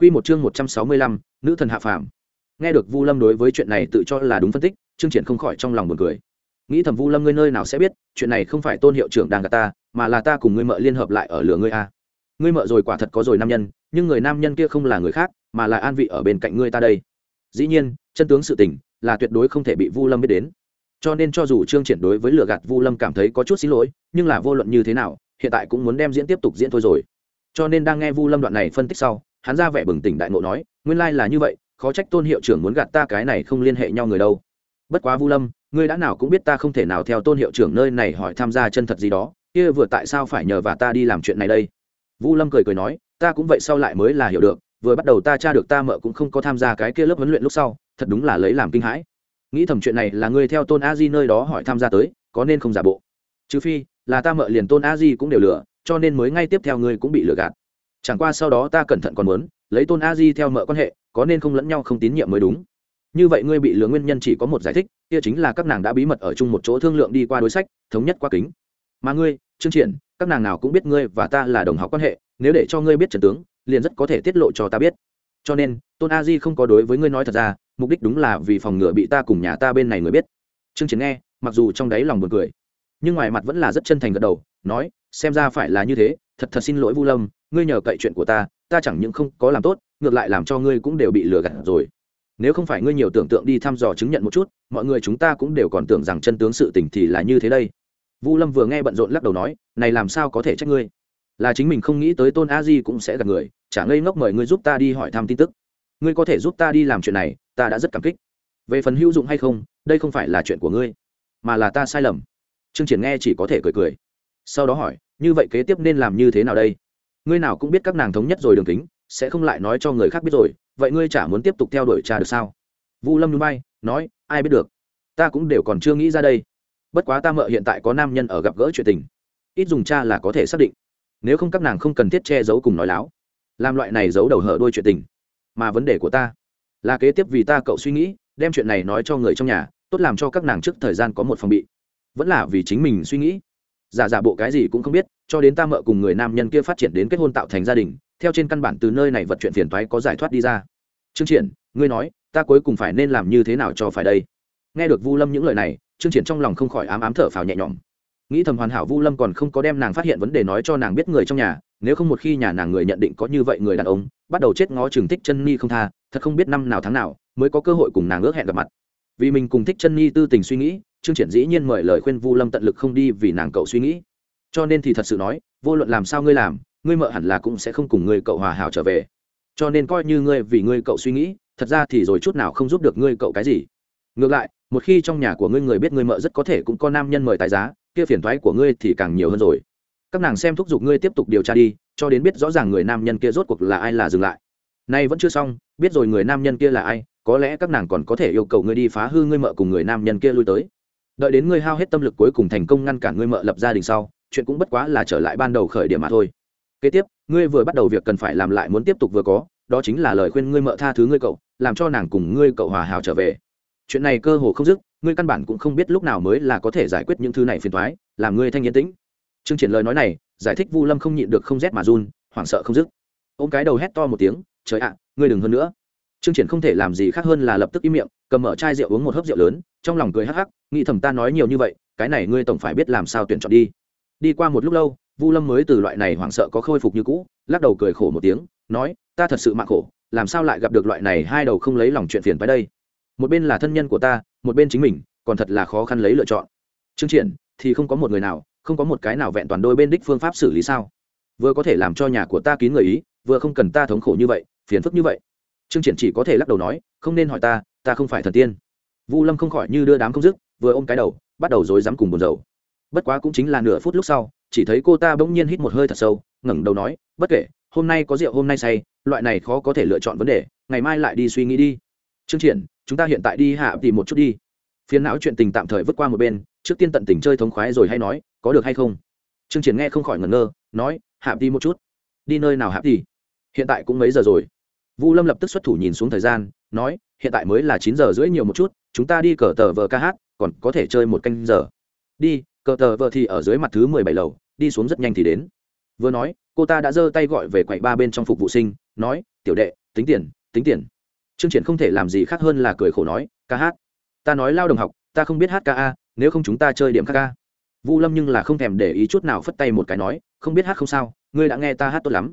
Quy một chương 165, nữ thần hạ phàm. Nghe được Vu Lâm đối với chuyện này tự cho là đúng phân tích, Trương Triển không khỏi trong lòng buồn cười. Nghĩ thầm Vu Lâm ngươi nơi nào sẽ biết, chuyện này không phải Tôn hiệu trưởng đang gạt ta, mà là ta cùng ngươi mợ liên hợp lại ở lửa ngươi a. Ngươi mợ rồi quả thật có rồi nam nhân, nhưng người nam nhân kia không là người khác, mà là an vị ở bên cạnh ngươi ta đây. Dĩ nhiên, chân tướng sự tình là tuyệt đối không thể bị Vu Lâm biết đến. Cho nên cho dù Trương Triển đối với lửa gạt Vu Lâm cảm thấy có chút xin lỗi, nhưng là vô luận như thế nào, hiện tại cũng muốn đem diễn tiếp tục diễn thôi rồi. Cho nên đang nghe Vu Lâm đoạn này phân tích sau, hắn ra vẻ bừng tỉnh đại ngộ nói, nguyên lai là như vậy, khó trách tôn hiệu trưởng muốn gạt ta cái này không liên hệ nhau người đâu. Bất quá vu lâm, ngươi đã nào cũng biết ta không thể nào theo tôn hiệu trưởng nơi này hỏi tham gia chân thật gì đó, kia vừa tại sao phải nhờ và ta đi làm chuyện này đây? Vu lâm cười cười nói, ta cũng vậy sau lại mới là hiểu được, vừa bắt đầu ta tra được ta mợ cũng không có tham gia cái kia lớp huấn luyện lúc sau, thật đúng là lấy làm kinh hãi. Nghĩ thầm chuyện này là ngươi theo tôn a di nơi đó hỏi tham gia tới, có nên không giả bộ? Trừ phi, là ta mợ liền tôn a di cũng đều lừa, cho nên mới ngay tiếp theo ngươi cũng bị lừa gạt chẳng qua sau đó ta cẩn thận còn muốn, lấy tôn a di theo mợ quan hệ, có nên không lẫn nhau không tín nhiệm mới đúng. Như vậy ngươi bị lừa nguyên nhân chỉ có một giải thích, kia chính là các nàng đã bí mật ở chung một chỗ thương lượng đi qua đối sách, thống nhất qua kính. Mà ngươi, trương triển, các nàng nào cũng biết ngươi và ta là đồng học quan hệ, nếu để cho ngươi biết trần tướng, liền rất có thể tiết lộ cho ta biết. Cho nên, tôn a di không có đối với ngươi nói thật ra, mục đích đúng là vì phòng ngừa bị ta cùng nhà ta bên này người biết. Trương triển nghe, mặc dù trong đáy lòng buồn cười, nhưng ngoài mặt vẫn là rất chân thành gật đầu, nói, xem ra phải là như thế, thật thật xin lỗi vu lâm ngươi nhờ cậy chuyện của ta ta chẳng những không có làm tốt, ngược lại làm cho ngươi cũng đều bị lừa gạt rồi. Nếu không phải ngươi nhiều tưởng tượng đi thăm dò chứng nhận một chút, mọi người chúng ta cũng đều còn tưởng rằng chân tướng sự tình thì là như thế đây. Vu lâm vừa nghe bận rộn lắc đầu nói, này làm sao có thể trách ngươi? Là chính mình không nghĩ tới tôn a di cũng sẽ gặp người, chả ngây ngốc mời ngươi giúp ta đi hỏi thăm tin tức. Ngươi có thể giúp ta đi làm chuyện này, ta đã rất cảm kích. Về phần hữu dụng hay không, đây không phải là chuyện của ngươi, mà là ta sai lầm. Trương triển nghe chỉ có thể cười cười. Sau đó hỏi, như vậy kế tiếp nên làm như thế nào đây? Ngươi nào cũng biết các nàng thống nhất rồi đường tính, sẽ không lại nói cho người khác biết rồi vậy ngươi chả muốn tiếp tục theo đuổi cha được sao? Vu lâm núi bay nói ai biết được. Ta cũng đều còn chưa nghĩ ra đây. Bất quá ta mợ hiện tại có nam nhân ở gặp gỡ chuyện tình. Ít dùng cha là có thể xác định. Nếu không các nàng không cần thiết che giấu cùng nói láo. Làm loại này giấu đầu hở đôi chuyện tình. Mà vấn đề của ta là kế tiếp vì ta cậu suy nghĩ đem chuyện này nói cho người trong nhà tốt làm cho các nàng trước thời gian có một phòng bị. Vẫn là vì chính mình suy nghĩ giả giả bộ cái gì cũng không biết, cho đến ta mợ cùng người nam nhân kia phát triển đến kết hôn tạo thành gia đình, theo trên căn bản từ nơi này vật chuyện phiền toái có giải thoát đi ra. Trương triển, ngươi nói, ta cuối cùng phải nên làm như thế nào cho phải đây? Nghe được vu lâm những lời này, trương triển trong lòng không khỏi ám ám thở phào nhẹ nhõm. Nghĩ thầm hoàn hảo vu lâm còn không có đem nàng phát hiện vấn đề nói cho nàng biết người trong nhà, nếu không một khi nhà nàng người nhận định có như vậy người đàn ông, bắt đầu chết ngó chừng thích chân ni không tha, thật không biết năm nào tháng nào mới có cơ hội cùng nàng ước hẹn gặp mặt. Vì mình cùng thích chân ni tư tình suy nghĩ trương triển dĩ nhiên mời lời khuyên vu lâm tận lực không đi vì nàng cậu suy nghĩ. Cho nên thì thật sự nói, vô luận làm sao ngươi làm, ngươi mợ hẳn là cũng sẽ không cùng ngươi cậu hòa hảo trở về. Cho nên coi như ngươi vì ngươi cậu suy nghĩ, thật ra thì rồi chút nào không giúp được ngươi cậu cái gì. Ngược lại, một khi trong nhà của ngươi người biết ngươi mợ rất có thể cũng có nam nhân mời tài giá, kia phiền toái của ngươi thì càng nhiều hơn rồi. Các nàng xem thúc giục ngươi tiếp tục điều tra đi, cho đến biết rõ ràng người nam nhân kia rốt cuộc là ai là dừng lại. Nay vẫn chưa xong, biết rồi người nam nhân kia là ai, có lẽ các nàng còn có thể yêu cầu ngươi đi phá hư ngươi mợ cùng người nam nhân kia lui tới đợi đến ngươi hao hết tâm lực cuối cùng thành công ngăn cản ngươi mợ lập gia đình sau, chuyện cũng bất quá là trở lại ban đầu khởi điểm mà thôi. Kế tiếp, ngươi vừa bắt đầu việc cần phải làm lại muốn tiếp tục vừa có, đó chính là lời khuyên ngươi mợ tha thứ ngươi cậu, làm cho nàng cùng ngươi cậu hòa hảo trở về. Chuyện này cơ hồ không dứt, ngươi căn bản cũng không biết lúc nào mới là có thể giải quyết những thứ này phiền thoái làm ngươi thanh yên tĩnh. Chương triển lời nói này, giải thích vu lâm không nhịn được không rét mà run, hoảng sợ không dứt. Ôm cái đầu hét to một tiếng, trời ạ, ngươi đừng hơn nữa. Chương triển không thể làm gì khác hơn là lập tức im miệng, cầm mở chai rượu uống một hớp rượu lớn, trong lòng cười hắc hắc nghĩ thầm ta nói nhiều như vậy, cái này ngươi tổng phải biết làm sao tuyển chọn đi. Đi qua một lúc lâu, vu lâm mới từ loại này hoảng sợ có khôi phục như cũ, lắc đầu cười khổ một tiếng, nói, ta thật sự mạng khổ, làm sao lại gặp được loại này hai đầu không lấy lòng chuyện phiền tới đây? Một bên là thân nhân của ta, một bên chính mình, còn thật là khó khăn lấy lựa chọn. Chương triển, thì không có một người nào, không có một cái nào vẹn toàn đôi bên đích phương pháp xử lý sao? Vừa có thể làm cho nhà của ta kín người ý, vừa không cần ta thống khổ như vậy, phiền phức như vậy. Chương triển chỉ có thể lắc đầu nói, không nên hỏi ta ta không phải thần tiên. Vu lâm không khỏi như đưa đám không dứt vừa ôm cái đầu, bắt đầu rối rắm cùng buồn rầu. Bất quá cũng chính là nửa phút lúc sau, chỉ thấy cô ta bỗng nhiên hít một hơi thật sâu, ngẩng đầu nói, bất kể, hôm nay có rượu hôm nay say, loại này khó có thể lựa chọn vấn đề, ngày mai lại đi suy nghĩ đi. Trương triển, chúng ta hiện tại đi hạ tìm một chút đi. Phiền não chuyện tình tạm thời vứt qua một bên, trước tiên tận tình chơi thống khoái rồi hay nói, có được hay không? Trương triển nghe không khỏi ngẩn ngơ, nói, hạ đi một chút. Đi nơi nào hạ đi hiện tại cũng mấy giờ rồi? Vu lâm lập tức xuất thủ nhìn xuống thời gian, nói, hiện tại mới là chín giờ rưỡi nhiều một chút, chúng ta đi cờ tờ vờ ca hát còn có thể chơi một canh giờ. Đi, cờ tờ vợ thì ở dưới mặt thứ mười bảy lầu, đi xuống rất nhanh thì đến. Vừa nói, cô ta đã giơ tay gọi về quậy ba bên trong phục vụ sinh, nói, tiểu đệ, tính tiền tính tiền. Trương triển không thể làm gì khác hơn là cười khổ nói, ca hát. Ta nói lao đồng học, ta không biết hát ca a, nếu không chúng ta chơi điểm khác ca vu lâm nhưng là không thèm để ý chút nào phất tay một cái nói, không biết hát không sao, ngươi đã nghe ta hát tốt lắm.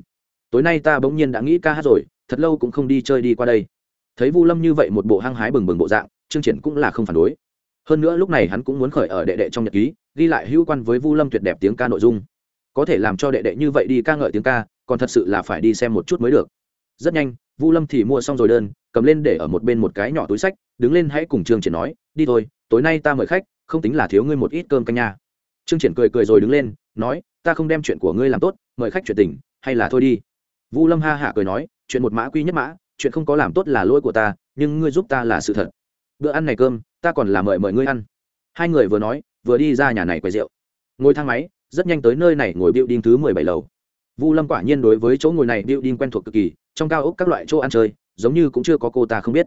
Tối nay ta bỗng nhiên đã nghĩ ca hát rồi, thật lâu cũng không đi chơi đi qua đây. Thấy vu lâm như vậy một bộ hăng hái bừng bừng bộ dạng, trương triển cũng là không phản đối hơn nữa lúc này hắn cũng muốn khởi ở đệ đệ trong nhật ký, ghi lại hữu quan với vu lâm tuyệt đẹp tiếng ca nội dung. Có thể làm cho đệ đệ như vậy đi ca ngợi tiếng ca, còn thật sự là phải đi xem một chút mới được. Rất nhanh, vu lâm thì mua xong rồi đơn, cầm lên để ở một bên một cái nhỏ túi sách, đứng lên hãy cùng trương triển nói, đi thôi, tối nay ta mời khách, không tính là thiếu ngươi một ít cơm canh nha. Trương triển cười cười rồi đứng lên, nói, ta không đem chuyện của ngươi làm tốt, mời khách chuyện tình, hay là thôi đi. Vu lâm ha hả cười nói, chuyện một mã quy nhất mã, chuyện không có làm tốt là lỗi của ta, nhưng ngươi giúp ta là sự thật bữa ăn này cơm, ta còn là mời mời ngươi ăn. Hai người vừa nói, vừa đi ra nhà này quầy rượu. Ngồi thang máy, rất nhanh tới nơi này ngồi biểu đinh thứ mười bảy lầu. Vu lâm quả nhiên đối với chỗ ngồi này biểu đinh quen thuộc cực kỳ, trong cao ốc các loại chỗ ăn chơi, giống như cũng chưa có cô ta không biết.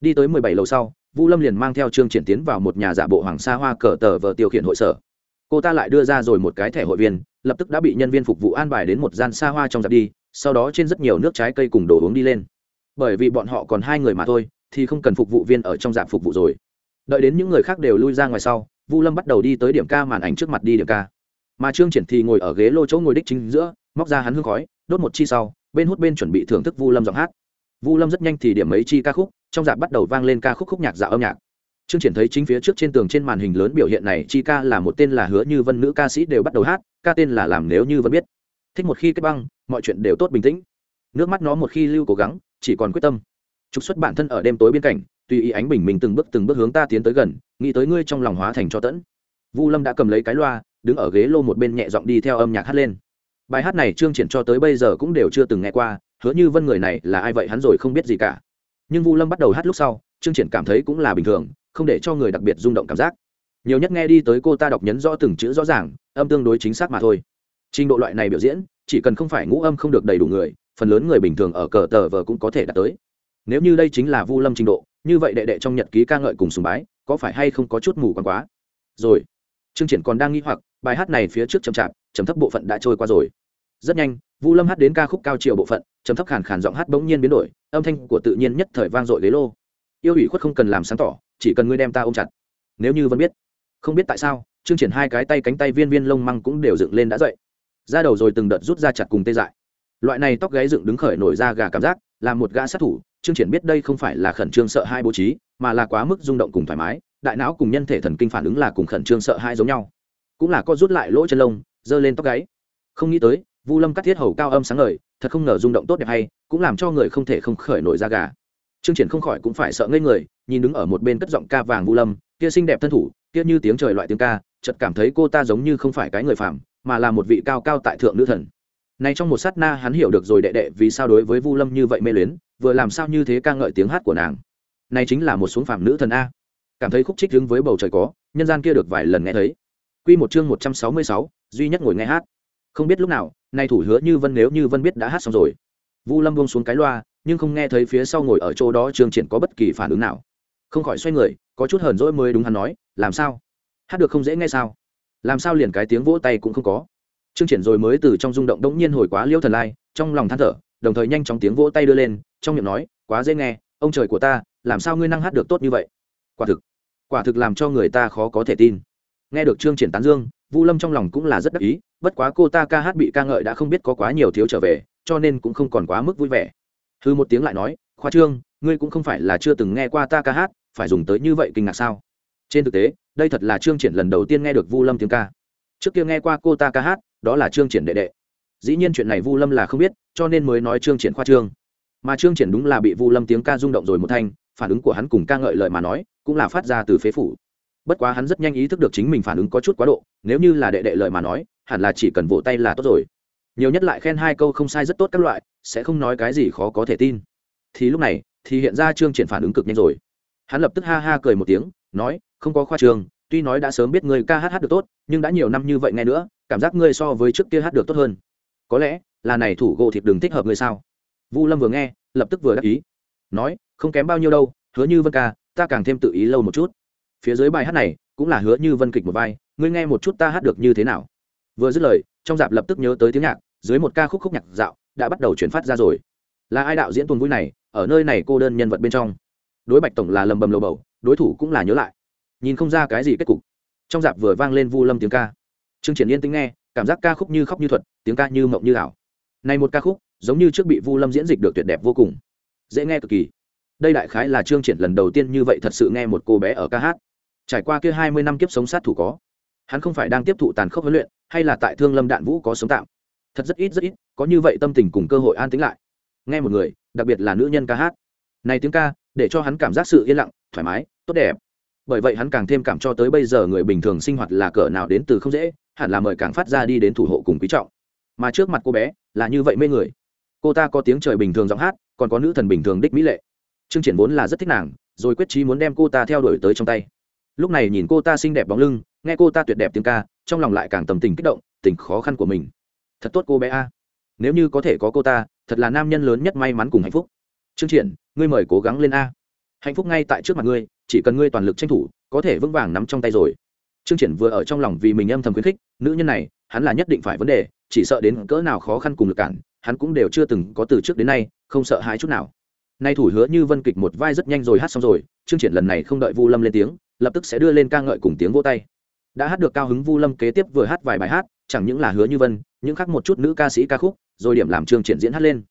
Đi tới mười bảy lầu sau, vu lâm liền mang theo trương triển tiến vào một nhà giả bộ hoàng sa hoa cờ tờ vờ tiêu khiển hội sở. Cô ta lại đưa ra rồi một cái thẻ hội viên, lập tức đã bị nhân viên phục vụ an bài đến một gian xa hoa trong dạp đi, sau đó trên rất nhiều nước trái cây cùng đồ uống đi lên. Bởi vì bọn họ còn hai người mà thôi thì không cần phục vụ viên ở trong dạp phục vụ rồi. Đợi đến những người khác đều lui ra ngoài sau, vu lâm bắt đầu đi tới điểm ca màn ảnh trước mặt đi điểm ca. Mà trương triển thì ngồi ở ghế lô chỗ ngồi đích chính giữa, móc ra hắn hương khói, đốt một chi sau, bên hút bên chuẩn bị thưởng thức vu lâm giọng hát. Vu lâm rất nhanh thì điểm mấy chi ca khúc, trong dạp bắt đầu vang lên ca khúc khúc nhạc dạo âm nhạc. Trương triển thấy chính phía trước trên tường trên màn hình lớn biểu hiện này, chi ca là một tên là hứa như vân nữ ca sĩ đều bắt đầu hát, ca tên là làm nếu như vẫn biết. Thích một khi kết băng, mọi chuyện đều tốt bình tĩnh. Nước mắt nó một khi lưu cố gắng, chỉ còn quyết tâm trục xuất bản thân ở đêm tối bên cạnh tùy ý ánh bình mình từng bước từng bước hướng ta tiến tới gần, nghĩ tới ngươi trong lòng hóa thành cho tẫn. Vu lâm đã cầm lấy cái loa, đứng ở ghế lô một bên nhẹ giọng đi theo âm nhạc hát lên. Bài hát này trương triển cho tới bây giờ cũng đều chưa từng nghe qua, hứa như vân người này là ai vậy hắn rồi không biết gì cả. Nhưng vu lâm bắt đầu hát lúc sau trương triển cảm thấy cũng là bình thường, không để cho người đặc biệt rung động cảm giác. Nhiều nhất nghe đi tới cô ta đọc nhấn rõ từng chữ rõ ràng, âm tương đối chính xác mà thôi. Trình độ loại này biểu diễn, chỉ cần không phải ngũ âm không được đầy đủ người, phần lớn người bình thường ở cờ tờ vờ cũng có thể đạt tới nếu như đây chính là vu lâm trình độ, như vậy đệ đệ trong nhật ký ca ngợi cùng sùng bái, có phải hay không có chút mù quáng quá? Rồi. Chương triển còn đang nghĩ hoặc, bài hát này phía trước chậm chạp, chấm thấp bộ phận đã trôi qua rồi. Rất nhanh, vu lâm hát đến ca khúc cao chiều bộ phận, chấm thấp khàn khàn giọng hát bỗng nhiên biến đổi, âm thanh của tự nhiên nhất thời vang dội ghế lô. Yêu ủy khuất không cần làm sáng tỏ, chỉ cần ngươi đem ta ôm chặt. Nếu như vẫn biết, không biết tại sao chương triển hai cái tay cánh tay viên viên lông măng cũng đều dựng lên đã dậy. Ra đầu rồi từng đợt rút ra chặt cùng tê dại loại này tóc gáy dựng đứng khởi nổi ra gà cảm giác, là một gã sát thủ, trương triển biết đây không phải là khẩn trương sợ hai bố trí, mà là quá mức rung động cùng thoải mái, đại não cùng nhân thể thần kinh phản ứng là cùng khẩn trương sợ hai giống nhau. Cũng là co rút lại lỗ chân lông, giơ lên tóc gáy. Không nghĩ tới, vu lâm cắt thiết hầu cao âm sáng ngời, thật không ngờ rung động tốt đẹp hay, cũng làm cho người không thể không khởi nổi ra gà. Trương triển không khỏi cũng phải sợ ngây người, nhìn đứng ở một bên cất giọng ca vàng vu lâm, kia xinh đẹp thân thủ, kia như tiếng trời loại tiếng ca, chợt cảm thấy cô ta giống như không phải cái người phàm, mà là một vị cao cao tại thượng nữ thần nay trong một sát na hắn hiểu được rồi đệ đệ vì sao đối với vu lâm như vậy mê luyến, vừa làm sao như thế ca ngợi tiếng hát của nàng. Này chính là một xuống phàm nữ thần a. Cảm thấy khúc trích hướng với bầu trời có, nhân gian kia được vài lần nghe thấy. Quy một chương một trăm sáu mươi sáu, duy nhất ngồi nghe hát. Không biết lúc nào nay thủ hứa như vân nếu như vân biết đã hát xong rồi. Vu lâm buông xuống cái loa, nhưng không nghe thấy phía sau ngồi ở chỗ đó trương triển có bất kỳ phản ứng nào. Không khỏi xoay người, có chút hờn dỗi mới đúng hắn nói, làm sao? Hát được không dễ nghe sao? Làm sao liền cái tiếng vỗ tay cũng không có trương triển rồi mới từ trong rung động đống nhiên hồi quá liêu thần lai, trong lòng than thở, đồng thời nhanh chóng tiếng vỗ tay đưa lên, trong miệng nói, quá dễ nghe, ông trời của ta, làm sao ngươi năng hát được tốt như vậy? Quả thực quả thực làm cho người ta khó có thể tin. Nghe được trương triển tán dương, vu lâm trong lòng cũng là rất đắc ý, bất quá cô ta ca hát bị ca ngợi đã không biết có quá nhiều thiếu trở về, cho nên cũng không còn quá mức vui vẻ. Hư một tiếng lại nói, khoa trương, ngươi cũng không phải là chưa từng nghe qua ta ca hát, phải dùng tới như vậy kinh ngạc sao? Trên thực tế, đây thật là trương triển lần đầu tiên nghe được vu lâm tiếng ca. Trước kia nghe qua cô ta ca hát đó là trương triển đệ đệ. Dĩ nhiên chuyện này vu lâm là không biết, cho nên mới nói trương triển khoa trương. Mà trương triển đúng là bị vu lâm tiếng ca rung động rồi một thanh, phản ứng của hắn cùng ca ngợi lời mà nói, cũng là phát ra từ phế phủ. Bất quá hắn rất nhanh ý thức được chính mình phản ứng có chút quá độ, nếu như là đệ đệ lời mà nói, hẳn là chỉ cần vỗ tay là tốt rồi. Nhiều nhất lại khen hai câu không sai rất tốt các loại, sẽ không nói cái gì khó có thể tin. Thì lúc này, thì hiện ra trương triển phản ứng cực nhanh rồi. Hắn lập tức ha ha cười một tiếng, nói, không có khoa trương tuy nói đã sớm biết người ca hát hát được tốt, nhưng đã nhiều năm như vậy nghe nữa cảm giác ngươi so với trước kia hát được tốt hơn. Có lẽ, là này thủ gỗ thịt đừng thích hợp ngươi sao? Vu lâm vừa nghe, lập tức vừa đáp ý. Nói, không kém bao nhiêu đâu, hứa như vân ca, ta càng thêm tự ý lâu một chút. Phía dưới bài hát này, cũng là hứa như vân kịch một vai, ngươi nghe một chút ta hát được như thế nào? Vừa dứt lời, trong dạp lập tức nhớ tới tiếng nhạc, dưới một ca khúc khúc nhạc dạo, đã bắt đầu chuyển phát ra rồi. Là ai đạo diễn tuần vui này, ở nơi này cô đơn nhân vật bên trong. Đối bạch tổng là lầm bầm lầu bầu, đối thủ cũng là nhớ lại. Nhìn không ra cái gì kết cục. Trong dạp vừa vang lên vu lâm tiếng ca trương triển yên tính nghe, cảm giác ca khúc như khóc như thuật, tiếng ca như mộng như ảo. Này một ca khúc, giống như trước bị vu lâm diễn dịch được tuyệt đẹp vô cùng. Dễ nghe cực kỳ. Đây đại khái là trương triển lần đầu tiên như vậy thật sự nghe một cô bé ở ca hát. Trải qua kia hai mươi năm kiếp sống sát thủ có, hắn không phải đang tiếp thụ tàn khốc huấn luyện, hay là tại thương lâm đạn vũ có sống tạm. Thật rất ít rất ít, có như vậy tâm tình cùng cơ hội an tĩnh lại. Nghe một người, đặc biệt là nữ nhân ca hát. Này tiếng ca, để cho hắn cảm giác sự yên lặng, thoải mái, tốt đẹp. Bởi vậy hắn càng thêm cảm cho tới bây giờ người bình thường sinh hoạt là cỡ nào đến từ không dễ hẳn là mời càng phát ra đi đến thủ hộ cùng quý trọng. Mà trước mặt cô bé là như vậy mê người. Cô ta có tiếng trời bình thường giọng hát, còn có nữ thần bình thường đích mỹ lệ. Trương triển vốn là rất thích nàng, rồi quyết chí muốn đem cô ta theo đuổi tới trong tay. Lúc này nhìn cô ta xinh đẹp bóng lưng, nghe cô ta tuyệt đẹp tiếng ca, trong lòng lại càng tầm tình kích động, tình khó khăn của mình. Thật tốt cô bé a. Nếu như có thể có cô ta, thật là nam nhân lớn nhất may mắn cùng hạnh phúc. Trương triển, ngươi mời cố gắng lên a. Hạnh phúc ngay tại trước mặt ngươi, chỉ cần ngươi toàn lực tranh thủ, có thể vững vàng nắm trong tay rồi trương triển vừa ở trong lòng vì mình âm thầm khuyến khích, nữ nhân này, hắn là nhất định phải vấn đề, chỉ sợ đến cỡ nào khó khăn cùng lực cản, hắn cũng đều chưa từng có từ trước đến nay, không sợ hãi chút nào. Nay thủ hứa như vân kịch một vai rất nhanh rồi hát xong rồi, trương triển lần này không đợi vu lâm lên tiếng, lập tức sẽ đưa lên ca ngợi cùng tiếng vô tay. Đã hát được cao hứng vu lâm kế tiếp vừa hát vài bài hát, chẳng những là hứa như vân, những khác một chút nữ ca sĩ ca khúc, rồi điểm làm trương triển diễn hát lên.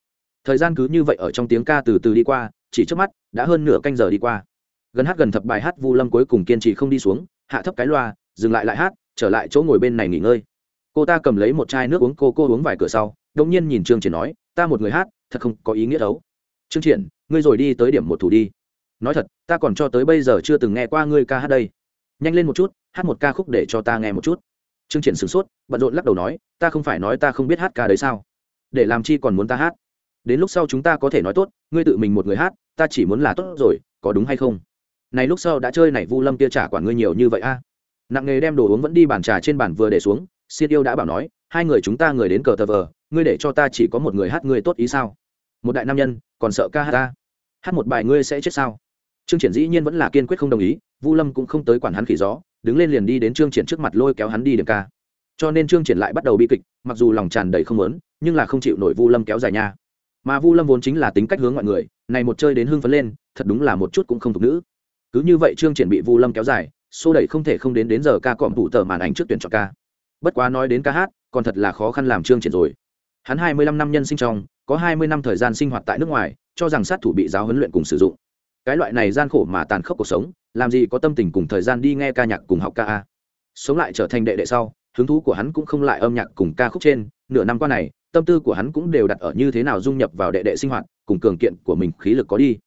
Thời gian cứ như vậy ở trong tiếng ca từ từ đi qua, chỉ trước mắt, đã hơn nửa canh giờ đi qua. Gần hát gần thập bài hát vu lâm cuối cùng kiên trì không đi xuống hạ thấp cái loa, dừng lại lại hát, trở lại chỗ ngồi bên này nghỉ ngơi. Cô ta cầm lấy một chai nước uống, cô cô uống vài cửa sau đông nhiên nhìn trương triển nói, ta một người hát, thật không có ý nghĩa đâu. Trương triển, ngươi rồi đi tới điểm một thủ đi. Nói thật, ta còn cho tới bây giờ chưa từng nghe qua ngươi ca hát đây. Nhanh lên một chút, hát một ca khúc để cho ta nghe một chút. Trương triển sửng sốt, bận rộn lắc đầu nói, ta không phải nói ta không biết hát ca đấy sao? Để làm chi còn muốn ta hát? Đến lúc sau chúng ta có thể nói tốt, ngươi tự mình một người hát, ta chỉ muốn là tốt rồi, có đúng hay không? Này lúc sau đã chơi này vu lâm kia trả quản ngươi nhiều như vậy a. Nặng nghề đem đồ uống vẫn đi bàn trà trên bàn vừa để xuống siết yêu đã bảo nói, hai người chúng ta người đến cờ tờ vờ, ngươi để cho ta chỉ có một người hát ngươi tốt ý sao? Một đại nam nhân, còn sợ ca hát ta? Hát một bài ngươi sẽ chết sao? Trương triển dĩ nhiên vẫn là kiên quyết không đồng ý, vu lâm cũng không tới quản hắn khỉ gió, đứng lên liền đi đến trương triển trước mặt lôi kéo hắn đi điểm ca. Cho nên trương triển lại bắt đầu bi kịch, mặc dù lòng tràn đầy không lớn nhưng là không chịu nổi vu lâm kéo dài nha. Mà vu lâm vốn chính là tính cách hướng mọi người, này một chơi đến hưng phấn lên, thật đúng là một chút cũng không thuộc nữ cứ như vậy trương triển bị vu lâm kéo dài, xô đẩy không thể không đến đến giờ ca cọm thủ tờ màn ảnh trước tuyển chọn ca. Bất quá nói đến ca hát, còn thật là khó khăn làm trương triển rồi. Hắn hai mươi lăm năm nhân sinh trong, có hai mươi năm thời gian sinh hoạt tại nước ngoài, cho rằng sát thủ bị giáo huấn luyện cùng sử dụng. Cái loại này gian khổ mà tàn khốc cuộc sống, làm gì có tâm tình cùng thời gian đi nghe ca nhạc cùng học ca a. Sống lại trở thành đệ đệ sau, hứng thú của hắn cũng không lại âm nhạc cùng ca khúc trên, nửa năm qua này, tâm tư của hắn cũng đều đặt ở như thế nào dung nhập vào đệ đệ sinh hoạt, cùng cường kiện của mình, khí lực có đi.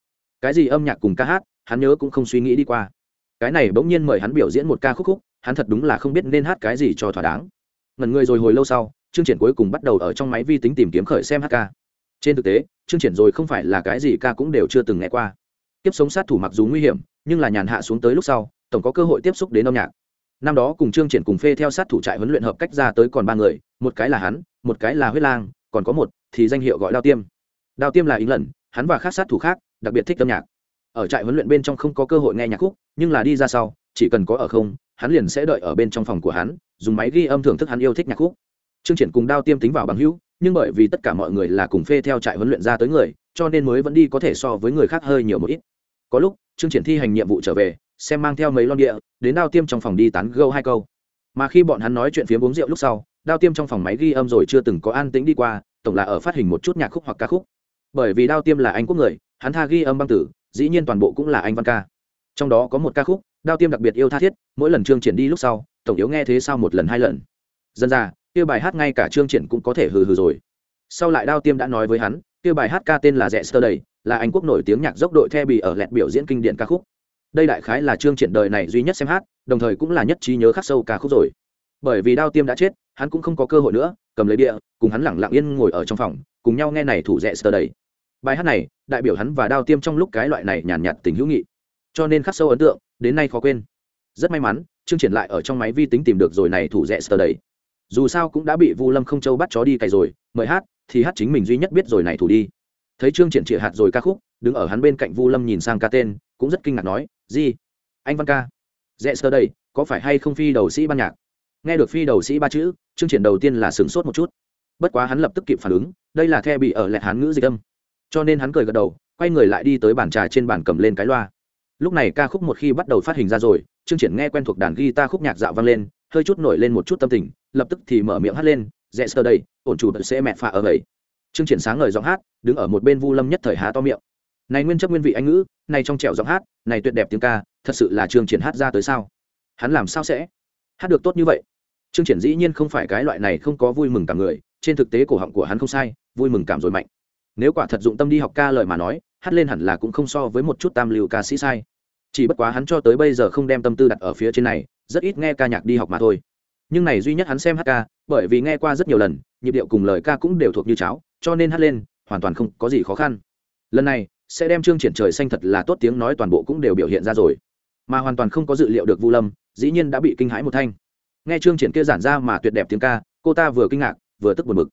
Cái gì âm nhạc cùng ca hát hắn nhớ cũng không suy nghĩ đi qua. Cái này bỗng nhiên mời hắn biểu diễn một ca khúc khúc, hắn thật đúng là không biết nên hát cái gì cho thỏa đáng. Ngần người rồi hồi lâu sau chương triển cuối cùng bắt đầu ở trong máy vi tính tìm kiếm khởi xem hát ca. Trên thực tế chương triển rồi không phải là cái gì ca cũng đều chưa từng nghe qua. Tiếp sống sát thủ mặc dù nguy hiểm, nhưng là nhàn hạ xuống tới lúc sau, tổng có cơ hội tiếp xúc đến âm nhạc. Năm đó cùng chương triển cùng phê theo sát thủ trại huấn luyện hợp cách ra tới còn ba người, một cái là hắn, một cái là huyết lang, còn có một thì danh hiệu gọi đao tiêm. Đao tiêm là ý lần hắn và khác sát thủ khác, đặc biệt thích âm nhạc ở trại huấn luyện bên trong không có cơ hội nghe nhạc khúc, nhưng là đi ra sau, chỉ cần có ở không, hắn liền sẽ đợi ở bên trong phòng của hắn, dùng máy ghi âm thưởng thức hắn yêu thích nhạc khúc. Trương triển cùng đao tiêm tính vào bằng hữu, nhưng bởi vì tất cả mọi người là cùng phê theo trại huấn luyện ra tới người, cho nên mới vẫn đi có thể so với người khác hơi nhiều một ít. Có lúc, trương triển thi hành nhiệm vụ trở về, xem mang theo mấy lon địa, đến đao tiêm trong phòng đi tán gâu hai câu. Mà khi bọn hắn nói chuyện phía uống rượu lúc sau, đao tiêm trong phòng máy ghi âm rồi chưa từng có an tĩnh đi qua, tổng là ở phát hình một chút nhạc khúc hoặc ca khúc. Bởi vì đao tiêm là anh quốc người, hắn tha ghi âm băng tử dĩ nhiên toàn bộ cũng là anh văn ca. Trong đó có một ca khúc, đao tiêm đặc biệt yêu tha thiết, mỗi lần trương triển đi lúc sau, tổng yếu nghe thế sau một lần hai lần. Dân ra, kia bài hát ngay cả trương triển cũng có thể hừ hừ rồi. Sau lại đao tiêm đã nói với hắn, kia bài hát ca tên là rẽ sơ đầy, là anh quốc nổi tiếng nhạc dốc đội the bì ở lẹt biểu diễn kinh điển ca khúc. Đây đại khái là trương triển đời này duy nhất xem hát, đồng thời cũng là nhất trí nhớ khắc sâu ca khúc rồi. Bởi vì đao tiêm đã chết, hắn cũng không có cơ hội nữa, cầm lấy địa cùng hắn lẳng lặng yên ngồi ở trong phòng, cùng nhau nghe này thủ rẽ sơ đầy bài hát này, đại biểu hắn và đao tiêm trong lúc cái loại này nhàn nhạt tình hữu nghị. Cho nên khắc sâu ấn tượng, đến nay khó quên. Rất may mắn, chương triển lại ở trong máy vi tính tìm được rồi này thủ rẽ sơ đầy dù sao cũng đã bị vu lâm không châu bắt chó đi cày rồi, mời hát, thì hát chính mình duy nhất biết rồi này thủ đi. Thấy chương triển trịa hạt rồi ca khúc, đứng ở hắn bên cạnh vu lâm nhìn sang ca tên, cũng rất kinh ngạc nói, gì? Anh văn ca? Rẽ sơ đây có phải hay không phi đầu sĩ ban nhạc? Nghe được phi đầu sĩ ba chữ, chương triển đầu tiên là sửng sốt một chút. Bất quá hắn lập tức kịp phản ứng, đây là the bị ở lẹt hán ngữ dịch âm cho nên hắn cười gật đầu, quay người lại đi tới bàn trà trên bàn cầm lên cái loa. Lúc này ca khúc một khi bắt đầu phát hình ra rồi chương triển nghe quen thuộc đàn guitar khúc nhạc dạo vang lên, hơi chút nổi lên một chút tâm tình, lập tức thì mở miệng hát lên rẽ sơ đây, ổn chủ bật sẽ mẹ phà ở vậy. Chương triển sáng ngời giọng hát, đứng ở một bên vu lâm nhất thời há to miệng. Này nguyên chất nguyên vị anh ngữ, này trong trẻo giọng hát, này tuyệt đẹp tiếng ca, thật sự là chương triển hát ra tới sao? Hắn làm sao sẽ hát được tốt như vậy? Chương triển dĩ nhiên không phải cái loại này không có vui mừng cả người, trên thực tế cổ họng của hắn không sai, vui mừng cảm rồi mạnh nếu quả thật dụng tâm đi học ca lời mà nói, hát lên hẳn là cũng không so với một chút tam lưu ca sĩ sai. Chỉ bất quá hắn cho tới bây giờ không đem tâm tư đặt ở phía trên này, rất ít nghe ca nhạc đi học mà thôi. Nhưng này duy nhất hắn xem hát ca, bởi vì nghe qua rất nhiều lần, nhịp điệu cùng lời ca cũng đều thuộc như cháo, cho nên hát lên, hoàn toàn không có gì khó khăn. Lần này, sẽ đem chương triển trời xanh thật là tốt tiếng nói toàn bộ cũng đều biểu hiện ra rồi. Mà hoàn toàn không có dự liệu được vu lâm, dĩ nhiên đã bị kinh hãi một thanh. Nghe chương triển kia giản ra mà tuyệt đẹp tiếng ca, cô ta vừa kinh ngạc, vừa tức buồn bực.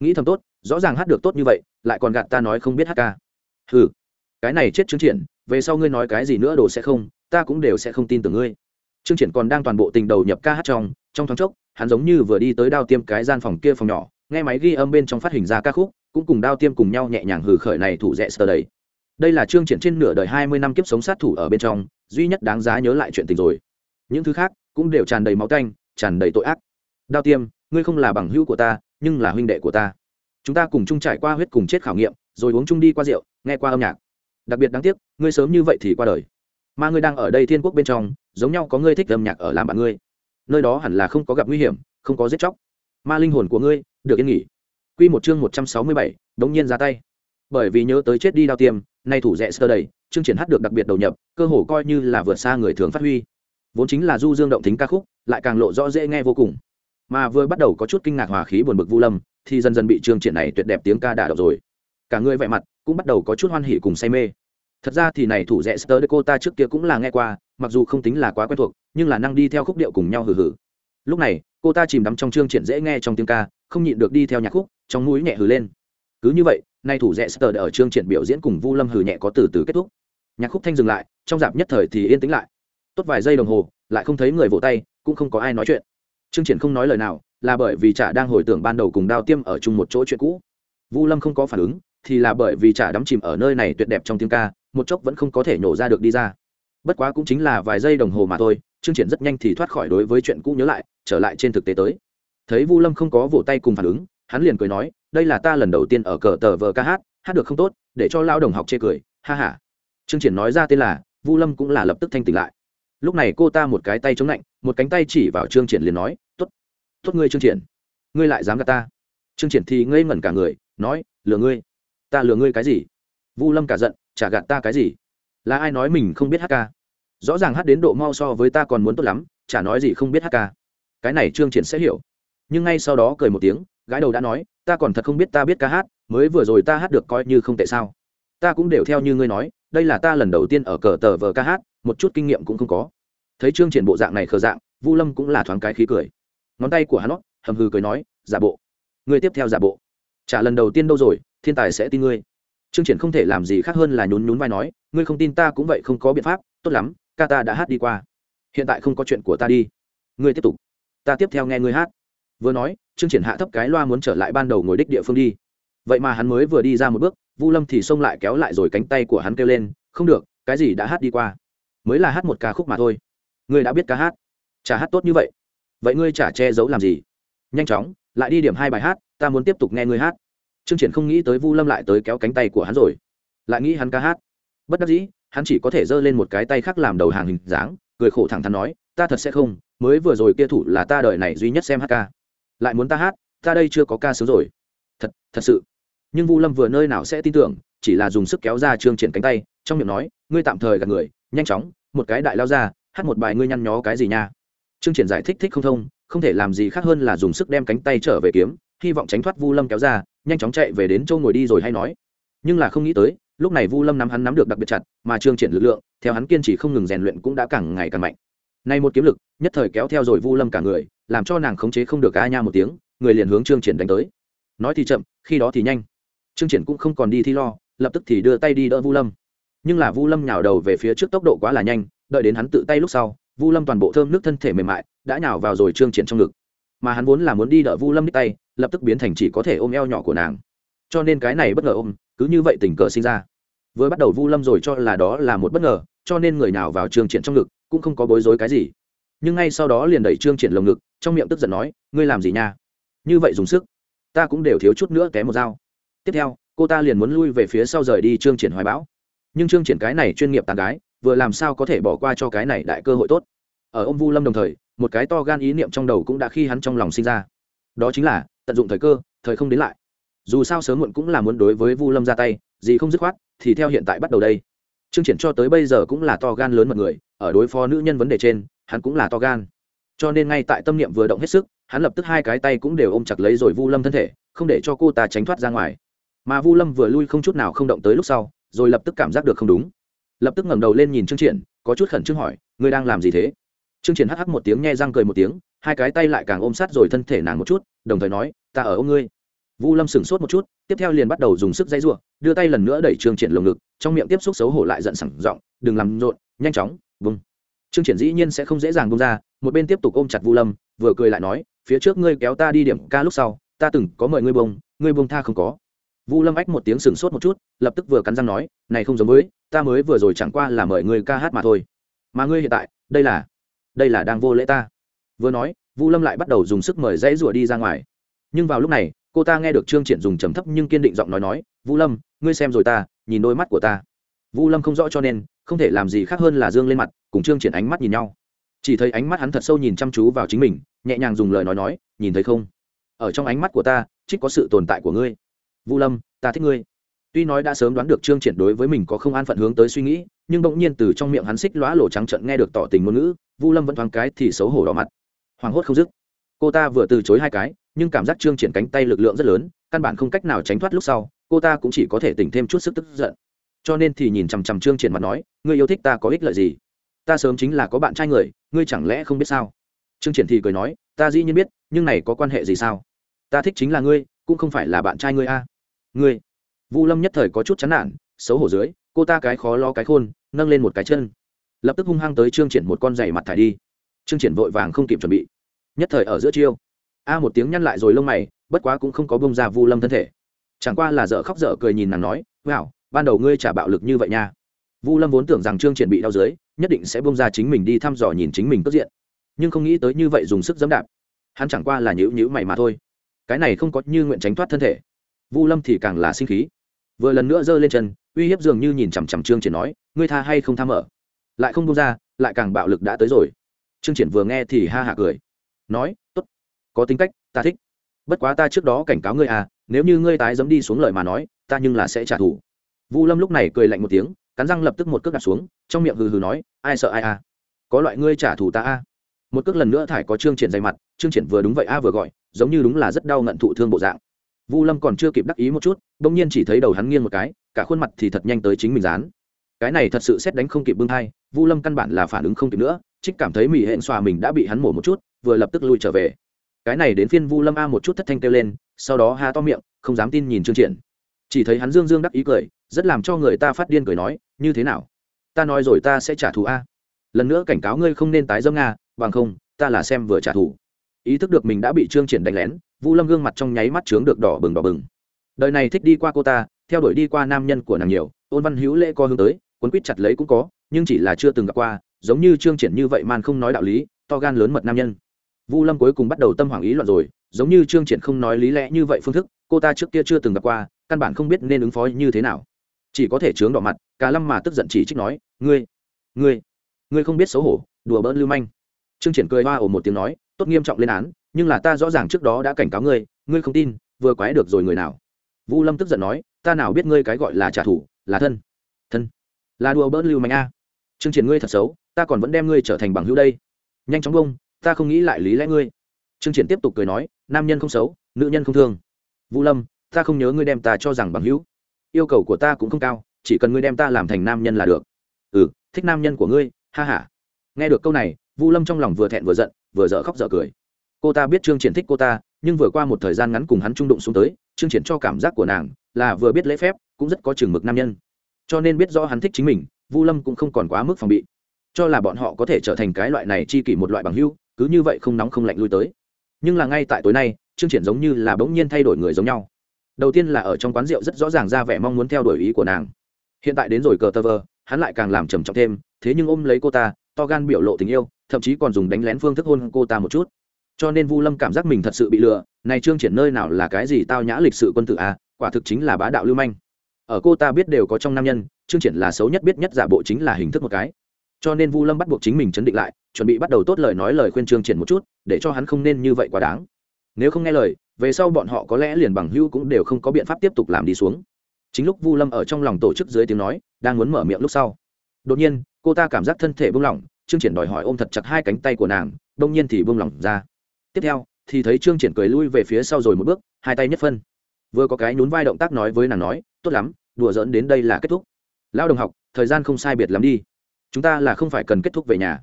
Nghĩ thầm tốt rõ ràng hát được tốt như vậy, lại còn gạt ta nói không biết hát ca. Ừ cái này chết chứng triển, về sau ngươi nói cái gì nữa đồ sẽ không, ta cũng đều sẽ không tin tưởng ngươi. Chương triển còn đang toàn bộ tình đầu nhập ca hát trong trong thoáng chốc, hắn giống như vừa đi tới đao tiêm cái gian phòng kia phòng nhỏ, nghe máy ghi âm bên trong phát hình ra ca khúc, cũng cùng đao tiêm cùng nhau nhẹ nhàng hừ khởi này thủ rẽ sờ đầy. Đây là chương triển trên nửa đời hai mươi năm kiếp sống sát thủ ở bên trong, duy nhất đáng giá nhớ lại chuyện tình rồi. Những thứ khác cũng đều tràn đầy máu tanh, tràn đầy tội ác. Đao tiêm, ngươi không là bằng hữu của ta, nhưng là huynh đệ của ta chúng ta cùng chung trải qua huyết cùng chết khảo nghiệm rồi uống chung đi qua rượu nghe qua âm nhạc đặc biệt đáng tiếc ngươi sớm như vậy thì qua đời mà ngươi đang ở đây thiên quốc bên trong giống nhau có ngươi thích âm nhạc ở làm bạn ngươi nơi đó hẳn là không có gặp nguy hiểm không có giết chóc ma linh hồn của ngươi được yên nghỉ Quy một chương một trăm sáu mươi bảy, đống nhiên ra tay. Bởi vì nhớ tới chết đi đao tiêm, nay thủ rẻ sơ đầy, chương triển hát được đặc biệt đầu nhập, cơ hồ coi như là vượt xa người thường phát huy. Vốn chính là du dương động tính ca khúc, lại càng lộ rõ dễ nghe vô cùng. Mà vừa bắt đầu có chút kinh ngạc hòa khí buồn bực Vu Lâm, thì dần dần bị trường triển này tuyệt đẹp tiếng ca đả động rồi. Cả người vẻ mặt cũng bắt đầu có chút hoan hỉ cùng say mê. Thật ra thì này thủ rẽ sơ cô ta trước kia cũng là nghe qua, mặc dù không tính là quá quen thuộc, nhưng là năng đi theo khúc điệu cùng nhau hừ hừ. Lúc này, cô ta chìm đắm trong chương triển dễ nghe trong tiếng ca, không nhịn được đi theo nhạc khúc trong mũi nhẹ hừ lên cứ như vậy nay thủ rẽ sơ ở chương triển biểu diễn cùng vu lâm hừ nhẹ có từ từ kết thúc nhạc khúc thanh dừng lại trong dạp nhất thời thì yên tĩnh lại tốt vài giây đồng hồ lại không thấy người vỗ tay cũng không có ai nói chuyện Trương triển không nói lời nào, là bởi vì chả đang hồi tưởng ban đầu cùng đao tiêm ở chung một chỗ chuyện cũ. Vu lâm không có phản ứng, thì là bởi vì chả đắm chìm ở nơi này tuyệt đẹp trong tiếng ca, một chốc vẫn không có thể nhổ ra được đi ra. Bất quá cũng chính là vài giây đồng hồ mà thôi, Trương triển rất nhanh thì thoát khỏi đối với chuyện cũ nhớ lại, trở lại trên thực tế tới. Thấy vu lâm không có vỗ tay cùng phản ứng, hắn liền cười nói, đây là ta lần đầu tiên ở cờ tờ vờ ca hát hát được không tốt, để cho lao đồng học chê cười, ha ha. trương triển nói ra tên là, vu lâm cũng là lập tức thanh tỉnh lại lúc này cô ta một cái tay chống lạnh, một cánh tay chỉ vào trương triển liền nói t ố t t ố t ngươi trương triển, ngươi lại dám gạt ta? Trương triển thì ngây ngẩn cả người, nói, lừa ngươi, ta lừa ngươi cái gì? Vu lâm cả giận, chả gạt ta cái gì? Là ai nói mình không biết hát ca? Rõ ràng hát đến độ mau so với ta còn muốn tốt lắm, chả nói gì không biết hát ca. Cái này trương triển sẽ hiểu. Nhưng ngay sau đó cười một tiếng gái đầu đã nói, ta còn thật không biết ta biết ca hát, mới vừa rồi ta hát được coi như không tệ sao. Ta cũng đều theo như ngươi nói đây là ta lần đầu tiên ở cờ tờ vờ ca hát, một chút kinh nghiệm cũng không có. Thấy trương triển bộ dạng này khờ dạng, vu lâm cũng là thoáng cái khí cười. Ngón tay của hắn nó, hầm hừ cười nói, giả bộ. Ngươi tiếp theo giả bộ. Trả lần đầu tiên đâu rồi, thiên tài sẽ tin ngươi. Trương triển không thể làm gì khác hơn là nhún nhún vai nói, ngươi không tin ta cũng vậy không có biện pháp, tốt lắm, ca ta đã hát đi qua. Hiện tại không có chuyện của ta đi. Ngươi tiếp tục. Ta tiếp theo nghe ngươi hát. Vừa nói, trương triển hạ thấp cái loa muốn trở lại ban đầu ngồi đích địa phương đi. Vậy mà hắn mới vừa đi ra một bước vu lâm thì xông lại kéo lại rồi cánh tay của hắn kêu lên, không được, cái gì đã hát đi qua? Mới là hát một ca khúc mà thôi. Ngươi đã biết ca hát. Chả hát tốt như vậy. Vậy ngươi chả che giấu làm gì. Nhanh chóng, lại đi điểm hai bài hát, ta muốn tiếp tục nghe ngươi hát. Trương triển không nghĩ tới vu lâm lại tới kéo cánh tay của hắn rồi. Lại nghĩ hắn ca hát. Bất đắc dĩ, hắn chỉ có thể giơ lên một cái tay khác làm đầu hàng hình dáng, cười khổ thẳng thắn nói, ta thật sẽ không, mới vừa rồi kia thủ là ta đợi này duy nhất xem hát ca. Lại muốn ta hát, ta đây chưa có ca sướng rồi. Thật thật sự nhưng vu lâm vừa nơi nào sẽ tin tưởng, chỉ là dùng sức kéo ra trương triển cánh tay, trong miệng nói, ngươi tạm thời gạt người, nhanh chóng, một cái đại lao ra, hát một bài ngươi nhăn nhó cái gì nha? Trương triển giải thích thích không thông, không thể làm gì khác hơn là dùng sức đem cánh tay trở về kiếm, hy vọng tránh thoát vu lâm kéo ra, nhanh chóng chạy về đến châu ngồi đi rồi hay nói. Nhưng là không nghĩ tới, lúc này vu lâm nắm hắn nắm được đặc biệt chặt, mà trương triển lực lượng, theo hắn kiên trì không ngừng rèn luyện cũng đã càng ngày càng mạnh. Nay một kiếm lực, nhất thời kéo theo rồi vu lâm cả người, làm cho nàng khống chế không được a nha một tiếng, người liền hướng trương triển đánh tới. Nói thì chậm, khi đó thì nhanh trương triển cũng không còn đi thi lo, lập tức thì đưa tay đi đỡ vu lâm. Nhưng là vu lâm nhào đầu về phía trước tốc độ quá là nhanh, đợi đến hắn tự tay lúc sau, vu lâm toàn bộ thơm nước thân thể mềm mại, đã nhào vào rồi trương triển trong ngực. Mà hắn vốn là muốn đi đỡ vu lâm đích tay, lập tức biến thành chỉ có thể ôm eo nhỏ của nàng. Cho nên cái này bất ngờ ôm, cứ như vậy tình cờ sinh ra. Vừa bắt đầu vu lâm rồi cho là đó là một bất ngờ, cho nên người nào vào trương triển trong ngực cũng không có bối rối cái gì. Nhưng ngay sau đó liền đẩy trương triển lồng ngực, trong miệng tức giận nói, ngươi làm gì nha? Như vậy dùng sức, ta cũng đều thiếu chút nữa té một dao tiếp theo, cô ta liền muốn lui về phía sau rời đi trương triển hoài bão. Nhưng trương triển cái này chuyên nghiệp tàn gái, vừa làm sao có thể bỏ qua cho cái này đại cơ hội tốt? Ở ông vu lâm đồng thời, một cái to gan ý niệm trong đầu cũng đã khi hắn trong lòng sinh ra. Đó chính là, tận dụng thời cơ, thời không đến lại. Dù sao sớm muộn cũng là muốn đối với vu lâm ra tay, gì không dứt khoát, thì theo hiện tại bắt đầu đây. Trương triển cho tới bây giờ cũng là to gan lớn một người, ở đối phó nữ nhân vấn đề trên, hắn cũng là to gan. Cho nên ngay tại tâm niệm vừa động hết sức, hắn lập tức hai cái tay cũng đều ôm chặt lấy rồi vu lâm thân thể, không để cho cô ta tránh thoát ra ngoài mà vu lâm vừa lui không chút nào không động tới lúc sau, rồi lập tức cảm giác được không đúng. Lập tức ngẩng đầu lên nhìn trương triển, có chút khẩn trương hỏi, ngươi đang làm gì thế? Trương triển hắc hắc một tiếng nghe răng cười một tiếng, hai cái tay lại càng ôm sát rồi thân thể nàng một chút, đồng thời nói, ta ở ôm ngươi. Vu lâm sững sốt một chút, tiếp theo liền bắt đầu dùng sức dây giụa, đưa tay lần nữa đẩy trương triển lồng ngực, trong miệng tiếp xúc xấu hổ lại giận sẳng giọng, đừng làm rộn, nhanh chóng vâng trương triển dĩ nhiên sẽ không dễ dàng bung ra, một bên tiếp tục ôm chặt vu lâm, vừa cười lại nói, phía trước ngươi kéo ta đi điểm ca lúc sau, ta từng có mời ngươi bông ngươi bông tha không có vu lâm ách một tiếng sừng sốt một chút, lập tức vừa cắn răng nói, này không giống với, ta mới vừa rồi chẳng qua là mời người ca hát mà thôi. Mà ngươi hiện tại, đây là đây là đang vô lễ ta. Vừa nói, vu lâm lại bắt đầu dùng sức mời dãy rủa đi ra ngoài. Nhưng vào lúc này, cô ta nghe được trương triển dùng trầm thấp nhưng kiên định giọng nói nói, vu lâm, ngươi xem rồi ta, nhìn đôi mắt của ta. Vu lâm không rõ cho nên, không thể làm gì khác hơn là dương lên mặt, cùng trương triển ánh mắt nhìn nhau. Chỉ thấy ánh mắt hắn thật sâu nhìn chăm chú vào chính mình, nhẹ nhàng dùng lời nói nói, nhìn thấy không? Ở trong ánh mắt của ta, trích có sự tồn tại của ngươi vu lâm, ta thích ngươi. Tuy nói đã sớm đoán được trương triển đối với mình có không an phận hướng tới suy nghĩ, nhưng bỗng nhiên từ trong miệng hắn xích lóa lổ trắng trận nghe được tỏ tình ngôn ngữ vu lâm vẫn thoáng cái thì xấu hổ đỏ mặt. Hoảng hốt không dứt. Cô ta vừa từ chối hai cái, nhưng cảm giác trương triển cánh tay lực lượng rất lớn, căn bản không cách nào tránh thoát lúc sau, cô ta cũng chỉ có thể tỉnh thêm chút sức tức giận. Cho nên thì nhìn chằm chằm trương triển mặt nói, ngươi yêu thích ta có ích lợi gì? Ta sớm chính là có bạn trai người, ngươi chẳng lẽ không biết sao? Trương triển thì cười nói, ta dĩ nhiên biết, nhưng này có quan hệ gì sao? Ta thích chính là ngươi, cũng không phải là bạn trai ngươi a ngươi. Vu lâm nhất thời có chút chán nản, xấu hổ dưới, cô ta cái khó lo cái khôn, nâng lên một cái chân. Lập tức hung hăng tới trương triển một con giày mặt thải đi. Trương triển vội vàng không kịp chuẩn bị. Nhất thời ở giữa chiêu. A một tiếng nhăn lại rồi lông mày, bất quá cũng không có bông ra vu lâm thân thể. Chẳng qua là dở khóc dở cười nhìn nàng nói, wow, ban đầu ngươi trả bạo lực như vậy nha. Vu lâm vốn tưởng rằng trương triển bị đau dưới, nhất định sẽ bông ra chính mình đi thăm dò nhìn chính mình cất diện. Nhưng không nghĩ tới như vậy dùng sức dẫm đạp. Hắn chẳng qua là nhữ nhữ mày mà thôi. Cái này không có như nguyện tránh thoát thân thể vu lâm thì càng là sinh khí. Vừa lần nữa giơ lên chân, uy hiếp dường như nhìn chằm chằm trương triển nói, ngươi tha hay không tha mở? Lại không buông ra, lại càng bạo lực đã tới rồi. Trương triển vừa nghe thì ha hạ cười. Nói, tốt, có tính cách, ta thích. Bất quá ta trước đó cảnh cáo ngươi à nếu như ngươi tái dẫm đi xuống lời mà nói, ta nhưng là sẽ trả thù. Vu lâm lúc này cười lạnh một tiếng, cắn răng lập tức một cước đặt xuống, trong miệng hừ hừ nói, ai sợ ai à? Có loại ngươi trả thù ta à? Một cước lần nữa thải có trương triển dày mặt, trương triển vừa đúng vậy a vừa gọi, giống như đúng là rất đau ngận thụ thương bộ dạng vu lâm còn chưa kịp đắc ý một chút, bỗng nhiên chỉ thấy đầu hắn nghiêng một cái, cả khuôn mặt thì thật nhanh tới chính mình dán. Cái này thật sự xét đánh không kịp bưng thai, vu lâm căn bản là phản ứng không kịp nữa, trích cảm thấy mỹ hẹn xòa mình đã bị hắn mổ một chút, vừa lập tức lui trở về. Cái này đến phiên vu lâm a một chút thất thanh kêu lên, sau đó ha to miệng, không dám tin nhìn trương triển. Chỉ thấy hắn dương dương đắc ý cười, rất làm cho người ta phát điên cười nói, như thế nào? Ta nói rồi ta sẽ trả thù a. Lần nữa cảnh cáo ngươi không nên tái dâm nga, bằng không, ta là xem vừa trả thù. Ý thức được mình đã bị trương triển đánh lén vu lâm gương mặt trong nháy mắt trướng được đỏ bừng đỏ bừng. Đời này thích đi qua cô ta, theo đuổi đi qua nam nhân của nàng nhiều, ôn văn hữu lễ co hướng tới quấn quýt chặt lấy cũng có, nhưng chỉ là chưa từng gặp qua, giống như trương triển như vậy man không nói đạo lý, to gan lớn mật nam nhân. Vu lâm cuối cùng bắt đầu tâm hoảng ý loạn rồi, giống như trương triển không nói lý lẽ như vậy phương thức, cô ta trước kia chưa từng gặp qua, căn bản không biết nên ứng phó như thế nào. Chỉ có thể trướng đỏ mặt, cả lâm mà tức giận chỉ trích nói, ngươi ngươi ngươi không biết xấu hổ, đùa bỡn lưu manh. Trương triển cười hoa ồ một tiếng nói, tốt nghiêm trọng lên án nhưng là ta rõ ràng trước đó đã cảnh cáo ngươi ngươi không tin, vừa quái được rồi người nào. Vu lâm tức giận nói, ta nào biết ngươi cái gọi là trả thù, là thân. Thân. Là đùa bỡn lưu manh a. Trương triển ngươi thật xấu, ta còn vẫn đem ngươi trở thành bằng hữu đây. Nhanh chóng bông ta không nghĩ lại lý lẽ ngươi. Trương triển tiếp tục cười nói, nam nhân không xấu, nữ nhân không thương. Vũ lâm, ta không nhớ ngươi đem ta cho rằng bằng hữu. Yêu cầu của ta cũng không cao, chỉ cần ngươi đem ta làm thành nam nhân là được. Ừ thích nam nhân của ngươi, ha ha. Nghe được câu này, vu lâm trong lòng vừa thẹn vừa giận, vừa dở khóc dở cười cô ta biết trương triển thích cô ta, nhưng vừa qua một thời gian ngắn cùng hắn trung đụng xuống tới, trương triển cho cảm giác của nàng là vừa biết lễ phép, cũng rất có chừng mực nam nhân. Cho nên biết rõ hắn thích chính mình, vu lâm cũng không còn quá mức phòng bị. Cho là bọn họ có thể trở thành cái loại này chi kỷ một loại bằng hưu cứ như vậy không nóng không lạnh lui tới. Nhưng là ngay tại tối nay, trương triển giống như là bỗng nhiên thay đổi người giống nhau. Đầu tiên là ở trong quán rượu rất rõ ràng ra vẻ mong muốn theo đuổi ý của nàng. Hiện tại đến rồi cờ tơ vơ, hắn lại càng làm trầm trọng thêm, thế nhưng ôm lấy cô ta, to gan biểu lộ tình yêu, thậm chí còn dùng đánh lén phương thức hôn cô ta một chút cho nên vu lâm cảm giác mình thật sự bị lừa này trương triển nơi nào là cái gì tao nhã lịch sự quân tử à, quả thực chính là bá đạo lưu manh. Ở cô ta biết đều có trong nam nhân trương triển là xấu nhất biết nhất giả bộ chính là hình thức một cái. Cho nên vu lâm bắt buộc chính mình chấn định lại chuẩn bị bắt đầu tốt lời nói lời khuyên trương triển một chút để cho hắn không nên như vậy quá đáng. Nếu không nghe lời về sau bọn họ có lẽ liền bằng hưu cũng đều không có biện pháp tiếp tục làm đi xuống. Chính lúc vu lâm ở trong lòng tổ chức dưới tiếng nói đang muốn mở miệng lúc sau. Đột nhiên cô ta cảm giác thân thể buông lỏng trương triển đòi hỏi ôm thật chặt hai cánh tay của nàng đông nhiên thì buông lỏng ra tiếp theo, thì thấy trương triển cười lui về phía sau rồi một bước, hai tay nhất phân. Vừa có cái nhún vai động tác nói với nàng nói, tốt lắm, đùa giỡn đến đây là kết thúc. Lao đồng học, thời gian không sai biệt lắm đi. Chúng ta là không phải cần kết thúc về nhà.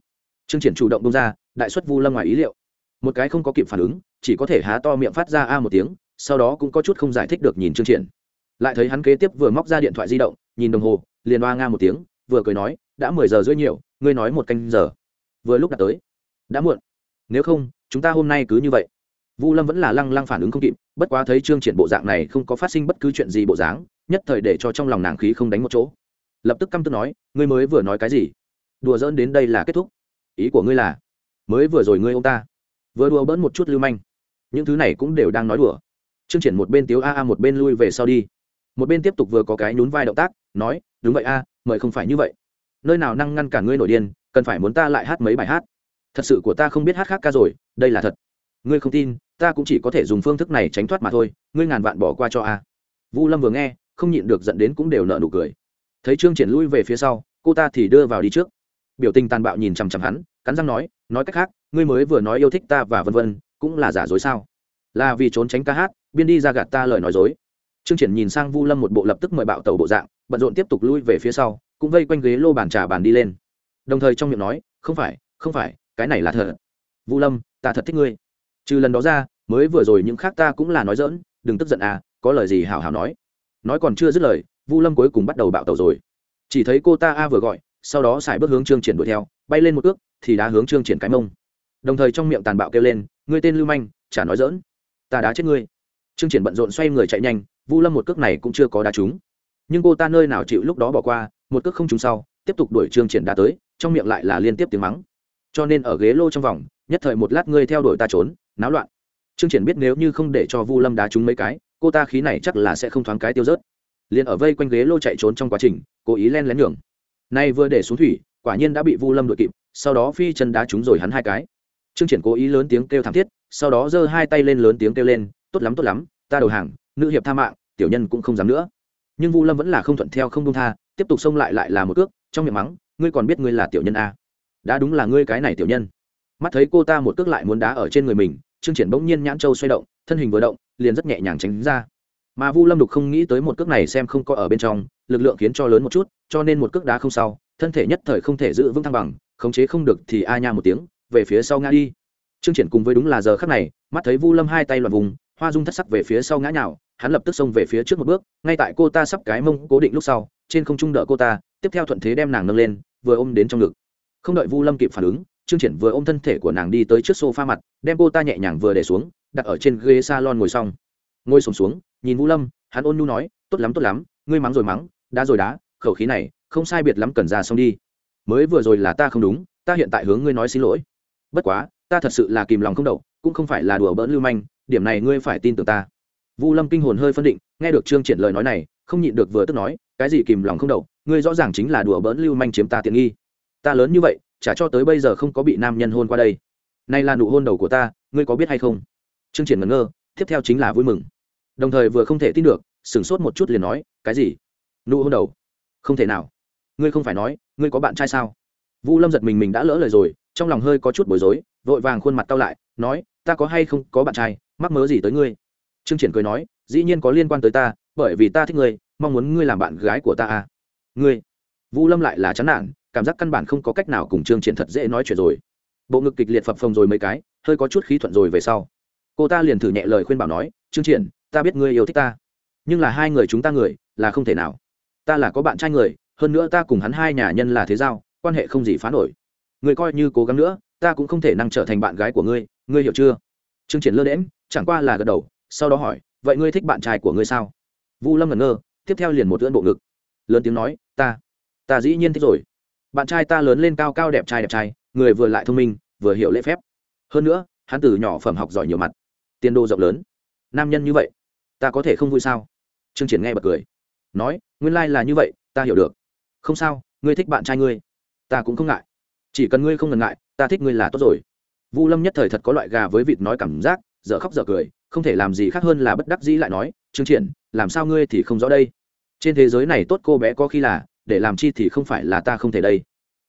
Trương triển chủ động bông ra, đại xuất vu lâm ngoài ý liệu. Một cái không có kịp phản ứng, chỉ có thể há to miệng phát ra a một tiếng, sau đó cũng có chút không giải thích được nhìn trương triển. Lại thấy hắn kế tiếp vừa móc ra điện thoại di động, nhìn đồng hồ, liền oa nga một tiếng, vừa cười nói, đã mười giờ rưỡi nhiều, ngươi nói một canh giờ. Vừa lúc đã tới. Đã muộn. Nếu không chúng ta hôm nay cứ như vậy. Vu lâm vẫn là lăng lăng phản ứng không kịp, bất quá thấy trương triển bộ dạng này không có phát sinh bất cứ chuyện gì bộ dáng, nhất thời để cho trong lòng nàng khí không đánh một chỗ. Lập tức căm tức nói, ngươi mới vừa nói cái gì? Đùa dỡn đến đây là kết thúc. Ý của ngươi là, mới vừa rồi ngươi ông ta, vừa đùa bỡn một chút lưu manh. Những thứ này cũng đều đang nói đùa. Trương triển một bên tiếu a a một bên lui về sau đi. Một bên tiếp tục vừa có cái nhún vai động tác, nói, đúng vậy a, mời không phải như vậy. Nơi nào năng ngăn cả ngươi nổi điên, cần phải muốn ta lại hát mấy bài hát. Thật sự của ta không biết hát khác ca rồi đây là thật. Ngươi không tin, ta cũng chỉ có thể dùng phương thức này tránh thoát mà thôi, ngươi ngàn vạn bỏ qua cho a. Vu lâm vừa nghe, không nhịn được dẫn đến cũng đều nợ nụ cười. Thấy trương triển lui về phía sau, cô ta thì đưa vào đi trước. Biểu tình tàn bạo nhìn chằm chằm hắn, cắn răng nói nói cách khác, ngươi mới vừa nói yêu thích ta và vân vân, cũng là giả dối sao? Là vì trốn tránh ca hát, biên đi ra gạt ta lời nói dối. Trương triển nhìn sang vu lâm một bộ lập tức mời bạo tàu bộ dạng, bận rộn tiếp tục lui về phía sau, cũng vây quanh ghế lô bàn trà bàn đi lên. Đồng thời trong miệng nói, không phải không phải, cái này là thật vu lâm, ta thật thích ngươi. Trừ lần đó ra, mới vừa rồi những khác ta cũng là nói dỡn đừng tức giận à có lời gì hào hào nói. Nói còn chưa dứt lời, vu lâm cuối cùng bắt đầu bạo tàu rồi. Chỉ thấy cô ta a vừa gọi, sau đó xài bước hướng trương triển đuổi theo, bay lên một ước, thì đá hướng trương triển cái mông. Đồng thời trong miệng tàn bạo kêu lên, ngươi tên lưu manh, chả nói dỡn ta đá chết ngươi. Trương triển bận rộn xoay người chạy nhanh, vu lâm một cước này cũng chưa có đá trúng. Nhưng cô ta nơi nào chịu lúc đó bỏ qua, một cước không trúng sau, tiếp tục đuổi trương triển đá tới, trong miệng lại là liên tiếp tiếng mắng cho nên ở ghế lô trong vòng, nhất thời một lát ngươi theo đuổi ta trốn, náo loạn. Trương triển biết nếu như không để cho vu lâm đá trúng mấy cái, cô ta khí này chắc là sẽ không thoáng cái tiêu rớt. Liền ở vây quanh ghế lô chạy trốn trong quá trình, cố ý len lén nhường. Nay vừa để xuống thủy, quả nhiên đã bị vu lâm đuổi kịp, sau đó phi chân đá trúng rồi hắn hai cái. Trương triển cố ý lớn tiếng kêu thảm thiết, sau đó giơ hai tay lên lớn tiếng kêu lên, tốt lắm tốt lắm, ta đầu hàng, nữ hiệp tha mạng, tiểu nhân cũng không dám nữa. Nhưng vu lâm vẫn là không thuận theo không công tha, tiếp tục xông lại lại là một cước, trong miệng mắng, ngươi còn biết ngươi là tiểu nhân a? Đã đúng là ngươi cái này tiểu nhân. Mắt thấy cô ta một cước lại muốn đá ở trên người mình, trương triển bỗng nhiên nhãn châu xoay động, thân hình vừa động, liền rất nhẹ nhàng tránh ra. Mà vu lâm đục không nghĩ tới một cước này xem không có ở bên trong, lực lượng khiến cho lớn một chút, cho nên một cước đá không sau, thân thể nhất thời không thể giữ vững thăng bằng, khống chế không được thì a nha một tiếng, về phía sau ngã đi. Trương triển cùng với đúng là giờ khắc này, mắt thấy vu lâm hai tay loạn vùng, hoa dung thất sắc về phía sau ngã nhào, hắn lập tức xông về phía trước một bước, ngay tại cô ta sắp cái mông cố định lúc sau, trên không trung đỡ cô ta, tiếp theo thuận thế đem nàng nâng lên, vừa ôm đến trong ngực không đợi vu lâm kịp phản ứng trương triển vừa ôm thân thể của nàng đi tới trước sofa mặt đem cô ta nhẹ nhàng vừa để xuống đặt ở trên ghế salon ngồi xong. Ngồi sùng xuống, xuống nhìn vũ lâm hắn ôn nhu nói tốt lắm tốt lắm ngươi mắng rồi mắng đã rồi đá khẩu khí này không sai biệt lắm cần ra xong đi. Mới vừa rồi là ta không đúng ta hiện tại hướng ngươi nói xin lỗi. Bất quá ta thật sự là kìm lòng không đậu cũng không phải là đùa bỡn lưu manh điểm này ngươi phải tin tưởng ta. Vu lâm kinh hồn hơi phân định nghe được trương triển lời nói này không nhịn được vừa tức nói cái gì kìm lòng không đậu ngươi rõ ràng chính là đùa bỡn lưu manh chiếm ta tiện nghi ta lớn như vậy, chả cho tới bây giờ không có bị nam nhân hôn qua đây. Nay là nụ hôn đầu của ta, ngươi có biết hay không? Trương triển ngẩn ngơ, tiếp theo chính là vui mừng. Đồng thời vừa không thể tin được, sửng sốt một chút liền nói, cái gì? Nụ hôn đầu? Không thể nào. Ngươi không phải nói, ngươi có bạn trai sao? Vu lâm giật mình mình đã lỡ lời rồi, trong lòng hơi có chút bối rối, vội vàng khuôn mặt tao lại, nói, ta có hay không có bạn trai, mắc mớ gì tới ngươi? Trương triển cười nói, dĩ nhiên có liên quan tới ta, bởi vì ta thích ngươi, mong muốn ngươi làm bạn gái của ta à. Ngươi? Vu lâm lại là chán nản cảm giác căn bản không có cách nào cùng trương triển thật dễ nói chuyện rồi. Bộ ngực kịch liệt phập phồng rồi mấy cái, hơi có chút khí thuận rồi về sau. Cô ta liền thử nhẹ lời khuyên bảo nói, trương triển, ta biết ngươi yêu thích ta, nhưng là hai người chúng ta người là không thể nào. Ta là có bạn trai người, hơn nữa ta cùng hắn hai nhà nhân là thế giao, quan hệ không gì phá nổi. Người coi như cố gắng nữa, ta cũng không thể năng trở thành bạn gái của ngươi ngươi hiểu chưa? Trương triển lơ đễm chẳng qua là gật đầu, sau đó hỏi, vậy ngươi thích bạn trai của ngươi sao? Vu lâm ngẩn ngơ, tiếp theo liền một ưỡn bộ ngực, lớn tiếng nói, ta ta dĩ nhiên thích rồi bạn trai ta lớn lên cao cao đẹp trai đẹp trai, người vừa lại thông minh, vừa hiểu lễ phép. Hơn nữa, hắn từ nhỏ phẩm học giỏi nhiều mặt, tiền đồ rộng lớn. Nam nhân như vậy, ta có thể không vui sao? Trương triển nghe bật cười. Nói, nguyên lai、like、là như vậy, ta hiểu được. Không sao, ngươi thích bạn trai ngươi. Ta cũng không ngại. Chỉ cần ngươi không ngần ngại, ta thích ngươi là tốt rồi. Vu lâm nhất thời thật có loại gà với vịt nói cảm giác, dở khóc dở cười, không thể làm gì khác hơn là bất đắc dĩ lại nói, trương triển, làm sao ngươi thì không rõ đây? Trên thế giới này tốt cô bé có khi là để làm chi thì không phải là ta không thể đây.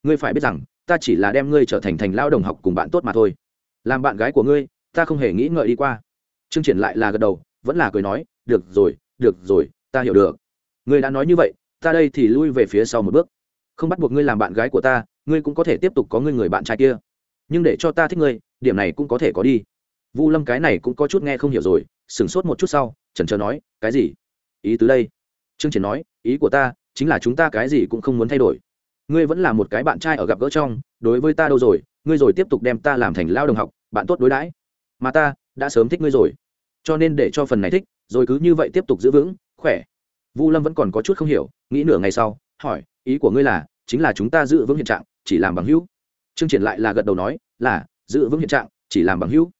Ngươi phải biết rằng, ta chỉ là đem ngươi trở thành thành lao đồng học cùng bạn tốt mà thôi. Làm bạn gái của ngươi, ta không hề nghĩ ngợi đi qua. Trương triển lại là gật đầu, vẫn là cười nói, được rồi được rồi, ta hiểu được. Ngươi đã nói như vậy, ta đây thì lui về phía sau một bước. Không bắt buộc ngươi làm bạn gái của ta, ngươi cũng có thể tiếp tục có ngươi người bạn trai kia. Nhưng để cho ta thích ngươi, điểm này cũng có thể có đi. Vu lâm cái này cũng có chút nghe không hiểu rồi, sửng sốt một chút sau trần trờ nói, cái gì? Ý tứ đây? Trương triển nói, ý của ta chính là chúng ta cái gì cũng không muốn thay đổi. Ngươi vẫn là một cái bạn trai ở gặp gỡ trong, đối với ta đâu rồi, ngươi rồi tiếp tục đem ta làm thành lao đồng học, bạn tốt đối đãi. Mà ta đã sớm thích ngươi rồi. Cho nên để cho phần này thích, rồi cứ như vậy tiếp tục giữ vững, khỏe. Vu lâm vẫn còn có chút không hiểu, nghĩ nửa ngày sau, hỏi, ý của ngươi là, chính là chúng ta giữ vững hiện trạng, chỉ làm bằng hữu. Trương triển lại là gật đầu nói, là, giữ vững hiện trạng, chỉ làm bằng hữu.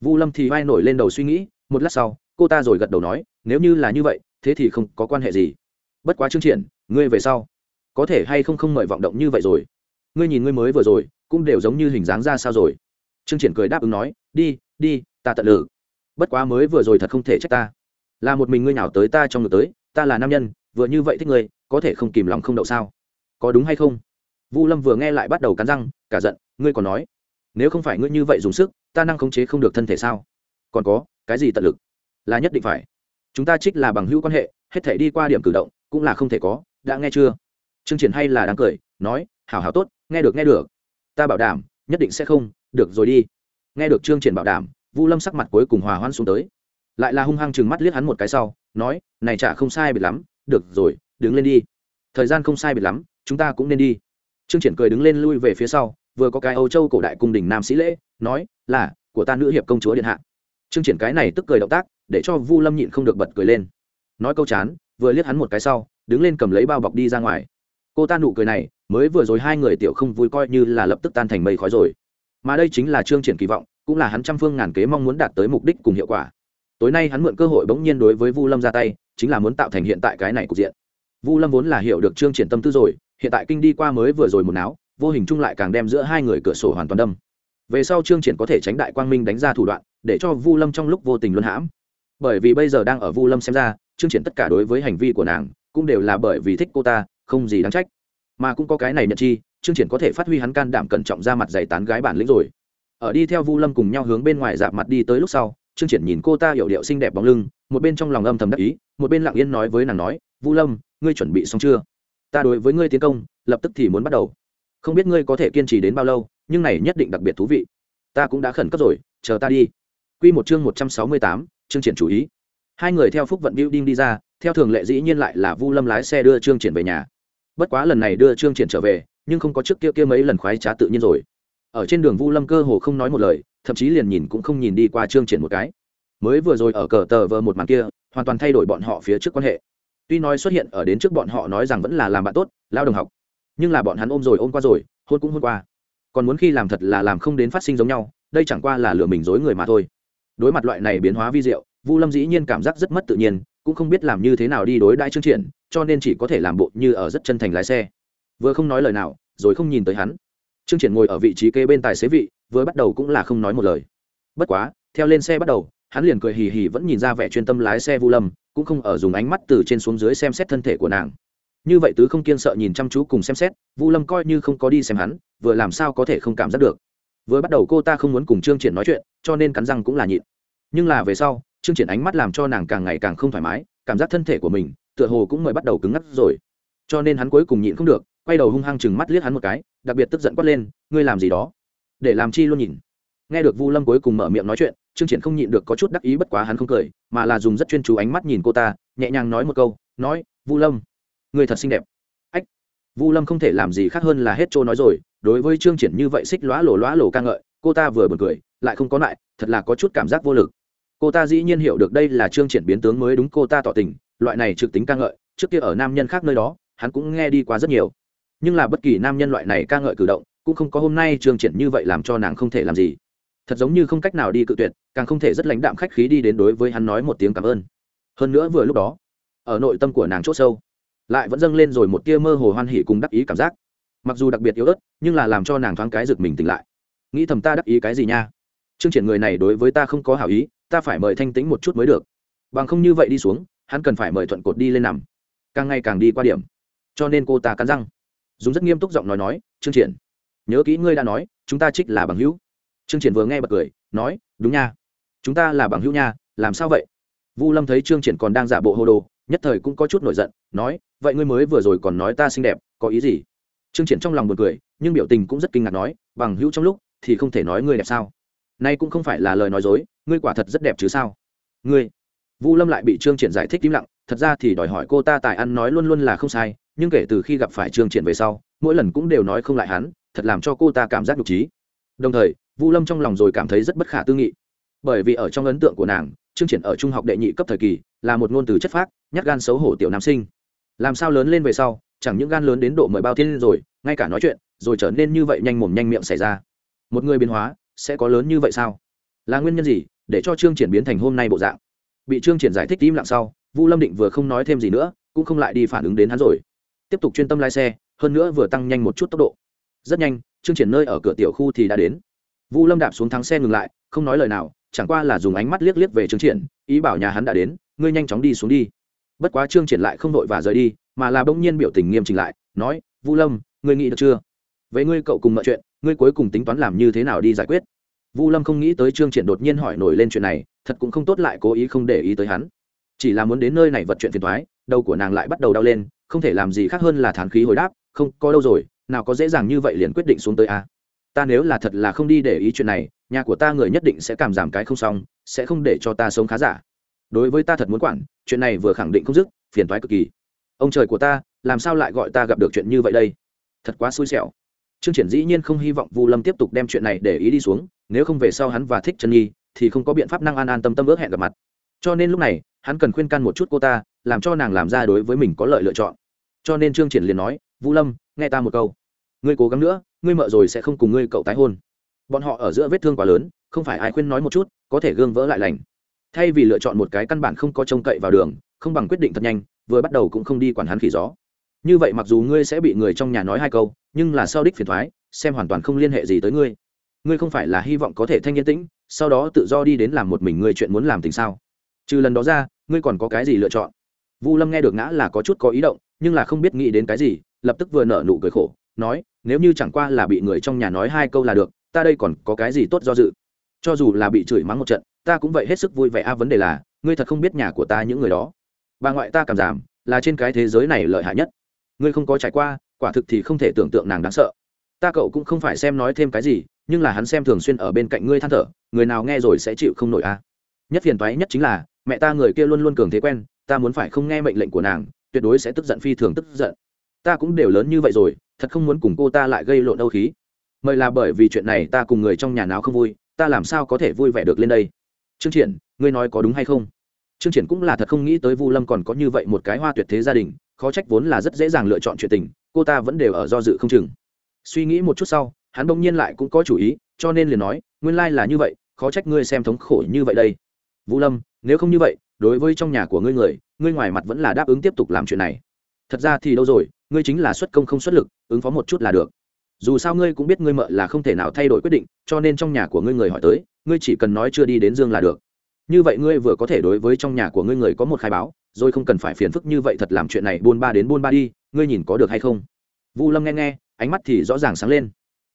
Vu lâm thì vai nổi lên đầu suy nghĩ, một lát sau, cô ta rồi gật đầu nói, nếu như là như vậy, thế thì không có quan hệ gì. Bất quá trương triển ngươi về sau. Có thể hay không không mời vọng động như vậy rồi. Ngươi nhìn ngươi mới vừa rồi, cũng đều giống như hình dáng ra sao rồi. Trương triển cười đáp ứng nói, đi đi, ta tận lử bất quá mới vừa rồi thật không thể trách ta. Là một mình ngươi nào tới ta trong ngược tới, ta là nam nhân, vừa như vậy thích ngươi, có thể không kìm lòng không đậu sao? Có đúng hay không? Vu lâm vừa nghe lại bắt đầu cắn răng, cả giận, ngươi còn nói, nếu không phải ngươi như vậy dùng sức, ta năng khống chế không được thân thể sao? Còn có, cái gì tận lực? Là nhất định phải. Chúng ta trích là bằng hữu quan hệ, hết thể đi qua điểm cử động, cũng là không thể có đã nghe chưa? Chương triển hay là đang cười, nói, hảo hảo tốt, nghe được nghe được. Ta bảo đảm, nhất định sẽ không, được rồi đi. Nghe được chương triển bảo đảm, vu lâm sắc mặt cuối cùng hòa hoan xuống tới. Lại là hung hăng chừng mắt liếc hắn một cái sau, nói, này chả không sai biệt lắm, được rồi, đứng lên đi. Thời gian không sai biệt lắm, chúng ta cũng nên đi. Chương triển cười đứng lên lui về phía sau, vừa có cái âu châu cổ đại cung đình nam sĩ lễ, nói, là, của ta nữ hiệp công chúa điện hạ. Chương triển cái này tức cười động tác, để cho vu lâm nhịn không được bật cười lên. Nói câu chán vừa liếc hắn một cái sau, đứng lên cầm lấy bao bọc đi ra ngoài. Cô ta nụ cười này, mới vừa rồi hai người tiểu không vui coi như là lập tức tan thành mây khói rồi. Mà đây chính là trương triển kỳ vọng, cũng là hắn trăm phương ngàn kế mong muốn đạt tới mục đích cùng hiệu quả. Tối nay hắn mượn cơ hội bỗng nhiên đối với vu lâm ra tay, chính là muốn tạo thành hiện tại cái này cục diện. Vu lâm vốn là hiểu được trương triển tâm tư rồi, hiện tại kinh đi qua mới vừa rồi một náo, vô hình chung lại càng đem giữa hai người cửa sổ hoàn toàn đâm. Về sau trương triển có thể tránh đại quang minh đánh ra thủ đoạn, để cho vu lâm trong lúc vô tình luân hãm. Bởi vì bây giờ đang ở vu lâm xem ra Chương triển tất cả đối với hành vi của nàng cũng đều là bởi vì thích cô ta không gì đáng trách. Mà cũng có cái này nhận chi chương triển có thể phát huy hắn can đảm cẩn trọng ra mặt giày tán gái bản lĩnh rồi. Ở đi theo vu lâm cùng nhau hướng bên ngoài dạp mặt đi tới lúc sau chương triển nhìn cô ta hiểu điệu xinh đẹp bóng lưng một bên trong lòng âm thầm đắc ý một bên lặng yên nói với nàng nói vu lâm ngươi chuẩn bị xong chưa? Ta đối với ngươi tiến công lập tức thì muốn bắt đầu. Không biết ngươi có thể kiên trì đến bao lâu nhưng này nhất định đặc biệt thú vị. Ta cũng đã khẩn cấp rồi chờ ta đi. Quy một chương một trăm sáu mươi tám, chương triển chủ ý hai người theo phúc vận building đi ra, theo thường lệ dĩ nhiên lại là vu lâm lái xe đưa trương triển về nhà. Bất quá lần này đưa trương triển trở về, nhưng không có trước kia kia mấy lần khoái trá tự nhiên rồi. Ở trên đường vu lâm cơ hồ không nói một lời, thậm chí liền nhìn cũng không nhìn đi qua trương triển một cái. Mới vừa rồi ở cờ tờ vờ một màn kia, hoàn toàn thay đổi bọn họ phía trước quan hệ. Tuy nói xuất hiện ở đến trước bọn họ nói rằng vẫn là làm bạn tốt, lao đồng học, nhưng là bọn hắn ôm rồi ôm qua rồi, hôn cũng hôn qua. Còn muốn khi làm thật là làm không đến phát sinh giống nhau, đây chẳng qua là lừa mình dối người mà thôi. Đối mặt loại này biến hóa vi diệu vu lâm dĩ nhiên cảm giác rất mất tự nhiên, cũng không biết làm như thế nào đi đối đãi chương triển, cho nên chỉ có thể làm bộ như ở rất chân thành lái xe. Vừa không nói lời nào, rồi không nhìn tới hắn. Chương triển ngồi ở vị trí kế bên tài xế vị, vừa bắt đầu cũng là không nói một lời. Bất quá, theo lên xe bắt đầu, hắn liền cười hì hì vẫn nhìn ra vẻ chuyên tâm lái xe vu lâm, cũng không ở dùng ánh mắt từ trên xuống dưới xem xét thân thể của nàng. Như vậy tứ không kiên sợ nhìn chăm chú cùng xem xét, vu lâm coi như không có đi xem hắn, vừa làm sao có thể không cảm giác được. Vừa bắt đầu cô ta không muốn cùng trương triển nói chuyện, cho nên cắn răng cũng là nhịn. Nhưng là về sau trương triển ánh mắt làm cho nàng càng ngày càng không thoải mái, cảm giác thân thể của mình tựa hồ cũng mời bắt đầu cứng ngắc rồi. Cho nên hắn cuối cùng nhịn không được, quay đầu hung hăng chừng mắt liếc hắn một cái, đặc biệt tức giận quát lên, ngươi làm gì đó? Để làm chi luôn nhìn. Nghe được vu lâm cuối cùng mở miệng nói chuyện, trương triển không nhịn được có chút đắc ý bất quá hắn không cười, mà là dùng rất chuyên chú ánh mắt nhìn cô ta, nhẹ nhàng nói một câu, nói, vu lâm người thật xinh đẹp. Ách. Vu lâm không thể làm gì khác hơn là hết trôi nói rồi, đối với trương triển như vậy xích lóa lổ lóa lổ ca ngợi, cô ta vừa buồn cười, lại không có lại, thật là có chút cảm giác vô lực cô ta dĩ nhiên hiểu được đây là trương triển biến tướng mới đúng cô ta tỏ tình, loại này trực tính ca ngợi, trước kia ở nam nhân khác nơi đó, hắn cũng nghe đi qua rất nhiều. Nhưng là bất kỳ nam nhân loại này ca ngợi cử động, cũng không có hôm nay trương triển như vậy làm cho nàng không thể làm gì. Thật giống như không cách nào đi cự tuyệt, càng không thể rất lãnh đạm khách khí đi đến đối với hắn nói một tiếng cảm ơn. Hơn nữa vừa lúc đó, ở nội tâm của nàng chốt sâu, lại vẫn dâng lên rồi một tia mơ hồ hoan hỉ cùng đắc ý cảm giác. Mặc dù đặc biệt yếu ớt, nhưng là làm cho nàng thoáng cái giật mình tỉnh lại. Nghĩ thầm ta đắc ý cái gì nha? Chương triển người này đối với ta không có hảo ý ta phải mời thanh tĩnh một chút mới được. Bằng không như vậy đi xuống, hắn cần phải mời thuận cột đi lên nằm. Càng ngày càng đi qua điểm. Cho nên cô ta cắn răng. Dùng rất nghiêm túc giọng nói nói chương triển, nhớ kỹ ngươi đã nói, chúng ta trích là bằng hữu. Chương triển vừa nghe bật cười, nói, đúng nha. Chúng ta là bằng hữu nha, làm sao vậy? Vu lâm thấy trương triển còn đang giả bộ hồ đồ, nhất thời cũng có chút nổi giận, nói, vậy ngươi mới vừa rồi còn nói ta xinh đẹp, có ý gì? Trương triển trong lòng buồn cười, nhưng biểu tình cũng rất kinh ngạc nói, bằng hữu trong lúc thì không thể nói ngươi đẹp sao? Nay cũng không phải là lời nói dối, ngươi quả thật rất đẹp chứ sao? Ngươi, vu lâm lại bị trương triển giải thích im lặng, thật ra thì đòi hỏi cô ta tài ăn nói luôn luôn là không sai, nhưng kể từ khi gặp phải trương triển về sau, mỗi lần cũng đều nói không lại hắn, thật làm cho cô ta cảm giác nhục trí đồng thời, vu lâm trong lòng rồi cảm thấy rất bất khả tư nghị. Bởi vì ở trong ấn tượng của nàng, trương triển ở trung học đệ nhị cấp thời kỳ, là một ngôn từ chất phác, nhát gan xấu hổ tiểu nam sinh. Làm sao lớn lên về sau, chẳng những gan lớn đến độ mười bao thiên rồi, ngay cả nói chuyện, rồi trở nên như vậy nhanh mồm nhanh miệng xảy ra. Một người biến hóa sẽ có lớn như vậy sao? Là nguyên nhân gì để cho trương triển biến thành hôm nay bộ dạng? Bị trương triển giải thích im lặng sau, vu lâm định vừa không nói thêm gì nữa, cũng không lại đi phản ứng đến hắn rồi. Tiếp tục chuyên tâm lái xe, hơn nữa vừa tăng nhanh một chút tốc độ. Rất nhanh, trương triển nơi ở cửa tiểu khu thì đã đến. Vu lâm đạp xuống thắng xe ngừng lại, không nói lời nào, chẳng qua là dùng ánh mắt liếc liếc về trương triển, ý bảo nhà hắn đã đến, ngươi nhanh chóng đi xuống đi. Bất quá trương triển lại không đội và rời đi, mà là bỗng nhiên biểu tình nghiêm chỉnh lại, nói, vu lâm, ngươi nghĩ được chưa? Về ngươi cậu cùng mọi chuyện ngươi cuối cùng tính toán làm như thế nào đi giải quyết? Vu lâm không nghĩ tới trương triển đột nhiên hỏi nổi lên chuyện này, thật cũng không tốt lại cố ý không để ý tới hắn. Chỉ là muốn đến nơi này vật chuyện phiền thoái đầu của nàng lại bắt đầu đau lên, không thể làm gì khác hơn là thán khí hồi đáp, không, có đâu rồi, nào có dễ dàng như vậy liền quyết định xuống tới a ta nếu là thật là không đi để ý chuyện này, nhà của ta người nhất định sẽ cảm giảm cái không xong, sẽ không để cho ta sống khá giả. Đối với ta thật muốn quản, chuyện này vừa khẳng định không dứt, phiền thoái cực kỳ. Ông trời của ta, làm sao lại gọi ta gặp được chuyện như vậy đây? Thật quá xui xẻo trương triển dĩ nhiên không hy vọng vu lâm tiếp tục đem chuyện này để ý đi xuống, nếu không về sau hắn và thích chân nhi thì không có biện pháp năng an an tâm tâm ước hẹn gặp mặt. Cho nên lúc này, hắn cần khuyên can một chút cô ta, làm cho nàng làm ra đối với mình có lợi lựa chọn. Cho nên trương triển liền nói vũ lâm, nghe ta một câu. Ngươi cố gắng nữa, ngươi mợ rồi sẽ không cùng ngươi cậu tái hôn. Bọn họ ở giữa vết thương quá lớn, không phải ai khuyên nói một chút, có thể gương vỡ lại lành. Thay vì lựa chọn một cái căn bản không có trông cậy vào đường, không bằng quyết định thật nhanh, vừa bắt đầu cũng không đi quản hắn khỉ gió. Như vậy mặc dù ngươi sẽ bị người trong nhà nói hai câu nhưng là sau đích phiền thoái, xem hoàn toàn không liên hệ gì tới ngươi. Ngươi không phải là hy vọng có thể thanh yên tĩnh, sau đó tự do đi đến làm một mình ngươi chuyện muốn làm tình sao? Trừ lần đó ra, ngươi còn có cái gì lựa chọn? Vu lâm nghe được ngã là có chút có ý động, nhưng là không biết nghĩ đến cái gì, lập tức vừa nở nụ cười khổ, nói, nếu như chẳng qua là bị người trong nhà nói hai câu là được, ta đây còn có cái gì tốt do dự? Cho dù là bị chửi mắng một trận, ta cũng vậy hết sức vui vẻ. A vấn đề là, ngươi thật không biết nhà của ta những người đó. Bà ngoại ta cảm giảm, là trên cái thế giới này lợi hại nhất. Ngươi không có trải qua quả thực thì không thể tưởng tượng nàng đáng sợ. Ta cậu cũng không phải xem nói thêm cái gì, nhưng là hắn xem thường xuyên ở bên cạnh ngươi than thở, người nào nghe rồi sẽ chịu không nổi a. À. Nhất phiền toái nhất chính là, mẹ ta người kia luôn luôn cường thế quen, ta muốn phải không nghe mệnh lệnh của nàng, tuyệt đối sẽ tức giận phi thường tức giận. Ta cũng đều lớn như vậy rồi, thật không muốn cùng cô ta lại gây lộn âu khí. Mời là bởi vì chuyện này ta cùng người trong nhà nào không vui, ta làm sao có thể vui vẻ được lên đây? Trương triển, ngươi nói có đúng hay không? Trương triển cũng là thật không nghĩ tới vu lâm còn có như vậy một cái hoa tuyệt thế gia đình, khó trách vốn là rất dễ dàng lựa chọn chuyện tình cô ta vẫn đều ở do dự không chừng. Suy nghĩ một chút sau, hắn bỗng nhiên lại cũng có chủ ý, cho nên liền nói, nguyên lai là như vậy, khó trách ngươi xem thống khổ như vậy đây. Vũ lâm, nếu không như vậy, đối với trong nhà của ngươi người, ngươi ngoài mặt vẫn là đáp ứng tiếp tục làm chuyện này. Thật ra thì đâu rồi, ngươi chính là xuất công không xuất lực, ứng phó một chút là được. Dù sao ngươi cũng biết ngươi mợ là không thể nào thay đổi quyết định, cho nên trong nhà của ngươi người hỏi tới, ngươi chỉ cần nói chưa đi đến dương là được. Như vậy ngươi vừa có thể đối với trong nhà của ngươi người có một khai báo, rồi không cần phải phiền phức như vậy thật làm chuyện này buôn ba đến buôn ba đi ngươi nhìn có được hay không? Vu lâm nghe nghe, ánh mắt thì rõ ràng sáng lên.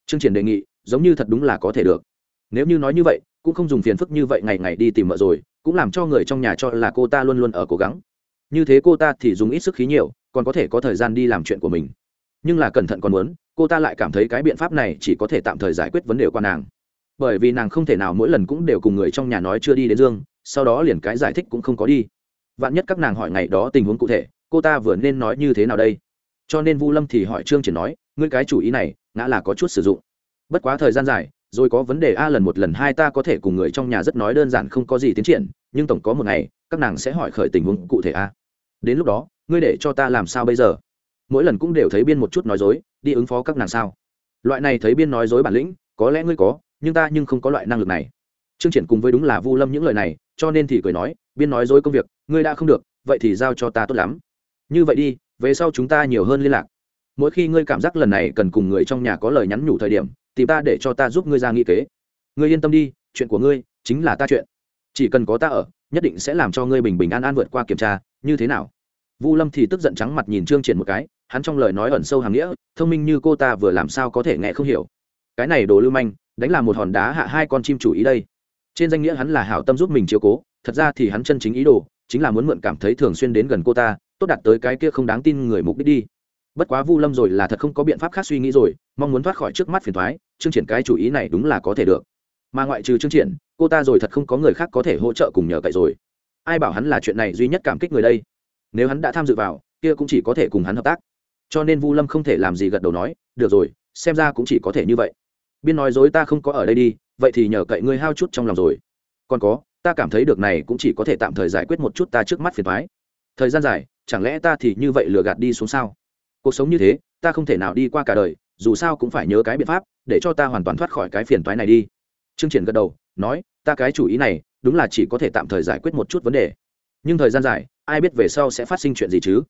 Chương triển đề nghị, giống như thật đúng là có thể được. Nếu như nói như vậy, cũng không dùng phiền phức như vậy ngày ngày đi tìm mợ rồi, cũng làm cho người trong nhà cho là cô ta luôn luôn ở cố gắng. Như thế cô ta thì dùng ít sức khí nhiều, còn có thể có thời gian đi làm chuyện của mình. Nhưng là cẩn thận còn muốn, cô ta lại cảm thấy cái biện pháp này chỉ có thể tạm thời giải quyết vấn đề qua nàng. Bởi vì nàng không thể nào mỗi lần cũng đều cùng người trong nhà nói chưa đi đến dương, sau đó liền cái giải thích cũng không có đi. Vạn nhất các nàng hỏi ngày đó tình huống cụ thể, cô ta vừa nên nói như thế nào đây? Cho nên vu lâm thì hỏi trương triển nói, ngươi cái chủ ý này, ngã là có chút sử dụng. Bất quá thời gian dài, rồi có vấn đề a lần một lần hai ta có thể cùng người trong nhà rất nói đơn giản không có gì tiến triển, nhưng tổng có một ngày, các nàng sẽ hỏi khởi tình huống cụ thể a. Đến lúc đó, ngươi để cho ta làm sao bây giờ? Mỗi lần cũng đều thấy biên một chút nói dối, đi ứng phó các nàng sao? Loại này thấy biên nói dối bản lĩnh, có lẽ ngươi có, nhưng ta nhưng không có loại năng lực này. Trương triển cùng với đúng là vu lâm những lời này, cho nên thì cười nói, biên nói dối công việc, ngươi đã không được, vậy thì giao cho ta tốt lắm. Như vậy đi về sau chúng ta nhiều hơn liên lạc. Mỗi khi ngươi cảm giác lần này cần cùng người trong nhà có lời nhắn nhủ thời điểm tìm ta để cho ta giúp ngươi ra nghị kế. Ngươi yên tâm đi, chuyện của ngươi chính là ta chuyện. Chỉ cần có ta ở, nhất định sẽ làm cho ngươi bình bình an an vượt qua kiểm tra, như thế nào? Vu lâm thì tức giận trắng mặt nhìn trương triển một cái, hắn trong lời nói ẩn sâu hàng nghĩa, thông minh như cô ta vừa làm sao có thể nghe không hiểu. Cái này đồ lưu manh, đánh là một hòn đá hạ hai con chim chủ ý đây. Trên danh nghĩa hắn là hảo tâm giúp mình chiếu cố, thật ra thì hắn chân chính ý đồ, chính là muốn mượn cảm thấy thường xuyên đến gần cô ta tốt đạt tới cái kia không đáng tin người mục đích đi. Bất quá vu lâm rồi là thật không có biện pháp khác suy nghĩ rồi, mong muốn thoát khỏi trước mắt phiền thoái chương triển cái chủ ý này đúng là có thể được. Mà ngoại trừ chương triển, cô ta rồi thật không có người khác có thể hỗ trợ cùng nhờ cậy rồi. Ai bảo hắn là chuyện này duy nhất cảm kích người đây? Nếu hắn đã tham dự vào, kia cũng chỉ có thể cùng hắn hợp tác. Cho nên vu lâm không thể làm gì gật đầu nói, được rồi, xem ra cũng chỉ có thể như vậy. Biên nói dối ta không có ở đây đi, vậy thì nhờ cậy ngươi hao chút trong lòng rồi. Còn có, ta cảm thấy được này cũng chỉ có thể tạm thời giải quyết một chút ta trước mắt phiền thoái thời gian dài chẳng lẽ ta thì như vậy lừa gạt đi xuống sao? Cuộc sống như thế, ta không thể nào đi qua cả đời, dù sao cũng phải nhớ cái biện pháp, để cho ta hoàn toàn thoát khỏi cái phiền toái này đi. Trương triển gật đầu, nói, ta cái chủ ý này, đúng là chỉ có thể tạm thời giải quyết một chút vấn đề. Nhưng thời gian dài, ai biết về sau sẽ phát sinh chuyện gì chứ?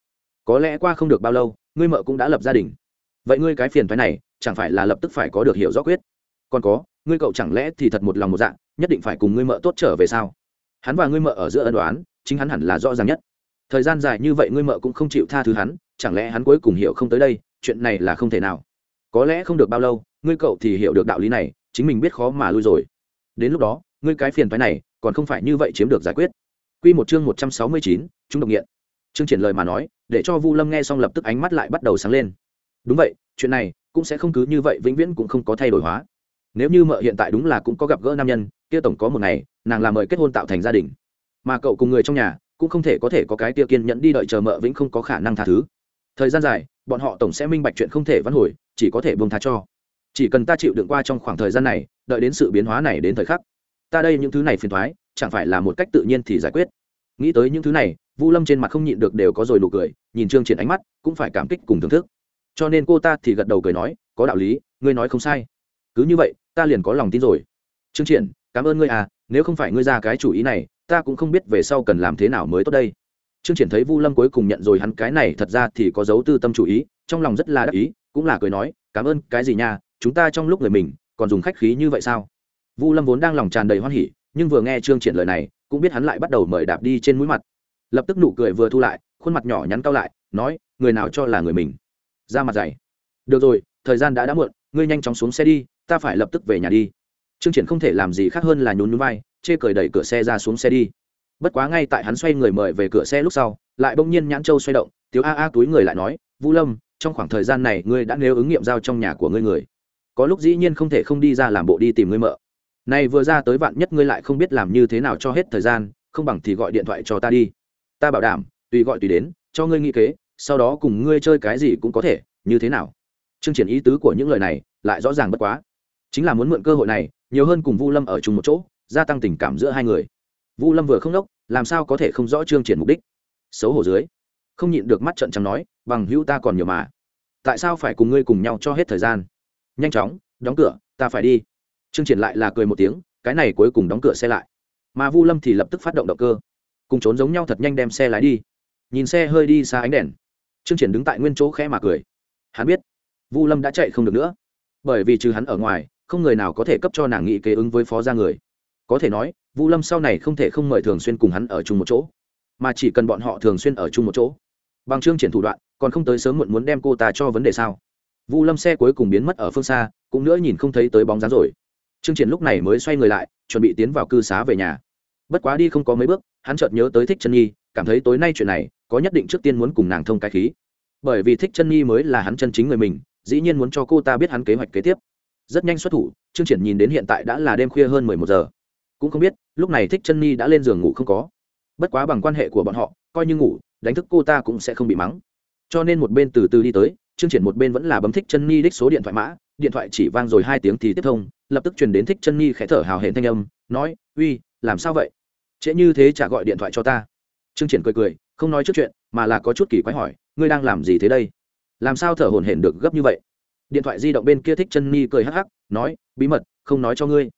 Có lẽ qua không được bao lâu, ngươi mợ cũng đã lập gia đình. Vậy ngươi cái phiền toái này, chẳng phải là lập tức phải có được hiểu rõ quyết? Còn có, ngươi cậu chẳng lẽ thì thật một lòng một dạ nhất định phải cùng ngươi mợ tốt trở về sao? Hắn và ngươi mợ ở giữa ân đoán chính hắn hẳn là rõ ràng nhất thời gian dài như vậy ngươi mợ cũng không chịu tha thứ hắn chẳng lẽ hắn cuối cùng hiểu không tới đây chuyện này là không thể nào có lẽ không được bao lâu ngươi cậu thì hiểu được đạo lý này chính mình biết khó mà lui rồi đến lúc đó ngươi cái phiền phái này còn không phải như vậy chiếm được giải quyết Quy một chương một trăm sáu mươi chín, chúng độc nghiện. Chương triển lời mà nói, để cho Vu Lâm nghe xong lập tức ánh mắt lại bắt đầu sáng lên. Đúng vậy, chuyện này cũng sẽ không cứ như vậy vĩnh viễn cũng không có thay đổi hóa. Nếu như mợ hiện tại đúng là cũng có gặp gỡ nam nhân, kia tổng có một ngày, nàng làm mời kết hôn tạo thành gia đình. Mà cậu cùng người trong nhà, cũng không thể có thể có cái tiêu kiên nhẫn đi đợi chờ mợ vĩnh không có khả năng tha thứ. Thời gian dài, bọn họ tổng sẽ minh bạch chuyện không thể vãn hồi, chỉ có thể buông tha cho. Chỉ cần ta chịu đựng qua trong khoảng thời gian này, đợi đến sự biến hóa này đến thời khắc. Ta đây những thứ này phiền thoái chẳng phải là một cách tự nhiên thì giải quyết. Nghĩ tới những thứ này, vu lâm trên mặt không nhịn được đều có rồi nụ cười, nhìn trương triển ánh mắt, cũng phải cảm kích cùng thưởng thức. Cho nên cô ta thì gật đầu cười nói, có đạo lý, ngươi nói không sai. Cứ như vậy, ta liền có lòng tin rồi. Trương triển, cảm ơn ngươi à nếu không phải ngươi ra cái chủ ý này, ta cũng không biết về sau cần làm thế nào mới tốt đây. Trương triển thấy vu lâm cuối cùng nhận rồi hắn cái này thật ra thì có dấu tư tâm chủ ý, trong lòng rất là đắc ý, cũng là cười nói, cảm ơn, cái gì nha, chúng ta trong lúc người mình, còn dùng khách khí như vậy sao? Vu lâm vốn đang lòng tràn đầy hoan hỉ, nhưng vừa nghe trương triển lời này, cũng biết hắn lại bắt đầu mời đạp đi trên mũi mặt. Lập tức nụ cười vừa thu lại, khuôn mặt nhỏ nhắn cao lại, nói, người nào cho là người mình? Ra mặt dày, được rồi, thời gian đã đã muộn, ngươi nhanh chóng xuống xe đi, ta phải lập tức về nhà đi trương triển không thể làm gì khác hơn là nhún nhún vai, chê cười đẩy cửa xe ra xuống xe đi. Bất quá ngay tại hắn xoay người mời về cửa xe lúc sau, lại bỗng nhiên nhãn châu xoay động, tiếu a a túi người lại nói, vũ lâm, trong khoảng thời gian này ngươi đã nêu ứng nghiệm giao trong nhà của ngươi người. Có lúc dĩ nhiên không thể không đi ra làm bộ đi tìm ngươi mợ. Này vừa ra tới vạn nhất ngươi lại không biết làm như thế nào cho hết thời gian, không bằng thì gọi điện thoại cho ta đi. Ta bảo đảm, tùy gọi tùy đến, cho ngươi nghĩ kế, sau đó cùng ngươi chơi cái gì cũng có thể, như thế nào? Chương triển ý tứ của những lời này lại rõ ràng bất quá chính là muốn mượn cơ hội này, nhiều hơn cùng vu lâm ở chung một chỗ, gia tăng tình cảm giữa hai người. Vu lâm vừa không đốc làm sao có thể không rõ chương triển mục đích? Xấu hổ dưới, không nhịn được mắt trận trắng nói, bằng hữu ta còn nhiều mà. Tại sao phải cùng ngươi cùng nhau cho hết thời gian? Nhanh chóng, đóng cửa, ta phải đi. Chương triển lại là cười một tiếng, cái này cuối cùng đóng cửa xe lại. Mà vu lâm thì lập tức phát động động cơ. Cùng trốn giống nhau thật nhanh đem xe lái đi. Nhìn xe hơi đi xa ánh đèn chương triển đứng tại nguyên chỗ khẽ mà cười. Hắn biết, vu lâm đã chạy không được nữa. Bởi vì trừ hắn ở ngoài không người nào có thể cấp cho nàng nghị kế ứng với phó gia người. Có thể nói, vu lâm sau này không thể không mời thường xuyên cùng hắn ở chung một chỗ. Mà chỉ cần bọn họ thường xuyên ở chung một chỗ. Bằng chương triển thủ đoạn, còn không tới sớm muộn muốn đem cô ta cho vấn đề sao? Vu lâm xe cuối cùng biến mất ở phương xa, cũng nữa nhìn không thấy tới bóng dáng rồi. Chương triển lúc này mới xoay người lại, chuẩn bị tiến vào cư xá về nhà. Bất quá đi không có mấy bước, hắn chợt nhớ tới thích chân nhi, cảm thấy tối nay chuyện này, có nhất định trước tiên muốn cùng nàng thông cái khí. Bởi vì thích chân nhi mới là hắn chân chính người mình, dĩ nhiên muốn cho cô ta biết hắn kế hoạch kế tiếp rất nhanh xuất thủ chương triển nhìn đến hiện tại đã là đêm khuya hơn mười một giờ. Cũng không biết, lúc này thích chân nhi đã lên giường ngủ không có. Bất quá bằng quan hệ của bọn họ, coi như ngủ, đánh thức cô ta cũng sẽ không bị mắng. Cho nên một bên từ từ đi tới chương triển một bên vẫn là bấm thích chân nhi đích số điện thoại mã, điện thoại chỉ vang rồi hai tiếng thì tiếp thông, lập tức truyền đến thích chân nhi khẽ thở hào hển thanh âm, nói, uy, làm sao vậy? Trễ như thế chả gọi điện thoại cho ta. Chương triển cười cười, không nói trước chuyện, mà là có chút kỳ quái hỏi, ngươi đang làm gì thế đây? Làm sao thở hổn hển được gấp như vậy? Điện thoại di động bên kia thích chân ni cười hắc hắc, nói, bí mật, không nói cho ngươi.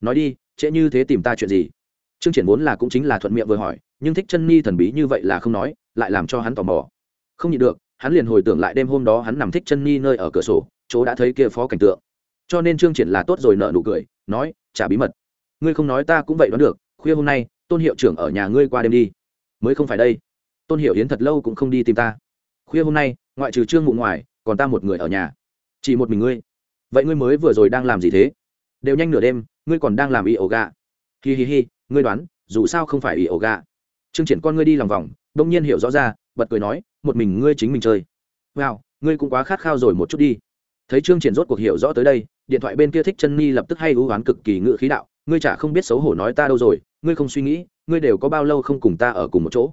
Nói đi, trễ như thế tìm ta chuyện gì? Trương triển vốn là cũng chính là thuận miệng vừa hỏi, nhưng thích chân ni thần bí như vậy là không nói, lại làm cho hắn tò mò. Không nhịn được, hắn liền hồi tưởng lại đêm hôm đó hắn nằm thích chân ni nơi ở cửa sổ, chỗ đã thấy kia phó cảnh tượng. Cho nên trương triển là tốt rồi nợ nụ cười, nói trả bí mật. Ngươi không nói ta cũng vậy đoán được, khuya hôm nay, tôn hiệu trưởng ở nhà ngươi qua đêm đi. Mới không phải đây. Tôn hiệu yến thật lâu cũng không đi tìm ta. Khuya hôm nay, ngoại trừ trương mụ ngoài, còn ta một người ở nhà chỉ một mình ngươi? Vậy ngươi mới vừa rồi đang làm gì thế? Đều nhanh nửa đêm, ngươi còn đang làm y ổ gà. Hi hi hi, ngươi đoán, dù sao không phải y ổ gà. Trương triển con ngươi đi lòng vòng, đông nhiên hiểu rõ ra, bật cười nói, một mình ngươi chính mình chơi. Wow, ngươi cũng quá khát khao rồi một chút đi. Thấy trương triển rốt cuộc hiểu rõ tới đây, điện thoại bên kia thích chân ni lập tức hay hú oán cực kỳ ngự khí đạo, ngươi chả không biết xấu hổ nói ta đâu rồi, ngươi không suy nghĩ, ngươi đều có bao lâu không cùng ta ở cùng một chỗ?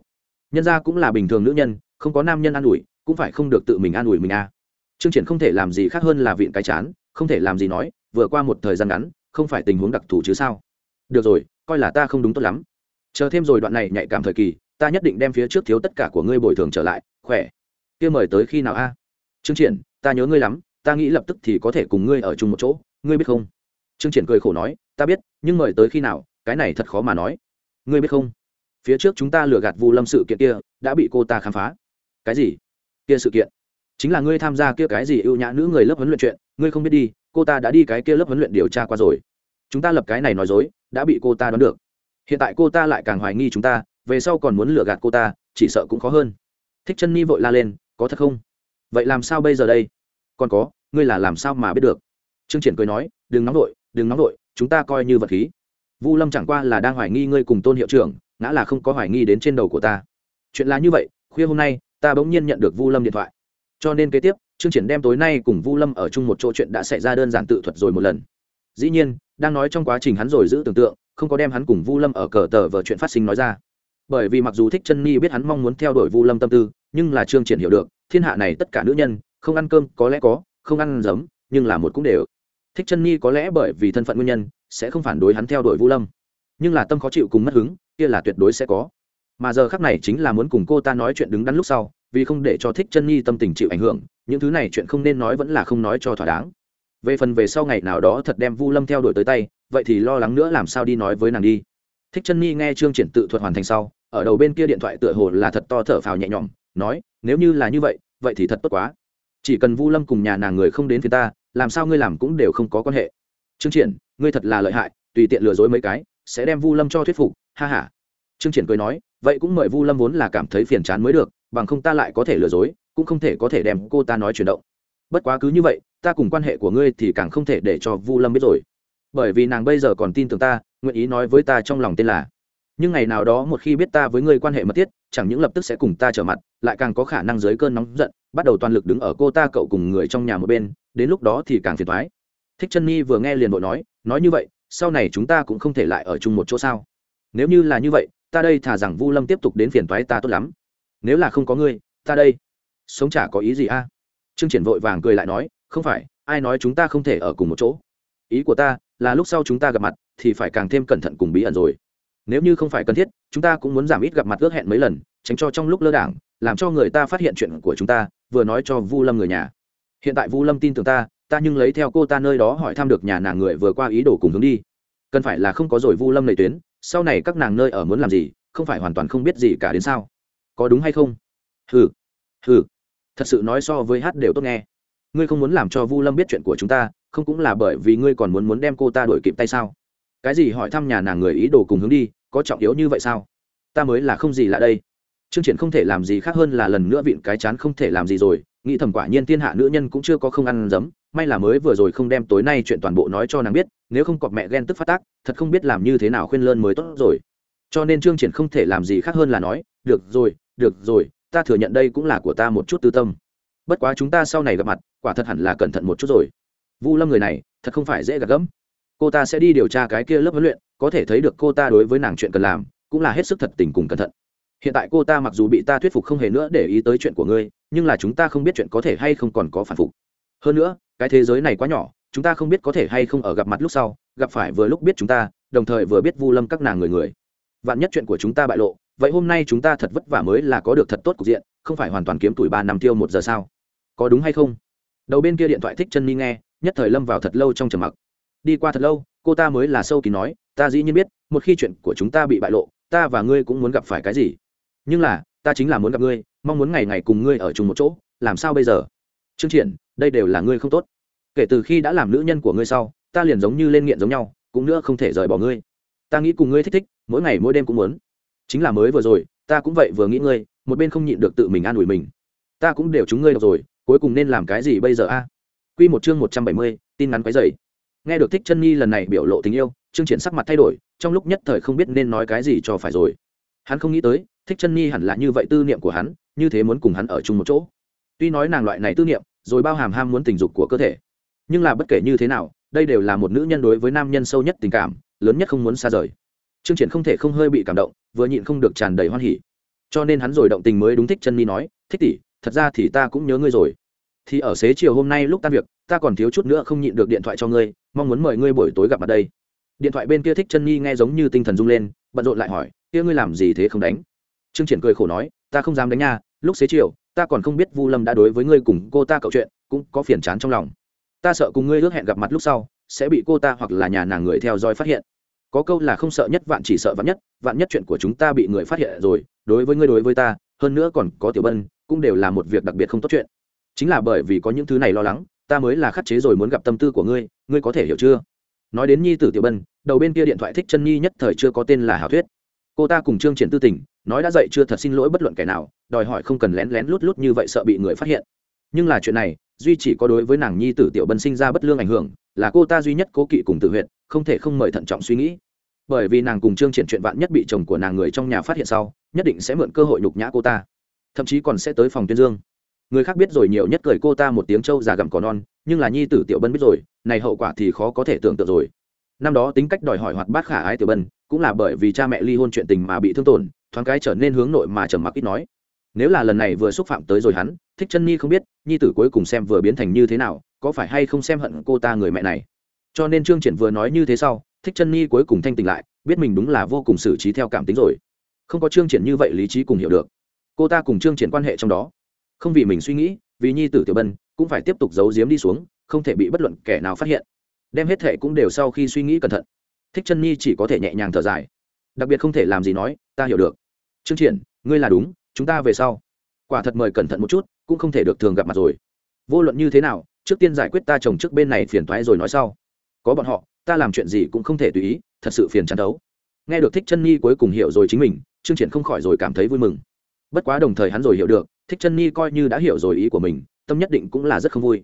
Nhân ra cũng là bình thường nữ nhân, không có nam nhân an ủi, cũng phải không được tự mình an ủi mình à trương triển không thể làm gì khác hơn là viện cái chán, không thể làm gì nói, vừa qua một thời gian ngắn, không phải tình huống đặc thù chứ sao? Được rồi, coi là ta không đúng tốt lắm. Chờ thêm rồi đoạn này nhạy cảm thời kỳ, ta nhất định đem phía trước thiếu tất cả của ngươi bồi thường trở lại, khỏe. Kia mời tới khi nào a? Trương triển, ta nhớ ngươi lắm, ta nghĩ lập tức thì có thể cùng ngươi ở chung một chỗ, ngươi biết không? Trương triển cười khổ nói, ta biết, nhưng mời tới khi nào, cái này thật khó mà nói. Ngươi biết không? Phía trước chúng ta lừa gạt vu lâm sự kiện kia, đã bị cô ta khám phá. Cái gì? Kia sự kiện? Chính là ngươi tham gia kia cái gì ưu nhã nữ người lớp huấn luyện chuyện, ngươi không biết đi, cô ta đã đi cái kia lớp huấn luyện điều tra qua rồi. Chúng ta lập cái này nói dối, đã bị cô ta đoán được. Hiện tại cô ta lại càng hoài nghi chúng ta, về sau còn muốn lừa gạt cô ta, chỉ sợ cũng khó hơn. Thích chân ni vội la lên, có thật không? Vậy làm sao bây giờ đây? Còn có, ngươi là làm sao mà biết được? Trương triển cười nói, đừng nóng vội, đừng nóng vội, chúng ta coi như vật khí. Vu lâm chẳng qua là đang hoài nghi ngươi cùng tôn hiệu trưởng, ngã là không có hoài nghi đến trên đầu của ta. Chuyện là như vậy, khuya hôm nay, ta bỗng nhiên nhận được vu lâm điện thoại cho nên kế tiếp chương triển đem tối nay cùng vu lâm ở chung một chỗ chuyện đã xảy ra đơn giản tự thuật rồi một lần. Dĩ nhiên, đang nói trong quá trình hắn rồi giữ tưởng tượng, không có đem hắn cùng vu lâm ở cờ tờ vờ chuyện phát sinh nói ra. Bởi vì mặc dù thích chân Nhi biết hắn mong muốn theo đuổi vu lâm tâm tư, nhưng là trương triển hiểu được, thiên hạ này tất cả nữ nhân, không ăn cơm có lẽ có, không ăn giấm, nhưng là một cũng đều. Thích chân Nhi có lẽ bởi vì thân phận nguyên nhân, sẽ không phản đối hắn theo đuổi vu lâm. Nhưng là tâm khó chịu cùng mất hứng, kia là tuyệt đối sẽ có. Mà giờ khắc này chính là muốn cùng cô ta nói chuyện đứng đắn lúc sau vì không để cho thích chân nhi tâm tình chịu ảnh hưởng, những thứ này chuyện không nên nói vẫn là không nói cho thỏa đáng. Về phần về sau ngày nào đó thật đem vu lâm theo đuổi tới tay, vậy thì lo lắng nữa làm sao đi nói với nàng đi. Thích chân nhi nghe trương triển tự thuật hoàn thành sau, ở đầu bên kia điện thoại tựa hồ là thật to thở phào nhẹ nhõm, nói, nếu như là như vậy vậy thì thật tốt quá. Chỉ cần vu lâm cùng nhà nàng người không đến phía ta, làm sao ngươi làm cũng đều không có quan hệ. Trương triển, ngươi thật là lợi hại, tùy tiện lừa dối mấy cái, sẽ đem vu lâm cho thuyết phục, ha ha. Trương triển cười nói, vậy cũng mời vu lâm vốn là cảm thấy phiền chán mới được bằng không ta lại có thể lừa dối, cũng không thể có thể đem cô ta nói chuyển động. Bất quá cứ như vậy, ta cùng quan hệ của ngươi thì càng không thể để cho vu lâm biết rồi. Bởi vì nàng bây giờ còn tin tưởng ta, nguyện ý nói với ta trong lòng tên là. Nhưng ngày nào đó một khi biết ta với ngươi quan hệ mật thiết, chẳng những lập tức sẽ cùng ta trở mặt, lại càng có khả năng dưới cơn nóng giận, bắt đầu toàn lực đứng ở cô ta cậu cùng người trong nhà một bên, đến lúc đó thì càng phiền thoái thích chân nhi vừa nghe liền vội nói nói như vậy, sau này chúng ta cũng không thể lại ở chung một chỗ sao? Nếu như là như vậy, ta đây thà rằng vu lâm tiếp tục đến phiền thoái ta tốt lắm nếu là không có ngươi, ta đây. Sống chả có ý gì a. Trương triển vội vàng cười lại nói, không phải, ai nói chúng ta không thể ở cùng một chỗ. Ý của ta là lúc sau chúng ta gặp mặt thì phải càng thêm cẩn thận cùng bí ẩn rồi. Nếu như không phải cần thiết, chúng ta cũng muốn giảm ít gặp mặt ước hẹn mấy lần, tránh cho trong lúc lơ đảng, làm cho người ta phát hiện chuyện của chúng ta, vừa nói cho vu lâm người nhà. Hiện tại vu lâm tin tưởng ta ta nhưng lấy theo cô ta nơi đó hỏi thăm được nhà nàng người vừa qua ý đồ cùng hướng đi. Cần phải là không có rồi vu lâm lầy tuyến, sau này các nàng nơi ở muốn làm gì, không phải hoàn toàn không biết gì cả đến sao có đúng hay không? Hừ hừ, thật sự nói so với hát đều tốt nghe. Ngươi không muốn làm cho vu lâm biết chuyện của chúng ta, không cũng là bởi vì ngươi còn muốn muốn đem cô ta đổi kịp tay sao? Cái gì hỏi thăm nhà nàng người ý đồ cùng hướng đi, có trọng yếu như vậy sao? Ta mới là không gì lạ đây. Chương triển không thể làm gì khác hơn là lần nữa vịn cái chán không thể làm gì rồi, nghĩ thầm quả nhiên thiên hạ nữ nhân cũng chưa có không ăn dấm, may là mới vừa rồi không đem tối nay chuyện toàn bộ nói cho nàng biết, nếu không cọp mẹ ghen tức phát tác, thật không biết làm như thế nào khuyên lơn mới tốt rồi. Cho nên trương triển không thể làm gì khác hơn là nói, được rồi được rồi, ta thừa nhận đây cũng là của ta một chút tư tâm. Bất quá chúng ta sau này gặp mặt, quả thật hẳn là cẩn thận một chút rồi. Vu lâm người này, thật không phải dễ gạt gẫm. Cô ta sẽ đi điều tra cái kia lớp huấn luyện, có thể thấy được cô ta đối với nàng chuyện cần làm, cũng là hết sức thật tình cùng cẩn thận. Hiện tại cô ta mặc dù bị ta thuyết phục không hề nữa để ý tới chuyện của ngươi, nhưng là chúng ta không biết chuyện có thể hay không còn có phản phục. Hơn nữa, cái thế giới này quá nhỏ, chúng ta không biết có thể hay không ở gặp mặt lúc sau, gặp phải vừa lúc biết chúng ta, đồng thời vừa biết vu lâm các nàng người người. Vạn nhất chuyện của chúng ta bại lộ vậy hôm nay chúng ta thật vất vả mới là có được thật tốt cục diện, không phải hoàn toàn kiếm tuổi ba năm tiêu một giờ sao? Có đúng hay không? Đầu bên kia điện thoại thích chân mi nghe, nhất thời lâm vào thật lâu trong trầm mặc. Đi qua thật lâu, cô ta mới là sâu kỳ nói, ta dĩ nhiên biết, một khi chuyện của chúng ta bị bại lộ, ta và ngươi cũng muốn gặp phải cái gì. Nhưng là, ta chính là muốn gặp ngươi, mong muốn ngày ngày cùng ngươi ở chung một chỗ, làm sao bây giờ? Trương triển, đây đều là ngươi không tốt. Kể từ khi đã làm nữ nhân của ngươi sau, ta liền giống như lên nghiện giống nhau, cũng nữa không thể rời bỏ ngươi. Ta nghĩ cùng ngươi thích thích, mỗi ngày mỗi đêm cũng muốn chính là mới vừa rồi, ta cũng vậy vừa nghĩ ngươi, một bên không nhịn được tự mình an ủi mình. Ta cũng đều chúng ngươi đọc rồi, cuối cùng nên làm cái gì bây giờ a? À? q một chương một trăm bảy mươi, tin ngắn quái dày nghe được thích chân nhi lần này biểu lộ tình yêu chương triển sắc mặt thay đổi, trong lúc nhất thời không biết nên nói cái gì cho phải rồi. Hắn không nghĩ tới, thích chân nhi hẳn là như vậy tư niệm của hắn, như thế muốn cùng hắn ở chung một chỗ. Tuy nói nàng loại này tư niệm, rồi bao hàm ham muốn tình dục của cơ thể. Nhưng là bất kể như thế nào, đây đều là một nữ nhân đối với nam nhân sâu nhất tình cảm, lớn nhất không muốn xa rời. Trương triển không thể không hơi bị cảm động, vừa nhịn không được tràn đầy hoan hỉ. Cho nên hắn rồi động tình mới đúng thích chân nhi nói, thích tỷ, thật ra thì ta cũng nhớ ngươi rồi. Thì ở xế chiều hôm nay lúc tan việc, ta còn thiếu chút nữa không nhịn được điện thoại cho ngươi, mong muốn mời ngươi buổi tối gặp mặt đây. Điện thoại bên kia thích chân nhi nghe giống như tinh thần rung lên, bận rộn lại hỏi, kia ngươi làm gì thế không đánh? Trương triển cười khổ nói, ta không dám đánh nha, lúc xế chiều, ta còn không biết vu lâm đã đối với ngươi cùng cô ta cậu chuyện, cũng có phiền chán trong lòng. Ta sợ cùng ngươi ước hẹn gặp mặt lúc sau, sẽ bị cô ta hoặc là nhà nàng người theo dõi phát hiện có câu là không sợ nhất, vạn chỉ sợ vạn nhất vạn nhất chuyện của chúng ta bị người phát hiện rồi, đối với ngươi đối với ta, hơn nữa còn có tiểu bân, cũng đều là một việc đặc biệt không tốt chuyện. Chính là bởi vì có những thứ này lo lắng, ta mới là khắc chế rồi muốn gặp tâm tư của ngươi ngươi có thể hiểu chưa? Nói đến nhi tử tiểu bân, đầu bên kia điện thoại thích chân nhi nhất thời chưa có tên là hảo thuyết. Cô ta cùng trương triển tư tình nói đã dậy chưa thật xin lỗi bất luận kẻ nào, đòi hỏi không cần lén lén lút lút như vậy sợ bị người phát hiện. Nhưng là chuyện này, duy chỉ có đối với nàng nhi tử tiểu bân sinh ra bất lương ảnh hưởng, là cô ta duy nhất cố kỵ cùng tự huyện không thể không mời thận trọng suy nghĩ bởi vì nàng cùng trương triển chuyện vạn nhất bị chồng của nàng người trong nhà phát hiện sau, nhất định sẽ mượn cơ hội nhục nhã cô ta. Thậm chí còn sẽ tới phòng tuyên dương. Người khác biết rồi nhiều nhất cười cô ta một tiếng trâu già gặm cỏ non, nhưng là nhi tử tiểu bân biết rồi, này hậu quả thì khó có thể tưởng tượng rồi. Năm đó tính cách đòi hỏi hoạt bát khả ái tiểu bân, cũng là bởi vì cha mẹ ly hôn chuyện tình mà bị thương tổn, thoáng cái trở nên hướng nội mà trầm mặc ít nói. Nếu là lần này vừa xúc phạm tới rồi hắn, thích chân nhi không biết, nhi tử cuối cùng xem vừa biến thành như thế nào, có phải hay không xem hận cô ta người mẹ này. Cho nên trương triển vừa nói như thế sau thích chân nhi cuối cùng thanh tỉnh lại, biết mình đúng là vô cùng xử trí theo cảm tính rồi. Không có trương triển như vậy lý trí cùng hiểu được. Cô ta cùng trương triển quan hệ trong đó. Không vì mình suy nghĩ, vì nhi tử tiểu bân, cũng phải tiếp tục giấu giếm đi xuống, không thể bị bất luận kẻ nào phát hiện. Đem hết thệ cũng đều sau khi suy nghĩ cẩn thận. Thích chân nhi chỉ có thể nhẹ nhàng thở dài. Đặc biệt không thể làm gì nói, ta hiểu được. Trương triển, ngươi là đúng, chúng ta về sau. Quả thật mời cẩn thận một chút, cũng không thể được thường gặp mặt rồi. Vô luận như thế nào, trước tiên giải quyết ta chồng trước bên này phiền toái rồi nói sau. Có bọn họ ta làm chuyện gì cũng không thể tùy ý, thật sự phiền chán đấu. Nghe được thích chân nhi cuối cùng hiểu rồi chính mình, trương triển không khỏi rồi cảm thấy vui mừng. Bất quá đồng thời hắn rồi hiểu được, thích chân nhi coi như đã hiểu rồi ý của mình, tâm nhất định cũng là rất không vui.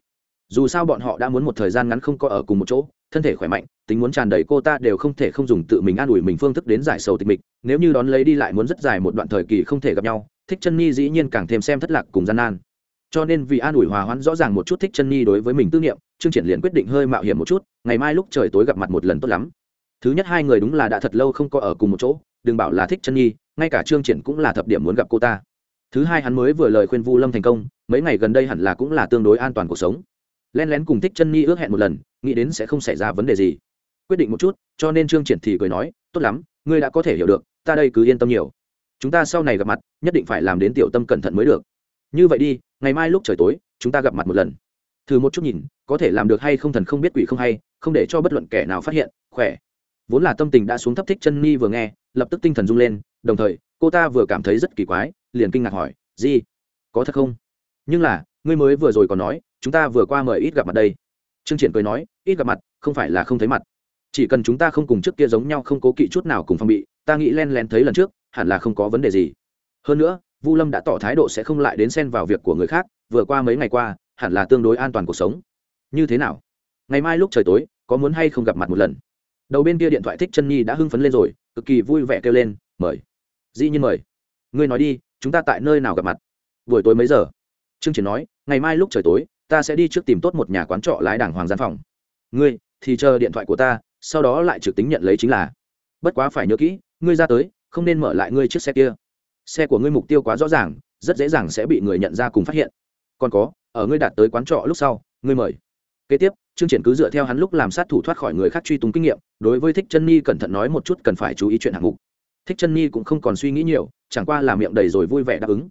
Dù sao bọn họ đã muốn một thời gian ngắn không có ở cùng một chỗ, thân thể khỏe mạnh, tính muốn tràn đầy cô ta đều không thể không dùng tự mình an ủi mình phương thức đến giải sầu tịch mịch, nếu như đón lấy đi lại muốn rất dài một đoạn thời kỳ không thể gặp nhau, thích chân nhi dĩ nhiên càng thêm xem thất lạc cùng gian nan cho nên vì an ủi hòa hoãn rõ ràng một chút thích chân nhi đối với mình tư niệm, trương triển liền quyết định hơi mạo hiểm một chút, ngày mai lúc trời tối gặp mặt một lần tốt lắm. Thứ nhất hai người đúng là đã thật lâu không có ở cùng một chỗ, đừng bảo là thích chân nhi, ngay cả trương triển cũng là thập điểm muốn gặp cô ta. Thứ hai hắn mới vừa lời khuyên vu lâm thành công, mấy ngày gần đây hẳn là cũng là tương đối an toàn cuộc sống. Len lén cùng thích chân nhi ước hẹn một lần, nghĩ đến sẽ không xảy ra vấn đề gì. Quyết định một chút, cho nên trương triển thì cười nói, tốt lắm, ngươi đã có thể hiểu được, ta đây cứ yên tâm nhiều. Chúng ta sau này gặp mặt, nhất định phải làm đến tiểu tâm cẩn thận mới được như vậy đi, ngày mai lúc trời tối, chúng ta gặp mặt một lần. Thử một chút nhìn, có thể làm được hay không thần không biết quỷ không hay, không để cho bất luận kẻ nào phát hiện, khỏe. Vốn là tâm tình đã xuống thấp thích chân ni vừa nghe, lập tức tinh thần rung lên, đồng thời, cô ta vừa cảm thấy rất kỳ quái, liền kinh ngạc hỏi gì có thật không? Nhưng là, ngươi mới vừa rồi còn nói, chúng ta vừa qua mời ít gặp mặt đây. Trương triển cười nói, ít gặp mặt, không phải là không thấy mặt. Chỉ cần chúng ta không cùng trước kia giống nhau không cố kỵ chút nào cùng phong bị, ta nghĩ len lén thấy lần trước, hẳn là không có vấn đề gì. Hơn nữa vu lâm đã tỏ thái độ sẽ không lại đến xen vào việc của người khác, vừa qua mấy ngày qua, hẳn là tương đối an toàn cuộc sống. Như thế nào? Ngày mai lúc trời tối, có muốn hay không gặp mặt một lần? Đầu bên kia điện thoại thích chân nhi đã hưng phấn lên rồi, cực kỳ vui vẻ kêu lên, mời. Dĩ nhiên mời. Ngươi nói đi, chúng ta tại nơi nào gặp mặt? Buổi tối mấy giờ? Trương triển nói, ngày mai lúc trời tối, ta sẽ đi trước tìm tốt một nhà quán trọ lái đảng hoàng gian phòng. Ngươi, thì chờ điện thoại của ta, sau đó lại trực tính nhận lấy chính là. Bất quá phải nhớ kỹ, ngươi ra tới, không nên mở lại ngươi chiếc xe kia xe của ngươi mục tiêu quá rõ ràng, rất dễ dàng sẽ bị người nhận ra cùng phát hiện. Còn có, ở ngươi đạt tới quán trọ lúc sau, ngươi mời. Kế tiếp chương triển cứ dựa theo hắn lúc làm sát thủ thoát khỏi người khác truy tung kinh nghiệm, đối với thích chân nhi cẩn thận nói một chút cần phải chú ý chuyện hạng mục. Thích chân nhi cũng không còn suy nghĩ nhiều, chẳng qua là miệng đầy rồi vui vẻ đáp ứng.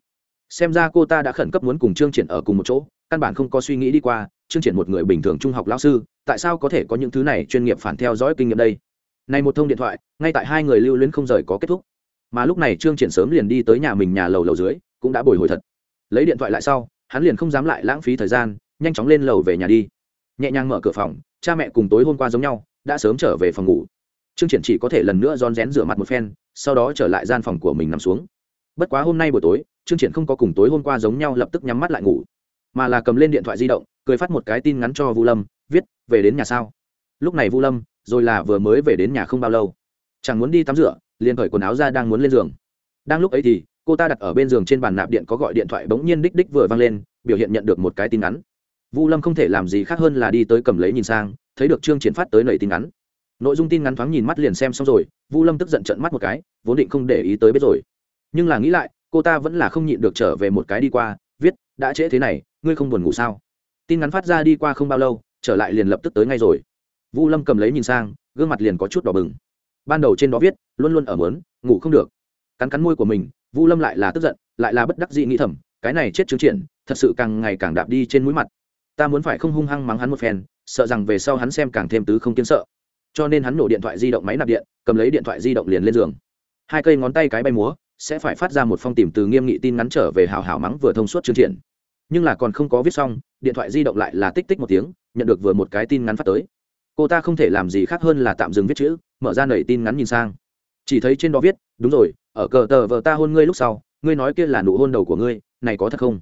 Xem ra cô ta đã khẩn cấp muốn cùng trương triển ở cùng một chỗ, căn bản không có suy nghĩ đi qua, trương triển một người bình thường trung học lão sư, tại sao có thể có những thứ này chuyên nghiệp phản theo dõi kinh nghiệm đây? Này một thông điện thoại, ngay tại hai người lưu luyến không rời có kết thúc mà lúc này trương triển sớm liền đi tới nhà mình nhà lầu lầu dưới, cũng đã bồi hồi thật. Lấy điện thoại lại sau, hắn liền không dám lại lãng phí thời gian, nhanh chóng lên lầu về nhà đi. Nhẹ nhàng mở cửa phòng, cha mẹ cùng tối hôm qua giống nhau, đã sớm trở về phòng ngủ. Trương triển chỉ có thể lần nữa rón rén rửa mặt một phen, sau đó trở lại gian phòng của mình nằm xuống. Bất quá hôm nay buổi tối, trương triển không có cùng tối hôm qua giống nhau lập tức nhắm mắt lại ngủ, mà là cầm lên điện thoại di động, cười phát một cái tin ngắn cho vu lâm, viết, về đến nhà sao? Lúc này vu lâm, rồi là vừa mới về đến nhà không bao lâu. Chẳng muốn đi tắm rửa liền cởi quần áo ra đang muốn lên giường. Đang lúc ấy thì, cô ta đặt ở bên giường trên bàn nạp điện có gọi điện thoại bỗng nhiên đích đích vừa vang lên, biểu hiện nhận được một cái tin ngắn. Vu lâm không thể làm gì khác hơn là đi tới cầm lấy nhìn sang, thấy được trương triển phát tới nầy tin ngắn. Nội dung tin ngắn thoáng nhìn mắt liền xem xong rồi, vu lâm tức giận trận mắt một cái, vốn định không để ý tới biết rồi. Nhưng là nghĩ lại, cô ta vẫn là không nhịn được trở về một cái đi qua, viết, đã trễ thế này, ngươi không buồn ngủ sao? Tin ngắn phát ra đi qua không bao lâu, trở lại liền lập tức tới ngay rồi. Vu lâm cầm lấy nhìn sang, gương mặt liền có chút đỏ bừng ban đầu trên đó viết, luôn luôn ở mớn, ngủ không được. Cắn cắn môi của mình, vu lâm lại là tức giận, lại là bất đắc dị nghĩ thầm, cái này chết chứng triển, thật sự càng ngày càng đạp đi trên mũi mặt. Ta muốn phải không hung hăng mắng hắn một phen, sợ rằng về sau hắn xem càng thêm tứ không kiến sợ. Cho nên hắn nổ điện thoại di động máy nạp điện, cầm lấy điện thoại di động liền lên giường. Hai cây ngón tay cái bay múa, sẽ phải phát ra một phong tìm từ nghiêm nghị tin ngắn trở về hào hào mắng vừa thông suốt chương triển. Nhưng là còn không có viết xong, điện thoại di động lại là tích tích một tiếng, nhận được vừa một cái tin ngắn phát tới cô ta không thể làm gì khác hơn là tạm dừng viết chữ, mở ra nảy tin ngắn nhìn sang. Chỉ thấy trên đó viết, đúng rồi, ở cờ tờ vợ ta hôn ngươi lúc sau, ngươi nói kia là nụ hôn đầu của ngươi, này có thật không?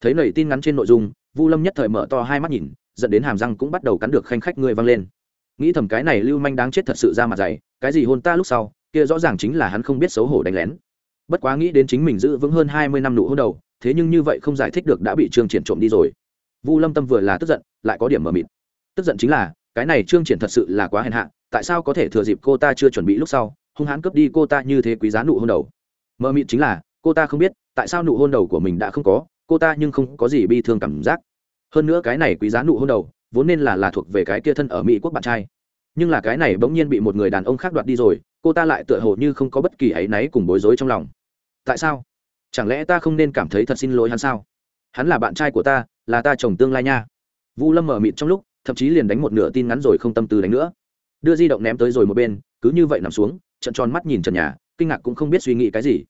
Thấy nảy tin ngắn trên nội dung, vu lâm nhất thời mở to hai mắt nhìn, dẫn đến hàm răng cũng bắt đầu cắn được khanh khách ngươi văng lên. Nghĩ thầm cái này lưu manh đáng chết thật sự ra mặt dày, cái gì hôn ta lúc sau, kia rõ ràng chính là hắn không biết xấu hổ đánh lén. Bất quá nghĩ đến chính mình giữ vững hơn hai mươi năm nụ hôn đầu, thế nhưng như vậy không giải thích được đã bị trương triển trộm đi rồi. Vu lâm tâm vừa là tức giận, lại có điểm mờ mịt. Tức giận chính là cái này trương triển thật sự là quá hèn hạ, tại sao có thể thừa dịp cô ta chưa chuẩn bị lúc sau, hung hãn cướp đi cô ta như thế quý giá nụ hôn đầu? Mơ mịt chính là, cô ta không biết, tại sao nụ hôn đầu của mình đã không có, cô ta nhưng không có gì bi thương cảm giác. Hơn nữa cái này quý giá nụ hôn đầu, vốn nên là là thuộc về cái kia thân ở mỹ quốc bạn trai. Nhưng là cái này bỗng nhiên bị một người đàn ông khác đoạt đi rồi, cô ta lại tựa hồ như không có bất kỳ áy náy cùng bối rối trong lòng. Tại sao? Chẳng lẽ ta không nên cảm thấy thật xin lỗi hắn sao? Hắn là bạn trai của ta, là ta chồng tương lai nha. Vu lâm mở mịt trong lúc thậm chí liền đánh một nửa tin ngắn rồi không tâm tư đánh nữa. Đưa di động ném tới rồi một bên, cứ như vậy nằm xuống, trận tròn mắt nhìn trần nhà, kinh ngạc cũng không biết suy nghĩ cái gì.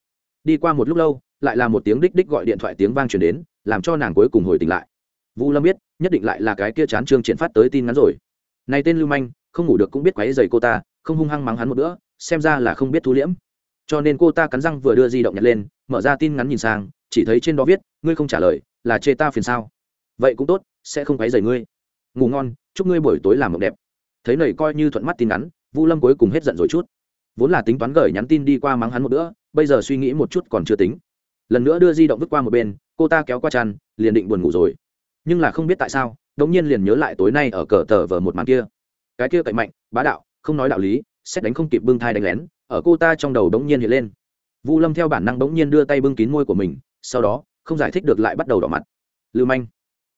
Đi qua một lúc lâu, lại là một tiếng đích đích gọi điện thoại tiếng vang truyền đến, làm cho nàng cuối cùng hồi tỉnh lại. Vu lâm biết, nhất định lại là cái kia chán trương triển phát tới tin ngắn rồi. Này tên lưu manh, không ngủ được cũng biết quấy giày cô ta, không hung hăng mắng hắn một bữa, xem ra là không biết thu liễm. Cho nên cô ta cắn răng vừa đưa di động nhặt lên, mở ra tin ngắn nhìn sang, chỉ thấy trên đó viết, ngươi không trả lời, là chê ta phiền sao? Vậy cũng tốt, sẽ không quấy giày ngươi ngủ ngon, chúc ngươi buổi tối làm mộng đẹp. Thấy nầy coi như thuận mắt tin ngắn vu lâm cuối cùng hết giận rồi chút. Vốn là tính toán gửi nhắn tin đi qua mắng hắn một bữa, bây giờ suy nghĩ một chút còn chưa tính. Lần nữa đưa di động vứt qua một bên, cô ta kéo qua chăn, liền định buồn ngủ rồi. Nhưng là không biết tại sao, đống nhiên liền nhớ lại tối nay ở cờ tờ vờ một màn kia. Cái kia cậy mạnh, bá đạo, không nói đạo lý, xét đánh không kịp bưng thai đánh lén, ở cô ta trong đầu đống nhiên hiện lên. Vu lâm theo bản năng đống nhiên đưa tay bưng kín môi của mình, sau đó, không giải thích được lại bắt đầu đỏ mặt. Lưu manh,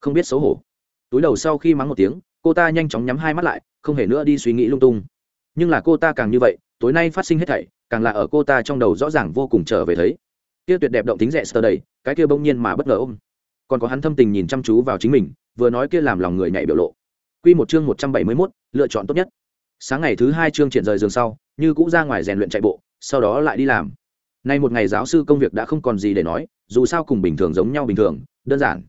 không biết xấu hổ túi đầu sau khi mắng một tiếng cô ta nhanh chóng nhắm hai mắt lại không hề nữa đi suy nghĩ lung tung nhưng là cô ta càng như vậy tối nay phát sinh hết thảy càng là ở cô ta trong đầu rõ ràng vô cùng trở về thấy kia tuyệt đẹp động tính rẻ sờ đầy cái kia bỗng nhiên mà bất ngờ ôm còn có hắn thâm tình nhìn chăm chú vào chính mình vừa nói kia làm lòng người nhảy biểu lộ Quy một chương một trăm bảy mươi 171, lựa chọn tốt nhất. Sáng ngày thứ hai chương triển rời giường sau, như cũ ra ngoài rèn luyện chạy bộ, sau đó lại đi làm. Nay một ngày giáo sư công việc đã không còn gì để nói, dù sao cùng bình thường giống nhau bình thường, đơn giản.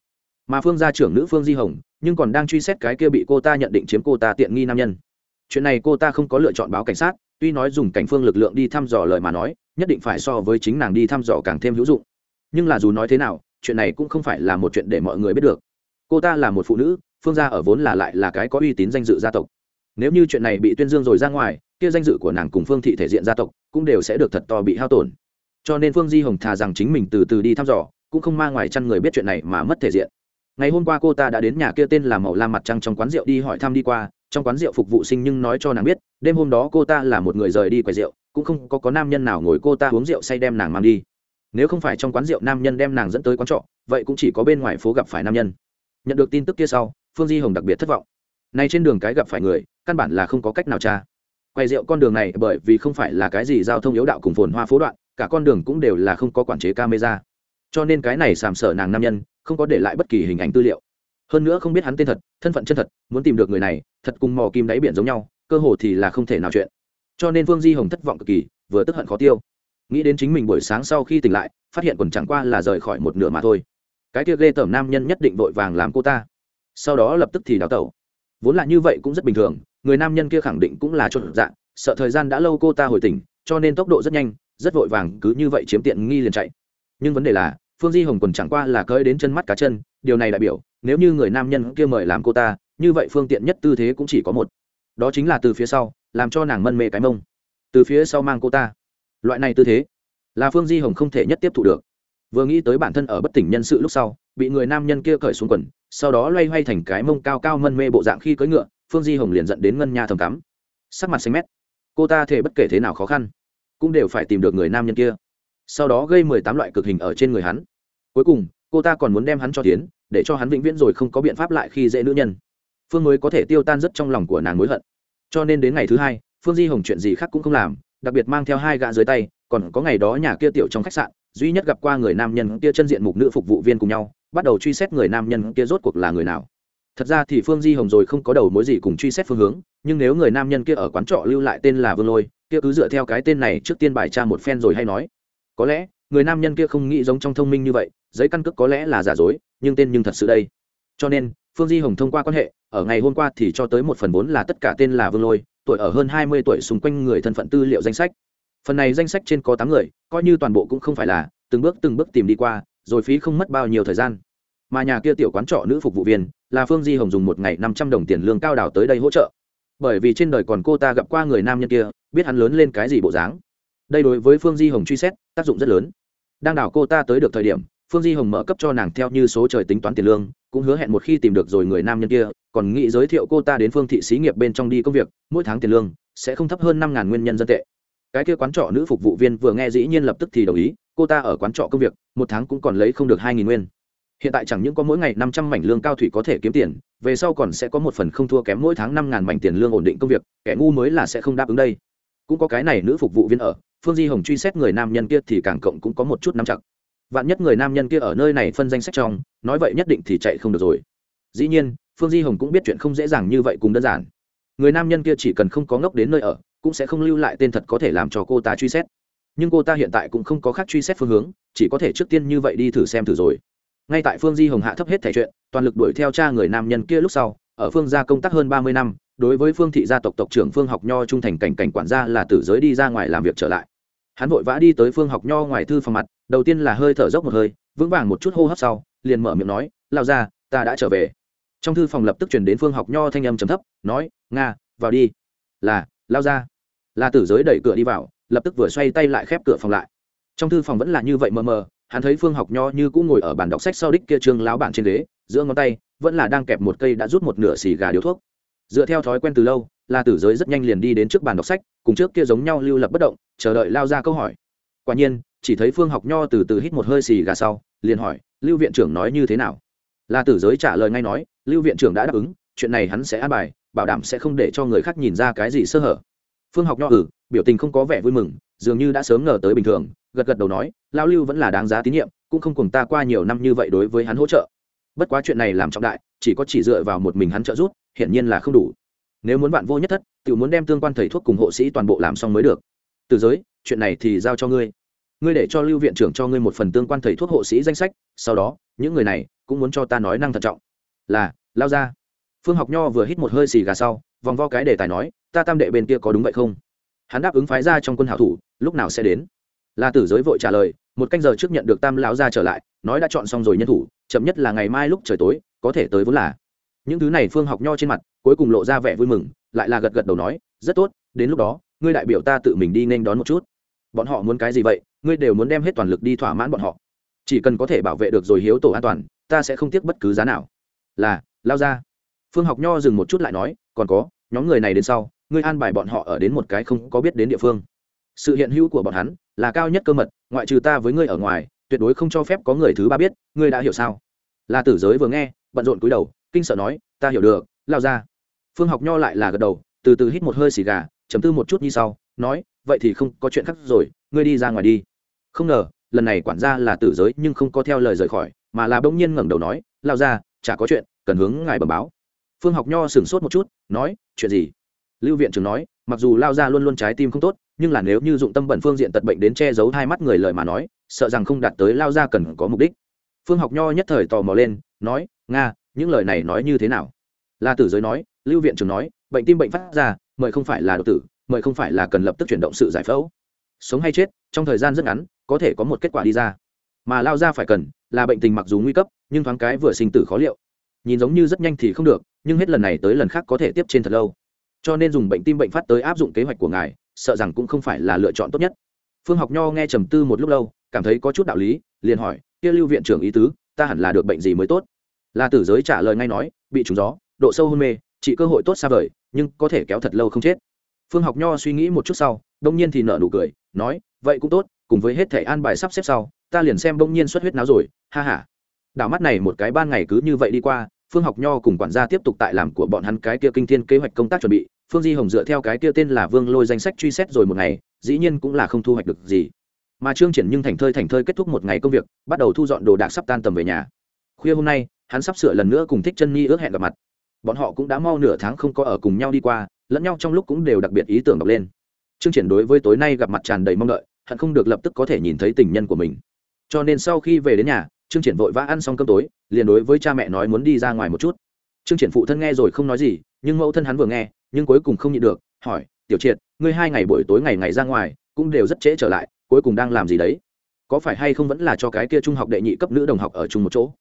Mà Phương gia trưởng nữ Phương Di Hồng, nhưng còn đang truy xét cái kia bị cô ta nhận định chiếm cô ta tiện nghi nam nhân. Chuyện này cô ta không có lựa chọn báo cảnh sát, tuy nói dùng cảnh phương lực lượng đi thăm dò lời mà nói, nhất định phải so với chính nàng đi thăm dò càng thêm hữu dụng. Nhưng là dù nói thế nào, chuyện này cũng không phải là một chuyện để mọi người biết được. Cô ta là một phụ nữ, phương gia ở vốn là lại là cái có uy tín danh dự gia tộc nếu như chuyện này bị tuyên dương rồi ra ngoài kia danh dự của nàng cùng phương thị thể diện gia tộc cũng đều sẽ được thật to bị hao tổn cho nên phương di hồng thà rằng chính mình từ từ đi thăm dò cũng không mang ngoài chăn người biết chuyện này mà mất thể diện ngày hôm qua cô ta đã đến nhà kia tên là màu la mặt trăng trong quán rượu đi hỏi thăm đi qua. Trong quán rượu phục vụ sinh nhưng nói cho nàng biết đêm hôm đó cô ta là một người rời đi quầy rượu cũng không có, có nam nhân nào ngồi cô ta uống rượu say đem nàng mang đi. Nếu không phải trong quán rượu nam nhân đem nàng dẫn tới quán trọ vậy cũng chỉ có bên ngoài phố gặp phải nam nhân. Nhận được tin tức kia sau phương di hồng đặc biệt thất vọng. Nay trên đường cái gặp phải người căn bản là không có cách nào tra. Quay rượu con đường này bởi vì không phải là cái gì giao thông yếu đạo cùng phồn hoa phố đoạn cả con đường cũng đều là không có quản chế camera cho nên cái này sàm sở nàng nam nhân, không có để lại bất kỳ hình ảnh tư liệu. Hơn nữa không biết hắn tên thật, thân phận chân thật, muốn tìm được người này, thật cùng mò kim đáy biển giống nhau, cơ hồ thì là không thể nào chuyện. Cho nên Vương di hồng thất vọng cực kỳ, vừa tức hận khó tiêu. Nghĩ đến chính mình buổi sáng sau khi tỉnh lại, phát hiện còn chẳng qua là rời khỏi một nửa mà thôi. Cái kia ghê tởm nam nhân nhất định vội vàng làm cô ta. Sau đó lập tức thì đào tẩu. Vốn là như vậy cũng rất bình thường, người nam nhân kia khẳng định cũng là chốt dạng, sợ thời gian đã lâu cô ta hồi tỉnh, cho nên tốc độ rất nhanh, rất vội vàng cứ như vậy chiếm tiện nghi liền chạy nhưng vấn đề là, phương di hồng quần chẳng qua là cơi đến chân mắt cá chân, điều này đại biểu, nếu như người nam nhân kia mời làm cô ta, như vậy phương tiện nhất tư thế cũng chỉ có một. Đó chính là từ phía sau, làm cho nàng mân mê cái mông. Từ phía sau mang cô ta. Loại này tư thế, là phương di hồng không thể nhất tiếp thu được. Vừa nghĩ tới bản thân ở bất tỉnh nhân sự lúc sau, bị người nam nhân kia cởi xuống quần, sau đó loay hoay thành cái mông cao cao mân mê bộ dạng khi cưỡi ngựa, phương di hồng liền dẫn đến ngân nhà thầm cắm. Sắc mặt xanh mét. Cô ta thể bất kể thế nào khó khăn, cũng đều phải tìm được người nam nhân kia sau đó gây mười tám loại cực hình ở trên người hắn. Cuối cùng, cô ta còn muốn đem hắn cho tiến, để cho hắn vĩnh viễn rồi không có biện pháp lại khi dễ nữ nhân. Phương mới có thể tiêu tan rất trong lòng của nàng mối hận. Cho nên đến ngày thứ hai, phương di hồng chuyện gì khác cũng không làm, đặc biệt mang theo hai gã dưới tay, còn có ngày đó nhà kia tiểu trong khách sạn, duy nhất gặp qua người nam nhân kia chân diện mục nữ phục vụ viên cùng nhau, bắt đầu truy xét người nam nhân kia rốt cuộc là người nào. Thật ra thì phương di hồng rồi không có đầu mối gì cùng truy xét phương hướng, nhưng nếu người nam nhân kia ở quán trọ lưu lại tên là vương lôi, kia cứ dựa theo cái tên này trước tiên bài tra một phen rồi hay nói có lẽ, người nam nhân kia không nghĩ giống trong thông minh như vậy, giấy căn cước có lẽ là giả dối, nhưng tên nhưng thật sự đây. Cho nên, phương di hồng thông qua quan hệ, ở ngày hôm qua thì cho tới một phần bốn là tất cả tên là vương lôi, tuổi ở hơn hai mươi tuổi xung quanh người thân phận tư liệu danh sách. Phần này danh sách trên có tám người, coi như toàn bộ cũng không phải là, từng bước từng bước tìm đi qua, rồi phí không mất bao nhiêu thời gian. Mà nhà kia tiểu quán trọ nữ phục vụ viên, là phương di hồng dùng một ngày năm trăm đồng tiền lương cao đào tới đây hỗ trợ. Bởi vì trên đời còn cô ta gặp qua người nam nhân kia, biết hắn lớn lên cái gì bộ dáng đây đối với phương di hồng truy xét, tác dụng rất lớn. Đang đào cô ta tới được thời điểm, phương di hồng mở cấp cho nàng theo như số trời tính toán tiền lương, cũng hứa hẹn một khi tìm được rồi người nam nhân kia, còn nghĩ giới thiệu cô ta đến phương thị xí nghiệp bên trong đi công việc, mỗi tháng tiền lương sẽ không thấp hơn năm ngàn nguyên nhân dân tệ. Cái kia quán trọ nữ phục vụ viên vừa nghe dĩ nhiên lập tức thì đồng ý, cô ta ở quán trọ công việc, một tháng cũng còn lấy không được hai nghìn nguyên. Hiện tại chẳng những có mỗi ngày năm trăm mảnh lương cao thủy có thể kiếm tiền, về sau còn sẽ có một phần không thua kém mỗi tháng năm ngàn mảnh tiền lương ổn định công việc, kẻ ngu mới là sẽ không đáp ứng đây. Cũng có cái này nữ phục vụ viên ở phương di hồng truy xét người nam nhân kia thì càng cộng cũng có một chút nắm chặt. Vạn nhất người nam nhân kia ở nơi này phân danh sách trong, nói vậy nhất định thì chạy không được rồi. Dĩ nhiên, phương di hồng cũng biết chuyện không dễ dàng như vậy cùng đơn giản. Người nam nhân kia chỉ cần không có ngốc đến nơi ở, cũng sẽ không lưu lại tên thật có thể làm cho cô ta truy xét. Nhưng cô ta hiện tại cũng không có khác truy xét phương hướng, chỉ có thể trước tiên như vậy đi thử xem thử rồi. Ngay tại phương di hồng hạ thấp hết thẻ chuyện, toàn lực đuổi theo cha người nam nhân kia lúc sau, ở phương gia công tác hơn ba mươi năm, đối với phương thị gia tộc tộc trưởng phương học nho trung thành cảnh cảnh quản gia là tử giới đi ra ngoài làm việc trở lại hắn vội vã đi tới phương học nho ngoài thư phòng mặt, đầu tiên là hơi thở dốc một hơi, vững vàng một chút hô hấp sau, liền mở miệng nói lao ra ta đã trở về. Trong thư phòng lập tức chuyển đến phương học nho thanh âm trầm thấp, nói, nga, vào đi. Là lao ra là tử giới đẩy cửa đi vào, lập tức vừa xoay tay lại khép cửa phòng lại. Trong thư phòng vẫn là như vậy mờ mờ, hắn thấy phương học nho như cũng ngồi ở bàn đọc sách sau đích kia trương láo bản trên ghế, giữa ngón tay, vẫn là đang kẹp một cây đã rút một nửa xì gà điếu thuốc. Dựa theo thói quen từ lâu là tử giới rất nhanh liền đi đến trước bàn đọc sách, cùng trước kia giống nhau lưu lập bất động, chờ đợi lao ra câu hỏi. Quả nhiên, chỉ thấy phương học nho từ từ hít một hơi xì gà sau, liền hỏi, lưu viện trưởng nói như thế nào? Là tử giới trả lời ngay nói, lưu viện trưởng đã đáp ứng, chuyện này hắn sẽ an bài, bảo đảm sẽ không để cho người khác nhìn ra cái gì sơ hở. Phương học nho ừ biểu tình không có vẻ vui mừng, dường như đã sớm ngờ tới bình thường, gật gật đầu nói lao lưu vẫn là đáng giá tín nhiệm, cũng không cùng ta qua nhiều năm như vậy đối với hắn hỗ trợ. Bất quá chuyện này làm trọng đại, chỉ có chỉ dựa vào một mình hắn trợ giúp, hiển nhiên là không đủ nếu muốn vạn vô nhất thất tự muốn đem tương quan thầy thuốc cùng hộ sĩ toàn bộ làm xong mới được. Từ giới, chuyện này thì giao cho ngươi. Ngươi để cho lưu viện trưởng cho ngươi một phần tương quan thầy thuốc hộ sĩ danh sách, sau đó, những người này cũng muốn cho ta nói năng thận trọng. Là, lao ra. Phương học nho vừa hít một hơi xì gà sau, vòng vo cái đề tài nói, ta tam đệ bên kia có đúng vậy không? Hắn đáp ứng phái ra trong quân hảo thủ, lúc nào sẽ đến? La tử giới vội trả lời, một canh giờ trước nhận được tam lão ra trở lại, nói đã chọn xong rồi nhân thủ, chậm nhất là ngày mai lúc trời tối, có thể tới vốn là những thứ này phương học nho trên mặt, cuối cùng lộ ra vẻ vui mừng, lại là gật gật đầu nói, rất tốt, đến lúc đó, ngươi đại biểu ta tự mình đi nên đón một chút. Bọn họ muốn cái gì vậy? Ngươi đều muốn đem hết toàn lực đi thỏa mãn bọn họ. Chỉ cần có thể bảo vệ được rồi hiếu tổ an toàn, ta sẽ không tiếc bất cứ giá nào. Là, lao ra. Phương học nho dừng một chút lại nói, còn có, nhóm người này đến sau, ngươi an bài bọn họ ở đến một cái không có biết đến địa phương. Sự hiện hữu của bọn hắn là cao nhất cơ mật, ngoại trừ ta với ngươi ở ngoài, tuyệt đối không cho phép có người thứ ba biết, ngươi đã hiểu sao? La tử giới vừa nghe, bận rộn cúi đầu kinh sợ nói, ta hiểu được, lao ra. Phương học nho lại là gật đầu, từ từ hít một hơi xì gà chấm tư một chút như sau, nói, vậy thì không có chuyện khác rồi, ngươi đi ra ngoài đi. Không ngờ, lần này quản gia là tử giới nhưng không có theo lời rời khỏi, mà là bỗng nhiên ngẩng đầu nói, lao ra, chả có chuyện, cần hướng ngài bẩm báo. Phương học nho sửng sốt một chút, nói, chuyện gì? Lưu viện trưởng nói, mặc dù lao ra luôn luôn trái tim không tốt, nhưng là nếu như dụng tâm bẩn phương diện tật bệnh đến che giấu hai mắt người lời mà nói, sợ rằng không đạt tới lao ra cần có mục đích. Phương học nho nhất thời tò mò lên, nói, nga những lời này nói như thế nào? La tử giới nói, lưu viện trưởng nói, bệnh tim bệnh phát ra, mời không phải là độc tử, mời không phải là cần lập tức chuyển động sự giải phẫu. Sống hay chết, trong thời gian rất ngắn, có thể có một kết quả đi ra. Mà lao ra phải cần, là bệnh tình mặc dù nguy cấp, nhưng thoáng cái vừa sinh tử khó liệu. Nhìn giống như rất nhanh thì không được, nhưng hết lần này tới lần khác có thể tiếp trên thật lâu. Cho nên dùng bệnh tim bệnh phát tới áp dụng kế hoạch của ngài, sợ rằng cũng không phải là lựa chọn tốt nhất. Phương học nho nghe trầm tư một lúc lâu, cảm thấy có chút đạo lý, liền hỏi, kia lưu viện trưởng ý tứ, ta hẳn là được bệnh gì mới tốt? Là tử giới trả lời ngay nói, bị trúng gió, độ sâu hôn mê, chỉ cơ hội tốt xa vời, nhưng có thể kéo thật lâu không chết. Phương học nho suy nghĩ một chút sau, đông nhiên thì nở nụ cười, nói, vậy cũng tốt, cùng với hết thẻ an bài sắp xếp sau, ta liền xem đông nhiên xuất huyết náo rồi, ha ha. Đảo mắt này một cái ban ngày cứ như vậy đi qua, phương học nho cùng quản gia tiếp tục tại làm của bọn hắn cái kia kinh thiên kế hoạch công tác chuẩn bị, phương di hồng dựa theo cái kia tên là vương lôi danh sách truy xét rồi một ngày, dĩ nhiên cũng là không thu hoạch được gì. Mà trương triển nhưng thành thơi thành thơi kết thúc một ngày công việc, bắt đầu thu dọn đồ đạc sắp tan tầm về nhà. Khuya hôm nay hắn sắp sửa lần nữa cùng thích chân nhi ước hẹn gặp mặt. Bọn họ cũng đã mau nửa tháng không có ở cùng nhau đi qua, lẫn nhau trong lúc cũng đều đặc biệt ý tưởng đọc lên. Trương triển đối với tối nay gặp mặt tràn đầy mong đợi, hận không được lập tức có thể nhìn thấy tình nhân của mình. Cho nên sau khi về đến nhà trương triển vội vã ăn xong cơm tối, liền đối với cha mẹ nói muốn đi ra ngoài một chút. Trương triển phụ thân nghe rồi không nói gì, nhưng mẫu thân hắn vừa nghe, nhưng cuối cùng không nhịn được, hỏi, tiểu triệt, ngươi hai ngày buổi tối ngày ngày ra ngoài, cũng đều rất trễ trở lại, cuối cùng đang làm gì đấy? Có phải hay không vẫn là cho cái kia trung học đệ nhị cấp nữ đồng học ở chung một chỗ?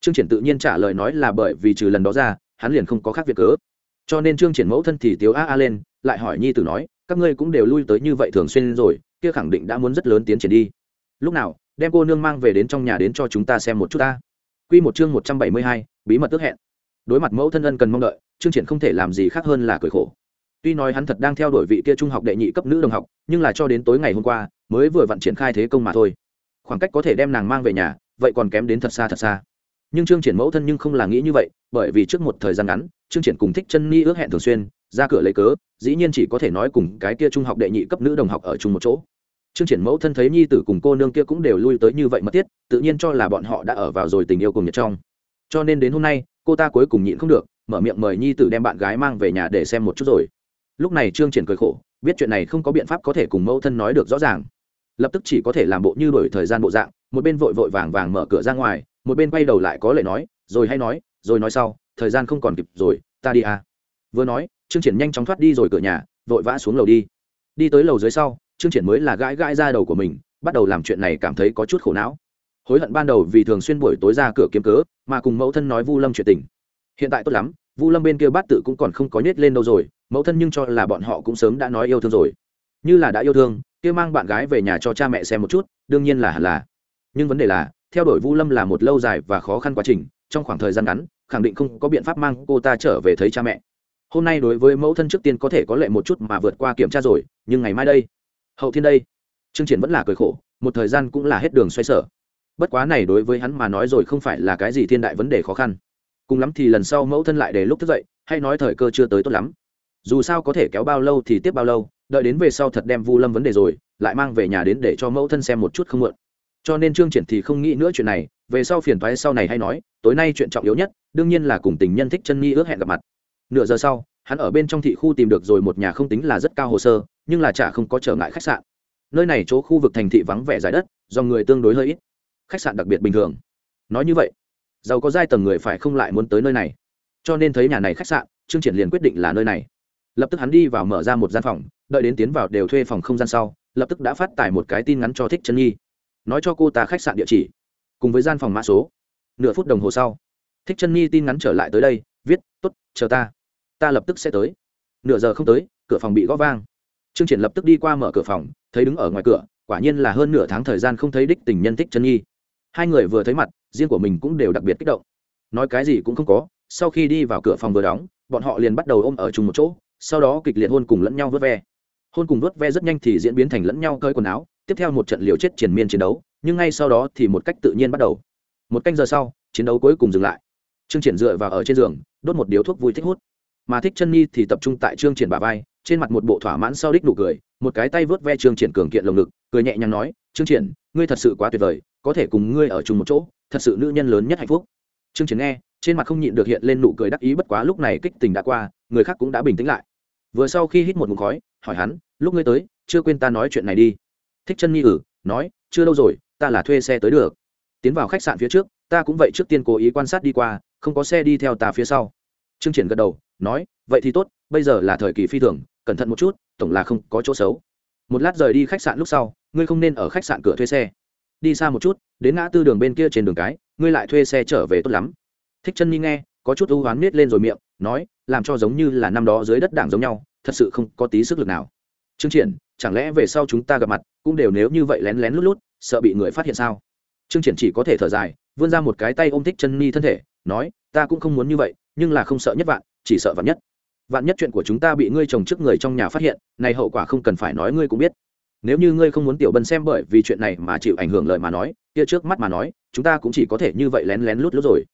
Trương triển tự nhiên trả lời nói là bởi vì trừ lần đó ra, hắn liền không có khác việc cớ. Cho nên trương triển mẫu thân thì tiếu a a lên, lại hỏi nhi tử nói, các ngươi cũng đều lui tới như vậy thường xuyên rồi, kia khẳng định đã muốn rất lớn tiến triển đi. Lúc nào, đem cô nương mang về đến trong nhà đến cho chúng ta xem một chút ta. Quy một chương một trăm bảy mươi hai, bí mật ước hẹn. Đối mặt mẫu thân ân cần mong đợi, trương triển không thể làm gì khác hơn là cười khổ. Tuy nói hắn thật đang theo đuổi vị kia trung học đệ nhị cấp nữ đồng học, nhưng là cho đến tối ngày hôm qua, mới vừa vận triển khai thế công mà thôi. Khoảng cách có thể đem nàng mang về nhà, vậy còn kém đến thật xa thật xa nhưng trương triển mẫu thân nhưng không là nghĩ như vậy, bởi vì trước một thời gian ngắn, trương triển cùng thích chân ni ước hẹn thường xuyên, ra cửa lấy cớ, dĩ nhiên chỉ có thể nói cùng cái kia trung học đệ nhị cấp nữ đồng học ở chung một chỗ. Trương triển mẫu thân thấy nhi tử cùng cô nương kia cũng đều lui tới như vậy mất tiết tự nhiên cho là bọn họ đã ở vào rồi tình yêu cùng nhật trong. Cho nên đến hôm nay, cô ta cuối cùng nhịn không được, mở miệng mời nhi tử đem bạn gái mang về nhà để xem một chút rồi. Lúc này trương triển cười khổ, biết chuyện này không có biện pháp có thể cùng mẫu thân nói được rõ ràng. Lập tức chỉ có thể làm bộ như đổi thời gian bộ dạng, một bên vội vội vàng vàng mở cửa ra ngoài một bên quay đầu lại có lệ nói, rồi hay nói, rồi nói sau, thời gian không còn kịp rồi, ta đi à. Vừa nói, trương triển nhanh chóng thoát đi rồi cửa nhà, vội vã xuống lầu đi. Đi tới lầu dưới sau, trương triển mới là gãi gãi ra đầu của mình, bắt đầu làm chuyện này cảm thấy có chút khổ não. Hối hận ban đầu vì thường xuyên buổi tối ra cửa kiếm cớ, mà cùng mẫu thân nói vu lâm chuyện tình. Hiện tại tốt lắm, vu lâm bên kia bát tự cũng còn không có nhét lên đâu rồi, mẫu thân nhưng cho là bọn họ cũng sớm đã nói yêu thương rồi. Như là đã yêu thương, kia mang bạn gái về nhà cho cha mẹ xem một chút, đương nhiên là hẳn là. Nhưng vấn đề là theo đuổi vu lâm là một lâu dài và khó khăn quá trình, trong khoảng thời gian ngắn, khẳng định không có biện pháp mang cô ta trở về thấy cha mẹ. Hôm nay đối với mẫu thân trước tiên có thể có lệ một chút mà vượt qua kiểm tra rồi, nhưng ngày mai đây, hậu thiên đây chương triển vẫn là cười khổ, một thời gian cũng là hết đường xoay sở. Bất quá này đối với hắn mà nói rồi không phải là cái gì thiên đại vấn đề khó khăn. Cùng lắm thì lần sau mẫu thân lại để lúc thức dậy, hay nói thời cơ chưa tới tốt lắm. Dù sao có thể kéo bao lâu thì tiếp bao lâu, đợi đến về sau thật đem vu lâm vấn đề rồi, lại mang về nhà đến để cho mẫu thân xem một chút không mượn cho nên trương triển thì không nghĩ nữa chuyện này, về sau phiền toái sau này hay nói, tối nay chuyện trọng yếu nhất, đương nhiên là cùng tình nhân thích chân nhi ước hẹn gặp mặt. Nửa giờ sau, hắn ở bên trong thị khu tìm được rồi một nhà không tính là rất cao hồ sơ, nhưng là chả không có trở ngại khách sạn. Nơi này chỗ khu vực thành thị vắng vẻ dài đất do người tương đối hơi ít. Khách sạn đặc biệt bình thường. Nói như vậy, giàu có giai tầng người phải không lại muốn tới nơi này. Cho nên thấy nhà này khách sạn, trương triển liền quyết định là nơi này. Lập tức hắn đi vào mở ra một gian phòng, đợi đến tiến vào đều thuê phòng không gian sau, lập tức đã phát tải một cái tin ngắn cho thích chân nhi nói cho cô ta khách sạn địa chỉ, cùng với gian phòng mã số. Nửa phút đồng hồ sau, thích chân nhi tin ngắn trở lại tới đây, viết t ố t chờ ta. Ta lập tức sẽ tới. Nửa giờ không tới, cửa phòng bị gõ vang. Trương triển lập tức đi qua mở cửa phòng, thấy đứng ở ngoài cửa, quả nhiên là hơn nửa tháng thời gian không thấy đích tình nhân thích chân nhi. Hai người vừa thấy mặt, riêng của mình cũng đều đặc biệt kích động. Nói cái gì cũng không có, sau khi đi vào cửa phòng vừa đóng, bọn họ liền bắt đầu ôm ở chung một chỗ, sau đó kịch liệt hôn cùng lẫn nhau vớt ve. Hôn cùng vớt ve rất nhanh thì diễn biến thành lẫn nhau cơi quần áo tiếp theo một trận liều chết triền miên chiến đấu, nhưng ngay sau đó thì một cách tự nhiên bắt đầu. Một canh giờ sau, chiến đấu cuối cùng dừng lại. Trương triển dựa vào ở trên giường, đốt một điếu thuốc vui thích hút. Mà thích chân nhi thì tập trung tại trương triển bà vai, trên mặt một bộ thỏa mãn sau đích nụ cười, một cái tay vớt ve trương triển cường kiện lồng ngực, cười nhẹ nhàng nói, trương triển, ngươi thật sự quá tuyệt vời, có thể cùng ngươi ở chung một chỗ, thật sự nữ nhân lớn nhất hạnh phúc. Trương triển nghe, trên mặt không nhịn được hiện lên nụ cười đắc ý bất quá lúc này kích tình đã qua, người khác cũng đã bình tĩnh lại. Vừa sau khi hít một ngụm khói, hỏi hắn, lúc ngươi tới, chưa quên ta nói chuyện này đi? Thích chân nhi ử, nói, chưa lâu rồi, ta là thuê xe tới được. Tiến vào khách sạn phía trước, ta cũng vậy trước tiên cố ý quan sát đi qua, không có xe đi theo ta phía sau. Trương triển gật đầu, nói, vậy thì tốt, bây giờ là thời kỳ phi thường, cẩn thận một chút, tổng là không có chỗ xấu. Một lát rời đi khách sạn lúc sau, ngươi không nên ở khách sạn cửa thuê xe. Đi xa một chút, đến ngã tư đường bên kia trên đường cái, ngươi lại thuê xe trở về tốt lắm. Thích chân nhi nghe, có chút ưu hoán miết lên rồi miệng, nói, làm cho giống như là năm đó dưới đất đảng giống nhau, thật sự không có tí sức lực nào trương triển, chẳng lẽ về sau chúng ta gặp mặt cũng đều nếu như vậy lén lén lút lút, sợ bị người phát hiện sao? Trương triển chỉ có thể thở dài, vươn ra một cái tay ôm thích chân nhi thân thể, nói, ta cũng không muốn như vậy, nhưng là không sợ nhất vạn, chỉ sợ vạn nhất. Vạn nhất chuyện của chúng ta bị ngươi chồng trước người trong nhà phát hiện, này hậu quả không cần phải nói ngươi cũng biết. Nếu như ngươi không muốn tiểu bân xem bởi vì chuyện này mà chịu ảnh hưởng lời mà nói, kia trước mắt mà nói, chúng ta cũng chỉ có thể như vậy lén lén lút lút rồi.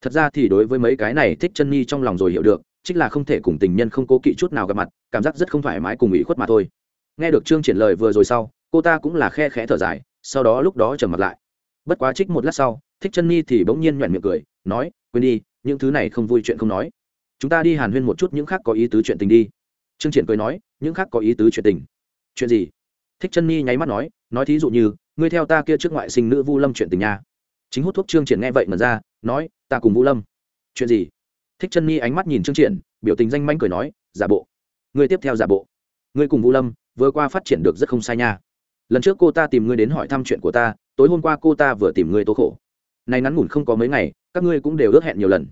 Thật ra thì đối với mấy cái này thích chân nhi trong lòng rồi hiểu được chính là không thể cùng tình nhân không cố kỵ chút nào gặp mặt, cảm giác rất không thoải mái cùng ủy khuất mà thôi. Nghe được trương triển lời vừa rồi sau, cô ta cũng là khe khẽ thở dài, sau đó lúc đó trầm mặt lại. Bất quá trích một lát sau, thích chân nhi thì bỗng nhiên nhoẻn miệng cười, nói, quên đi, những thứ này không vui chuyện không nói. Chúng ta đi hàn huyên một chút những khác có ý tứ chuyện tình đi. Trương triển cười nói, những khác có ý tứ chuyện tình. Chuyện gì? Thích chân nhi nháy mắt nói nói thí dụ như, ngươi theo ta kia trước ngoại sinh nữ vu lâm chuyện tình nha. Chính hút thuốc trương triển nghe vậy mà ra, nói, ta cùng vu lâm. Chuyện gì? Thích chân nhi ánh mắt nhìn trương triển, biểu tình danh manh cười nói, giả bộ. Người tiếp theo giả bộ. Người cùng vu lâm, vừa qua phát triển được rất không sai nha. Lần trước cô ta tìm ngươi đến hỏi thăm chuyện của ta, tối hôm qua cô ta vừa tìm ngươi tố khổ. Này ngắn ngủn không có mấy ngày, các ngươi cũng đều ước hẹn nhiều lần.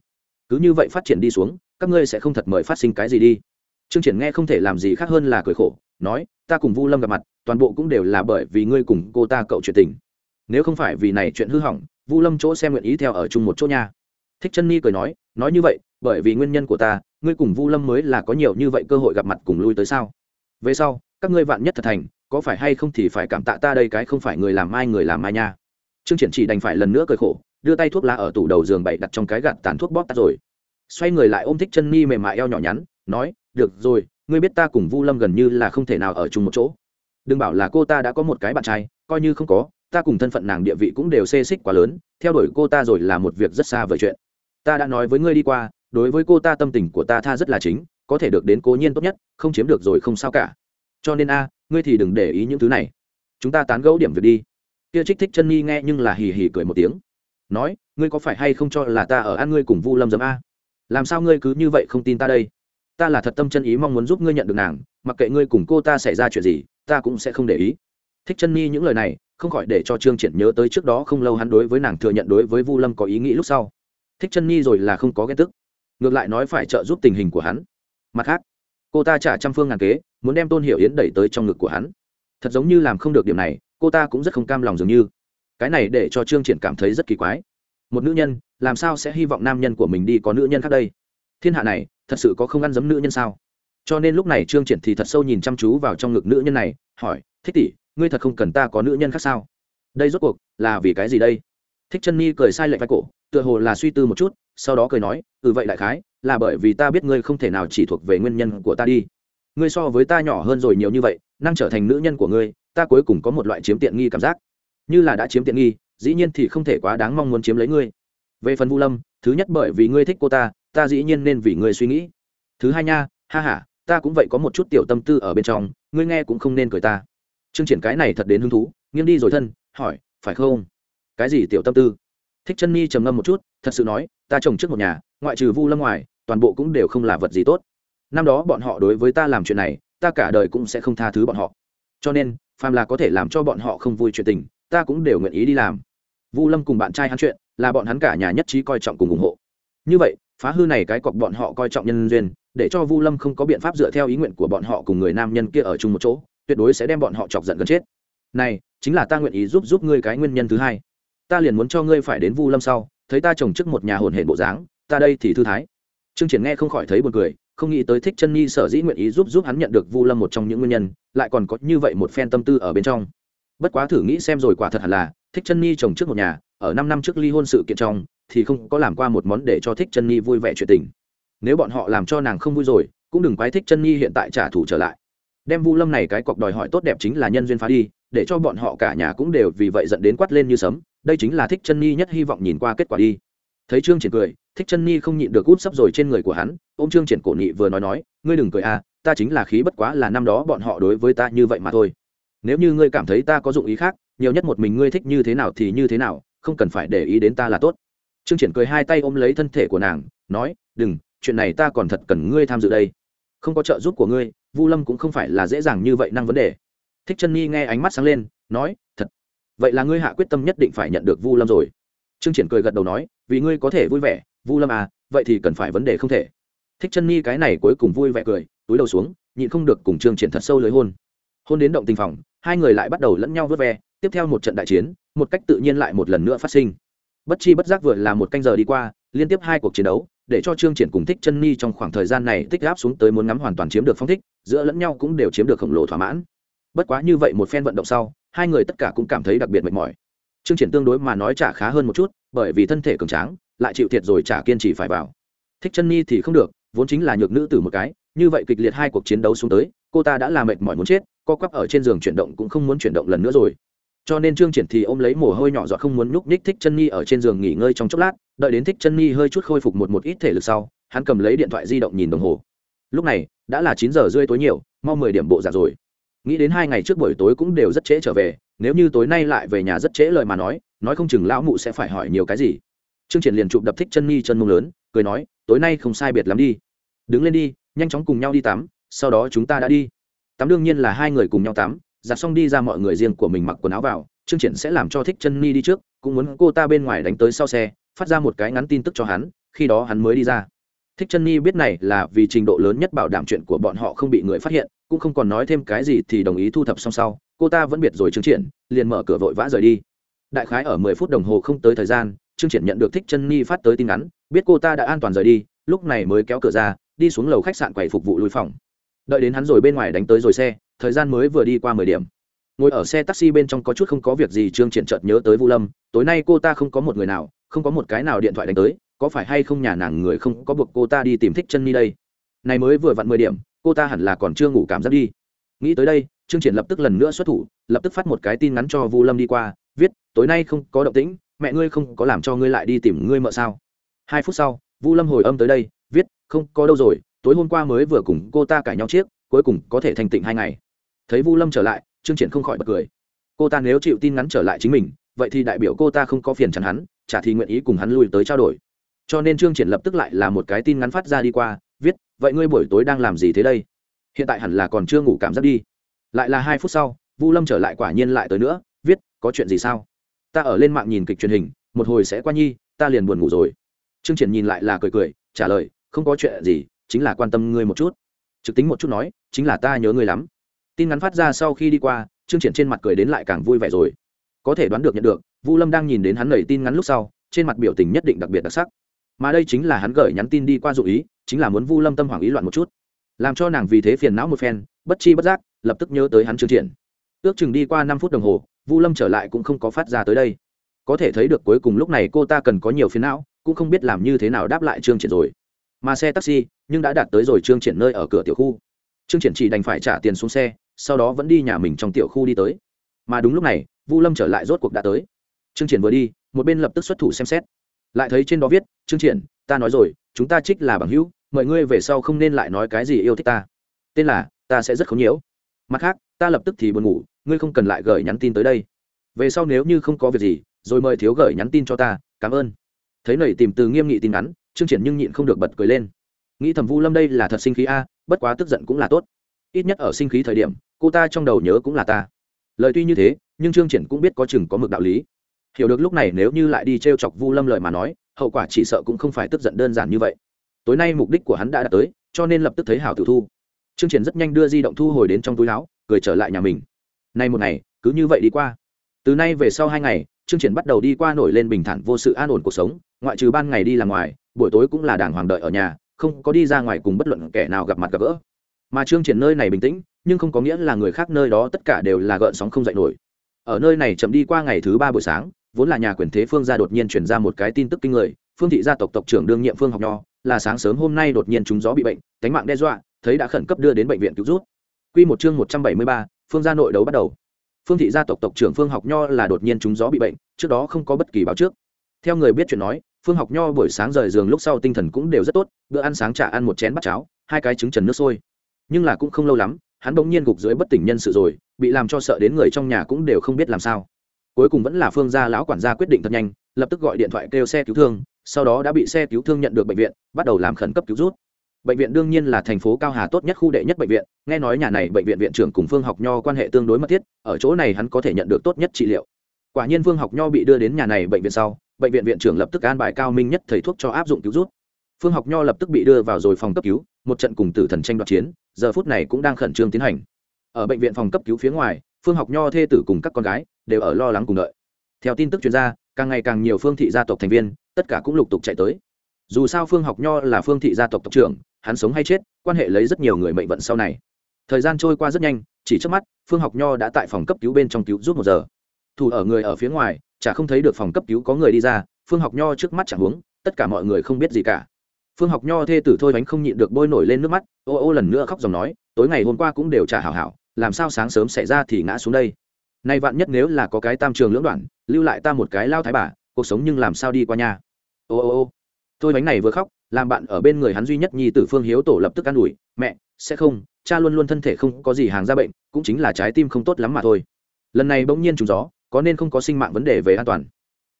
Cứ như vậy phát triển đi xuống, các ngươi sẽ không thật mời phát sinh cái gì đi. Trương triển nghe không thể làm gì khác hơn là cười khổ, nói, ta cùng vu lâm gặp mặt, toàn bộ cũng đều là bởi vì ngươi cùng cô ta cậu chuyện tình. Nếu không phải vì này chuyện hư hỏng vu lâm chỗ xem nguyện ý theo ở chung một chỗ nha. Thích chân ni cười nói nói như vậy bởi vì nguyên nhân của ta, ngươi cùng vu lâm mới là có nhiều như vậy cơ hội gặp mặt cùng lui tới sao? Về sau, các ngươi vạn nhất thật thành, có phải hay không thì phải cảm tạ ta đây cái không phải người làm ai người làm ai nha. Trương triển chỉ đành phải lần nữa cười khổ, đưa tay thuốc lá ở tủ đầu giường bậy đặt trong cái gạt tàn thuốc bóp tắt rồi. Xoay người lại ôm thích chân mi mềm mại eo nhỏ nhắn, nói, được rồi, ngươi biết ta cùng vu lâm gần như là không thể nào ở chung một chỗ. Đừng bảo là cô ta đã có một cái bạn trai, coi như không có, ta cùng thân phận nàng địa vị cũng đều xê xích quá lớn, theo đuổi cô ta rồi là một việc rất xa vời chuyện. Ta đã nói với ngươi đi qua đối với cô ta tâm tình của ta tha rất là chính, có thể được đến cố nhiên tốt nhất, không chiếm được rồi không sao cả. Cho nên a, ngươi thì đừng để ý những thứ này. Chúng ta tán gẫu điểm việc đi. Kia trích thích chân nhi nghe nhưng là hì hì cười một tiếng. Nói, ngươi có phải hay không cho là ta ở ăn ngươi cùng vu lâm dấm a? Làm sao ngươi cứ như vậy không tin ta đây? Ta là thật tâm chân ý mong muốn giúp ngươi nhận được nàng, mặc kệ ngươi cùng cô ta xảy ra chuyện gì, ta cũng sẽ không để ý. Thích chân nhi những lời này, không khỏi để cho trương triển nhớ tới trước đó không lâu hắn đối với nàng thừa nhận đối với vu lâm có ý nghĩ lúc sau. Thích chân nhi rồi là không có ghen tức ngược lại nói phải trợ giúp tình hình của hắn. Mặt khác, cô ta trả trăm phương ngàn kế, muốn đem tôn hiểu yến đẩy tới trong ngực của hắn. Thật giống như làm không được điểm này, cô ta cũng rất không cam lòng dường như. Cái này để cho trương triển cảm thấy rất kỳ quái. Một nữ nhân, làm sao sẽ hy vọng nam nhân của mình đi có nữ nhân khác đây? Thiên hạ này, thật sự có không ăn giấm nữ nhân sao? Cho nên lúc này trương triển thì thật sâu nhìn chăm chú vào trong ngực nữ nhân này, hỏi, thích tỷ, ngươi thật không cần ta có nữ nhân khác sao? Đây rốt cuộc là vì cái gì đây? Thích chân mi cười sai lệch vai cổ, tựa hồ là suy tư một chút sau đó cười nói ừ vậy đại khái là bởi vì ta biết ngươi không thể nào chỉ thuộc về nguyên nhân của ta đi. Ngươi so với ta nhỏ hơn rồi nhiều như vậy năng trở thành nữ nhân của ngươi ta cuối cùng có một loại chiếm tiện nghi cảm giác. Như là đã chiếm tiện nghi dĩ nhiên thì không thể quá đáng mong muốn chiếm lấy ngươi. Về phần vu lâm thứ nhất bởi vì ngươi thích cô ta ta dĩ nhiên nên vì ngươi suy nghĩ. Thứ hai nha ha ha, ta cũng vậy có một chút tiểu tâm tư ở bên trong ngươi nghe cũng không nên cười ta. Chương triển cái này thật đến hứng thú nghiêng đi rồi thân hỏi phải không? Cái gì tiểu tâm tư? Thích chân mi trầm ngâm một chút, thật sự nói, ta trồng trước một nhà, ngoại trừ vu lâm ngoài, toàn bộ cũng đều không là vật gì tốt. Năm đó bọn họ đối với ta làm chuyện này, ta cả đời cũng sẽ không tha thứ bọn họ. Cho nên, phàm là có thể làm cho bọn họ không vui chuyện tình, ta cũng đều nguyện ý đi làm. Vu lâm cùng bạn trai hắn chuyện, là bọn hắn cả nhà nhất trí coi trọng cùng ủng hộ. Như vậy, phá hư này cái cọc bọn họ coi trọng nhân duyên, để cho vu lâm không có biện pháp dựa theo ý nguyện của bọn họ cùng người nam nhân kia ở chung một chỗ, tuyệt đối sẽ đem bọn họ chọc giận gần chết. Này, chính là ta nguyện ý giúp giúp ngươi cái nguyên nhân thứ hai ta liền muốn cho ngươi phải đến vu lâm sau, thấy ta trồng trước một nhà hồn hển bộ dáng, ta đây thì thư thái. Trương triển nghe không khỏi thấy buồn cười, không nghĩ tới thích chân nhi sở dĩ nguyện ý giúp giúp hắn nhận được vu lâm một trong những nguyên nhân, lại còn có như vậy một phen tâm tư ở bên trong. Bất quá thử nghĩ xem rồi quả thật hẳn là, thích chân nhi trồng trước một nhà, ở năm năm trước ly hôn sự kiện trong, thì không có làm qua một món để cho thích chân nhi vui vẻ chuyện tình. Nếu bọn họ làm cho nàng không vui rồi, cũng đừng quái thích chân nhi hiện tại trả thù trở lại. Đem vu lâm này cái cọc đòi hỏi tốt đẹp chính là nhân duyên phá đi để cho bọn họ cả nhà cũng đều vì vậy dẫn đến quát lên như sấm, đây chính là thích chân ni nhất hy vọng nhìn qua kết quả đi. Thấy trương triển cười, thích chân ni không nhịn được út sấp rồi trên người của hắn ô m trương triển cổ nhị vừa nói nói, ngươi đừng cười à ta chính là khí bất quá là năm đó bọn họ đối với ta như vậy mà thôi. Nếu như ngươi cảm thấy ta có dụng ý khác, nhiều nhất một mình ngươi thích như thế nào thì như thế nào, không cần phải để ý đến ta là tốt. Trương triển cười hai tay ôm lấy thân thể của nàng, nói, đừng, chuyện này ta còn thật cần ngươi tham dự đây. Không có trợ giúp của ngươi, vu lâm cũng không phải là dễ dàng như vậy năng vấn đề thích chân nhi nghe ánh mắt sáng lên, nói, thật. Vậy là ngươi hạ quyết tâm nhất định phải nhận được vu lâm rồi. Trương triển cười gật đầu nói, vì ngươi có thể vui vẻ, vu lâm à vậy thì cần phải vấn đề không thể. Thích chân nhi cái này cuối cùng vui vẻ cười, túi đầu xuống, nhịn không được cùng trương triển thật sâu lưới hôn. Hôn đến động tình phòng, hai người lại bắt đầu lẫn nhau vớt ve, tiếp theo một trận đại chiến, một cách tự nhiên lại một lần nữa phát sinh. Bất chi bất giác vừa là một canh giờ đi qua, liên tiếp hai cuộc chiến đấu, để cho trương triển cùng thích chân Nhi trong khoảng thời gian này tích áp xuống tới muốn ngắm hoàn toàn chiếm được phong thích, giữa lẫn nhau cũng đều chiếm được khổng lồ thỏa mãn bất quá như vậy một phen vận động sau, hai người tất cả cũng cảm thấy đặc biệt mệt mỏi. Trương triển tương đối mà nói trả khá hơn một chút, bởi vì thân thể cường tráng, lại chịu thiệt rồi trả kiên trì phải vào. Thích chân ni thì không được, vốn chính là nhược nữ tử một cái, như vậy kịch liệt hai cuộc chiến đấu xuống tới, cô ta đã là mệt mỏi muốn chết, co quắp ở trên giường chuyển động cũng không muốn chuyển động lần nữa rồi. Cho nên trương triển thì ôm lấy mồ hôi nhỏ giọt không muốn nhúc nhích thích chân nhi ở trên giường nghỉ ngơi trong chốc lát, đợi đến thích chân nhi hơi chút khôi phục một một ít thể lực sau, hắn cầm lấy điện thoại di động nhìn đồng hồ. Lúc này, đã là chín giờ rưỡi tối nhiều, mau mười điểm bộ giả rồi nghĩ đến hai ngày trước buổi tối cũng đều rất trễ trở về, nếu như tối nay lại về nhà rất trễ lời mà nói nói không chừng lão mụ sẽ phải hỏi nhiều cái gì. Trương triển liền chụp đập thích chân nhi chân mông lớn, cười nói, tối nay không sai biệt lắm đi. Đứng lên đi, nhanh chóng cùng nhau đi tắm, sau đó chúng ta đã đi. Tắm đương nhiên là hai người cùng nhau tắm, giặt xong đi ra mọi người riêng của mình mặc quần áo vào, trương triển sẽ làm cho thích chân Nhi đi trước, cũng muốn cô ta bên ngoài đánh tới sau xe, phát ra một cái ngắn tin tức cho hắn, khi đó hắn mới đi ra. Thích chân Nhi biết này là vì trình độ lớn nhất bảo đảm chuyện của bọn họ không bị người phát hiện cũng không còn nói thêm cái gì thì đồng ý thu thập xong sau, cô ta vẫn biệt rồi trương triển, liền mở cửa vội vã rời đi. Đại khái ở mười phút đồng hồ không tới thời gian trương triển nhận được thích chân nhi phát tới tin nhắn, biết cô ta đã an toàn rời đi, lúc này mới kéo cửa ra, đi xuống lầu khách sạn quầy phục vụ lui phòng. Đợi đến hắn rồi bên ngoài đánh tới rồi xe, thời gian mới vừa đi qua mười điểm. Ngồi ở xe taxi bên trong có chút không có việc gì, trương triển chợt nhớ tới vu lâm, tối nay cô ta không có một người nào, không có một cái nào điện thoại đánh tới, có phải hay không nhà nàng người không có buộc cô ta đi tìm thích chân nhi đây? Này mới vừa vặn mười điểm cô ta hẳn là còn chưa ngủ cảm giác đi. Nghĩ tới đây, trương triển lập tức lần nữa xuất thủ, lập tức phát một cái tin ngắn cho vu lâm đi qua, viết, tối nay không có động tĩnh, mẹ ngươi không có làm cho ngươi lại đi tìm ngươi mợ sao? Hai phút sau, vu lâm hồi âm tới đây, viết, không, có đâu rồi, tối hôm qua mới vừa cùng cô ta cãi nhau chiếc cuối cùng có thể thành tịnh hai ngày. Thấy vu lâm trở lại, trương triển không khỏi bật cười. Cô ta nếu chịu tin ngắn trở lại chính mình, vậy thì đại biểu cô ta không có phiền chắn hắn, chả thì nguyện ý cùng hắn lui tới trao đổi. Cho nên trương triển lập tức lại là một cái tin ngắn phát ra đi qua vậy ngươi buổi tối đang làm gì thế đây? Hiện tại hẳn là còn chưa ngủ cảm giác đi. Lại là hai phút sau, vu lâm trở lại quả nhiên lại tới nữa, viết, có chuyện gì sao? Ta ở lên mạng nhìn kịch truyền hình, một hồi sẽ qua nhi, ta liền buồn ngủ rồi. Trương triển nhìn lại là cười cười, trả lời, không có chuyện gì, chính là quan tâm ngươi một chút. Trực tính một chút nói, chính là ta nhớ ngươi lắm. Tin ngắn phát ra sau khi đi qua, trương triển trên mặt cười đến lại càng vui vẻ rồi. Có thể đoán được nhận được, vu lâm đang nhìn đến hắn lầy tin ngắn lúc sau, trên mặt biểu tình nhất định đặc biệt đặc sắc. Mà đây chính là hắn gửi nhắn tin đi qua dụ ý chính là muốn vu lâm tâm hoảng ý loạn một chút. Làm cho nàng vì thế phiền não một phen, bất chi bất giác, lập tức nhớ tới hắn trương triển. Ước chừng đi qua năm phút đồng hồ, vu lâm trở lại cũng không có phát ra tới đây. Có thể thấy được cuối cùng lúc này cô ta cần có nhiều phiền não, cũng không biết làm như thế nào đáp lại trương triển rồi. Mà xe taxi, nhưng đã đạt tới rồi trương triển nơi ở cửa tiểu khu. Trương triển chỉ đành phải trả tiền xuống xe, sau đó vẫn đi nhà mình trong tiểu khu đi tới. Mà đúng lúc này, vu lâm trở lại rốt cuộc đã tới. Trương triển vừa đi, một bên lập tức xuất thủ xem xét. Lại thấy trên đó viết trương triển, ta nói rồi chúng ta trích là bằng hữu, mọi ngươi về sau không nên lại nói cái gì yêu thích ta. Tên là, ta sẽ rất khốn nhiễu. Mặt khác, ta lập tức thì buồn ngủ, ngươi không cần lại gửi nhắn tin tới đây. Về sau nếu như không có việc gì, rồi mời thiếu gửi nhắn tin cho ta, cảm ơn. Thấy nầy tìm từ nghiêm nghị tin ngắn, trương triển nhưng nhịn không được bật cười lên. Nghĩ thầm vu lâm đây là thật sinh khí a, bất quá tức giận cũng là tốt. Ít nhất ở sinh khí thời điểm, cô ta trong đầu nhớ cũng là ta. Lời tuy như thế, nhưng trương triển cũng biết có chừng có mực đạo lý. Hiểu được lúc này nếu như lại đi t r e o chọc vu lâm lời mà nói hậu quả chỉ sợ cũng không phải tức giận đơn giản như vậy. Tối nay mục đích của hắn đã đạt tới, cho nên lập tức thấy hảo tử thu. Trương triển rất nhanh đưa di động thu hồi đến trong túi áo, cười trở lại nhà mình. Nay một ngày, cứ như vậy đi qua. Từ nay về sau hai ngày, trương triển bắt đầu đi qua nổi lên bình thản vô sự an ổn cuộc sống, ngoại trừ ban ngày đi làm ngoài, buổi tối cũng là đàng hoàng đợi ở nhà, không có đi ra ngoài cùng bất luận kẻ nào gặp mặt gặp gỡ. Mà trương triển nơi này bình tĩnh, nhưng không có nghĩa là người khác nơi đó tất cả đều là gợn sóng không dậy nổi. Ở nơi này chậm đi qua ngày thứ ba buổi sáng vốn là nhà quyền thế phương gia đột nhiên chuyển ra một cái tin tức kinh người, phương thị gia tộc tộc trưởng đương nhiệm phương học nho, là sáng sớm hôm nay đột nhiên chúng gió bị bệnh, cánh mạng đe dọa, thấy đã khẩn cấp đưa đến bệnh viện cứu rút quy một chương một trăm bảy mươi ba, phương gia nội đấu bắt đầu. Phương thị gia tộc tộc trưởng phương học nho là đột nhiên chúng gió bị bệnh, trước đó không có bất kỳ báo trước. Theo người biết chuyện nói, phương học nho buổi sáng rời giường lúc sau tinh thần cũng đều rất tốt, bữa ăn sáng trả ăn một chén bát cháo, hai cái trứng trần nước sôi. Nhưng là cũng không lâu lắm, hắn bỗng nhiên gục dưới bất tỉnh nhân sự rồi, bị làm cho sợ đến người trong nhà cũng đều không biết làm sao cuối cùng vẫn là phương gia lão quản gia quyết định thật nhanh, lập tức gọi điện thoại kêu xe cứu thương, sau đó đã bị xe cứu thương nhận được bệnh viện, bắt đầu làm khẩn cấp cứu rút. Bệnh viện đương nhiên là thành phố cao hà tốt nhất khu đệ nhất bệnh viện, nghe nói nhà này bệnh viện viện trưởng cùng phương học nho quan hệ tương đối mật thiết, ở chỗ này hắn có thể nhận được tốt nhất trị liệu. Quả nhiên phương học nho bị đưa đến nhà này bệnh viện sau, bệnh viện viện trưởng lập tức an bài cao minh nhất thầy thuốc cho áp dụng cứu rút. Phương học nho lập tức bị đưa vào rồi phòng cấp cứu, một trận cùng tử thần tranh đoạt chiến, giờ phút này cũng đang khẩn trương tiến hành. Ở bệnh viện phòng cấp cứu phía ngoài phương học nho thê tử cùng các con gái đều ở lo lắng cùng đợi. Theo tin tức chuyên gia càng ngày càng nhiều phương thị gia tộc thành viên, tất cả cũng lục tục chạy tới. Dù sao phương học nho là phương thị gia tộc tộc trưởng, hắn sống hay chết, quan hệ lấy rất nhiều người mệnh vận sau này. Thời gian trôi qua rất nhanh, chỉ trước mắt, phương học nho đã tại phòng cấp cứu bên trong cứu giúp một giờ. Thủ ở người ở phía ngoài, chả không thấy được phòng cấp cứu có người đi ra, phương học nho trước mắt chẳng huống, tất cả mọi người không biết gì cả. Phương học nho thê tử thôi bánh không nhịn được bôi nổi lên nước mắt, ô ô lần nữa khóc dòng nói, tối ngày hôm qua cũng đều trả hảo hảo làm sao sáng sớm xảy ra thì ngã xuống đây? Nay vạn nhất nếu là có cái tam trường lưỡng đoạn, lưu lại ta một cái lao thái bà, cuộc sống nhưng làm sao đi qua nhà ô ô ô thôi bánh này vừa khóc, làm bạn ở bên người hắn duy nhất nhi tử phương hiếu tổ lập tức an ủi, mẹ, sẽ không, cha luôn luôn thân thể không có gì hàng ra bệnh, cũng chính là trái tim không tốt lắm mà thôi. Lần này bỗng nhiên trúng gió, có nên không có sinh mạng vấn đề về an toàn?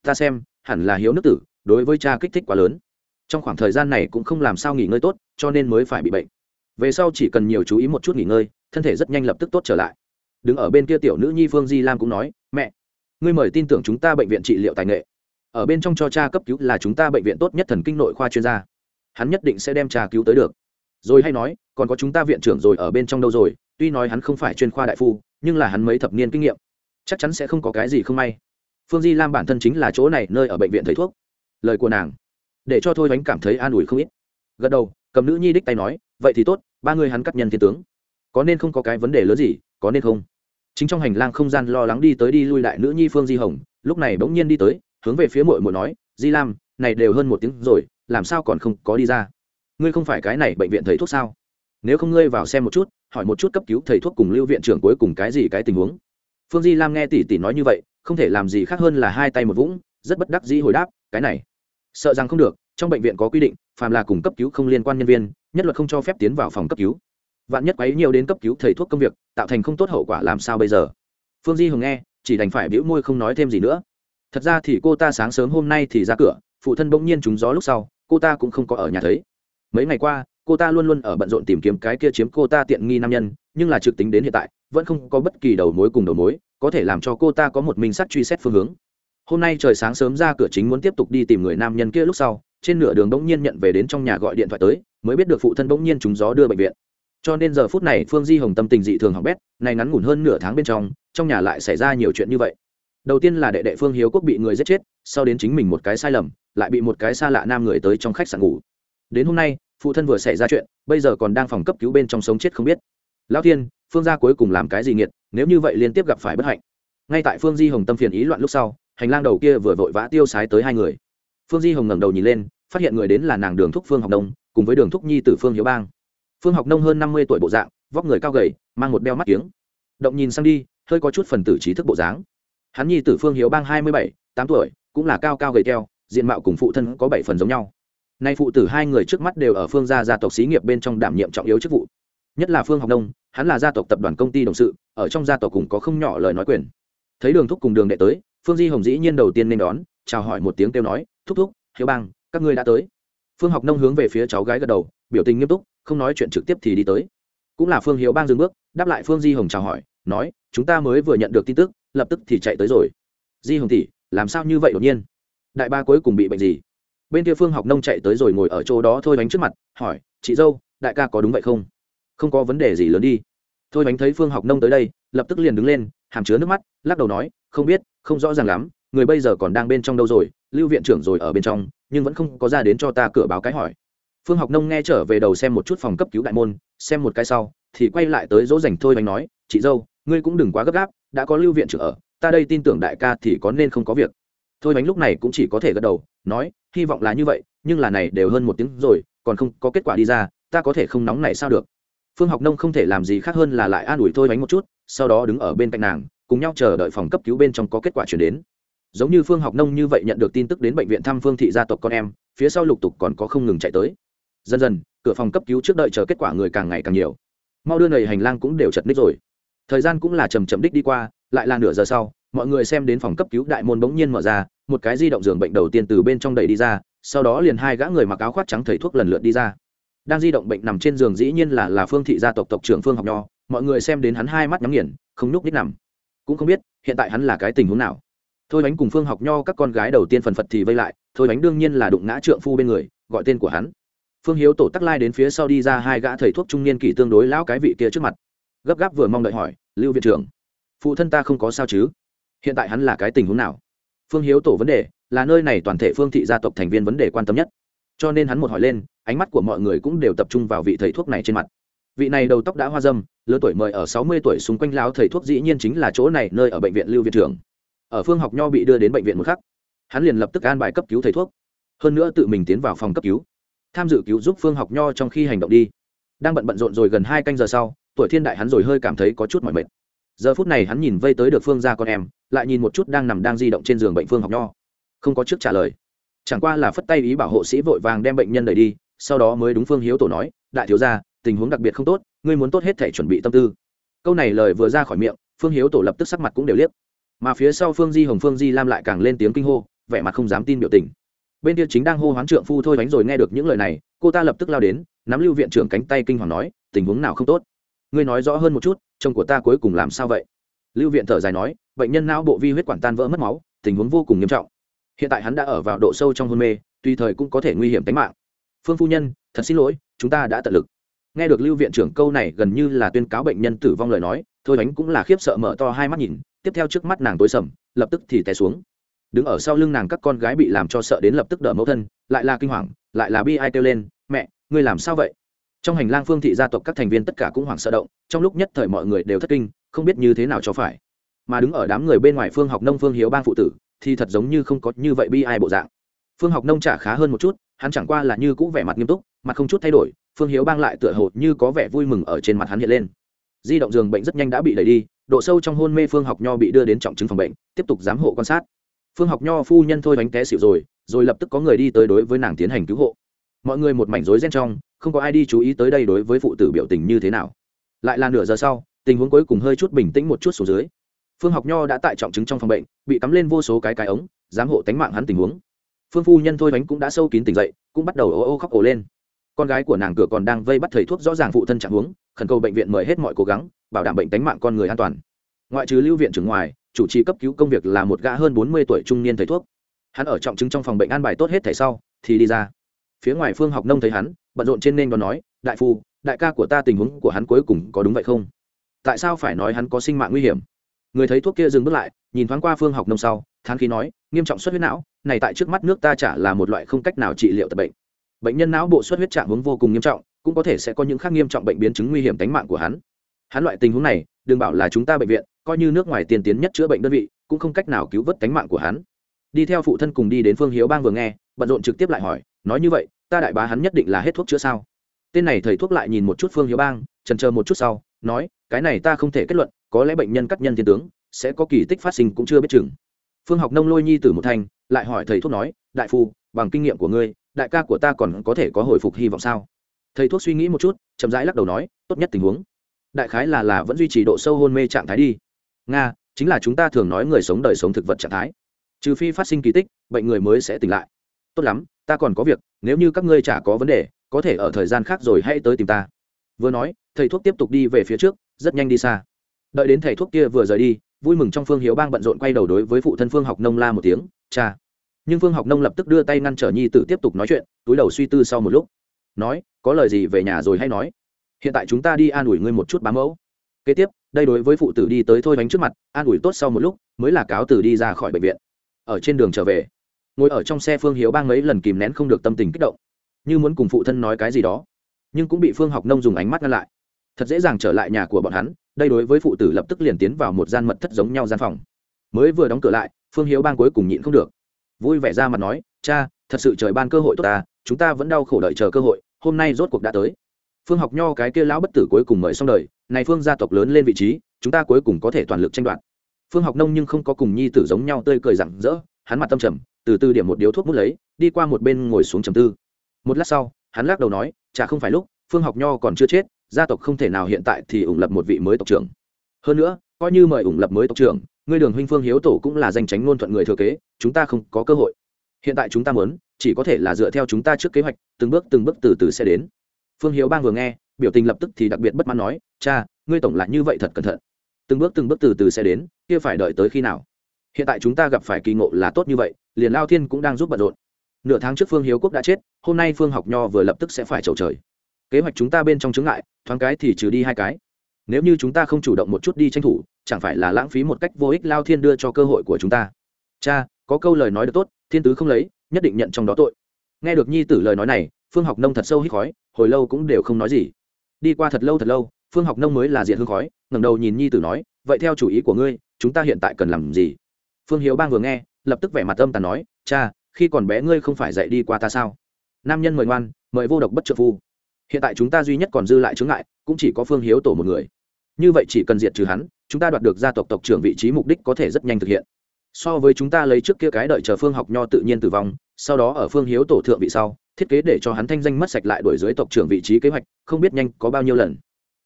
Ta xem, hẳn là hiếu nước tử, đối với cha kích thích quá lớn. Trong khoảng thời gian này cũng không làm sao nghỉ ngơi tốt, cho nên mới phải bị bệnh. Về sau chỉ cần nhiều chú ý một chút nghỉ ngơi thân thể rất nhanh lập tức tốt trở lại. Đứng ở bên kia tiểu nữ nhi phương di lam cũng nói, mẹ, ngươi mời tin tưởng chúng ta bệnh viện trị liệu tài nghệ. Ở bên trong cho cha cấp cứu là chúng ta bệnh viện tốt nhất thần kinh nội khoa chuyên gia. Hắn nhất định sẽ đem cha cứu tới được. Rồi hay nói, còn có chúng ta viện trưởng rồi ở bên trong đâu rồi? Tuy nói hắn không phải chuyên khoa đại phu, nhưng là hắn mấy thập niên kinh nghiệm. Chắc chắn sẽ không có cái gì không may. Phương di lam bản thân chính là chỗ này, nơi ở bệnh viện thầy thuốc. Lời của nàng, để cho thôi bánh cảm thấy an ủi không ít. Gật đầu, cầm nữ nhi đích tay nói, vậy thì tốt, ba người hắn cắt nhân thiên tướng có nên không có cái vấn đề lớn gì, có nên không? Chính trong hành lang không gian lo lắng đi tới đi lui lại nữ nhi phương di hồng, lúc này bỗng nhiên đi tới, hướng về phía mội mội nói, di lam, này đều hơn một tiếng rồi, làm sao còn không có đi ra? Ngươi không phải cái này bệnh viện thầy thuốc sao? Nếu không ngươi vào xem một chút, hỏi một chút cấp cứu thầy thuốc cùng lưu viện trưởng cuối cùng cái gì cái tình huống. Phương di lam nghe tỷ tỷ nói như vậy, không thể làm gì khác hơn là hai tay một vũng, rất bất đắc dĩ hồi đáp, cái này, sợ rằng không được, trong bệnh viện có quy định, phàm là cùng cấp cứu không liên quan nhân viên, nhất luật không cho phép tiến vào phòng cấp cứu vạn nhất quấy nhiều đến cấp cứu thầy thuốc công việc, tạo thành không tốt hậu quả làm sao bây giờ? Phương di hồng nghe, chỉ đành phải bĩu môi không nói thêm gì nữa. Thật ra thì cô ta sáng sớm hôm nay thì ra cửa, phụ thân bỗng nhiên trúng gió lúc sau, cô ta cũng không có ở nhà thấy. Mấy ngày qua, cô ta luôn luôn ở bận rộn tìm kiếm cái kia chiếm cô ta tiện nghi nam nhân, nhưng là trực tính đến hiện tại, vẫn không có bất kỳ đầu mối cùng đầu mối, có thể làm cho cô ta có một mình sắt truy xét phương hướng. Hôm nay trời sáng sớm ra cửa chính muốn tiếp tục đi tìm người nam nhân kia lúc sau, trên nửa đường bỗng nhiên nhận về đến trong nhà gọi điện thoại tới, mới biết được phụ thân bỗng nhiên trúng gió đưa bệnh viện cho nên giờ phút này phương di hồng tâm tình dị thường học bét này ngắn ngủn hơn nửa tháng bên trong trong nhà lại xảy ra nhiều chuyện như vậy. Đầu tiên là đệ đệ phương hiếu quốc bị người giết chết, sau đến chính mình một cái sai lầm, lại bị một cái xa lạ nam người tới trong khách sạn ngủ. Đến hôm nay, phụ thân vừa xảy ra chuyện, bây giờ còn đang phòng cấp cứu bên trong sống chết không biết. Lão thiên, phương gia cuối cùng làm cái gì nghiệt, nếu như vậy liên tiếp gặp phải bất hạnh. Ngay tại phương di hồng tâm phiền ý loạn lúc sau, hành lang đầu kia vừa vội vã tiêu sái tới hai người. Phương di hồng ngẩng đầu nhìn lên, phát hiện người đến là nàng đường thúc phương học đông, cùng với đường thúc nhi tử phương hiếu bang phương học nông hơn năm mươi tuổi bộ dạng, vóc người cao gầy, mang một đeo mắt kiếng. Động nhìn sang đi, hơi có chút phần tử trí thức bộ dáng. Hắn nhi tử phương hiếu bang hai mươi bảy, tám tuổi, cũng là cao cao gầy keo, diện mạo cùng phụ thân có bảy phần giống nhau. Nay phụ tử hai người trước mắt đều ở phương gia gia tộc xí nghiệp bên trong đảm nhiệm trọng yếu chức vụ. Nhất là phương học nông, hắn là gia tộc tập đoàn công ty đồng sự, ở trong gia tộc cũng có không nhỏ lời nói quyền. Thấy đường thúc cùng đường đệ tới, phương di hồng dĩ nhiên đầu tiên nên đón, chào hỏi một tiếng kêu nói, thúc thúc, hiếu bang, các ngươi đã tới. Phương học nông hướng về phía cháu gái gật đầu, biểu tình nghiêm túc không nói chuyện trực tiếp thì đi tới. Cũng là phương hiếu bang dừng bước, đáp lại phương di hồng chào hỏi, nói, chúng ta mới vừa nhận được tin tức, lập tức thì chạy tới rồi. Di hồng tỷ, làm sao như vậy đột nhiên? Đại ba cuối cùng bị bệnh gì? Bên kia phương học nông chạy tới rồi ngồi ở chỗ đó thôi bánh trước mặt, hỏi, chị dâu, đại ca có đúng vậy không? Không có vấn đề gì lớn đi. Thôi bánh thấy phương học nông tới đây, lập tức liền đứng lên, hàm chứa nước mắt, lắc đầu nói, không biết, không rõ ràng lắm, người bây giờ còn đang bên trong đâu rồi, lưu viện trưởng rồi ở bên trong, nhưng vẫn không có ra đến cho ta cửa báo cái hỏi phương học nông nghe trở về đầu xem một chút phòng cấp cứu đại môn, xem một cái sau, thì quay lại tới dỗ dành thôi bánh nói, chị dâu, ngươi cũng đừng quá gấp gáp, đã có lưu viện trưởng ở, ta đây tin tưởng đại ca thì có nên không có việc. Thôi bánh lúc này cũng chỉ có thể gật đầu, nói, hy vọng là như vậy, nhưng là này đều hơn một tiếng rồi, còn không có kết quả đi ra, ta có thể không nóng này sao được. Phương học nông không thể làm gì khác hơn là lại an ủi thôi bánh một chút, sau đó đứng ở bên cạnh nàng, cùng nhau chờ đợi phòng cấp cứu bên trong có kết quả chuyển đến. Giống như phương học nông như vậy nhận được tin tức đến bệnh viện thăm phương thị gia tộc con em, phía sau lục tục còn có không ngừng chạy tới dần dần, cửa phòng cấp cứu trước đợi chờ kết quả người càng ngày càng nhiều. Mau đưa nầy hành lang cũng đều chật ních rồi. Thời gian cũng là chầm chậm đích đi qua, lại là nửa giờ sau, mọi người xem đến phòng cấp cứu đại môn bỗng nhiên mở ra, một cái di động giường bệnh đầu tiên từ bên trong đẩy đi ra, sau đó liền hai gã người mặc áo khoác trắng thầy thuốc lần lượt đi ra. Đang di động bệnh nằm trên giường dĩ nhiên là là phương thị gia tộc tộc trưởng phương học nho, mọi người xem đến hắn hai mắt nhắm nghiền, không nhúc nhích nằm. Cũng không biết, hiện tại hắn là cái tình huống nào. Thôi bánh cùng phương học nho các con gái đầu tiên phần phật thì vây lại, thôi bánh đương nhiên là đụng ngã trượng phu bên người, gọi tên của hắn phương hiếu tổ tắc lai đến phía sau đi ra hai gã thầy thuốc trung niên kỷ tương đối lão cái vị kia trước mặt. Gấp gáp vừa mong đợi hỏi, lưu viện trưởng, phụ thân ta không có sao chứ? Hiện tại hắn là cái tình huống nào? Phương hiếu tổ vấn đề, là nơi này toàn thể phương thị gia tộc thành viên vấn đề quan tâm nhất. Cho nên hắn một hỏi lên, ánh mắt của mọi người cũng đều tập trung vào vị thầy thuốc này trên mặt. Vị này đầu tóc đã hoa dâm, lứa tuổi mời ở sáu mươi tuổi xung quanh lão thầy thuốc dĩ nhiên chính là chỗ này, nơi ở bệnh viện lưu viện trưởng. Ở phương học nho bị đưa đến bệnh viện một khắc, hắn liền lập tức an bài cấp cứu thầy thuốc. Hơn nữa tự mình tiến vào phòng cấp cứu tham dự cứu giúp phương học nho trong khi hành động đi. Đang bận bận rộn rồi gần hai canh giờ sau, tuổi thiên đại hắn rồi hơi cảm thấy có chút mỏi mệt. Giờ phút này hắn nhìn vây tới được phương ra con em, lại nhìn một chút đang nằm đang di động trên giường bệnh phương học nho. Không có trước trả lời. Chẳng qua là phất tay ý bảo hộ sĩ vội vàng đem bệnh nhân đẩy đi, sau đó mới đúng phương hiếu tổ nói, đại thiếu gia, tình huống đặc biệt không tốt, ngươi muốn tốt hết thể chuẩn bị tâm tư. Câu này lời vừa ra khỏi miệng, phương hiếu tổ lập tức sắc mặt cũng đều liếc. Mà phía sau phương di hồng, phương di lam lại càng lên tiếng kinh hô, vẻ mặt không dám tin biểu tình bên kia chính đang hô hoán trượng phu thôi bánh rồi nghe được những lời này, cô ta lập tức lao đến, nắm lưu viện trưởng cánh tay kinh hoàng nói, tình huống nào không tốt? Ngươi nói rõ hơn một chút, chồng của ta cuối cùng làm sao vậy? Lưu viện thở dài nói, bệnh nhân não bộ vi huyết quản tan vỡ mất máu, tình huống vô cùng nghiêm trọng. Hiện tại hắn đã ở vào độ sâu trong hôn mê, tùy thời cũng có thể nguy hiểm tính mạng. Phương phu nhân, thật xin lỗi, chúng ta đã tận lực. Nghe được lưu viện trưởng câu này gần như là tuyên cáo bệnh nhân tử vong lời nói, thôi bánh cũng là khiếp sợ mở to hai mắt nhìn, tiếp theo trước mắt nàng tối sầm, lập tức thì té xuống đứng ở sau lưng nàng các con gái bị làm cho sợ đến lập tức đỡ mẫu thân, lại là kinh hoàng, lại là bi ai kêu lên, mẹ, ngươi làm sao vậy? Trong hành lang phương thị gia tộc các thành viên tất cả cũng hoảng sợ động, trong lúc nhất thời mọi người đều thất kinh, không biết như thế nào cho phải. Mà đứng ở đám người bên ngoài phương học nông phương hiếu bang phụ tử, thì thật giống như không có như vậy bi ai bộ dạng. Phương học nông trả khá hơn một chút, hắn chẳng qua là như cũ vẻ mặt nghiêm túc, mặt không chút thay đổi, phương hiếu bang lại tựa hồ như có vẻ vui mừng ở trên mặt hắn hiện lên. Di động giường bệnh rất nhanh đã bị đẩy đi, độ sâu trong hôn mê phương học nho bị đưa đến trọng chứng phòng bệnh, tiếp tục giám hộ quan sát phương học nho phu nhân thôi bánh té xịu rồi rồi lập tức có người đi tới đối với nàng tiến hành cứu hộ. Mọi người một mảnh rối ren trong, không có ai đi chú ý tới đây đối với phụ tử biểu tình như thế nào. Lại là nửa giờ sau, tình huống cuối cùng hơi chút bình tĩnh một chút xuống dưới. Phương học nho đã tại trọng chứng trong phòng bệnh, bị cắm lên vô số cái cái ống, giám hộ tánh mạng hắn tình huống. Phương phu nhân thôi bánh cũng đã sâu kín tỉnh dậy, cũng bắt đầu ô ô khóc ồ lên. Con gái của nàng cửa còn đang vây bắt thầy thuốc rõ ràng phụ thân trạng huống, khẩn cầu bệnh viện mời hết mọi cố gắng, bảo đảm bệnh tánh mạng con người an toàn. Ngoại trừ lưu viện trưởng ngoài chủ trì cấp cứu công việc là một gã hơn bốn mươi tuổi trung niên thầy thuốc. Hắn ở trọng chứng trong phòng bệnh an bài tốt hết thầy sau, thì đi ra. Phía ngoài phương học nông thấy hắn, bận rộn trên nên đó nói, đại phu, đại ca của ta tình huống của hắn cuối cùng có đúng vậy không? Tại sao phải nói hắn có sinh mạng nguy hiểm? Người thấy thuốc kia dừng bước lại, nhìn thoáng qua phương học nông sau, thán khí nói, nghiêm trọng xuất huyết não, này tại trước mắt nước ta chả là một loại không cách nào trị liệu tập bệnh. Bệnh nhân não bộ xuất huyết trạng hướng vô cùng nghiêm trọng, cũng có thể sẽ có những khác nghiêm trọng bệnh biến chứng nguy hiểm tính mạng của hắn hắn loại tình huống này, đừng bảo là chúng ta bệnh viện, coi như nước ngoài tiên tiến nhất chữa bệnh đơn vị, cũng không cách nào cứu vớt tính mạng của hắn. Đi theo phụ thân cùng đi đến phương hiếu bang vừa nghe, bận rộn trực tiếp lại hỏi, nói như vậy, ta đại bá hắn nhất định là hết thuốc chữa sao? Tên này thầy thuốc lại nhìn một chút phương hiếu bang trần chờ một chút sau, nói, cái này ta không thể kết luận, có lẽ bệnh nhân cắt nhân thiên tướng, sẽ có kỳ tích phát sinh cũng chưa biết chừng. Phương học nông lôi nhi tử một thanh lại hỏi thầy thuốc nói, đại phu, bằng kinh nghiệm của ngươi, đại ca của ta còn có thể có hồi phục hy vọng sao? Thầy thuốc suy nghĩ một chút, chậm rãi lắc đầu nói, tốt nhất tình huống đại khái là là vẫn duy trì độ sâu hôn mê trạng thái đi. Nga, chính là chúng ta thường nói người sống đời sống thực vật trạng thái. Trừ phi phát sinh kỳ tích, bệnh người mới sẽ tỉnh lại. Tốt lắm, ta còn có việc, nếu như các ngươi chả có vấn đề, có thể ở thời gian khác rồi hãy tới tìm ta. Vừa nói, thầy thuốc tiếp tục đi về phía trước, rất nhanh đi xa. Đợi đến thầy thuốc kia vừa rời đi, vui mừng trong phương hiếu bang bận rộn quay đầu đối với phụ thân phương học nông la một tiếng, cha. Nhưng phương học nông lập tức đưa tay ngăn trở nhi tử tiếp tục nói chuyện, túi đầu suy tư sau một lúc. Nói, có lời gì về nhà rồi hay nói hiện tại chúng ta đi an ủi ngươi một chút bám mẫu. Kế tiếp, đây đối với phụ tử đi tới thôi bánh trước mặt, an ủi tốt sau một lúc, mới là cáo từ đi ra khỏi bệnh viện. Ở trên đường trở về, ngồi ở trong xe phương hiếu bang mấy lần kìm nén không được tâm tình kích động. Như muốn cùng phụ thân nói cái gì đó, nhưng cũng bị phương học nông dùng ánh mắt ngăn lại. Thật dễ dàng trở lại nhà của bọn hắn, đây đối với phụ tử lập tức liền tiến vào một gian mật thất giống nhau gian phòng. Mới vừa đóng cửa lại, phương hiếu bang cuối cùng nhịn không được. Vui vẻ ra mặt nói, cha, thật sự trời ban cơ hội tốt ta, chúng ta vẫn đau khổ đợi chờ cơ hội, hôm nay rốt cuộc đã tới phương học nho cái kia lão bất tử cuối cùng mời xong đời, này phương gia tộc lớn lên vị trí, chúng ta cuối cùng có thể toàn lực tranh đoạt. Phương học nông nhưng không có cùng nhi tử giống nhau tươi cười rặng rỡ, hắn mặt tâm trầm, từ từ điểm một điếu thuốc mút lấy, đi qua một bên ngồi xuống trầm tư. Một lát sau, hắn lắc đầu nói, chả không phải lúc, phương học nho còn chưa chết, gia tộc không thể nào hiện tại thì ủng lập một vị mới tộc trưởng. Hơn nữa, coi như mời ủng lập mới tộc trưởng, ngươi đường huynh phương hiếu tổ cũng là danh tránh ngôn thuận người thừa kế, chúng ta không có cơ hội. Hiện tại chúng ta muốn, chỉ có thể là dựa theo chúng ta trước kế hoạch, từng bước từng bước từ từ sẽ đến phương hiếu bang vừa nghe, biểu tình lập tức thì đặc biệt bất mãn nói, cha, ngươi tổng lại như vậy thật cẩn thận. Từng bước từng bước từ từ sẽ đến, kia phải đợi tới khi nào? Hiện tại chúng ta gặp phải kỳ ngộ là tốt như vậy, liền lao thiên cũng đang giúp bận rộn. Nửa tháng trước phương hiếu quốc đã chết, hôm nay phương học nho vừa lập tức sẽ phải trầu trời. Kế hoạch chúng ta bên trong chứng ngại, thoáng cái thì trừ đi hai cái. Nếu như chúng ta không chủ động một chút đi tranh thủ, chẳng phải là lãng phí một cách vô ích lao thiên đưa cho cơ hội của chúng ta? Cha, có câu lời nói được tốt, thiên tứ không lấy, nhất định nhận trong đó tội. Nghe được nhi tử lời nói này phương học nông thật sâu hít khói, hồi lâu cũng đều không nói gì. Đi qua thật lâu thật lâu, phương học nông mới là diện hương khói, ngẩng đầu nhìn nhi tử nói, vậy theo chủ ý của ngươi, chúng ta hiện tại cần làm gì? Phương hiếu bang vừa nghe, lập tức vẻ mặt âm tàn nói, cha, khi còn bé ngươi không phải dạy đi qua ta sao? Nam nhân mời ngoan, mời vô độc bất trợ phu. Hiện tại chúng ta duy nhất còn dư lại chướng ngại, cũng chỉ có phương hiếu tổ một người. Như vậy chỉ cần diệt trừ hắn, chúng ta đoạt được gia tộc tộc trưởng vị trí mục đích có thể rất nhanh thực hiện so với chúng ta lấy trước kia cái đợi chờ phương học nho tự nhiên tử vong, sau đó ở phương hiếu tổ thượng vị sau, thiết kế để cho hắn thanh danh mất sạch lại đổi dưới tộc trưởng vị trí kế hoạch, không biết nhanh có bao nhiêu lần.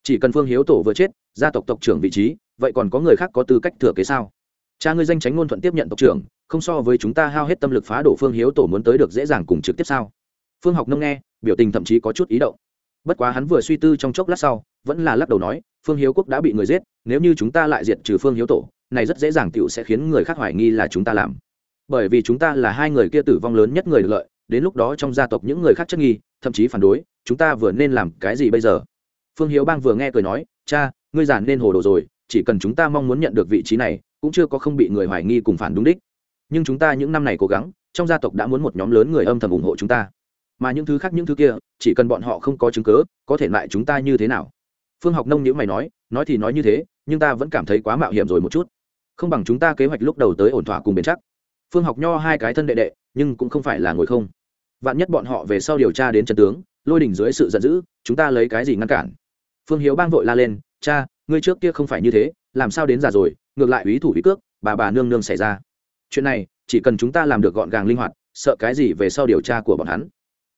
Chỉ cần phương hiếu tổ vừa chết, gia tộc tộc trưởng vị trí, vậy còn có người khác có tư cách thừa kế sao? Cha ngươi danh tránh ngôn thuận tiếp nhận tộc trưởng, không so với chúng ta hao hết tâm lực phá đổ phương hiếu tổ muốn tới được dễ dàng cùng trực tiếp sao? Phương học nông nghe, biểu tình thậm chí có chút ý động. Bất quá hắn vừa suy tư trong chốc lát sau, vẫn là lắc đầu nói, phương hiếu quốc đã bị người giết, nếu như chúng ta lại diệt trừ phương hiếu tổ này rất dễ dàng tựu sẽ khiến người khác hoài nghi là chúng ta làm. Bởi vì chúng ta là hai người kia tử vong lớn nhất người được lợi, đến lúc đó trong gia tộc những người khác chất nghi, thậm chí phản đối, chúng ta vừa nên làm cái gì bây giờ? Phương hiếu bang vừa nghe cười nói, cha, ngươi giản nên hồ đồ rồi, chỉ cần chúng ta mong muốn nhận được vị trí này, cũng chưa có không bị người hoài nghi cùng phản đúng đích. Nhưng chúng ta những năm này cố gắng, trong gia tộc đã muốn một nhóm lớn người âm thầm ủng hộ chúng ta. Mà những thứ khác những thứ kia, chỉ cần bọn họ không có chứng cớ có thể lại chúng ta như thế nào? Phương học nông nhữ mày nói nói thì nói như thế, nhưng ta vẫn cảm thấy quá mạo hiểm rồi một chút không bằng chúng ta kế hoạch lúc đầu tới ổn thỏa cùng bền chắc. Phương học nho hai cái thân đệ đệ, nhưng cũng không phải là ngồi không. Vạn nhất bọn họ về sau điều tra đến chân tướng, lôi đỉnh dưới sự giận dữ, chúng ta lấy cái gì ngăn cản? Phương hiếu bang vội la lên, cha, ngươi trước kia không phải như thế, làm sao đến già rồi, ngược lại ý thủ ý cước, bà bà nương nương xảy ra. Chuyện này, chỉ cần chúng ta làm được gọn gàng linh hoạt, sợ cái gì về sau điều tra của bọn hắn?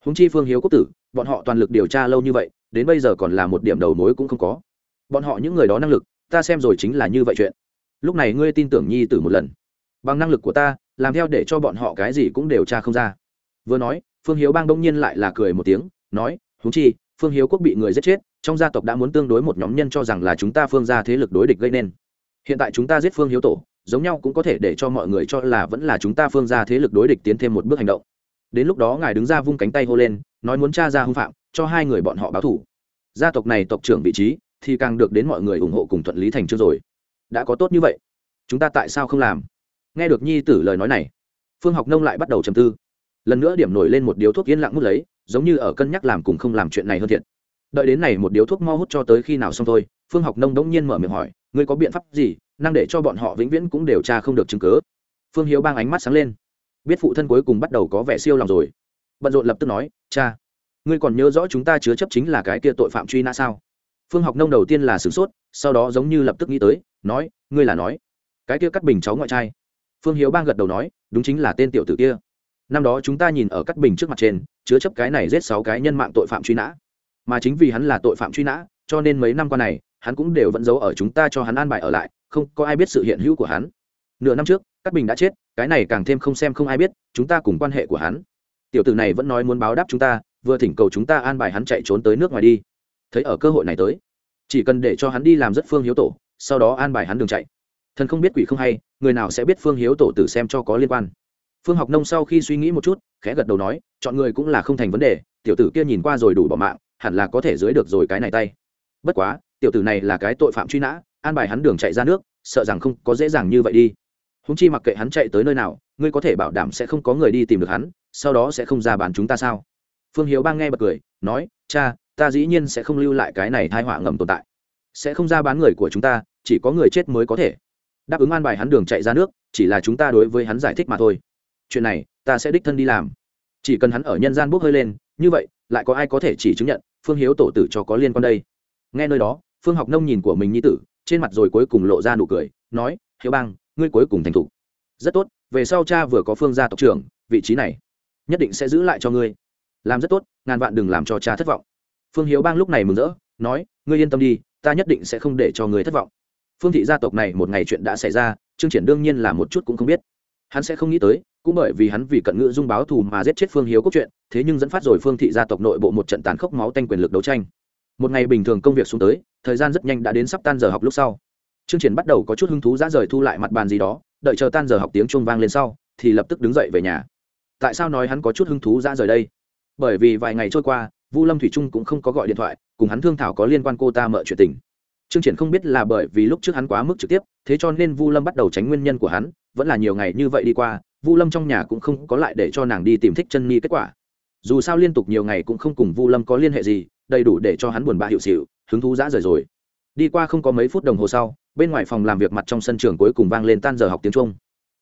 Húng chi phương hiếu quốc tử, bọn họ toàn lực điều tra lâu như vậy, đến bây giờ còn là một điểm đầu mối cũng không có. Bọn họ những người đó năng lực, ta xem rồi chính là như vậy chuyện lúc này ngươi tin tưởng nhi tử một lần. Bằng năng lực của ta, làm theo để cho bọn họ cái gì cũng điều tra không ra. Vừa nói, phương hiếu bang đông nhiên lại là cười một tiếng, nói húng chi, phương hiếu quốc bị người giết chết, trong gia tộc đã muốn tương đối một nhóm nhân cho rằng là chúng ta phương ra thế lực đối địch gây nên. Hiện tại chúng ta giết phương hiếu tổ, giống nhau cũng có thể để cho mọi người cho là vẫn là chúng ta phương ra thế lực đối địch tiến thêm một bước hành động. Đến lúc đó ngài đứng ra vung cánh tay hô lên, nói muốn t r a ra hung phạm, cho hai người bọn họ báo thủ. Gia tộc này tộc trưởng vị trí, thì càng được đến mọi người ủng hộ cùng thuận lý thành chương rồi đã có tốt như vậy. Chúng ta tại sao không làm? Nghe được nhi tử lời nói này, phương học nông lại bắt đầu trầm tư. Lần nữa điểm nổi lên một điếu thuốc yên lặng mút lấy, giống như ở cân nhắc làm cùng không làm chuyện này hơn thiện đợi đến này một điếu thuốc mo hút cho tới khi nào xong thôi, phương học nông đống nhiên mở miệng hỏi, ngươi có biện pháp gì? Năng để cho bọn họ vĩnh viễn cũng điều tra không được chứng cứ? phương hiếu bang ánh mắt sáng lên. Biết phụ thân cuối cùng bắt đầu có vẻ siêu lòng rồi. Bận rộn lập tức nói, cha, ngươi còn nhớ rõ chúng ta chứa chấp chính là cái kia tội phạm truy nã sao? Phương học nông đầu tiên là sửng sốt, sau đó giống như lập tức nghĩ tới nói, ngươi là nói. Cái kia cắt bình cháu ngoại trai. Phương hiếu bang gật đầu nói, đúng chính là tên tiểu tử kia. Năm đó chúng ta nhìn ở cắt bình trước mặt trên, chứa chấp cái này giết sáu cái nhân mạng tội phạm truy nã. Mà chính vì hắn là tội phạm truy nã, cho nên mấy năm qua này, hắn cũng đều vẫn giấu ở chúng ta cho hắn an bài ở lại, không có ai biết sự hiện hữu của hắn. Nửa năm trước cắt bình đã chết, cái này càng thêm không xem không ai biết, chúng ta cùng quan hệ của hắn. Tiểu tử này vẫn nói muốn báo đáp chúng ta, vừa thỉnh cầu chúng ta an bài hắn chạy trốn tới nước ngoài đi. Thấy ở cơ hội này tới, chỉ cần để cho hắn đi làm rất phương hiếu tổ sau đó an bài hắn đường chạy. Thần không biết quỷ không hay, người nào sẽ biết phương hiếu tổ tử xem cho có liên quan. Phương học nông sau khi suy nghĩ một chút, khẽ gật đầu nói, chọn người cũng là không thành vấn đề, tiểu tử kia nhìn qua rồi đủ bỏ mạng, hẳn là có thể dưới được rồi cái này tay. Bất quá, tiểu tử này là cái tội phạm truy nã, an bài hắn đường chạy ra nước, sợ rằng không có dễ dàng như vậy đi. Húng chi mặc kệ hắn chạy tới nơi nào, ngươi có thể bảo đảm sẽ không có người đi tìm được hắn, sau đó sẽ không ra bàn chúng ta sao? Phương hiếu bang nghe bật cười, nói, cha, ta dĩ nhiên sẽ không lưu lại cái này thai họa ngầm tồn tại sẽ không ra bán người của chúng ta, chỉ có người chết mới có thể. Đáp ứng an bài hắn đường chạy ra nước, chỉ là chúng ta đối với hắn giải thích mà thôi. Chuyện này, ta sẽ đích thân đi làm. Chỉ cần hắn ở nhân gian bốc hơi lên, như vậy, lại có ai có thể chỉ chứng nhận, phương hiếu tổ tử cho có liên quan đây. Nghe nơi đó, phương học nông nhìn của mình như tử, trên mặt rồi cuối cùng lộ ra nụ cười, nói, hiếu bang, ngươi cuối cùng thành thục. Rất tốt, về sau cha vừa có phương gia tộc trưởng, vị trí này nhất định sẽ giữ lại cho ngươi. Làm rất tốt, ngàn vạn đừng làm cho cha thất vọng. Phương hiếu bang lúc này mừng rỡ nói, ngươi yên tâm đi, ta nhất định sẽ không để cho ngươi thất vọng. Phương thị gia tộc này một ngày chuyện đã xảy ra, trương triển đương nhiên là một chút cũng không biết. Hắn sẽ không nghĩ tới, cũng bởi vì hắn vì cận ngữ dung báo thù mà giết chết phương hiếu cốt truyện thế nhưng dẫn phát rồi phương thị gia tộc nội bộ một trận tàn khốc máu tanh quyền lực đấu tranh. Một ngày bình thường công việc xuống tới, thời gian rất nhanh đã đến sắp tan giờ học lúc sau. Trương triển bắt đầu có chút hứng thú ra rời thu lại mặt bàn gì đó, đợi chờ tan giờ học tiếng chuông vang lên sau, thì lập tức đứng dậy về nhà. Tại sao nói hắn có chút hứng thú ra rời đây? Bởi vì vài ngày trôi qua vu lâm thủy trung cũng không có gọi điện thoại, cùng hắn thương thảo có liên quan cô ta mợ chuyện tình. Trương triển không biết là bởi vì lúc trước hắn quá mức trực tiếp, thế cho nên vu lâm bắt đầu tránh nguyên nhân của hắn, vẫn là nhiều ngày như vậy đi qua, vu lâm trong nhà cũng không có lại để cho nàng đi tìm thích chân mi kết quả. Dù sao liên tục nhiều ngày cũng không cùng vu lâm có liên hệ gì, đầy đủ để cho hắn buồn bã hiệu xịu, hứng thú dã rời rồi. Đi qua không có mấy phút đồng hồ sau, bên ngoài phòng làm việc mặt trong sân trường cuối cùng vang lên tan giờ học tiếng trung.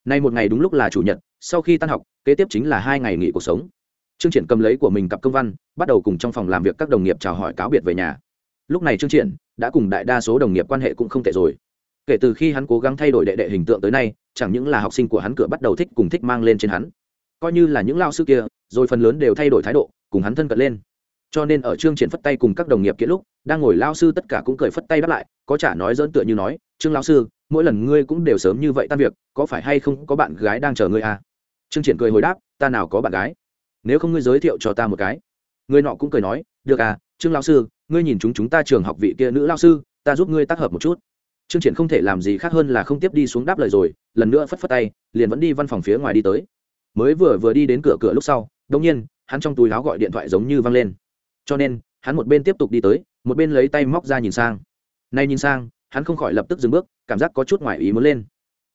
Nay một ngày đúng lúc là chủ nhật, sau khi tan học, kế tiếp chính là hai ngày nghỉ cuộc sống trương triển cầm lấy của mình cặp công văn, bắt đầu cùng trong phòng làm việc các đồng nghiệp chào hỏi cáo biệt về nhà. Lúc này trương triển đã cùng đại đa số đồng nghiệp quan hệ cũng không tệ rồi. Kể từ khi hắn cố gắng thay đổi đệ đệ hình tượng tới nay, chẳng những là học sinh của hắn cửa bắt đầu thích cùng thích mang lên trên hắn, coi như là những lao sư kia, rồi phần lớn đều thay đổi thái độ, cùng hắn thân cận lên. Cho nên ở trương triển phất tay cùng các đồng nghiệp kia lúc, đang ngồi lao sư tất cả cũng cười phất tay đáp lại, có trả nói dỡn tựa như nói, trương lao sư, mỗi lần ngươi cũng đều sớm như vậy tan việc, có phải hay không có bạn gái đang chờ ngươi à? Trương triển cười hồi đáp, ta nào có bạn gái nếu không ngươi giới thiệu cho ta một cái. Người nọ cũng cười nói, được à trương lao sư, ngươi nhìn chúng chúng ta trường học vị kia nữ lao sư, ta giúp ngươi tác hợp một chút. Trương triển không thể làm gì khác hơn là không tiếp đi xuống đáp lời rồi, lần nữa phất phất tay, liền vẫn đi văn phòng phía ngoài đi tới. Mới vừa vừa đi đến cửa cửa lúc sau, đột nhiên, hắn trong túi áo gọi điện thoại giống như văng lên. Cho nên, hắn một bên tiếp tục đi tới, một bên lấy tay móc ra nhìn sang. Nay nhìn sang, hắn không khỏi lập tức dừng bước, cảm giác có chút ngoài ý muốn lên.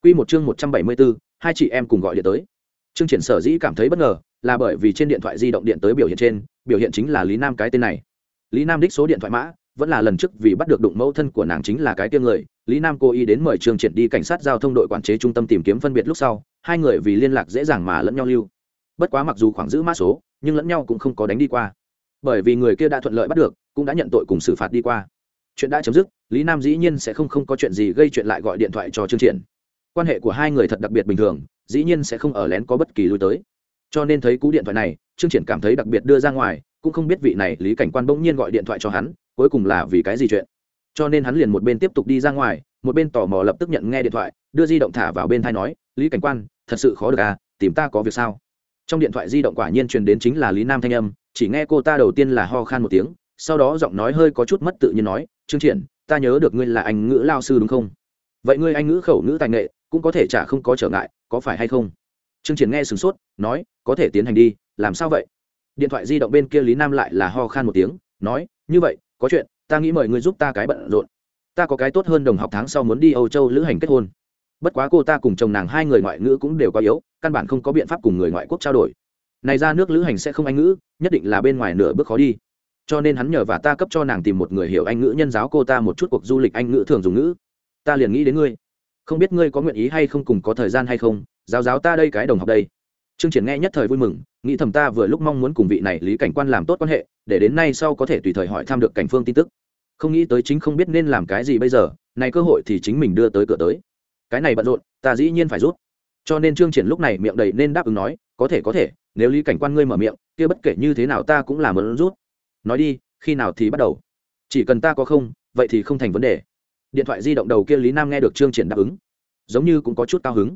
Quy một chương một trăm bảy mươi bốn hai chị em cùng gọi điện tới. Trương triển sở dĩ cảm thấy bất ngờ là bởi vì trên điện thoại di động điện tới biểu hiện trên, biểu hiện chính là lý nam cái tên này. Lý nam đích số điện thoại mã, vẫn là lần trước vì bắt được đụng mẫu thân của nàng chính là cái tiêm người. Lý nam cố ý đến mời Trường triển đi cảnh sát giao thông đội quản chế trung tâm tìm kiếm phân biệt lúc sau, hai người vì liên lạc dễ dàng mà lẫn nhau lưu. Bất quá mặc dù khoảng giữ mã số, nhưng lẫn nhau cũng không có đánh đi qua. Bởi vì người kia đã thuận lợi bắt được, cũng đã nhận tội cùng xử phạt đi qua. Chuyện đã chấm dứt, lý nam dĩ nhiên sẽ không không có chuyện gì gây chuyện lại gọi điện thoại cho trương triển. Quan hệ của hai người thật đặc biệt bình thường, dĩ nhiên sẽ không ở lén có bất kỳ lui tới cho nên thấy cú điện thoại này, trương triển cảm thấy đặc biệt đưa ra ngoài, cũng không biết vị này lý cảnh quan bỗng nhiên gọi điện thoại cho hắn, cuối cùng là vì cái gì chuyện. Cho nên hắn liền một bên tiếp tục đi ra ngoài, một bên tò mò lập tức nhận nghe điện thoại, đưa di động thả vào bên thai nói, lý cảnh quan, thật sự khó được à tìm ta có việc sao? Trong điện thoại di động quả nhiên truyền đến chính là lý nam thanh âm, chỉ nghe cô ta đầu tiên là ho khan một tiếng, sau đó giọng nói hơi có chút mất tự nhiên nói, trương triển, ta nhớ được ngươi là anh ngữ lao sư đúng không? Vậy ngươi anh ngữ khẩu ngữ tài nghệ cũng có thể chả không có trở ngại, có phải hay không? Trương triển nghe sửng sốt, nói, có thể tiến hành đi, làm sao vậy? Điện thoại di động bên kia lý nam lại là ho khan một tiếng, nói, như vậy, có chuyện, ta nghĩ mời ngươi giúp ta cái bận rộn. Ta có cái tốt hơn đồng học tháng sau muốn đi âu châu lữ hành kết hôn. Bất quá cô ta cùng chồng nàng hai người ngoại ngữ cũng đều có yếu, căn bản không có biện pháp cùng người ngoại quốc trao đổi. Này ra nước lữ hành sẽ không anh ngữ, nhất định là bên ngoài nửa bước khó đi. Cho nên hắn nhờ và ta cấp cho nàng tìm một người hiểu anh ngữ nhân giáo cô ta một chút cuộc du lịch anh ngữ thường dùng ngữ. Ta liền nghĩ đến ngươi. Không biết ngươi có nguyện ý hay không cùng có thời gian hay không giáo giáo ta đây cái đồng học đây. Trương triển nghe nhất thời vui mừng, nghĩ thầm ta vừa lúc mong muốn cùng vị này lý cảnh quan làm tốt quan hệ, để đến nay sau có thể tùy thời hỏi thăm được cảnh phương tin tức. Không nghĩ tới chính không biết nên làm cái gì bây giờ, này cơ hội thì chính mình đưa tới cửa tới. Cái này bận rộn, ta dĩ nhiên phải rút cho nên trương triển lúc này miệng đầy nên đáp ứng nói, có thể có thể, nếu lý cảnh quan ngươi mở miệng, kia bất kể như thế nào ta cũng làm ơn rút nói đi, khi nào thì bắt đầu? Chỉ cần ta có không, vậy thì không thành vấn đề. Điện thoại di động đầu kia lý nam nghe được trương triển đáp ứng. Giống như cũng có chút cao hứng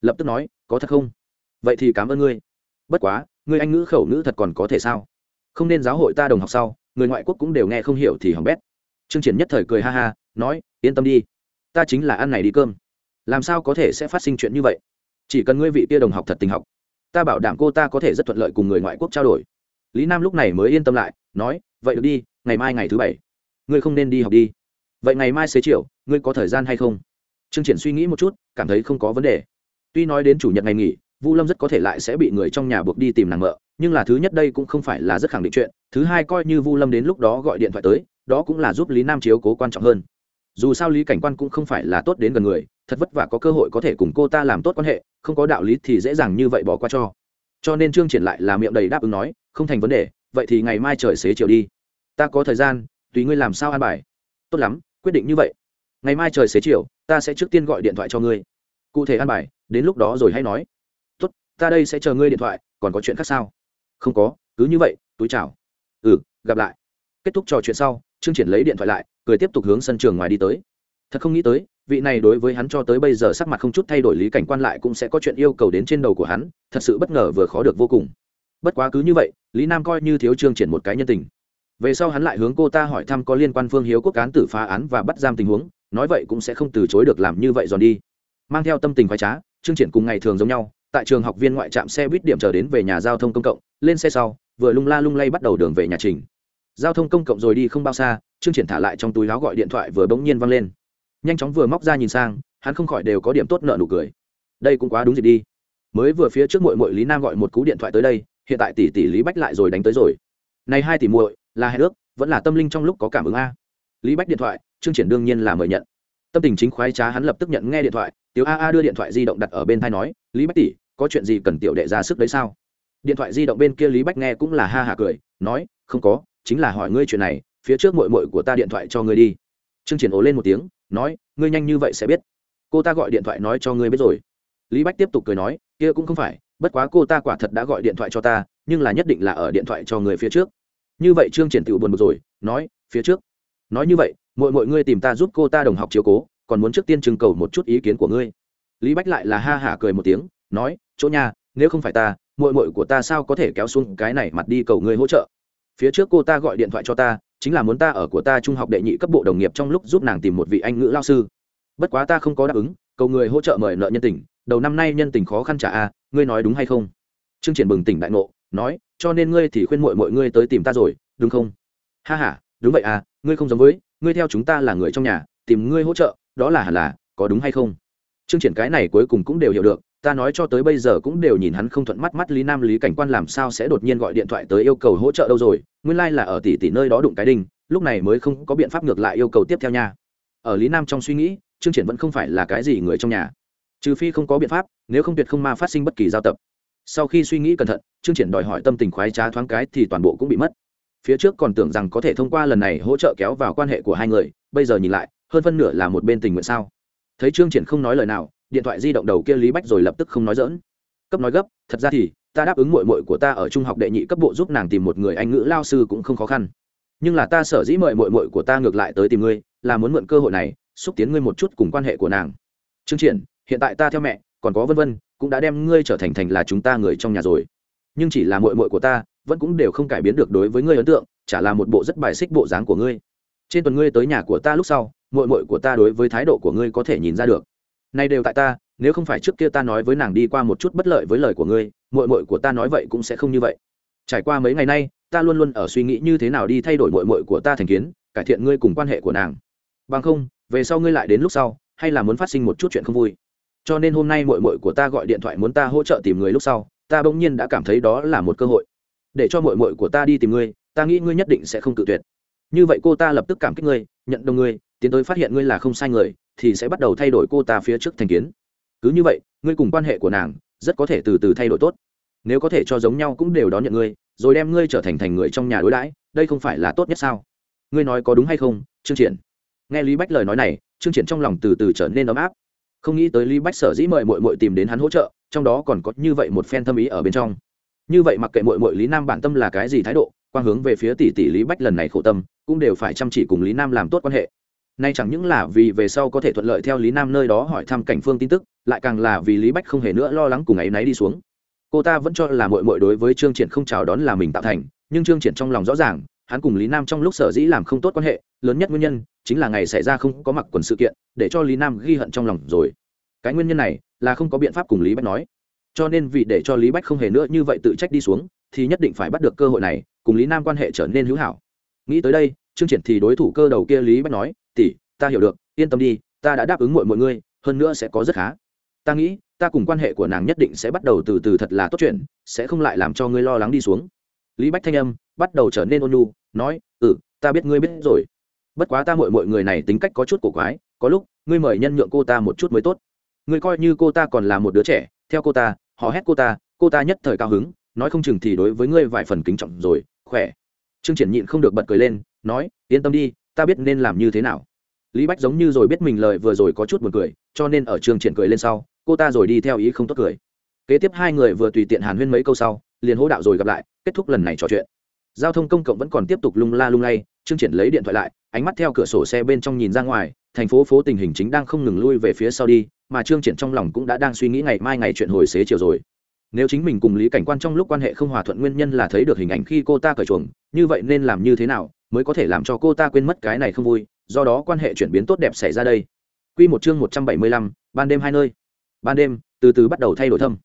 lập tức nói, có thật không? Vậy thì cảm ơn ngươi. Bất quá, ngươi anh ngữ khẩu ngữ thật còn có thể sao? Không nên giáo hội ta đồng học sau, người ngoại quốc cũng đều nghe không hiểu thì hỏng bét. Trương triển nhất thời cười ha ha, nói, yên tâm đi. Ta chính là ăn này đi cơm. Làm sao có thể sẽ phát sinh chuyện như vậy? Chỉ cần ngươi vị kia đồng học thật tình học, ta bảo đảm cô ta có thể rất thuận lợi cùng người ngoại quốc trao đổi. Lý nam lúc này mới yên tâm lại, nói, vậy được đi, ngày mai ngày thứ bảy. Ngươi không nên đi học đi. Vậy ngày mai xế chiều, ngươi có thời gian hay không? Trương triển suy nghĩ một chút, cảm thấy không có vấn đề tuy nói đến chủ nhật ngày nghỉ, vu lâm rất có thể lại sẽ bị người trong nhà buộc đi tìm nàng mợ, nhưng là thứ nhất đây cũng không phải là rất khẳng định chuyện, thứ hai coi như vu lâm đến lúc đó gọi điện thoại tới, đó cũng là giúp lý nam chiếu cố quan trọng hơn. Dù sao lý cảnh quan cũng không phải là tốt đến gần người, thật vất vả có cơ hội có thể cùng cô ta làm tốt quan hệ, không có đạo lý thì dễ dàng như vậy bỏ qua cho. Cho nên trương triển lại là miệng đầy đáp ứng nói, không thành vấn đề, vậy thì ngày mai trời xế chiều đi. Ta có thời gian, tùy ngươi làm sao an bài. Tốt lắm, quyết định như vậy. Ngày mai trời xế chiều, ta sẽ trước tiên gọi điện thoại cho ngươi. Cụ thể ăn bài đến lúc đó rồi hãy nói. Tốt, ta đây sẽ chờ ngươi điện thoại, còn có chuyện khác sao? Không có, cứ như vậy, túi chào. Ừ gặp lại. Kết thúc trò chuyện sau, trương triển lấy điện thoại lại, cười tiếp tục hướng sân trường ngoài đi tới. Thật không nghĩ tới, vị này đối với hắn cho tới bây giờ sắc mặt không chút thay đổi lý cảnh quan lại cũng sẽ có chuyện yêu cầu đến trên đầu của hắn, thật sự bất ngờ vừa khó được vô cùng. Bất quá cứ như vậy, lý nam coi như thiếu trương triển một cái nhân tình. Về sau hắn lại hướng cô ta hỏi thăm có liên quan phương hiếu quốc án tử phá án và bắt giam tình huống, nói vậy cũng sẽ không từ chối được làm như vậy giòn đi. Mang theo tâm tình khoái trá Chương triển cùng ngày thường giống nhau, tại trường học viên ngoại trạm xe buýt điểm chờ đến về nhà giao thông công cộng, lên xe sau, vừa lung la lung lay bắt đầu đường về nhà trình. Giao thông công cộng rồi đi không bao xa chương triển thả lại trong túi áo gọi điện thoại vừa bỗng nhiên văng lên. Nhanh chóng vừa móc ra nhìn sang, hắn không khỏi đều có điểm tốt nợ nụ cười. Đây cũng quá đúng gì đi. Mới vừa phía trước muội muội lý nam gọi một cú điện thoại tới đây, hiện tại tỷ tỷ lý bách lại rồi đánh tới rồi. Này hai tỷ muội, là hẹn ước, vẫn là tâm linh trong lúc có cảm ứng a. Lý bách điện thoại chương triển đương nhiên là mời nhận. Tâm tình chính khoái trá hắn lập tức nhận nghe điện thoại tiểu a a đưa điện thoại di động đặt ở bên thai nói, lý bách tỷ, có chuyện gì cần tiểu đệ ra sức đấy sao? Điện thoại di động bên kia lý bách nghe cũng là ha hả cười, nói, không có, chính là hỏi ngươi chuyện này, phía trước mội mội của ta điện thoại cho ngươi đi. Trương triển ố lên một tiếng, nói, ngươi nhanh như vậy sẽ biết. Cô ta gọi điện thoại nói cho ngươi biết rồi. Lý bách tiếp tục cười nói, kia cũng không phải, bất quá cô ta quả thật đã gọi điện thoại cho ta, nhưng là nhất định là ở điện thoại cho người phía trước. Như vậy trương triển tự buồn một rồi, nói, phía trước. Nói như vậy mọi mọi ngươi tìm ta giúp cô ta đồng học chiếu cố còn muốn trước tiên trưng cầu một chút ý kiến của ngươi. Lý bách lại là ha hả cười một tiếng, nói, chỗ nhà, nếu không phải ta mội mội của ta sao có thể kéo xuống cái này mặt đi cầu ngươi hỗ trợ? Phía trước cô ta gọi điện thoại cho ta, chính là muốn ta ở của ta trung học đệ nhị cấp bộ đồng nghiệp trong lúc giúp nàng tìm một vị anh ngữ lao sư. Bất quá ta không có đáp ứng, cầu người hỗ trợ mời nợ nhân tình, đầu năm nay nhân tình khó khăn trả a, ngươi nói đúng hay không? Trương triển bừng tỉnh đại ngộ, nói, cho nên ngươi thì khuyên mội mọi ngươi tới tìm ta rồi, đúng không? Ha ha, đúng vậy à ngươi không giống với, ngươi theo chúng ta là người trong nhà, tìm ngươi hỗ trợ đó là hẳn là, có đúng hay không? Chương triển cái này cuối cùng cũng đều hiểu được, ta nói cho tới bây giờ cũng đều nhìn hắn không thuận mắt mắt lý nam lý cảnh quan làm sao sẽ đột nhiên gọi điện thoại tới yêu cầu hỗ trợ đâu rồi, nguyên lai là ở tỷ tỷ nơi đó đụng cái đinh, lúc này mới không có biện pháp ngược lại yêu cầu tiếp theo nha. Ở lý nam trong suy nghĩ chương triển vẫn không phải là cái gì người trong nhà. Trừ phi không có biện pháp, nếu không tuyệt không ma phát sinh bất kỳ giao tập. Sau khi suy nghĩ cẩn thận chương triển đòi hỏi tâm tình khoái trá thoáng cái thì toàn bộ cũng bị mất. Phía trước còn tưởng rằng có thể thông qua lần này hỗ trợ kéo vào quan hệ của hai người, bây giờ nhìn lại hơn phân nửa là một bên tình nguyện sao? Thấy trương triển không nói lời nào, điện thoại di động đầu kia lý bách rồi lập tức không nói dỡn cấp nói gấp, thật ra thì, ta đáp ứng muội muội của ta ở trung học đệ nhị cấp bộ giúp nàng tìm một người anh ngữ lao sư cũng không khó khăn. Nhưng là ta sở dĩ mời muội muội của ta ngược lại tới tìm ngươi, là muốn mượn cơ hội này, xúc tiến ngươi một chút cùng quan hệ của nàng. Trương triển, hiện tại ta theo mẹ, còn có vân vân, cũng đã đem ngươi trở thành thành là chúng ta người trong nhà rồi. Nhưng chỉ là muội muội của ta, vẫn cũng đều không cải biến được đối với ngươi ấn tượng, chả là một bộ rất bài xích bộ dáng của ngươi. Trên tuần ngươi tới nhà của ta lúc sau mội mội của ta đối với thái độ của ngươi có thể nhìn ra được. Nay đều tại ta, nếu không phải trước kia ta nói với nàng đi qua một chút bất lợi với lời của ngươi mội mội của ta nói vậy cũng sẽ không như vậy. Trải qua mấy ngày nay, ta luôn luôn ở suy nghĩ như thế nào đi thay đổi mội mội của ta thành kiến, cải thiện ngươi cùng quan hệ của nàng. Bằng không, về sau ngươi lại đến lúc sau, hay là muốn phát sinh một chút chuyện không vui. Cho nên hôm nay mội mội của ta gọi điện thoại muốn ta hỗ trợ tìm người lúc sau, ta bỗng nhiên đã cảm thấy đó là một cơ hội. Để cho mội mội của ta đi tìm ngươi, ta nghĩ ngươi nhất định sẽ không từ tuyệt. Như vậy cô ta lập tức cảm kích ngươi, nhận đồng ngươi tiến tới phát hiện ngươi là không sai người, thì sẽ bắt đầu thay đổi cô ta phía trước thành kiến. Cứ như vậy, ngươi cùng quan hệ của nàng rất có thể từ từ thay đổi tốt. Nếu có thể cho giống nhau cũng đều đón nhận ngươi, rồi đem ngươi trở thành thành người trong nhà đối đãi, đây không phải là tốt nhất sao? Ngươi nói có đúng hay không, trương triển? Nghe lý bách lời nói này, trương triển trong lòng từ từ trở nên ấm áp. Không nghĩ tới lý bách sở dĩ mời mội mội tìm đến hắn hỗ trợ, trong đó còn có như vậy một phen tâm ý ở bên trong. Như vậy mặc kệ mội mội lý nam bản tâm là cái gì thái độ quan hướng về phía tỷ tỷ lý bách lần này khổ tâm, cũng đều phải chăm chỉ cùng lý nam làm tốt quan hệ nay chẳng những là vì về sau có thể thuận lợi theo lý nam nơi đó hỏi thăm cảnh phương tin tức, lại càng là vì lý bách không hề nữa lo lắng cùng ấy náy đi xuống. Cô ta vẫn cho là mội mội đối với trương triển không chào đón là mình tạo thành, nhưng trương triển trong lòng rõ ràng, hắn cùng lý nam trong lúc sở dĩ làm không tốt quan hệ, lớn nhất nguyên nhân chính là ngày xảy ra không có mặc quần sự kiện, để cho lý nam ghi hận trong lòng rồi. Cái nguyên nhân này là không có biện pháp cùng lý bách nói. Cho nên vì để cho lý bách không hề nữa như vậy tự trách đi xuống, thì nhất định phải bắt được cơ hội này, cùng lý nam quan hệ trở nên hữu hảo. Nghĩ tới đây, trương triển thì đối thủ cơ đầu kia lý bách nói tỷ, ta hiểu được, yên tâm đi, ta đã đáp ứng mọi mọi người hơn nữa sẽ có rất khá. Ta nghĩ, ta cùng quan hệ của nàng nhất định sẽ bắt đầu từ từ thật là tốt chuyện, sẽ không lại làm cho ngươi lo lắng đi xuống. Lý bách thanh âm bắt đầu trở nên ôn nhu, nói ừ ta biết ngươi biết rồi. Bất quá ta mọi mọi người này tính cách có chút cổ quái, có lúc, ngươi mời nhân nhượng cô ta một chút mới tốt. Ngươi coi như cô ta còn là một đứa trẻ, theo cô ta, họ hét cô ta cô ta nhất thời cao hứng, nói không chừng thì đối với ngươi vài phần kính trọng rồi, khỏe. Trương triển nhịn không được bật cười lên, nói, yên tâm đi ta biết nên làm như thế nào. Lý bách giống như rồi biết mình lời vừa rồi có chút buồn cười, cho nên ở trường triển cười lên sau, cô ta rồi đi theo ý không tốt cười. Kế tiếp hai người vừa tùy tiện hàn huyên mấy câu sau, liền hỗ đạo rồi gặp lại, kết thúc lần này trò chuyện. Giao thông công cộng vẫn còn tiếp tục lung la lung lay, trương triển lấy điện thoại lại, ánh mắt theo cửa sổ xe bên trong nhìn ra ngoài, thành phố phố tình hình chính đang không ngừng lui về phía sau đi, mà trương triển trong lòng cũng đã đang suy nghĩ ngày mai ngày chuyện hồi xế chiều rồi. Nếu chính mình cùng lý cảnh quan trong lúc quan hệ không hòa thuận nguyên nhân là thấy được hình ảnh khi cô ta cởi chuồng, như vậy nên làm như thế nào mới có thể làm cho cô ta quên mất cái này không vui do đó quan hệ chuyển biến tốt đẹp xảy ra đây Quy một chương một trăm bảy mươi lăm, ban đêm hai nơi. Ban đêm, từ từ bắt đầu thay đổi thâm.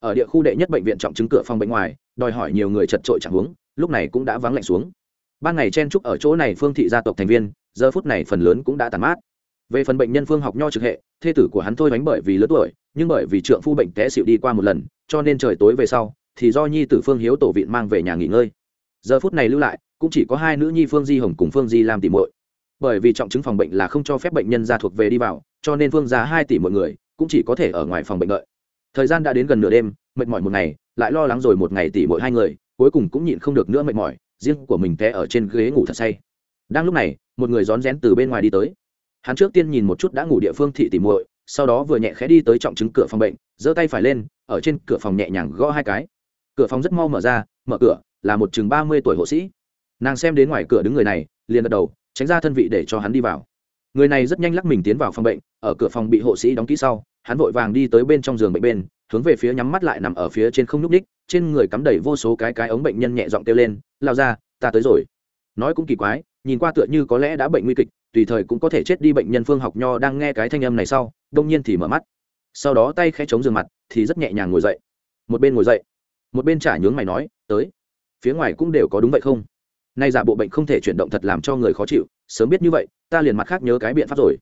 Ở địa khu đệ nhất bệnh viện trọng chứng cửa phòng bệnh ngoài, đòi hỏi nhiều người chật trội chẳng huống, lúc này cũng đã vắng lạnh xuống. Ban ngày chen trúc ở chỗ này Phương thị gia tộc thành viên, giờ phút này phần lớn cũng đã tàn mát. Về phần bệnh nhân Phương Học Nho trực hệ, thê tử của hắn thôi bánh bởi vì lớn tuổi, nhưng bởi vì trượng phu bệnh té xỉu đi qua một lần, cho nên trời tối về sau, thì do nhi tử Phương Hiếu tổ viện mang về nhà nghỉ ngơi. Giờ phút này lưu lại, cũng chỉ có hai nữ nhi Phương Di Hồng cùng Phương Di làm tỉ muội. Bởi vì trọng chứng phòng bệnh là không cho phép bệnh nhân ra thuộc về đi vào, cho nên phương ra hai tỷ mọi người cũng chỉ có thể ở ngoài phòng bệnh đợi. Thời gian đã đến gần nửa đêm, mệt mỏi một ngày, lại lo lắng rồi một ngày tỷ mỗi hai người, cuối cùng cũng nhịn không được nữa mệt mỏi, riêng của mình té ở trên ghế ngủ thật say. Đang lúc này, một người rón rén từ bên ngoài đi tới. Hắn trước tiên nhìn một chút đã ngủ địa phương thị tỷ muội, sau đó vừa nhẹ khẽ đi tới trọng chứng cửa phòng bệnh, giơ tay phải lên, ở trên cửa phòng nhẹ nhàng gõ hai cái. Cửa phòng rất mau mở ra, mở cửa, là một chừng ba mươi tuổi hộ sĩ nàng xem đến ngoài cửa đứng người này, liền gật đầu, tránh ra thân vị để cho hắn đi vào. Người này rất nhanh lắc mình tiến vào phòng bệnh, ở cửa phòng bị hộ sĩ đóng kỹ sau, hắn vội vàng đi tới bên trong giường bệnh bên, hướng về phía nhắm mắt lại nằm ở phía trên không nhúc ních trên người cắm đầy vô số cái cái ống bệnh nhân nhẹ giọng kêu lên, lao ra, ta tới rồi. Nói cũng kỳ quái, nhìn qua tựa như có lẽ đã bệnh nguy kịch, tùy thời cũng có thể chết đi bệnh nhân phương học nho đang nghe cái thanh âm này sau, đông nhiên thì mở mắt. Sau đó tay khẽ chống giường mặt, thì rất nhẹ nhàng ngồi dậy. Một bên ngồi dậy, một bên trả nhướng mày nói, tới, phía ngoài cũng đều có đúng vậy không? Nay giả bộ bệnh không thể chuyển động thật làm cho người khó chịu, sớm biết như vậy, ta liền mặt khác nhớ cái biện pháp rồi.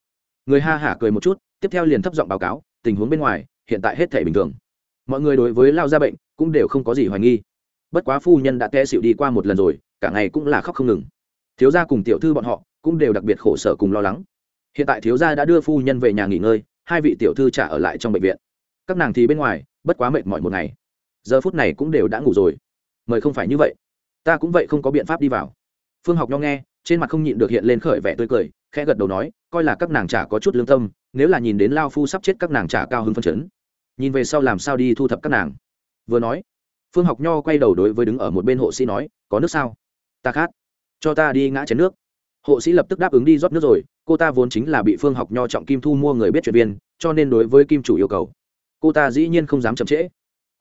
Người ha hả cười một chút, tiếp theo liền thấp giọng báo cáo, tình huống bên ngoài, hiện tại hết thể bình thường. Mọi người đối với lao ra bệnh, cũng đều không có gì hoài nghi. Bất quá phu nhân đã té xịu đi qua một lần rồi, cả ngày cũng là khóc không ngừng. Thiếu gia cùng tiểu thư bọn họ, cũng đều đặc biệt khổ sở cùng lo lắng. Hiện tại thiếu gia đã đưa phu nhân về nhà nghỉ ngơi, hai vị tiểu thư trả ở lại trong bệnh viện. Các nàng thì bên ngoài, bất quá mệt mỏi một ngày. Giờ phút này cũng đều đã ngủ rồi. Mời không phải như vậy ta cũng vậy không có biện pháp đi vào. Phương học nho nghe, trên mặt không nhịn được hiện lên khởi vẻ tươi cười, khẽ gật đầu nói, coi là các nàng chả có chút lương tâm, nếu là nhìn đến lao phu sắp chết các nàng chả cao hứng phân chấn. Nhìn về sau làm sao đi thu thập các nàng. Vừa nói, phương học nho quay đầu đối với đứng ở một bên hộ sĩ nói, có nước sao? Ta khát. Cho ta đi ngã chén nước. Hộ sĩ lập tức đáp ứng đi rót nước rồi, cô ta vốn chính là bị phương học nho trọng kim thu mua người biết chuyện viên, cho nên đối với kim chủ yêu cầu, cô ta dĩ nhiên không dám chậm trễ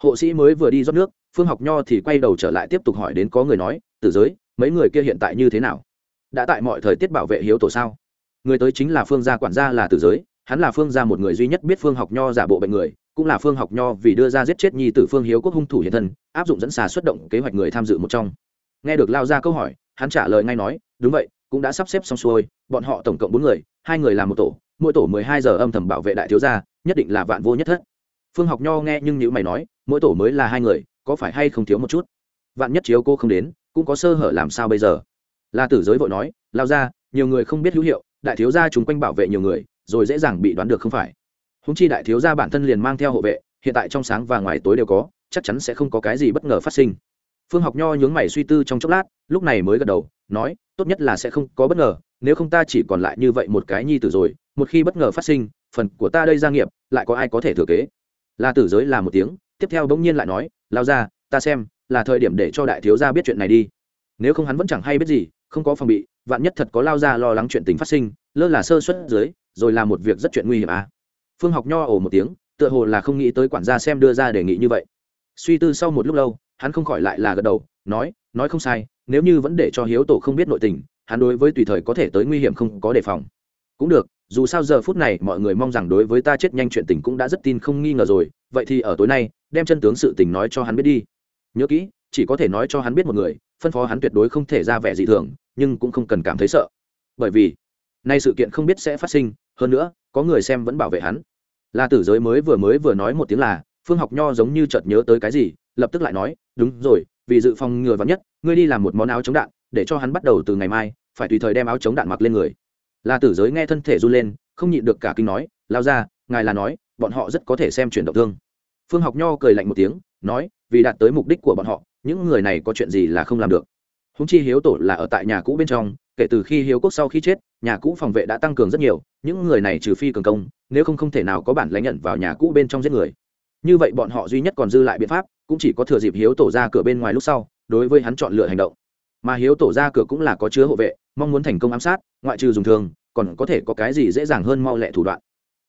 hộ sĩ mới vừa đi rót nước, phương học nho thì quay đầu trở lại tiếp tục hỏi đến có người nói, tử giới, mấy người kia hiện tại như thế nào? Đã tại mọi thời tiết bảo vệ hiếu tổ sao? Người tới chính là phương gia quản gia là tử giới, hắn là phương gia một người duy nhất biết phương học nho giả bộ bệnh người, cũng là phương học nho vì đưa ra giết chết nhi tử phương hiếu quốc hung thủ hiện thân, áp dụng dẫn xà xuất động kế hoạch người tham dự một trong. Nghe được lao ra câu hỏi, hắn trả lời ngay nói, đúng vậy, cũng đã sắp xếp xong xuôi, bọn họ tổng cộng bốn người, hai người làm một tổ, mỗi tổ mười hai giờ âm thầm bảo vệ đại thiếu gia, nhất định là vạn vô nhất thất. Phương học nho nghe nhưng như mày nói mỗi tổ mới là hai người, có phải hay không thiếu một chút? Vạn nhất chiếu cô không đến, cũng có sơ hở làm sao bây giờ? La tử giới vội nói, lao ra, nhiều người không biết hữu hiệu, đại thiếu gia chúng quanh bảo vệ nhiều người, rồi dễ dàng bị đoán được không phải? Húng chi đại thiếu gia bản thân liền mang theo hộ vệ, hiện tại trong sáng và ngoài tối đều có, chắc chắn sẽ không có cái gì bất ngờ phát sinh. Phương học nho nhướng mày suy tư trong chốc lát, lúc này mới gật đầu, nói, tốt nhất là sẽ không có bất ngờ, nếu không ta chỉ còn lại như vậy một cái nhi tử rồi, một khi bất ngờ phát sinh, phần của ta đây gia nghiệp, lại có ai có thể thừa kế? La tử giới là một tiếng tiếp theo bỗng nhiên lại nói, lao ra ta xem, là thời điểm để cho đại thiếu gia biết chuyện này đi. Nếu không hắn vẫn chẳng hay biết gì, không có phòng bị, vạn nhất thật có lao ra lo lắng chuyện tình phát sinh, lơ là sơ suất dưới, rồi là một việc rất chuyện nguy hiểm à. phương học nho ồ một tiếng, tựa hồ là không nghĩ tới quản gia xem đưa ra đề nghị như vậy. Suy tư sau một lúc lâu, hắn không khỏi lại là gật đầu, nói nói không sai, nếu như vẫn để cho hiếu tổ không biết nội tình, hắn đối với tùy thời có thể tới nguy hiểm không có đề phòng. Cũng được, dù sao giờ phút này mọi người mong rằng đối với ta chết nhanh chuyện tình cũng đã rất tin không nghi ngờ rồi, vậy thì ở tối nay đem chân tướng sự tình nói cho hắn biết đi. Nhớ kỹ, chỉ có thể nói cho hắn biết một người, phân phó hắn tuyệt đối không thể ra vẻ dị thường, nhưng cũng không cần cảm thấy sợ. Bởi vì, nay sự kiện không biết sẽ phát sinh, hơn nữa, có người xem vẫn bảo vệ hắn. La tử giới mới vừa mới vừa nói một tiếng là, phương học nho giống như chợt nhớ tới cái gì, lập tức lại nói, đúng rồi, vì dự phòng ngừa vắn nhất, ngươi đi làm một món áo chống đạn, để cho hắn bắt đầu từ ngày mai, phải tùy thời đem áo chống đạn mặc lên người. La tử giới nghe thân thể run lên, không nhịn được cả kinh nói, lao ra, ngài là nói, bọn họ rất có thể xem chuyển động thương phương học nho cười lạnh một tiếng, nói, vì đạt tới mục đích của bọn họ, những người này có chuyện gì là không làm được. Húng chi hiếu tổ là ở tại nhà cũ bên trong, kể từ khi hiếu quốc sau khi chết, nhà cũ phòng vệ đã tăng cường rất nhiều, những người này trừ phi cường công, nếu không không thể nào có bản lãnh nhận vào nhà cũ bên trong giết người. Như vậy bọn họ duy nhất còn dư lại biện pháp, cũng chỉ có thừa dịp hiếu tổ ra cửa bên ngoài lúc sau, đối với hắn chọn lựa hành động. Mà hiếu tổ ra cửa cũng là có chứa hộ vệ, mong muốn thành công ám sát, ngoại trừ dùng thường, còn có thể có cái gì dễ dàng hơn mau lẹ thủ đoạn.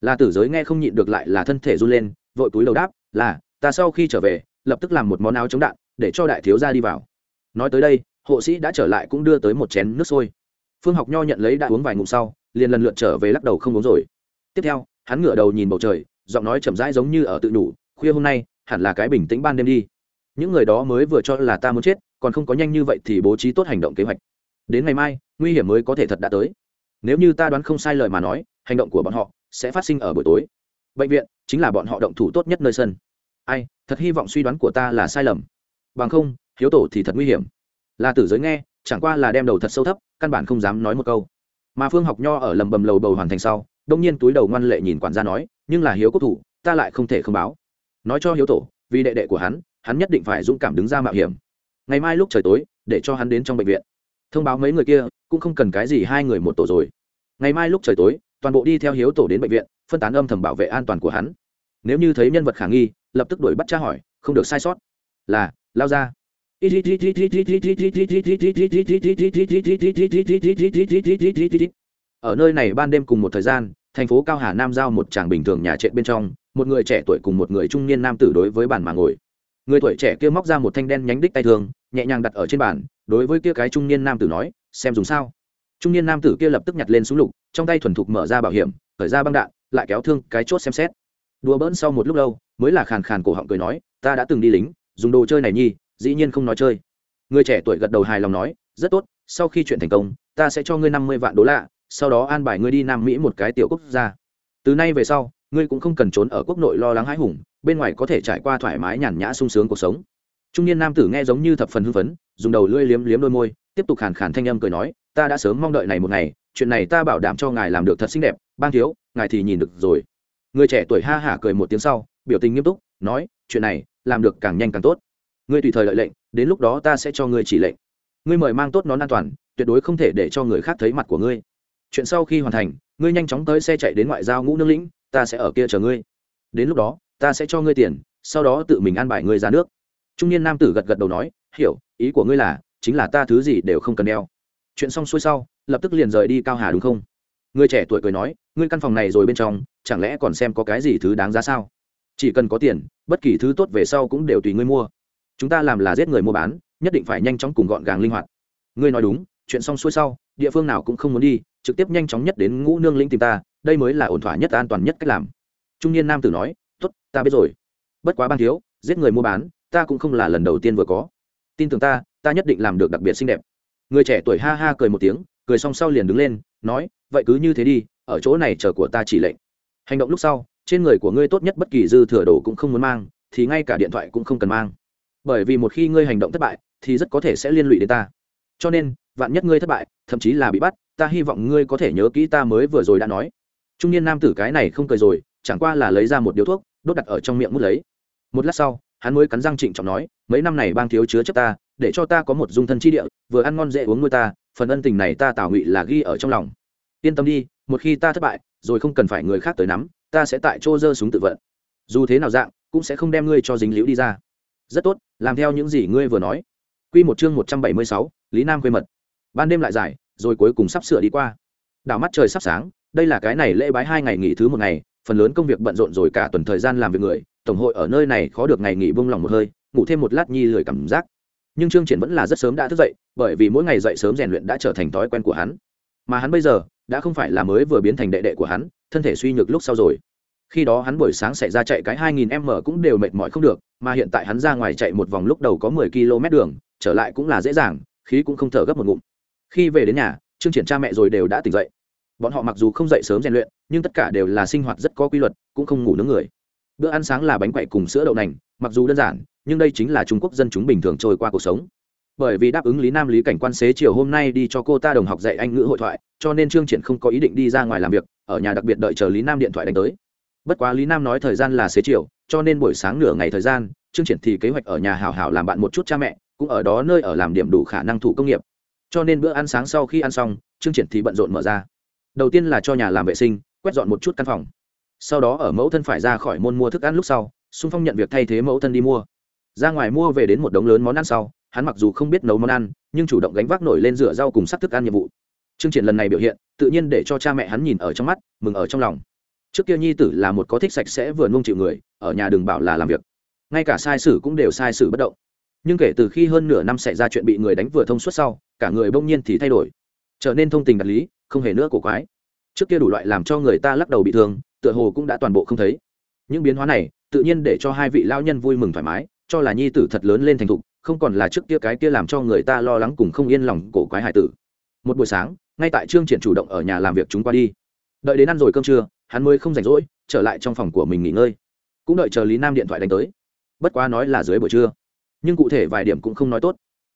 Là tử giới nghe không nhịn được lại là thân thể run lên, vội túi đầu đáp là, ta sau khi trở về, lập tức làm một món áo chống đạn, để cho đại thiếu gia đi vào. Nói tới đây, hộ sĩ đã trở lại cũng đưa tới một chén nước sôi. Phương học nho nhận lấy đã uống vài ngụm sau, liền lần lượt trở về lắc đầu không uống rồi. Tiếp theo, hắn ngửa đầu nhìn bầu trời, giọng nói chậm rãi giống như ở tự đủ, khuya hôm nay, hẳn là cái bình tĩnh ban đêm đi. Những người đó mới vừa cho là ta muốn chết, còn không có nhanh như vậy thì bố trí tốt hành động kế hoạch. Đến ngày mai, nguy hiểm mới có thể thật đã tới. Nếu như ta đoán không sai lời mà nói, hành động của bọn họ sẽ phát sinh ở buổi tối. Bệnh viện chính là bọn họ động thủ tốt nhất nơi sân ai, thật hy vọng suy đoán của ta là sai lầm. Bằng không, hiếu tổ thì thật nguy hiểm. Là tử giới nghe, chẳng qua là đem đầu thật sâu thấp, căn bản không dám nói một câu. Mà phương học nho ở lầm bầm lầu bầu hoàn thành sau, đông nhiên túi đầu ngoan lệ nhìn quản gia nói, nhưng là hiếu quốc thủ, ta lại không thể không báo. Nói cho hiếu tổ, vì đệ đệ của hắn hắn nhất định phải dũng cảm đứng ra mạo hiểm. Ngày mai lúc trời tối, để cho hắn đến trong bệnh viện. Thông báo mấy người kia, cũng không cần cái gì hai người một tổ rồi. Ngày mai lúc trời tối, toàn bộ đi theo hiếu tổ đến bệnh viện, phân tán âm thầm bảo vệ an toàn của hắn. Nếu như thấy nhân vật khả nghi lập tức đuổi bắt tra hỏi, không được sai sót. Là, lao ra. Ở nơi này ban đêm cùng một thời gian, thành phố cao hà nam giao một chàng bình thường nhà trệ bên trong, một người trẻ tuổi cùng một người trung niên nam tử đối với bàn mà ngồi. Người tuổi trẻ kia móc ra một thanh đen nhánh đích tay thường, nhẹ nhàng đặt ở trên bàn, đối với kia cái trung niên nam tử nói, xem dùng sao? Trung niên nam tử kia lập tức nhặt lên súng lục, trong tay thuần thục mở ra bảo hiểm khởi ra băng đạn, lại kéo thương cái chốt xem xét đùa bỡn sau một lúc lâu, mới là khàn khàn cổ họng cười nói, ta đã từng đi lính, dùng đồ chơi này nhi, dĩ nhiên không nói chơi. Người trẻ tuổi gật đầu hài lòng nói, rất tốt, sau khi chuyện thành công, ta sẽ cho ngươi năm mươi vạn đô la, sau đó an bài ngươi đi nam mỹ một cái tiểu quốc gia. Từ nay về sau, ngươi cũng không cần trốn ở quốc nội lo lắng hãi hùng, bên ngoài có thể trải qua thoải mái nhàn nhã sung sướng cuộc sống. Trung niên nam tử nghe giống như thập phần hưng phấn, dùng đầu lưỡi liếm liếm đôi môi, tiếp tục khàn khàn thanh âm cười nói, ta đã sớm mong đợi này một ngày, chuyện này ta bảo đảm cho ngài làm được thật xinh đẹp, bang thiếu, ngài thì nhìn được rồi người trẻ tuổi ha hả cười một tiếng sau, biểu tình nghiêm túc, nói, chuyện này, làm được càng nhanh càng tốt. Ngươi tùy thời lợi lệnh, đến lúc đó ta sẽ cho ngươi chỉ lệnh. Ngươi mời mang tốt nón an toàn, tuyệt đối không thể để cho người khác thấy mặt của ngươi. Chuyện sau khi hoàn thành, ngươi nhanh chóng tới xe chạy đến ngoại giao ngũ nương lĩnh, ta sẽ ở kia chờ ngươi. Đến lúc đó, ta sẽ cho ngươi tiền, sau đó tự mình an bài ngươi ra nước. Trung niên nam tử gật gật đầu nói, hiểu, ý của ngươi là, chính là ta thứ gì đều không cần đeo. Chuyện xong xuôi sau, lập tức liền rời đi cao hà đúng không? Người trẻ tuổi cười nói, ngươi căn phòng này rồi bên trong chẳng lẽ còn xem có cái gì thứ đáng giá sao? Chỉ cần có tiền, bất kỳ thứ tốt về sau cũng đều tùy ngươi mua. Chúng ta làm là giết người mua bán, nhất định phải nhanh chóng cùng gọn gàng linh hoạt. Ngươi nói đúng, chuyện xong xuôi sau, địa phương nào cũng không muốn đi, trực tiếp nhanh chóng nhất đến ngũ nương lĩnh tìm ta, đây mới là ổn thỏa nhất, an toàn nhất cách làm. Trung niên nam tử nói t ố t ta biết rồi. Bất quá ban thiếu, giết người mua bán, ta cũng không là lần đầu tiên vừa có. Tin tưởng ta ta nhất định làm được đặc biệt xinh đẹp. Người trẻ tuổi ha ha cười một tiếng, cười xong sau liền đứng lên, nói, vậy cứ như thế đi, ở chỗ này chờ của ta chỉ lệnh hành động lúc sau, trên người của ngươi tốt nhất bất kỳ dư thừa đồ cũng không muốn mang, thì ngay cả điện thoại cũng không cần mang. Bởi vì một khi ngươi hành động thất bại, thì rất có thể sẽ liên lụy đến ta. Cho nên, vạn nhất ngươi thất bại, thậm chí là bị bắt, ta hy vọng ngươi có thể nhớ kỹ ta mới vừa rồi đã nói. Trung niên nam tử cái này không cười rồi, chẳng qua là lấy ra một điếu thuốc, đốt đặt ở trong miệng mút lấy. Một lát sau, hắn mới cắn răng trịnh trọng nói, mấy năm này bang thiếu chứa chấp ta, để cho ta có một dung thân chi địa, vừa ăn ngon dễ uống nuôi ta, phần ân tình này ta tảo ngụy là ghi ở trong lòng. Yên tâm đi một khi ta thất bại rồi không cần phải người khác tới nắm ta sẽ tại chỗ giơ súng tự vận dù thế nào dạng cũng sẽ không đem ngươi cho dính liễu đi ra rất tốt làm theo những gì ngươi vừa nói Quy một chương một trăm bảy mươi sáu, Lý Nam quê mật. Ban đêm lại dài, rồi cuối cùng sắp sửa đi qua. Đảo mắt trời sắp sáng, đây là cái này lễ bái hai ngày nghỉ thứ một ngày, phần lớn công việc bận rộn rồi cả tuần thời gian làm việc người, tổng hội ở nơi này khó được ngày nghỉ buông lòng một hơi, ngủ thêm một lát nhi lười cảm giác. Nhưng Trương Triển vẫn là rất sớm đã thức dậy, bởi vì mỗi ngày dậy sớm rèn luyện đã trở thành thói quen của hắn. Mà hắn bây giờ đã không phải là mới vừa biến thành đệ đệ của hắn, thân thể suy nhược lúc sau rồi. Khi đó hắn buổi sáng xảy ra chạy cái 2000m cũng đều mệt mỏi không được, mà hiện tại hắn ra ngoài chạy một vòng lúc đầu có 10 km đường, trở lại cũng là dễ dàng khí cũng không thở gấp một ngụm. Khi về đến nhà trương triển cha mẹ rồi đều đã tỉnh dậy. Bọn họ mặc dù không dậy sớm rèn luyện nhưng tất cả đều là sinh hoạt rất có quy luật cũng không ngủ nướng người. Bữa ăn sáng là bánh quậy cùng sữa đậu nành mặc dù đơn giản nhưng đây chính là trung quốc dân chúng bình thường trôi qua cuộc sống bởi vì đáp ứng lý nam lý cảnh quan xế chiều hôm nay đi cho cô ta đồng học dạy anh ngữ hội thoại, cho nên trương triển không có ý định đi ra ngoài làm việc, ở nhà đặc biệt đợi chờ lý nam điện thoại đánh tới. Bất quá lý nam nói thời gian là xế chiều, cho nên buổi sáng nửa ngày thời gian, trương triển thì kế hoạch ở nhà hào hào làm bạn một chút cha mẹ, cũng ở đó nơi ở làm điểm đủ khả năng thủ công nghiệp. Cho nên bữa ăn sáng sau khi ăn xong, trương triển thì bận rộn mở ra. Đầu tiên là cho nhà làm vệ sinh, quét dọn một chút căn phòng. Sau đó ở mẫu thân phải ra khỏi môn mua thức ăn lúc sau xung phong nhận việc thay thế mẫu thân đi mua. Ra ngoài mua về đến một đống lớn món ăn sau hắn mặc dù không biết nấu món ăn, nhưng chủ động gánh vác nổi lên rửa rau cùng sắc thức ăn nhiệm vụ. Chương triển lần này biểu hiện, tự nhiên để cho cha mẹ hắn nhìn ở trong mắt, mừng ở trong lòng. Trước kia nhi tử là một có thích sạch sẽ vừa nung chịu người, ở nhà đừng bảo là làm việc. Ngay cả sai sử cũng đều sai sử bất động. Nhưng kể từ khi hơn nửa năm xảy ra chuyện bị người đánh vừa thông suốt sau, cả người bỗng nhiên thì thay đổi, trở nên thông tình đạt lý, không hề nữa cổ quái. Trước kia đủ loại làm cho người ta lắc đầu bị thương, tựa hồ cũng đã toàn bộ không thấy. Những biến hóa này, tự nhiên để cho hai vị lao nhân vui mừng thoải mái, cho là nhi tử thật lớn lên thành thục không còn là trước kia cái kia làm cho người ta lo lắng cùng không yên lòng cổ quái hải tử. Một buổi sáng, ngay tại trương triển chủ động ở nhà làm việc chúng qua đi. Đợi đến ăn rồi cơm trưa, hắn mới không rảnh rỗi, trở lại trong phòng của mình nghỉ ngơi. Cũng đợi chờ lý nam điện thoại đánh tới. Bất quá nói là dưới buổi trưa. Nhưng cụ thể vài điểm cũng không nói tốt.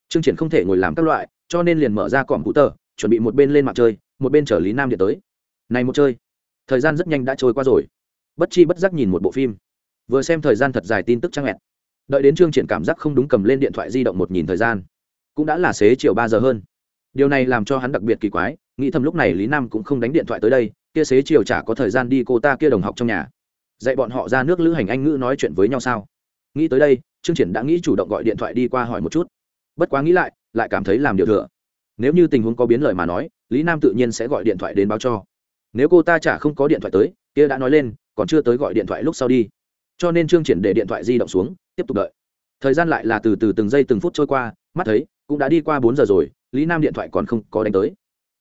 Trương triển không thể ngồi làm các loại, cho nên liền mở ra cọm cụ tờ chuẩn bị một bên lên mạng chơi, một bên chờ lý nam điện tới. Này một chơi, thời gian rất nhanh đã trôi qua rồi. Bất chi bất giác nhìn một bộ phim. Vừa xem thời gian thật dài tin tức trang hẹn đợi đến trương triển cảm giác không đúng cầm lên điện thoại di động một nhìn thời gian, cũng đã là xế chiều ba giờ hơn. Điều này làm cho hắn đặc biệt kỳ quái, nghĩ thầm lúc này lý nam cũng không đánh điện thoại tới đây, kia xế chiều chả có thời gian đi cô ta kia đồng học trong nhà. Dạy bọn họ ra nước lữ hành anh ngữ nói chuyện với nhau sao? Nghĩ tới đây, trương triển đã nghĩ chủ động gọi điện thoại đi qua hỏi một chút. Bất quá nghĩ lại lại cảm thấy làm điều thừa. Nếu như tình huống có biến lời mà nói, lý nam tự nhiên sẽ gọi điện thoại đến báo cho. Nếu cô ta chả không có điện thoại tới, kia đã nói lên, còn chưa tới gọi điện thoại lúc sau đi cho nên trương triển để điện thoại di động xuống, tiếp tục đợi. Thời gian lại là từ từ từng giây từng phút trôi qua, mắt thấy, cũng đã đi qua bốn giờ rồi, lý nam điện thoại còn không có đánh tới.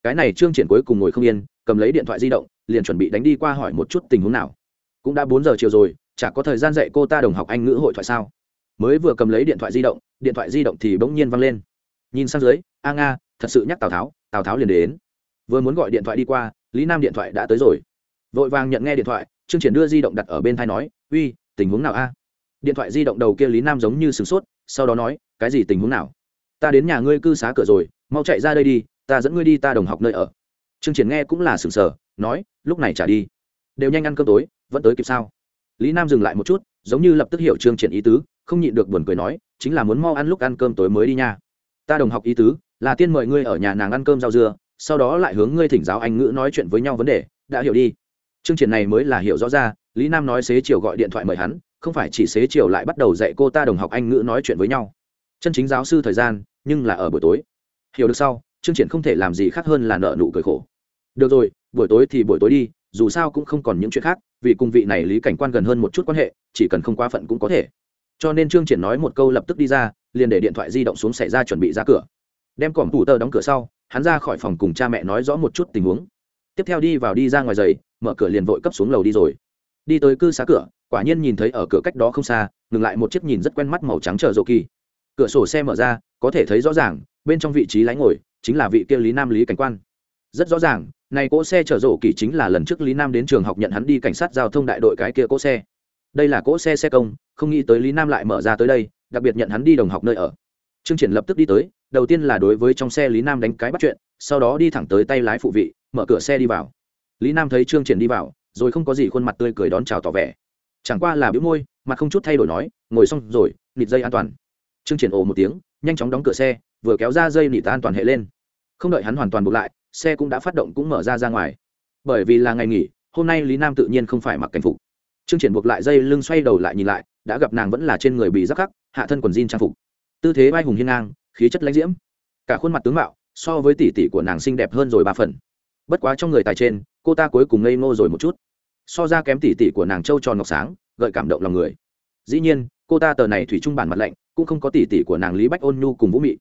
Cái này trương triển cuối cùng ngồi không yên, cầm lấy điện thoại di động, liền chuẩn bị đánh đi qua hỏi một chút tình huống nào. Cũng đã bốn giờ chiều rồi, chả có thời gian dạy cô ta đồng học anh ngữ hội thoại sao? Mới vừa cầm lấy điện thoại di động, điện thoại di động thì bỗng nhiên văng lên. Nhìn sang dưới, a nga, thật sự nhắc tào tháo tào tháo liền đến. Vừa muốn gọi điện thoại đi qua, lý nam điện thoại đã tới rồi. Vội vàng nhận nghe điện thoại, trương triển đưa di động đặt ở bên thai nói, uy tình huống nào a? Điện thoại di động đầu kia lý nam giống như sửng sốt, sau đó nói, cái gì tình huống nào? Ta đến nhà ngươi cư xá cửa rồi, mau chạy ra đây đi, ta dẫn ngươi đi ta đồng học nơi ở. Trương triển nghe cũng là sửng sở nói, lúc này trả đi. Đều nhanh ăn cơm tối, vẫn tới kịp sao? Lý nam dừng lại một chút, giống như lập tức hiểu trương triển ý tứ, không nhịn được buồn cười nói, chính là muốn mau ăn lúc ăn cơm tối mới đi nha. Ta đồng học ý tứ, là tiên mời ngươi ở nhà nàng ăn cơm rau dưa, sau đó lại hướng ngươi thỉnh giáo anh ngữ nói chuyện với nhau vấn đề, đã hiểu đi chương triển này mới là hiểu rõ ra, lý nam nói xế chiều gọi điện thoại mời hắn, không phải chỉ xế chiều lại bắt đầu dạy cô ta đồng học anh ngữ nói chuyện với nhau. Chân chính giáo sư thời gian, nhưng là ở buổi tối. Hiểu được sau chương triển không thể làm gì khác hơn là nợ nụ cười khổ. Được rồi, buổi tối thì buổi tối đi, dù sao cũng không còn những chuyện khác, vì cùng vị này lý cảnh quan gần hơn một chút quan hệ, chỉ cần không quá phận cũng có thể. Cho nên trương triển nói một câu lập tức đi ra, liền để điện thoại di động xuống xảy ra chuẩn bị ra cửa. Đem cỏm tủ tờ đóng cửa sau, hắn ra khỏi phòng cùng cha mẹ nói rõ một chút tình huống tiếp theo đi vào đi ra ngoài giày, mở cửa liền vội cấp xuống lầu đi rồi. Đi tới cư xá cửa, quả nhiên nhìn thấy ở cửa cách đó không xa, ngừng lại một chiếc nhìn rất quen mắt màu trắng chờ rộ kỳ. Cửa sổ xe mở ra, có thể thấy rõ ràng, bên trong vị trí lái ngồi, chính là vị kia lý nam lý cảnh quan. Rất rõ ràng, này cỗ xe chở rộ kỳ chính là lần trước lý nam đến trường học nhận hắn đi cảnh sát giao thông đại đội cái kia cỗ xe. Đây là cỗ xe xe công, không nghĩ tới lý nam lại mở ra tới đây, đặc biệt nhận hắn đi đồng học nơi ở. Trương triển lập tức đi tới, đầu tiên là đối với trong xe lý nam đánh cái bắt chuyện, sau đó đi thẳng tới tay lái phụ vị mở cửa xe đi vào. Lý nam thấy trương triển đi vào, rồi không có gì khuôn mặt tươi cười đón chào tỏ vẻ. Chẳng qua là bĩu môi, mặt không chút thay đổi nói, ngồi xong rồi, nịt dây an toàn. Trương triển ồ một tiếng, nhanh chóng đóng cửa xe, vừa kéo ra dây nịt an toàn hệ lên. Không đợi hắn hoàn toàn buộc lại, xe cũng đã phát động cũng mở ra ra ngoài. Bởi vì là ngày nghỉ, hôm nay lý nam tự nhiên không phải mặc cảnh phục. Trương triển buộc lại dây lưng xoay đầu lại nhìn lại, đã gặp nàng vẫn là trên người bị rắc khắc, hạ thân quần jean trang phục. Tư thế vai hùng hiên ngang, khí chất lãnh diễm. Cả khuôn mặt tướng mạo, so với tỷ tỷ của nàng xinh đẹp hơn rồi ba phần bất quá trong người tài trên, cô ta cuối cùng ngây ngô rồi một chút. So ra kém tỷ tỷ của nàng châu tròn ngọc sáng, gợi cảm động lòng người. Dĩ nhiên, cô ta tờ này thủy trung bản mặt lạnh, cũng không có tỷ tỷ của nàng lý bách ôn nhu cùng vũ mị.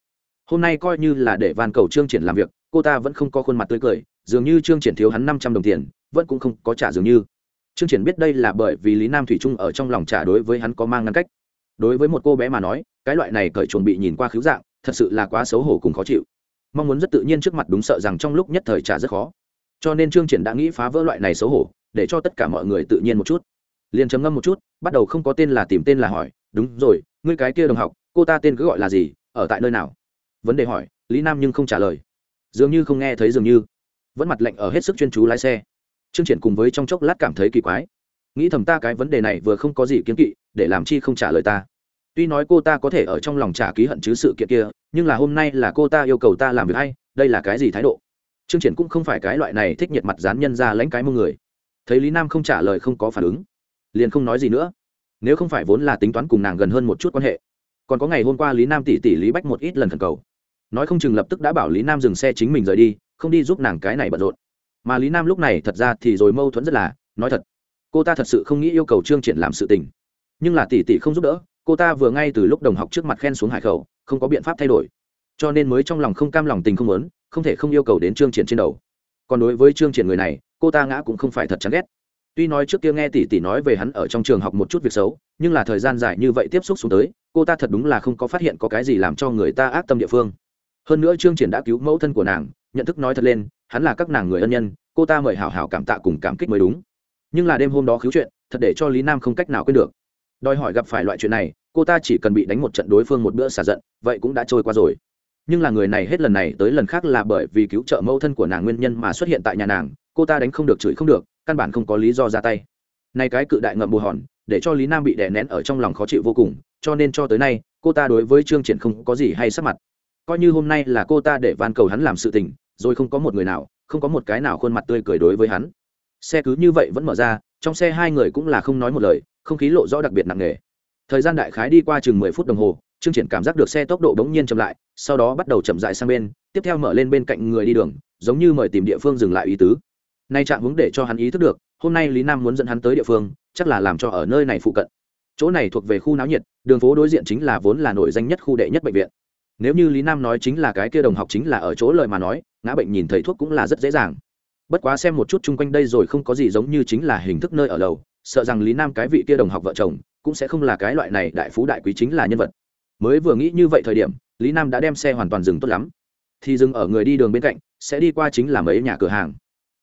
Hôm nay coi như là để van cầu trương triển làm việc, cô ta vẫn không có khuôn mặt tươi cười, dường như trương triển thiếu hắn năm trăm đồng tiền, vẫn cũng không có trả dường như. Trương triển biết đây là bởi vì lý nam thủy trung ở trong lòng trả đối với hắn có mang ngăn cách. Đối với một cô bé mà nói, cái loại này cởi chuồng bị nhìn qua khiếu dạng, thật sự là quá xấu hổ cùng khó chịu. Mong muốn rất tự nhiên trước mặt đúng sợ rằng trong lúc nhất thời trả rất khó cho nên trương triển đã nghĩ phá vỡ loại này xấu hổ, để cho tất cả mọi người tự nhiên một chút. Liền chấm ngâm một chút, bắt đầu không có tên là tìm tên là hỏi, đúng rồi, ngươi cái kia đồng học, cô ta tên cứ gọi là gì, ở tại nơi nào? Vấn đề hỏi, lý nam nhưng không trả lời. Dường như không nghe thấy dường như. Vẫn mặt lạnh ở hết sức chuyên chú lái xe. Trương triển cùng với trong chốc lát cảm thấy kỳ quái. Nghĩ thầm ta cái vấn đề này vừa không có gì kiến kỵ, để làm chi không trả lời ta. Tuy nói cô ta có thể ở trong lòng trả ký hận chứ sự kiện kia, nhưng là hôm nay là cô ta yêu cầu ta làm việc hay, đây là cái gì thái độ? Trương triển cũng không phải cái loại này thích nhiệt mặt dán nhân ra lãnh cái mông người. Thấy lý nam không trả lời không có phản ứng, liền không nói gì nữa. Nếu không phải vốn là tính toán cùng nàng gần hơn một chút quan hệ, còn có ngày hôm qua lý nam tỷ tỷ lý bách một ít lần thần cầu. Nói không chừng lập tức đã bảo lý nam dừng xe chính mình rời đi, không đi giúp nàng cái này bận rộn. Mà lý nam lúc này thật ra thì rồi mâu thuẫn rất là, nói thật, cô ta thật sự không nghĩ yêu cầu trương triển làm sự tình. Nhưng là tỷ tỷ không giúp đỡ, cô ta vừa ngay từ lúc đồng học trước mặt khen xuống hải khẩu, không có biện pháp thay đổi. Cho nên mới trong lòng không cam lòng tình không lớn không thể không yêu cầu đến trương triển trên đầu. Còn đối với trương triển người này, cô ta ngã cũng không phải thật chán ghét. Tuy nói trước kia nghe tỷ tỷ nói về hắn ở trong trường học một chút việc xấu, nhưng là thời gian dài như vậy tiếp xúc xuống tới, cô ta thật đúng là không có phát hiện có cái gì làm cho người ta ác tâm địa phương. Hơn nữa trương triển đã cứu mẫu thân của nàng, nhận thức nói thật lên, hắn là các nàng người ân nhân, cô ta mời hảo hảo cảm tạ cùng cảm kích mới đúng. Nhưng là đêm hôm đó khiếu chuyện, thật để cho lý nam không cách nào quên được. Đòi hỏi gặp phải loại chuyện này, cô ta chỉ cần bị đánh một trận đối phương một bữa xả giận, vậy cũng đã trôi qua rồi nhưng là người này hết lần này tới lần khác là bởi vì cứu trợ mẫu thân của nàng nguyên nhân mà xuất hiện tại nhà nàng, cô ta đánh không được, chửi không được, căn bản không có lý do ra tay. Nay cái cự đại ngậm bù hòn, để cho lý nam bị đè nén ở trong lòng khó chịu vô cùng, cho nên cho tới nay, cô ta đối với trương triển không có gì hay sắc mặt. Coi như hôm nay là cô ta để van cầu hắn làm sự tình, rồi không có một người nào, không có một cái nào khuôn mặt tươi cười đối với hắn. Xe cứ như vậy vẫn mở ra, trong xe hai người cũng là không nói một lời, không khí lộ rõ đặc biệt nặng nề. Thời gian đại khái đi qua chừng mười phút đồng hồ trương triển cảm giác được xe tốc độ bỗng nhiên chậm lại, sau đó bắt đầu chậm dại sang bên, tiếp theo mở lên bên cạnh người đi đường, giống như mời tìm địa phương dừng lại ý tứ. Nay chạm hướng để cho hắn ý thức được, hôm nay lý nam muốn dẫn hắn tới địa phương, chắc là làm cho ở nơi này phụ cận. Chỗ này thuộc về khu náo nhiệt, đường phố đối diện chính là vốn là nổi danh nhất khu đệ nhất bệnh viện. Nếu như lý nam nói chính là cái kia đồng học chính là ở chỗ lời mà nói, ngã bệnh nhìn thấy thuốc cũng là rất dễ dàng. Bất quá xem một chút chung quanh đây rồi không có gì giống như chính là hình thức nơi ở lầu, sợ rằng lý nam cái vị kia đồng học vợ chồng cũng sẽ không là cái loại này đại phú đại quý chính là nhân vật mới vừa nghĩ như vậy thời điểm, lý nam đã đem xe hoàn toàn dừng tốt lắm. Thì dừng ở người đi đường bên cạnh, sẽ đi qua chính là mấy nhà cửa hàng.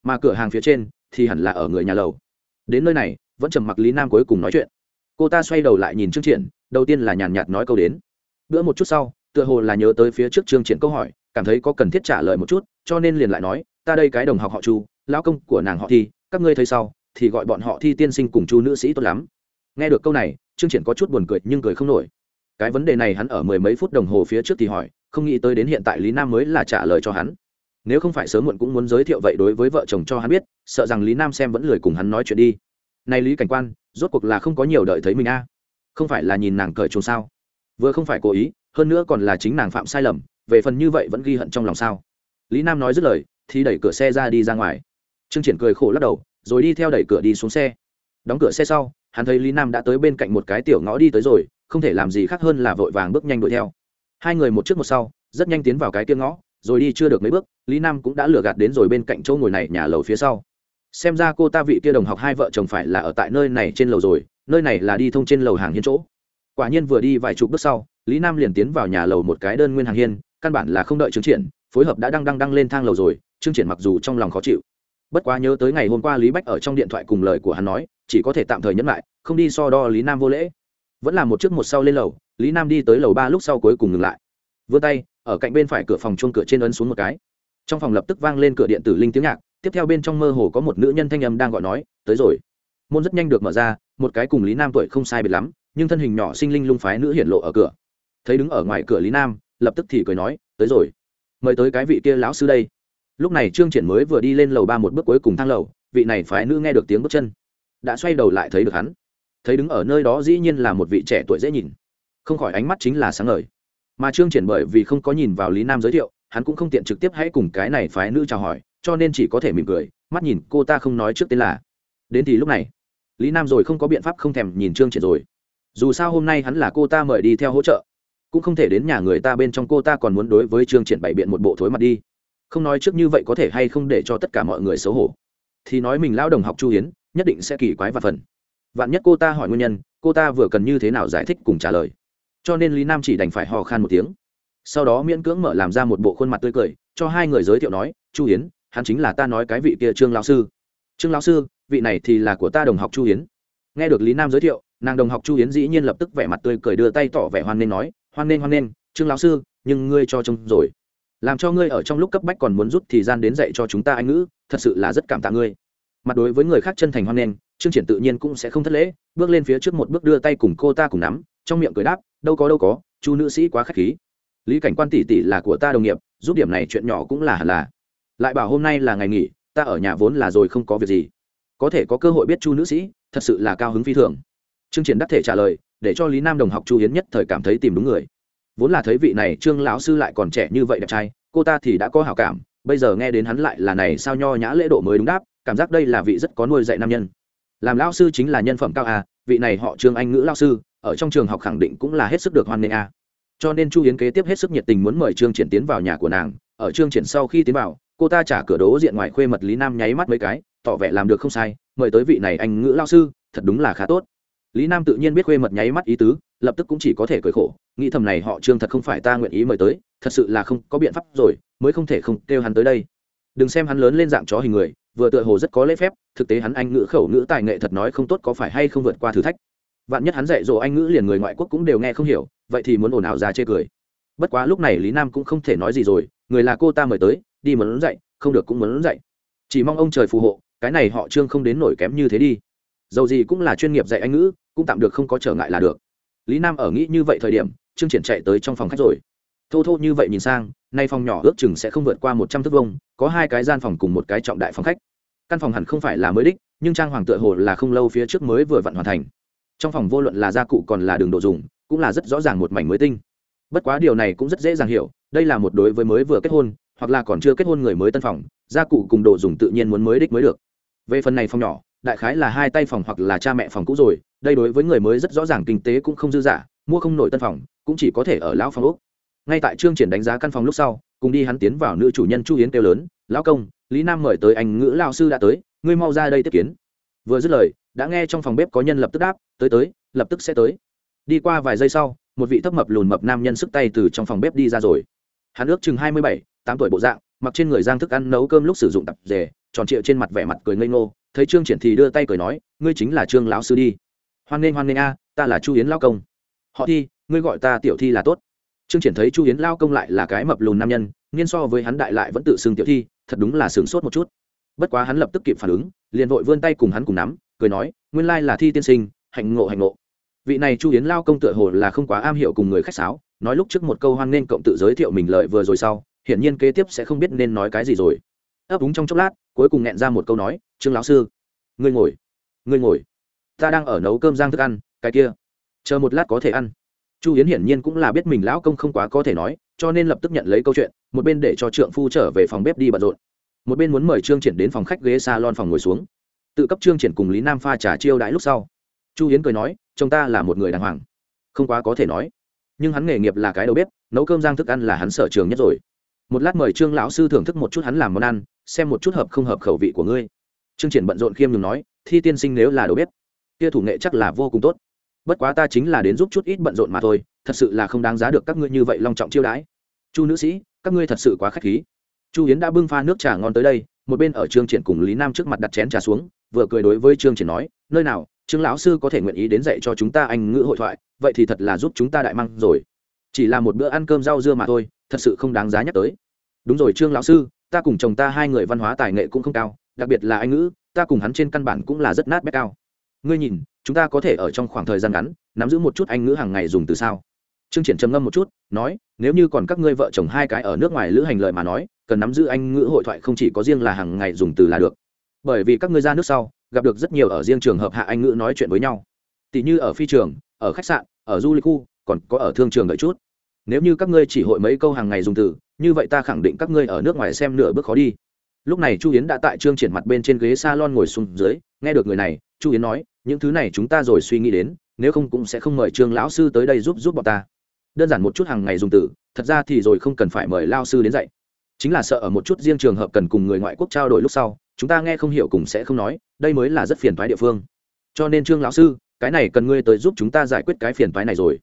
Mà cửa hàng phía trên thì hẳn là ở người nhà lầu. Đến nơi này, vẫn trầm mặc lý nam cuối cùng nói chuyện. Cô ta xoay đầu lại nhìn trương triển, đầu tiên là nhàn nhạt nói câu đến. Bữa một chút sau, tựa hồ là nhớ tới phía trước trương triển câu hỏi, cảm thấy có cần thiết trả lời một chút, cho nên liền lại nói, ta đây cái đồng học họ chu, lão công của nàng họ thi, các ngươi thấy sau, thì gọi bọn họ thi tiên sinh cùng chu nữ sĩ tốt lắm. Nghe được câu này, trương triển có chút buồn cười nhưng cười không nổi cái vấn đề này hắn ở mười mấy phút đồng hồ phía trước thì hỏi, không nghĩ tới đến hiện tại lý nam mới là trả lời cho hắn. Nếu không phải sớm muộn cũng muốn giới thiệu vậy đối với vợ chồng cho hắn biết, sợ rằng lý nam xem vẫn lười cùng hắn nói chuyện đi. Này lý cảnh quan, rốt cuộc là không có nhiều đợi thấy mình a. Không phải là nhìn nàng cởi trốn sao? Vừa không phải cố ý, hơn nữa còn là chính nàng phạm sai lầm, về phần như vậy vẫn ghi hận trong lòng sao? Lý nam nói dứt lời, thì đẩy cửa xe ra đi ra ngoài. Trương triển cười khổ lắc đầu, rồi đi theo đẩy cửa đi xuống xe. Đóng cửa xe sau, hắn thấy lý nam đã tới bên cạnh một cái tiểu ngõ đi tới rồi không thể làm gì khác hơn là vội vàng bước nhanh đuổi theo. Hai người một trước một sau, rất nhanh tiến vào cái kia ngõ, rồi đi chưa được mấy bước, lý nam cũng đã lừa gạt đến rồi bên cạnh chỗ ngồi này nhà lầu phía sau. Xem ra cô ta vị kia đồng học hai vợ chồng phải là ở tại nơi này trên lầu rồi, nơi này là đi thông trên lầu hàng hiên chỗ. Quả nhiên vừa đi vài chục bước sau, lý nam liền tiến vào nhà lầu một cái đơn nguyên hàng hiên, căn bản là không đợi chứng triển, phối hợp đã đăng đăng đăng lên thang lầu rồi, chứng triển mặc dù trong lòng khó chịu. Bất quá nhớ tới ngày hôm qua lý bách ở trong điện thoại cùng lời của hắn nói, chỉ có thể tạm thời nhẫn lại, không đi so đo lý nam vô lễ vẫn là một trước một sau lên lầu, lý nam đi tới lầu ba lúc sau cuối cùng ngừng lại. Vươn tay, ở cạnh bên phải cửa phòng chuông cửa trên ấn xuống một cái. Trong phòng lập tức vang lên cửa điện tử linh tiếng nhạc, tiếp theo bên trong mơ hồ có một nữ nhân thanh âm đang gọi nói, tới rồi. Môn rất nhanh được mở ra, một cái cùng lý nam tuổi không sai biệt lắm, nhưng thân hình nhỏ sinh linh lung phái nữ hiện lộ ở cửa. Thấy đứng ở ngoài cửa lý nam, lập tức thì cười nói, tới rồi. Mời tới cái vị kia lão sư đây. Lúc này trương triển mới vừa đi lên lầu ba một bước cuối cùng thang lầu, vị này phái nữ nghe được tiếng bước chân. Đã xoay đầu lại thấy được hắn thấy đứng ở nơi đó dĩ nhiên là một vị trẻ tuổi dễ nhìn. Không khỏi ánh mắt chính là sáng ngời. Mà trương triển bởi vì không có nhìn vào lý nam giới thiệu, hắn cũng không tiện trực tiếp hãy cùng cái này phái nữ chào hỏi, cho nên chỉ có thể mỉm cười, mắt nhìn cô ta không nói trước tên là. Đến thì lúc này, lý nam rồi không có biện pháp không thèm nhìn trương triển rồi. Dù sao hôm nay hắn là cô ta mời đi theo hỗ trợ, cũng không thể đến nhà người ta bên trong cô ta còn muốn đối với trương triển bày biện một bộ thối mặt đi. Không nói trước như vậy có thể hay không để cho tất cả mọi người xấu hổ. Thì nói mình lao đồng học chu hiến, nhất định sẽ kỳ quái và phần vạn nhất cô ta hỏi nguyên nhân cô ta vừa cần như thế nào giải thích cùng trả lời. Cho nên lý nam chỉ đành phải hò khan một tiếng. Sau đó miễn cưỡng mở làm ra một bộ khuôn mặt tươi cười cho hai người giới thiệu nói chu hiến hắn chính là ta nói cái vị kia trương lao sư. Trương lao sư vị này thì là của ta đồng học chu hiến. Nghe được lý nam giới thiệu nàng đồng học chu hiến dĩ nhiên lập tức vẻ mặt tươi cười đưa tay tỏ vẻ hoan nên nói hoan nên hoan nên, trương lão sư nhưng ngươi cho trông rồi. Làm cho ngươi ở trong lúc cấp bách còn muốn rút thì gian đến dạy cho chúng ta anh ngữ thật sự là rất cảm tạ ngươi mặt đối với người khác chân thành hoan nghênh, trương triển tự nhiên cũng sẽ không thất lễ, bước lên phía trước một bước đưa tay cùng cô ta cùng nắm, trong miệng cười đáp, đâu có đâu có chu nữ sĩ quá k h á c h khí. Lý cảnh quan tỷ tỷ là của ta đồng nghiệp, giúp điểm này chuyện nhỏ cũng là hẳn là. Lại bảo hôm nay là ngày nghỉ, ta ở nhà vốn là rồi không có việc gì. Có thể có cơ hội biết chu nữ sĩ, thật sự là cao hứng phi thường. Chương triển đắc thể trả lời, để cho lý nam đồng học chu hiến nhất thời cảm thấy tìm đúng người. Vốn là thấy vị này trương lão sư lại còn trẻ như vậy đẹp trai, cô ta thì đã có hảo cảm, bây giờ nghe đến hắn lại là này sao nho nhã lễ độ mới đúng đáp cảm giác đây là vị rất có nuôi dạy nam nhân. Làm lao sư chính là nhân phẩm cao à vị này họ trương anh ngữ lao sư, ở trong trường học khẳng định cũng là hết sức được hoan nghênh à. Cho nên chu yến kế tiếp hết sức nhiệt tình muốn mời trương triển tiến vào nhà của nàng, ở trương triển sau khi tiến vào, cô ta trả cửa đố diện ngoài khuê mật lý nam nháy mắt mấy cái, tỏ vẻ làm được không sai, mời tới vị này anh ngữ lao sư, thật đúng là khá tốt. Lý nam tự nhiên biết khuê mật nháy mắt ý tứ, lập tức cũng chỉ có thể cười khổ, nghĩ thầm này họ trương thật không phải ta nguyện ý mời tới, thật sự là không có biện pháp rồi, mới không thể không kêu hắn tới đây. Đừng xem hắn lớn lên dạng chó hình người vừa tựa hồ rất có lễ phép, thực tế hắn anh ngữ khẩu ngữ tài nghệ thật nói không tốt có phải hay không vượt qua thử thách. Vạn nhất hắn dạy dỗ anh ngữ liền người ngoại quốc cũng đều nghe không hiểu, vậy thì muốn ồn ào ra chê cười. Bất quá lúc này lý nam cũng không thể nói gì rồi, người là cô ta mời tới, đi muốn dạy, không được cũng muốn dạy. Chỉ mong ông trời phù hộ, cái này họ trương không đến nổi kém như thế đi. Dầu gì cũng là chuyên nghiệp dạy anh ngữ, cũng tạm được không có trở ngại là được. Lý nam ở nghĩ như vậy thời điểm, trương triển chạy tới trong phòng khách rồi thô thô như vậy nhìn sang, nay phòng nhỏ ước chừng sẽ không vượt qua một trăm thước vông có hai cái gian phòng cùng một cái trọng đại phòng khách. Căn phòng hẳn không phải là mới đích, nhưng trang hoàng tựa hồ là không lâu phía trước mới vừa vặn hoàn thành. Trong phòng vô luận là gia cụ còn là đường đồ dùng, cũng là rất rõ ràng một mảnh mới tinh. Bất quá điều này cũng rất dễ dàng hiểu, đây là một đối với mới vừa kết hôn, hoặc là còn chưa kết hôn người mới tân phòng, gia cụ cùng đồ dùng tự nhiên muốn mới đích mới được. Về phần này phòng nhỏ, đại khái là hai tay phòng hoặc là cha mẹ phòng cũ rồi, đây đối với người mới rất rõ ràng kinh tế cũng không dư dả, mua không nổi tân phòng, cũng chỉ có thể ở lão phòng úc ngay tại trương triển đánh giá căn phòng lúc sau, cùng đi hắn tiến vào nữ chủ nhân chu yến kêu lớn, lão công, lý nam mời tới anh ngữ lao sư đã tới, ngươi mau ra đây tiếp kiến. Vừa dứt lời, đã nghe trong phòng bếp có nhân lập tức đáp, tới tới, lập tức sẽ tới. Đi qua vài giây sau, một vị thấp mập lùn mập nam nhân sức tay từ trong phòng bếp đi ra rồi. Hắn ước chừng hai mươi bảy, tám tuổi bộ dạng, mặc trên người giang thức ăn nấu cơm lúc sử dụng tập rể, tròn trịa trên mặt vẻ mặt cười ngây ngô, thấy trương triển thì đưa tay cười nói, ngươi chính là trương lão sư đi. Hoan nghênh hoan nghênh a, ta là chu yến lao công. Họ thi, ngươi gọi ta tiểu thi là tốt trương triển thấy chu yến lao công lại là cái mập lùn nam nhân, nghiên so với hắn đại lại vẫn tự xưng tiểu thi, thật đúng là sướng sốt một chút. Bất quá hắn lập tức kịp phản ứng, liền vội vươn tay cùng hắn cùng nắm, cười nói, nguyên lai là thi tiên sinh, hạnh ngộ hạnh ngộ. Vị này chu yến lao công tựa hồ là không quá am hiểu cùng người khách sáo, nói lúc trước một câu hoan nên cộng tự giới thiệu mình lợi vừa rồi sau, hiển nhiên kế tiếp sẽ không biết nên nói cái gì rồi. Ấp úng trong chốc lát, cuối cùng nghẹn ra một câu nói, trương lão sư, ngươi ngồi ngươi ngồi. Ta đang ở nấu cơm giang thức ăn, cái kia, chờ một lát có thể ăn chu yến hiển nhiên cũng là biết mình lão công không quá có thể nói, cho nên lập tức nhận lấy câu chuyện, một bên để cho trượng phu trở về phòng bếp đi bận rộn. Một bên muốn mời trương triển đến phòng khách ghế s a lon phòng ngồi xuống. Tự cấp trương triển cùng lý nam pha trà chiêu đãi lúc sau. Chu yến cười nói, chồng ta là một người đàng hoàng, không quá có thể nói. Nhưng hắn nghề nghiệp là cái đầu bếp, nấu cơm giang thức ăn là hắn sở trường nhất rồi. Một lát mời trương lão sư thưởng thức một chút hắn làm món ăn, xem một chút hợp không hợp khẩu vị của ngươi. Trương triển bận rộn khiêm nhường nói, thi tiên sinh nếu là đầu bếp, kia thủ nghệ chắc là vô cùng tốt bất quá ta chính là đến giúp chút ít bận rộn mà thôi, thật sự là không đáng giá được các ngươi như vậy long trọng chiêu đãi. Chu nữ sĩ, các ngươi thật sự quá k h á c h khí. Chu hiến đã bưng pha nước trà ngon tới đây, một bên ở trương triển cùng lý nam trước mặt đặt chén trà xuống, vừa cười đối với trương triển nói, nơi nào, trương lão sư có thể nguyện ý đến dạy cho chúng ta anh ngữ hội thoại, vậy thì thật là giúp chúng ta đại măng rồi. Chỉ là một bữa ăn cơm rau dưa mà thôi, thật sự không đáng giá nhắc tới. Đúng rồi trương lão sư, ta cùng chồng ta hai người văn hóa tài nghệ cũng không cao, đặc biệt là anh ngữ, ta cùng hắn trên căn bản cũng là rất nát bét cao. Ngươi nhìn chúng ta có thể ở trong khoảng thời gian ngắn nắm giữ một chút anh ngữ hàng ngày dùng từ sao? Trương triển trầm ngâm một chút, nói, nếu như còn các ngươi vợ chồng hai cái ở nước ngoài lữ hành lợi mà nói, cần nắm giữ anh ngữ hội thoại không chỉ có riêng là hàng ngày dùng từ là được. Bởi vì các ngươi ra nước sau, gặp được rất nhiều ở riêng trường hợp hạ anh ngữ nói chuyện với nhau. Tỷ như ở phi trường, ở khách sạn, ở du lịch khu, còn có ở thương trường đợi chút. Nếu như các ngươi chỉ hội mấy câu hàng ngày dùng từ, như vậy ta khẳng định các ngươi ở nước ngoài xem nửa bước khó đi lúc này chu yến đã tại trương triển mặt bên trên ghế salon ngồi xuống dưới, nghe được người này, chu yến nói, những thứ này chúng ta rồi suy nghĩ đến, nếu không cũng sẽ không mời trương lão sư tới đây giúp giúp bọn ta. Đơn giản một chút hàng ngày dùng từ, thật ra thì rồi không cần phải mời lao sư đến dạy. Chính là sợ ở một chút riêng trường hợp cần cùng người ngoại quốc trao đổi lúc sau, chúng ta nghe không hiểu cùng sẽ không nói, đây mới là rất phiền toái địa phương. Cho nên trương lão sư, cái này cần ngươi tới giúp chúng ta giải quyết cái phiền toái này rồi.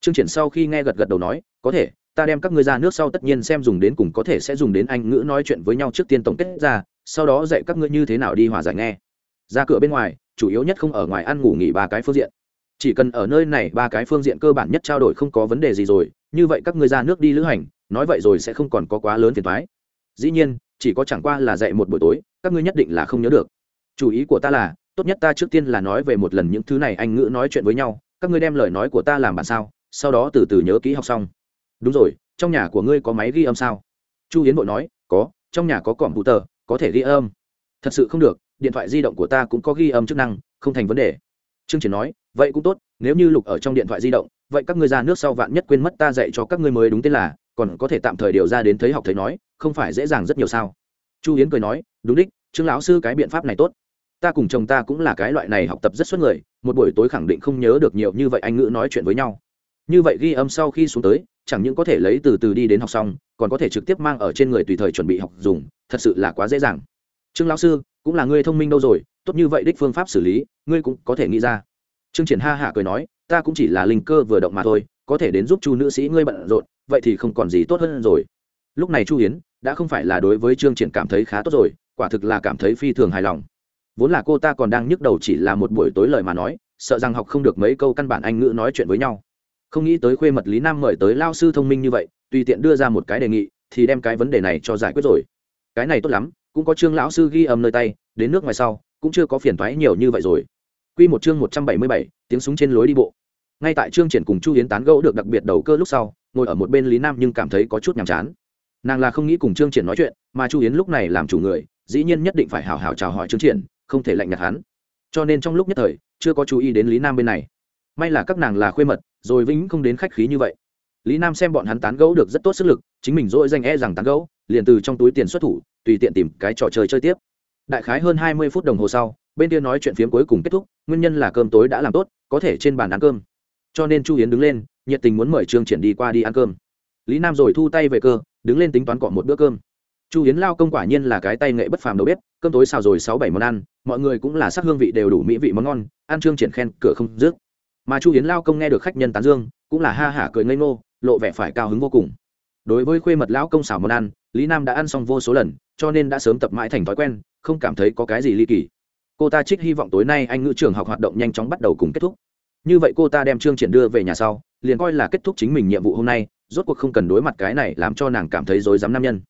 Trương triển sau khi nghe gật gật đầu nói, có thể ta đem các ngươi ra nước sau tất nhiên xem dùng đến cùng có thể sẽ dùng đến anh ngữ nói chuyện với nhau trước tiên tổng kết ra, sau đó dạy các ngươi như thế nào đi hòa giải nghe. Ra cửa bên ngoài, chủ yếu nhất không ở ngoài ăn ngủ nghỉ ba cái phương diện. Chỉ cần ở nơi này ba cái phương diện cơ bản nhất trao đổi không có vấn đề gì rồi, như vậy các ngươi ra nước đi lữ hành, nói vậy rồi sẽ không còn có quá lớn phiền thoái dĩ nhiên, chỉ có chẳng qua là dạy một buổi tối, các ngươi nhất định là không nhớ được. Chủ ý của ta là, tốt nhất ta trước tiên là nói về một lần những thứ này anh ngữ nói chuyện với nhau, các ngươi đem lời nói của ta làm bản sao, sau đó từ từ nhớ kỹ học xong đúng rồi, trong nhà của ngươi có máy ghi âm sao? Chu hiến vội nói, có, trong nhà có cỏm hụ tờ, có thể ghi âm. Thật sự không được, điện thoại di động của ta cũng có ghi âm chức năng, không thành vấn đề. Trương triển nói, vậy cũng tốt, nếu như lục ở trong điện thoại di động, vậy các ngươi ra nước sau vạn nhất quên mất ta dạy cho các ngươi mới đúng tên là, còn có thể tạm thời điều ra đến thấy học thấy nói, không phải dễ dàng rất nhiều sao? Chu hiến cười nói, đúng đích, trương lão sư cái biện pháp này tốt. Ta cùng chồng ta cũng là cái loại này học tập rất suốt người, một buổi tối khẳng định không nhớ được nhiều như vậy anh ngữ nói chuyện với nhau. Như vậy ghi âm sau khi xuống tới chẳng những có thể lấy từ từ đi đến học xong, còn có thể trực tiếp mang ở trên người tùy thời chuẩn bị học dùng, thật sự là quá dễ dàng. Trương lão sư, cũng là ngươi thông minh đâu rồi, tốt như vậy đích phương pháp xử lý, ngươi cũng có thể nghĩ ra. Trương triển ha hạ cười nói, ta cũng chỉ là linh cơ vừa động mà thôi, có thể đến giúp chu nữ sĩ ngươi bận rộn, vậy thì không còn gì tốt hơn rồi. Lúc này chu hiến, đã không phải là đối với trương triển cảm thấy khá tốt rồi, quả thực là cảm thấy phi thường hài lòng. Vốn là cô ta còn đang nhức đầu chỉ là một buổi tối lời mà nói, sợ rằng học không được mấy câu căn bản anh ngữ nói chuyện với nhau không nghĩ tới khuê mật lý nam mời tới lao sư thông minh như vậy tùy tiện đưa ra một cái đề nghị thì đem cái vấn đề này cho giải quyết rồi cái này tốt lắm cũng có Trương lão sư ghi âm nơi tay đến nước ngoài sau cũng chưa có phiền thoái nhiều như vậy rồi Quy một chương một trăm bảy mươi bảy, tiếng súng trên lối đi bộ. Ngay tại chương triển cùng Chu Hiến tán gẫu được đặc biệt đầu cơ lúc sau, ngồi ở một bên Lý Nam nhưng cảm thấy có chút nhàm chán. Nàng là không nghĩ cùng chương triển nói chuyện, mà Chu Hiến lúc này làm chủ người, dĩ nhiên nhất định phải hào hào chào hỏi chương triển, không thể lạnh nhạt hắn. Cho nên trong lúc nhất thời, chưa có chú ý đến Lý Nam bên này. May là các nàng là khuê mật, rồi vĩnh không đến khách khí như vậy. Lý Nam xem bọn hắn tán gẫu được rất tốt sức lực, chính mình dỗi danh e rằng tán gẫu, liền từ trong túi tiền xuất thủ, tùy tiện tìm cái trò chơi chơi tiếp. Đại khái hơn hai mươi phút đồng hồ sau, bên kia nói chuyện phiếm cuối cùng kết thúc nguyên nhân là cơm tối đã làm tốt có thể trên bàn ăn cơm cho nên chu hiến đứng lên nhiệt tình muốn mời trương triển đi qua đi ăn cơm lý nam rồi thu tay về cơ đứng lên tính toán cọ một bữa cơm chu hiến lao công quả nhiên là cái tay nghệ bất phàm đầu bếp cơm tối xào rồi sáu bảy món ăn mọi người cũng là sắc hương vị đều đủ mỹ vị món ngon ăn trương triển khen cửa không dứt mà chu hiến lao công nghe được khách nhân tán dương, cũng là ha hả cười ngây ngô, lộ vẻ phải cao hứng vô cùng. Đối với khuê mật lão công xào món ăn, lý nam đã ăn xong vô số lần, cho nên đã sớm tập mãi thành thói quen, không cảm thấy có cái gì ly kỳ. Cô ta trích hy vọng tối nay anh ngữ trường học hoạt động nhanh chóng bắt đầu cùng kết thúc. Như vậy cô ta đem trương triển đưa về nhà sau, liền coi là kết thúc chính mình nhiệm vụ hôm nay, rốt cuộc không cần đối mặt cái này làm cho nàng cảm thấy rối rắm nam nhân.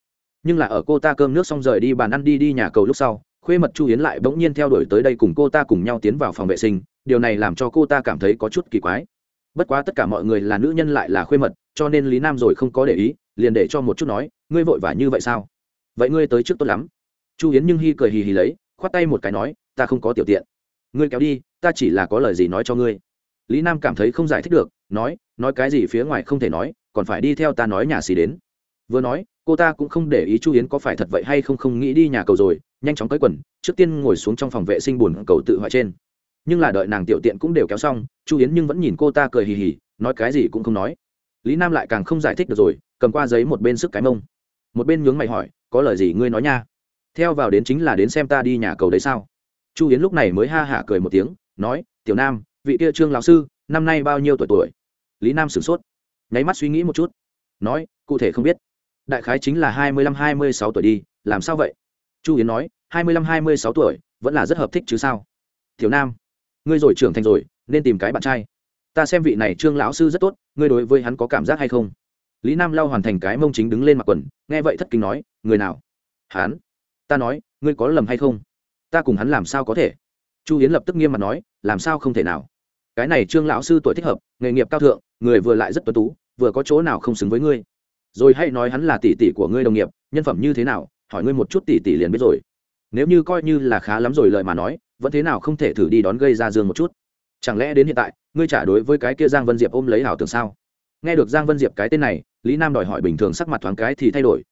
Nhưng là ở cô ta cơm nước xong rời đi bàn ăn đi đi nhà cầu lúc sau, khuê mật chu hiến lại bỗng nhiên theo đuổi tới đây cùng cô ta cùng nhau tiến vào phòng vệ sinh điều này làm cho cô ta cảm thấy có chút kỳ quái. Bất quá tất cả mọi người là nữ nhân lại là khuê mật, cho nên lý nam rồi không có để ý, liền để cho một chút nói, ngươi vội vã như vậy sao? Vậy ngươi tới trước tốt lắm. Chu hiến nhưng hy cười hì hì lấy, khoát tay một cái nói, ta không có tiểu tiện. Ngươi kéo đi, ta chỉ là có lời gì nói cho ngươi. Lý nam cảm thấy không giải thích được, nói nói cái gì phía ngoài không thể nói, còn phải đi theo ta nói nhà xì đến. Vừa nói, cô ta cũng không để ý chu hiến có phải thật vậy hay không không nghĩ đi nhà cầu rồi, nhanh chóng tới quần, trước tiên ngồi xuống trong phòng vệ sinh buồn cầu tự hoại trên nhưng là đợi nàng tiểu tiện cũng đều kéo xong, chu yến nhưng vẫn nhìn cô ta cười hì hì, nói cái gì cũng không nói. Lý nam lại càng không giải thích được rồi, cầm qua giấy một bên sức cái mông. Một bên nhướng mày hỏi, có lời gì ngươi nói nha? Theo vào đến chính là đến xem ta đi nhà cầu đấy sao? Chu yến lúc này mới ha hả cười một tiếng, nói, tiểu nam, vị kia trương lão sư, năm nay bao nhiêu tuổi tuổi? Lý nam sửng sốt, nháy mắt suy nghĩ một chút, nói, cụ thể không biết. Đại khái chính là hai mươi lăm, hai mươi sáu tuổi đi, làm sao vậy? Chu yến nói, hai mươi lăm, hai mươi sáu tuổi, vẫn là rất hợp thích chứ sao? Tiểu nam ngươi rồi trưởng thành rồi, nên tìm cái bạn trai. Ta xem vị này trương lão sư rất tốt, ngươi đối với hắn có cảm giác hay không? Lý nam lao hoàn thành cái mông chính đứng lên mặc quần, nghe vậy thất kinh nói, người nào? Hắn. Ta nói, ngươi có lầm hay không? Ta cùng hắn làm sao có thể? Chu hiến lập tức nghiêm mặt nói, làm sao không thể nào? Cái này trương lão sư tuổi thích hợp, nghề nghiệp cao thượng, người vừa lại rất tuấn tú, vừa có chỗ nào không xứng với ngươi. Rồi hãy nói hắn là tỷ tỷ của ngươi đồng nghiệp, nhân phẩm như thế nào, hỏi ngươi một chút tỷ tỷ liền biết rồi. Nếu như coi như là khá lắm rồi lời mà nói vẫn thế nào không thể thử đi đón gây ra dương một chút? Chẳng lẽ đến hiện tại, ngươi trả đối với cái kia giang vân diệp ôm lấy hảo tưởng sao? Nghe được giang vân diệp cái tên này, lý nam đòi hỏi bình thường sắc mặt thoáng cái thì thay đổi.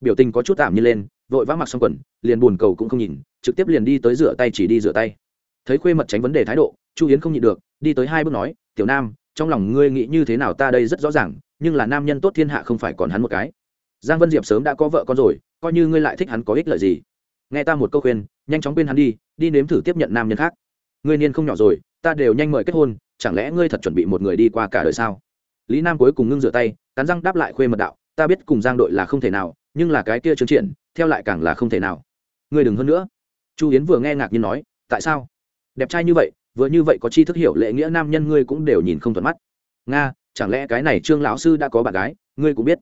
Biểu tình có chút tạm như lên, vội vã mặc xong quần, liền buồn cầu cũng không nhìn, trực tiếp liền đi tới rửa tay chỉ đi rửa tay. Thấy khuê mật tránh vấn đề thái độ, chu yến không nhịn được, đi tới hai bước nói, tiểu nam, trong lòng ngươi nghĩ như thế nào ta đây rất rõ ràng, nhưng là nam nhân tốt thiên hạ không phải còn hắn một cái. Giang vân diệp sớm đã có vợ con rồi, coi như ngươi lại thích hắn có ích lợi gì. Nghe ta một câu khuyên, nhanh chóng quên hắn đi đi nếm thử tiếp nhận nam nhân khác. Ngươi niên không nhỏ rồi, ta đều nhanh mời kết hôn, chẳng lẽ ngươi thật chuẩn bị một người đi qua cả đời sao? Lý nam cuối cùng ngưng rửa tay, cắn răng đáp lại khuê mật đạo, ta biết cùng giang đội là không thể nào, nhưng là cái kia trương triển, theo lại càng là không thể nào. Ngươi đừng hơn nữa. Chu yến vừa nghe ngạc nhiên nói, tại sao? Đẹp trai như vậy, vừa như vậy có chi thức hiểu lệ nghĩa nam nhân ngươi cũng đều nhìn không thuận mắt. Nga, chẳng lẽ cái này trương lão sư đã có bạn gái, ngươi cũng biết.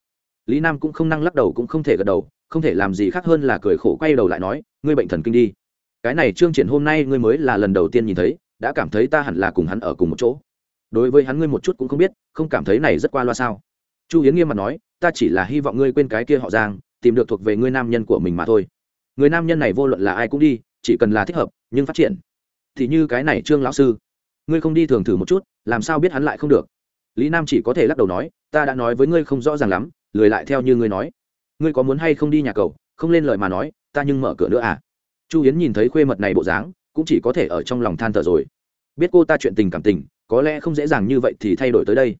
Lý nam cũng không năng lắc đầu cũng không thể gật đầu, không thể làm gì khác hơn là cười khổ quay đầu lại nói, ngươi bệnh thần kinh đi cái này trương triển hôm nay ngươi mới là lần đầu tiên nhìn thấy, đã cảm thấy ta hẳn là cùng hắn ở cùng một chỗ. Đối với hắn ngươi một chút cũng không biết, không cảm thấy này rất qua loa sao? Chu hiến nghiêm mặt nói, ta chỉ là hy vọng ngươi quên cái kia họ giang, tìm được thuộc về ngươi nam nhân của mình mà thôi. Người nam nhân này vô luận là ai cũng đi, chỉ cần là thích hợp, nhưng phát triển. Thì như cái này trương lão sư, ngươi không đi thường thử một chút, làm sao biết hắn lại không được? Lý nam chỉ có thể lắc đầu nói, ta đã nói với ngươi không rõ ràng lắm, lười lại theo như ngươi nói. Ngươi có muốn hay không đi nhà cầu? Không lên lời mà nói, ta nhưng mở cửa nữa à? Chu yến nhìn thấy khuê mật này bộ dáng, cũng chỉ có thể ở trong lòng than thở rồi. Biết cô ta chuyện tình cảm tình, có lẽ không dễ dàng như vậy thì thay đổi tới đây.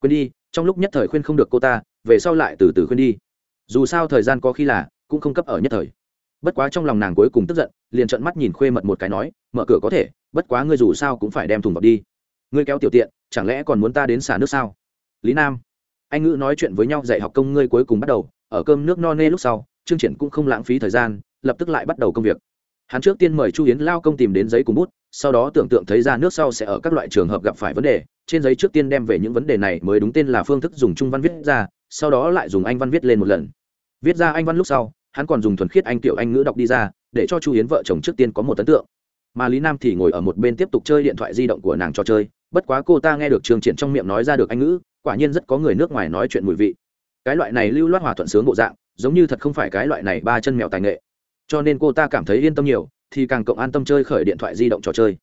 Quên đi, trong lúc nhất thời khuyên không được cô ta, về sau lại từ từ khuyên đi. Dù sao thời gian có khi là, cũng không cấp ở nhất thời. Bất quá trong lòng nàng cuối cùng tức giận, liền trợn mắt nhìn khuê mật một cái nói, mở cửa có thể, bất quá ngươi dù sao cũng phải đem thùng vào đi. Ngươi kéo tiểu tiện, chẳng lẽ còn muốn ta đến xả nước sao? Lý nam, anh ngữ nói chuyện với nhau dạy học công ngươi cuối cùng bắt đầu, ở cơm nước no nê lúc sau, chương triển cũng không lãng phí thời gian, lập tức lại bắt đầu công việc hắn trước tiên mời chu yến lao công tìm đến giấy cùng bút, sau đó tưởng tượng thấy ra nước sau sẽ ở các loại trường hợp gặp phải vấn đề, trên giấy trước tiên đem về những vấn đề này mới đúng tên là phương thức dùng trung văn viết ra, sau đó lại dùng anh văn viết lên một lần. Viết ra anh văn lúc sau, hắn còn dùng thuần khiết anh tiểu anh ngữ đọc đi ra, để cho chu yến vợ chồng trước tiên có một ấn tượng. Mà lý nam thì ngồi ở một bên tiếp tục chơi điện thoại di động của nàng cho chơi, bất quá cô ta nghe được trường triển trong miệng nói ra được anh ngữ, quả nhiên rất có người nước ngoài nói chuyện mùi vị. Cái loại này lưu loát hòa thuận sướng bộ dạng, giống như thật không phải cái loại này ba chân mèo tài nghệ cho nên cô ta cảm thấy yên tâm nhiều, thì càng cộng an tâm chơi khởi điện thoại di động trò chơi.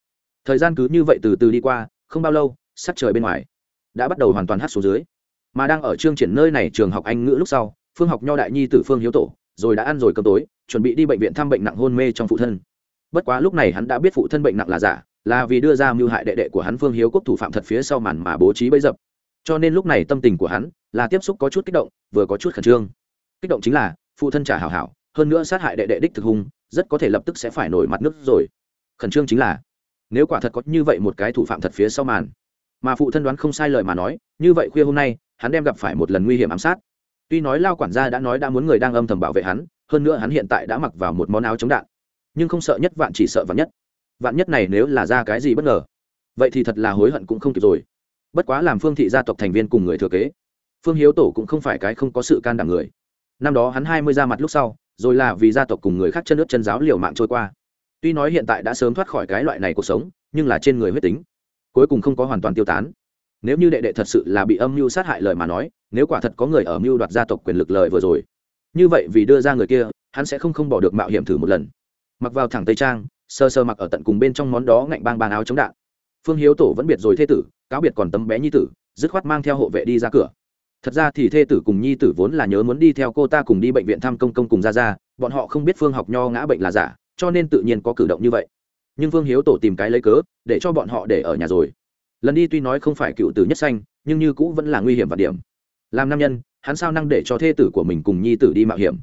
Thời gian cứ như vậy từ từ đi qua, không bao lâu, sắc trời bên ngoài đã bắt đầu hoàn toàn hát xuống dưới. Mà đang ở chương triển nơi này trường học anh ngữ lúc sau, phương học nho đại nhi tử phương hiếu tổ, rồi đã ăn rồi cơm tối, chuẩn bị đi bệnh viện thăm bệnh nặng hôn mê trong phụ thân. Bất quá lúc này hắn đã biết phụ thân bệnh nặng là giả, là vì đưa ra mưu hại đệ đệ của hắn phương hiếu quốc thủ phạm thật phía sau màn mà bố trí bấy dập. Cho nên lúc này tâm tình của hắn là tiếp xúc có chút kích động, vừa có chút khẩn trương. Kích động chính là, phụ thân trả hảo hảo hơn nữa sát hại đệ đệ đích thực hung, rất có thể lập tức sẽ phải nổi mặt nước rồi. Khẩn trương chính là, nếu quả thật có như vậy một cái thủ phạm thật phía sau màn, mà phụ thân đoán không sai lời mà nói, như vậy khuya hôm nay, hắn đem gặp phải một lần nguy hiểm ám sát. Tuy nói lao quản gia đã nói đã muốn người đang âm thầm bảo vệ hắn, hơn nữa hắn hiện tại đã mặc vào một món áo chống đạn, nhưng không sợ nhất vạn chỉ sợ vạn nhất. Vạn nhất này nếu là ra cái gì bất ngờ, vậy thì thật là hối hận cũng không kịp rồi. Bất quá làm phương thị gia tộc thành viên cùng người thừa kế, phương hiếu tổ cũng không phải cái không có sự can đảm người. Năm đó hắn hai mươi ra mặt lúc sau rồi là vì gia tộc cùng người khác chân nước chân giáo liều mạng trôi qua. Tuy nói hiện tại đã sớm thoát khỏi cái loại này cuộc sống, nhưng là trên người huyết tính, cuối cùng không có hoàn toàn tiêu tán. Nếu như đệ đệ thật sự là bị âm mưu sát hại lời mà nói, nếu quả thật có người ở mưu đoạt gia tộc quyền lực lời vừa rồi, như vậy vì đưa ra người kia, hắn sẽ không không bỏ được mạo hiểm thử một lần. Mặc vào thẳng tây trang, sơ sơ mặc ở tận cùng bên trong món đó ngạnh bang bàn áo chống đạn. Phương hiếu tổ vẫn biệt rồi thê tử, cáo biệt còn tấm bé nhi tử, dứt khoát mang theo hộ vệ đi ra cửa thật ra thì thê tử cùng nhi tử vốn là nhớ muốn đi theo cô ta cùng đi bệnh viện thăm công công cùng ra ra bọn họ không biết phương học nho ngã bệnh là giả, cho nên tự nhiên có cử động như vậy. Nhưng phương hiếu tổ tìm cái lấy cớ, để cho bọn họ để ở nhà rồi. Lần đi tuy nói không phải cựu tử nhất xanh nhưng như cũ vẫn là nguy hiểm và điểm. Làm nam nhân, hắn sao năng để cho thê tử của mình cùng nhi tử đi mạo hiểm?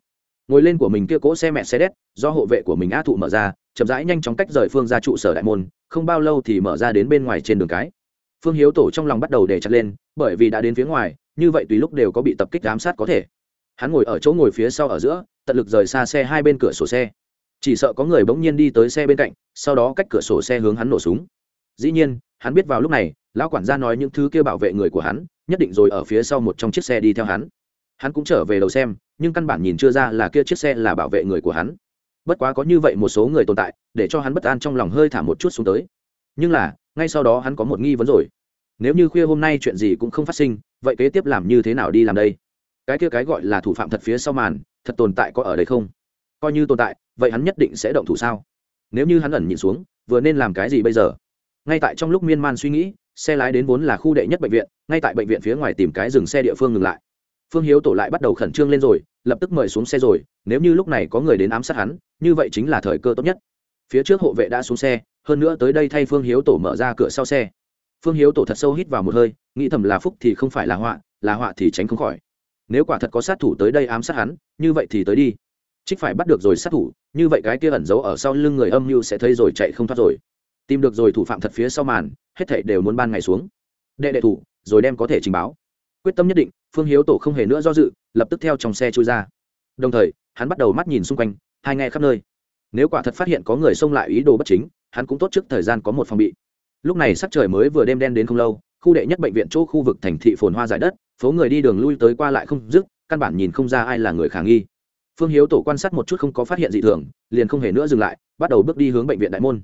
Ngồi lên của mình kia cỗ xe mẹ xe đét, do hộ vệ của mình á thụ mở ra, chậm rãi nhanh chóng cách rời phương ra trụ sở đại môn, không bao lâu thì mở ra đến bên ngoài trên đường cái phương hiếu tổ trong lòng bắt đầu để chặt lên, bởi vì đã đến phía ngoài, như vậy tùy lúc đều có bị tập kích giám sát có thể. Hắn ngồi ở chỗ ngồi phía sau ở giữa, tận lực rời xa xe hai bên cửa sổ xe. Chỉ sợ có người bỗng nhiên đi tới xe bên cạnh, sau đó cách cửa sổ xe hướng hắn nổ súng. Dĩ nhiên, hắn biết vào lúc này, lão quản gia nói những thứ kia bảo vệ người của hắn, nhất định rồi ở phía sau một trong chiếc xe đi theo hắn. Hắn cũng trở về đầu xem, nhưng căn bản nhìn chưa ra là kia chiếc xe là bảo vệ người của hắn. Bất quá có như vậy một số người tồn tại, để cho hắn bất an trong lòng hơi thả một chút xuống tới. Nhưng là ngay sau đó hắn có một nghi vấn rồi. Nếu như khuya hôm nay chuyện gì cũng không phát sinh, vậy kế tiếp làm như thế nào đi làm đây? Cái kia cái gọi là thủ phạm thật phía sau màn, thật tồn tại có ở đây không? Coi như tồn tại, vậy hắn nhất định sẽ động thủ sao? Nếu như hắn ẩn nhịn xuống, vừa nên làm cái gì bây giờ? Ngay tại trong lúc miên man suy nghĩ, xe lái đến vốn là khu đệ nhất bệnh viện, ngay tại bệnh viện phía ngoài tìm cái dừng xe địa phương ngừng lại. Phương hiếu tổ lại bắt đầu khẩn trương lên rồi, lập tức mời xuống xe rồi, nếu như lúc này có người đến ám sát hắn, như vậy chính là thời cơ tốt nhất. Phía trước hộ vệ đã xuống xe hơn nữa tới đây thay phương hiếu tổ mở ra cửa sau xe. Phương hiếu tổ thật sâu hít vào một hơi, nghĩ thầm là phúc thì không phải là họa là họa thì tránh không khỏi. Nếu quả thật có sát thủ tới đây ám sát hắn, như vậy thì tới đi. Trích phải bắt được rồi sát thủ, như vậy cái kia ẩn giấu ở sau lưng người âm mưu sẽ thấy rồi chạy không thoát rồi. Tìm được rồi thủ phạm thật phía sau màn, hết thảy đều muốn ban ngày xuống. Đệ đệ thủ, rồi đem có thể trình báo. Quyết tâm nhất định, phương hiếu tổ không hề nữa do dự, lập tức theo trong xe trôi ra. Đồng thời, hắn bắt đầu mắt nhìn xung quanh, hai nghe khắp nơi. Nếu quả thật phát hiện có người xông lại ý đồ bất chính hắn cũng tốt trước thời gian có một phòng bị. Lúc này sắc trời mới vừa đêm đen đến không lâu, khu đệ nhất bệnh viện chỗ khu vực thành thị phồn hoa giải đất, phố người đi đường lui tới qua lại không dứt, căn bản nhìn không ra ai là người khả nghi. Phương hiếu tổ quan sát một chút không có phát hiện gì thường, liền không hề nữa dừng lại, bắt đầu bước đi hướng bệnh viện đại môn.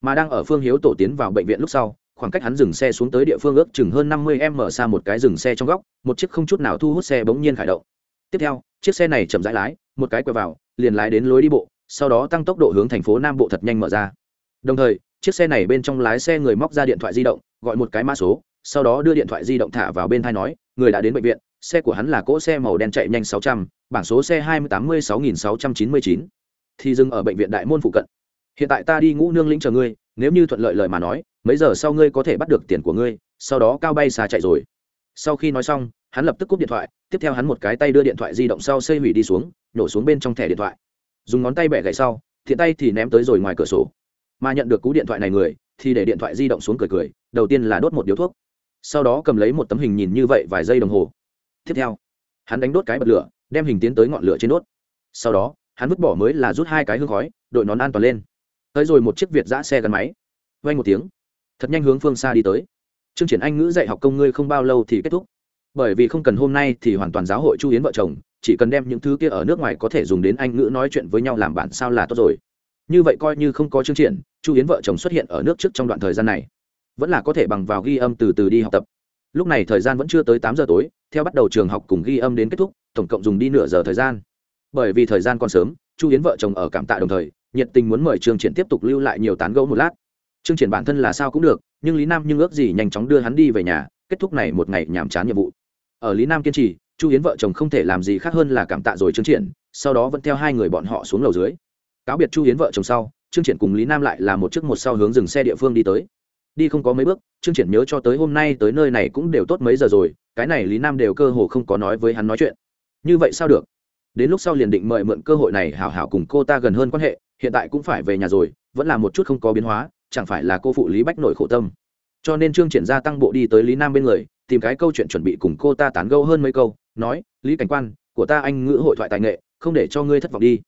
Mà đang ở phương hiếu tổ tiến vào bệnh viện lúc sau, khoảng cách hắn dừng xe xuống tới địa phương ước chừng hơn năm mươi m xa một cái dừng xe trong góc, một chiếc không chút nào thu hút xe bỗng nhiên khởi động. Tiếp theo, chiếc xe này chậm rãi lái, một cái quẹo vào, liền lái đến lối đi bộ, sau đó tăng tốc độ hướng thành phố nam bộ thật nhanh mở ra đồng thời, chiếc xe này bên trong lái xe người móc ra điện thoại di động, gọi một cái mã số, sau đó đưa điện thoại di động thả vào bên thai nói, người đã đến bệnh viện, xe của hắn là cỗ xe màu đen chạy nhanh sáu trăm, bảng số xe hai mươi tám mươi sáu nghìn sáu trăm chín mươi chín. Thì dừng ở bệnh viện đại môn phụ cận. Hiện tại ta đi ngũ nương lĩnh chờ ngươi, nếu như thuận lợi lời mà nói, mấy giờ sau ngươi có thể bắt được tiền của ngươi, sau đó cao bay xa chạy rồi. Sau khi nói xong, hắn lập tức cúp điện thoại, tiếp theo hắn một cái tay đưa điện thoại di động sau xây hủy đi xuống, nổ xuống bên trong thẻ điện thoại. Dùng ngón tay bẻ gậy sau, thiện tay thì ném tới rồi ngoài cửa sổ mà nhận được cú điện thoại này người, thì để điện thoại di động xuống cười cười, đầu tiên là đốt một điếu thuốc, sau đó cầm lấy một tấm hình nhìn như vậy vài giây đồng hồ. Tiếp theo, hắn đánh đốt cái bật lửa, đem hình tiến tới ngọn lửa trên đốt. Sau đó, hắn vứt bỏ mới là rút hai cái hương khói, đội nón an toàn lên. Tới rồi một chiếc việt giã xe gắn máy. Vay một tiếng, thật nhanh hướng phương xa đi tới. Chương triển anh ngữ dạy học công ngươi không bao lâu thì kết thúc. Bởi vì không cần hôm nay thì hoàn toàn giáo hội chu yến vợ chồng, chỉ cần đem những thứ kia ở nước ngoài có thể dùng đến anh ngữ nói chuyện với nhau làm bạn sao là tốt rồi như vậy coi như không có chương triển, chu yến vợ chồng xuất hiện ở nước trước trong đoạn thời gian này, vẫn là có thể bằng vào ghi âm từ từ đi học tập. Lúc này thời gian vẫn chưa tới tám giờ tối, theo bắt đầu trường học cùng ghi âm đến kết thúc, tổng cộng dùng đi nửa giờ thời gian. Bởi vì thời gian còn sớm, chu yến vợ chồng ở cảm tạ đồng thời, nhiệt tình muốn mời trương triển tiếp tục lưu lại nhiều tán gẫu một lát. Trương triển bản thân là sao cũng được, nhưng lý nam nhưng ước gì nhanh chóng đưa hắn đi về nhà, kết thúc này một ngày nhàm chán nhiệm vụ. Ở lý nam kiên trì, chu yến vợ chồng không thể làm gì khác hơn là cảm tạ rồi trương triển, sau đó vẫn theo hai người bọn họ xuống lầu dưới cáo biệt chu yến vợ chồng sau, trương triển cùng lý nam lại là một chiếc một sau hướng dừng xe địa phương đi tới. Đi không có mấy bước, trương triển nhớ cho tới hôm nay tới nơi này cũng đều tốt mấy giờ rồi, cái này lý nam đều cơ hồ không có nói với hắn nói chuyện. Như vậy sao được? Đến lúc sau liền định mời mượn cơ hội này hảo hảo cùng cô ta gần hơn quan hệ, hiện tại cũng phải về nhà rồi, vẫn là một chút không có biến hóa, chẳng phải là cô phụ lý bách nội khổ tâm. Cho nên trương triển gia tăng bộ đi tới lý nam bên người, tìm cái câu chuyện chuẩn bị cùng cô ta tán gẫu hơn mấy câu, nói, lý cảnh quan, của ta anh ngữ hội thoại tài nghệ, không để cho ngươi thất vọng đi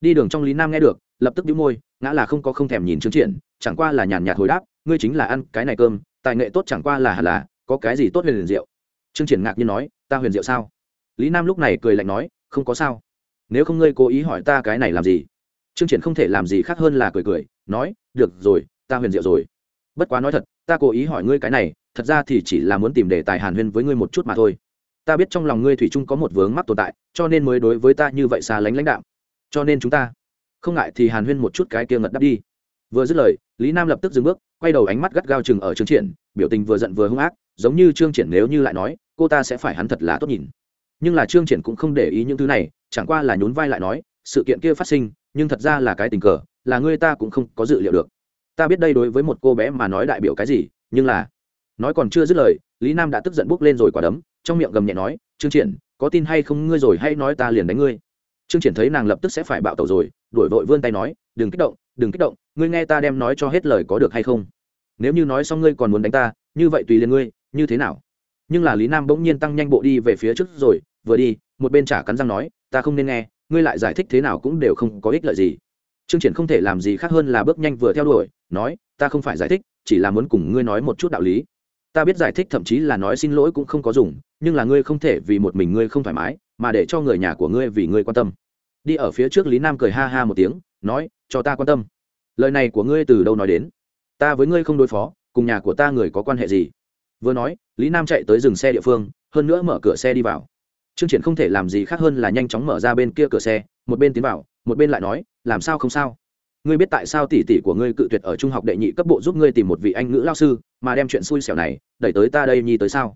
đi đường trong lý nam nghe được, lập tức đĩu môi, ngã là không có không thèm nhìn trương triển, chẳng qua là nhàn nhạt hồi đáp, ngươi chính là ăn cái này cơm, tài nghệ tốt chẳng qua là hẳn là, có cái gì tốt huyền liền diệu trương triển ngạc nhiên nói, ta huyền diệu sao? Lý nam lúc này cười lạnh nói, không có sao. Nếu không ngươi cố ý hỏi ta cái này làm gì? Trương triển không thể làm gì khác hơn là cười cười, nói, được rồi, ta huyền diệu rồi. Bất quá nói thật, ta cố ý hỏi ngươi cái này, thật ra thì chỉ là muốn tìm đề tài hàn huyên với ngươi một chút mà thôi. Ta biết trong lòng ngươi thủy chung có một vướng mắc tồn tại, cho nên mới đối với ta như vậy xa lánh lãnh đạo cho nên chúng ta không ngại thì hàn huyên một chút cái kia ngật đắp đi. Vừa dứt lời, lý nam lập tức dừng bước, quay đầu ánh mắt gắt gao chừng ở trương triển, biểu tình vừa giận vừa hung ác, giống như trương triển nếu như lại nói, cô ta sẽ phải hắn thật là tốt nhìn. Nhưng là trương triển cũng không để ý những thứ này, chẳng qua là nhún vai lại nói, sự kiện kia phát sinh, nhưng thật ra là cái tình cờ, là ngươi ta cũng không có dự liệu được. Ta biết đây đối với một cô bé mà nói đại biểu cái gì, nhưng là, nói còn chưa dứt lời, lý nam đã tức giận bốc lên rồi quả đấm, trong miệng gầm nhẹ nói, trương triển, có tin hay không ngươi rồi hay nói ta liền đánh ngươi trương triển thấy nàng lập tức sẽ phải bạo tẩu rồi, đuổi vội vươn tay nói, đừng kích động, đừng kích động, ngươi nghe ta đem nói cho hết lời có được hay không? Nếu như nói xong ngươi còn muốn đánh ta, như vậy tùy liền ngươi, như thế nào? Nhưng là lý nam bỗng nhiên tăng nhanh bộ đi về phía trước rồi, vừa đi, một bên trả cắn răng nói, ta không nên nghe, ngươi lại giải thích thế nào cũng đều không có ích lợi gì. Trương triển không thể làm gì khác hơn là bước nhanh vừa theo đuổi, nói, ta không phải giải thích, chỉ là muốn cùng ngươi nói một chút đạo lý. Ta biết giải thích thậm chí là nói xin lỗi cũng không có dùng, nhưng là ngươi không thể vì một mình ngươi không thoải mái mà để cho người nhà của ngươi vì ngươi quan tâm. Đi ở phía trước lý nam cười ha ha một tiếng, nói, cho ta quan tâm. Lời này của ngươi từ đâu nói đến? Ta với ngươi không đối phó, cùng nhà của ta người có quan hệ gì? Vừa nói, lý nam chạy tới dừng xe địa phương, hơn nữa mở cửa xe đi vào. Trương triển không thể làm gì khác hơn là nhanh chóng mở ra bên kia cửa xe, một bên tiến vào, một bên lại nói, làm sao không sao? Ngươi biết tại sao tỷ tỷ của ngươi cự tuyệt ở trung học đệ nhị cấp bộ giúp ngươi tìm một vị anh ngữ lao sư, mà đem chuyện xui xẻo này đẩy tới ta đây nhi tới sao?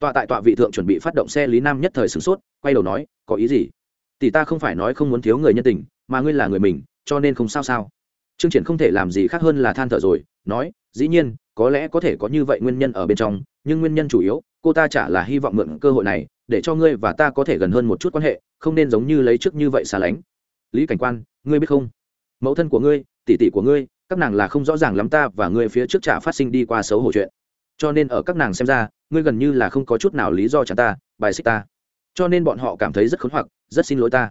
Tọa tại tọa vị thượng chuẩn bị phát động xe lý nam nhất thời sửng sốt quay đầu nói, có ý gì? Tỷ ta không phải nói không muốn thiếu người nhân tình, mà ngươi là người mình, cho nên không sao sao. Trương triển không thể làm gì khác hơn là than thở rồi, nói, dĩ nhiên, có lẽ có thể có như vậy nguyên nhân ở bên trong, nhưng nguyên nhân chủ yếu, cô ta chả là hy vọng mượn cơ hội này, để cho ngươi và ta có thể gần hơn một chút quan hệ, không nên giống như lấy trước như vậy xa lánh. Lý cảnh quan, ngươi biết không? Mẫu thân của ngươi, tỷ tỷ của ngươi, các nàng là không rõ ràng lắm ta và ngươi phía trước chả phát sinh đi qua xấu hổ chuyện. Cho nên ở các nàng xem ra, ngươi gần như là không có chút nào lý do chẳng ta, bài xích ta cho nên bọn họ cảm thấy rất khốn hoặc, rất xin lỗi ta.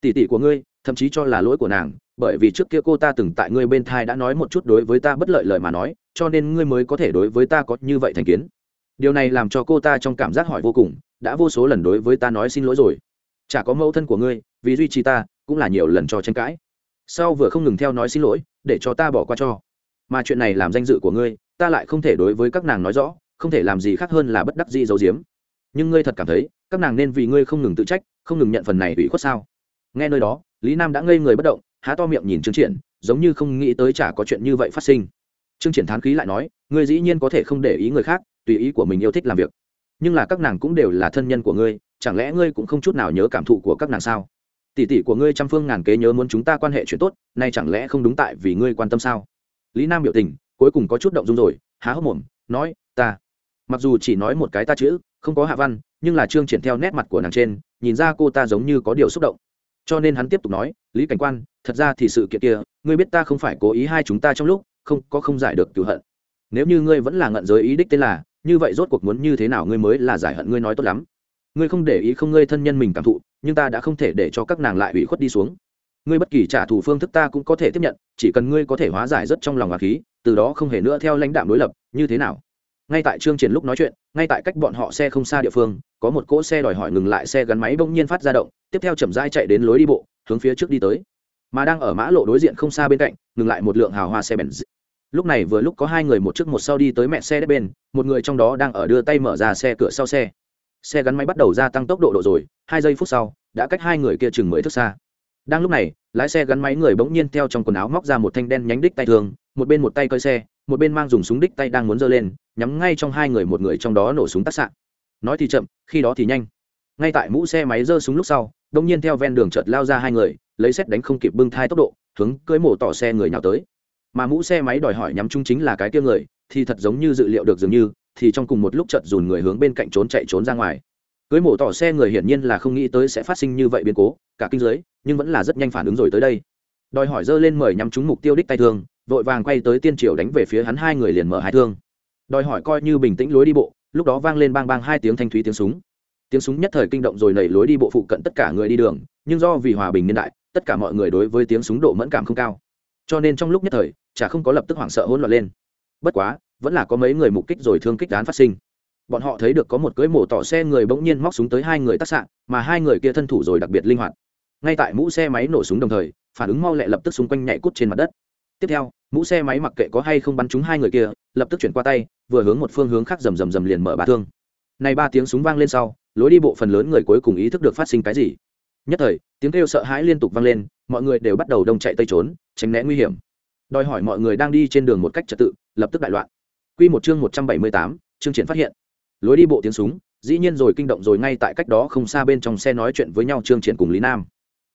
Tỷ tỷ của ngươi, thậm chí cho là lỗi của nàng, bởi vì trước kia cô ta từng tại ngươi bên thai đã nói một chút đối với ta bất lợi lời mà nói, cho nên ngươi mới có thể đối với ta có như vậy thành kiến. Điều này làm cho cô ta trong cảm giác hỏi vô cùng, đã vô số lần đối với ta nói xin lỗi rồi. Chả có mẫu thân của ngươi, vì duy trì ta, cũng là nhiều lần cho tranh cãi. Sau vừa không ngừng theo nói xin lỗi, để cho ta bỏ qua cho. Mà chuyện này làm danh dự của ngươi, ta lại không thể đối với các nàng nói rõ, không thể làm gì khác hơn là bất đắc dĩ giấu giếm. Nhưng ngươi thật cảm thấy các nàng nên vì ngươi không ngừng tự trách, không ngừng nhận phần này ủy khuất sao? Nghe nơi đó, lý nam đã ngây người bất động, há to miệng nhìn trương triển, giống như không nghĩ tới chả có chuyện như vậy phát sinh. Trương triển thán khí lại nói, ngươi dĩ nhiên có thể không để ý người khác, tùy ý của mình yêu thích làm việc. Nhưng là các nàng cũng đều là thân nhân của ngươi, chẳng lẽ ngươi cũng không chút nào nhớ cảm thụ của các nàng sao? Tỷ tỷ của ngươi trăm phương ngàn kế nhớ muốn chúng ta quan hệ chuyện tốt, nay chẳng lẽ không đúng tại vì ngươi quan tâm sao? Lý nam biểu tình, cuối cùng có chút động dung rồi, há hốc mồm, nói, ta. Mặc dù chỉ nói một cái ta chữ không có hạ văn, nhưng là trương triển theo nét mặt của nàng trên, nhìn ra cô ta giống như có điều xúc động. Cho nên hắn tiếp tục nói, lý cảnh quan, thật ra thì sự kiện kia, ngươi biết ta không phải cố ý hai chúng ta trong lúc, không, có không giải được cửu hận. Nếu như ngươi vẫn là ngận giới ý đích tên là, như vậy rốt cuộc muốn như thế nào ngươi mới là giải hận ngươi nói tốt lắm. Ngươi không để ý không ngươi thân nhân mình cảm thụ, nhưng ta đã không thể để cho các nàng lại ủy khuất đi xuống. Ngươi bất kỳ trả thù phương thức ta cũng có thể tiếp nhận, chỉ cần ngươi có thể hóa giải rất trong lòng hòa khí, từ đó không hề nữa theo lãnh đạm đối lập, như thế nào? Ngay tại trương triển lúc nói chuyện, ngay tại cách bọn họ xe không xa địa phương, có một cỗ xe đòi hỏi ngừng lại xe gắn máy bỗng nhiên phát ra động, tiếp theo chậm rãi chạy đến lối đi bộ, hướng phía trước đi tới. Mà đang ở mã lộ đối diện không xa bên cạnh, ngừng lại một lượng hào hoa xe bèn lúc này vừa lúc có hai người một trước một sau đi tới mẹ xe đất bên, một người trong đó đang ở đưa tay mở ra xe cửa sau xe. Xe gắn máy bắt đầu gia tăng tốc độ độ rồi, hai giây phút sau, đã cách hai người kia chừng mới thức xa. Đang lúc này, lái xe gắn máy người bỗng nhiên theo trong quần áo móc ra một thanh đen nhánh đích tay thường một bên một tay cơi xe, một bên mang dùng súng đích tay đang muốn giơ lên, nhắm ngay trong hai người một người trong đó nổ súng tác xạ nói thì chậm, khi đó thì nhanh. Ngay tại mũ xe máy giơ súng lúc sau, đông nhiên theo ven đường chợt lao ra hai người, lấy xét đánh không kịp bưng thai tốc độ, hướng cưới mổ tỏ xe người nào tới. Mà mũ xe máy đòi hỏi nhắm chung chính là cái kia người, thì thật giống như dự liệu được dường như, thì trong cùng một lúc chợt dùn người hướng bên cạnh trốn chạy trốn ra ngoài. Cưới mổ tỏ xe người hiển nhiên là không nghĩ tới sẽ phát sinh như vậy biến cố, cả kinh giới, nhưng vẫn là rất nhanh phản ứng rồi tới đây. Đòi hỏi dơ lên mời nhắm trúng mục tiêu đích tay thương vội vàng quay tới tiên triều đánh về phía hắn hai người liền mở hai thương. Đòi hỏi coi như bình tĩnh lối đi bộ, lúc đó vang lên bang bang hai tiếng thanh thúy tiếng súng. Tiếng súng nhất thời kinh động rồi nảy lối đi bộ phụ cận tất cả người đi đường, nhưng do vì hòa bình niên đại, tất cả mọi người đối với tiếng súng độ mẫn cảm không cao. Cho nên trong lúc nhất thời, chả không có lập tức hoảng sợ hỗn loạn lên. Bất quá, vẫn là có mấy người mục kích rồi thương kích đán phát sinh. Bọn họ thấy được có một cưỡi mổ tỏ xe người bỗng nhiên móc súng tới hai người tác sạn mà hai người kia thân thủ rồi đặc biệt linh hoạt. Ngay tại mũ xe máy nổ súng đồng thời, phản ứng mau lẹ lập tức xung quanh nhảy cút trên mặt đất. Tiếp theo mũ xe máy mặc kệ có hay không bắn trúng hai người kia lập tức chuyển qua tay vừa hướng một phương hướng khác rầm rầm rầm liền mở bả thương. Này ba tiếng súng vang lên sau lối đi bộ phần lớn người cuối cùng ý thức được phát sinh cái gì. Nhất thời tiếng kêu sợ hãi liên tục vang lên mọi người đều bắt đầu đông chạy tây trốn tránh né nguy hiểm. Đòi hỏi mọi người đang đi trên đường một cách trật tự lập tức đại loạn. Quy một chương một trăm bảy mươi tám, chương triển phát hiện. Lối đi bộ tiếng súng dĩ nhiên rồi kinh động rồi ngay tại cách đó không xa bên trong xe nói chuyện với nhau trương triển cùng lý nam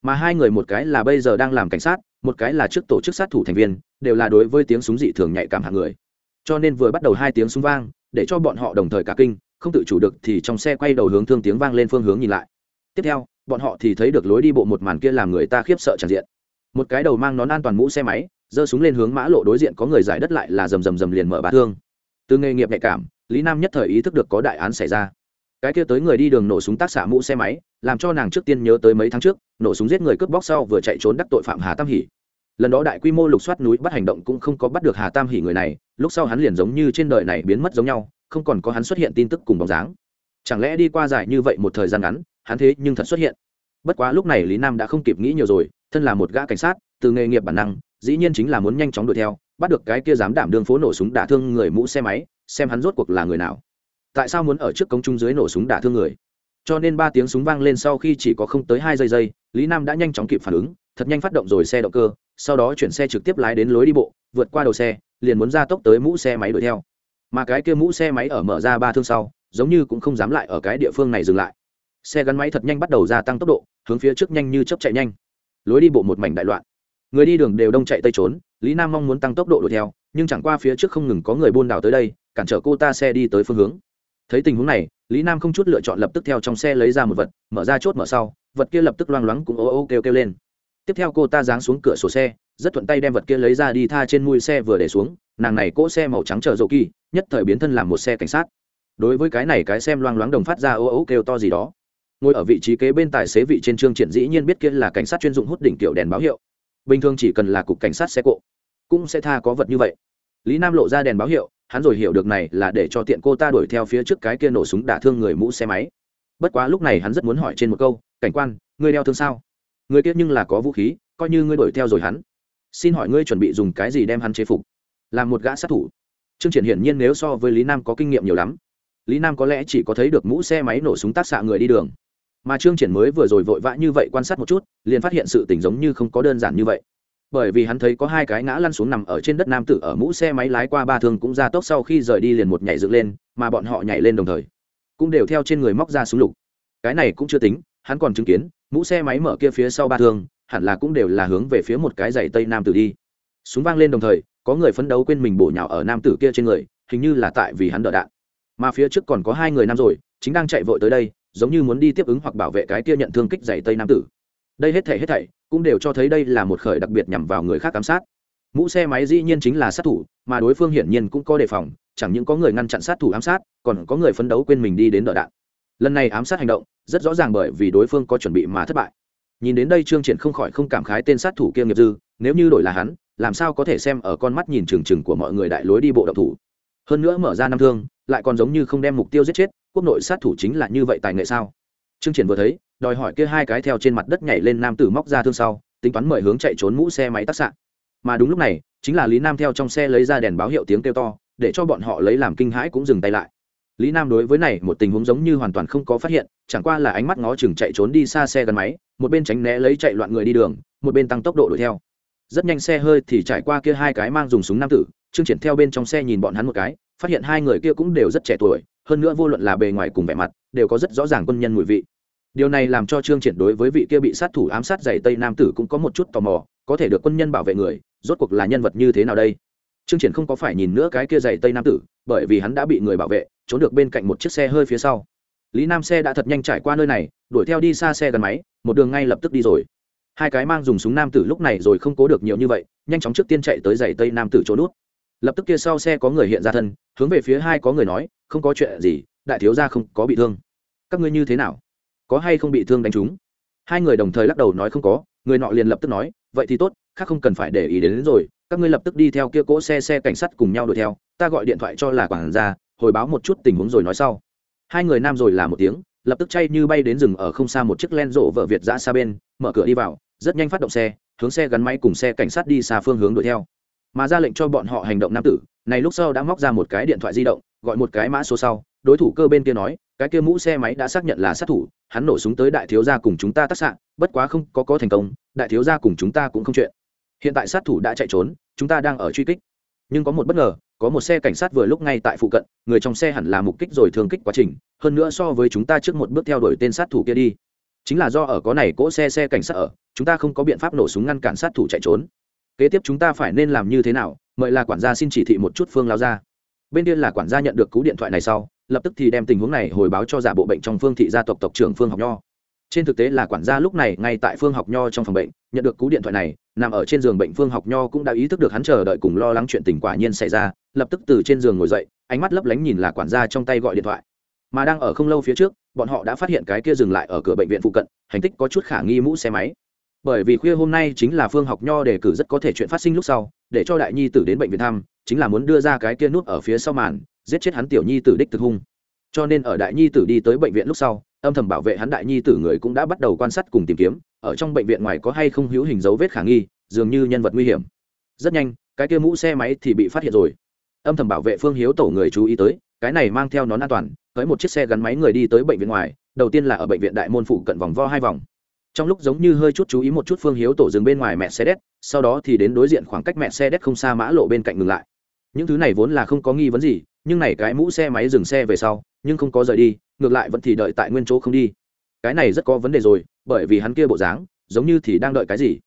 mà hai người một cái là bây giờ đang làm cảnh sát, một cái là trước tổ chức sát thủ thành viên, đều là đối với tiếng súng dị thường nhạy cảm hạng người. Cho nên vừa bắt đầu hai tiếng súng vang, để cho bọn họ đồng thời cả kinh, không tự chủ được thì trong xe quay đầu hướng thương tiếng vang lên phương hướng nhìn lại. Tiếp theo, bọn họ thì thấy được lối đi bộ một màn kia làm người ta khiếp sợ tràn diện. Một cái đầu mang nón an toàn mũ xe máy, giơ súng lên hướng mã lộ đối diện có người giải đất lại là rầm rầm rầm liền mở bá thương. Từ nghề nghiệp nhạy cảm, lý nam nhất thời ý thức được có đại án xảy ra cái kia tới người đi đường nổ súng tác xạ mũ xe máy, làm cho nàng trước tiên nhớ tới mấy tháng trước, nổ súng giết người cướp bóc sau vừa chạy trốn đắc tội phạm hà tam hỷ. Lần đó đại quy mô lục soát núi bắt hành động cũng không có bắt được hà tam hỷ người này, lúc sau hắn liền giống như trên đời này biến mất giống nhau, không còn có hắn xuất hiện tin tức cùng bóng dáng. Chẳng lẽ đi qua dài như vậy một thời gian ngắn, hắn thế nhưng thật xuất hiện? Bất quá lúc này lý nam đã không kịp nghĩ nhiều rồi, thân là một gã cảnh sát, từ nghề nghiệp bản năng, dĩ nhiên chính là muốn nhanh chóng đuổi theo, bắt được cái kia dám đảm đương phố nổ súng đả thương người mũ xe máy, xem hắn rốt cuộc là người nào tại sao muốn ở trước công trung dưới nổ súng đả thương người? Cho nên ba tiếng súng vang lên sau khi chỉ có không tới hai giây giây, lý nam đã nhanh chóng kịp phản ứng, thật nhanh phát động rồi xe động cơ, sau đó chuyển xe trực tiếp lái đến lối đi bộ, vượt qua đầu xe, liền muốn ra tốc tới mũ xe máy đuổi theo. Mà cái kia mũ xe máy ở mở ra ba thương sau, giống như cũng không dám lại ở cái địa phương này dừng lại. Xe gắn máy thật nhanh bắt đầu gia tăng tốc độ, hướng phía trước nhanh như chấp chạy nhanh. Lối đi bộ một mảnh đại loạn. Người đi đường đều đông chạy tây trốn, lý nam mong muốn tăng tốc độ đuổi theo, nhưng chẳng qua phía trước không ngừng có người buôn đảo tới đây, cản trở cô ta xe đi tới phương hướng thấy tình huống này, lý nam không chút lựa chọn lập tức theo trong xe lấy ra một vật, mở ra chốt mở sau, vật kia lập tức loang loáng cũng ô ô kêu kêu lên. Tiếp theo cô ta giáng xuống cửa sổ xe, rất thuận tay đem vật kia lấy ra đi tha trên mui xe vừa để xuống, nàng này cỗ xe màu trắng chờ dầu kỳ, nhất thời biến thân làm một xe cảnh sát. Đối với cái này cái xem loang loáng đồng phát ra ô ô kêu to gì đó. Ngồi ở vị trí kế bên tài xế vị trên trương triển dĩ nhiên biết kia là cảnh sát chuyên dụng hút đỉnh tiểu đèn báo hiệu. Bình thường chỉ cần là cục cảnh sát xe cộ, cũng sẽ tha có vật như vậy. Lý nam lộ ra đèn báo hiệu hắn rồi hiểu được này là để cho tiện cô ta đuổi theo phía trước cái kia nổ súng đả thương người mũ xe máy. Bất quá lúc này hắn rất muốn hỏi trên một câu, cảnh quan, ngươi đeo thương sao? Người kia nhưng là có vũ khí, coi như ngươi đuổi theo rồi hắn. Xin hỏi ngươi chuẩn bị dùng cái gì đem hắn chế phục? Làm một gã sát thủ. Trương triển hiển nhiên nếu so với lý nam có kinh nghiệm nhiều lắm. Lý nam có lẽ chỉ có thấy được mũ xe máy nổ súng tác xạ người đi đường. Mà trương triển mới vừa rồi vội vã như vậy quan sát một chút, liền phát hiện sự tình giống như không có đơn giản như vậy bởi vì hắn thấy có hai cái ngã lăn xuống nằm ở trên đất nam tử ở mũ xe máy lái qua ba thương cũng ra tốc sau khi rời đi liền một nhảy dựng lên, mà bọn họ nhảy lên đồng thời, cũng đều theo trên người móc ra súng lục. Cái này cũng chưa tính, hắn còn chứng kiến, mũ xe máy mở kia phía sau ba thương, hẳn là cũng đều là hướng về phía một cái giày tây nam tử đi. Súng vang lên đồng thời, có người phấn đấu quên mình bổ nhào ở nam tử kia trên người, hình như là tại vì hắn đỡ đạn. Mà phía trước còn có hai người nam rồi, chính đang chạy vội tới đây, giống như muốn đi tiếp ứng hoặc bảo vệ cái kia nhận thương kích giày tây nam tử. Đây hết thảy hết thảy cũng đều cho thấy đây là một khởi đặc biệt nhằm vào người khác ám sát. Mũ xe máy dĩ nhiên chính là sát thủ, mà đối phương hiển nhiên cũng có đề phòng, chẳng những có người ngăn chặn sát thủ ám sát, còn có người phấn đấu quên mình đi đến đỡ đạn. Lần này ám sát hành động, rất rõ ràng bởi vì đối phương có chuẩn bị mà thất bại. Nhìn đến đây trương triển không khỏi không cảm khái tên sát thủ kia nghiệp dư, nếu như đổi là hắn, làm sao có thể xem ở con mắt nhìn trừng trừng của mọi người đại lối đi bộ động thủ. Hơn nữa mở ra năm thương, lại còn giống như không đem mục tiêu giết chết, quốc nội sát thủ chính là như vậy tài nghệ sao? Trương triển vừa thấy, đòi hỏi kia hai cái theo trên mặt đất nhảy lên nam tử móc ra thương sau, tính toán mời hướng chạy trốn mũ xe máy tác sạn. mà đúng lúc này, chính là lý nam theo trong xe lấy ra đèn báo hiệu tiếng kêu to, để cho bọn họ lấy làm kinh hãi cũng dừng tay lại lý nam đối với này một tình huống giống như hoàn toàn không có phát hiện, chẳng qua là ánh mắt ngó chừng chạy trốn đi xa xe gần máy, một bên tránh né lấy chạy loạn người đi đường, một bên tăng tốc độ đuổi theo rất nhanh xe hơi thì trải qua kia hai cái mang dùng súng nam tử, trương triển theo bên trong xe nhìn bọn hắn một cái, phát hiện hai người kia cũng đều rất trẻ tuổi, hơn nữa vô luận là bề ngoài cùng vẻ mặt đều có rất rõ ràng quân nhân mùi vị. Điều này làm cho trương triển đối với vị kia bị sát thủ ám sát giày tây nam tử cũng có một chút tò mò, có thể được quân nhân bảo vệ người, rốt cuộc là nhân vật như thế nào đây? Trương triển không có phải nhìn nữa cái kia giày tây nam tử, bởi vì hắn đã bị người bảo vệ, trốn được bên cạnh một chiếc xe hơi phía sau. Lý nam xe đã thật nhanh trải qua nơi này, đuổi theo đi xa xe gần máy, một đường ngay lập tức đi rồi. Hai cái mang dùng súng nam tử lúc này rồi không cố được nhiều như vậy, nhanh chóng trước tiên chạy tới giày tây nam tử chỗ nút. Lập tức kia sau xe có người hiện ra thân, hướng về phía hai có người nói, không có chuyện gì đại thiếu gia không có bị thương. Các ngươi như thế nào? Có hay không bị thương đánh trúng? Hai người đồng thời lắc đầu nói không có người nọ liền lập tức nói vậy thì tốt khác không cần phải để ý đến, đến rồi các ngươi lập tức đi theo kia cỗ xe xe cảnh sát cùng nhau đuổi theo ta gọi điện thoại cho là quản gia hồi báo một chút tình huống rồi nói sau. Hai người nam rồi là một tiếng lập tức chay như bay đến rừng ở không xa một chiếc len rộ vợ việt giã xa bên mở cửa đi vào rất nhanh phát động xe hướng xe gắn máy cùng xe cảnh sát đi xa phương hướng đuổi theo. Mà ra lệnh cho bọn họ hành động nam tử này lúc sau đã móc ra một cái điện thoại di động gọi một cái mã số sau đối thủ cơ bên kia nói, cái kia mũ xe máy đã xác nhận là sát thủ, hắn nổ súng tới đại thiếu gia cùng chúng ta tác sạn bất quá không có có thành công, đại thiếu gia cùng chúng ta cũng không chuyện. Hiện tại sát thủ đã chạy trốn, chúng ta đang ở truy kích. Nhưng có một bất ngờ, có một xe cảnh sát vừa lúc ngay tại phụ cận, người trong xe hẳn là mục kích rồi thường kích quá trình, hơn nữa so với chúng ta trước một bước theo đuổi tên sát thủ kia đi. Chính là do ở có này cỗ xe xe cảnh sát ở, chúng ta không có biện pháp nổ súng ngăn cản sát thủ chạy trốn. Kế tiếp chúng ta phải nên làm như thế nào? Mời là quản gia xin chỉ thị một chút phương lao ra bên kia là quản gia nhận được cú điện thoại này sau, lập tức thì đem tình huống này hồi báo cho giả bộ bệnh trong phương thị gia tộc tộc trưởng phương học nho. Trên thực tế là quản gia lúc này ngay tại phương học nho trong phòng bệnh, nhận được cú điện thoại này, nằm ở trên giường bệnh phương học nho cũng đã ý thức được hắn chờ đợi cùng lo lắng chuyện tình quả nhiên xảy ra, lập tức từ trên giường ngồi dậy, ánh mắt lấp lánh nhìn là quản gia trong tay gọi điện thoại. Mà đang ở không lâu phía trước, bọn họ đã phát hiện cái kia dừng lại ở cửa bệnh viện phụ cận, hành tích có chút khả nghi mũ xe máy. Bởi vì khuya hôm nay chính là phương học nho đề cử rất có thể chuyện phát sinh lúc sau, để cho đại nhi tử đến bệnh viện thăm chính là muốn đưa ra cái kia nút ở phía sau màn, giết chết hắn tiểu nhi tử đích thực hung. Cho nên ở đại nhi tử đi tới bệnh viện lúc sau, âm thầm bảo vệ hắn đại nhi tử người cũng đã bắt đầu quan sát cùng tìm kiếm, ở trong bệnh viện ngoài có hay không hữu hình dấu vết khả nghi, dường như nhân vật nguy hiểm. Rất nhanh, cái kia mũ xe máy thì bị phát hiện rồi. Âm thầm bảo vệ phương hiếu tổ người chú ý tới, cái này mang theo nón an toàn tới một chiếc xe gắn máy người đi tới bệnh viện ngoài, đầu tiên là ở bệnh viện đại môn phụ cận vòng vo hai vòng. Trong lúc giống như hơi chút chú ý một chút phương hiếu tổ dừng bên ngoài mẹ xe đét, sau đó thì đến đối diện khoảng cách mẹ xe đét không xa mã lộ bên cạnh ngừng lại những thứ này vốn là không có nghi vấn gì, nhưng này cái mũ xe máy dừng xe về sau, nhưng không có rời đi, ngược lại vẫn thì đợi tại nguyên chỗ không đi. Cái này rất có vấn đề rồi, bởi vì hắn kia bộ dáng, giống như thì đang đợi cái gì.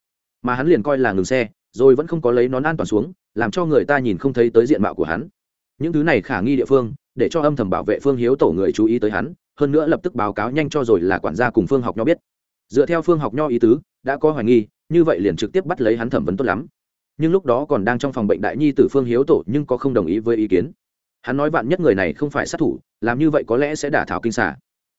Mà hắn liền coi là ngừng xe, rồi vẫn không có lấy nón an toàn xuống, làm cho người ta nhìn không thấy tới diện mạo của hắn. Những thứ này khả nghi địa phương, để cho âm thầm bảo vệ phương hiếu tổ người chú ý tới hắn, hơn nữa lập tức báo cáo nhanh cho rồi là quản gia cùng phương học nho biết. Dựa theo phương học nho ý tứ, đã có hoài nghi, như vậy liền trực tiếp bắt lấy hắn thẩm vấn tốt lắm nhưng lúc đó còn đang trong phòng bệnh đại nhi tử phương hiếu tổ nhưng có không đồng ý với ý kiến. Hắn nói vạn nhất người này không phải sát thủ, làm như vậy có lẽ sẽ đả thảo kinh xả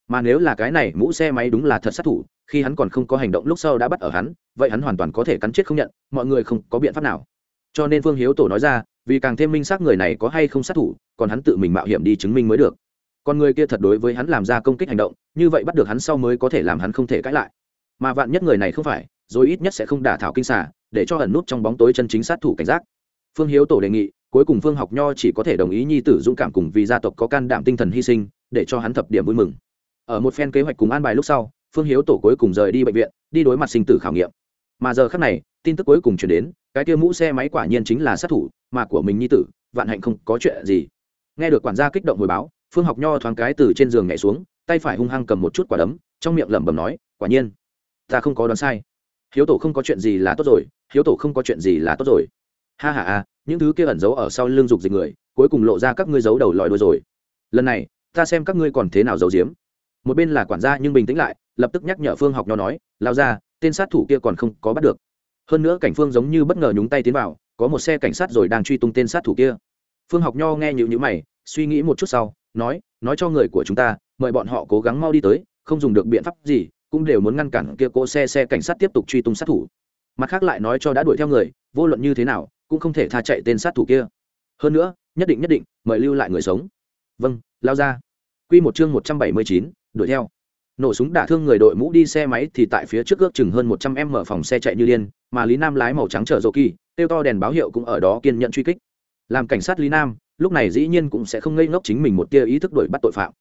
mà nếu là cái này, mũ xe máy đúng là thật sát thủ, khi hắn còn không có hành động lúc sau đã bắt ở hắn, vậy hắn hoàn toàn có thể cắn chết không nhận, mọi người không có biện pháp nào. Cho nên phương hiếu tổ nói ra, vì càng thêm minh xác người này có hay không sát thủ, còn hắn tự mình mạo hiểm đi chứng minh mới được. Còn người kia thật đối với hắn làm ra công kích hành động, như vậy bắt được hắn sau mới có thể làm hắn không thể cãi lại. Mà vạn nhất người này không phải, rồi ít nhất sẽ không đả thảo kinh xả để cho ẩn nút trong bóng tối chân chính sát thủ cảnh giác. Phương hiếu tổ đề nghị, cuối cùng phương học nho chỉ có thể đồng ý nhi tử dũng cảm cùng vì gia tộc có can đảm tinh thần hy sinh, để cho hắn thập điểm vui mừng. Ở một phen kế hoạch cùng an bài lúc sau, phương hiếu tổ cuối cùng rời đi bệnh viện, đi đối mặt sinh tử khảo nghiệm. Mà giờ khác này, tin tức cuối cùng chuyển đến, cái kia mũ xe máy quả nhiên chính là sát thủ, mà của mình nhi tử, vạn hạnh không có chuyện gì. Nghe được quản gia kích động hồi báo, phương học nho thoáng cái từ trên giường nhảy xuống, tay phải hung hăng cầm một chút quả đấm, trong miệng lẩm bẩm nói, quả nhiên, ta không có đoán sai hiếu tổ không có chuyện gì là tốt rồi, hiếu tổ không có chuyện gì là tốt rồi. Ha ha a những thứ kia ẩn giấu ở sau lưng dục dịch người, cuối cùng lộ ra các ngươi giấu đầu lòi đôi rồi. Lần này, ta xem các ngươi còn thế nào giấu giếm. Một bên là quản gia nhưng bình tĩnh lại, lập tức nhắc nhở phương học nho nói lao ra tên sát thủ kia còn không có bắt được. Hơn nữa cảnh phương giống như bất ngờ nhúng tay tiến vào, có một xe cảnh sát rồi đang truy tung tên sát thủ kia. Phương học nho nghe nhịu nhữ mày, suy nghĩ một chút sau, nói nói cho người của chúng ta, mời bọn họ cố gắng mau đi tới, không dùng được biện pháp gì cũng đều muốn ngăn cản kia cỗ xe xe cảnh sát tiếp tục truy tung sát thủ. Mặt khác lại nói cho đã đuổi theo người, vô luận như thế nào, cũng không thể tha chạy tên sát thủ kia. Hơn nữa, nhất định nhất định, mời lưu lại người sống. Vâng lao ra. Q một chương một trăm bảy mươi chín, đuổi theo. Nổ súng đả thương người đội mũ đi xe máy thì tại phía trước ước chừng hơn một trăm em mở phòng xe chạy như điên, mà lý nam lái màu trắng chở dầu kỳ, tiêu to đèn báo hiệu cũng ở đó kiên nhận truy kích. Làm cảnh sát lý nam, lúc này dĩ nhiên cũng sẽ không ngây ngốc chính mình một tia ý thức đuổi bắt tội phạm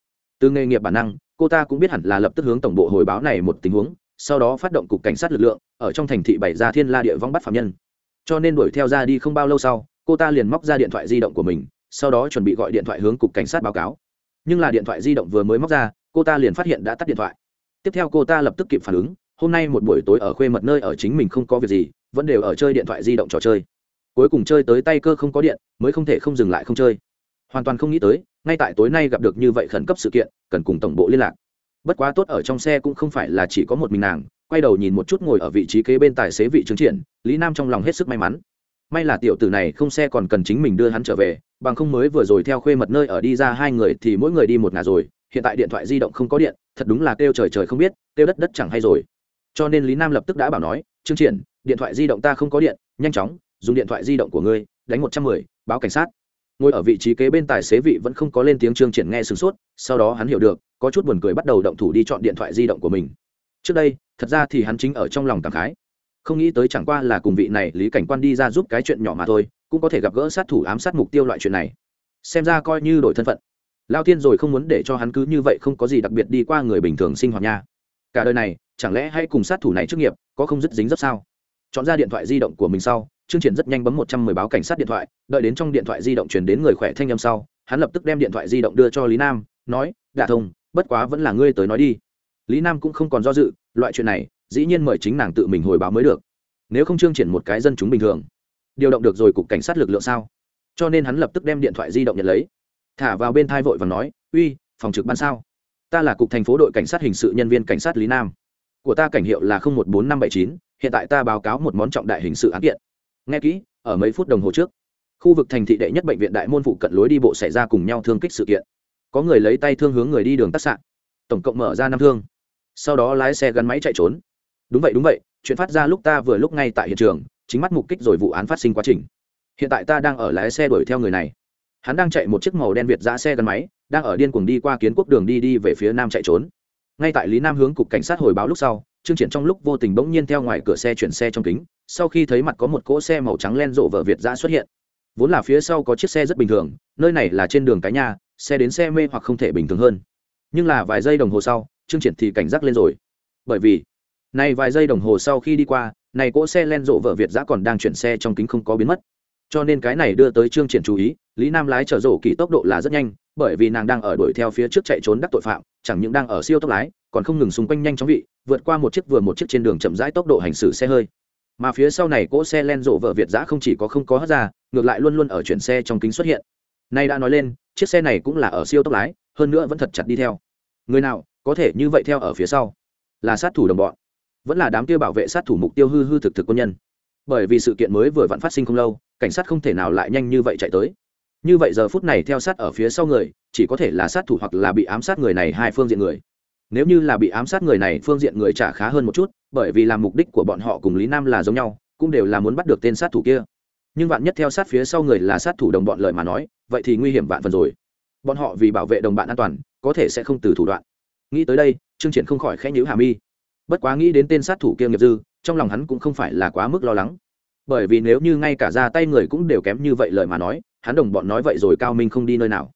từ nghề nghiệp bản năng, cô ta cũng biết hẳn là lập tức hướng tổng bộ hồi báo này một tình huống, sau đó phát động cục cảnh sát lực lượng, ở trong thành thị bảy ra thiên la địa vong bắt phạm nhân. Cho nên đuổi theo ra đi không bao lâu sau, cô ta liền móc ra điện thoại di động của mình, sau đó chuẩn bị gọi điện thoại hướng cục cảnh sát báo cáo. Nhưng là điện thoại di động vừa mới móc ra, cô ta liền phát hiện đã tắt điện thoại. Tiếp theo cô ta lập tức kịp phản ứng, hôm nay một buổi tối ở khuê mật nơi ở chính mình không có việc gì, vẫn đều ở chơi điện thoại di động trò chơi. Cuối cùng chơi tới tay cơ không có điện, mới không thể không dừng lại không chơi. Hoàn toàn không nghĩ tới ngay tại tối nay gặp được như vậy khẩn cấp sự kiện, cần cùng tổng bộ liên lạc. Bất quá tốt ở trong xe cũng không phải là chỉ có một mình nàng, quay đầu nhìn một chút ngồi ở vị trí kế bên tài xế vị chứng triển, lý nam trong lòng hết sức may mắn. May là tiểu tử này không xe còn cần chính mình đưa hắn trở về, bằng không mới vừa rồi theo khuê mật nơi ở đi ra hai người thì mỗi người đi một ngả rồi, hiện tại điện thoại di động không có điện, thật đúng là kêu trời trời không biết, kêu đất đất chẳng hay rồi. Cho nên lý nam lập tức đã bảo nói, trương triển, điện thoại di động ta không có điện, nhanh chóng, dùng điện thoại di động của ngươi, đánh một trăm mười, báo cảnh sát ngồi ở vị trí kế bên tài xế vị vẫn không có lên tiếng trương triển nghe sửng sốt, sau đó hắn hiểu được, có chút buồn cười bắt đầu động thủ đi chọn điện thoại di động của mình. Trước đây, thật ra thì hắn chính ở trong lòng cảm khái. Không nghĩ tới chẳng qua là cùng vị này lý cảnh quan đi ra giúp cái chuyện nhỏ mà thôi, cũng có thể gặp gỡ sát thủ ám sát mục tiêu loại chuyện này. Xem ra coi như đổi thân phận. Lao thiên rồi không muốn để cho hắn cứ như vậy không có gì đặc biệt đi qua người bình thường sinh hoạt nha. Cả đời này, chẳng lẽ hay cùng sát thủ này trước nghiệp, có không dứt dính rất sao? Chọn ra điện thoại di động của mình sau trương triển rất nhanh bấm một trăm mười báo cảnh sát điện thoại, đợi đến trong điện thoại di động truyền đến người khỏe thanh âm sau, hắn lập tức đem điện thoại di động đưa cho lý nam, nói đả thông, bất quá vẫn là ngươi tới nói đi. Lý nam cũng không còn do dự, loại chuyện này, dĩ nhiên mời chính nàng tự mình hồi báo mới được. Nếu không trương triển một cái dân chúng bình thường, điều động được rồi cục cảnh sát lực lượng sao? Cho nên hắn lập tức đem điện thoại di động nhận lấy. Thả vào bên thai vội và nói, uy, phòng trực ban sao? Ta là cục thành phố đội cảnh sát hình sự nhân viên cảnh sát lý nam. Của ta cảnh hiệu là một bốn năm bảy chín, hiện tại ta báo cáo một món trọng đại hình sự án kiện nghe kỹ, ở mấy phút đồng hồ trước, khu vực thành thị đệ nhất bệnh viện đại môn phụ cận lối đi bộ xảy ra cùng nhau thương kích sự kiện. Có người lấy tay thương hướng người đi đường tắt sạn tổng cộng mở ra năm thương. Sau đó lái xe gắn máy chạy trốn. Đúng vậy đúng vậy, chuyện phát ra lúc ta vừa lúc ngay tại hiện trường, chính mắt mục kích rồi vụ án phát sinh quá trình. Hiện tại ta đang ở lái xe đuổi theo người này. Hắn đang chạy một chiếc màu đen việt giã xe gắn máy, đang ở điên cuồng đi qua kiến quốc đường đi đi về phía nam chạy trốn. Ngay tại lý nam hướng cục cảnh sát hồi báo lúc sau trương triển trong lúc vô tình bỗng nhiên theo ngoài cửa xe chuyển xe trong kính, sau khi thấy mặt có một cỗ xe màu trắng len rộ vợ việt ra xuất hiện. Vốn là phía sau có chiếc xe rất bình thường, nơi này là trên đường cái nhà, xe đến xe mê hoặc không thể bình thường hơn. Nhưng là vài giây đồng hồ sau, trương triển thì cảnh giác lên rồi. Bởi vì, này vài giây đồng hồ sau khi đi qua, này cỗ xe len rộ vợ việt giã còn đang chuyển xe trong kính không có biến mất. Cho nên cái này đưa tới trương triển chú ý, lý nam lái chở rổ kỳ tốc độ là rất nhanh, bởi vì nàng đang ở đuổi theo phía trước chạy trốn đắc tội phạm, chẳng những đang ở siêu tốc lái còn không ngừng xung quanh nhanh chóng vị, vượt qua một chiếc vừa một chiếc trên đường chậm rãi tốc độ hành xử xe hơi. Mà phía sau này cỗ xe len rộ vợ việt giã không chỉ có không có hất ra, ngược lại luôn luôn ở chuyển xe trong kính xuất hiện. Nay đã nói lên, chiếc xe này cũng là ở siêu tốc lái, hơn nữa vẫn thật chặt đi theo. Người nào có thể như vậy theo ở phía sau? Là sát thủ đồng bọn. Vẫn là đám kia bảo vệ sát thủ mục tiêu hư hư thực thực quân nhân. Bởi vì sự kiện mới vừa vặn phát sinh không lâu, cảnh sát không thể nào lại nhanh như vậy chạy tới. Như vậy giờ phút này theo sát ở phía sau người, chỉ có thể là sát thủ hoặc là bị ám sát người này hai phương diện người nếu như là bị ám sát người này, phương diện người trả khá hơn một chút, bởi vì làm mục đích của bọn họ cùng lý nam là giống nhau, cũng đều là muốn bắt được tên sát thủ kia. Nhưng vạn nhất theo sát phía sau người là sát thủ đồng bọn lời mà nói, vậy thì nguy hiểm vạn phần rồi. Bọn họ vì bảo vệ đồng bạn an toàn, có thể sẽ không từ thủ đoạn. Nghĩ tới đây, trương triển không khỏi khẽ nhíu hà mi. Bất quá nghĩ đến tên sát thủ kia nghiệp dư, trong lòng hắn cũng không phải là quá mức lo lắng. Bởi vì nếu như ngay cả ra tay người cũng đều kém như vậy lời mà nói, hắn đồng bọn nói vậy rồi cao minh không đi nơi nào.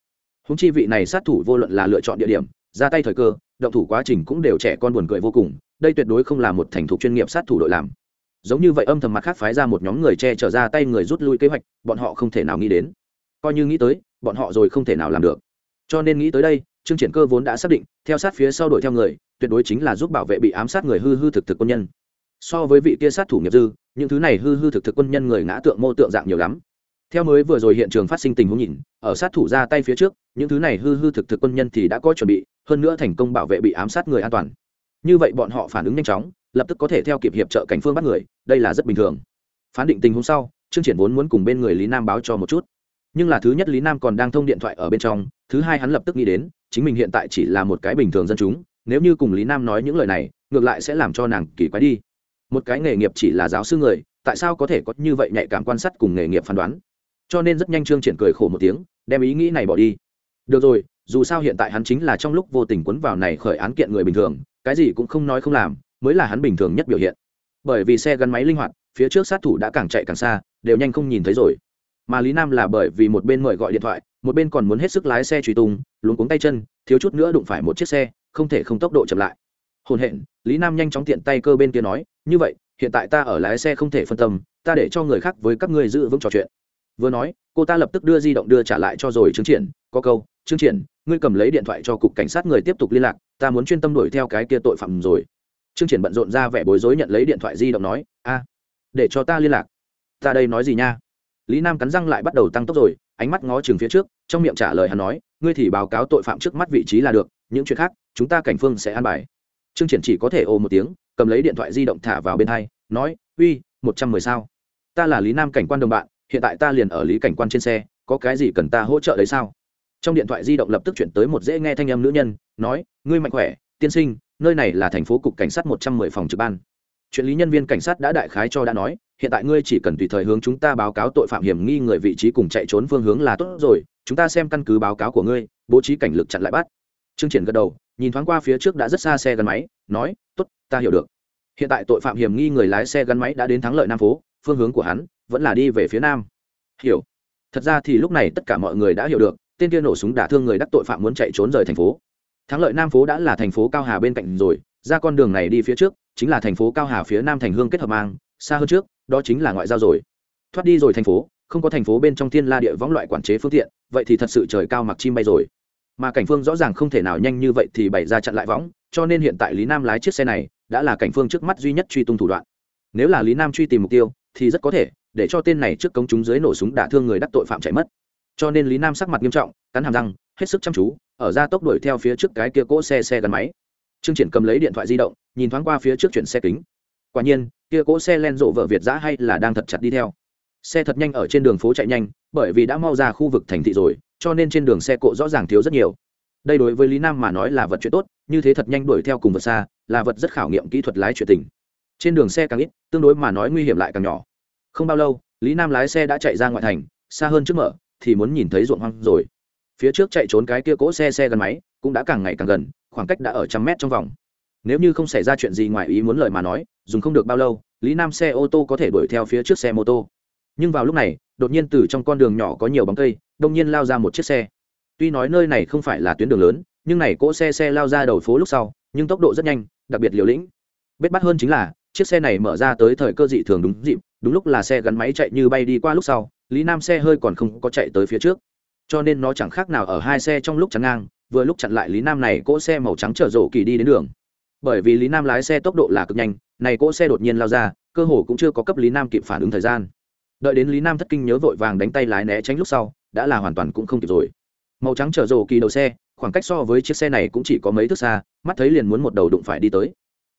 Húng chi vị này sát thủ vô luận là lựa chọn địa điểm, ra tay thời cơ động thủ quá trình cũng đều trẻ con buồn cười vô cùng, đây tuyệt đối không là một thành thục chuyên nghiệp sát thủ đội làm. Giống như vậy âm thầm mặt khác phái ra một nhóm người che trở ra tay người rút lui kế hoạch, bọn họ không thể nào nghĩ đến. Coi như nghĩ tới, bọn họ rồi không thể nào làm được. Cho nên nghĩ tới đây, trương triển cơ vốn đã xác định, theo sát phía sau đuổi theo người, tuyệt đối chính là giúp bảo vệ bị ám sát người hư hư thực thực quân nhân. So với vị kia sát thủ nghiệp dư, những thứ này hư hư thực thực quân nhân người ngã tượng mô tượng dạng nhiều lắm. Theo mới vừa rồi hiện trường phát sinh tình huống nhìn, ở sát thủ ra tay phía trước, những thứ này hư hư thực thực quân nhân thì đã có chuẩn bị hơn nữa thành công bảo vệ bị ám sát người an toàn. Như vậy bọn họ phản ứng nhanh chóng, lập tức có thể theo kịp hiệp trợ cảnh phương bắt người, đây là rất bình thường. Phán định tình huống sau, trương triển vốn muốn cùng bên người lý nam báo cho một chút. Nhưng là thứ nhất lý nam còn đang thông điện thoại ở bên trong, thứ hai hắn lập tức nghĩ đến, chính mình hiện tại chỉ là một cái bình thường dân chúng, nếu như cùng lý nam nói những lời này, ngược lại sẽ làm cho nàng kỳ quái đi. Một cái nghề nghiệp chỉ là giáo sư người, tại sao có thể có như vậy nhạy cảm quan sát cùng nghề nghiệp phán đoán? Cho nên rất nhanh trương triển cười khổ một tiếng, đem ý nghĩ này bỏ đi. Được rồi dù sao hiện tại hắn chính là trong lúc vô tình quấn vào này khởi án kiện người bình thường, cái gì cũng không nói không làm, mới là hắn bình thường nhất biểu hiện. Bởi vì xe gắn máy linh hoạt, phía trước sát thủ đã càng chạy càng xa, đều nhanh không nhìn thấy rồi. Mà lý nam là bởi vì một bên mời gọi điện thoại, một bên còn muốn hết sức lái xe truy tung, luống cuống tay chân, thiếu chút nữa đụng phải một chiếc xe, không thể không tốc độ chậm lại. Hồn hện, lý nam nhanh chóng tiện tay cơ bên kia nói, như vậy, hiện tại ta ở lái xe không thể phân tâm, ta để cho người khác với các ngươi giữ vững trò chuyện. Vừa nói, cô ta lập tức đưa di động đưa trả lại cho rồi chứng triển có câu chương triển, ngươi cầm lấy điện thoại cho cục cảnh sát người tiếp tục liên lạc, ta muốn chuyên tâm đuổi theo cái kia tội phạm rồi. Trương triển bận rộn ra vẻ bối rối nhận lấy điện thoại di động nói, a, để cho ta liên lạc. Ta đây nói gì nha? Lý nam cắn răng lại bắt đầu tăng tốc rồi, ánh mắt ngó chừng phía trước, trong miệng trả lời hắn nói, ngươi thì báo cáo tội phạm trước mắt vị trí là được, những chuyện khác, chúng ta cảnh phương sẽ an bài. Trương triển chỉ có thể ồ một tiếng, cầm lấy điện thoại di động thả vào bên hai, nói, uy, một trăm mười sao? Ta là lý nam cảnh quan đồng bạn, hiện tại ta liền ở lý cảnh quan trên xe, có cái gì cần ta hỗ trợ đấy sao? Trong điện thoại di động lập tức chuyển tới một dễ nghe thanh âm nữ nhân, nói, ngươi mạnh khỏe, tiên sinh, nơi này là thành phố cục cảnh sát một trăm mười phòng trực ban. Chuyện lý nhân viên cảnh sát đã đại khái cho đã nói, hiện tại ngươi chỉ cần tùy thời hướng chúng ta báo cáo tội phạm hiểm nghi người vị trí cùng chạy trốn phương hướng là tốt rồi, chúng ta xem căn cứ báo cáo của ngươi, bố trí cảnh lực chặn lại bắt. Trương triển gật đầu, nhìn thoáng qua phía trước đã rất xa xe gắn máy, nói, tốt, ta hiểu được. Hiện tại tội phạm hiểm nghi người lái xe gắn máy đã đến thắng lợi nam phố, phương hướng của hắn vẫn là đi về phía nam. Hiểu. Thật ra thì lúc này tất cả mọi người đã hiểu được tên kia nổ súng đả thương người đắc tội phạm muốn chạy trốn rời thành phố. Thắng lợi nam phố đã là thành phố cao hà bên cạnh rồi, ra con đường này đi phía trước, chính là thành phố cao hà phía nam thành hương kết hợp mang, xa hơn trước, đó chính là ngoại giao rồi. Thoát đi rồi thành phố, không có thành phố bên trong thiên la địa võng loại quản chế phương tiện, vậy thì thật sự trời cao mặc chim bay rồi. Mà cảnh phương rõ ràng không thể nào nhanh như vậy thì bày ra chặn lại võng, cho nên hiện tại lý nam lái chiếc xe này đã là cảnh phương trước mắt duy nhất truy tung thủ đoạn. Nếu là lý nam truy tìm mục tiêu, thì rất có thể, để cho tên này trước công chúng dưới nổ súng đả thương người đắc tội phạm chạy mất cho nên lý nam sắc mặt nghiêm trọng, cắn hàm răng, hết sức chăm chú, ở ra tốc đuổi theo phía trước cái kia cỗ xe xe gắn máy. Trương triển cầm lấy điện thoại di động, nhìn thoáng qua phía trước chuyển xe kính. Quả nhiên, kia cỗ xe len rộ vợ việt giã hay là đang thật chặt đi theo. Xe thật nhanh ở trên đường phố chạy nhanh, bởi vì đã mau ra khu vực thành thị rồi, cho nên trên đường xe cộ rõ ràng thiếu rất nhiều. Đây đối với lý nam mà nói là vật chuyện tốt, như thế thật nhanh đuổi theo cùng vật xa, là vật rất khảo nghiệm kỹ thuật lái chuyện tình. Trên đường xe càng ít, tương đối mà nói nguy hiểm lại càng nhỏ. Không bao lâu, lý nam lái xe đã chạy ra ngoại thành, xa hơn trước mở thì muốn nhìn thấy ruộng hoang rồi. Phía trước chạy trốn cái kia cỗ xe xe gắn máy, cũng đã càng ngày càng gần, khoảng cách đã ở trăm mét trong vòng. Nếu như không xảy ra chuyện gì ngoài ý muốn lời mà nói, dùng không được bao lâu, lý nam xe ô tô có thể đuổi theo phía trước xe mô tô. Nhưng vào lúc này, đột nhiên từ trong con đường nhỏ có nhiều bóng cây, đông nhiên lao ra một chiếc xe. Tuy nói nơi này không phải là tuyến đường lớn, nhưng này cỗ xe xe lao ra đầu phố lúc sau, nhưng tốc độ rất nhanh, đặc biệt liều lĩnh. Bết bắt hơn chính là, chiếc xe này mở ra tới thời cơ dị thường đúng dịp, đúng lúc là xe gắn máy chạy như bay đi qua lúc sau lý nam xe hơi còn không có chạy tới phía trước. Cho nên nó chẳng khác nào ở hai xe trong lúc chắn ngang, vừa lúc chặn lại lý nam này cỗ xe màu trắng chở rổ kỳ đi đến đường. Bởi vì lý nam lái xe tốc độ là cực nhanh, này cỗ xe đột nhiên lao ra, cơ hồ cũng chưa có cấp lý nam kịp phản ứng thời gian. Đợi đến lý nam thất kinh nhớ vội vàng đánh tay lái né tránh lúc sau, đã là hoàn toàn cũng không kịp rồi. Màu trắng chở rổ kỳ đầu xe, khoảng cách so với chiếc xe này cũng chỉ có mấy thước xa, mắt thấy liền muốn một đầu đụng phải đi tới.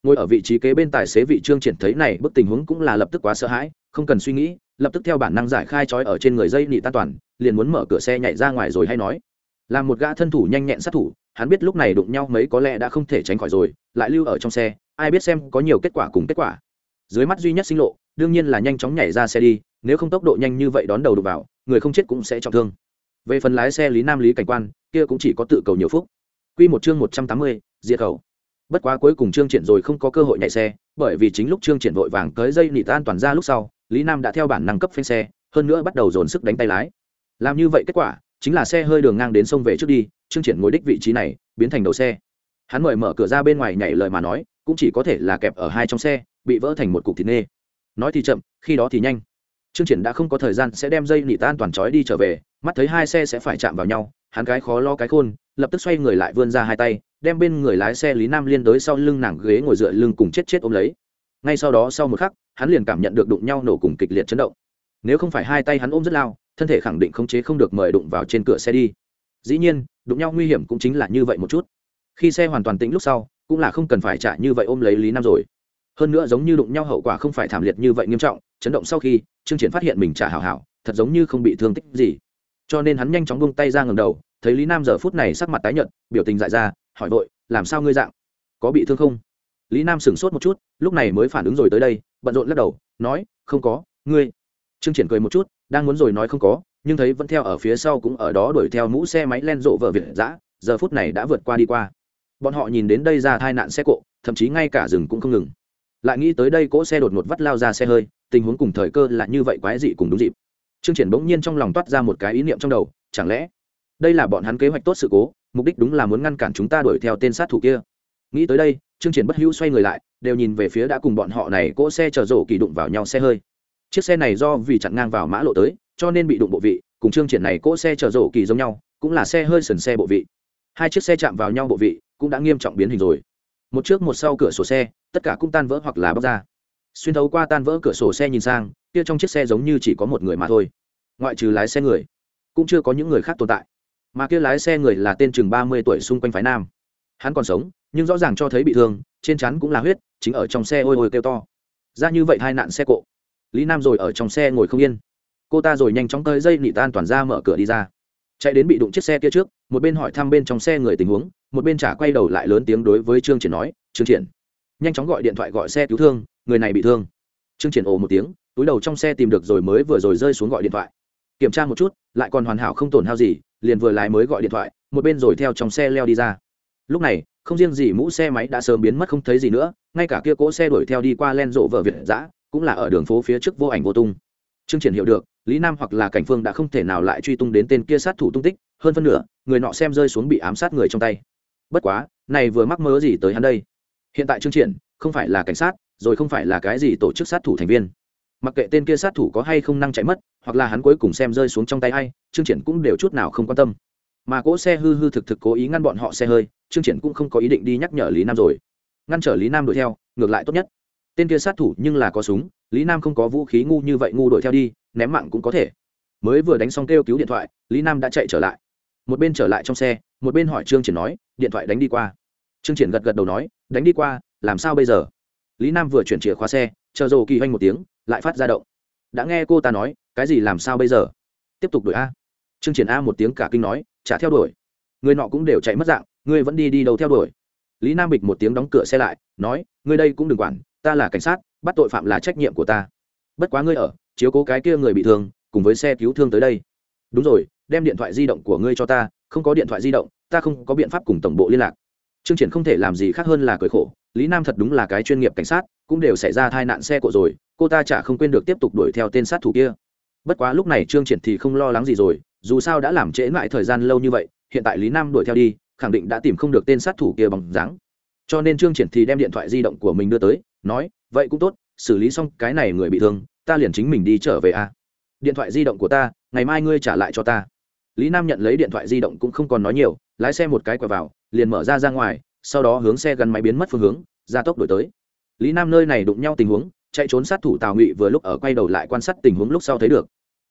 Ngồi ở vị trí kế bên tài xế vị trương triển thấy này, bức tình huống cũng là lập tức quá sợ hãi, không cần suy nghĩ lập tức theo bản năng giải khai trói ở trên người dây nị tan toàn, liền muốn mở cửa xe nhảy ra ngoài rồi hay nói. Làm một gã thân thủ nhanh nhẹn sát thủ, hắn biết lúc này đụng nhau mấy có lẽ đã không thể tránh khỏi rồi, lại lưu ở trong xe, ai biết xem có nhiều kết quả cùng kết quả. Dưới mắt duy nhất sinh lộ, đương nhiên là nhanh chóng nhảy ra xe đi, nếu không tốc độ nhanh như vậy đón đầu đụng vào, người không chết cũng sẽ trọng thương. Về phần lái xe lý nam lý cảnh quan, kia cũng chỉ có tự cầu nhiều phúc. Quy một chương một trăm tám mươi, diệt khẩu. Bất quá cuối cùng trương triển rồi không có cơ hội nhảy xe, bởi vì chính lúc trương triển vội vàng tới dây nịt an toàn ra lúc sau lý nam đã theo bản năng cấp phanh xe, hơn nữa bắt đầu dồn sức đánh tay lái. Làm như vậy kết quả, chính là xe hơi đường ngang đến sông về trước đi, trương triển ngồi đích vị trí này, biến thành đầu xe. Hắn mời mở cửa ra bên ngoài nhảy lời mà nói, cũng chỉ có thể là kẹp ở hai trong xe, bị vỡ thành một cục thịt nê. Nói thì chậm, khi đó thì nhanh. Trương triển đã không có thời gian sẽ đem dây nỉ tan toàn trói đi trở về, mắt thấy hai xe sẽ phải chạm vào nhau, hắn cái khó lo cái khôn, lập tức xoay người lại vươn ra hai tay, đem bên người lái xe lý nam liên tới sau lưng nàng ghế ngồi dựa lưng cùng chết chết ôm lấy. Ngay sau đó sau một khắc hắn liền cảm nhận được đụng nhau nổ cùng kịch liệt chấn động. Nếu không phải hai tay hắn ôm rất lao, thân thể khẳng định khống chế không được mời đụng vào trên cửa xe đi. Dĩ nhiên, đụng nhau nguy hiểm cũng chính là như vậy một chút. Khi xe hoàn toàn tĩnh lúc sau, cũng là không cần phải trả như vậy ôm lấy lý nam rồi. Hơn nữa giống như đụng nhau hậu quả không phải thảm liệt như vậy nghiêm trọng, chấn động sau khi, trương triển phát hiện mình trả hảo hảo, thật giống như không bị thương tích gì. Cho nên hắn nhanh chóng buông tay ra ngầm đầu, thấy lý nam giờ phút này sắc mặt tái nhợt, biểu tình dại ra, hỏi vội, làm sao ngươi dạng? Có bị thương không? Lý nam sửng sốt một chút, lúc này mới phản ứng rồi tới đây, bận rộn lắc đầu, nói, không có, ngươi. Trương triển cười một chút, đang muốn rồi nói không có, nhưng thấy vẫn theo ở phía sau cũng ở đó đuổi theo mũ xe máy len rộ vợ việt giã giờ phút này đã vượt qua đi qua. Bọn họ nhìn đến đây ra tai nạn xe cộ, thậm chí ngay cả rừng cũng không ngừng. Lại nghĩ tới đây cỗ xe đột ngột vắt lao ra xe hơi, tình huống cùng thời cơ là như vậy quái dị cùng đúng dịp. Trương triển bỗng nhiên trong lòng toát ra một cái ý niệm trong đầu, chẳng lẽ đây là bọn hắn kế hoạch tốt sự cố, mục đích đúng là muốn ngăn cản chúng ta đuổi theo tên sát thủ kia? Nghĩ tới đây, trương triển bất hữu xoay người lại, đều nhìn về phía đã cùng bọn họ này cỗ xe chở rổ kỳ đụng vào nhau xe hơi. Chiếc xe này do vì chặn ngang vào mã lộ tới, cho nên bị đụng bộ vị, cùng trương triển này cỗ xe chở rổ kỳ giống nhau, cũng là xe hơi sần xe bộ vị. Hai chiếc xe chạm vào nhau bộ vị, cũng đã nghiêm trọng biến hình rồi. Một trước một sau cửa sổ xe, tất cả cũng tan vỡ hoặc là bóc ra. Xuyên thấu qua tan vỡ cửa sổ xe nhìn sang, kia trong chiếc xe giống như chỉ có một người mà thôi. Ngoại trừ lái xe người, cũng chưa có những người khác tồn tại. Mà kia lái xe người là tên chừng ba mươi tuổi xung quanh phái nam. Hắn còn sống nhưng rõ ràng cho thấy bị thương, trên chắn cũng là huyết, chính ở trong xe ôi ôi kêu to. Ra như vậy hai nạn xe cộ. Lý nam rồi ở trong xe ngồi không yên. Cô ta rồi nhanh chóng tới dây nị tan toàn ra mở cửa đi ra. Chạy đến bị đụng chiếc xe kia trước, một bên hỏi thăm bên trong xe người tình huống, một bên trả quay đầu lại lớn tiếng đối với trương triển nói, trương triển. Nhanh chóng gọi điện thoại gọi xe cứu thương, người này bị thương. Trương triển ồ một tiếng, túi đầu trong xe tìm được rồi mới vừa rồi rơi xuống gọi điện thoại. Kiểm tra một chút, lại còn hoàn hảo không tổn hao gì, liền vừa lái mới gọi điện thoại, một bên rồi theo trong xe leo đi ra. Lúc này không riêng gì mũ xe máy đã sớm biến mất không thấy gì nữa, ngay cả kia cỗ xe đuổi theo đi qua len rộ vợ việt giã, cũng là ở đường phố phía trước vô ảnh vô tung. Chương triển hiểu được, lý nam hoặc là cảnh phương đã không thể nào lại truy tung đến tên kia sát thủ tung tích, hơn phân nửa, người nọ xem rơi xuống bị ám sát người trong tay. Bất quá, này vừa mắc mớ gì tới hắn đây? Hiện tại chương triển không phải là cảnh sát, rồi không phải là cái gì tổ chức sát thủ thành viên. Mặc kệ tên kia sát thủ có hay không năng chạy mất, hoặc là hắn cuối cùng xem rơi xuống trong tay hay chương triển cũng đều chút nào không quan tâm mà cỗ xe hư hư thực thực cố ý ngăn bọn họ xe hơi, trương triển cũng không có ý định đi nhắc nhở lý nam rồi. Ngăn trở lý nam đuổi theo, ngược lại tốt nhất. Tên kia sát thủ nhưng là có súng, lý nam không có vũ khí ngu như vậy ngu đuổi theo đi, ném mạng cũng có thể. Mới vừa đánh xong kêu cứu điện thoại, lý nam đã chạy trở lại. Một bên trở lại trong xe, một bên hỏi trương triển nói, điện thoại đánh đi qua. Trương triển gật gật đầu nói, đánh đi qua, làm sao bây giờ? Lý nam vừa chuyển chìa khóa xe, chờ rồ kỳ hoanh một tiếng, lại phát ra động. Đã nghe cô ta nói, cái gì làm sao bây giờ? Tiếp tục đuổi a. Trương triển a một tiếng cả kinh nói trả theo đuổi. Người nọ cũng đều chạy mất dạng, ngươi vẫn đi đi đâu theo đuổi. Lý nam bịch một tiếng đóng cửa xe lại, nói, ngươi đây cũng đừng quản, ta là cảnh sát, bắt tội phạm là trách nhiệm của ta. Bất quá ngươi ở, chiếu cố cái kia người bị thương, cùng với xe cứu thương tới đây. Đúng rồi, đem điện thoại di động của ngươi cho ta, không có điện thoại di động, ta không có biện pháp cùng tổng bộ liên lạc. Trương triển không thể làm gì khác hơn là cười khổ, lý nam thật đúng là cái chuyên nghiệp cảnh sát, cũng đều xảy ra tai nạn xe cộ rồi, cô ta chả không quên được tiếp tục đuổi theo tên sát thủ kia. Bất quá lúc này trương triển thì không lo lắng gì rồi dù sao đã làm trễ mãi thời gian lâu như vậy, hiện tại lý nam đuổi theo đi, khẳng định đã tìm không được tên sát thủ kia bằng dáng. Cho nên trương triển thì đem điện thoại di động của mình đưa tới, nói, vậy cũng tốt, xử lý xong cái này người bị thương, ta liền chính mình đi trở về a. Điện thoại di động của ta, ngày mai ngươi trả lại cho ta. Lý nam nhận lấy điện thoại di động cũng không còn nói nhiều, lái xe một cái quẹo vào, liền mở ra ra ngoài, sau đó hướng xe gắn máy biến mất phương hướng, gia tốc đổi tới. Lý nam nơi này đụng nhau tình huống, chạy trốn sát thủ tào ngụy vừa lúc ở quay đầu lại quan sát tình huống lúc sau thấy được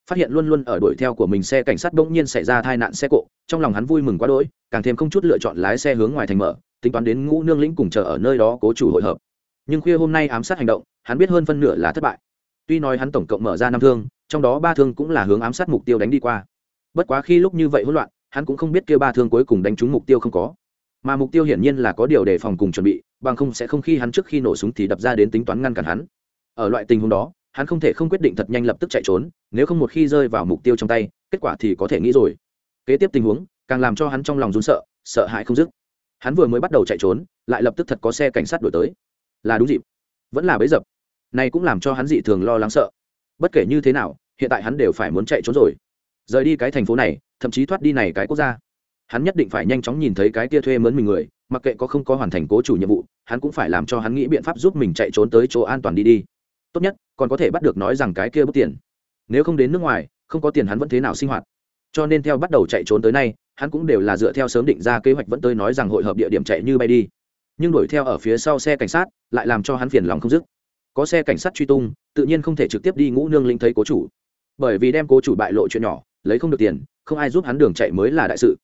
phát hiện luôn luôn ở đuổi theo của mình xe cảnh sát bỗng nhiên xảy ra tai nạn xe cộ, trong lòng hắn vui mừng quá đỗi, càng thêm không chút lựa chọn lái xe hướng ngoài thành mở, tính toán đến ngũ nương lĩnh cùng chờ ở nơi đó cố chủ hội hợp. Nhưng khuya hôm nay ám sát hành động, hắn biết hơn phân nửa là thất bại. Tuy nói hắn tổng cộng mở ra năm thương, trong đó ba thương cũng là hướng ám sát mục tiêu đánh đi qua. Bất quá khi lúc như vậy hỗn loạn, hắn cũng không biết kia ba thương cuối cùng đánh trúng mục tiêu không có. Mà mục tiêu hiển nhiên là có điều đề phòng cùng chuẩn bị, bằng không sẽ không khi hắn trước khi nổ súng thì đập ra đến tính toán ngăn cản hắn. Ở loại tình huống đó hắn không thể không quyết định thật nhanh lập tức chạy trốn, nếu không một khi rơi vào mục tiêu trong tay, kết quả thì có thể nghĩ rồi. Kế tiếp tình huống, càng làm cho hắn trong lòng rún sợ sợ hãi không dứt. Hắn vừa mới bắt đầu chạy trốn, lại lập tức thật có xe cảnh sát đuổi tới. Là đúng dịp. Vẫn là bấy dập. Này cũng làm cho hắn dị thường lo lắng sợ. Bất kể như thế nào, hiện tại hắn đều phải muốn chạy trốn rồi. Rời đi cái thành phố này, thậm chí thoát đi này cái quốc gia. Hắn nhất định phải nhanh chóng nhìn thấy cái kia thuê mướn mình người, mặc kệ có không có hoàn thành cố chủ nhiệm vụ, hắn cũng phải làm cho hắn nghĩ biện pháp giúp mình chạy trốn tới chỗ an toàn đi đi tốt nhất, còn có thể bắt được nói rằng cái kia bút tiền. Nếu không đến nước ngoài, không có tiền hắn vẫn thế nào sinh hoạt. Cho nên theo bắt đầu chạy trốn tới nay, hắn cũng đều là dựa theo sớm định ra kế hoạch vẫn tới nói rằng hội hợp địa điểm chạy như bay đi. Nhưng đuổi theo ở phía sau xe cảnh sát, lại làm cho hắn phiền lòng không dứt. Có xe cảnh sát truy tung, tự nhiên không thể trực tiếp đi ngũ nương linh thấy cố chủ. Bởi vì đem cố chủ bại lộ chuyện nhỏ, lấy không được tiền, không ai giúp hắn đường chạy mới là đại sự.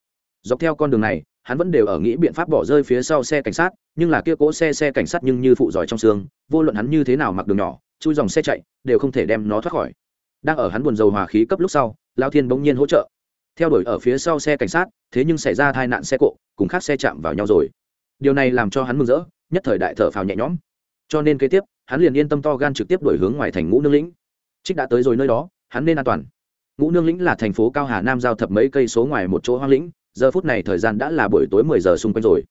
Dọc theo con đường này, hắn vẫn đều ở nghĩ biện pháp bỏ rơi phía sau xe cảnh sát, nhưng là kia cố xe xe cảnh sát nhưng như phụ giỏi trong xương, vô luận hắn như thế nào mặc đường nhỏ chui dòng xe chạy, đều không thể đem nó thoát khỏi. Đang ở hắn buồn dầu hòa khí cấp lúc sau lao thiên bỗng nhiên hỗ trợ. Theo đuổi ở phía sau xe cảnh sát, thế nhưng xảy ra tai nạn xe cộ, cùng khác xe chạm vào nhau rồi. Điều này làm cho hắn mừng rỡ, nhất thời đại thở phào nhẹ nhõm. Cho nên kế tiếp, hắn liền yên tâm to gan trực tiếp đổi hướng ngoài thành ngũ nương lĩnh. Trích đã tới rồi nơi đó, hắn nên an toàn. Ngũ nương lĩnh là thành phố cao hà nam giao thập mấy cây số ngoài một chỗ hoang lĩnh, giờ phút này thời gian đã là buổi tối mười giờ xung quanh rồi.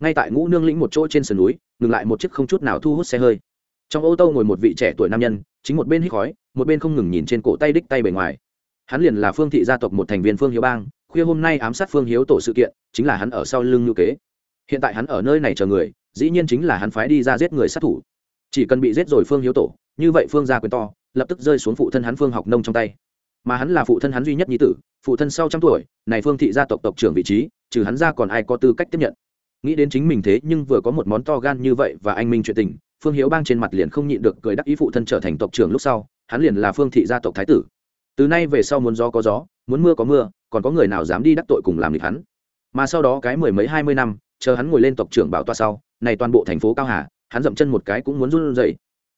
Ngay tại ngũ nương lĩnh một chỗ trên sườn núi, ngừng lại một chiếc không chút nào thu hút xe hơi trong ô tô ngồi một vị trẻ tuổi nam nhân, chính một bên hít khói, một bên không ngừng nhìn trên cổ tay đích tay bề ngoài. Hắn liền là phương thị gia tộc một thành viên phương hiếu bang, khuya hôm nay ám sát phương hiếu tổ sự kiện, chính là hắn ở sau lưng ngữ kế. Hiện tại hắn ở nơi này chờ người, dĩ nhiên chính là hắn phái đi ra giết người sát thủ. Chỉ cần bị giết rồi phương hiếu tổ, như vậy phương gia quyền to, lập tức rơi xuống phụ thân hắn phương học nông trong tay. Mà hắn là phụ thân hắn duy nhất nhi tử, phụ thân sau trăm tuổi, này phương thị gia tộc tộc trưởng vị trí, trừ hắn ra còn ai có tư cách tiếp nhận? Nghĩ đến chính mình thế nhưng vừa có một món to gan như vậy và anh minh chuyện tình phương hiếu bang trên mặt liền không nhịn được cười đắc ý phụ thân trở thành tộc trưởng lúc sau, hắn liền là phương thị gia tộc thái tử. Từ nay về sau muốn gió có gió, muốn mưa có mưa, còn có người nào dám đi đắc tội cùng làm địch hắn? Mà sau đó cái mười mấy hai mươi năm, chờ hắn ngồi lên tộc trưởng bảo toa sau, này toàn bộ thành phố cao hà, hắn dậm chân một cái cũng muốn run rẩy.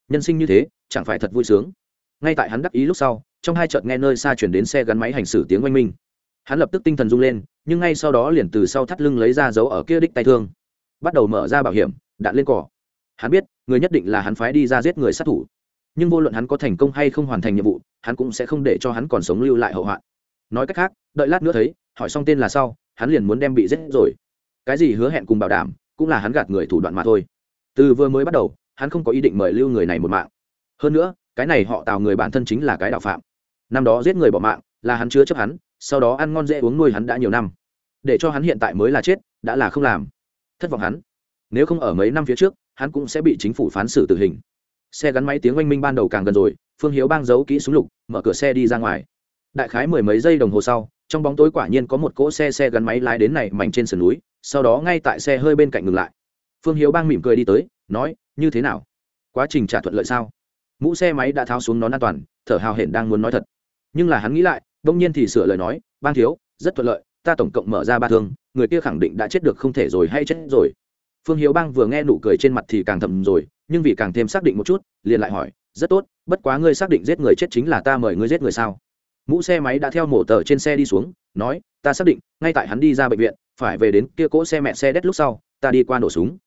Nhân sinh như thế, chẳng phải thật vui sướng. Ngay tại hắn đắc ý lúc sau, trong hai chợt nghe nơi xa chuyển đến xe gắn máy hành xử tiếng oanh minh. Hắn lập tức tinh thần rung lên, nhưng ngay sau đó liền từ sau thắt lưng lấy ra dấu ở kia đích tay thương. Bắt đầu mở ra bảo hiểm, đạn lên cỏ hắn biết, người nhất định là hắn phái đi ra giết người sát thủ. Nhưng vô luận hắn có thành công hay không hoàn thành nhiệm vụ, hắn cũng sẽ không để cho hắn còn sống lưu lại hậu hoạn. Nói cách khác, đợi lát nữa thấy, hỏi xong tên là sau, hắn liền muốn đem bị giết rồi. Cái gì hứa hẹn cùng bảo đảm, cũng là hắn gạt người thủ đoạn mà thôi. Từ vừa mới bắt đầu, hắn không có ý định mời lưu người này một mạng. Hơn nữa, cái này họ tào người bản thân chính là cái đạo phạm. Năm đó giết người bỏ mạng, là hắn chứa chấp hắn, sau đó ăn ngon dễ uống nuôi hắn đã nhiều năm. Để cho hắn hiện tại mới là chết, đã là không làm. Thất vọng hắn. Nếu không ở mấy năm phía trước hắn cũng sẽ bị chính phủ phán xử tử hình. Xe gắn máy tiếng oanh minh ban đầu càng gần rồi, phương hiếu bang giấu kỹ súng lục, mở cửa xe đi ra ngoài. Đại khái mười mấy giây đồng hồ sau, trong bóng tối quả nhiên có một cỗ xe xe gắn máy lái đến này mảnh trên sườn núi, sau đó ngay tại xe hơi bên cạnh ngừng lại. Phương hiếu bang mỉm cười đi tới, nói, như thế nào? Quá trình trả thuận lợi sao? Mũ xe máy đã tháo xuống nón an toàn, thở hào hển đang muốn nói thật. Nhưng là hắn nghĩ lại đông nhiên thì sửa lời nói, bang thiếu, rất thuận lợi, ta tổng cộng mở ra ba thương, người kia khẳng định đã chết được không thể rồi hay chết rồi phương hiếu bang vừa nghe nụ cười trên mặt thì càng thầm rồi, nhưng vì càng thêm xác định một chút, liền lại hỏi, rất tốt, bất quá ngươi xác định giết người chết chính là ta mời ngươi giết người sao? Mũ xe máy đã theo mổ tờ trên xe đi xuống, nói, ta xác định, ngay tại hắn đi ra bệnh viện, phải về đến kia cỗ xe mẹ xe đét lúc sau, ta đi qua nổ súng.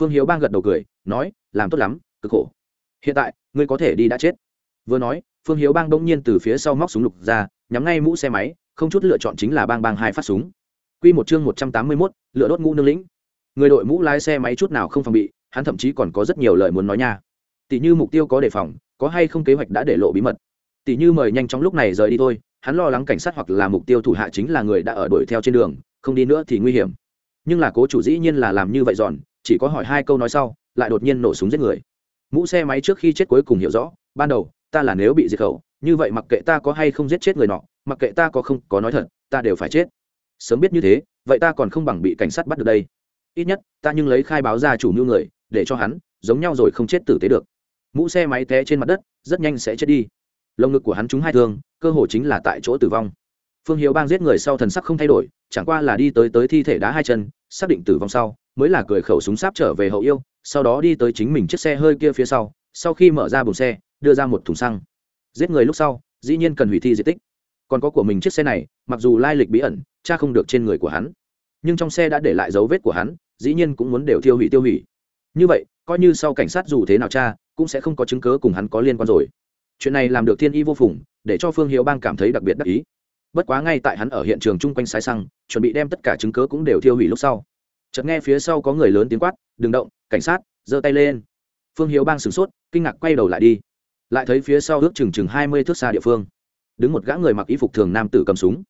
Phương hiếu bang gật đầu cười, nói, làm tốt lắm, cực khổ. Hiện tại, ngươi có thể đi đã chết. Vừa nói, phương hiếu bang đông nhiên từ phía sau móc súng lục ra, nhắm ngay mũ xe máy, không chút lựa chọn chính là bang bang hai phát súng. Q một chương một trăm tám mươi mốt lựa đốt ngũ nương lĩnh người đội mũ lái xe máy chút nào không phòng bị, hắn thậm chí còn có rất nhiều lời muốn nói nha. Tỷ như mục tiêu có đề phòng, có hay không kế hoạch đã để lộ bí mật. Tỷ như mời nhanh chóng lúc này rời đi thôi, hắn lo lắng cảnh sát hoặc là mục tiêu thủ hạ chính là người đã ở đuổi theo trên đường, không đi nữa thì nguy hiểm. Nhưng là cố chủ dĩ nhiên là làm như vậy giòn chỉ có hỏi hai câu nói sau, lại đột nhiên nổ súng giết người. Mũ xe máy trước khi chết cuối cùng hiểu rõ, ban đầu, ta là nếu bị diệt khẩu, như vậy mặc kệ ta có hay không giết chết người nọ, mặc kệ ta có không có nói thật, ta đều phải chết. Sớm biết như thế, vậy ta còn không bằng bị cảnh sát bắt được đây ít nhất, ta nhưng lấy khai báo ra chủ mưu người, để cho hắn, giống nhau rồi không chết tử tế được. Mũ xe máy té trên mặt đất, rất nhanh sẽ chết đi. Lồng ngực của hắn trúng hai thương, cơ hồ chính là tại chỗ tử vong. Phương hiếu bang giết người sau thần sắc không thay đổi, chẳng qua là đi tới tới thi thể đá hai chân, xác định tử vong sau, mới là cười khẩu súng sáp trở về hậu yêu, sau đó đi tới chính mình chiếc xe hơi kia phía sau sau khi mở ra buồng xe, đưa ra một thùng xăng. Giết người lúc sau, dĩ nhiên cần hủy thi di tích. Còn có của mình chiếc xe này, mặc dù lai lịch bí ẩn, cha không được trên người của hắn nhưng trong xe đã để lại dấu vết của hắn, dĩ nhiên cũng muốn đều tiêu hủy tiêu hủy. Như vậy, coi như sau cảnh sát dù thế nào cha, cũng sẽ không có chứng cớ cùng hắn có liên quan rồi. Chuyện này làm được thiên y vô phùng, để cho phương hiếu bang cảm thấy đặc biệt đắc ý. Bất quá ngay tại hắn ở hiện trường chung quanh sai xăng, chuẩn bị đem tất cả chứng cớ cũng đều tiêu hủy lúc sau. Chợt nghe phía sau có người lớn tiếng quát, đừng động, cảnh sát, giơ tay lên. Phương hiếu bang sửng sốt, kinh ngạc quay đầu lại đi. Lại thấy phía sau ước chừng chừng hai mươi thước xa địa phương. Đứng một gã người mặc y phục thường nam tử cầm súng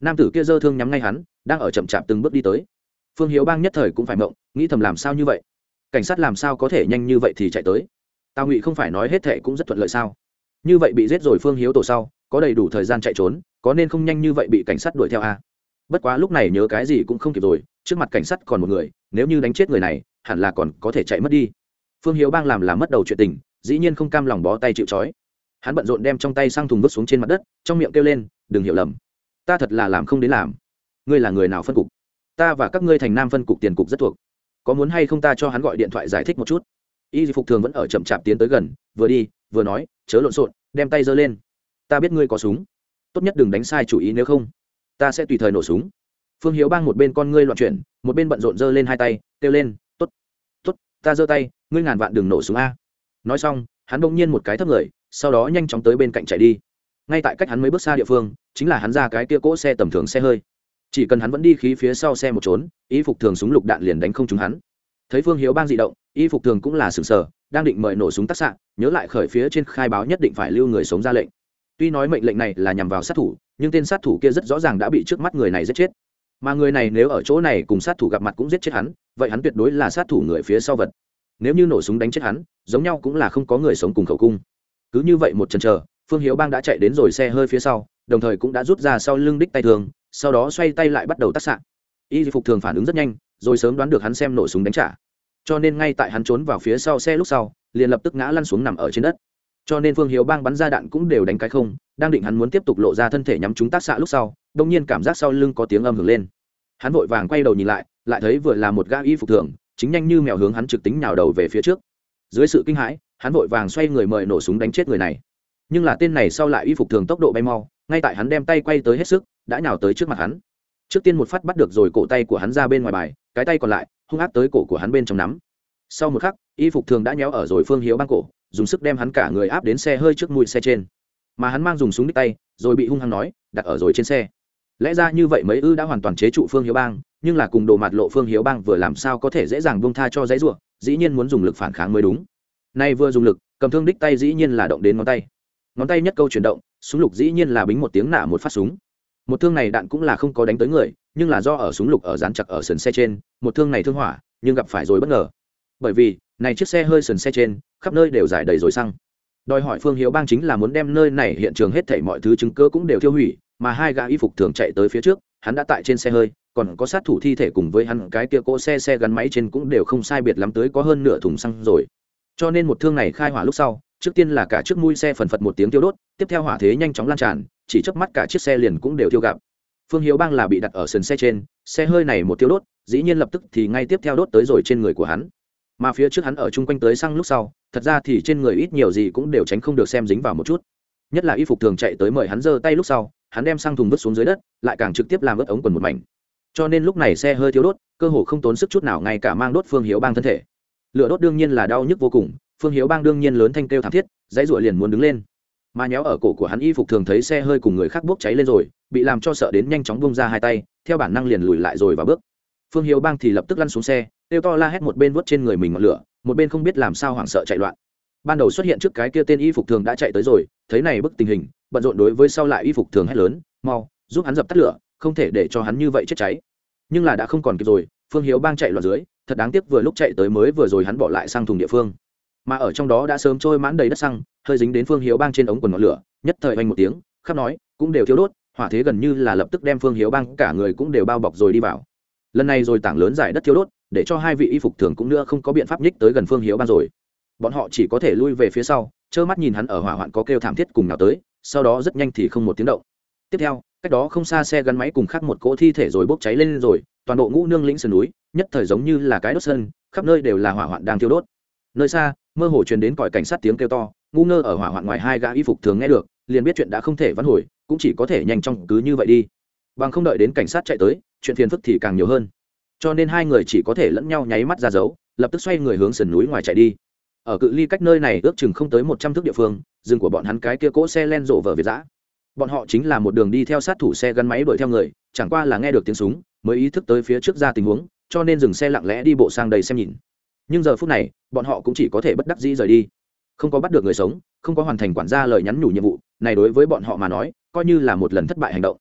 nam tử kia dơ thương nhắm ngay hắn, đang ở chậm chạp từng bước đi tới. Phương hiếu bang nhất thời cũng phải mộng, nghĩ thầm làm sao như vậy? Cảnh sát làm sao có thể nhanh như vậy thì chạy tới? Tào ngụy không phải nói hết thệ cũng rất thuận lợi sao? Như vậy bị giết rồi phương hiếu tổ sau, có đầy đủ thời gian chạy trốn, có nên không nhanh như vậy bị cảnh sát đuổi theo a à? bất quá lúc này nhớ cái gì cũng không kịp rồi, trước mặt cảnh sát còn một người, nếu như đánh chết người này, hẳn là còn có thể chạy mất đi. Phương hiếu bang làm là mất đầu chuyện tình, dĩ nhiên không cam lòng bó tay chịu trói. Hắn bận rộn đem trong tay sang thùng vứt xuống trên mặt đất, trong miệng kêu lên, đừng hiểu lầm ta thật là làm không đến làm. Ngươi là người nào phân cục? Ta và các ngươi thành nam phân cục tiền cục rất thuộc. Có muốn hay không ta cho hắn gọi điện thoại giải thích một chút? Y phục thường vẫn ở chậm chạp tiến tới gần, vừa đi, vừa nói, chớ lộn xộn, đem tay giơ lên. Ta biết ngươi có súng. Tốt nhất đừng đánh sai chủ ý nếu không. Ta sẽ tùy thời nổ súng. Phương hiếu bang một bên con ngươi loạn chuyển, một bên bận rộn giơ lên hai tay, kêu lên t ố t t ố t ta giơ tay, ngươi ngàn vạn đừng nổ súng a. Nói xong, hắn bỗng nhiên một cái thấp người, sau đó nhanh chóng tới bên cạnh chạy đi ngay tại cách hắn mấy bước xa địa phương, chính là hắn ra cái kia cỗ xe tầm thường xe hơi. Chỉ cần hắn vẫn đi khí phía sau xe một trốn, y phục thường súng lục đạn liền đánh không trúng hắn. Thấy phương hiếu bang di động, y phục thường cũng là sừng sờ, đang định mời nổ súng tác xạ, nhớ lại khởi phía trên khai báo nhất định phải lưu người sống ra lệnh. Tuy nói mệnh lệnh này là nhằm vào sát thủ, nhưng tên sát thủ kia rất rõ ràng đã bị trước mắt người này giết chết. Mà người này nếu ở chỗ này cùng sát thủ gặp mặt cũng giết chết hắn, vậy hắn tuyệt đối là sát thủ người phía sau vật. Nếu như nổ súng đánh chết hắn, giống nhau cũng là không có người sống cùng khẩu cung. Cứ như vậy một chần chờ phương hiếu bang đã chạy đến rồi xe hơi phía sau, đồng thời cũng đã rút ra sau lưng đích tay thường, sau đó xoay tay lại bắt đầu tác xạ. Y phục thường phản ứng rất nhanh, rồi sớm đoán được hắn xem nổ súng đánh trả. Cho nên ngay tại hắn trốn vào phía sau xe lúc sau, liền lập tức ngã lăn xuống nằm ở trên đất. Cho nên phương hiếu bang bắn ra đạn cũng đều đánh cái không, đang định hắn muốn tiếp tục lộ ra thân thể nhắm chúng tác xạ lúc sau đông nhiên cảm giác sau lưng có tiếng âm hưởng lên. Hắn vội vàng quay đầu nhìn lại lại thấy vừa là một gã y phục thường, chính nhanh như mèo hướng hắn trực tính nhào đầu về phía trước. Dưới sự kinh hãi, hắn vội vàng xoay người mời nổ súng đánh chết người này nhưng là tên này sau lại y phục thường tốc độ bay mau, ngay tại hắn đem tay quay tới hết sức, đã nhào tới trước mặt hắn. Trước tiên một phát bắt được rồi cổ tay của hắn ra bên ngoài bài, cái tay còn lại, hung áp tới cổ của hắn bên trong nắm. Sau một khắc, y phục thường đã nhéo ở rồi phương hiếu băng cổ, dùng sức đem hắn cả người áp đến xe hơi trước mũi xe trên. Mà hắn mang dùng súng đích tay, rồi bị hung hăng nói, đặt ở rồi trên xe. Lẽ ra như vậy mấy ư đã hoàn toàn chế trụ phương hiếu bang nhưng là cùng đồ mặt lộ phương hiếu bang vừa làm sao có thể dễ dàng bông tha cho giấy ruộng dĩ nhiên muốn dùng lực phản kháng mới đúng. Nay vừa dùng lực, cầm thương đích tay dĩ nhiên là động đến ngón tay ngón tay nhất câu chuyển động, súng lục dĩ nhiên là bính một tiếng nạ một phát súng. Một thương này đạn cũng là không có đánh tới người, nhưng là do ở súng lục ở dán chặt ở sườn xe trên, một thương này thương hỏa, nhưng gặp phải rồi bất ngờ. Bởi vì, này chiếc xe hơi sườn xe trên, khắp nơi đều giải đầy rồi xăng. Đòi hỏi phương hiếu bang chính là muốn đem nơi này hiện trường hết thảy mọi thứ chứng cứ cũng đều tiêu hủy, mà hai gã y phục thường chạy tới phía trước, hắn đã tại trên xe hơi, còn có sát thủ thi thể cùng với hắn, cái kia cỗ xe xe gắn máy trên cũng đều không sai biệt lắm tới có hơn nửa thùng xăng rồi. Cho nên một thương này khai hỏa lúc sau trước tiên là cả chiếc mũi xe phần phật một tiếng tiêu đốt, tiếp theo hỏa thế nhanh chóng lan tràn, chỉ chớp mắt cả chiếc xe liền cũng đều tiêu gặp. Phương hiếu bang là bị đặt ở sườn xe trên, xe hơi này một tiêu đốt, dĩ nhiên lập tức thì ngay tiếp theo đốt tới rồi trên người của hắn. Mà phía trước hắn ở chung quanh tới xăng lúc sau, thật ra thì trên người ít nhiều gì cũng đều tránh không được xem dính vào một chút. Nhất là y phục thường chạy tới mời hắn giơ tay lúc sau, hắn đem xăng thùng vứt xuống dưới đất, lại càng trực tiếp làm ướt ống quần một mảnh. Cho nên lúc này xe hơi thiếu đốt, cơ hồ không tốn sức chút nào ngay cả mang đốt phương hiếu bang thân thể. Lửa đốt đương nhiên là đau nhức vô cùng phương hiếu bang đương nhiên lớn thanh kêu thảm thiết, dãy ruổi liền muốn đứng lên. Mà nhéo ở cổ của hắn y phục thường thấy xe hơi cùng người khác bốc cháy lên rồi, bị làm cho sợ đến nhanh chóng bông ra hai tay, theo bản năng liền lùi lại rồi và bước. Phương hiếu bang thì lập tức lăn xuống xe, kêu to la hét một bên vớt trên người mình ngọn lửa, một bên không biết làm sao hoảng sợ chạy loạn. Ban đầu xuất hiện trước cái kia tên y phục thường đã chạy tới rồi, thấy này bức tình hình, bận rộn đối với sau lại y phục thường hét lớn, mau, giúp hắn dập tắt lửa, không thể để cho hắn như vậy chết cháy. Nhưng là đã không còn kịp rồi, phương hiếu bang chạy loạn dưới, thật đáng tiếc vừa lúc chạy tới mới vừa rồi hắn bỏ lại sang thùng địa phương mà ở trong đó đã sớm trôi mãn đầy đất xăng, hơi dính đến phương hiếu bang trên ống quần ngọn lửa, nhất thời oanh một tiếng, khắp nói, cũng đều thiếu đốt, hỏa thế gần như là lập tức đem phương hiếu bang cả người cũng đều bao bọc rồi đi vào. Lần này rồi tảng lớn giải đất thiếu đốt, để cho hai vị y phục thường cũng nữa không có biện pháp nhích tới gần phương hiếu bang rồi. Bọn họ chỉ có thể lui về phía sau, trơ mắt nhìn hắn ở hỏa hoạn có kêu thảm thiết cùng nào tới, sau đó rất nhanh thì không một tiếng động. Tiếp theo, cách đó không xa xe gắn máy cùng khác một cỗ thi thể rồi bốc cháy lên rồi, toàn bộ ngũ nương lĩnh sườn núi, nhất thời giống như là cái đốt sơn, khắp nơi đều là hỏa hoạn đang thiêu đốt. Nơi xa mơ hồ truyền đến còi cảnh sát tiếng kêu to, ngu ngơ ở hỏa hoạn ngoài hai gã y phục thường nghe được, liền biết chuyện đã không thể vãn hồi, cũng chỉ có thể nhanh chóng cứ như vậy đi. Bằng không đợi đến cảnh sát chạy tới, chuyện phiền phức thì càng nhiều hơn. Cho nên hai người chỉ có thể lẫn nhau nháy mắt ra dấu, lập tức xoay người hướng sườn núi ngoài chạy đi. Ở cự ly cách nơi này ước chừng không tới một trăm thước địa phương, rừng của bọn hắn cái kia cỗ xe len rộ vở việt giã bọn họ chính là một đường đi theo sát thủ xe gắn máy đuổi theo người, chẳng qua là nghe được tiếng súng, mới ý thức tới phía trước ra tình huống, cho nên dừng xe lặng lẽ đi bộ sang đây xem nhìn nhưng giờ phút này bọn họ cũng chỉ có thể bất đắc dĩ rời đi. Không có bắt được người sống không có hoàn thành quản gia lời nhắn nhủ nhiệm vụ này đối với bọn họ mà nói coi như là một lần thất bại hành động.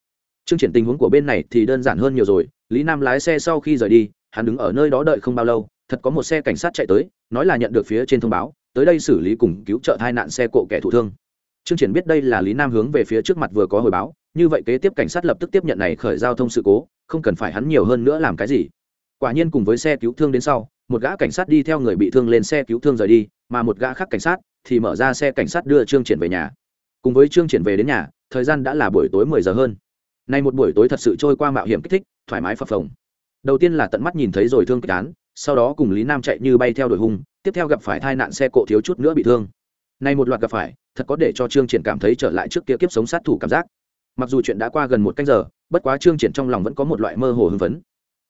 Chương triển tình huống của bên này thì đơn giản hơn nhiều rồi lý nam lái xe sau khi rời đi hắn đứng ở nơi đó đợi không bao lâu thật có một xe cảnh sát chạy tới nói là nhận được phía trên thông báo tới đây xử lý cùng cứu trợ tai nạn xe cộ kẻ thụ thương. Chương Triển biết đây là Lý Nam hướng về phía trước mặt vừa có hồi báo, như vậy kế tiếp cảnh sát lập tức tiếp nhận này khởi giao thông sự cố, không cần phải hắn nhiều hơn nữa làm cái gì. Quả nhiên cùng với xe cứu thương đến sau, một gã cảnh sát đi theo người bị thương lên xe cứu thương rời đi, mà một gã khác cảnh sát thì mở ra xe cảnh sát đưa Trương Triển về nhà. Cùng với Trương Triển về đến nhà, thời gian đã là buổi tối mười giờ hơn. Nay một buổi tối thật sự trôi qua mạo hiểm kích thích, thoải mái phập phồng. Đầu tiên là tận mắt nhìn thấy rồi thương kích án, sau đó cùng Lý Nam chạy như bay theo đuổi hung, tiếp theo gặp phải tai nạn xe cộ thiếu chút nữa bị thương. Nay một loạt gặp phải, thật có để cho trương triển cảm thấy trở lại trước kia kiếp sống sát thủ cảm giác mặc dù chuyện đã qua gần một canh giờ bất quá trương triển trong lòng vẫn có một loại mơ hồ hưng phấn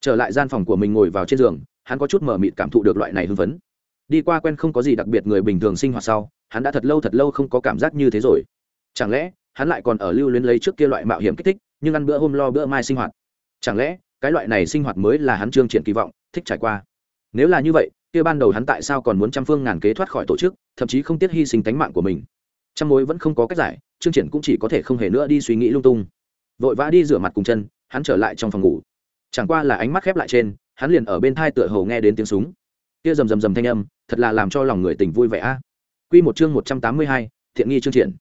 trở lại gian phòng của mình ngồi vào trên giường hắn có chút mờ mịt cảm thụ được loại này hưng phấn. Đi qua quen không có gì đặc biệt người bình thường sinh hoạt sau, hắn đã thật lâu thật lâu không có cảm giác như thế rồi. Chẳng lẽ, hắn lại còn ở lưu luyến lấy trước kia loại mạo hiểm kích thích, nhưng ăn bữa hôm lo bữa mai sinh hoạt? Chẳng lẽ, cái loại này sinh hoạt mới là hắn trương triển kỳ vọng, thích trải qua? Nếu là như vậy, kia ban đầu hắn tại sao còn muốn trăm phương ngàn kế thoát khỏi tổ chức, thậm chí không tiếc hy sinh tánh mạng của mình? Trăm mối vẫn không có cách giải, trương triển cũng chỉ có thể không hề nữa đi suy nghĩ lung tung. Vội vã đi rửa mặt cùng chân, hắn trở lại trong phòng ngủ. Chẳng qua là ánh mắt khép lại trên hắn liền ở bên thai tựa hầu nghe đến tiếng súng. Kia rầm rầm rầm thanh âm thật là làm cho lòng người tình vui vẻ a. Quy một chương một trăm tám mươi hai, thiện nghi chương triển.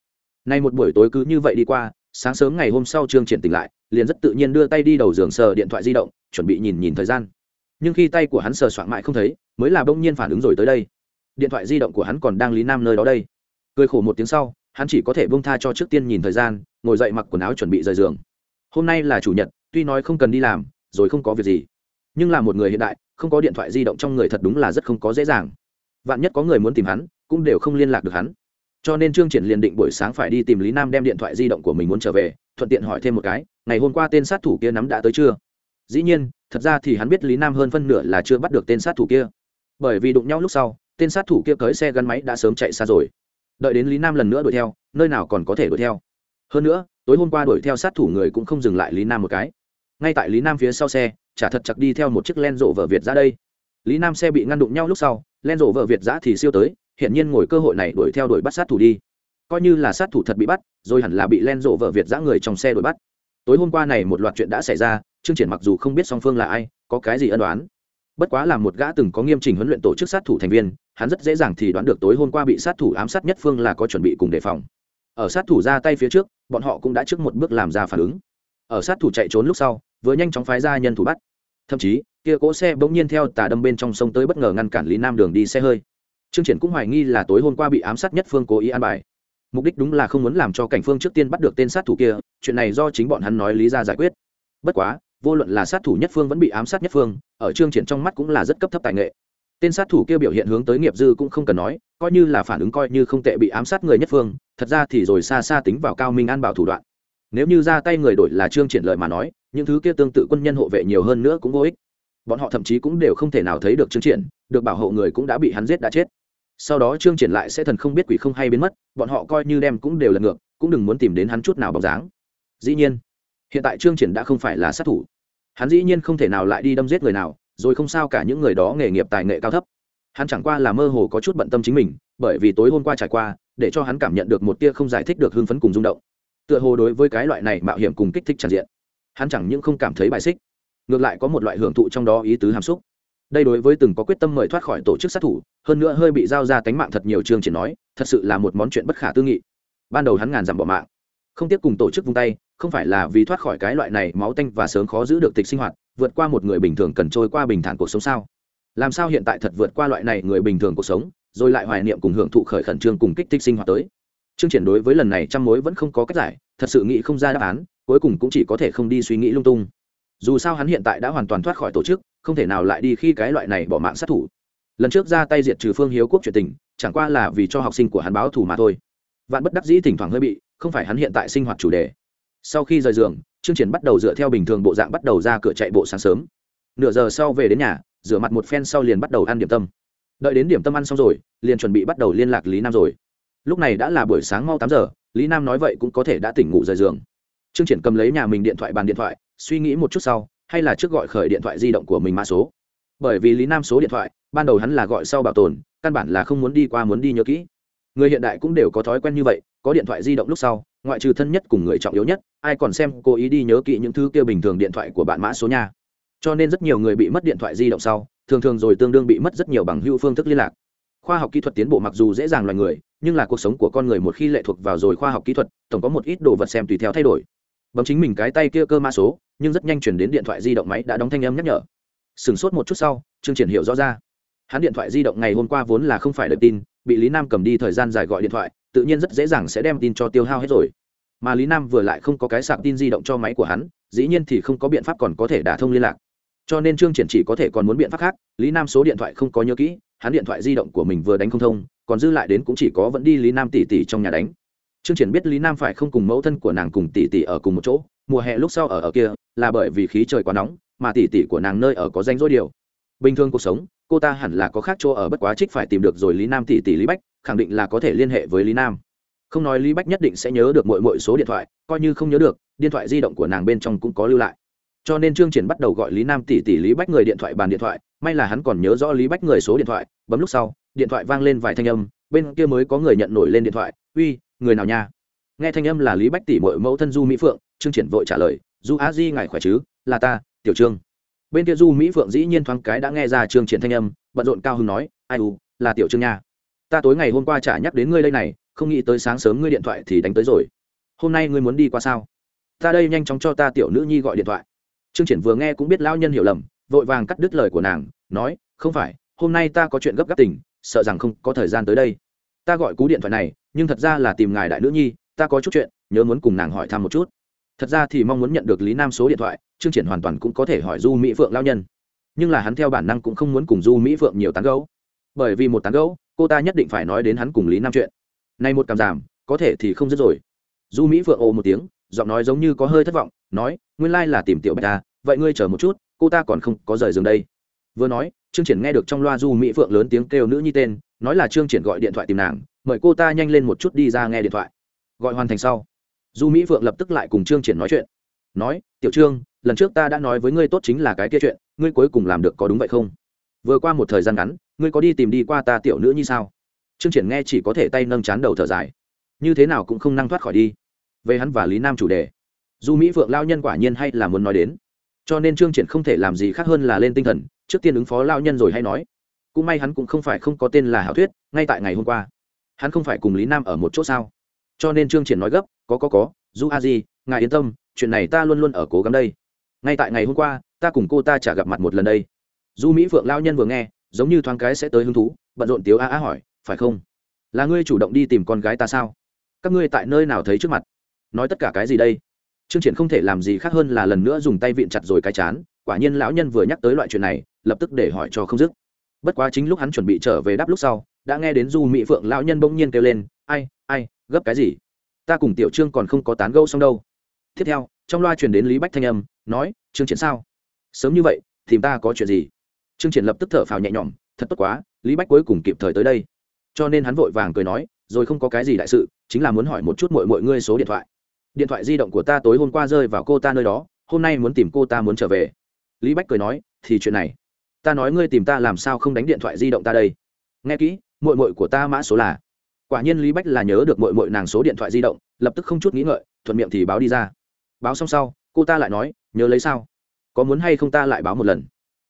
Nay một buổi tối cứ như vậy đi qua sáng sớm ngày hôm sau chương triển tỉnh lại liền rất tự nhiên đưa tay đi đầu giường sờ điện thoại di động chuẩn bị nhìn nhìn thời gian. Nhưng khi tay của hắn sờ soạn mãi không thấy mới là bỗng nhiên phản ứng rồi tới đây. Điện thoại di động của hắn còn đang lý nam nơi đó đây. Cười khổ một tiếng sau hắn chỉ có thể bông tha cho trước tiên nhìn thời gian ngồi dậy mặc quần áo chuẩn bị rời giường. Hôm nay là chủ nhật tuy nói không cần đi làm rồi không có việc gì nhưng là một người hiện đại, không có điện thoại di động trong người thật đúng là rất không có dễ dàng. Vạn nhất có người muốn tìm hắn, cũng đều không liên lạc được hắn. Cho nên trương triển liền định buổi sáng phải đi tìm lý nam đem điện thoại di động của mình muốn trở về, thuận tiện hỏi thêm một cái, ngày hôm qua tên sát thủ kia nắm đã tới chưa? Dĩ nhiên, thật ra thì hắn biết lý nam hơn phân nửa là chưa bắt được tên sát thủ kia. Bởi vì đụng nhau lúc sau, tên sát thủ kia cưới xe gắn máy đã sớm chạy xa rồi. Đợi đến lý nam lần nữa đuổi theo, nơi nào còn có thể đuổi theo. Hơn nữa, tối hôm qua đuổi theo sát thủ người cũng không dừng lại lý nam một cái. Ngay tại lý nam phía sau xe chả thật chặt đi theo một chiếc len rộ vợ việt ra đây. Lý nam xe bị ngăn đụng nhau lúc sau len rộ vợ việt giã thì siêu tới hiện nhiên ngồi cơ hội này đuổi theo đuổi bắt sát thủ đi. Coi như là sát thủ thật bị bắt, rồi hẳn là bị len rộ vợ việt giã người trong xe đuổi bắt. Tối hôm qua này một loạt chuyện đã xảy ra chương triển mặc dù không biết song phương là ai, có cái gì ân đoán bất quá là một gã từng có nghiêm trình huấn luyện tổ chức sát thủ thành viên, hắn rất dễ dàng thì đoán được tối hôm qua bị sát thủ ám sát nhất phương là có chuẩn bị cùng đề phòng. Ở sát thủ ra tay phía trước, bọn họ cũng đã trước một bước làm ra phản ứng. Ở sát thủ chạy trốn lúc sau vừa nhanh chóng phái ra nhân thủ bắt. Thậm chí, kia cỗ xe bỗng nhiên theo tà đâm bên trong sông tới bất ngờ ngăn cản lý nam đường đi xe hơi. Trương triển cũng hoài nghi là tối hôm qua bị ám sát nhất phương cố ý an bài. Mục đích đúng là không muốn làm cho cảnh phương trước tiên bắt được tên sát thủ kia, chuyện này do chính bọn hắn nói lý ra giải quyết. Bất quá, vô luận là sát thủ nhất phương vẫn bị ám sát nhất phương, ở trương triển trong mắt cũng là rất cấp thấp tài nghệ. Tên sát thủ kia biểu hiện hướng tới nghiệp dư cũng không cần nói, coi như là phản ứng coi như không tệ bị ám sát người nhất phương, thật ra thì rồi xa xa tính vào cao minh an bảo thủ đoạn. Nếu như ra tay người đổi là trương triển lợi mà nói những thứ kia tương tự quân nhân hộ vệ nhiều hơn nữa cũng vô ích. Bọn họ thậm chí cũng đều không thể nào thấy được trương triển, được bảo hộ người cũng đã bị hắn giết đã chết. Sau đó trương triển lại sẽ thần không biết quỷ không hay biến mất, bọn họ coi như đem cũng đều là ngược, cũng đừng muốn tìm đến hắn chút nào bóng dáng. Dĩ nhiên, hiện tại trương triển đã không phải là sát thủ. Hắn dĩ nhiên không thể nào lại đi đâm giết người nào, rồi không sao cả những người đó nghề nghiệp tài nghệ cao thấp. Hắn chẳng qua là mơ hồ có chút bận tâm chính mình, bởi vì tối hôm qua trải qua, để cho hắn cảm nhận được một tia không giải thích được hưng phấn cùng rung động. Tựa hồ đối với cái loại này mạo hiểm cùng kích thích tràn diện hắn chẳng những không cảm thấy bài xích, ngược lại có một loại hưởng thụ trong đó ý tứ hàm xúc. Đây đối với từng có quyết tâm mời thoát khỏi tổ chức sát thủ, hơn nữa hơi bị giao ra tánh mạng thật nhiều chương triển nói, thật sự là một món chuyện bất khả tư nghị. Ban đầu hắn ngàn dặm bỏ mạng, không tiếp cùng tổ chức vung tay, không phải là vì thoát khỏi cái loại này máu tanh và sớm khó giữ được tịch sinh hoạt, vượt qua một người bình thường cần trôi qua bình thản cuộc sống sao? Làm sao hiện tại thật vượt qua loại này người bình thường cuộc sống, rồi lại hoài niệm cùng hưởng thụ khởi khẩn trương cùng kích thích sinh hoạt tới? Chương triển đối với lần này trăm mối vẫn không có cách giải, thật sự nghĩ không ra đáp án cuối cùng cũng chỉ có thể không đi suy nghĩ lung tung. Dù sao hắn hiện tại đã hoàn toàn thoát khỏi tổ chức, không thể nào lại đi khi cái loại này bỏ mạng sát thủ. Lần trước ra tay diệt trừ phương hiếu quốc chuyện tình, chẳng qua là vì cho học sinh của hắn báo thù mà thôi. Vạn bất đắc dĩ thỉnh thoảng hơi bị, không phải hắn hiện tại sinh hoạt chủ đề. Sau khi rời giường, chương triển bắt đầu dựa theo bình thường bộ dạng bắt đầu ra cửa chạy bộ sáng sớm. Nửa giờ sau về đến nhà, rửa mặt một phen sau liền bắt đầu ăn điểm tâm. Đợi đến điểm tâm ăn xong rồi, liền chuẩn bị bắt đầu liên lạc lý nam rồi. Lúc này đã là buổi sáng mau tám giờ, lý nam nói vậy cũng có thể đã tỉnh ngủ rời giường. Trương triển cầm lấy nhà mình điện thoại bàn điện thoại, suy nghĩ một chút sau, hay là trước gọi khởi điện thoại di động của mình mã số. Bởi vì lý nam số điện thoại, ban đầu hắn là gọi sau bảo tồn, căn bản là không muốn đi qua muốn đi nhớ kỹ. Người hiện đại cũng đều có thói quen như vậy, có điện thoại di động lúc sau, ngoại trừ thân nhất cùng người trọng yếu nhất, ai còn xem cố ý đi nhớ kỹ những thứ kia bình thường điện thoại của bạn mã số nhà cho nên rất nhiều người bị mất điện thoại di động sau, thường thường rồi tương đương bị mất rất nhiều bằng hữu phương thức liên lạc. Khoa học kỹ thuật tiến bộ mặc dù dễ dàng loài người, nhưng là cuộc sống của con người một khi lệ thuộc vào rồi khoa học kỹ thuật, tổng có một ít đồ vật xem tùy theo thay đổi bấm chính mình cái tay kia cơ mã số, nhưng rất nhanh chuyển đến điện thoại di động máy đã đóng thanh âm nhắc nhở. Sửng sốt một chút sau chương triển hiểu rõ ra. Hắn điện thoại di động ngày hôm qua vốn là không phải đợi tin, bị lý nam cầm đi thời gian dài gọi điện thoại, tự nhiên rất dễ dàng sẽ đem tin cho tiêu hao hết rồi. Mà lý nam vừa lại không có cái sạc tin di động cho máy của hắn, dĩ nhiên thì không có biện pháp còn có thể đả thông liên lạc. Cho nên trương triển chỉ có thể còn muốn biện pháp khác, lý nam số điện thoại không có nhớ kỹ, hắn điện thoại di động của mình vừa đánh không thông, còn dư lại đến cũng chỉ có vẫn đi lý nam tỷ tỷ trong nhà đánh trương triển biết lý nam phải không cùng mẫu thân của nàng cùng tỷ tỷ ở cùng một chỗ, mùa hè lúc sau ở ở kia, là bởi vì khí trời quá nóng, mà tỷ tỷ của nàng nơi ở có danh dối điều. Bình thường cuộc sống, cô ta hẳn là có khác chỗ ở bất quá trích phải tìm được rồi lý nam tỷ tỷ lý bách, khẳng định là có thể liên hệ với lý nam. Không nói lý bách nhất định sẽ nhớ được mọi mọi số điện thoại, coi như không nhớ được, điện thoại di động của nàng bên trong cũng có lưu lại. Cho nên trương triển bắt đầu gọi lý nam tỷ tỷ lý bách người điện thoại bàn điện thoại, may là hắn còn nhớ rõ lý bách người số điện thoại. Bấm lúc sau, điện thoại vang lên vài thanh âm, bên kia mới có người nhận nổi lên điện thoại. Uy người nào nha? Nghe thanh âm là lý bách tỷ mội mẫu thân du mỹ phượng, trương triển vội trả lời, du a di ngài khỏe chứ? Là ta, tiểu trương. Bên kia du mỹ phượng dĩ nhiên thoáng cái đã nghe ra trương triển thanh âm, bận rộn cao hưng nói, ai u, là tiểu trương nha. Ta tối ngày hôm qua chả nhắc đến ngươi đây này, không nghĩ tới sáng sớm ngươi điện thoại thì đánh tới rồi. Hôm nay ngươi muốn đi qua sao? Ta đây nhanh chóng cho ta tiểu nữ nhi gọi điện thoại. Trương triển vừa nghe cũng biết lão nhân hiểu lầm, vội vàng cắt đứt lời của nàng, nói, không phải, hôm nay ta có chuyện gấp gáp tình, sợ rằng không có thời gian tới đây. Ta gọi cú điện thoại này nhưng thật ra là tìm ngài đại nữ nhi, ta có chút chuyện, nhớ muốn cùng nàng hỏi thăm một chút. Thật ra thì mong muốn nhận được lý nam số điện thoại, trương triển hoàn toàn cũng có thể hỏi du mỹ phượng lao nhân. Nhưng là hắn theo bản năng cũng không muốn cùng du mỹ phượng nhiều tán gấu bởi vì một tán gấu cô ta nhất định phải nói đến hắn cùng lý nam chuyện. Nay một cảm giảm, có thể thì không dứt rồi. Du mỹ phượng ồ một tiếng, giọng nói giống như có hơi thất vọng, nói, nguyên lai là tìm tiểu bạch ta, vậy ngươi chờ một chút, cô ta còn không có rời giường đây. Vừa nói, trương triển nghe được trong loa du mỹ phượng lớn tiếng kêu nữ nhi tên, nói là trương triển gọi điện thoại tìm nàng mời cô ta nhanh lên một chút đi ra nghe điện thoại. Gọi hoàn thành sau. Du mỹ phượng lập tức lại cùng trương triển nói chuyện. Nói, tiểu trương, lần trước ta đã nói với ngươi tốt chính là cái kia chuyện, ngươi cuối cùng làm được có đúng vậy không? Vừa qua một thời gian ngắn, ngươi có đi tìm đi qua ta tiểu nữ như sao? Trương triển nghe chỉ có thể tay nâng chán đầu thở dài. Như thế nào cũng không năng thoát khỏi đi. Về hắn và lý nam chủ đề. Du mỹ phượng lao nhân quả nhiên hay là muốn nói đến. Cho nên trương triển không thể làm gì khác hơn là lên tinh thần, trước tiên ứng phó lao nhân rồi hay nói. Cũng may hắn cũng không phải không có tên là hảo thuyết, ngay tại ngày hôm qua hắn không phải cùng lý nam ở một chỗ sao? Cho nên trương triển nói gấp, có có có du a di, ngài yên tâm, chuyện này ta luôn luôn ở cố gắng đây. Ngay tại ngày hôm qua, ta cùng cô ta chả gặp mặt một lần đây. Du mỹ phượng lao nhân vừa nghe, giống như thoáng cái sẽ tới hứng thú, bận rộn tiếu a a hỏi, phải không? Là ngươi chủ động đi tìm con gái ta sao? Các ngươi tại nơi nào thấy trước mặt? Nói tất cả cái gì đây? Trương triển không thể làm gì khác hơn là lần nữa dùng tay vịn chặt rồi cái chán, quả nhiên lão nhân vừa nhắc tới loại chuyện này, lập tức để hỏi cho không dứt. Bất quá chính lúc hắn chuẩn bị trở về đáp lúc sau đã nghe đến du mỹ phượng lão nhân bỗng nhiên kêu lên, ai ai, gấp cái gì? Ta cùng tiểu trương còn không có tán gâu xong đâu. Tiếp theo, trong loa truyền đến lý bách thanh âm, nói, trương triển sao? Sớm như vậy thì ta có chuyện gì? Trương triển lập tức thở phào nhẹ nhõm, thật tốt quá, lý bách cuối cùng kịp thời tới đây. Cho nên hắn vội vàng cười nói, rồi không có cái gì đại sự, chính là muốn hỏi một chút mọi mọi ngươi số điện thoại. Điện thoại di động của ta tối hôm qua rơi vào cô ta nơi đó, hôm nay muốn tìm cô ta muốn trở về. Lý bách cười nói, thì chuyện này, ta nói ngươi tìm ta làm sao không đánh điện thoại di động ta đây? Nghe kỹ mội mội của ta mã số là. Quả nhiên lý bách là nhớ được mội mội nàng số điện thoại di động, lập tức không chút nghĩ ngợi, thuận miệng thì báo đi ra. Báo xong sau, cô ta lại nói, nhớ lấy sao? Có muốn hay không ta lại báo một lần?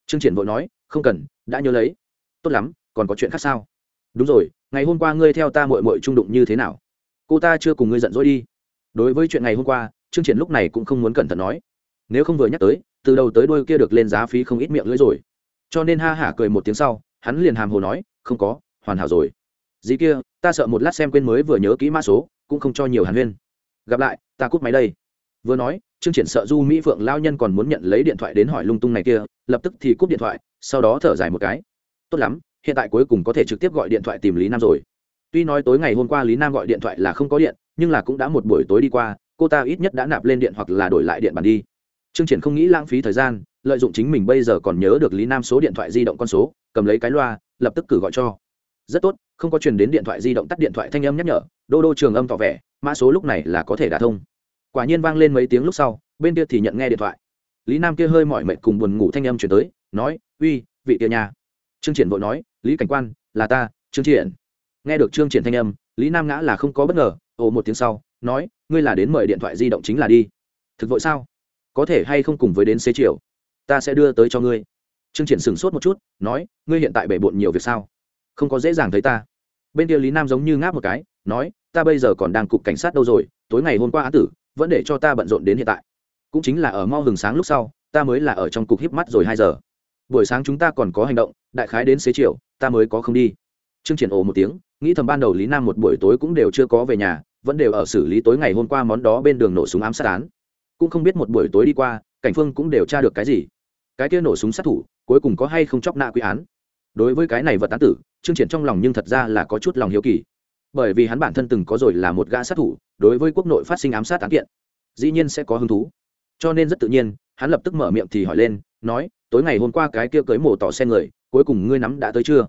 Trương triển vội nói, không cần, đã nhớ lấy. Tốt lắm, còn có chuyện khác sao? Đúng rồi, ngày hôm qua ngươi theo ta mội mội trung đụng như thế nào? Cô ta chưa cùng ngươi giận dỗi đi. Đối với chuyện ngày hôm qua, trương triển lúc này cũng không muốn cẩn thận nói. Nếu không vừa nhắc tới, từ đầu tới đôi kia được lên giá phí không ít miệng lưỡi rồi. Cho nên ha hả cười một tiếng sau, hắn liền hàm hồ nói, không có hoàn hảo rồi. Dì kia, ta sợ một lát xem quên mới vừa nhớ kỹ mã số, cũng không cho nhiều hàn huyên. Gặp lại, ta cút máy đây. Vừa nói, trương triển sợ du mỹ phượng lao nhân còn muốn nhận lấy điện thoại đến hỏi lung tung này kia, lập tức thì cúp điện thoại, sau đó thở dài một cái. Tốt lắm, hiện tại cuối cùng có thể trực tiếp gọi điện thoại tìm lý nam rồi. Tuy nói tối ngày hôm qua lý nam gọi điện thoại là không có điện, nhưng là cũng đã một buổi tối đi qua, cô ta ít nhất đã nạp lên điện hoặc là đổi lại điện bàn đi. Trương triển không nghĩ lãng phí thời gian, lợi dụng chính mình bây giờ còn nhớ được lý nam số điện thoại di động con số, cầm lấy cái loa, lập tức cử gọi cho rất tốt, không có truyền đến điện thoại di động tắt điện thoại thanh âm nhắc nhở, đô đô trường âm tỏ vẻ, mã số lúc này là có thể đả thông. Quả nhiên vang lên mấy tiếng lúc sau, bên kia thì nhận nghe điện thoại. Lý nam kia hơi mỏi mệt cùng buồn ngủ thanh âm chuyển tới, nói, uy, vị kia nhà trương triển vội nói, lý cảnh quan, là ta, trương triển. Nghe được trương triển thanh âm, lý nam ngã là không có bất ngờ, ồ một tiếng sau, nói, ngươi là đến mời điện thoại di động chính là đi. Thực vội sao? Có thể hay không cùng với đến xế chiều? Ta sẽ đưa tới cho ngươi. Trương triển sửng sốt một chút, nói, ngươi hiện tại bể bộn nhiều việc sao? Không có dễ dàng thấy ta. Bên kia lý nam giống như ngáp một cái, nói, ta bây giờ còn đang cục cảnh sát đâu rồi, tối ngày hôm qua án tử, vẫn để cho ta bận rộn đến hiện tại. Cũng chính là ở mau hừng sáng lúc sau, ta mới là ở trong cục híp mắt rồi hai giờ. Buổi sáng chúng ta còn có hành động, đại khái đến xế chiều, ta mới có không đi. Trương triển ồ một tiếng, nghĩ thầm ban đầu lý nam một buổi tối cũng đều chưa có về nhà, vẫn đều ở xử lý tối ngày hôm qua món đó bên đường nổ súng ám sát án. Cũng không biết một buổi tối đi qua, cảnh phương cũng đều tra được cái gì. Cái kia nổ súng sát thủ, cuối cùng có hay không chóc nạ quy án? Đối với cái này vật tán tử, trương triển trong lòng nhưng thật ra là có chút lòng hiếu kỳ. Bởi vì hắn bản thân từng có rồi là một gã sát thủ, đối với quốc nội phát sinh ám sát án kiện, dĩ nhiên sẽ có hứng thú. Cho nên rất tự nhiên, hắn lập tức mở miệng thì hỏi lên, nói, tối ngày hôm qua cái kia cưới mổ tỏ xe người, cuối cùng ngươi nắm đã tới chưa?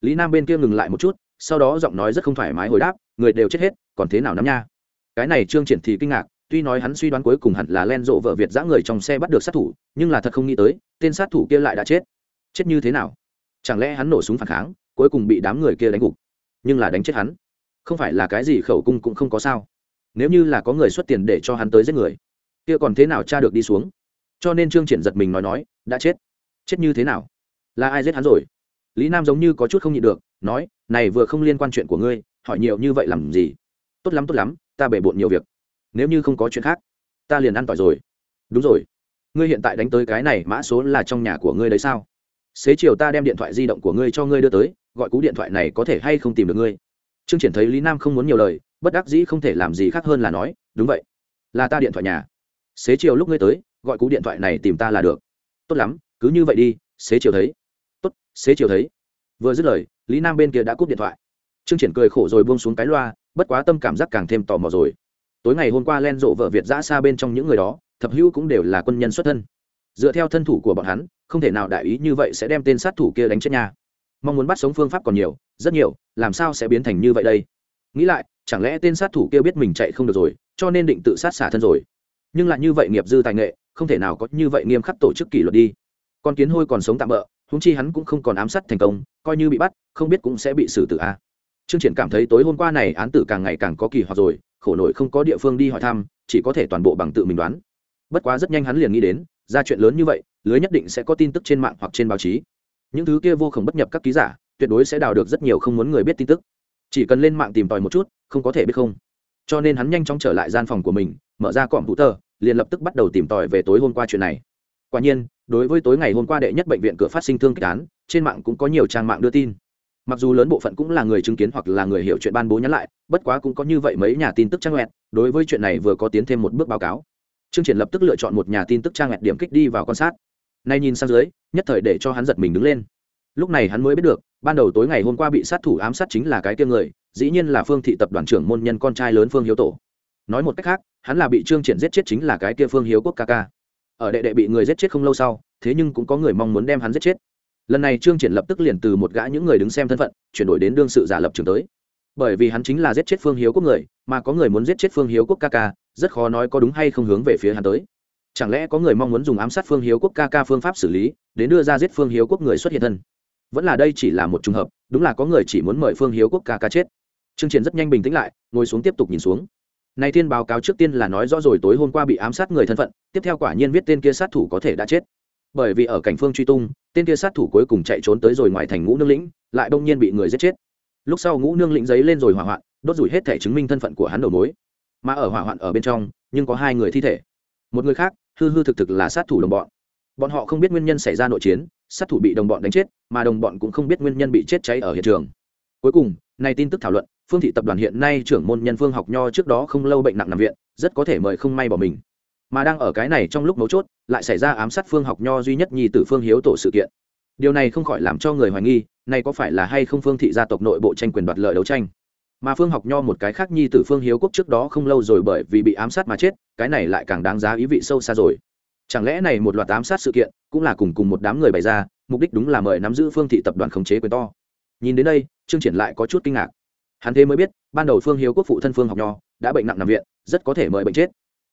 Lý nam bên kia ngừng lại một chút, sau đó giọng nói rất không thoải mái hồi đáp, người đều chết hết, còn thế nào nắm nha? Cái này trương triển thì kinh ngạc, tuy nói hắn suy đoán cuối cùng hẳn là len rộ vợ việt giã người trong xe bắt được sát thủ, nhưng là thật không nghĩ tới, tên sát thủ kia lại đã chết. Chết như thế nào? Chẳng lẽ hắn nổ súng phản kháng, cuối cùng bị đám người kia đánh gục? Nhưng là đánh chết hắn. Không phải là cái gì khẩu cung cũng không có sao. Nếu như là có người xuất tiền để cho hắn tới giết người, kia còn thế nào cha được đi xuống? Cho nên trương triển giật mình nói nói, đã chết. Chết như thế nào? Là ai giết hắn rồi? Lý nam giống như có chút không nhịn được, nói, này vừa không liên quan chuyện của ngươi, hỏi nhiều như vậy làm gì? Tốt lắm tốt lắm, ta bể bộn nhiều việc. Nếu như không có chuyện khác, ta liền ăn tỏi rồi. Đúng rồi. Ngươi hiện tại đánh tới cái này mã số là trong nhà của ngươi đấy sao? Xế chiều ta đem điện thoại di động của ngươi cho ngươi đưa tới, gọi cú điện thoại này có thể hay không tìm được ngươi? Trương triển thấy lý nam không muốn nhiều lời, bất đắc dĩ không thể làm gì khác hơn là nói, đúng vậy, là ta điện thoại nhà. Xế chiều lúc ngươi tới, gọi cú điện thoại này tìm ta là được. Tốt lắm, cứ như vậy đi, xế chiều thấy. Tốt, xế chiều thấy. Vừa dứt lời, lý nam bên kia đã cúp điện thoại. Trương triển cười khổ rồi buông xuống cái loa, bất quá tâm cảm giác càng thêm tò mò rồi. Tối ngày hôm qua len rộ vợ việt giã xa bên trong những người đó, thập hữu cũng đều là quân nhân xuất thân. Dựa theo thân thủ của bọn hắn không thể nào đại ý như vậy sẽ đem tên sát thủ kia đánh chết nhà mong muốn bắt sống phương pháp còn nhiều, rất nhiều, làm sao sẽ biến thành như vậy đây? Nghĩ lại, chẳng lẽ tên sát thủ kia biết mình chạy không được rồi, cho nên định tự sát xả thân rồi? Nhưng lại như vậy nghiệp dư tài nghệ, không thể nào có như vậy nghiêm khắc tổ chức kỷ luật đi. Con kiến hôi còn sống tạm bỡ húng chi hắn cũng không còn ám sát thành công, coi như bị bắt, không biết cũng sẽ bị xử tử a. Trương triển cảm thấy tối hôm qua này án tử càng ngày càng có kỳ hoặc rồi, khổ nổi không có địa phương đi hỏi thăm, chỉ có thể toàn bộ bằng tự mình đoán. Bất quá rất nhanh hắn liền nghĩ đến ra chuyện lớn như vậy, lưới nhất định sẽ có tin tức trên mạng hoặc trên báo chí. Những thứ kia vô khổng bất nhập các ký giả, tuyệt đối sẽ đào được rất nhiều không muốn người biết tin tức. Chỉ cần lên mạng tìm tòi một chút, không có thể biết không. Cho nên hắn nhanh chóng trở lại gian phòng của mình, mở ra cọm hữu tờ, liền lập tức bắt đầu tìm tòi về tối hôm qua chuyện này. Quả nhiên, đối với tối ngày hôm qua đệ nhất bệnh viện cửa phát sinh thương kích án, trên mạng cũng có nhiều trang mạng đưa tin. Mặc dù lớn bộ phận cũng là người chứng kiến hoặc là người hiểu chuyện ban bố nhắn lại, bất quá cũng có như vậy mấy nhà tin tức trang web. Đối với chuyện này vừa có tiến thêm một bước báo cáo trương triển lập tức lựa chọn một nhà tin tức trang web điểm kích đi vào quan sát. Nay nhìn sang dưới, nhất thời để cho hắn giật mình đứng lên. Lúc này hắn mới biết được, ban đầu tối ngày hôm qua bị sát thủ ám sát chính là cái kia người, dĩ nhiên là phương thị tập đoàn trưởng môn nhân con trai lớn phương hiếu tổ. Nói một cách khác, hắn là bị trương triển giết chết chính là cái kia phương hiếu quốc ca ca. Ở đệ đệ bị người giết chết không lâu sau, thế nhưng cũng có người mong muốn đem hắn giết chết. Lần này trương triển lập tức liền từ một gã những người đứng xem thân phận, chuyển đổi đến đương sự giả lập trường tới bởi vì hắn chính là giết chết phương hiếu quốc người, mà có người muốn giết chết phương hiếu quốc ca ca, rất khó nói có đúng hay không hướng về phía hắn tới. Chẳng lẽ có người mong muốn dùng ám sát phương hiếu quốc ca ca phương pháp xử lý, đến đưa ra giết phương hiếu quốc người xuất hiện thân? Vẫn là đây chỉ là một trường hợp, đúng là có người chỉ muốn mời phương hiếu quốc ca ca chết. Chương triển rất nhanh bình tĩnh lại, ngồi xuống tiếp tục nhìn xuống. Này thiên báo cáo trước tiên là nói rõ rồi tối hôm qua bị ám sát người thân phận, tiếp theo quả nhiên viết tên kia sát thủ có thể đã chết. Bởi vì ở cảnh phương truy tung, tên kia sát thủ cuối cùng chạy trốn tới rồi ngoài thành ngũ nước lĩnh, lại đông nhiên bị người giết chết lúc sau ngũ nương lĩnh giấy lên rồi hỏa hoạn, đốt rủi hết thể chứng minh thân phận của hắn đầu mối. Mà ở hỏa hoạn ở bên trong, nhưng có hai người thi thể. Một người khác, hư hư thực thực là sát thủ đồng bọn. Bọn họ không biết nguyên nhân xảy ra nội chiến, sát thủ bị đồng bọn đánh chết, mà đồng bọn cũng không biết nguyên nhân bị chết cháy ở hiện trường. Cuối cùng, này tin tức thảo luận, phương thị tập đoàn hiện nay trưởng môn nhân phương học nho trước đó không lâu bệnh nặng nằm viện, rất có thể mời không may bỏ mình. Mà đang ở cái này trong lúc mấu chốt, lại xảy ra ám sát phương học nho duy nhất nhi tử phương hiếu tổ sự kiện. Điều này không khỏi làm cho người hoài nghi này có phải là hay không phương thị gia tộc nội bộ tranh quyền đoạt lợi đấu tranh? Mà phương học nho một cái khác nhi tử phương hiếu quốc trước đó không lâu rồi bởi vì bị ám sát mà chết, cái này lại càng đáng giá ý vị sâu xa rồi. Chẳng lẽ này một loạt ám sát sự kiện, cũng là cùng cùng một đám người bày ra, mục đích đúng là mời nắm giữ phương thị tập đoàn khống chế quyền to? Nhìn đến đây, trương triển lại có chút kinh ngạc. Hắn thế mới biết, ban đầu phương hiếu quốc phụ thân phương học nho đã bệnh nặng nằm viện, rất có thể mời bệnh chết.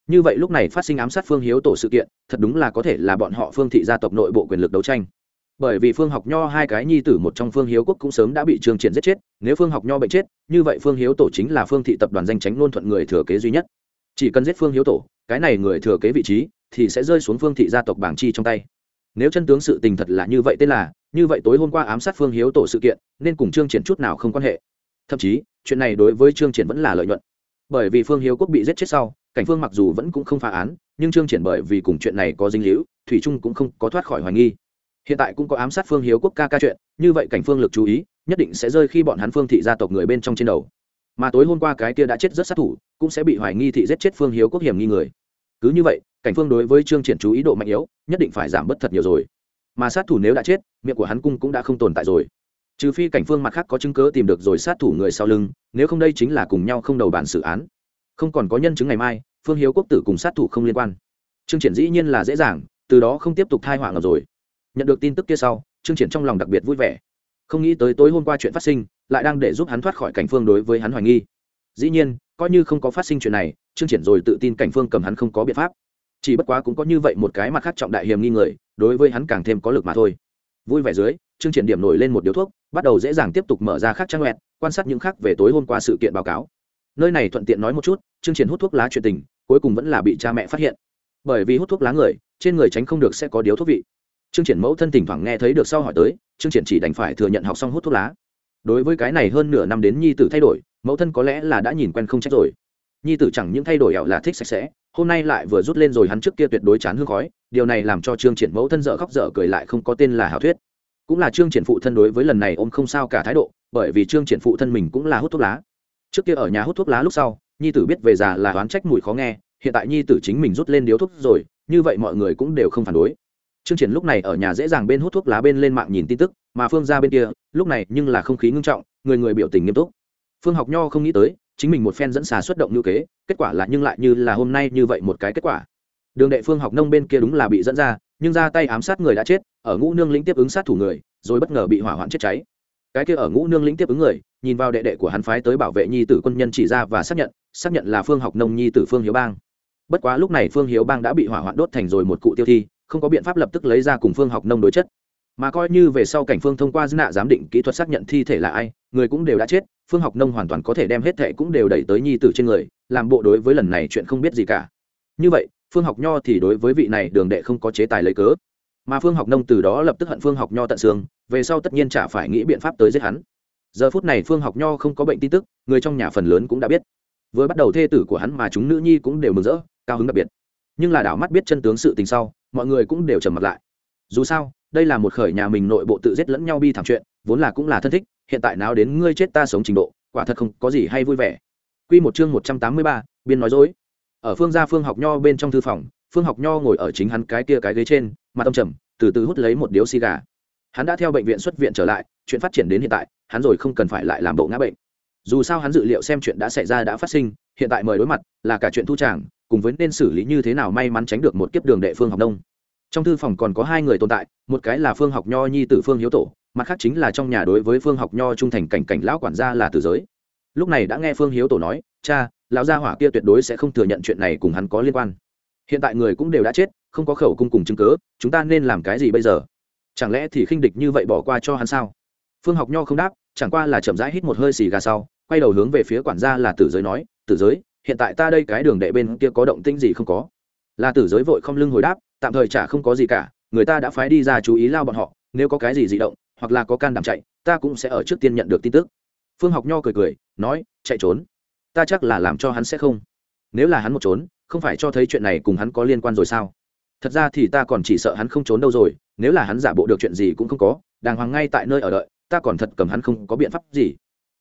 Như vậy lúc này phát sinh ám sát phương hiếu tổ sự kiện, thật đúng là có thể là bọn họ phương thị gia tộc nội bộ quyền lực đấu tranh bởi vì phương học nho hai cái nhi tử một trong phương hiếu quốc cũng sớm đã bị trương triển giết chết, nếu phương học nho bệnh chết, như vậy phương hiếu tổ chính là phương thị tập đoàn danh tránh luôn thuận người thừa kế duy nhất. Chỉ cần giết phương hiếu tổ, cái này người thừa kế vị trí thì sẽ rơi xuống phương thị gia tộc bảng chi trong tay. Nếu chân tướng sự tình thật là như vậy tên là, như vậy tối hôm qua ám sát phương hiếu tổ sự kiện, nên cùng trương triển chút nào không quan hệ. Thậm chí, chuyện này đối với trương triển vẫn là lợi nhuận. Bởi vì phương hiếu quốc bị giết chết sau, cảnh phương mặc dù vẫn cũng không phá án, nhưng trương triển bởi vì cùng chuyện này có dinh liễu thủy trung cũng không có thoát khỏi hoài nghi hiện tại cũng có ám sát phương hiếu quốc ca ca chuyện, như vậy cảnh phương lực chú ý, nhất định sẽ rơi khi bọn hắn phương thị gia tộc người bên trong trên đầu. Mà tối hôm qua cái kia đã chết rất sát thủ, cũng sẽ bị hoài nghi thị giết chết phương hiếu quốc hiểm nghi người. Cứ như vậy, cảnh phương đối với trương triển chú ý độ mạnh yếu, nhất định phải giảm bớt thật nhiều rồi. Mà sát thủ nếu đã chết, miệng của hắn cung cũng đã không tồn tại rồi. Trừ phi cảnh phương mặt khác có chứng cớ tìm được rồi sát thủ người sau lưng, nếu không đây chính là cùng nhau không đầu bản xử án. Không còn có nhân chứng ngày mai, phương hiếu quốc tử cùng sát thủ không liên quan. Trương triển dĩ nhiên là dễ dàng, từ đó không tiếp tục thai hoảng ngập rồi nhận được tin tức kia sau, trương triển trong lòng đặc biệt vui vẻ. Không nghĩ tới tối hôm qua chuyện phát sinh, lại đang để giúp hắn thoát khỏi cảnh phương đối với hắn hoài nghi. Dĩ nhiên, coi như không có phát sinh chuyện này, trương triển rồi tự tin cảnh phương cầm hắn không có biện pháp. Chỉ bất quá cũng có như vậy một cái mặt khác trọng đại hiểm nghi người, đối với hắn càng thêm có lực mà thôi. Vui vẻ dưới, trương triển điểm nổi lên một điếu thuốc, bắt đầu dễ dàng tiếp tục mở ra khác trang web, quan sát những khác về tối hôm qua sự kiện báo cáo. Nơi này thuận tiện nói một chút, trương triển hút thuốc lá chuyện tình, cuối cùng vẫn là bị cha mẹ phát hiện. Bởi vì hút thuốc lá người, trên người tránh không được sẽ có điếu thuốc vị trương triển mẫu thân thỉnh thoảng nghe thấy được sau hỏi tới, trương triển chỉ đành phải thừa nhận học xong hút thuốc lá. Đối với cái này hơn nửa năm đến nhi tử thay đổi, mẫu thân có lẽ là đã nhìn quen không trách rồi. Nhi tử chẳng những thay đổi ảo là thích sạch sẽ, hôm nay lại vừa rút lên rồi hắn trước kia tuyệt đối chán hương khói, điều này làm cho trương triển mẫu thân dở khóc dở cười lại không có tên là hảo thuyết. Cũng là trương triển phụ thân đối với lần này ôm không sao cả thái độ, bởi vì trương triển phụ thân mình cũng là hút thuốc lá. Trước kia ở nhà hút thuốc lá lúc sau, nhi tử biết về già là oán trách mùi khó nghe, hiện tại nhi tử chính mình rút lên điếu thuốc rồi, như vậy mọi người cũng đều không phản đối trương triển lúc này ở nhà dễ dàng bên hút thuốc lá bên lên mạng nhìn tin tức, mà phương Gia bên kia, lúc này nhưng là không khí ngưng trọng, người người biểu tình nghiêm túc. Phương học nho không nghĩ tới, chính mình một phen dẫn xà xuất động như kế, kết quả là nhưng lại như là hôm nay như vậy một cái kết quả. Đường đệ phương học nông bên kia đúng là bị dẫn ra, nhưng ra tay ám sát người đã chết, ở ngũ nương lĩnh tiếp ứng sát thủ người, rồi bất ngờ bị hỏa hoạn chết cháy. Cái kia ở ngũ nương lĩnh tiếp ứng người, nhìn vào đệ đệ của hắn phái tới bảo vệ nhi tử quân nhân chỉ ra và xác nhận xác nhận là phương học nông nhi tử phương hiếu bang. Bất quá lúc này phương hiếu bang đã bị hỏa hoạn đốt thành rồi một cụ tiêu thi không có biện pháp lập tức lấy ra cùng phương học nông đối chất. Mà coi như về sau cảnh phương thông qua dư nạ giám định kỹ thuật xác nhận thi thể là ai, người cũng đều đã chết, phương học nông hoàn toàn có thể đem hết thệ cũng đều đẩy tới nhi tử trên người, làm bộ đối với lần này chuyện không biết gì cả. Như vậy, phương học nho thì đối với vị này đường đệ không có chế tài lấy cớ. Mà phương học nông từ đó lập tức hận phương học nho tận xương, về sau tất nhiên chả phải nghĩ biện pháp tới giết hắn. Giờ phút này phương học nho không có bệnh tin tức, người trong nhà phần lớn cũng đã biết. Vừa bắt đầu thê tử của hắn mà chúng nữ nhi cũng đều mừng rỡ, cao hứng đặc biệt. Nhưng là đảo mắt biết chân tướng sự tình sau mọi người cũng đều trầm mặt lại dù sao đây là một khởi nhà mình nội bộ tự giết lẫn nhau bi thảm chuyện vốn là cũng là thân thích hiện tại nào đến ngươi chết ta sống trình độ quả thật không có gì hay vui vẻ Quy một chương một trăm tám mươi ba, biên nói dối. Ở phương gia phương học nho bên trong thư phòng, phương học nho ngồi ở chính hắn cái kia cái ghế trên, mặt tâm trầm, từ từ hút lấy một điếu xì gà. Hắn đã theo bệnh viện xuất viện trở lại, chuyện phát triển đến hiện tại, hắn rồi không cần phải lại làm bộ ngã bệnh. Dù sao hắn dự liệu xem chuyện đã xảy ra đã phát sinh, hiện tại mời đối mặt là cả chuyện thu tràng, cùng với nên xử lý như thế nào may mắn tránh được một kiếp đường đệ phương học đông trong thư phòng còn có hai người tồn tại, một cái là phương học nho nhi tử phương hiếu tổ, mặt khác chính là trong nhà đối với phương học nho trung thành cảnh cảnh lão quản gia là tử giới. Lúc này đã nghe phương hiếu tổ nói, cha, lão gia hỏa kia tuyệt đối sẽ không thừa nhận chuyện này cùng hắn có liên quan. Hiện tại người cũng đều đã chết, không có khẩu cung cùng chứng cớ chúng ta nên làm cái gì bây giờ? Chẳng lẽ thì khinh địch như vậy bỏ qua cho hắn sao? Phương học nho không đáp, chẳng qua là chậm rãi hít một hơi xì gà sau, quay đầu hướng về phía quản gia là tử giới nói, tử giới hiện tại ta đây cái đường đệ bên kia có động tĩnh gì không có? Là tử giới vội không lưng hồi đáp, tạm thời chả không có gì cả, người ta đã phái đi ra chú ý lao bọn họ, nếu có cái gì di động, hoặc là có can đảm chạy, ta cũng sẽ ở trước tiên nhận được tin tức. Phương học nho cười cười, nói, chạy trốn. Ta chắc là làm cho hắn sẽ không. Nếu là hắn một trốn, không phải cho thấy chuyện này cùng hắn có liên quan rồi sao? Thật ra thì ta còn chỉ sợ hắn không trốn đâu rồi, nếu là hắn giả bộ được chuyện gì cũng không có, đàng hoàng ngay tại nơi ở đợi, ta còn thật cầm hắn không có biện pháp gì.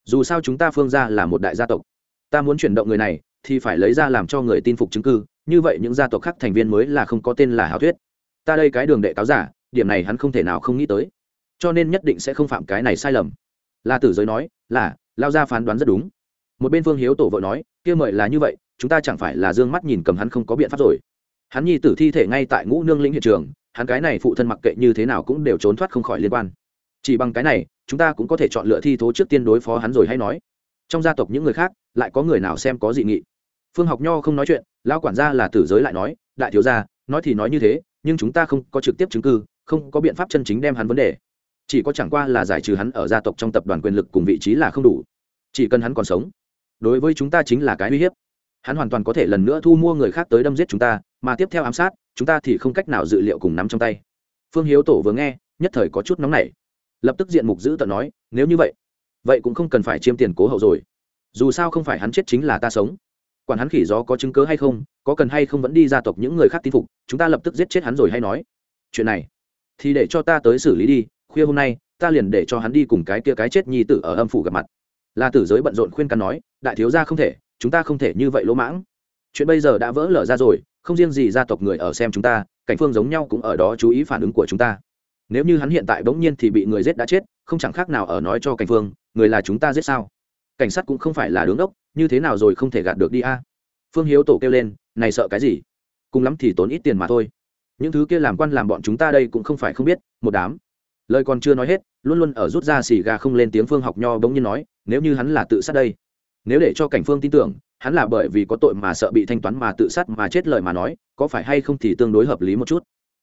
Dù sao chúng ta phương ra là một đại gia tộc. Ta muốn chuyển động người này thì phải lấy ra làm cho người tin phục chứng cứ. như vậy những gia tộc khác thành viên mới là không có tên là hảo thuyết. Ta đây cái đường đệ cáo giả, điểm này hắn không thể nào không nghĩ tới. Cho nên nhất định sẽ không phạm cái này sai lầm. La tử giới nói, là lao ra phán đoán rất đúng. Một bên phương hiếu tổ vợ nói, kia mời là như vậy, chúng ta chẳng phải là d ư ơ n g mắt nhìn cầm hắn không có biện pháp rồi. Hắn nhi tử thi thể ngay tại ngũ nương lĩnh hiện trường, hắn cái này phụ thân mặc kệ như thế nào cũng đều trốn thoát không khỏi liên quan. Chỉ bằng cái này, chúng ta cũng có thể chọn lựa thi thố trước tiên đối phó hắn rồi hay nói. Trong gia tộc những người khác, lại có người nào xem có dị nghị? Phương học nho không nói chuyện, lão quản gia là tử giới lại nói, đại thiếu gia, nói thì nói như thế, nhưng chúng ta không có trực tiếp chứng cứ, không có biện pháp chân chính đem hắn vấn đề. Chỉ có chẳng qua là giải trừ hắn ở gia tộc trong tập đoàn quyền lực cùng vị trí là không đủ. Chỉ cần hắn còn sống, đối với chúng ta chính là cái uy hiếp. Hắn hoàn toàn có thể lần nữa thu mua người khác tới đâm giết chúng ta, mà tiếp theo ám sát, chúng ta thì không cách nào dự liệu cùng nắm trong tay. Phương hiếu tổ vừa nghe, nhất thời có chút nóng nảy. Lập tức diện mục giữ tận nói, nếu như vậy vậy cũng không cần phải chiêm tiền cố hậu rồi. Dù sao không phải hắn chết chính là ta sống quản hắn khỉ gió có chứng cớ hay không, có cần hay không vẫn đi gia tộc những người khác tin phục, chúng ta lập tức giết chết hắn rồi hay nói. Chuyện này, thì để cho ta tới xử lý đi, khuya hôm nay, ta liền để cho hắn đi cùng cái kia cái chết nhi tử ở âm phủ gặp mặt. Là tử giới bận rộn khuyên can nói, đại thiếu gia không thể, chúng ta không thể như vậy lỗ mãng. Chuyện bây giờ đã vỡ lở ra rồi, không riêng gì gia tộc người ở xem chúng ta, cảnh phương giống nhau cũng ở đó chú ý phản ứng của chúng ta. Nếu như hắn hiện tại bỗng nhiên thì bị người giết đã chết, không chẳng khác nào ở nói cho cảnh phương, người là chúng ta giết sao? Cảnh sát cũng không phải là đứng đốc, như thế nào rồi không thể gạt được đi a? Phương hiếu tổ kêu lên, này sợ cái gì? Cùng lắm thì tốn ít tiền mà thôi. Những thứ kia làm quan làm bọn chúng ta đây cũng không phải không biết, một đám. Lời còn chưa nói hết, luôn luôn ở rút ra xì gà không lên tiếng phương học nho bỗng nhiên nói, nếu như hắn là tự sát đây, nếu để cho cảnh phương tin tưởng, hắn là bởi vì có tội mà sợ bị thanh toán mà tự sát mà chết lời mà nói, có phải hay không thì tương đối hợp lý một chút.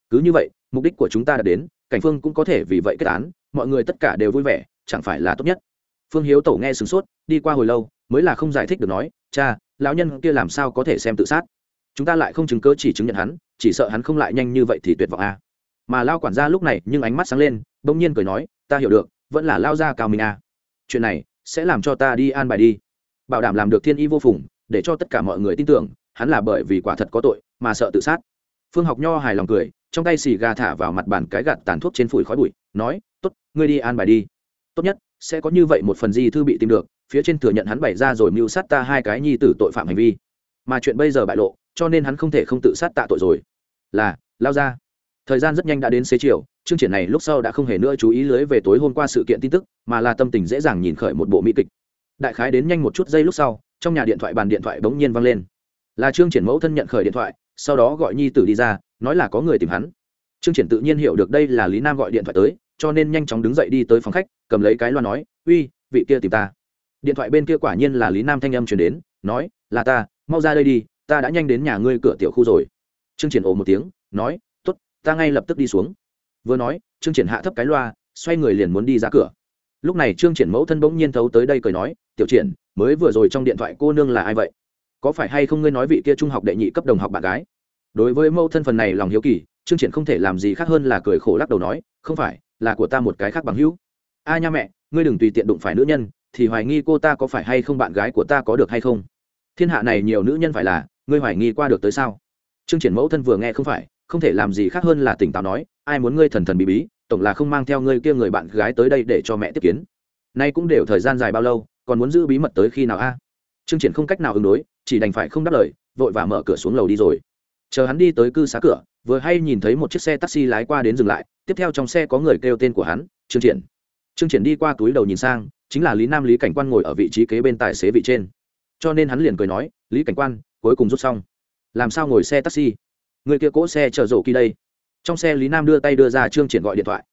Cứ như vậy, mục đích của chúng ta đã đến, cảnh phương cũng có thể vì vậy kết án, mọi người tất cả đều vui vẻ, chẳng phải là tốt nhất phương hiếu tổ nghe sửng sốt, đi qua hồi lâu, mới là không giải thích được nói, cha, lão nhân kia làm sao có thể xem tự sát chúng ta lại không chứng cớ chỉ chứng nhận hắn, chỉ sợ hắn không lại nhanh như vậy thì tuyệt vọng a à. mà lao quản gia lúc này nhưng ánh mắt sáng lên, bỗng nhiên cười nói, ta hiểu được, vẫn là lao gia cao minh a à. chuyện này sẽ làm cho ta đi an bài đi bảo đảm làm được thiên y vô phùng, để cho tất cả mọi người tin tưởng, hắn là bởi vì quả thật có tội, mà sợ tự sát phương học nho hài lòng cười, trong tay xì gà thả vào mặt bàn cái gạt tàn thuốc trên phủi khói bụi, nói t ố t ngươi đi an bài đi tốt nhất sẽ có như vậy một phần di thư bị tìm được, phía trên thừa nhận hắn bày ra rồi mưu sát ta hai cái nhi tử tội phạm hành vi. Mà chuyện bây giờ bại lộ, cho nên hắn không thể không tự sát tạ tội rồi. Là, lao ra. Thời gian rất nhanh đã đến xế chiều, chương triển này lúc sau đã không hề nữa chú ý lưới về tối hôm qua sự kiện tin tức, mà là tâm tình dễ dàng nhìn khởi một bộ mỹ kịch. Đại khái đến nhanh một chút giây lúc sau, trong nhà điện thoại bàn điện thoại bỗng nhiên vang lên. Là chương triển mẫu thân nhận khởi điện thoại, sau đó gọi nhi tử đi ra, nói là có người tìm hắn. Chương triển tự nhiên hiểu được đây là lý nam gọi điện thoại tới cho nên nhanh chóng đứng dậy đi tới phòng khách, cầm lấy cái loa nói, uy, vị kia tìm ta. Điện thoại bên kia quả nhiên là lý nam thanh âm chuyển đến, nói, là ta, mau ra đây đi, ta đã nhanh đến nhà ngươi cửa tiểu khu rồi. Trương triển ồ một tiếng, nói t ố t ta ngay lập tức đi xuống. Vừa nói, trương triển hạ thấp cái loa, xoay người liền muốn đi ra cửa. Lúc này trương triển mẫu thân bỗng nhiên thấu tới đây cười nói, tiểu triển, mới vừa rồi trong điện thoại cô nương là ai vậy? Có phải hay không ngươi nói vị kia trung học đệ nhị cấp đồng học bạn gái? Đối với mẫu thân phần này lòng hiếu kỳ, trương triển không thể làm gì khác hơn là cười khổ lắc đầu nói, không phải là của ta một cái khác bằng hữu. A nha mẹ, ngươi đừng tùy tiện đụng phải nữ nhân, thì hoài nghi cô ta có phải hay không bạn gái của ta có được hay không? Thiên hạ này nhiều nữ nhân phải là, ngươi hoài nghi qua được tới sao? Trương triển mẫu thân vừa nghe không phải, không thể làm gì khác hơn là tỉnh táo nói, ai muốn ngươi thần thần bí bí, tổng là không mang theo ngươi kia người bạn gái tới đây để cho mẹ tiếp kiến. Nay cũng đều thời gian dài bao lâu, còn muốn giữ bí mật tới khi nào a? Trương triển không cách nào ứng đối, chỉ đành phải không đáp lời, vội và mở cửa xuống lầu đi rồi. Chờ hắn đi tới cư xá cửa, vừa hay nhìn thấy một chiếc xe taxi lái qua đến dừng lại tiếp theo trong xe có người kêu tên của hắn, trương triển. Trương triển đi qua túi đầu nhìn sang, chính là lý nam, lý cảnh quan ngồi ở vị trí kế bên tài xế vị trên. Cho nên hắn liền cười nói, lý cảnh quan, cuối cùng rút xong. Làm sao ngồi xe taxi? Người kia cỗ xe chở rổ kỳ đây. Trong xe lý nam đưa tay đưa ra trương triển gọi điện thoại.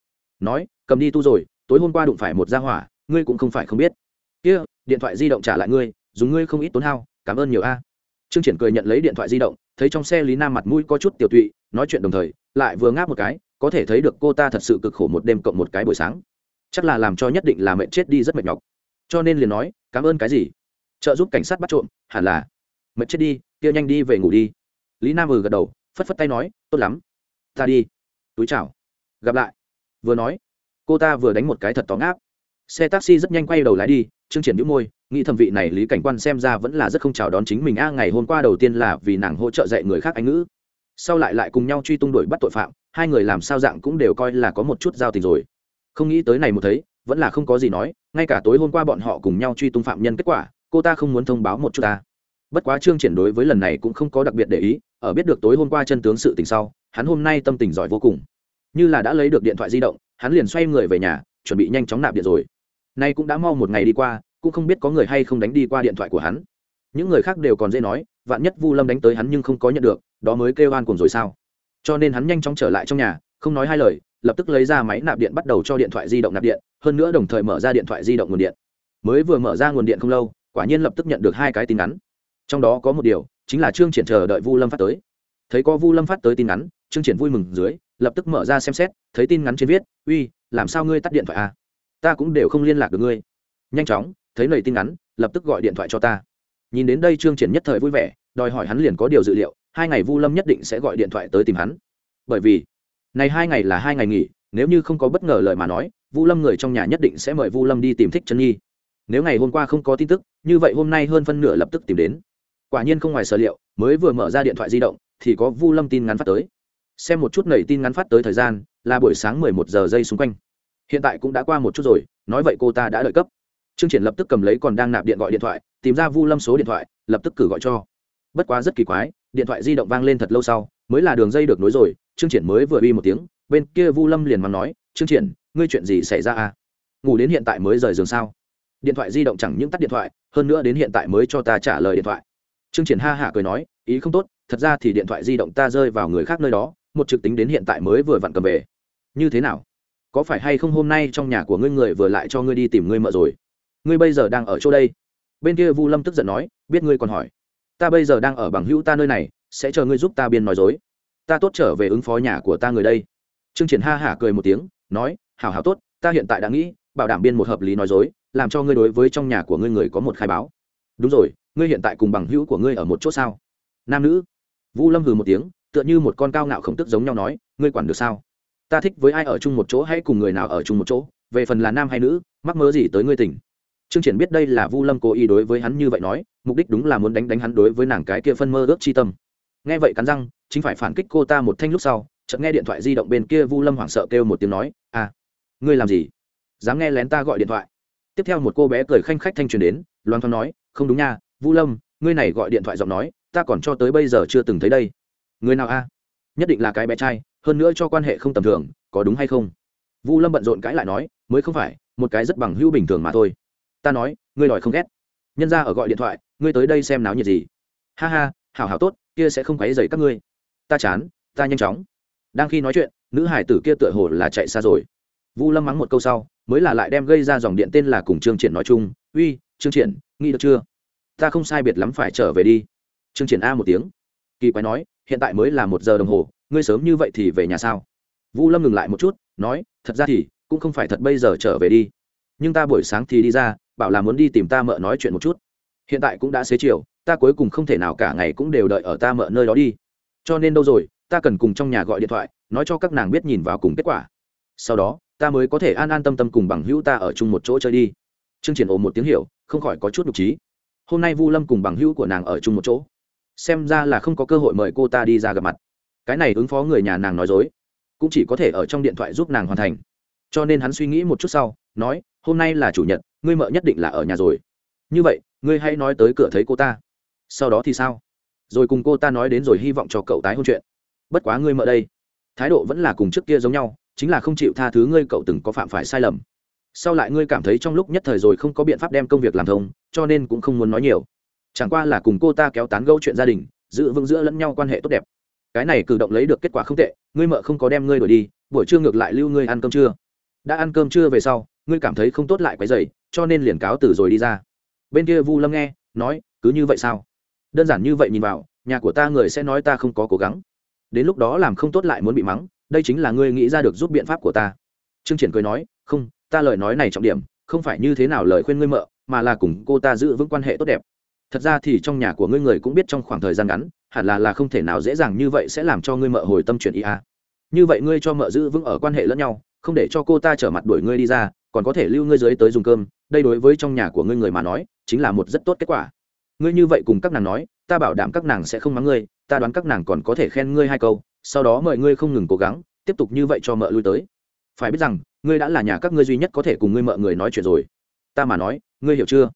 Nói, cầm đi tu rồi, tối hôm qua đụng phải một gia hỏa, ngươi cũng không phải không biết. Kia, điện thoại di động trả lại ngươi, dùng ngươi không ít tốn hao, cảm ơn nhiều a. Trương triển cười nhận lấy điện thoại di động, thấy trong xe lý nam mặt mũi có chút tiểu tụy, nói chuyện đồng thời, lại vừa ngáp một cái có thể thấy được cô ta thật sự cực khổ một đêm cộng một cái buổi sáng. Chắc là làm cho nhất định là mệnh chết đi rất mệt nhọc. Cho nên liền nói, cảm ơn cái gì? Trợ giúp cảnh sát bắt trộm, hẳn là. Mệt chết đi, kia nhanh đi về ngủ đi. Lý nam ừ gật đầu, phất phất tay nói, tốt lắm. Ta đi. Túi chào. Gặp lại. Vừa nói, cô ta vừa đánh một cái thật tóng áp xe taxi rất nhanh quay đầu lái đi chương triển nhũ môi, nghĩ thẩm vị này lý cảnh quan xem ra vẫn là rất không chào đón chính mình. A, ngày hôm qua đầu tiên là vì nàng hỗ trợ dạy người khác anh ngữ sau lại lại cùng nhau truy tung đuổi bắt tội phạm, hai người làm sao dạng cũng đều coi là có một chút giao tình rồi. Không nghĩ tới này một thấy, vẫn là không có gì nói, ngay cả tối hôm qua bọn họ cùng nhau truy tung phạm nhân kết quả, cô ta không muốn thông báo một chút ta. Bất quá trương triển đối với lần này cũng không có đặc biệt để ý, ở biết được tối hôm qua chân tướng sự tình sau, hắn hôm nay tâm tình giỏi vô cùng. Như là đã lấy được điện thoại di động, hắn liền xoay người về nhà, chuẩn bị nhanh chóng nạp điện rồi. Nay cũng đã mau một ngày đi qua, cũng không biết có người hay không đánh đi qua điện thoại của hắn. Những người khác đều còn dễ nói, vạn nhất vu lâm đánh tới hắn nhưng không có nhận được đó mới kêu oan cùng rồi sao? Cho nên hắn nhanh chóng trở lại trong nhà, không nói hai lời, lập tức lấy ra máy nạp điện bắt đầu cho điện thoại di động nạp điện, hơn nữa đồng thời mở ra điện thoại di động nguồn điện. Mới vừa mở ra nguồn điện không lâu, quả nhiên lập tức nhận được hai cái tin ngắn trong đó có một điều, chính là trương triển chờ đợi vu lâm phát tới. Thấy có vu lâm phát tới tin ngắn trương triển vui mừng dưới, lập tức mở ra xem xét, thấy tin ngắn trên viết, uy, làm sao ngươi tắt điện thoại à? ta cũng đều không liên lạc được ngươi. Nhanh chóng, thấy lời tin ngắn lập tức gọi điện thoại cho ta. Nhìn đến đây trương triển nhất thời vui vẻ, đòi hỏi hắn liền có điều dự liệu hai ngày vu lâm nhất định sẽ gọi điện thoại tới tìm hắn. Bởi vì, này hai ngày là hai ngày nghỉ, nếu như không có bất ngờ lời mà nói, vu lâm người trong nhà nhất định sẽ mời vu lâm đi tìm thích chân nhi. Nếu ngày hôm qua không có tin tức, như vậy hôm nay hơn phân nửa lập tức tìm đến. Quả nhiên không ngoài sở liệu, mới vừa mở ra điện thoại di động, thì có vu lâm tin ngắn phát tới. Xem một chút nảy tin ngắn phát tới thời gian, là buổi sáng mười một giờ giây xung quanh. Hiện tại cũng đã qua một chút rồi, nói vậy cô ta đã đợi cấp. Trương triển lập tức cầm lấy còn đang nạp điện gọi điện thoại, tìm ra vu lâm số điện thoại, lập tức cử gọi cho. Bất quá rất kỳ quái điện thoại di động vang lên thật lâu sau, mới là đường dây được nối rồi, trương triển mới vừa bi một tiếng, bên kia vu lâm liền mắng nói, trương triển, ngươi chuyện gì xảy ra à? Ngủ đến hiện tại mới rời giường sao? Điện thoại di động chẳng những tắt điện thoại, hơn nữa đến hiện tại mới cho ta trả lời điện thoại. Trương triển ha hả cười nói, ý không tốt, thật ra thì điện thoại di động ta rơi vào người khác nơi đó, một trực tính đến hiện tại mới vừa vặn cầm về. Như thế nào? Có phải hay không hôm nay trong nhà của ngươi người vừa lại cho ngươi đi tìm ngươi mợ rồi? Ngươi bây giờ đang ở chỗ đây? Bên kia vu lâm tức giận nói, biết ngươi còn hỏi ta bây giờ đang ở bằng hữu ta nơi này, sẽ chờ ngươi giúp ta biên nói dối. Ta tốt trở về ứng phó nhà của ta người đây. Trương triển ha hả cười một tiếng, nói, hảo hảo tốt, ta hiện tại đã nghĩ, bảo đảm biên một hợp lý nói dối, làm cho ngươi đối với trong nhà của ngươi người có một khai báo. Đúng rồi, ngươi hiện tại cùng bằng hữu của ngươi ở một chỗ sao? Nam nữ. Vu lâm hừ một tiếng, tựa như một con cao ngạo khổng tức giống nhau nói, ngươi quản được sao? Ta thích với ai ở chung một chỗ hay cùng người nào ở chung một chỗ, về phần là nam hay nữ, mắc mớ gì tới ngươi tỉnh trương triển biết đây là vu lâm cố ý đối với hắn như vậy nói, mục đích đúng là muốn đánh đánh hắn đối với nàng cái kia phân mơ ước chi tâm. Nghe vậy cắn răng, chính phải phản kích cô ta một thanh lúc sau, chợt nghe điện thoại di động bên kia vu lâm hoảng sợ kêu một tiếng nói à ngươi làm gì? Dám nghe lén ta gọi điện thoại. Tiếp theo một cô bé cười khanh khách thanh truyền đến, loan thoáng nói, không đúng nha, vu lâm, ngươi này gọi điện thoại giọng nói, ta còn cho tới bây giờ chưa từng thấy đây. Người nào a? Nhất định là cái bé trai, hơn nữa cho quan hệ không tầm thường, có đúng hay không? Vu lâm bận rộn cãi lại nói, mới không phải, một cái rất bằng hữu bình thường mà thôi ta nói, ngươi đòi không ghét. Nhân ra ở gọi điện thoại, ngươi tới đây xem náo nhiệt gì. Ha ha, hảo hảo tốt, kia sẽ không quấy dày các ngươi. Ta chán, ta nhanh chóng. Đang khi nói chuyện, nữ hải tử kia tựa hồ là chạy xa rồi. Vu lâm mắng một câu sau, mới là lại đem gây ra dòng điện tên là cùng trương triển nói chung. Uy, trương triển, nghĩ được chưa? Ta không sai biệt lắm phải trở về đi. Trương triển a một tiếng. Kỳ quái nói, hiện tại mới là một giờ đồng hồ, ngươi sớm như vậy thì về nhà sao? Vu lâm ngừng lại một chút, nói, thật ra thì, cũng không phải thật bây giờ trở về đi. Nhưng ta buổi sáng thì đi ra bảo là muốn đi tìm ta mợ nói chuyện một chút. Hiện tại cũng đã xế chiều, ta cuối cùng không thể nào cả ngày cũng đều đợi ở ta mợ nơi đó đi. Cho nên đâu rồi, ta cần cùng trong nhà gọi điện thoại, nói cho các nàng biết nhìn vào cùng kết quả. Sau đó, ta mới có thể an an tâm tâm cùng bằng hữu ta ở chung một chỗ chơi đi. Trương triển ồ một tiếng hiểu, không khỏi có chút nhục trí hôm nay vu lâm cùng bằng hữu của nàng ở chung một chỗ. Xem ra là không có cơ hội mời cô ta đi ra gặp mặt. Cái này ứng phó người nhà nàng nói dối, cũng chỉ có thể ở trong điện thoại giúp nàng hoàn thành. Cho nên hắn suy nghĩ một chút sau, nói, hôm nay là chủ nhật ngươi mợ nhất định là ở nhà rồi. Như vậy, ngươi hãy nói tới cửa thấy cô ta. Sau đó thì sao? Rồi cùng cô ta nói đến rồi hy vọng cho cậu tái hôn chuyện. Bất quá ngươi mợ đây. Thái độ vẫn là cùng trước kia giống nhau, chính là không chịu tha thứ ngươi cậu từng có phạm phải sai lầm. Sau lại ngươi cảm thấy trong lúc nhất thời rồi không có biện pháp đem công việc làm thông, cho nên cũng không muốn nói nhiều. Chẳng qua là cùng cô ta kéo tán gẫu chuyện gia đình, giữ vững giữa lẫn nhau quan hệ tốt đẹp. Cái này cử động lấy được kết quả không tệ, ngươi mợ không có đem ngươi đổi đi, buổi trưa ngược lại lưu ngươi ăn cơm trưa. Đã ăn cơm trưa về sau, ngươi cảm thấy không tốt lại quấy dày cho nên liền cáo từ rồi đi ra. Bên kia vu lâm nghe, nói, cứ như vậy sao? Đơn giản như vậy nhìn vào, nhà của ta người sẽ nói ta không có cố gắng. Đến lúc đó làm không tốt lại muốn bị mắng, đây chính là ngươi nghĩ ra được giúp biện pháp của ta. Trương triển cười nói, không, ta lời nói này trọng điểm, không phải như thế nào lời khuyên ngươi mợ, mà là cùng cô ta giữ vững quan hệ tốt đẹp. Thật ra thì trong nhà của ngươi người cũng biết trong khoảng thời gian ngắn, hẳn là là không thể nào dễ dàng như vậy sẽ làm cho ngươi mợ hồi tâm chuyển ý a như vậy ngươi cho mợ giữ vững ở quan hệ lẫn nhau, không để cho cô ta trở mặt đuổi ngươi đi ra còn có thể lưu ngươi dưới tới dùng cơm, đây đối với trong nhà của ngươi người mà nói, chính là một rất tốt kết quả. Ngươi như vậy cùng các nàng nói, ta bảo đảm các nàng sẽ không mắng ngươi, ta đoán các nàng còn có thể khen ngươi hai câu, sau đó mời ngươi không ngừng cố gắng, tiếp tục như vậy cho mợ lui tới. Phải biết rằng, ngươi đã là nhà các ngươi duy nhất có thể cùng ngươi mợ người nói chuyện rồi. Ta mà nói, ngươi hiểu chưa?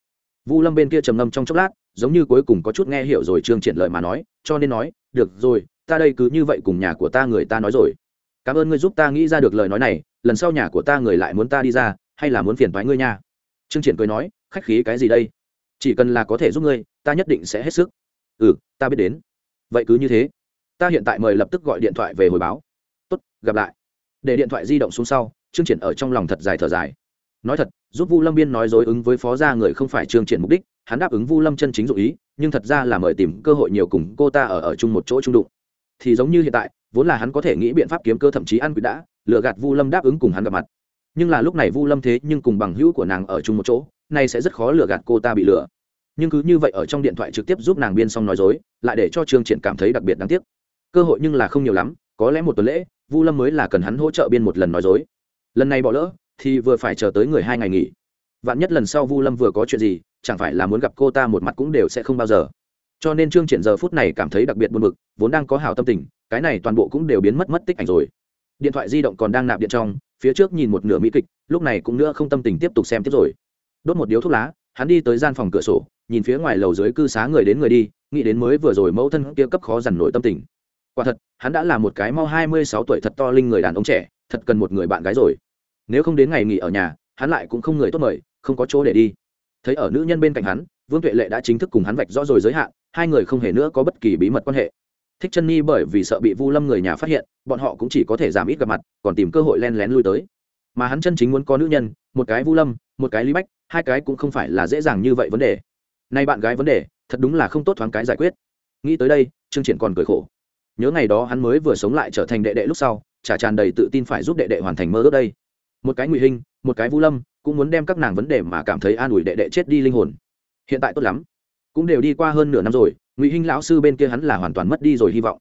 Vu lâm bên kia trầm ngâm trong chốc lát, giống như cuối cùng có chút nghe hiểu rồi trương triển lợi mà nói, cho nên nói, được rồi, ta đây cứ như vậy cùng nhà của ta người ta nói rồi. Cảm ơn ngươi giúp ta nghĩ ra được lời nói này, lần sau nhà của ta người lại muốn ta đi ra hay là muốn phiền toái ngươi nha? Trương triển cười nói, khách khí cái gì đây? Chỉ cần là có thể giúp ngươi, ta nhất định sẽ hết sức. Ừ ta biết đến. Vậy cứ như thế. Ta hiện tại mời lập tức gọi điện thoại về hồi báo. Tốt, gặp lại. Để điện thoại di động xuống sau, trương triển ở trong lòng thật dài thở dài. Nói thật, giúp vu lâm biên nói dối ứng với phó gia người không phải trương triển mục đích, hắn đáp ứng vu lâm chân chính dụ ý, nhưng thật ra là mời tìm cơ hội nhiều cùng cô ta ở ở chung một chỗ trung đụng. Thì giống như hiện tại, vốn là hắn có thể nghĩ biện pháp kiếm cơ thậm chí ăn quỵ đã lựa gạt vu lâm đáp ứng cùng hắn gặp mặt nhưng là lúc này vu lâm thế nhưng cùng bằng hữu của nàng ở chung một chỗ, nay sẽ rất khó lừa gạt cô ta bị lừa. Nhưng cứ như vậy ở trong điện thoại trực tiếp giúp nàng biên xong nói dối, lại để cho trương triển cảm thấy đặc biệt đáng tiếc. Cơ hội nhưng là không nhiều lắm, có lẽ một tuần lễ, vu lâm mới là cần hắn hỗ trợ biên một lần nói dối. Lần này bỏ lỡ, thì vừa phải chờ tới người hai ngày nghỉ. Vạn nhất lần sau vu lâm vừa có chuyện gì, chẳng phải là muốn gặp cô ta một mặt cũng đều sẽ không bao giờ. Cho nên trương triển giờ phút này cảm thấy đặc biệt buồn bực, vốn đang có hảo tâm tình, cái này toàn bộ cũng đều biến mất mất tích ảnh rồi. Điện thoại di động còn đang nạp điện trong phía trước nhìn một nửa mỹ kịch, lúc này cũng nữa không tâm tình tiếp tục xem tiếp rồi. Đốt một điếu thuốc lá, hắn đi tới gian phòng cửa sổ, nhìn phía ngoài lầu dưới cư xá người đến người đi, nghĩ đến mới vừa rồi mẫu thân kia cấp khó dằn nổi tâm tình. Quả thật, hắn đã là một cái mau hai mươi sáu tuổi thật to linh người đàn ông trẻ, thật cần một người bạn gái rồi. Nếu không đến ngày nghỉ ở nhà, hắn lại cũng không người tốt mời, không có chỗ để đi. Thấy ở nữ nhân bên cạnh hắn, vương tuệ lệ đã chính thức cùng hắn vạch rõ rồi giới hạn, hai người không hề nữa có bất kỳ bí mật quan hệ thích chân nhi bởi vì sợ bị vu lâm người nhà phát hiện, bọn họ cũng chỉ có thể giảm ít gặp mặt, còn tìm cơ hội len lén lui tới. Mà hắn chân chính muốn có nữ nhân, một cái vu lâm, một cái lý bách, hai cái cũng không phải là dễ dàng như vậy vấn đề. Nay bạn gái vấn đề, thật đúng là không tốt thoáng cái giải quyết. Nghĩ tới đây, trương triển còn cười khổ. Nhớ ngày đó hắn mới vừa sống lại trở thành đệ đệ lúc sau, chả tràn đầy tự tin phải giúp đệ đệ hoàn thành mơ ước đây. Một cái ngụy hình một cái vu lâm, cũng muốn đem các nàng vấn đề mà cảm thấy an ủi đệ đệ chết đi linh hồn. Hiện tại tốt lắm. Cũng đều đi qua hơn nửa năm rồi ngụy hinh lão sư bên kia hắn là hoàn toàn mất đi rồi hy vọng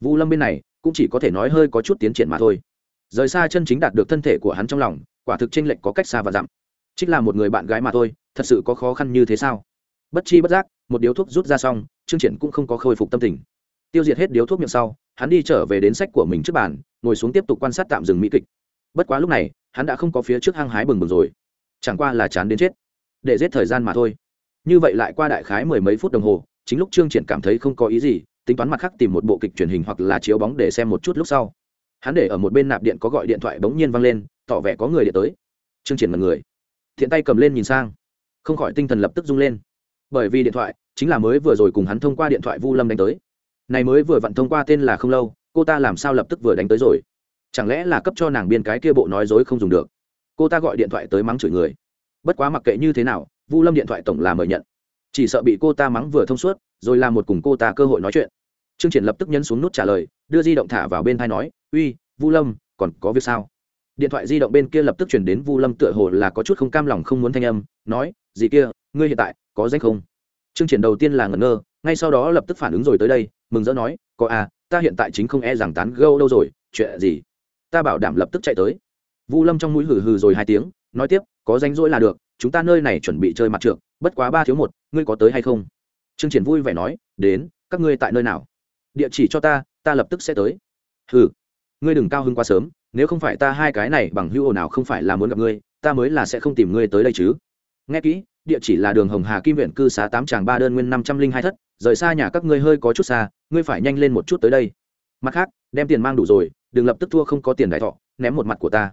vu lâm bên này cũng chỉ có thể nói hơi có chút tiến triển mà thôi rời xa chân chính đạt được thân thể của hắn trong lòng quả thực tranh lệch có cách xa và dặm trích là một người bạn gái mà thôi thật sự có khó khăn như thế sao bất chi bất giác một điếu thuốc rút ra xong chương triển cũng không có khôi phục tâm tình tiêu diệt hết điếu thuốc miệng sau hắn đi trở về đến sách của mình trước bàn ngồi xuống tiếp tục quan sát tạm dừng mỹ kịch bất quá lúc này hắn đã không có phía trước hang hái bừng bừng rồi chẳng qua là chán đến chết để giết thời gian mà thôi như vậy lại qua đại khái mười mấy phút đồng hồ chính lúc trương triển cảm thấy không có ý gì, tính toán mặt khác tìm một bộ kịch truyền hình hoặc là chiếu bóng để xem một chút lúc sau. Hắn để ở một bên nạp điện có gọi điện thoại bỗng nhiên vang lên, tỏ vẻ có người điện tới. Trương triển mật người, thiện tay cầm lên nhìn sang. Không khỏi tinh thần lập tức rung lên. Bởi vì điện thoại chính là mới vừa rồi cùng hắn thông qua điện thoại vu lâm đánh tới. Này mới vừa vặn thông qua tên là không lâu, cô ta làm sao lập tức vừa đánh tới rồi? Chẳng lẽ là cấp cho nàng biên cái kia bộ nói dối không dùng được? Cô ta gọi điện thoại tới mắng chửi người. Bất quá mặc kệ như thế nào, vu lâm điện thoại tổng là mời nhận chỉ sợ bị cô ta mắng vừa thông suốt, rồi làm một cùng cô ta cơ hội nói chuyện. Trương triển lập tức nhấn xuống nút trả lời, đưa di động thả vào bên thai nói, uy, vu lâm, còn có việc sao? Điện thoại di động bên kia lập tức chuyển đến vu lâm tựa hồ là có chút không cam lòng không muốn thanh âm, nói gì kia, ngươi hiện tại có danh không? Trương triển đầu tiên là ngẩn ngơ, ngay sau đó lập tức phản ứng rồi tới đây, mừng rỡ nói, có à ta hiện tại chính không e rằng tán gâu đâu rồi, chuyện gì? Ta bảo đảm lập tức chạy tới. Vu lâm trong mũi hừ hừ rồi hai tiếng, nói tiếp, có danh rỗi là được chúng ta nơi này chuẩn bị chơi mặt trượt bất quá ba thiếu một, ngươi có tới hay không? Trương triển vui vẻ nói, đến, các ngươi tại nơi nào? Địa chỉ cho ta ta lập tức sẽ tới. Hừ, ngươi đừng cao hứng quá sớm, nếu không phải ta hai cái này bằng hữu nào không phải là muốn gặp ngươi, ta mới là sẽ không tìm ngươi tới đây chứ. Nghe kỹ, địa chỉ là đường hồng hà kim huyện cư xá tám tràng ba đơn nguyên năm trăm linh hai thất, rời xa nhà các ngươi hơi có chút xa, ngươi phải nhanh lên một chút tới đây. Mặt khác, đem tiền mang đủ rồi, đừng lập tức thua không có tiền đại thọ, ném một mặt của ta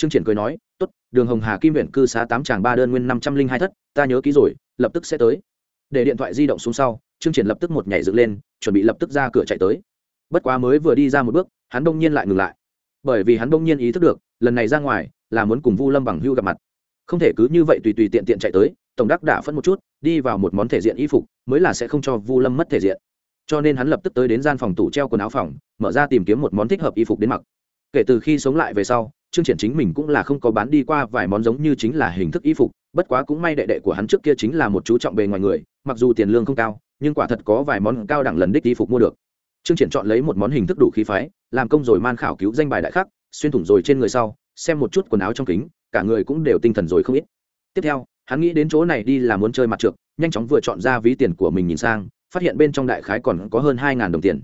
trương triển cười nói, tốt, đường hồng hà kim viện cư xá tám tràng ba đơn nguyên năm trăm linh hai thất, ta nhớ kỹ rồi, lập tức sẽ tới. Để điện thoại di động xuống sau, trương triển lập tức một nhảy dựng lên, chuẩn bị lập tức ra cửa chạy tới. Bất quá mới vừa đi ra một bước, hắn đông nhiên lại ngừng lại. Bởi vì hắn đông nhiên ý thức được, lần này ra ngoài là muốn cùng vu lâm bằng hưu gặp mặt. Không thể cứ như vậy tùy tùy tiện tiện chạy tới, tổng đắc đã phân một chút, đi vào một món thể diện y phục, mới là sẽ không cho vu lâm mất thể diện. Cho nên hắn lập tức tới đến gian phòng tủ treo quần áo phòng, mở ra tìm kiếm một món thích hợp y phục đến mặc. Kể từ khi sống lại về sau chương triển chính mình cũng là không có bán đi qua vài món giống như chính là hình thức y phục, bất quá cũng may đệ đệ của hắn trước kia chính là một chú trọng bề ngoài người, mặc dù tiền lương không cao, nhưng quả thật có vài món cao đẳng lần đích y phục mua được. Chương triển chọn lấy một món hình thức đủ khí phái, làm công rồi man khảo cứu danh bài đại khắc, xuyên thủng rồi trên người sau, xem một chút quần áo trong kính, cả người cũng đều tinh thần rồi không ít. Tiếp theo, hắn nghĩ đến chỗ này đi là muốn chơi mặt trượt nhanh chóng vừa chọn ra ví tiền của mình nhìn sang, phát hiện bên trong đại khái còn có hơn hai đồng tiền.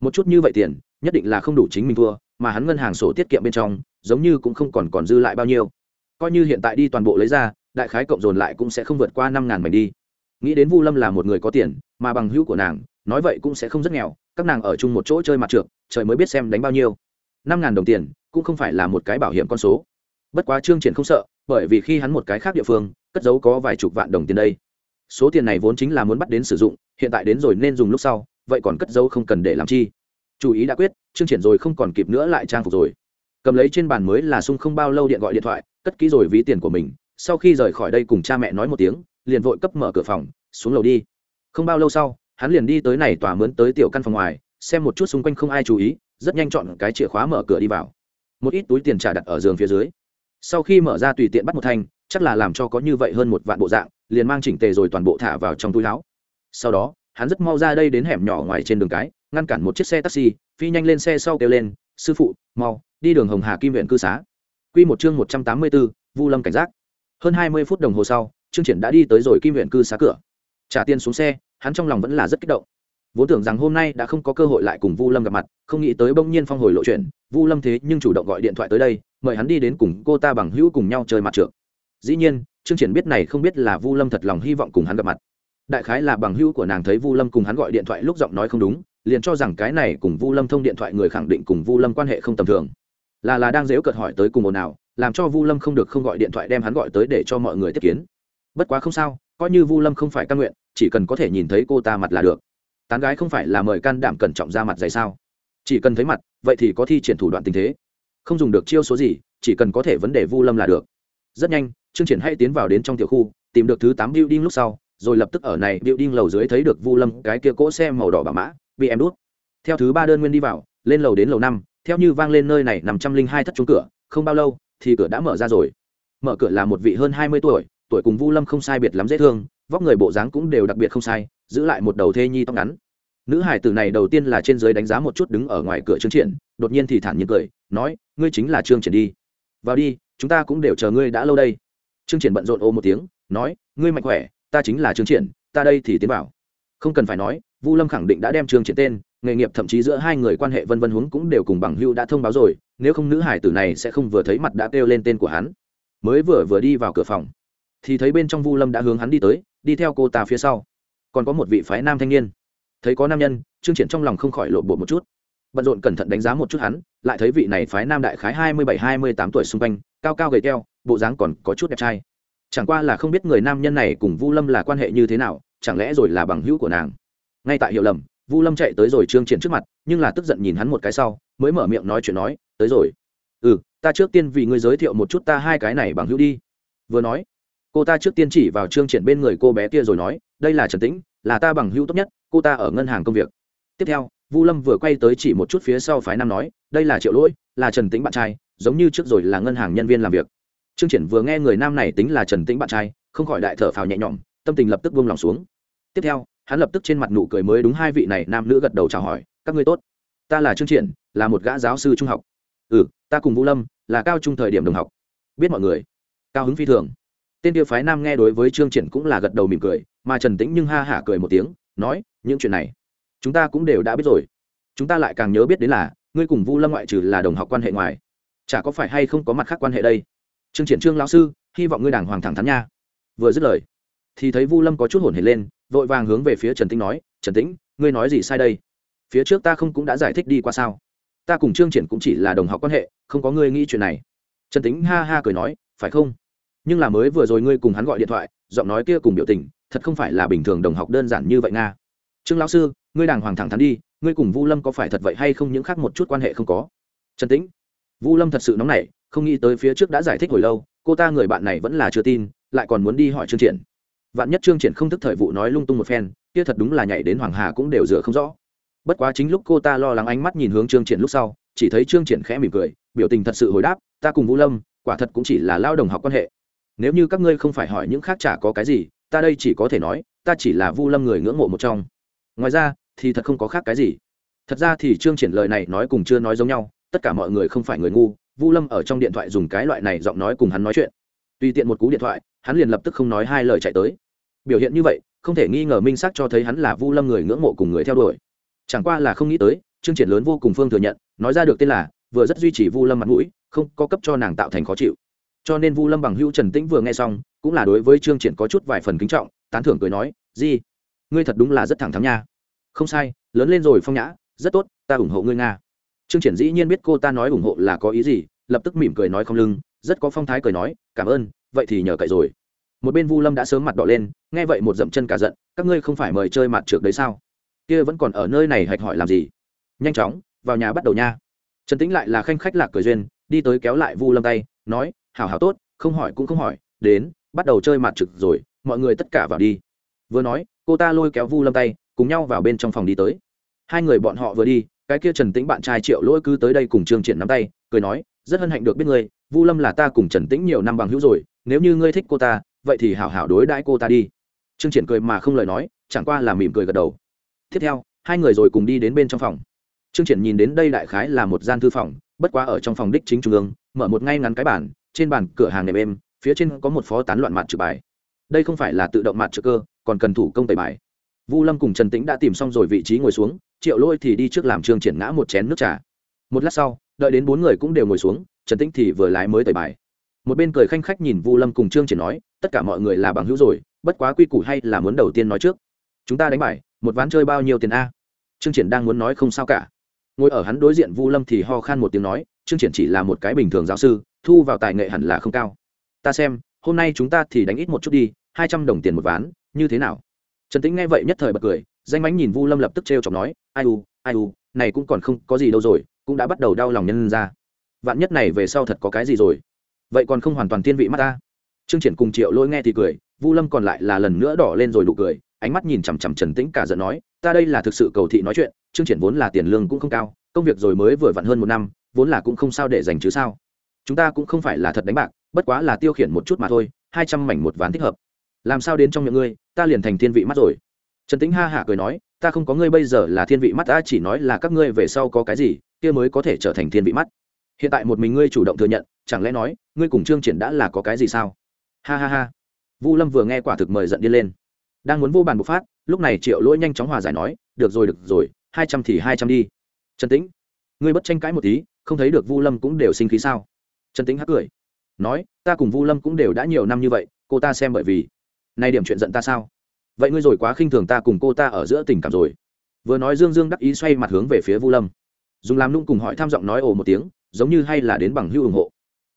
Một chút như vậy tiền, nhất định là không đủ chính mình thua mà hắn ngân hàng sổ tiết kiệm bên trong, giống như cũng không còn còn dư lại bao nhiêu. Coi như hiện tại đi toàn bộ lấy ra, đại khái cộng dồn lại cũng sẽ không vượt qua năm ngàn mảnh đi. Nghĩ đến vu lâm là một người có tiền, mà bằng hữu của nàng, nói vậy cũng sẽ không rất nghèo, các nàng ở chung một chỗ chơi mặt trượt, trời mới biết xem đánh bao nhiêu. Năm ngàn đồng tiền, cũng không phải là một cái bảo hiểm con số. Bất quá trương triển không sợ, bởi vì khi hắn một cái khác địa phương, cất giấu có vài chục vạn đồng tiền đây. Số tiền này vốn chính là muốn bắt đến sử dụng, hiện tại đến rồi nên dùng lúc sau, vậy còn cất giấu không cần để làm chi chú ý đã quyết, chương triển rồi không còn kịp nữa lại trang phục rồi. Cầm lấy trên bàn mới là sung không bao lâu điện gọi điện thoại, cất kỹ rồi ví tiền của mình. Sau khi rời khỏi đây cùng cha mẹ nói một tiếng, liền vội cấp mở cửa phòng, xuống lầu đi. Không bao lâu sau, hắn liền đi tới này tỏa mướn tới tiểu căn phòng ngoài, xem một chút xung quanh không ai chú ý, rất nhanh chọn cái chìa khóa mở cửa đi vào. Một ít túi tiền trả đặt ở giường phía dưới. Sau khi mở ra tùy tiện bắt một thanh, chắc là làm cho có như vậy hơn một vạn bộ dạng, liền mang chỉnh tề rồi toàn bộ thả vào trong túi áo. Sau đó, hắn rất mau ra đây đến hẻm nhỏ ngoài trên đường cái ngăn cản một chiếc xe taxi phi nhanh lên xe sau kêu lên sư phụ mau đi đường hồng hà kim viện cư xá. Quy một chương một trăm tám mươi 184, vu lâm cảnh giác. Hơn hai mươi phút đồng hồ sau trương triển đã đi tới rồi kim viện cư xá cửa. Trả tiền xuống xe hắn trong lòng vẫn là rất kích động. Vốn tưởng rằng hôm nay đã không có cơ hội lại cùng vu lâm gặp mặt không nghĩ tới bỗng nhiên phong hồi lộ chuyện vu lâm thế nhưng chủ động gọi điện thoại tới đây mời hắn đi đến cùng cô ta bằng hữu cùng nhau chơi mặt trượng. Dĩ nhiên trương triển biết này không biết là vu lâm thật lòng hy vọng cùng hắn gặp mặt. Đại khái là bằng hữu của nàng thấy vu lâm cùng hắn gọi điện thoại lúc giọng nói không đúng liền cho rằng cái này cùng vu lâm thông điện thoại người khẳng định cùng vu lâm quan hệ không tầm thường. Là là đang dếu cợt hỏi tới cùng ồn nào, làm cho vu lâm không được không gọi điện thoại đem hắn gọi tới để cho mọi người tiếp kiến. Bất quá không sao, coi như vu lâm không phải căn nguyện, chỉ cần có thể nhìn thấy cô ta mặt là được. Tán gái không phải là mời can đảm cẩn trọng ra mặt dày sao? Chỉ cần thấy mặt, vậy thì có thi triển thủ đoạn tình thế. Không dùng được chiêu số gì, chỉ cần có thể vấn đề vu lâm là được. Rất nhanh chương triển hay tiến vào đến trong tiểu khu, tìm được thứ tám building lúc sau, rồi lập tức ở này building lầu dưới thấy được vu lâm, cái kia cỗ xe màu đỏ bà mã bị em đút. Theo thứ ba đơn nguyên đi vào, lên lầu đến lầu năm, theo như vang lên nơi này nằm trăm linh hai thất trúng cửa, không bao lâu, thì cửa đã mở ra rồi. Mở cửa là một vị hơn hai mươi tuổi tuổi cùng vu lâm không sai biệt lắm dễ thương, vóc người bộ dáng cũng đều đặc biệt không sai, giữ lại một đầu thê nhi tóc ngắn. Nữ hải tử này đầu tiên là trên dưới đánh giá một chút đứng ở ngoài cửa trương triển, đột nhiên thì thản nhiên cười, nói, ngươi chính là trương triển đi. Vào đi, chúng ta cũng đều chờ ngươi đã lâu đây. Trương triển bận rộn ô một tiếng, nói, ngươi mạnh khỏe, ta chính là trương triển, ta đây thì tiến vào không cần phải nói, vu lâm khẳng định đã đem trương triển tên, nghề nghiệp thậm chí giữa hai người quan hệ vân vân huống cũng đều cùng bằng hưu đã thông báo rồi, nếu không nữ hải tử này sẽ không vừa thấy mặt đã kêu lên tên của hắn. Mới vừa vừa đi vào cửa phòng, thì thấy bên trong vu lâm đã hướng hắn đi tới, đi theo cô ta phía sau. Còn có một vị phái nam thanh niên. Thấy có nam nhân, trương triển trong lòng không khỏi lộ bộ một chút. Bận rộn cẩn thận đánh giá một chút hắn, lại thấy vị này phái nam đại khái hai mươi bảy, hai mươi tám tuổi xung quanh, cao cao gầy keo, bộ dáng còn có chút đẹp trai. Chẳng qua là không biết người nam nhân này cùng vu lâm là quan hệ như thế nào chẳng lẽ rồi là bằng hữu của nàng? Ngay tại hiệu lầm, vu lâm chạy tới rồi trương triển trước mặt, nhưng là tức giận nhìn hắn một cái sau, mới mở miệng nói chuyện nói, tới rồi. Ừ ta trước tiên vì ngươi giới thiệu một chút ta hai cái này bằng hữu đi. Vừa nói, cô ta trước tiên chỉ vào trương triển bên người cô bé kia rồi nói, đây là trần tĩnh, là ta bằng hữu tốt nhất, cô ta ở ngân hàng công việc. Tiếp theo, vu lâm vừa quay tới chỉ một chút phía sau phái nam nói, đây là triệu lỗi, là trần tĩnh bạn trai, giống như trước rồi là ngân hàng nhân viên làm việc. Trương triển vừa nghe người nam này tính là trần tĩnh bạn trai, không khỏi đại thở phào nhẹ nhõm tâm tình lập tức buông lòng xuống. Tiếp theo, hắn lập tức trên mặt nụ cười mới đúng hai vị này nam nữ gật đầu chào hỏi, các ngươi tốt. Ta là trương triển, là một gã giáo sư trung học. Ừ ta cùng vũ lâm, là cao trung thời điểm đồng học. Biết mọi người. Cao hứng phi thường. Tên tiêu phái nam nghe đối với trương triển cũng là gật đầu mỉm cười, mà trần tĩnh nhưng ha hả cười một tiếng, nói, những chuyện này, chúng ta cũng đều đã biết rồi. Chúng ta lại càng nhớ biết đến là, ngươi cùng vu lâm ngoại trừ là đồng học quan hệ ngoài. Chả có phải hay không có mặt khác quan hệ đây? Trương triển, trương lão sư, hy vọng ngươi đàng hoàng thẳng thắn nha. Vừa dứt lời thì thấy vu lâm có chút hồn hển lên, vội vàng hướng về phía trần tĩnh nói, trần tĩnh, ngươi nói gì sai đây? Phía trước ta không cũng đã giải thích đi qua sao? Ta cùng trương triển cũng chỉ là đồng học quan hệ, không có ngươi nghĩ chuyện này. Trần tĩnh ha ha cười nói, phải không? Nhưng là mới vừa rồi ngươi cùng hắn gọi điện thoại, giọng nói kia cùng biểu tình, thật không phải là bình thường đồng học đơn giản như vậy nga. Trương lão sư, ngươi đàng hoàng thẳng thắn đi, ngươi cùng vu lâm có phải thật vậy hay không những khác một chút quan hệ không có? Trần tĩnh, vu lâm thật sự nóng nảy, không nghĩ tới phía trước đã giải thích hồi lâu, cô ta người bạn này vẫn là chưa tin, lại còn muốn đi hỏi trương triển vạn nhất trương triển không thức thời vụ nói lung tung một phen, kia thật đúng là nhảy đến hoàng hà cũng đều rửa không rõ. Bất quá chính lúc cô ta lo lắng ánh mắt nhìn hướng trương triển lúc sau, chỉ thấy trương triển khẽ mỉm cười, biểu tình thật sự hồi đáp, ta cùng vũ lâm, quả thật cũng chỉ là lao đồng học quan hệ. Nếu như các ngươi không phải hỏi những khác chả có cái gì, ta đây chỉ có thể nói, ta chỉ là vu lâm người ngưỡng mộ một trong. Ngoài ra, thì thật không có khác cái gì. Thật ra thì trương triển lời này nói cùng chưa nói giống nhau, tất cả mọi người không phải người ngu vu lâm ở trong điện thoại dùng cái loại này giọng nói cùng hắn nói chuyện. Tùy tiện một cú điện thoại, hắn liền lập tức không nói hai lời chạy tới biểu hiện như vậy, không thể nghi ngờ minh xác cho thấy hắn là vu lâm người ngưỡng mộ cùng người theo đuổi. Chẳng qua là không nghĩ tới chương triển lớn vô cùng phương thừa nhận, nói ra được tên là, vừa rất duy trì vu lâm mặt mũi, không có cấp cho nàng tạo thành khó chịu. Cho nên vu lâm bằng hữu trần tĩnh vừa nghe xong, cũng là đối với trương triển có chút vài phần kính trọng, tán thưởng cười nói gì ngươi thật đúng là rất thẳng thắn nha. Không sai, lớn lên rồi phong nhã, rất tốt, ta ủng hộ ngươi nga. Trương triển dĩ nhiên biết cô ta nói ủng hộ là có ý gì, lập tức mỉm cười nói không lưng, rất có phong thái cười nói, cảm ơn, vậy thì nhờ cậy rồi một bên vu lâm đã sớm mặt đỏ lên, nghe vậy một dậm chân cả giận, các ngươi không phải mời chơi mặt trượt đấy sao? Kia vẫn còn ở nơi này hạch hỏi làm gì? Nhanh chóng, vào nhà bắt đầu nha. Trần tĩnh lại là khanh khách lạc cười duyên, đi tới kéo lại vu lâm tay, nói, hảo hảo tốt, không hỏi cũng không hỏi, đến, bắt đầu chơi mặt trực rồi, mọi người tất cả vào đi. Vừa nói, cô ta lôi kéo vu lâm tay, cùng nhau vào bên trong phòng đi tới. Hai người bọn họ vừa đi, cái kia trần tĩnh bạn trai triệu lỗi cứ tới đây cùng trương triển nắm tay, cười nói, rất hân hạnh được biết ngươi, vu lâm là ta cùng trần tĩnh nhiều năm bằng hữu rồi, nếu như ngươi thích cô ta vậy thì hảo hảo đối đãi cô ta đi. Trương triển cười mà không lời nói chẳng qua là mỉm cười gật đầu. Tiếp theo hai người rồi cùng đi đến bên trong phòng. Trương triển nhìn đến đây đại khái là một gian thư phòng bất quá ở trong phòng đích chính trung ương mở một ngay ngắn cái bàn, trên bàn cửa hàng nệm êm phía trên có một phó tán loạn mặt trực bài. Đây không phải là tự động mặt trực cơ còn cần thủ công tẩy bài. Vu lâm cùng trần tĩnh đã tìm xong rồi vị trí ngồi xuống triệu lôi thì đi trước làm trương triển ngã một chén nước trà. Một lát sau đợi đến bốn người cũng đều ngồi xuống trần tĩnh thì vừa lái mới tẩy bài. Một bên cười khanh khách nhìn vu lâm cùng trương triển nói tất cả mọi người là bằng hữu rồi, bất quá quy củ hay là muốn đầu tiên nói trước. Chúng ta đánh bài, một ván chơi bao nhiêu tiền a? Trương triển đang muốn nói không sao cả. Ngồi ở hắn đối diện vu lâm thì ho khan một tiếng nói, trương triển chỉ là một cái bình thường giáo sư, thu vào tài nghệ hẳn là không cao. Ta xem, hôm nay chúng ta thì đánh ít một chút đi, hai trăm đồng tiền một ván, như thế nào? Trần tĩnh nghe vậy nhất thời bật cười, danh mánh nhìn vu lâm lập tức treo chọc nói, ai u ai u, này cũng còn không có gì đâu rồi, cũng đã bắt đầu đau lòng nhân ra. Vạn nhất này về sau thật có cái gì rồi? Vậy còn không hoàn toàn tiên vị mắt ta trương triển cùng triệu lôi nghe thì cười, vu lâm còn lại là lần nữa đỏ lên rồi nụ cười, ánh mắt nhìn chằm chằm trần tĩnh cả giận nói, ta đây là thực sự cầu thị nói chuyện, trương triển vốn là tiền lương cũng không cao, công việc rồi mới vừa vặn hơn một năm, vốn là cũng không sao để dành chứ sao. Chúng ta cũng không phải là thật đánh bạc, bất quá là tiêu khiển một chút mà thôi, hai trăm mảnh một ván thích hợp. Làm sao đến trong miệng ngươi, ta liền thành thiên vị mắt rồi. Trần Tĩnh ha hả cười nói, ta không có ngươi bây giờ là thiên vị mắt, ta chỉ nói là các ngươi về sau có cái gì, kia mới có thể trở thành thiên vị mắt. Hiện tại một mình ngươi chủ động thừa nhận, chẳng lẽ nói, ngươi cùng trương triển đã là có cái gì sao? Ha ha ha. Vu lâm vừa nghe quả thực mời giận đi lên. Đang muốn vô bàn bộc phát, lúc này triệu lỗi nhanh chóng hòa giải nói, được rồi được rồi, hai trăm thì hai trăm đi. Trần tĩnh, ngươi bất tranh cãi một tí, không thấy được vu lâm cũng đều sinh khí sao? Trần tĩnh hắc cười, nói, ta cùng vu lâm cũng đều đã nhiều năm như vậy, cô ta xem bởi vì nay điểm chuyện giận ta sao? Vậy ngươi rồi quá khinh thường ta cùng cô ta ở giữa tình cảm rồi. Vừa nói dương dương đắc ý xoay mặt hướng về phía vu lâm. Dùng làm nung cùng hỏi tham giọng nói ồ một tiếng, giống như hay là đến bằng hưu ủng hộ.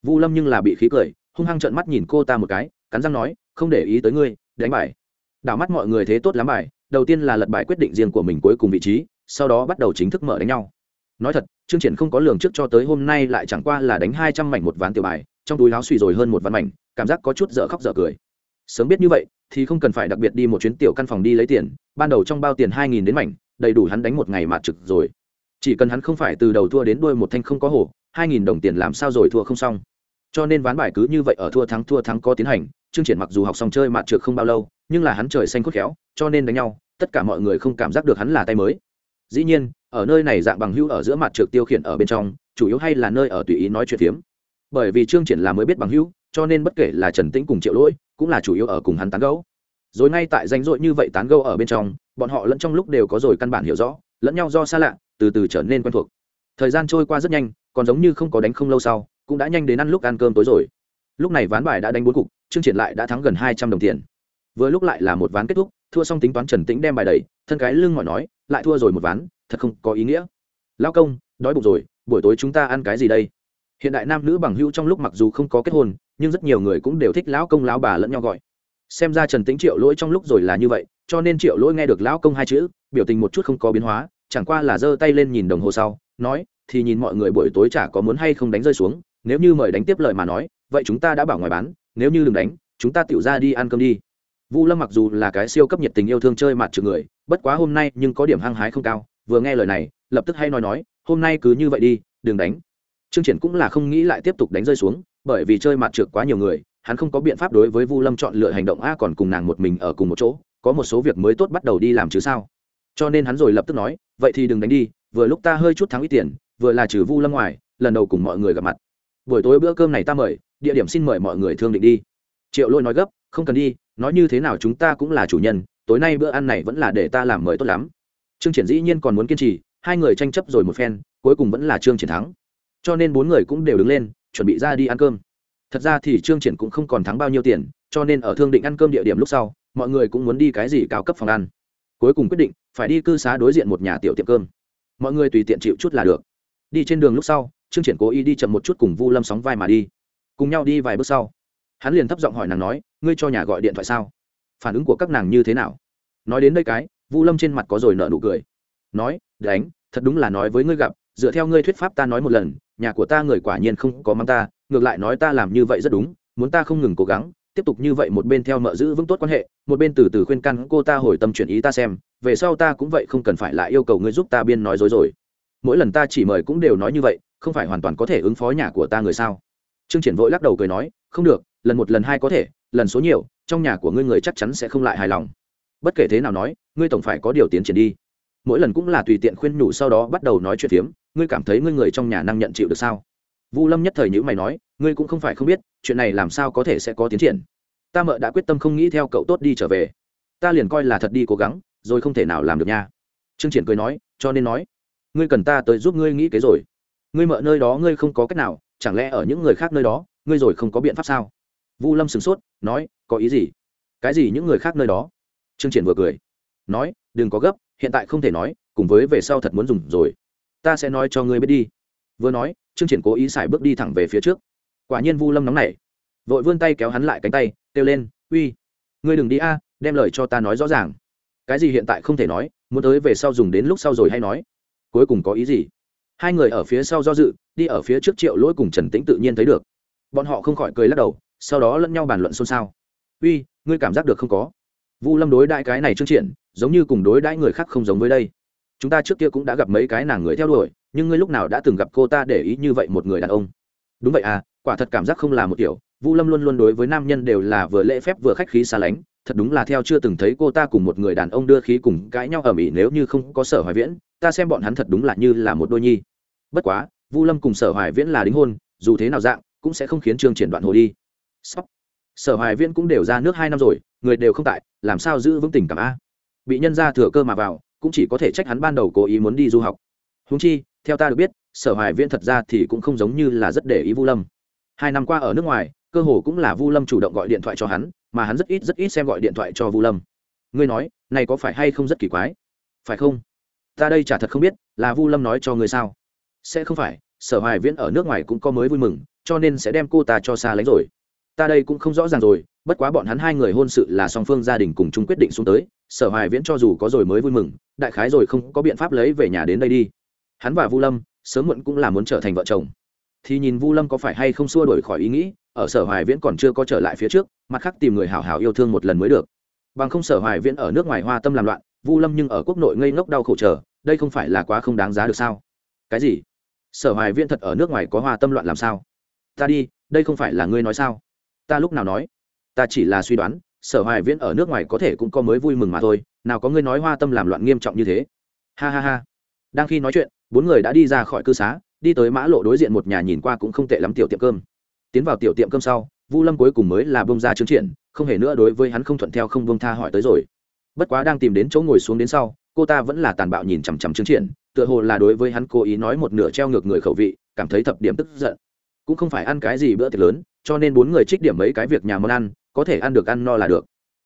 Vu lâm nhưng là bị khí cười hung hăng trợn mắt nhìn cô ta một cái, cắn răng nói, không để ý tới ngươi đánh bài. Đảo mắt mọi người thế tốt lắm bài, đầu tiên là lật bài quyết định riêng của mình cuối cùng vị trí, sau đó bắt đầu chính thức mở đánh nhau. Nói thật chương triển không có lường trước cho tới hôm nay lại chẳng qua là đánh hai trăm mảnh một ván tiểu bài, trong túi áo suy rồi hơn một ván mảnh, cảm giác có chút dở khóc dở cười. Sớm biết như vậy, thì không cần phải đặc biệt đi một chuyến tiểu căn phòng đi lấy tiền, ban đầu trong bao tiền hai nghìn đến mảnh, đầy đủ hắn đánh một ngày mạt trực rồi. Chỉ cần hắn không phải từ đầu thua đến đuôi một thanh không có hổ, hai nghìn đồng tiền làm sao rồi thua không xong cho nên ván bài cứ như vậy ở thua thắng thua thắng có tiến hành chương triển mặc dù học xong chơi mạt trượt không bao lâu, nhưng là hắn trời xanh cốt khéo, cho nên đánh nhau, tất cả mọi người không cảm giác được hắn là tay mới. Dĩ nhiên, ở nơi này dạng bằng hữu ở giữa mặt trượt tiêu khiển ở bên trong, chủ yếu hay là nơi ở tùy ý nói chuyện phiếm. Bởi vì trương triển là mới biết bằng hữu, cho nên bất kể là trần tĩnh cùng triệu lỗi, cũng là chủ yếu ở cùng hắn tán gẫu. Rồi ngay tại danh dội như vậy tán gẫu ở bên trong, bọn họ lẫn trong lúc đều có rồi căn bản hiểu rõ, lẫn nhau do xa lạ, từ từ trở nên quen thuộc. Thời gian trôi qua rất nhanh, còn giống như không có đánh không lâu sau cũng đã nhanh đến ăn lúc ăn cơm tối rồi. Lúc này ván bài đã đánh bốn cục trương triển lại đã thắng gần hai trăm đồng tiền. Vừa lúc lại là một ván kết thúc, thua xong tính toán trần tĩnh đem bài đầy thân cái lưng mỏi nói, lại thua rồi một ván, thật không có ý nghĩa. Lao công, đói bụng rồi, buổi tối chúng ta ăn cái gì đây? Hiện đại nam nữ bằng hữu trong lúc mặc dù không có kết hôn, nhưng rất nhiều người cũng đều thích lão công lão bà lẫn nhau gọi. Xem ra trần tĩnh triệu lỗi trong lúc rồi là như vậy, cho nên triệu lỗi nghe được lão công hai chữ, biểu tình một chút không có biến hóa, chẳng qua là giơ tay lên nhìn đồng hồ sau, nói, thì nhìn mọi người buổi tối chả có muốn hay không đánh rơi xuống nếu như mời đánh tiếp lời mà nói, vậy chúng ta đã bảo ngoài bán, nếu như đừng đánh, chúng ta tự ra đi ăn cơm đi. Vu lâm mặc dù là cái siêu cấp nhiệt tình yêu thương chơi mặt trừ người, bất quá hôm nay nhưng có điểm hăng hái không cao, vừa nghe lời này, lập tức hay nói nói, hôm nay cứ như vậy đi, đừng đánh. Trương triển cũng là không nghĩ lại tiếp tục đánh rơi xuống, bởi vì chơi mặt trượt quá nhiều người, hắn không có biện pháp đối với vu lâm chọn lựa hành động a còn cùng nàng một mình ở cùng một chỗ, có một số việc mới tốt bắt đầu đi làm chứ sao. Cho nên hắn rồi lập tức nói, vậy thì đừng đánh đi, vừa lúc ta hơi chút thắng ít tiền, vừa là trừ vu lâm ngoài, lần đầu cùng mọi người gặp mặt buổi tối bữa cơm này ta mời, địa điểm xin mời mọi người thương định đi. Triệu lôi nói gấp, không cần đi, nói như thế nào chúng ta cũng là chủ nhân, tối nay bữa ăn này vẫn là để ta làm mời tốt lắm. Trương triển dĩ nhiên còn muốn kiên trì, hai người tranh chấp rồi một phen, cuối cùng vẫn là trương triển thắng. Cho nên bốn người cũng đều đứng lên, chuẩn bị ra đi ăn cơm. Thật ra thì trương triển cũng không còn thắng bao nhiêu tiền, cho nên ở thương định ăn cơm địa điểm lúc sau, mọi người cũng muốn đi cái gì cao cấp phòng ăn. Cuối cùng quyết định, phải đi cư xá đối diện một nhà tiểu tiệm cơm. Mọi người tùy tiện chịu chút là được. Đi trên đường lúc sau trương triển cố ý đi chậm một chút cùng vu lâm sóng vai mà đi. Cùng nhau đi vài bước sau, hắn liền thấp giọng hỏi nàng nói, ngươi cho nhà gọi điện thoại sao? Phản ứng của các nàng như thế nào? Nói đến đây cái, vu lâm trên mặt có rồi nợ nụ cười. Nói, đánh, thật đúng là nói với ngươi gặp, dựa theo ngươi thuyết pháp ta nói một lần, nhà của ta người quả nhiên không có mang ta, ngược lại nói ta làm như vậy rất đúng, muốn ta không ngừng cố gắng, tiếp tục như vậy một bên theo mợ giữ vững tốt quan hệ, một bên từ từ khuyên căn cô ta hồi tâm chuyển ý ta xem, về sau ta cũng vậy không cần phải lại yêu cầu ngươi giúp ta biên nói dối rồi. Mỗi lần ta chỉ mời cũng đều nói như vậy không phải hoàn toàn có thể ứng phó nhà của ta người sao? Trương triển vội lắc đầu cười nói, không được, lần một lần hai có thể, lần số nhiều, trong nhà của ngươi người chắc chắn sẽ không lại hài lòng. Bất kể thế nào nói, ngươi tổng phải có điều tiến triển đi. Mỗi lần cũng là tùy tiện khuyên nhủ sau đó bắt đầu nói chuyện phiếm, ngươi cảm thấy ngươi người trong nhà năng nhận chịu được sao? Vu lâm nhất thời nhữ mày nói, ngươi cũng không phải không biết, chuyện này làm sao có thể sẽ có tiến triển. Ta mợ đã quyết tâm không nghĩ theo cậu tốt đi trở về. Ta liền coi là thật đi cố gắng, rồi không thể nào làm được nha. Trương triển cười nói, cho nên nói, ngươi cần ta tới giúp ngươi nghĩ kế rồi ngươi mợ nơi đó ngươi không có cách nào, chẳng lẽ ở những người khác nơi đó, ngươi rồi không có biện pháp sao? Vu lâm sửng sốt, nói, có ý gì? Cái gì những người khác nơi đó? Trương triển vừa cười, nói, đừng có gấp, hiện tại không thể nói, cùng với về sau thật muốn dùng rồi. Ta sẽ nói cho ngươi biết đi. Vừa nói, trương triển cố ý xài bước đi thẳng về phía trước. Quả nhiên vu lâm nóng nảy, vội vươn tay kéo hắn lại cánh tay, kêu lên, uy, ngươi đừng đi a, đem lời cho ta nói rõ ràng. Cái gì hiện tại không thể nói, muốn tới về sau dùng đến lúc sau rồi hay nói. Cuối cùng có ý gì? Hai người ở phía sau do dự, đi ở phía trước triệu lỗi cùng trần tĩnh tự nhiên thấy được. Bọn họ không khỏi cười lắc đầu, sau đó lẫn nhau bàn luận xôn xao. Uy, ngươi cảm giác được không có? Vu lâm đối đại cái này trương triển, giống như cùng đối đãi người khác không giống với đây. Chúng ta trước kia cũng đã gặp mấy cái nàng người theo đuổi, nhưng ngươi lúc nào đã từng gặp cô ta để ý như vậy một người đàn ông? Đúng vậy à quả thật cảm giác không là một kiểu. Vu lâm luôn luôn đối với nam nhân đều là vừa lễ phép vừa khách khí xa lánh, thật đúng là theo chưa từng thấy cô ta cùng một người đàn ông đưa khí cùng cãi nhau ở mỹ nếu như không có sở hoài viễn, ta xem bọn hắn thật đúng là như là một đôi nhi bất quá, vu lâm cùng sở hoài viễn là đính hôn, dù thế nào dạng, cũng sẽ không khiến trương triển đoạn hồ đi. Sóc. sở hoài viễn cũng đều ra nước hai năm rồi, người đều không tại, làm sao giữ vững tình cảm a? Bị nhân ra thừa cơ mà vào, cũng chỉ có thể trách hắn ban đầu cố ý muốn đi du học. Húng chi, theo ta được biết, sở hoài viễn thật ra thì cũng không giống như là rất để ý vu lâm. Hai năm qua ở nước ngoài, cơ hồ cũng là vu lâm chủ động gọi điện thoại cho hắn, mà hắn rất ít rất ít xem gọi điện thoại cho vu lâm. Ngươi nói, này có phải hay không rất kỳ quái? Phải không? Ta đây chả thật không biết, là vu lâm nói cho ngươi sao? Sẽ không phải, sở hoài viễn ở nước ngoài cũng có mới vui mừng, cho nên sẽ đem cô ta cho xa lánh rồi. Ta đây cũng không rõ ràng rồi, bất quá bọn hắn hai người hôn sự là song phương gia đình cùng chung quyết định xuống tới, sở hoài viễn cho dù có rồi mới vui mừng, đại khái rồi không có biện pháp lấy về nhà đến đây đi. Hắn và vu lâm, sớm muộn cũng là muốn trở thành vợ chồng. Thì nhìn vu lâm có phải hay không xua đổi khỏi ý nghĩ, ở sở hoài viễn còn chưa có trở lại phía trước, mặt khác tìm người hảo hảo yêu thương một lần mới được. Bằng không sở hoài viễn ở nước ngoài hoa tâm làm loạn, vu lâm nhưng ở quốc nội ngây ngốc đau khổ chờ, đây không phải là quá không đáng giá được sao? Cái gì? Sở hoài viễn thật ở nước ngoài có hoa tâm loạn làm sao? Ta đi, đây không phải là ngươi nói sao? Ta lúc nào nói? Ta chỉ là suy đoán, sở hoài viễn ở nước ngoài có thể cũng có mới vui mừng mà thôi, nào có ngươi nói hoa tâm làm loạn nghiêm trọng như thế. Ha ha ha. Đang khi nói chuyện, bốn người đã đi ra khỏi cư xá, đi tới mã lộ đối diện một nhà nhìn qua cũng không tệ lắm tiểu tiệm cơm. Tiến vào tiểu tiệm cơm sau, vu lâm cuối cùng mới là bông ra chứng triển không hề nữa đối với hắn không thuận theo không bông tha hỏi tới rồi. Bất quá đang tìm đến chỗ ngồi xuống đến sau cô ta vẫn là tàn bạo nhìn chằm chằm chứng triển, tựa hồ là đối với hắn cố ý nói một nửa treo ngược người khẩu vị, cảm thấy thập điểm tức giận. Cũng không phải ăn cái gì bữa tiệc lớn, cho nên bốn người trích điểm mấy cái việc nhà món ăn, có thể ăn được ăn no là được.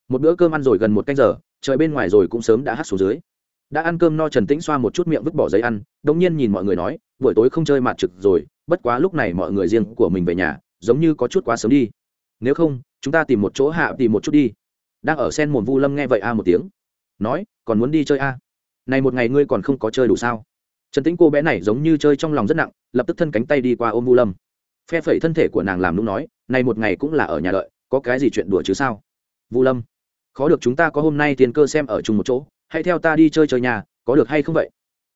Một bữa cơm ăn rồi gần một canh giờ, trời bên ngoài rồi cũng sớm đã hắt xuống dưới. Đã ăn cơm no trần tĩnh xoa một chút miệng vứt bỏ giấy ăn đông nhiên nhìn mọi người nói, buổi tối không chơi mặt trực rồi, bất quá lúc này mọi người riêng của mình về nhà, giống như có chút quá sớm đi. Nếu không, chúng ta tìm một chỗ hạ tìm một chút đi. Đang ở sen mồn vu lâm nghe vậy a một tiếng nói, còn muốn đi chơi a này một ngày ngươi còn không có chơi đủ sao? Trần tĩnh cô bé này giống như chơi trong lòng rất nặng, lập tức thân cánh tay đi qua ôm vu lâm. Phe phẩy thân thể của nàng làm lúc nói, này một ngày cũng là ở nhà đợi, có cái gì chuyện đùa chứ sao? Vu lâm, khó được chúng ta có hôm nay tiền cơ xem ở chung một chỗ, hãy theo ta đi chơi chơi nhà, có được hay không vậy?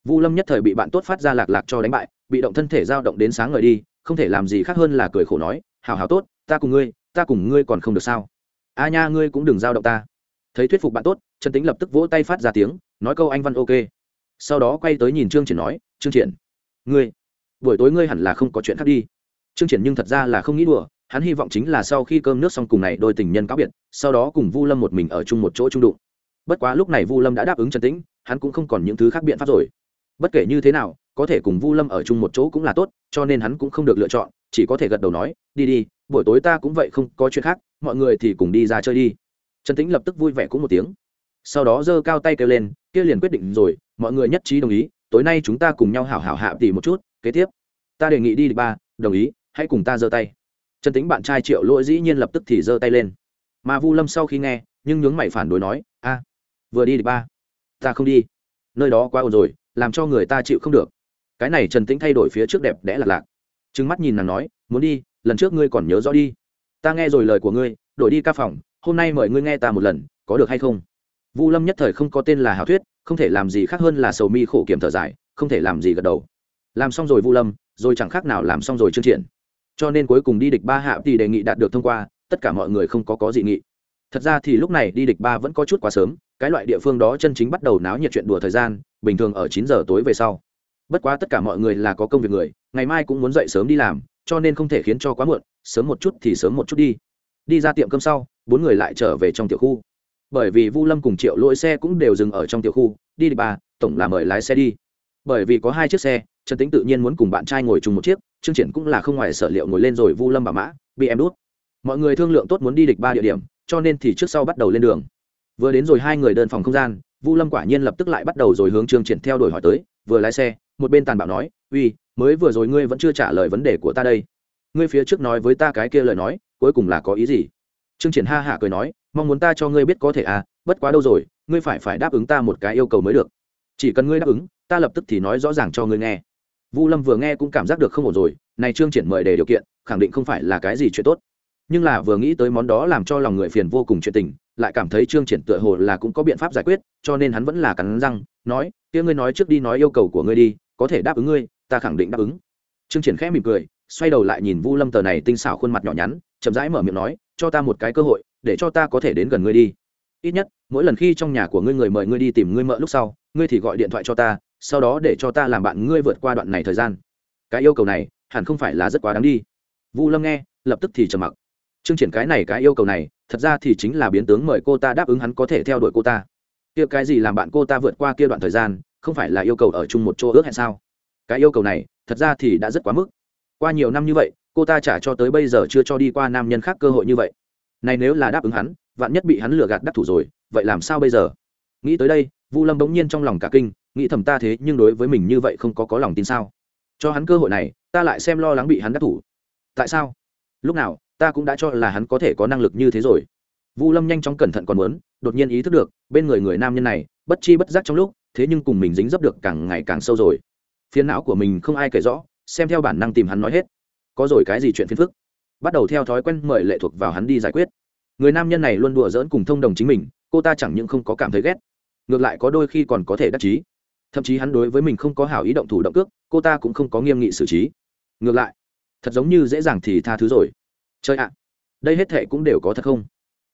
Vu lâm nhất thời bị bạn tốt phát ra lạc lạc cho đánh bại, bị động thân thể dao động đến sáng ngời đi, không thể làm gì khác hơn là cười khổ nói hào hào tốt, ta cùng ngươi, ta cùng ngươi còn không được sao? A nha, ngươi cũng đừng dao động ta. Thấy thuyết phục bạn tốt trần tính lập tức vỗ tay phát ra tiếng, nói câu anh văn ok. Sau đó quay tới nhìn trương triển nói, trương triển, ngươi, buổi tối ngươi hẳn là không có chuyện khác đi. Trương triển nhưng thật ra là không nghĩ đùa, hắn hy vọng chính là sau khi cơm nước xong cùng này đôi tình nhân cáo biệt, sau đó cùng vu lâm một mình ở chung một chỗ trung đụng. Bất quá lúc này vu lâm đã đáp ứng trần tĩnh, hắn cũng không còn những thứ khác biện pháp rồi. Bất kể như thế nào, có thể cùng vu lâm ở chung một chỗ cũng là tốt, cho nên hắn cũng không được lựa chọn, chỉ có thể gật đầu nói, đi đi, buổi tối ta cũng vậy không có chuyện khác, mọi người thì cùng đi ra chơi đi. Trần tĩnh lập tức vui vẻ cũng một tiếng sau đó giơ cao tay kêu lên, kia liền quyết định rồi, mọi người nhất trí đồng ý, tối nay chúng ta cùng nhau hảo hảo hạ tỉ một chút, kế tiếp, ta đề nghị đi ba, đồng ý, hãy cùng ta giơ tay. Trần tính bạn trai triệu lỗi dĩ nhiên lập tức thì giơ tay lên. Mà vu lâm sau khi nghe, nhưng nhướng mày phản đối nói, a, vừa đi ba, ta không đi, nơi đó quá ồn rồi, làm cho người ta chịu không được. Cái này trần tĩnh thay đổi phía trước đẹp đẽ lạc lạc. Trừng mắt nhìn nàng nói, muốn đi, lần trước ngươi còn nhớ rõ đi. Ta nghe rồi lời của ngươi, đổi đi ca phòng, hôm nay mời ngươi nghe ta một lần, có được hay không? Vu lâm nhất thời không có tên là Hảo thuyết, không thể làm gì khác hơn là sầu mi khổ kiểm thở dài, không thể làm gì gật đầu. Làm xong rồi vu lâm, rồi chẳng khác nào làm xong rồi chương triển. Cho nên cuối cùng đi địch ba hạ thì đề nghị đạt được thông qua, tất cả mọi người không có có dị nghị. Thật ra thì lúc này đi địch ba vẫn có chút quá sớm, cái loại địa phương đó chân chính bắt đầu náo nhiệt chuyện đùa thời gian, bình thường ở chín giờ tối về sau. Bất quá tất cả mọi người là có công việc người, ngày mai cũng muốn dậy sớm đi làm, cho nên không thể khiến cho quá muộn, sớm một chút thì sớm một chút đi. Đi ra tiệm cơm sau, bốn người lại trở về trong tiểu khu bởi vì vu lâm cùng triệu lỗi xe cũng đều dừng ở trong tiểu khu, đi đi bà tổng là mời lái xe đi. Bởi vì có hai chiếc xe, trần tính tự nhiên muốn cùng bạn trai ngồi chung một chiếc chương triển cũng là không ngoài sở liệu ngồi lên rồi vu lâm bà mã, bị em đút. Mọi người thương lượng tốt muốn đi địch ba địa điểm, cho nên thì trước sau bắt đầu lên đường. Vừa đến rồi hai người đơn phòng không gian, vu lâm quả nhiên lập tức lại bắt đầu rồi hướng trương triển theo đuổi hỏi tới, vừa lái xe, một bên tàn bạo nói, uy, mới vừa rồi ngươi vẫn chưa trả lời vấn đề của ta đây. Ngươi phía trước nói với ta cái kia lời nói, cuối cùng là có ý gì? Trương triển ha hả cười nói mong muốn ta cho ngươi biết có thể à bất quá đâu rồi, ngươi phải phải đáp ứng ta một cái yêu cầu mới được. Chỉ cần ngươi đáp ứng, ta lập tức thì nói rõ ràng cho ngươi nghe. Vu lâm vừa nghe cũng cảm giác được không ổn rồi, này trương triển mời đề điều kiện, khẳng định không phải là cái gì chuyện tốt. Nhưng là vừa nghĩ tới món đó làm cho lòng người phiền vô cùng chuyện tình, lại cảm thấy trương triển tựa hồ là cũng có biện pháp giải quyết, cho nên hắn vẫn là cắn răng, nói, kia ngươi nói trước đi nói yêu cầu của ngươi đi, có thể đáp ứng ngươi, ta khẳng định đáp ứng. Trương triển khẽ mỉm cười, xoay đầu lại nhìn vu lâm tờ này tinh xảo khuôn mặt nhỏ nhắn, chậm rãi mở miệng nói cho ta một cái cơ hội, để cho ta có thể đến gần ngươi đi. Ít nhất, mỗi lần khi trong nhà của ngươi người mời ngươi đi tìm ngươi mợ lúc sau, ngươi thì gọi điện thoại cho ta, sau đó để cho ta làm bạn ngươi vượt qua đoạn này thời gian. Cái yêu cầu này, hẳn không phải là rất quá đáng đi. Vu lâm nghe, lập tức thì trầm mặc. Chương triển cái này cái yêu cầu này, thật ra thì chính là biến tướng mời cô ta đáp ứng hắn có thể theo đuổi cô ta. Kia cái gì làm bạn cô ta vượt qua kia đoạn thời gian, không phải là yêu cầu ở chung một chỗ ước hẹn sao? Cái yêu cầu này, thật ra thì đã rất quá mức. Qua nhiều năm như vậy cô ta trả cho tới bây giờ chưa cho đi qua nam nhân khác cơ hội như vậy. Này nếu là đáp ứng hắn, vạn nhất bị hắn lừa gạt đắc thủ rồi, vậy làm sao bây giờ? Nghĩ tới đây, vu lâm bỗng nhiên trong lòng cả kinh, nghĩ thầm ta thế nhưng đối với mình như vậy không có có lòng tin sao? Cho hắn cơ hội này, ta lại xem lo lắng bị hắn đắc thủ. Tại sao? Lúc nào, ta cũng đã cho là hắn có thể có năng lực như thế rồi. Vu lâm nhanh chóng cẩn thận còn muốn, đột nhiên ý thức được, bên người người nam nhân này, bất chi bất giác trong lúc, thế nhưng cùng mình dính dấp được càng ngày càng sâu rồi. Phiền não của mình không ai kể rõ, xem theo bản năng tìm hắn nói hết có rồi cái gì chuyện phiền phức? Bắt đầu theo thói quen mời lệ thuộc vào hắn đi giải quyết. Người nam nhân này luôn đùa giỡn cùng thông đồng chính mình, cô ta chẳng những không có cảm thấy ghét, ngược lại có đôi khi còn có thể đắc chí. Thậm chí hắn đối với mình không có hảo ý động thủ động cước, cô ta cũng không có nghiêm nghị xử trí. Ngược lại, thật giống như dễ dàng thì tha thứ rồi. Chơi ạ, đây hết thệ cũng đều có thật không?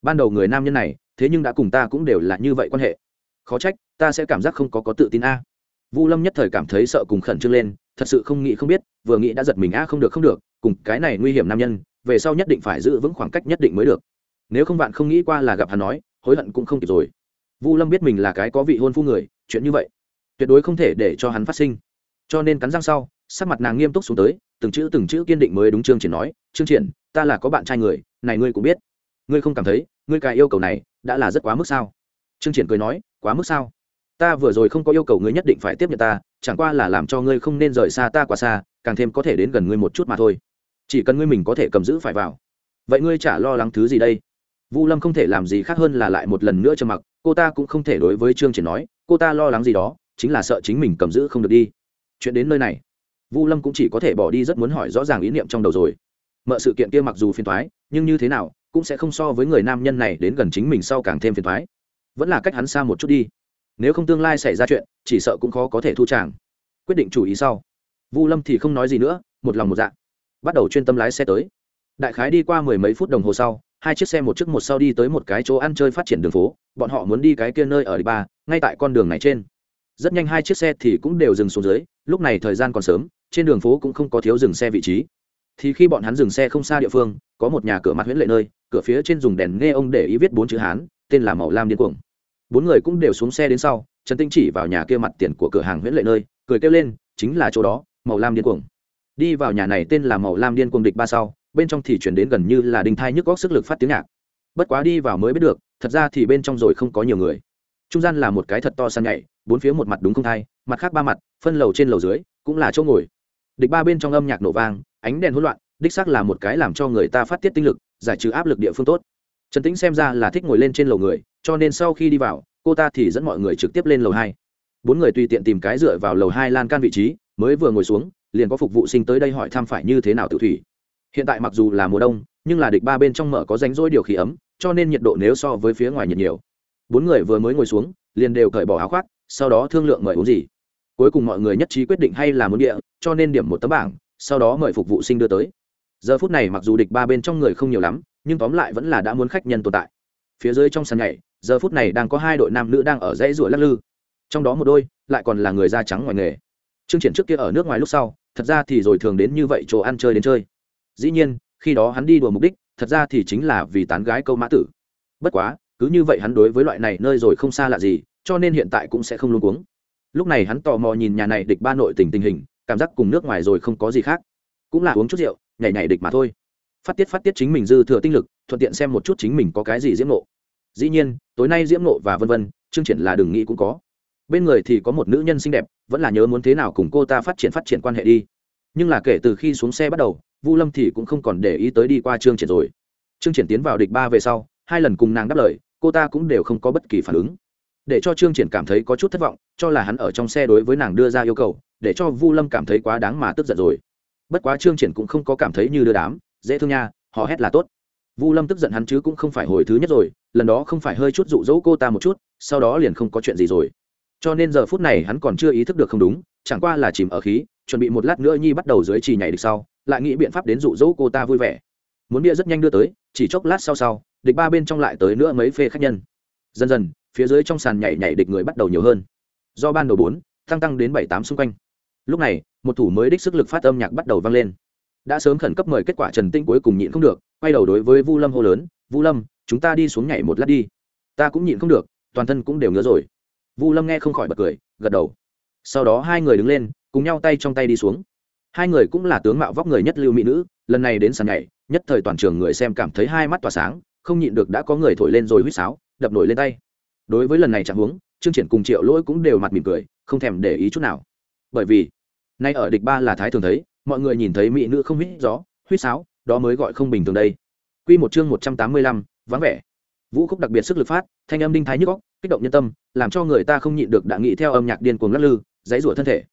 Ban đầu người nam nhân này, thế nhưng đã cùng ta cũng đều là như vậy quan hệ. Khó trách, ta sẽ cảm giác không có có tự tin a. Vu lâm nhất thời cảm thấy sợ cùng khẩn trương lên, thật sự không nghĩ không biết, vừa nghĩ đã giật mình, a, không được không được cùng cái này nguy hiểm nam nhân, về sau nhất định phải giữ vững khoảng cách nhất định mới được. Nếu không bạn không nghĩ qua là gặp hắn nói, hối hận cũng không kịp rồi. Vu lâm biết mình là cái có vị hôn phu người, chuyện như vậy, tuyệt đối không thể để cho hắn phát sinh. Cho nên cắn răng sau, sắc mặt nàng nghiêm túc xuống tới, từng chữ từng chữ kiên định mới đúng chương triển nói chương triển, ta là có bạn trai người, này ngươi cũng biết. Ngươi không cảm thấy, ngươi cái yêu cầu này đã là rất quá mức sao? Chương triển cười nói, quá mức sao? Ta vừa rồi không có yêu cầu ngươi nhất định phải tiếp nhận ta, chẳng qua là làm cho ngươi không nên rời xa ta quá xa, càng thêm có thể đến gần ngươi một chút mà thôi chỉ cần ngươi mình có thể cầm giữ phải vào. Vậy ngươi chả lo lắng thứ gì đây? Vu lâm không thể làm gì khác hơn là lại một lần nữa trầm mặc, cô ta cũng không thể đối với trương triển nói, cô ta lo lắng gì đó, chính là sợ chính mình cầm giữ không được đi. Chuyện đến nơi này. Vu lâm cũng chỉ có thể bỏ đi rất muốn hỏi rõ ràng ý niệm trong đầu rồi. Mợ sự kiện kia mặc dù phiền thoái nhưng như thế nào, cũng sẽ không so với người nam nhân này đến gần chính mình sau càng thêm phiền thoái vẫn là cách hắn xa một chút đi. Nếu không tương lai xảy ra chuyện, chỉ sợ cũng khó có thể thu tràng. Quyết định chủ ý sau. Vu lâm thì không nói gì nữa, một lòng một dạ bắt đầu chuyên tâm lái xe tới. Đại khái đi qua mười mấy phút đồng hồ sau, hai chiếc xe một chiếc một sau đi tới một cái chỗ ăn chơi phát triển đường phố, bọn họ muốn đi cái kia nơi ở đi ba ngay tại con đường này trên. Rất nhanh hai chiếc xe thì cũng đều dừng xuống dưới, lúc này thời gian còn sớm, trên đường phố cũng không có thiếu dừng xe vị trí. Thì khi bọn hắn dừng xe không xa địa phương, có một nhà cửa mặt huyễn lệ nơi, cửa phía trên dùng đèn nghe ông để ý viết bốn chữ hán, tên là màu lam điên cuồng. Bốn người cũng đều xuống xe đến sau, trần tinh chỉ vào nhà kia mặt tiền của cửa hàng huyễn lệ nơi, cười kêu lên, chính là chỗ đó, màu lam điên cuồng đi vào nhà này tên là màu lam điên cuồng địch ba sau, bên trong thì chuyển đến gần như là đinh thai nhức góc sức lực phát tiếng nhạc. Bất quá đi vào mới biết được, thật ra thì bên trong rồi không có nhiều người. Trung gian là một cái thật to săn nhảy, bốn phía một mặt đúng không thai, mặt khác ba mặt, phân lầu trên lầu dưới, cũng là chỗ ngồi. Địch ba bên trong âm nhạc nổ vang, ánh đèn hỗn loạn, đích xác là một cái làm cho người ta phát tiết tinh lực, giải trừ áp lực địa phương tốt. Trần tĩnh xem ra là thích ngồi lên trên lầu người, cho nên sau khi đi vào, cô ta thì dẫn mọi người trực tiếp lên lầu hai. Bốn người tùy tiện tìm cái dựa vào lầu hai lan can vị trí, mới vừa ngồi xuống liền có phục vụ sinh tới đây hỏi thăm phải như thế nào tự thủy. Hiện tại mặc dù là mùa đông, nhưng là địch ba bên trong mở có ránh rỗi điều khí ấm, cho nên nhiệt độ nếu so với phía ngoài nhiệt nhiều. Bốn người vừa mới ngồi xuống, liền đều cởi bỏ áo khoác, sau đó thương lượng mời uống gì. Cuối cùng mọi người nhất trí quyết định hay là muốn địa, cho nên điểm một tấm bảng, sau đó mời phục vụ sinh đưa tới. Giờ phút này mặc dù địch ba bên trong người không nhiều lắm, nhưng tóm lại vẫn là đã muốn khách nhân tồn tại. Phía dưới trong sàn nhảy, giờ phút này đang có hai đội nam nữ đang ở dãy ruổi lắc lư. Trong đó một đôi, lại còn là người da trắng ngoài nghề. Chương triển trước kia ở nước ngoài lúc sau thật ra thì rồi thường đến như vậy chỗ ăn chơi đến chơi. Dĩ nhiên, khi đó hắn đi đùa mục đích, thật ra thì chính là vì tán gái câu mã tử. Bất quá, cứ như vậy hắn đối với loại này nơi rồi không xa lạ gì, cho nên hiện tại cũng sẽ không luôn cuống. Lúc này hắn tò mò nhìn nhà này địch ba nội tình tình hình, cảm giác cùng nước ngoài rồi không có gì khác. Cũng là uống chút rượu, nhảy nhảy địch mà thôi. Phát tiết phát tiết chính mình dư thừa tinh lực, thuận tiện xem một chút chính mình có cái gì diễm nộ dĩ nhiên, tối nay diễm nộ và vân vân, chương triển là đừng nghĩ cũng có bên người thì có một nữ nhân xinh đẹp, vẫn là nhớ muốn thế nào cùng cô ta phát triển phát triển quan hệ đi. Nhưng là kể từ khi xuống xe bắt đầu, vu lâm thì cũng không còn để ý tới đi qua chương triển rồi. Chương triển tiến vào địch ba về sau, hai lần cùng nàng đáp lời, cô ta cũng đều không có bất kỳ phản ứng. Để cho trương triển cảm thấy có chút thất vọng, cho là hắn ở trong xe đối với nàng đưa ra yêu cầu, để cho vu lâm cảm thấy quá đáng mà tức giận rồi. Bất quá trương triển cũng không có cảm thấy như đưa đám, dễ thương nha, họ hét là tốt. Vu lâm tức giận hắn chứ cũng không phải hồi thứ nhất rồi, lần đó không phải hơi chút dụ dỗ cô ta một chút, sau đó liền không có chuyện gì rồi cho nên giờ phút này hắn còn chưa ý thức được không đúng, chẳng qua là chìm ở khí, chuẩn bị một lát nữa nhi bắt đầu dưới trì nhảy được sau, lại nghĩ biện pháp đến dụ dỗ cô ta vui vẻ. Muốn bia rất nhanh đưa tới, chỉ chốc lát sau sau, địch ba bên trong lại tới nữa mấy phê khách nhân. Dần dần, phía dưới trong sàn nhảy nhảy địch người bắt đầu nhiều hơn. Do ban đầu bốn, tăng tăng đến bảy tám xung quanh. Lúc này, một thủ mới đích sức lực phát âm nhạc bắt đầu vang lên. Đã sớm khẩn cấp mời kết quả trần tinh cuối cùng nhịn không được, quay đầu đối với vu lâm hô lớn, vu lâm, chúng ta đi xuống nhảy một lát đi. Ta cũng nhịn không được, toàn thân cũng đều ngứa rồi vu lâm nghe không khỏi bật cười gật đầu. Sau đó hai người đứng lên cùng nhau tay trong tay đi xuống. Hai người cũng là tướng mạo vóc người nhất lưu mỹ nữ lần này đến sàn nhảy nhất thời toàn trường người xem cảm thấy hai mắt tỏa sáng không nhịn được đã có người thổi lên rồi huýt sáo đập nổi lên tay. Đối với lần này chẳng huống trương triển cùng triệu lỗi cũng đều mặt mỉm cười không thèm để ý chút nào. Bởi vì nay ở địch ba là thái thường thấy mọi người nhìn thấy mỹ nữ không huýt gió huýt sáo đó mới gọi không bình thường đây. Quy một chương một trăm tám mươi lăm, vắng vẻ. Vũ khúc đặc biệt sức lực phát thanh âm đinh thái nhức óc kích động nhân tâm, làm cho người ta không nhịn được đã nghĩ theo âm nhạc điên cuồng lắc lư, dãy rủa thân thể.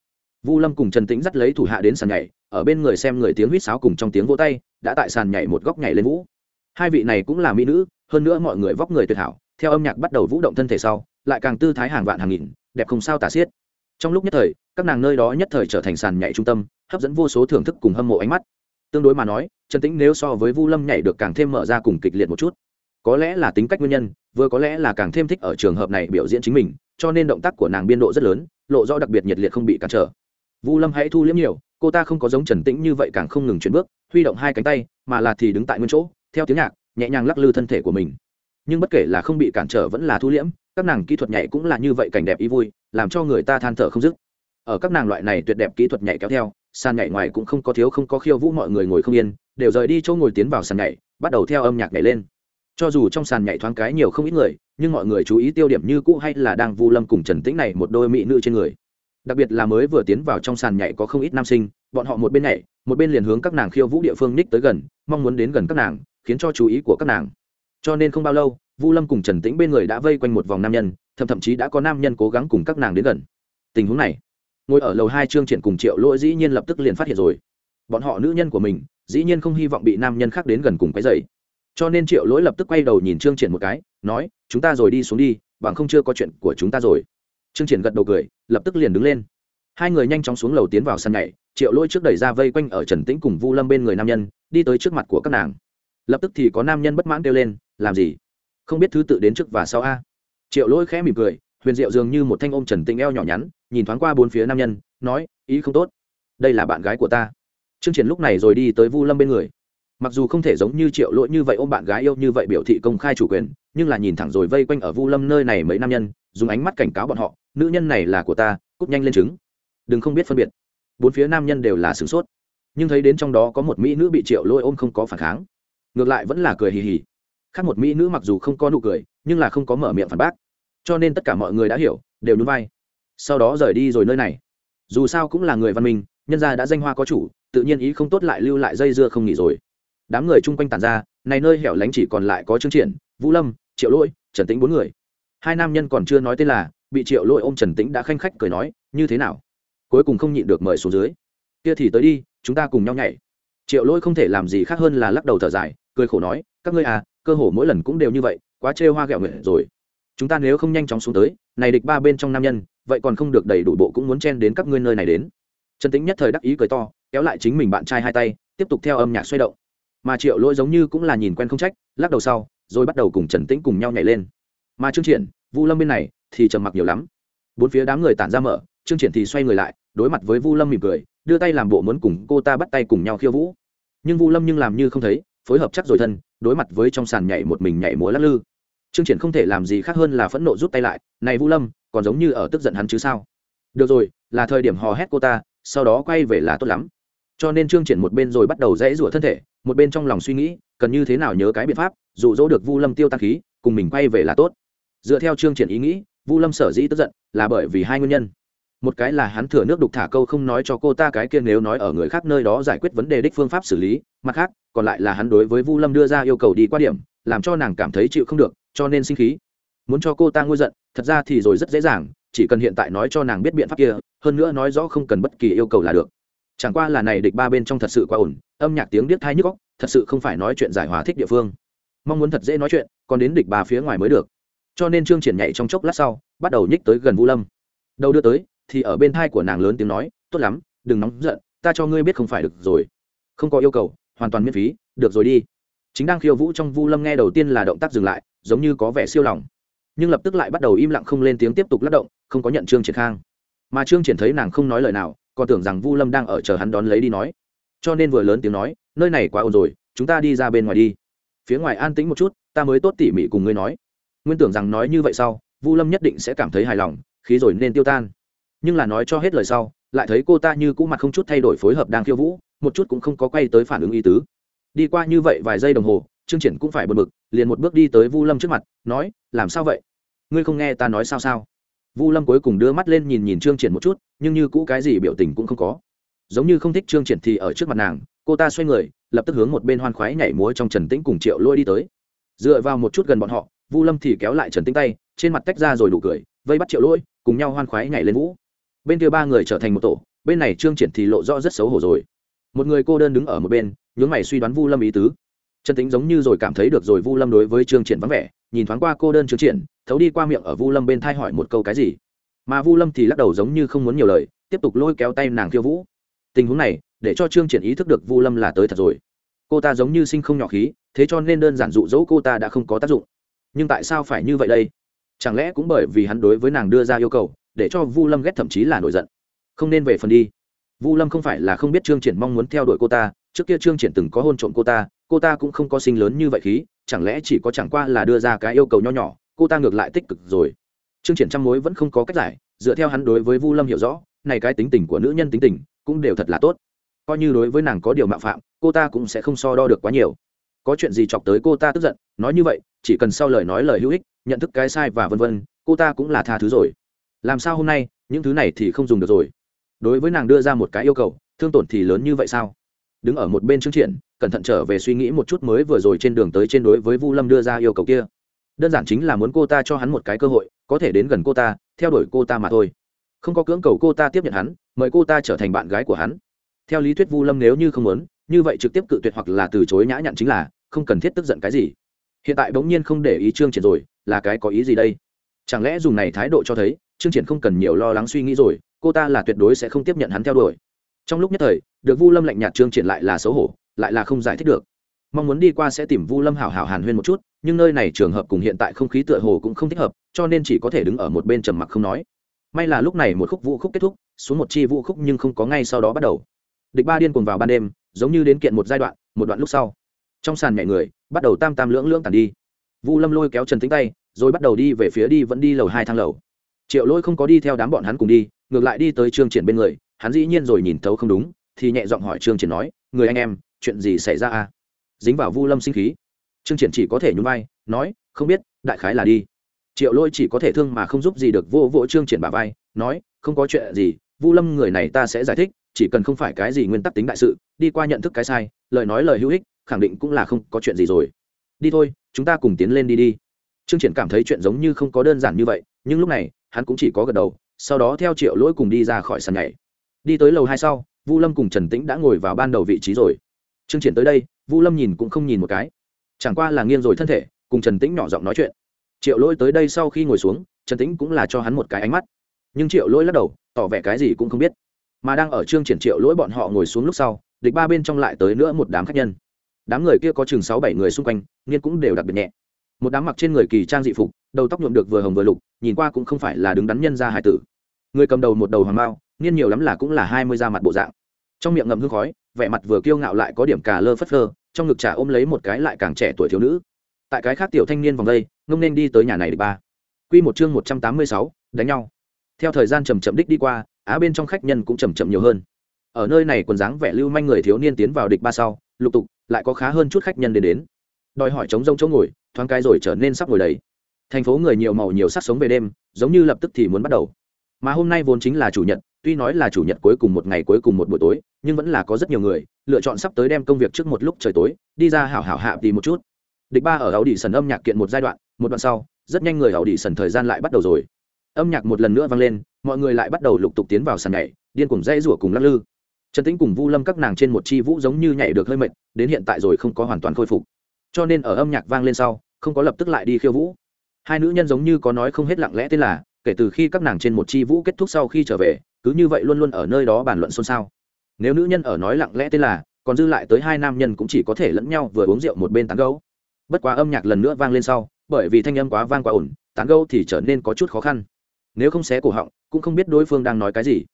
Vu lâm cùng trần tĩnh dắt lấy thủ hạ đến sàn nhảy, ở bên người xem người tiếng huýt sáo cùng trong tiếng vỗ tay, đã tại sàn nhảy một góc nhảy lên vũ. Hai vị này cũng là mỹ nữ, hơn nữa mọi người vóc người tuyệt hảo, theo âm nhạc bắt đầu vũ động thân thể sau, lại càng tư thái hàng vạn hàng nghìn, đẹp không sao tả xiết. Trong lúc nhất thời, các nàng nơi đó nhất thời trở thành sàn nhảy trung tâm, hấp dẫn vô số thưởng thức cùng hâm mộ ánh mắt. Tương đối mà nói, trần tĩnh nếu so với vu lâm nhảy được càng thêm mở ra cùng kịch liệt một chút. Có lẽ là tính cách nguyên nhân vừa có lẽ là càng thêm thích ở trường hợp này biểu diễn chính mình, cho nên động tác của nàng biên độ rất lớn, lộ rõ đặc biệt nhiệt liệt không bị cản trở. Vu lâm hãy thu liếm nhiều, cô ta không có giống trần tĩnh như vậy càng không ngừng chuyển bước, huy động hai cánh tay, mà là thì đứng tại nguyên chỗ, theo tiếng nhạc, nhẹ nhàng lắc lư thân thể của mình. Nhưng bất kể là không bị cản trở vẫn là thu liễm các nàng kỹ thuật nhảy cũng là như vậy cảnh đẹp ý vui, làm cho người ta than thở không dứt. Ở các nàng loại này tuyệt đẹp kỹ thuật nhảy kéo theo, sàn nhảy ngoài cũng không có thiếu không có khiêu vũ mọi người ngồi không yên, đều rời đi chỗ ngồi tiến vào sàn nhảy, bắt đầu theo âm nhạc nhảy lên cho dù trong sàn nhảy thoáng cái nhiều không ít người, nhưng mọi người chú ý tiêu điểm như cũ hay là đang vu lâm cùng trần tĩnh này một đôi mỹ nữ trên người. Đặc biệt là mới vừa tiến vào trong sàn nhảy có không ít nam sinh, bọn họ một bên nhảy, một bên liền hướng các nàng khiêu vũ địa phương ních tới gần, mong muốn đến gần các nàng, khiến cho chú ý của các nàng. Cho nên không bao lâu, vu lâm cùng trần tĩnh bên người đã vây quanh một vòng nam nhân, thậm thậm chí đã có nam nhân cố gắng cùng các nàng đến gần. Tình huống này, ngồi ở lầu hai trương triển cùng triệu lỗi dĩ nhiên lập tức liền phát hiện rồi. Bọn họ nữ nhân của mình, dĩ nhiên không hy vọng bị nam nhân khác đến gần cùng cái dày cho nên triệu lỗi lập tức quay đầu nhìn trương triển một cái, nói, chúng ta rồi đi xuống đi, bằng không chưa có chuyện của chúng ta rồi. Trương triển gật đầu cười, lập tức liền đứng lên. Hai người nhanh chóng xuống lầu tiến vào sân nhảy, triệu lỗi trước đẩy ra vây quanh ở trần tĩnh cùng vu lâm bên người nam nhân, đi tới trước mặt của các nàng. Lập tức thì có nam nhân bất mãn kêu lên, làm gì? Không biết thứ tự đến trước và sau a? Triệu lỗi khẽ mỉm cười, huyền diệu dường như một thanh ôm trần tĩnh eo nhỏ nhắn, nhìn thoáng qua bốn phía nam nhân, nói, ý không tốt. Đây là bạn gái của ta. Trương triển lúc này rồi đi tới vu lâm bên người mặc dù không thể giống như triệu lỗi như vậy ôm bạn gái yêu như vậy biểu thị công khai chủ quyền, nhưng là nhìn thẳng rồi vây quanh ở vu lâm nơi này mấy nam nhân, dùng ánh mắt cảnh cáo bọn họ, nữ nhân này là của ta cúp nhanh lên chứng đừng không biết phân biệt. Bốn phía nam nhân đều là sửng sốt. Nhưng thấy đến trong đó có một mỹ nữ bị triệu lỗi ôm không có phản kháng. Ngược lại vẫn là cười hì hì. Khác một mỹ nữ mặc dù không có nụ cười, nhưng là không có mở miệng phản bác. Cho nên tất cả mọi người đã hiểu, đều nhún vai. Sau đó rời đi rồi nơi này. Dù sao cũng là người văn minh, nhân gia đã danh hoa có chủ, tự nhiên ý không tốt lại lưu lại dây dưa không nghỉ rồi đám người chung quanh tàn ra, này nơi hẻo lánh chỉ còn lại có trương triển, vũ lâm, triệu lỗi, trần tĩnh bốn người. Hai nam nhân còn chưa nói tên là, bị triệu lỗi ôm trần tĩnh đã khanh khách cười nói, như thế nào? Cuối cùng không nhịn được mời xuống dưới. Kia thì tới đi, chúng ta cùng nhau nhảy. Triệu lỗi không thể làm gì khác hơn là lắc đầu thở dài, cười khổ nói, các ngươi à cơ hồ mỗi lần cũng đều như vậy, quá trêu hoa ghẹo nguyện rồi. Chúng ta nếu không nhanh chóng xuống tới, này địch ba bên trong nam nhân, vậy còn không được đầy đủ bộ cũng muốn chen đến các ngươi nơi này đến. Trần tĩnh nhất thời đắc ý cười to, kéo lại chính mình bạn trai hai tay, tiếp tục theo âm nhạc xoay động mà triệu lỗi giống như cũng là nhìn quen không trách, lắc đầu sau, rồi bắt đầu cùng trần tĩnh cùng nhau nhảy lên. Mà trương triển, vu lâm bên này thì trầm mặc nhiều lắm. Bốn phía đám người tản ra mở, trương triển thì xoay người lại, đối mặt với vu lâm mỉm cười, đưa tay làm bộ muốn cùng cô ta bắt tay cùng nhau khiêu vũ. Nhưng vu lâm nhưng làm như không thấy, phối hợp chắc rồi thân, đối mặt với trong sàn nhảy một mình nhảy múa lắc lư. Trương triển không thể làm gì khác hơn là phẫn nộ rút tay lại, này vu lâm, còn giống như ở tức giận hắn chứ sao? Được rồi, là thời điểm hò hét cô ta, sau đó quay về là tốt lắm cho nên trương triển một bên rồi bắt đầu dãy rủa thân thể, một bên trong lòng suy nghĩ, cần như thế nào nhớ cái biện pháp, dụ dỗ được vu lâm tiêu tăng khí, cùng mình quay về là tốt. Dựa theo trương triển ý nghĩ, vu lâm sở dĩ tức giận, là bởi vì hai nguyên nhân. Một cái là hắn thừa nước đục thả câu không nói cho cô ta cái kia nếu nói ở người khác nơi đó giải quyết vấn đề đích phương pháp xử lý, mặt khác, còn lại là hắn đối với vu lâm đưa ra yêu cầu đi qua điểm, làm cho nàng cảm thấy chịu không được, cho nên sinh khí. Muốn cho cô ta ngôi giận, thật ra thì rồi rất dễ dàng, chỉ cần hiện tại nói cho nàng biết biện pháp kia, hơn nữa nói rõ không cần bất kỳ yêu cầu là được chẳng qua là này địch ba bên trong thật sự quá ổn, âm nhạc tiếng điếc thai nhức góc thật sự không phải nói chuyện giải hòa thích địa phương. Mong muốn thật dễ nói chuyện, còn đến địch ba phía ngoài mới được. Cho nên trương triển nhảy trong chốc lát sau, bắt đầu nhích tới gần vũ lâm. Đầu đưa tới, thì ở bên thai của nàng lớn tiếng nói, tốt lắm, đừng nóng giận, ta cho ngươi biết không phải được rồi. Không có yêu cầu, hoàn toàn miễn phí, được rồi đi. Chính đang khiêu vũ trong vu lâm nghe đầu tiên là động tác dừng lại, giống như có vẻ siêu lòng. Nhưng lập tức lại bắt đầu im lặng không lên tiếng tiếp tục lắc động, không có nhận trương triển khang. Mà trương triển thấy nàng không nói lời nào còn tưởng rằng vu lâm đang ở chờ hắn đón lấy đi nói. Cho nên vừa lớn tiếng nói, nơi này quá ồn rồi, chúng ta đi ra bên ngoài đi. Phía ngoài an tĩnh một chút, ta mới tốt tỉ mỉ cùng ngươi nói. Nguyên tưởng rằng nói như vậy sau, vu lâm nhất định sẽ cảm thấy hài lòng, khí rồi nên tiêu tan. Nhưng là nói cho hết lời sau, lại thấy cô ta như cũ mặt không chút thay đổi phối hợp đang khiêu vũ, một chút cũng không có quay tới phản ứng ý tứ. Đi qua như vậy vài giây đồng hồ, trương triển cũng phải bật mực liền một bước đi tới vu lâm trước mặt, nói, làm sao vậy? Ngươi không nghe ta nói sao sao? Vu lâm cuối cùng đưa mắt lên nhìn nhìn trương triển một chút, nhưng như cũ cái gì biểu tình cũng không có. Giống như không thích trương triển thì ở trước mặt nàng, cô ta xoay người, lập tức hướng một bên hoan khoái nhảy múa trong trần tĩnh cùng triệu lôi đi tới. Dựa vào một chút gần bọn họ, vu lâm thì kéo lại trần tĩnh tay, trên mặt tách ra rồi đủ cười, vây bắt triệu lôi, cùng nhau hoan khoái nhảy lên vũ. Bên kia ba người trở thành một tổ, bên này trương triển thì lộ rõ rất xấu hổ rồi. Một người cô đơn đứng ở một bên, nhướng mày suy đoán vu lâm ý tứ. Trần Tĩnh giống như rồi cảm thấy được rồi, vu lâm đối với trương triển vắng vẻ nhìn thoáng qua cô đơn trương triển, thấu đi qua miệng ở vu lâm bên thai hỏi một câu cái gì. Mà vu lâm thì lắc đầu giống như không muốn nhiều lời, tiếp tục lôi kéo tay nàng khiêu vũ. Tình huống này, để cho trương triển ý thức được vu lâm là tới thật rồi. Cô ta giống như sinh không nhỏ khí, thế cho nên đơn giản dụ dỗ cô ta đã không có tác dụng. Nhưng tại sao phải như vậy đây? Chẳng lẽ cũng bởi vì hắn đối với nàng đưa ra yêu cầu, để cho vu lâm ghét thậm chí là nổi giận? Không nên về phần đi. Vu lâm không phải là không biết trương triển mong muốn theo đuổi cô ta, trước kia trương triển từng có hôn trộm cô ta cô ta cũng không có sinh lớn như vậy khí chẳng lẽ chỉ có chẳng qua là đưa ra cái yêu cầu nho nhỏ, cô ta ngược lại tích cực rồi. Trương triển trăm mối vẫn không có cách giải, dựa theo hắn đối với vu lâm hiểu rõ, này cái tính tình của nữ nhân tính tình cũng đều thật là tốt. Coi như đối với nàng có điều mạo phạm, cô ta cũng sẽ không so đo được quá nhiều. Có chuyện gì chọc tới cô ta tức giận, nói như vậy, chỉ cần sau lời nói lời hữu ích, nhận thức cái sai và vân vân, cô ta cũng là tha thứ rồi. Làm sao hôm nay, những thứ này thì không dùng được rồi. Đối với nàng đưa ra một cái yêu cầu, thương tổn thì lớn như vậy sao? Đứng ở một bên chương triển, cẩn thận trở về suy nghĩ một chút mới vừa rồi trên đường tới trên đối với vu lâm đưa ra yêu cầu kia. Đơn giản chính là muốn cô ta cho hắn một cái cơ hội, có thể đến gần cô ta, theo đuổi cô ta mà thôi. Không có cưỡng cầu cô ta tiếp nhận hắn, mời cô ta trở thành bạn gái của hắn. Theo lý thuyết vu lâm nếu như không muốn, như vậy trực tiếp cự tuyệt hoặc là từ chối nhã nhặn chính là không cần thiết tức giận cái gì. Hiện tại bỗng nhiên không để ý trương triển rồi, là cái có ý gì đây? Chẳng lẽ dùng này thái độ cho thấy, trương triển không cần nhiều lo lắng suy nghĩ rồi, cô ta là tuyệt đối sẽ không tiếp nhận hắn theo đuổi trong lúc nhất thời, được vu lâm lạnh nhạt trương triển lại là xấu hổ, lại là không giải thích được. Mong muốn đi qua sẽ tìm vu lâm hảo hảo hàn huyên một chút, nhưng nơi này trường hợp cùng hiện tại không khí tựa hồ cũng không thích hợp, cho nên chỉ có thể đứng ở một bên trầm mặc không nói. May là lúc này một khúc vũ khúc kết thúc, xuống một chi vũ khúc nhưng không có ngay sau đó bắt đầu. Địch ba điên cuồng vào ban đêm, giống như đến kiện một giai đoạn, một đoạn lúc sau. Trong sàn nhảy người, bắt đầu tam tam lưỡng lưỡng tàn đi. Vu lâm lôi kéo trần tính tay, rồi bắt đầu đi về phía đi vẫn đi lầu hai thang lầu. Triệu lôi không có đi theo đám bọn hắn cùng đi, ngược lại đi tới trương triển bên người hắn dĩ nhiên rồi nhìn thấu không đúng, thì nhẹ giọng hỏi trương triển nói, người anh em, chuyện gì xảy ra à? Dính vào vu lâm sinh khí. Trương triển chỉ có thể nhún vai, nói, không biết, đại khái là đi. Triệu lôi chỉ có thể thương mà không giúp gì được vô vỗ trương triển bà vai, nói, không có chuyện gì, vu lâm người này ta sẽ giải thích, chỉ cần không phải cái gì nguyên tắc tính đại sự, đi qua nhận thức cái sai, lời nói lời hữu ích, khẳng định cũng là không có chuyện gì rồi. Đi thôi, chúng ta cùng tiến lên đi đi. Trương triển cảm thấy chuyện giống như không có đơn giản như vậy, nhưng lúc này, hắn cũng chỉ có gật đầu, sau đó theo triệu lỗi cùng đi ra khỏi sàn nhảy đi tới lầu hai sau, vu lâm cùng trần tĩnh đã ngồi vào ban đầu vị trí rồi. Chương triển tới đây, vu lâm nhìn cũng không nhìn một cái. Chẳng qua là nghiêng rồi thân thể, cùng trần tĩnh nhỏ giọng nói chuyện. Triệu lỗi tới đây sau khi ngồi xuống, trần tĩnh cũng là cho hắn một cái ánh mắt. Nhưng triệu lỗi lắc đầu, tỏ vẻ cái gì cũng không biết. Mà đang ở chương triển triệu lỗi bọn họ ngồi xuống lúc sau, địch ba bên trong lại tới nữa một đám khách nhân. Đám người kia có chừng sáu bảy người xung quanh, nghiên cũng đều đặc biệt nhẹ. Một đám mặc trên người kỳ trang dị phục, đầu tóc nhuộm được vừa hồng vừa lục, nhìn qua cũng không phải là đứng đắn nhân ra hải tử. Người cầm đầu một đầu hoàng mao nghiên nhiều lắm là cũng là hai mươi da mặt bộ dạng. Trong miệng ngậm hương khói, vẻ mặt vừa kiêu ngạo lại có điểm cà lơ phất lơ trong ngực trà ôm lấy một cái lại càng trẻ tuổi thiếu nữ. Tại cái khác tiểu thanh niên vòng đây, ngông nên đi tới nhà này ba. Q một chương một trăm tám mươi sáu, đánh nhau. Theo thời gian chầm chậm đích đi qua, á bên trong khách nhân cũng chầm chậm nhiều hơn. Ở nơi này còn dáng vẻ lưu manh người thiếu niên tiến vào địch ba sau, lục tục, lại có khá hơn chút khách nhân đến đến. Đòi hỏi chống rông chỗ ngồi, thoáng cái rồi trở nên sắp ngồi đầy. Thành phố người nhiều màu nhiều sắc sống về đêm, giống như lập tức thì muốn bắt đầu. Mà hôm nay vốn chính là chủ nhật tuy nói là chủ nhật cuối cùng một ngày cuối cùng một buổi tối, nhưng vẫn là có rất nhiều người lựa chọn sắp tới đem công việc trước một lúc trời tối, đi ra hảo hảo hạ đi một chút. Địch ba ở ảo đi sần âm nhạc kiện một giai đoạn, một đoạn sau, rất nhanh người ảo đi sần thời gian lại bắt đầu rồi. Âm nhạc một lần nữa vang lên, mọi người lại bắt đầu lục tục tiến vào sàn nhảy, điên cùng dây rủa cùng lắc lư. Trần tĩnh cùng vu lâm các nàng trên một chi vũ giống như nhảy được hơi mệt, đến hiện tại rồi không có hoàn toàn khôi phục. Cho nên ở âm nhạc vang lên sau, không có lập tức lại đi khiêu vũ. Hai nữ nhân giống như có nói không hết lặng lẽ tên là kể từ khi các nàng trên một chi vũ kết thúc sau khi trở về, cứ như vậy luôn luôn ở nơi đó bàn luận xôn xao. Nếu nữ nhân ở nói lặng lẽ tên là, còn dư lại tới hai nam nhân cũng chỉ có thể lẫn nhau vừa uống rượu một bên tán gấu bất quá âm nhạc lần nữa vang lên sau, bởi vì thanh âm quá vang quá ổn tán gấu thì trở nên có chút khó khăn. Nếu không xé cổ họng, cũng không biết đối phương đang nói cái gì.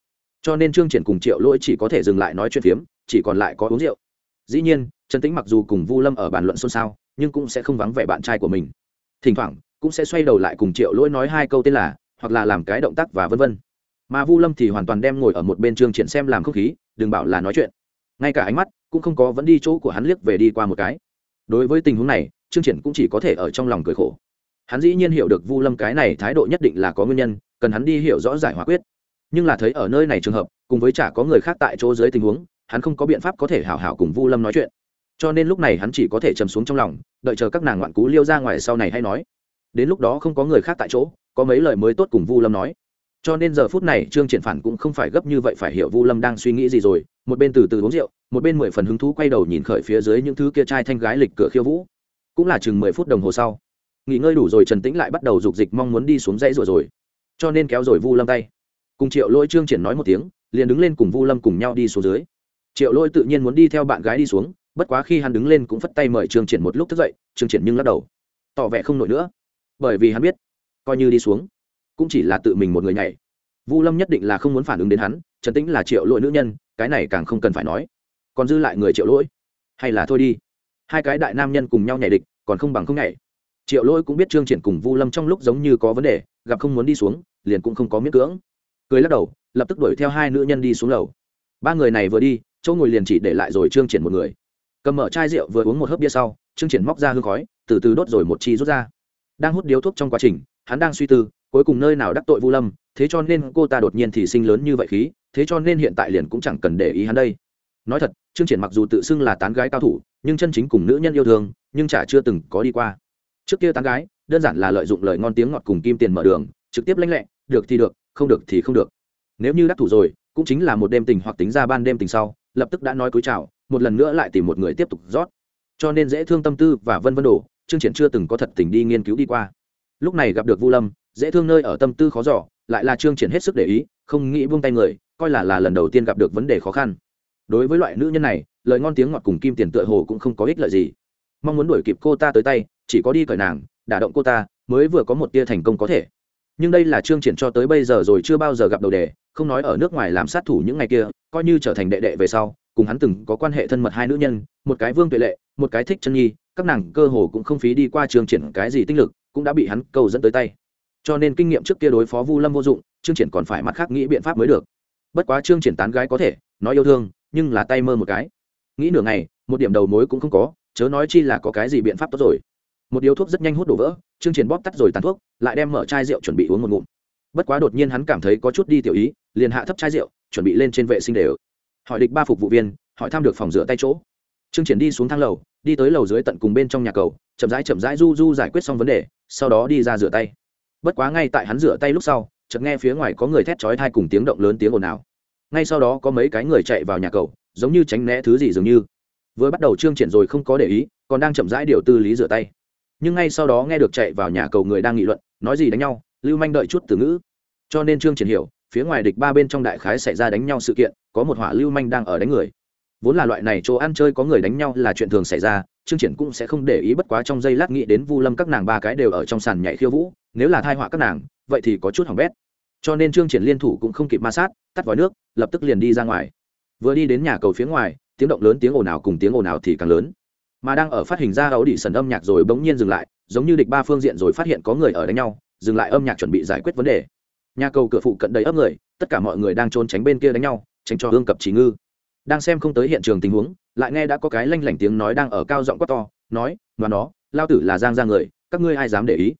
Cho nên trương triển cùng triệu lỗi chỉ có thể dừng lại nói chuyện phiếm, chỉ còn lại có uống rượu. Dĩ nhiên, trần tĩnh mặc dù cùng vu lâm ở bàn luận xôn xao, nhưng cũng sẽ không vắng vẻ bạn trai của mình. Thỉnh thoảng, cũng sẽ xoay đầu lại cùng triệu lỗi nói hai câu tên là hoặc là làm cái động tác và vân vân. Mà vu lâm thì hoàn toàn đem ngồi ở một bên trương triển xem làm không khí, đừng bảo là nói chuyện. Ngay cả ánh mắt cũng không có vẫn đi chỗ của hắn liếc về đi qua một cái. Đối với tình huống này, trương triển cũng chỉ có thể ở trong lòng cười khổ. Hắn dĩ nhiên hiểu được vu lâm cái này thái độ nhất định là có nguyên nhân, cần hắn đi hiểu rõ giải hòa quyết. Nhưng là thấy ở nơi này trường hợp, cùng với chả có người khác tại chỗ dưới tình huống, hắn không có biện pháp có thể hảo hảo cùng vu lâm nói chuyện. Cho nên lúc này hắn chỉ có thể chầm xuống trong lòng, đợi chờ các nàng ngoạn cú liêu ra ngoài sau này hay nói. Đến lúc đó không có người khác tại chỗ có mấy lời mới tốt cùng vu lâm nói. Cho nên giờ phút này, trương triển phản cũng không phải gấp như vậy phải hiểu vu lâm đang suy nghĩ gì rồi. Một bên từ từ uống rượu, một bên mười phần hứng thú quay đầu nhìn khởi phía dưới những thứ kia trai thanh gái lịch cửa khiêu vũ. Cũng là chừng mười phút đồng hồ sau. Nghỉ ngơi đủ rồi, trần tĩnh lại bắt đầu dục dịch mong muốn đi xuống dãy rồi rồi. Cho nên kéo rồi vu lâm tay. Cùng triệu lỗi trương triển nói một tiếng, liền đứng lên cùng vu lâm cùng nhau đi xuống dưới. Triệu lỗi tự nhiên muốn đi theo bạn gái đi xuống, bất quá khi hắn đứng lên cũng phất tay mời trương triển một lúc thức dậy, trương triển nhưng lắc đầu. Tỏ vẻ không nổi nữa. Bởi vì hắn biết coi như đi xuống. Cũng chỉ là tự mình một người nhảy. Vu lâm nhất định là không muốn phản ứng đến hắn, trần tĩnh là triệu lỗi nữ nhân, cái này càng không cần phải nói. Còn dư lại người triệu lỗi? Hay là thôi đi. Hai cái đại nam nhân cùng nhau nhảy địch, còn không bằng không nhảy. Triệu lỗi cũng biết trương triển cùng vu lâm trong lúc giống như có vấn đề, gặp không muốn đi xuống, liền cũng không có miễn cưỡng. Cười lắc đầu, lập tức đuổi theo hai nữ nhân đi xuống lầu. Ba người này vừa đi, chỗ ngồi liền chỉ để lại rồi trương triển một người. Cầm mở chai rượu vừa uống một hớp bia sau, trương triển móc ra hương khói, từ từ đốt rồi một chi rút ra. Đang hút điếu thuốc trong quá trình hắn đang suy tư, cuối cùng nơi nào đắc tội vu lâm, thế cho nên cô ta đột nhiên thì sinh lớn như vậy khí, thế cho nên hiện tại liền cũng chẳng cần để ý hắn đây. Nói thật, trương triển mặc dù tự xưng là tán gái cao thủ, nhưng chân chính cùng nữ nhân yêu thương, nhưng chả chưa từng có đi qua. Trước kia tán gái, đơn giản là lợi dụng lời ngon tiếng ngọt cùng kim tiền mở đường, trực tiếp lanh lẹ, được thì được, không được thì không được. Nếu như đắc thủ rồi, cũng chính là một đêm tình hoặc tính ra ban đêm tình sau, lập tức đã nói cúi chào, một lần nữa lại tìm một người tiếp tục rót. Cho nên dễ thương tâm tư và vân vân đồ trương triển chưa từng có thật tình đi nghiên cứu đi qua lúc này gặp được vu lâm, dễ thương nơi ở tâm tư khó giỏ lại là trương triển hết sức để ý, không nghĩ buông tay người, coi là là lần đầu tiên gặp được vấn đề khó khăn. Đối với loại nữ nhân này, lời ngon tiếng ngọt cùng kim tiền tựa hồ cũng không có ích lợi gì. Mong muốn đuổi kịp cô ta tới tay, chỉ có đi cởi nàng, đả động cô ta, mới vừa có một tia thành công có thể. Nhưng đây là trương triển cho tới bây giờ rồi chưa bao giờ gặp đầu đề, không nói ở nước ngoài làm sát thủ những ngày kia, coi như trở thành đệ đệ về sau, cùng hắn từng có quan hệ thân mật hai nữ nhân, một cái vương tuệ lệ, một cái thích chân nhi, các nàng cơ hồ cũng không phí đi qua trương triển cái gì tinh lực cũng đã bị hắn cầu dẫn tới tay. Cho nên kinh nghiệm trước kia đối phó vu lâm vô dụng, trương triển còn phải mặt khác nghĩ biện pháp mới được. Bất quá trương triển tán gái có thể, nói yêu thương, nhưng là tay mơ một cái. Nghĩ nửa ngày, một điểm đầu mối cũng không có, chớ nói chi là có cái gì biện pháp tốt rồi. Một điếu thuốc rất nhanh hút đổ vỡ, trương triển bóp tắt rồi tàn thuốc, lại đem mở chai rượu chuẩn bị uống một ngụm. Bất quá đột nhiên hắn cảm thấy có chút đi tiểu ý, liền hạ thấp chai rượu, chuẩn bị lên trên vệ sinh đều. Hỏi địch ba phục vụ viên, hỏi thăm được phòng rửa tay chỗ trương triển đi xuống thang lầu, đi tới lầu dưới tận cùng bên trong nhà cầu, chậm rãi chậm rãi du du giải quyết xong vấn đề, sau đó đi ra rửa tay. Bất quá ngay tại hắn rửa tay lúc sau, chợt nghe phía ngoài có người thét chói tai cùng tiếng động lớn tiếng ồn ào. Ngay sau đó có mấy cái người chạy vào nhà cầu, giống như tránh né thứ gì dường như. Vừa bắt đầu trương triển rồi không có để ý, còn đang chậm rãi điều tư lý rửa tay. Nhưng ngay sau đó nghe được chạy vào nhà cầu người đang nghị luận, nói gì đánh nhau, lưu manh đợi chút từ ngữ. Cho nên trương triển hiểu, phía ngoài địch ba bên trong đại khái xảy ra đánh nhau sự kiện, có một hỏa lưu manh đang ở đánh người vốn là loại này chỗ ăn chơi có người đánh nhau là chuyện thường xảy ra Chương triển cũng sẽ không để ý bất quá trong giây lát nghĩ đến vu lâm các nàng ba cái đều ở trong sàn nhảy khiêu vũ, nếu là thai họa các nàng, vậy thì có chút hỏng bét. Cho nên chương triển liên thủ cũng không kịp ma sát, tắt vòi nước, lập tức liền đi ra ngoài. Vừa đi đến nhà cầu phía ngoài, tiếng động lớn, tiếng ồn ào cùng tiếng ồn ào thì càng lớn. Mà đang ở phát hình ra ấu đỉ sần âm nhạc rồi bỗng nhiên dừng lại, giống như địch ba phương diện rồi phát hiện có người ở đánh nhau, dừng lại âm nhạc chuẩn bị giải quyết vấn đề. Nhà cầu cửa phụ cận đầy ấp người, tất cả mọi người đang trốn tránh bên kia đánh nhau, tránh cho hương cập chỉ ngư đang xem không tới hiện trường tình huống, lại nghe đã có cái lanh lảnh tiếng nói đang ở cao giọng quát to, nói và nó, lao tử là giang ra người, các ngươi ai dám để ý?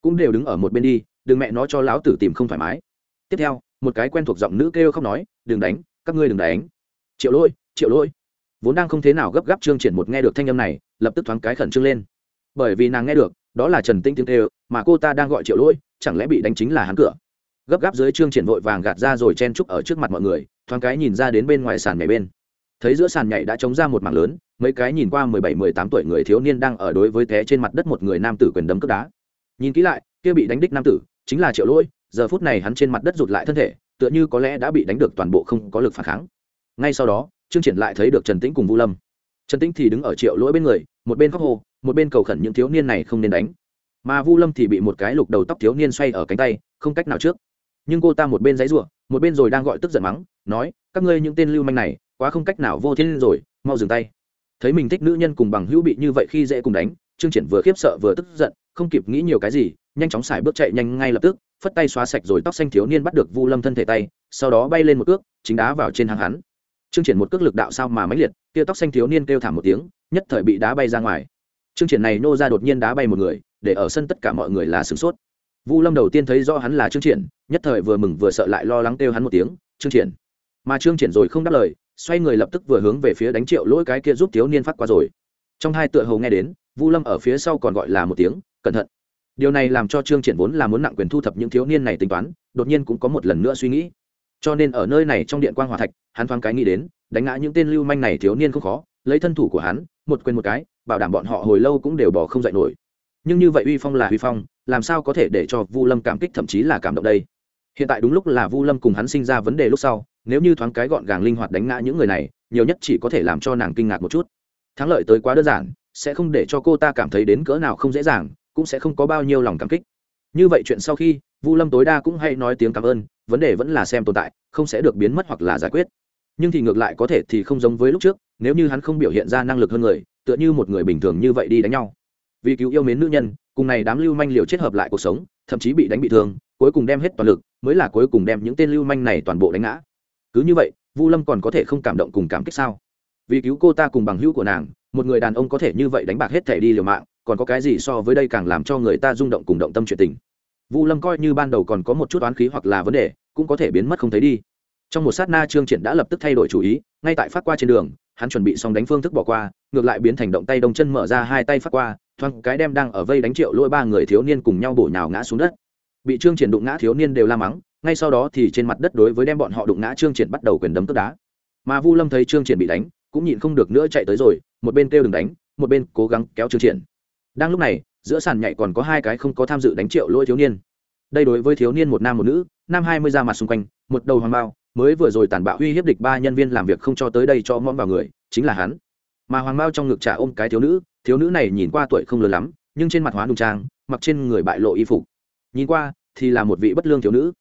Cũng đều đứng ở một bên đi, đừng mẹ nó cho lão tử tìm không thoải mái. Tiếp theo, một cái quen thuộc giọng nữ kêu không nói, đừng đánh, các ngươi đừng đánh. Triệu lôi triệu lôi. Vốn đang không thế nào gấp gáp trương triển một nghe được thanh âm này, lập tức thoáng cái khẩn trương lên. Bởi vì nàng nghe được, đó là trần tinh tiếng kêu, mà cô ta đang gọi triệu lôi, chẳng lẽ bị đánh chính là hắn cửa? Gấp gáp dưới trương triển vội vàng gạt ra rồi chen trúc ở trước mặt mọi người, thoáng cái nhìn ra đến bên ngoài sàn nhảy bên. Thấy giữa sàn nhảy đã trống ra một mảng lớn, mấy cái nhìn qua mười bảy, mười tám tuổi người thiếu niên đang ở đối với té trên mặt đất một người nam tử quyền đấm cướp đá. Nhìn kỹ lại, kia bị đánh đích nam tử, chính là triệu lỗi, giờ phút này hắn trên mặt đất rụt lại thân thể, tựa như có lẽ đã bị đánh được toàn bộ không có lực phản kháng. Ngay sau đó, trương triển lại thấy được trần tĩnh cùng vũ lâm. Trần tĩnh thì đứng ở triệu lỗi bên người, một bên khóc hồ một bên cầu khẩn những thiếu niên này không nên đánh. Mà vu lâm thì bị một cái lục đầu tóc thiếu niên xoay ở cánh tay, không cách nào trước nhưng cô ta một bên giấy ruộng một bên rồi đang gọi tức giận mắng, nói, các ngươi những tên lưu manh này, quá không cách nào vô thiên rồi, mau dừng tay. Thấy mình thích nữ nhân cùng bằng hữu bị như vậy khi dễ cùng đánh, trương triển vừa khiếp sợ vừa tức giận, không kịp nghĩ nhiều cái gì, nhanh chóng xài bước chạy nhanh ngay lập tức, phất tay xóa sạch rồi tóc xanh thiếu niên bắt được vu lâm thân thể tay, sau đó bay lên một cước, chính đá vào trên hàng hắn. Trương triển một cước lực đạo sao mà mãnh liệt, kia tóc xanh thiếu niên kêu thảm một tiếng, nhất thời bị đá bay ra ngoài. Trương triển này nô ra đột nhiên đá bay một người, để ở sân tất cả mọi người là sửng sốt vu lâm đầu tiên thấy rõ hắn là trương triển, nhất thời vừa mừng vừa sợ lại lo lắng kêu hắn một tiếng, trương triển. Mà trương triển rồi không đáp lời, xoay người lập tức vừa hướng về phía đánh triệu lỗi cái kia giúp thiếu niên phát qua rồi. Trong hai tựa hầu nghe đến, vu lâm ở phía sau còn gọi là một tiếng, cẩn thận. Điều này làm cho trương triển vốn là muốn nặng quyền thu thập những thiếu niên này tính toán, đột nhiên cũng có một lần nữa suy nghĩ. Cho nên ở nơi này trong điện Quang hòa thạch, hắn thoáng cái nghĩ đến, đánh ngã những tên lưu manh này thiếu niên không khó, lấy thân thủ của hắn, một quyền một cái, bảo đảm bọn họ hồi lâu cũng đều bỏ không dậy nổi nhưng như vậy uy phong là uy phong, làm sao có thể để cho vu lâm cảm kích thậm chí là cảm động đây? Hiện tại đúng lúc là vu lâm cùng hắn sinh ra vấn đề lúc sau, nếu như thoáng cái gọn gàng linh hoạt đánh ngã những người này, nhiều nhất chỉ có thể làm cho nàng kinh ngạc một chút. Thắng lợi tới quá đơn giản, sẽ không để cho cô ta cảm thấy đến cỡ nào không dễ dàng, cũng sẽ không có bao nhiêu lòng cảm kích. Như vậy chuyện sau khi, vu lâm tối đa cũng hay nói tiếng cảm ơn, vấn đề vẫn là xem tồn tại, không sẽ được biến mất hoặc là giải quyết. Nhưng thì ngược lại có thể thì không giống với lúc trước, nếu như hắn không biểu hiện ra năng lực hơn người, tựa như một người bình thường như vậy đi đánh nhau vì cứu yêu mến nữ nhân, cùng này đám lưu manh liều chết hợp lại cuộc sống, thậm chí bị đánh bị thương, cuối cùng đem hết toàn lực, mới là cuối cùng đem những tên lưu manh này toàn bộ đánh ngã. Cứ như vậy, vu lâm còn có thể không cảm động cùng cảm kích sao? Vì cứu cô ta cùng bằng hữu của nàng, một người đàn ông có thể như vậy đánh bạc hết thể đi liều mạng, còn có cái gì so với đây càng làm cho người ta rung động cùng động tâm chuyện tình? Vu lâm coi như ban đầu còn có một chút oán khí hoặc là vấn đề, cũng có thể biến mất không thấy đi trong một sát na trương triển đã lập tức thay đổi chủ ý, ngay tại phát qua trên đường, hắn chuẩn bị xong đánh phương thức bỏ qua, ngược lại biến thành động tay đông chân mở ra hai tay phát qua, thoáng cái đem đang ở vây đánh triệu lôi ba người thiếu niên cùng nhau bổ nhào ngã xuống đất. Bị trương triển đụng ngã thiếu niên đều la mắng, ngay sau đó thì trên mặt đất đối với đem bọn họ đụng ngã trương triển bắt đầu quyền đấm tức đá. Mà vu lâm thấy trương triển bị đánh, cũng nhịn không được nữa chạy tới rồi, một bên kêu đừng đánh, một bên cố gắng kéo trương triển. Đang lúc này, giữa sàn nhảy còn có hai cái không có tham dự đánh triệu lôi thiếu niên. Đây đối với thiếu niên một nam một nữ, nam hai mươi ra mặt xung quanh, một đầu hoàng bao mới vừa rồi tàn bạo uy hiếp địch ba nhân viên làm việc không cho tới đây cho mõm vào người chính là hắn. Mà hoàng mao trong ngực trả ôm cái thiếu nữ thiếu nữ này nhìn qua tuổi không lớn lắm nhưng trên mặt hóa đùng trang mặc trên người bại lộ y phục. Nhìn qua thì là một vị bất lương thiếu nữ.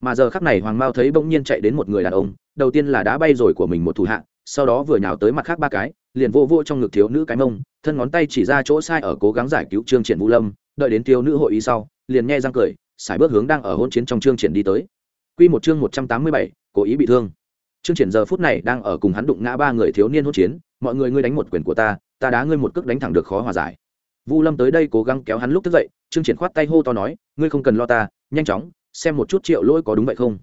Mà giờ khắc này hoàng mao thấy bỗng nhiên chạy đến một người đàn ông đầu tiên là đá bay rồi của mình một thủ hạ sau đó vừa nhào tới mặt khác ba cái liền vô vô trong ngực thiếu nữ cái mông thân ngón tay chỉ ra chỗ sai ở cố gắng giải cứu trương triển vũ lâm đợi đến thiếu nữ hội ý sau liền nghe răng cười xài bước hướng đang ở hôn chiến trong trương triển đi tới. Quy một chương một trăm tám mươi bảy, cố ý bị thương. Trương triển giờ phút này đang ở cùng hắn đụng ngã ba người thiếu niên hỗn chiến, mọi người ngươi đánh một quyền của ta ta đá ngươi một cước đánh thẳng được khó hòa giải. Vu lâm tới đây cố gắng kéo hắn lúc thức dậy, trương triển khoát tay hô to nói, ngươi không cần lo ta, nhanh chóng, xem một chút triệu lỗi có đúng vậy không.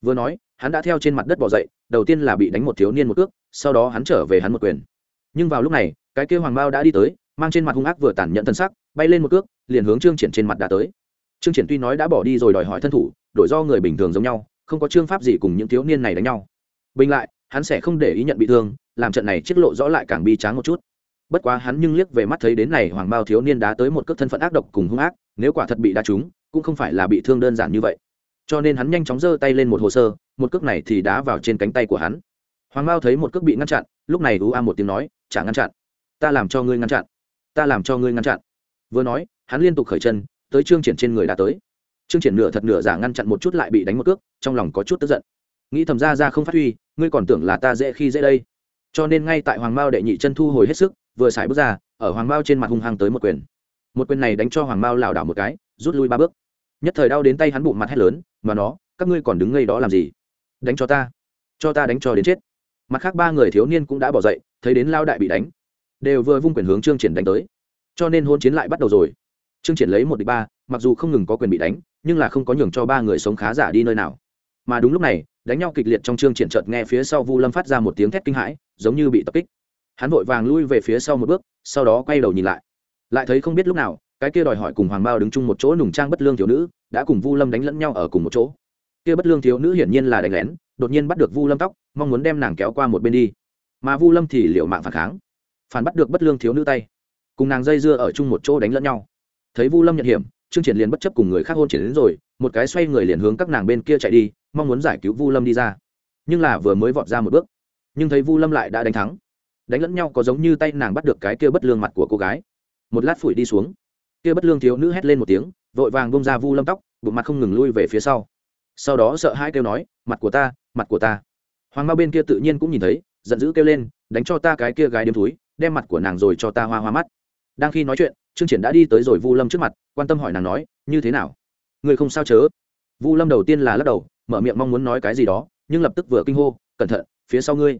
Vừa nói, hắn đã theo trên mặt đất bỏ dậy, đầu tiên là bị đánh một thiếu niên một cước, sau đó hắn trở về hắn một quyền. Nhưng vào lúc này, cái kia hoàng bao đã đi tới, mang trên mặt hung ác vừa tàn nhẫn thân sắc, bay lên một cước, liền hướng trương triển trên mặt đã tới. Trương triển tuy nói đã bỏ đi rồi đòi hỏi thân thủ, đổi do người bình thường giống nhau không có trương pháp gì cùng những thiếu niên này đánh nhau. Bình lại, hắn sẽ không để ý nhận bị thương, làm trận này chiết lộ rõ lại càng bi tráng một chút. Bất quá hắn nhưng liếc về mắt thấy đến này hoàng bao thiếu niên đá tới một cước thân phận ác độc cùng hung ác, nếu quả thật bị đá trúng, cũng không phải là bị thương đơn giản như vậy. Cho nên hắn nhanh chóng giơ tay lên một hồ sơ, một cước này thì đá vào trên cánh tay của hắn. Hoàng bao thấy một cước bị ngăn chặn, lúc này ú a một tiếng nói, chả ngăn chặn. Ta làm cho ngươi ngăn chặn. Ta làm cho ngươi ngăn chặn. Vừa nói, hắn liên tục khởi chân, tới trương triển trên người đã tới trương triển nửa thật nửa giả ngăn chặn một chút lại bị đánh một cước, trong lòng có chút tức giận. Nghĩ thầm ra ra không phát huy, ngươi còn tưởng là ta dễ khi dễ đây. Cho nên ngay tại hoàng mao đệ nhị chân thu hồi hết sức, vừa xài bước ra, ở hoàng mao trên mặt hung hăng tới một quyền. Một quyền này đánh cho hoàng mao lảo đảo một cái, rút lui ba bước. Nhất thời đau đến tay hắn bụng mặt hét lớn, mà nó, các ngươi còn đứng ngây đó làm gì? Đánh cho ta cho ta đánh cho đến chết. Mặt khác ba người thiếu niên cũng đã bỏ dậy, thấy đến lao đại bị đánh, đều vừa vung quyền hướng trương triển đánh tới. Cho nên hôn chiến lại bắt đầu rồi. Trương triển lấy một địch ba mặc dù không ngừng có quyền bị đánh, nhưng là không có nhường cho ba người sống khá giả đi nơi nào. Mà đúng lúc này, đánh nhau kịch liệt trong chương triển chợt nghe phía sau vu lâm phát ra một tiếng thét kinh hãi, giống như bị tập kích. Hắn vội vàng lui về phía sau một bước, sau đó quay đầu nhìn lại. Lại thấy không biết lúc nào, cái kia đòi hỏi cùng hoàng bao đứng chung một chỗ nùng trang bất lương thiếu nữ, đã cùng vu lâm đánh lẫn nhau ở cùng một chỗ. Kia bất lương thiếu nữ hiển nhiên là đánh lén, đột nhiên bắt được vu lâm tóc, mong muốn đem nàng kéo qua một bên đi. Mà vu lâm thì liệu mạng phản kháng. Phản bắt được bất lương thiếu nữ tay. Cùng nàng dây dưa ở chung một chỗ đánh lẫn nhau. Thấy vu lâm nhận hiểm trương triển liền bất chấp cùng người khác hôn triển đến rồi, một cái xoay người liền hướng các nàng bên kia chạy đi, mong muốn giải cứu vu lâm đi ra. Nhưng là vừa mới vọt ra một bước, nhưng thấy vu lâm lại đã đánh thắng. Đánh lẫn nhau có giống như tay nàng bắt được cái kia bất lương mặt của cô gái. Một lát phủi đi xuống, kia bất lương thiếu nữ hét lên một tiếng, vội vàng bông ra vu lâm tóc, bụng mặt không ngừng lui về phía sau. Sau đó sợ hai kêu nói, mặt của ta, mặt của ta. Hoàng mao bên kia tự nhiên cũng nhìn thấy, giận dữ kêu lên, đánh cho ta cái kia gái đêm túi đem mặt của nàng rồi cho ta hoa hoa mắt. Đang khi nói chuyện trương triển đã đi tới rồi vu lâm trước mặt, quan tâm hỏi nàng nói, như thế nào? Người không sao chớ? Vu lâm đầu tiên là lắc đầu, mở miệng mong muốn nói cái gì đó, nhưng lập tức vừa kinh hô, cẩn thận, phía sau ngươi.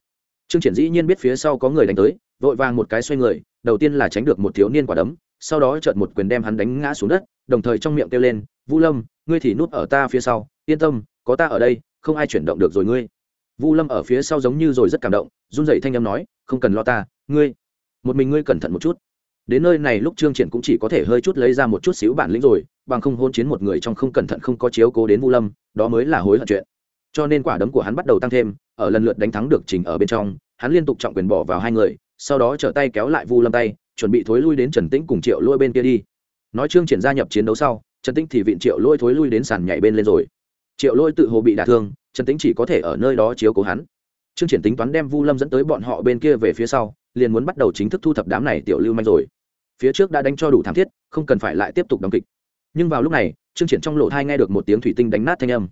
Trương triển dĩ nhiên biết phía sau có người đánh tới, vội vàng một cái xoay người, đầu tiên là tránh được một thiếu niên quả đấm, sau đó chợt một quyền đem hắn đánh ngã xuống đất, đồng thời trong miệng kêu lên, vu lâm, ngươi thì núp ở ta phía sau, yên tâm, có ta ở đây, không ai chuyển động được rồi ngươi. Vu lâm ở phía sau giống như rồi rất cảm động, run rẩy thanh âm nói, không cần lo ta, ngươi, một mình ngươi cẩn thận một chút đến nơi này lúc trương triển cũng chỉ có thể hơi chút lấy ra một chút xíu bản lĩnh rồi, bằng không hôn chiến một người trong không cẩn thận không có chiếu cố đến vu lâm, đó mới là hối hận chuyện. Cho nên quả đấm của hắn bắt đầu tăng thêm, ở lần lượt đánh thắng được trình ở bên trong, hắn liên tục trọng quyền bỏ vào hai người, sau đó trở tay kéo lại vu lâm tay, chuẩn bị thối lui đến trần tĩnh cùng triệu lôi bên kia đi. Nói trương triển gia nhập chiến đấu sau, trần tĩnh thì vịn triệu lôi thối lui đến sàn nhảy bên lên rồi. Triệu lôi tự hồ bị đả thương, trần tĩnh chỉ có thể ở nơi đó chiếu cố hắn trương triển tính toán đem vu lâm dẫn tới bọn họ bên kia về phía sau, liền muốn bắt đầu chính thức thu thập đám này tiểu lưu manh rồi. Phía trước đã đánh cho đủ thảm thiết, không cần phải lại tiếp tục đóng kịch. Nhưng vào lúc này, trương triển trong lỗ tai nghe được một tiếng thủy tinh đánh nát thanh âm.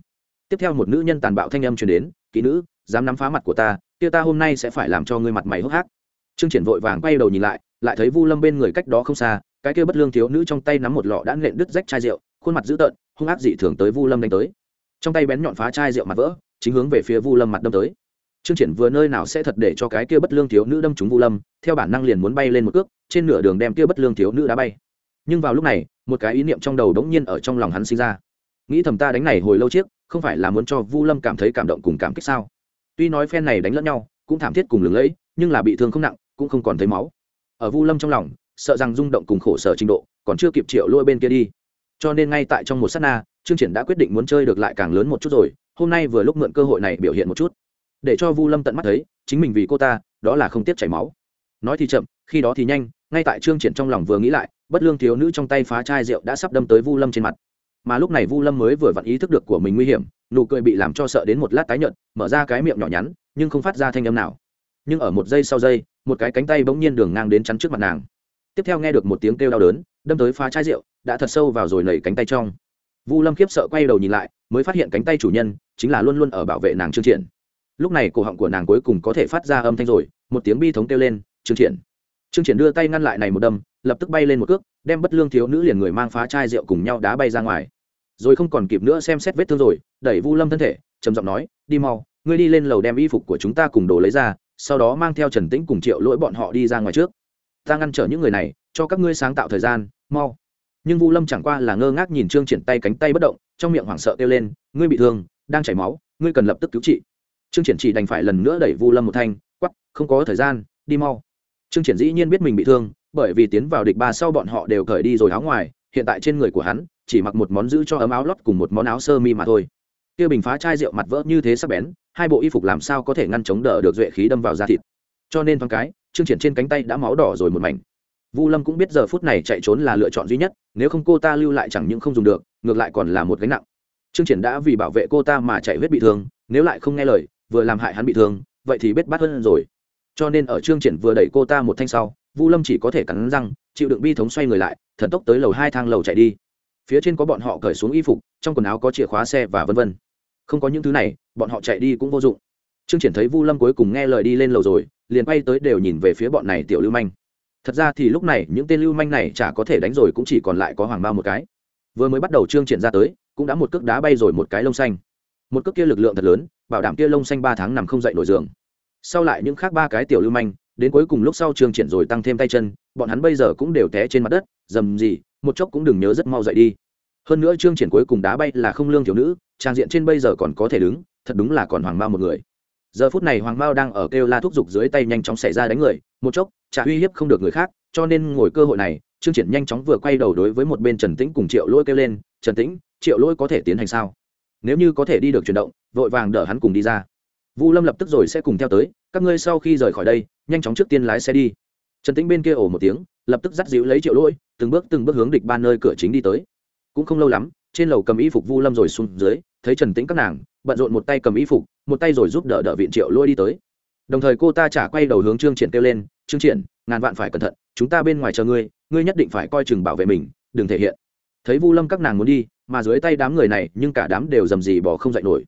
Tiếp theo một nữ nhân tàn bạo thanh âm truyền đến, kỹ nữ, dám nắm phá mặt của ta, kia ta hôm nay sẽ phải làm cho ngươi mặt mày hốc hác. Trương triển vội vàng quay đầu nhìn lại lại thấy vu lâm bên người cách đó không xa, cái kia bất lương thiếu nữ trong tay nắm một lọ đã nện đứt rách chai rượu, khuôn mặt dữ tợn, hung ác dị thường tới vu lâm đánh tới. Trong tay bén nhọn phá chai rượu mặt vỡ, chính hướng về phía vu lâm mặt đâm tới trương triển vừa nơi nào sẽ thật để cho cái kia bất lương thiếu nữ đâm trúng vu lâm, theo bản năng liền muốn bay lên một cước, trên nửa đường đem kia bất lương thiếu nữ đá bay. Nhưng vào lúc này, một cái ý niệm trong đầu đống nhiên ở trong lòng hắn sinh ra. Nghĩ thầm ta đánh này hồi lâu trước, không phải là muốn cho vu lâm cảm thấy cảm động cùng cảm kích sao? Tuy nói phen này đánh lẫn nhau, cũng thảm thiết cùng lừng lẫy, nhưng là bị thương không nặng, cũng không còn thấy máu. Ở vu lâm trong lòng, sợ rằng rung động cùng khổ sở trình độ, còn chưa kịp triệu lôi bên kia đi. Cho nên ngay tại trong một sát na, trương triển đã quyết định muốn chơi được lại càng lớn một chút rồi, hôm nay vừa lúc mượn cơ hội này biểu hiện một chút để cho vu lâm tận mắt thấy, chính mình vì cô ta, đó là không tiếc chảy máu. Nói thì chậm, khi đó thì nhanh, ngay tại trương triển trong lòng vừa nghĩ lại, bất lương thiếu nữ trong tay phá chai rượu đã sắp đâm tới vu lâm trên mặt. Mà lúc này vu lâm mới vừa vặn ý thức được của mình nguy hiểm, nụ cười bị làm cho sợ đến một lát tái nhợt, mở ra cái miệng nhỏ nhắn, nhưng không phát ra thanh âm nào. Nhưng ở một giây sau giây, một cái cánh tay bỗng nhiên đường ngang đến chắn trước mặt nàng. Tiếp theo nghe được một tiếng kêu đau đớn, đâm tới phá chai rượu, đã thật sâu vào rồi nảy cánh tay trong. Vu lâm khiếp sợ quay đầu nhìn lại, mới phát hiện cánh tay chủ nhân chính là luôn luôn ở bảo vệ nàng trương triển lúc này cổ họng của nàng cuối cùng có thể phát ra âm thanh rồi, một tiếng bi thống kêu lên, trương triển. Trương triển đưa tay ngăn lại này một đâm, lập tức bay lên một cước, đem bất lương thiếu nữ liền người mang phá chai rượu cùng nhau đá bay ra ngoài. Rồi không còn kịp nữa xem xét vết thương rồi, đẩy vu lâm thân thể, trầm giọng nói, đi mau, ngươi đi lên lầu đem y phục của chúng ta cùng đồ lấy ra, sau đó mang theo trần tĩnh cùng triệu lỗi bọn họ đi ra ngoài trước. Ta ngăn trở những người này, cho các ngươi sáng tạo thời gian, mau. Nhưng vu lâm chẳng qua là ngơ ngác nhìn trương triển tay cánh tay bất động, trong miệng hoảng sợ kêu lên, ngươi bị thương, đang chảy máu, ngươi cần lập tức cứu trị trương triển chỉ đành phải lần nữa đẩy vu lâm một thanh quắp không có thời gian, đi mau. Trương triển dĩ nhiên biết mình bị thương, bởi vì tiến vào địch ba sau bọn họ đều cởi đi rồi áo ngoài, hiện tại trên người của hắn chỉ mặc một món giữ cho ấm áo lót cùng một món áo sơ mi mà thôi. Kia bình phá chai rượu mặt vỡ như thế sắc bén, hai bộ y phục làm sao có thể ngăn chống đỡ được duệ khí đâm vào da thịt. Cho nên thoáng cái, trương triển trên cánh tay đã máu đỏ rồi một mảnh. Vu lâm cũng biết giờ phút này chạy trốn là lựa chọn duy nhất, nếu không cô ta lưu lại chẳng những không dùng được, ngược lại còn là một gánh nặng. Trương triển đã vì bảo vệ cô ta mà chạy huyết bị thương, nếu lại không nghe lời vừa làm hại hắn bị thương, vậy thì biết bắt hơn rồi. Cho nên ở trương triển vừa đẩy cô ta một thanh sau, vu lâm chỉ có thể cắn răng, chịu đựng bi thống xoay người lại, thần tốc tới lầu hai thang lầu chạy đi. Phía trên có bọn họ cởi xuống y phục, trong quần áo có chìa khóa xe và vân vân. Không có những thứ này, bọn họ chạy đi cũng vô dụng. Trương triển thấy vu lâm cuối cùng nghe lời đi lên lầu rồi, liền bay tới đều nhìn về phía bọn này tiểu lưu manh. Thật ra thì lúc này, những tên lưu manh này chả có thể đánh rồi cũng chỉ còn lại có hoàng bao một cái. Vừa mới bắt đầu trương triển ra tới, cũng đã một cước đá bay rồi một cái lông xanh một cước kia lực lượng thật lớn, bảo đảm kia lông xanh ba tháng nằm không dậy nổi giường. Sau lại những khác ba cái tiểu lưu manh, đến cuối cùng lúc sau trương triển rồi tăng thêm tay chân, bọn hắn bây giờ cũng đều té trên mặt đất, dầm gì, một chốc cũng đừng nhớ rất mau dậy đi. Hơn nữa trương triển cuối cùng đá bay là không lương thiếu nữ, trang diện trên bây giờ còn có thể đứng, thật đúng là còn hoàng mao một người. Giờ phút này hoàng mao đang ở kêu la thúc giục dưới tay nhanh chóng xảy ra đánh người, một chốc, chả uy hiếp không được người khác, cho nên ngồi cơ hội này trương triển nhanh chóng vừa quay đầu đối với một bên trần tĩnh cùng triệu lôi kêu lên, trần tĩnh, triệu lôi có thể tiến hành sao? Nếu như có thể đi được chuyển động, vội vàng đỡ hắn cùng đi ra. Vu lâm lập tức rồi sẽ cùng theo tới, các ngươi sau khi rời khỏi đây, nhanh chóng trước tiên lái xe đi. Trần tĩnh bên kia ổ một tiếng, lập tức dắt dịu lấy triệu lôi từng bước từng bước hướng địch ba nơi cửa chính đi tới. Cũng không lâu lắm, trên lầu cầm y phục vu lâm rồi xuống dưới, thấy trần tĩnh các nàng, bận rộn một tay cầm y phục, một tay rồi giúp đỡ đỡ viện triệu lôi đi tới. Đồng thời cô ta trả quay đầu hướng trương triển kêu lên, trương triển, ngàn vạn phải cẩn thận, chúng ta bên ngoài chờ ngươi ngươi nhất định phải coi chừng bảo vệ mình, đừng thể hiện. Thấy vu lâm các nàng muốn đi mà dưới tay đám người này, nhưng cả đám đều dầm gì bỏ không dậy nổi.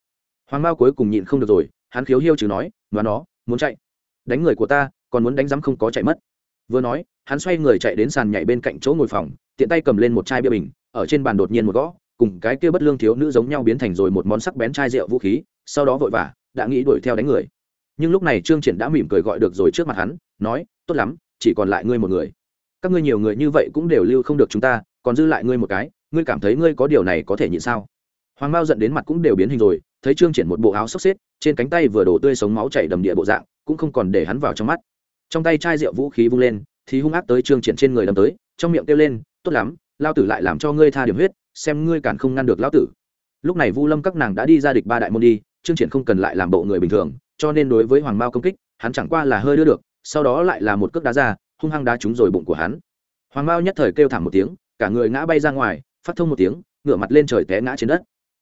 Hoàng mao cuối cùng nhịn không được rồi, hắn khiếu hiêu chứ nói và nó, muốn chạy. Đánh người của ta, còn muốn đánh rắm không có chạy mất. Vừa nói, hắn xoay người chạy đến sàn nhảy bên cạnh chỗ ngồi phòng, tiện tay cầm lên một chai bia bình, ở trên bàn đột nhiên một gõ, cùng cái kia bất lương thiếu nữ giống nhau biến thành rồi một món sắc bén chai rượu vũ khí, sau đó vội vã, đã nghĩ đuổi theo đánh người. Nhưng lúc này trương triển đã mỉm cười gọi được rồi trước mặt hắn, nói, tốt lắm, chỉ còn lại ngươi một người. Các ngươi nhiều người như vậy cũng đều lưu không được chúng ta, còn dư lại ngươi một cái ngươi cảm thấy ngươi có điều này có thể nhịn sao? Hoàng mao giận đến mặt cũng đều biến hình rồi, thấy trương triển một bộ áo xốc xếp, trên cánh tay vừa đổ tươi sống máu chảy đầm địa bộ dạng, cũng không còn để hắn vào trong mắt. Trong tay chai rượu vũ khí vung lên, thì hung ác tới trương triển trên người đâm tới, trong miệng kêu lên, tốt lắm, lao tử lại làm cho ngươi tha điểm huyết, xem ngươi cản không ngăn được lão tử. Lúc này vu lâm các nàng đã đi ra địch ba đại môn đi, trương triển không cần lại làm bộ người bình thường, cho nên đối với hoàng mao công kích, hắn chẳng qua là hơi đưa được, sau đó lại là một cước đá ra, hung hăng đá trúng rồi bụng của hắn. Hoàng mao nhất thời kêu thảm một tiếng, cả người ngã bay ra ngoài phát thông một tiếng ngửa mặt lên trời té ngã trên đất.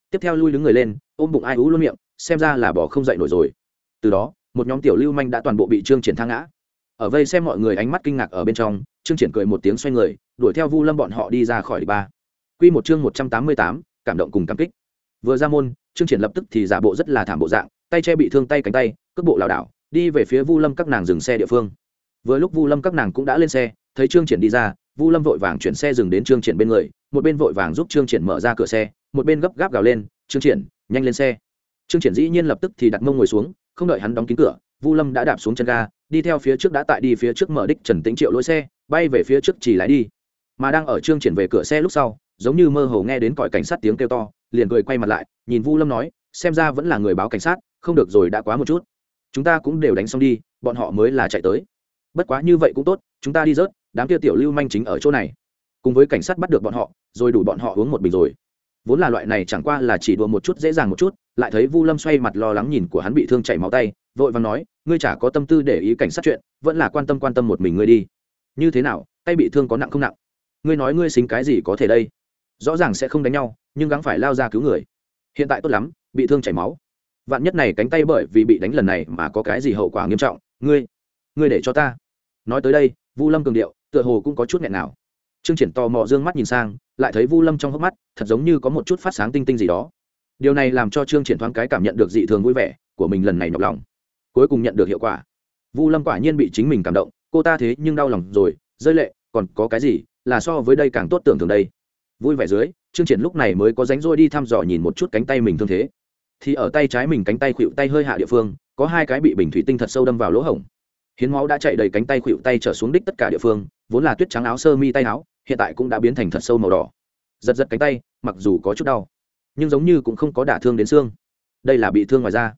Tiếp theo lui đứng người lên ôm bụng ai ú luôn miệng xem ra là bỏ không dậy nổi rồi. Từ đó một nhóm tiểu lưu manh đã toàn bộ bị trương triển thang ngã. Ở vây xem mọi người ánh mắt kinh ngạc ở bên trong trương triển cười một tiếng xoay người đuổi theo vu lâm bọn họ đi ra khỏi ba. Quy một chương một trăm tám mươi tám, cảm động cùng cảm kích. Vừa ra môn trương triển lập tức thì giả bộ rất là thảm bộ dạng tay che bị thương tay cánh tay cước bộ lảo đảo đi về phía vu lâm các nàng dừng xe địa phương. Vừa lúc vu lâm các nàng cũng đã lên xe thấy trương triển đi ra vu lâm vội vàng chuyển xe dừng đến trương triển bên người, một bên vội vàng giúp trương triển mở ra cửa xe, một bên gấp gáp gào lên, trương triển, nhanh lên xe. Trương triển dĩ nhiên lập tức thì đặt mông ngồi xuống, không đợi hắn đóng kín cửa, vu lâm đã đạp xuống chân ga, đi theo phía trước đã tại đi phía trước mở đích trần tĩnh triệu lỗi xe, bay về phía trước chỉ lái đi. Mà đang ở trương triển về cửa xe lúc sau, giống như mơ hồ nghe đến còi cảnh sát tiếng kêu to, liền cười quay mặt lại, nhìn vu lâm nói, xem ra vẫn là người báo cảnh sát, không được rồi đã quá một chút. Chúng ta cũng đều đánh xong đi, bọn họ mới là chạy tới. Bất quá như vậy cũng tốt, chúng ta đi rớt đám kia tiểu lưu manh chính ở chỗ này. Cùng với cảnh sát bắt được bọn họ, rồi đủ bọn họ uống một bình rồi. Vốn là loại này chẳng qua là chỉ đùa một chút dễ dàng một chút, lại thấy vu lâm xoay mặt lo lắng nhìn của hắn bị thương chảy máu tay, vội vàng nói, ngươi chả có tâm tư để ý cảnh sát chuyện, vẫn là quan tâm quan tâm một mình ngươi đi. Như thế nào, tay bị thương có nặng không nặng? Ngươi nói ngươi xính cái gì có thể đây? Rõ ràng sẽ không đánh nhau, nhưng gắng phải lao ra cứu người. Hiện tại tốt lắm, bị thương chảy máu. Vạn nhất này cánh tay bởi vì bị đánh lần này mà có cái gì hậu quả nghiêm trọng, ngươi ngươi để cho ta. Nói tới đây, vu lâm cường điệu tựa hồ cũng có chút nghẹn nào. Trương triển to mò dương mắt nhìn sang, lại thấy vu lâm trong hốc mắt, thật giống như có một chút phát sáng tinh tinh gì đó. Điều này làm cho trương triển thoáng cái cảm nhận được dị thường vui vẻ, của mình lần này nhọc lòng. Cuối cùng nhận được hiệu quả. Vu lâm quả nhiên bị chính mình cảm động, cô ta thế nhưng đau lòng rồi, rơi lệ, còn có cái gì, là so với đây càng tốt tưởng thường đây. Vui vẻ dưới, trương triển lúc này mới có ránh rỗi đi thăm dò nhìn một chút cánh tay mình thương thế. Thì ở tay trái mình cánh tay khuỵu tay hơi hạ địa phương, có hai cái bị bình thủy tinh thật sâu đâm vào lỗ hổng hiến máu đã chạy đầy cánh tay khuỵu tay trở xuống đích tất cả địa phương, vốn là tuyết trắng áo sơ mi tay áo, hiện tại cũng đã biến thành thật sâu màu đỏ. Giật giật cánh tay, mặc dù có chút đau, nhưng giống như cũng không có đả thương đến xương. Đây là bị thương ngoài da.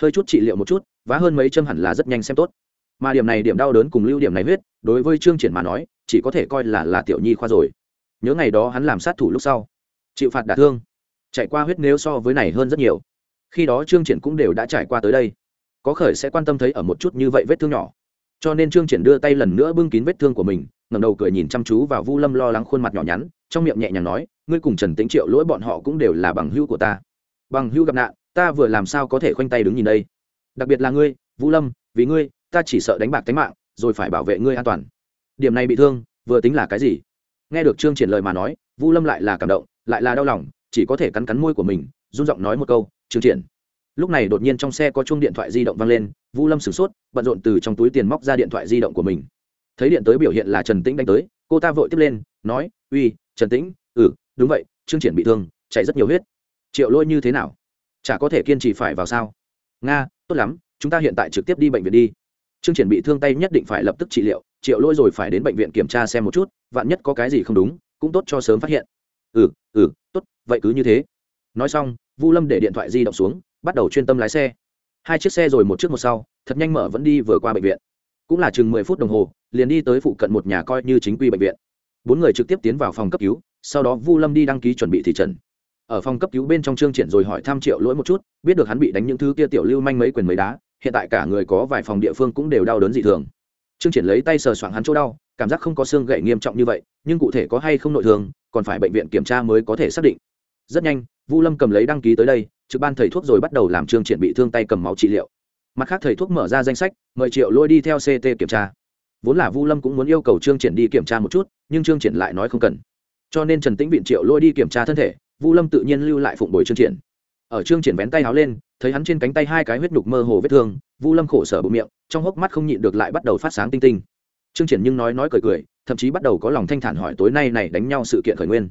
Hơi chút trị liệu một chút, vá hơn mấy châm hẳn là rất nhanh xem tốt. Mà điểm này điểm đau đớn cùng lưu điểm này huyết, đối với trương triển mà nói, chỉ có thể coi là là tiểu nhi khoa rồi. Nhớ ngày đó hắn làm sát thủ lúc sau, chịu phạt đả thương. Chạy qua huyết nếu so với này hơn rất nhiều. Khi đó trương triển cũng đều đã trải qua tới đây có khởi sẽ quan tâm thấy ở một chút như vậy vết thương nhỏ. Cho nên trương triển đưa tay lần nữa bưng kín vết thương của mình, ngẩng đầu cười nhìn chăm chú vào vu lâm lo lắng khuôn mặt nhỏ nhắn, trong miệng nhẹ nhàng nói, ngươi cùng trần tĩnh triệu lỗi bọn họ cũng đều là bằng hữu của ta. Bằng hữu gặp nạn, ta vừa làm sao có thể khoanh tay đứng nhìn đây? Đặc biệt là ngươi vũ lâm, vì ngươi, ta chỉ sợ đánh bạc tính mạng, rồi phải bảo vệ ngươi an toàn. Điểm này bị thương, vừa tính là cái gì? Nghe được trương triển lời mà nói vũ lâm lại là cảm động, lại là đau lòng, chỉ có thể cắn cắn môi của mình, run giọng nói một câu, trương triển lúc này đột nhiên trong xe có chuông điện thoại di động vang lên vũ lâm sửng sốt, bận rộn từ trong túi tiền móc ra điện thoại di động của mình. Thấy điện tới biểu hiện là trần tĩnh đánh tới, cô ta vội tiếp lên, nói, uy, trần tĩnh ừ đúng vậy trương triển bị thương, chảy rất nhiều huyết. Triệu lôi như thế nào? Chả có thể kiên trì phải vào sao? Nga, tốt lắm, chúng ta hiện tại trực tiếp đi bệnh viện đi. Trương triển bị thương tay nhất định phải lập tức trị liệu, triệu lôi rồi phải đến bệnh viện kiểm tra xem một chút, vạn nhất có cái gì không đúng, cũng tốt cho sớm phát hiện. Ừ ừ tốt, vậy cứ như thế. Nói xong, vu lâm để điện thoại di động xuống bắt đầu chuyên tâm lái xe. Hai chiếc xe rồi một trước một sau, thật nhanh mở vẫn đi vừa qua bệnh viện. Cũng là chừng mười phút đồng hồ, liền đi tới phụ cận một nhà coi như chính quy bệnh viện. Bốn người trực tiếp tiến vào phòng cấp cứu, sau đó vu lâm đi đăng ký chuẩn bị thị trần ở phòng cấp cứu bên trong trương triển rồi hỏi thăm triệu lỗi một chút, biết được hắn bị đánh những thứ kia tiểu lưu manh mấy quyền mấy đá, hiện tại cả người có vài phòng địa phương cũng đều đau đớn dị thường. Trương triển lấy tay sờ soạng hắn chỗ đau, cảm giác không có xương gãy nghiêm trọng như vậy, nhưng cụ thể có hay không nội thương, còn phải bệnh viện kiểm tra mới có thể xác định. Rất nhanh, vu lâm cầm lấy đăng ký tới đây trực ban thầy thuốc rồi bắt đầu làm trương triển bị thương tay cầm máu trị liệu. Mặt khác thầy thuốc mở ra danh sách, mời triệu lôi đi theo ct kiểm tra. Vốn là vu lâm cũng muốn yêu cầu trương triển đi kiểm tra một chút, nhưng trương triển lại nói không cần. Cho nên trần tĩnh viện triệu lôi đi kiểm tra thân thể, vu lâm tự nhiên lưu lại phụng bồi trương triển. Ở trương triển vén tay áo lên, thấy hắn trên cánh tay hai cái huyết nhục mơ hồ vết thương, vu lâm khổ sở bụng miệng, trong hốc mắt không nhịn được lại bắt đầu phát sáng tinh tinh. Trương triển nhưng nói nói cười cười, thậm chí bắt đầu có lòng thanh thản hỏi tối nay này đánh nhau sự kiện khởi nguyên.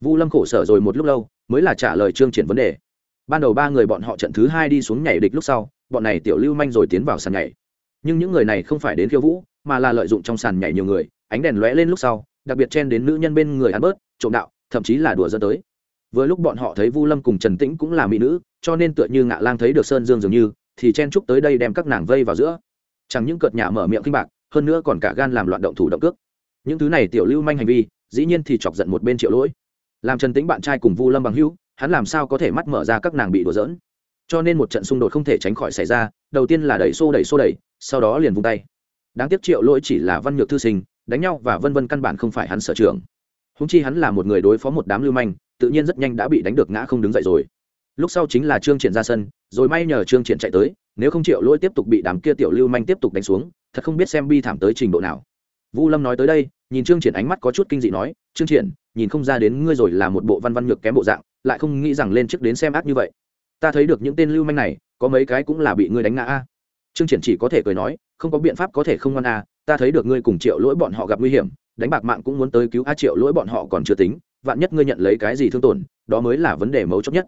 Vu lâm khổ sở rồi một lúc lâu, mới là trả lời trương triển vấn đề ban đầu ba người bọn họ trận thứ hai đi xuống nhảy địch lúc sau, bọn này tiểu lưu manh rồi tiến vào sàn nhảy. Nhưng những người này không phải đến khiêu vũ, mà là lợi dụng trong sàn nhảy nhiều người, ánh đèn lóe lên lúc sau, đặc biệt chen đến nữ nhân bên người ăn bớt, trộm đạo, thậm chí là đùa dẫn tới. Vừa lúc bọn họ thấy vu lâm cùng trần tĩnh cũng là mỹ nữ, cho nên tựa như ngạ lang thấy được sơn dương dường như, thì chen chúc tới đây đem các nàng vây vào giữa. Chẳng những cợt nhà mở miệng kinh bạc, hơn nữa còn cả gan làm loạn động thủ động cước. Những thứ này tiểu lưu manh hành vi, dĩ nhiên thì chọc giận một bên triệu lỗi. Làm trần tĩnh bạn trai cùng vu lâm bằng hữu hắn làm sao có thể mắt mở ra các nàng bị đùa dỡn cho nên một trận xung đột không thể tránh khỏi xảy ra, đầu tiên là đẩy xô đẩy xô đẩy, sau đó liền vung tay. Đáng tiếc triệu lỗi chỉ là văn nhược thư sinh, đánh nhau và vân vân căn bản không phải hắn sở trường. Húng chi hắn là một người đối phó một đám lưu manh, tự nhiên rất nhanh đã bị đánh được ngã không đứng dậy rồi. Lúc sau chính là trương triển ra sân, rồi may nhờ trương triển chạy tới, nếu không triệu lỗi tiếp tục bị đám kia tiểu lưu manh tiếp tục đánh xuống, thật không biết xem bi thảm tới trình độ nào. Vu lâm nói tới đây, nhìn trương triển ánh mắt có chút kinh dị nói, trương triển, nhìn không ra đến ngươi rồi là một bộ văn văn nhược kém bộ dạng lại không nghĩ rằng lên trước đến xem ác như vậy. Ta thấy được những tên lưu manh này, có mấy cái cũng là bị ngươi đánh ngã a. Trương triển chỉ có thể cười nói, không có biện pháp có thể không ngoan a ta thấy được ngươi cùng triệu lỗi bọn họ gặp nguy hiểm, đánh bạc mạng cũng muốn tới cứu a, triệu lỗi bọn họ còn chưa tính, vạn nhất ngươi nhận lấy cái gì thương tổn, đó mới là vấn đề mấu chốt nhất.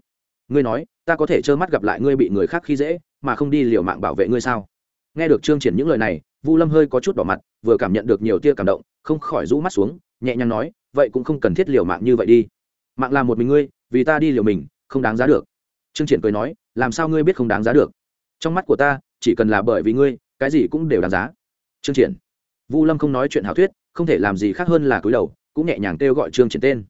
Ngươi nói, ta có thể trơ mắt gặp lại ngươi bị người khác khi dễ, mà không đi liều mạng bảo vệ ngươi sao? Nghe được trương triển những lời này, vu lâm hơi có chút đỏ mặt, vừa cảm nhận được nhiều tia cảm động, không khỏi rũ mắt xuống, nhẹ nhàng nói, vậy cũng không cần thiết liều mạng như vậy đi. Mạng là một mình ngươi vì ta đi liều mình, không đáng giá được. Trương triển cười nói, làm sao ngươi biết không đáng giá được? Trong mắt của ta, chỉ cần là bởi vì ngươi, cái gì cũng đều đáng giá. Trương triển. Vu lâm không nói chuyện hảo thuyết, không thể làm gì khác hơn là cúi đầu, cũng nhẹ nhàng kêu gọi trương triển tên.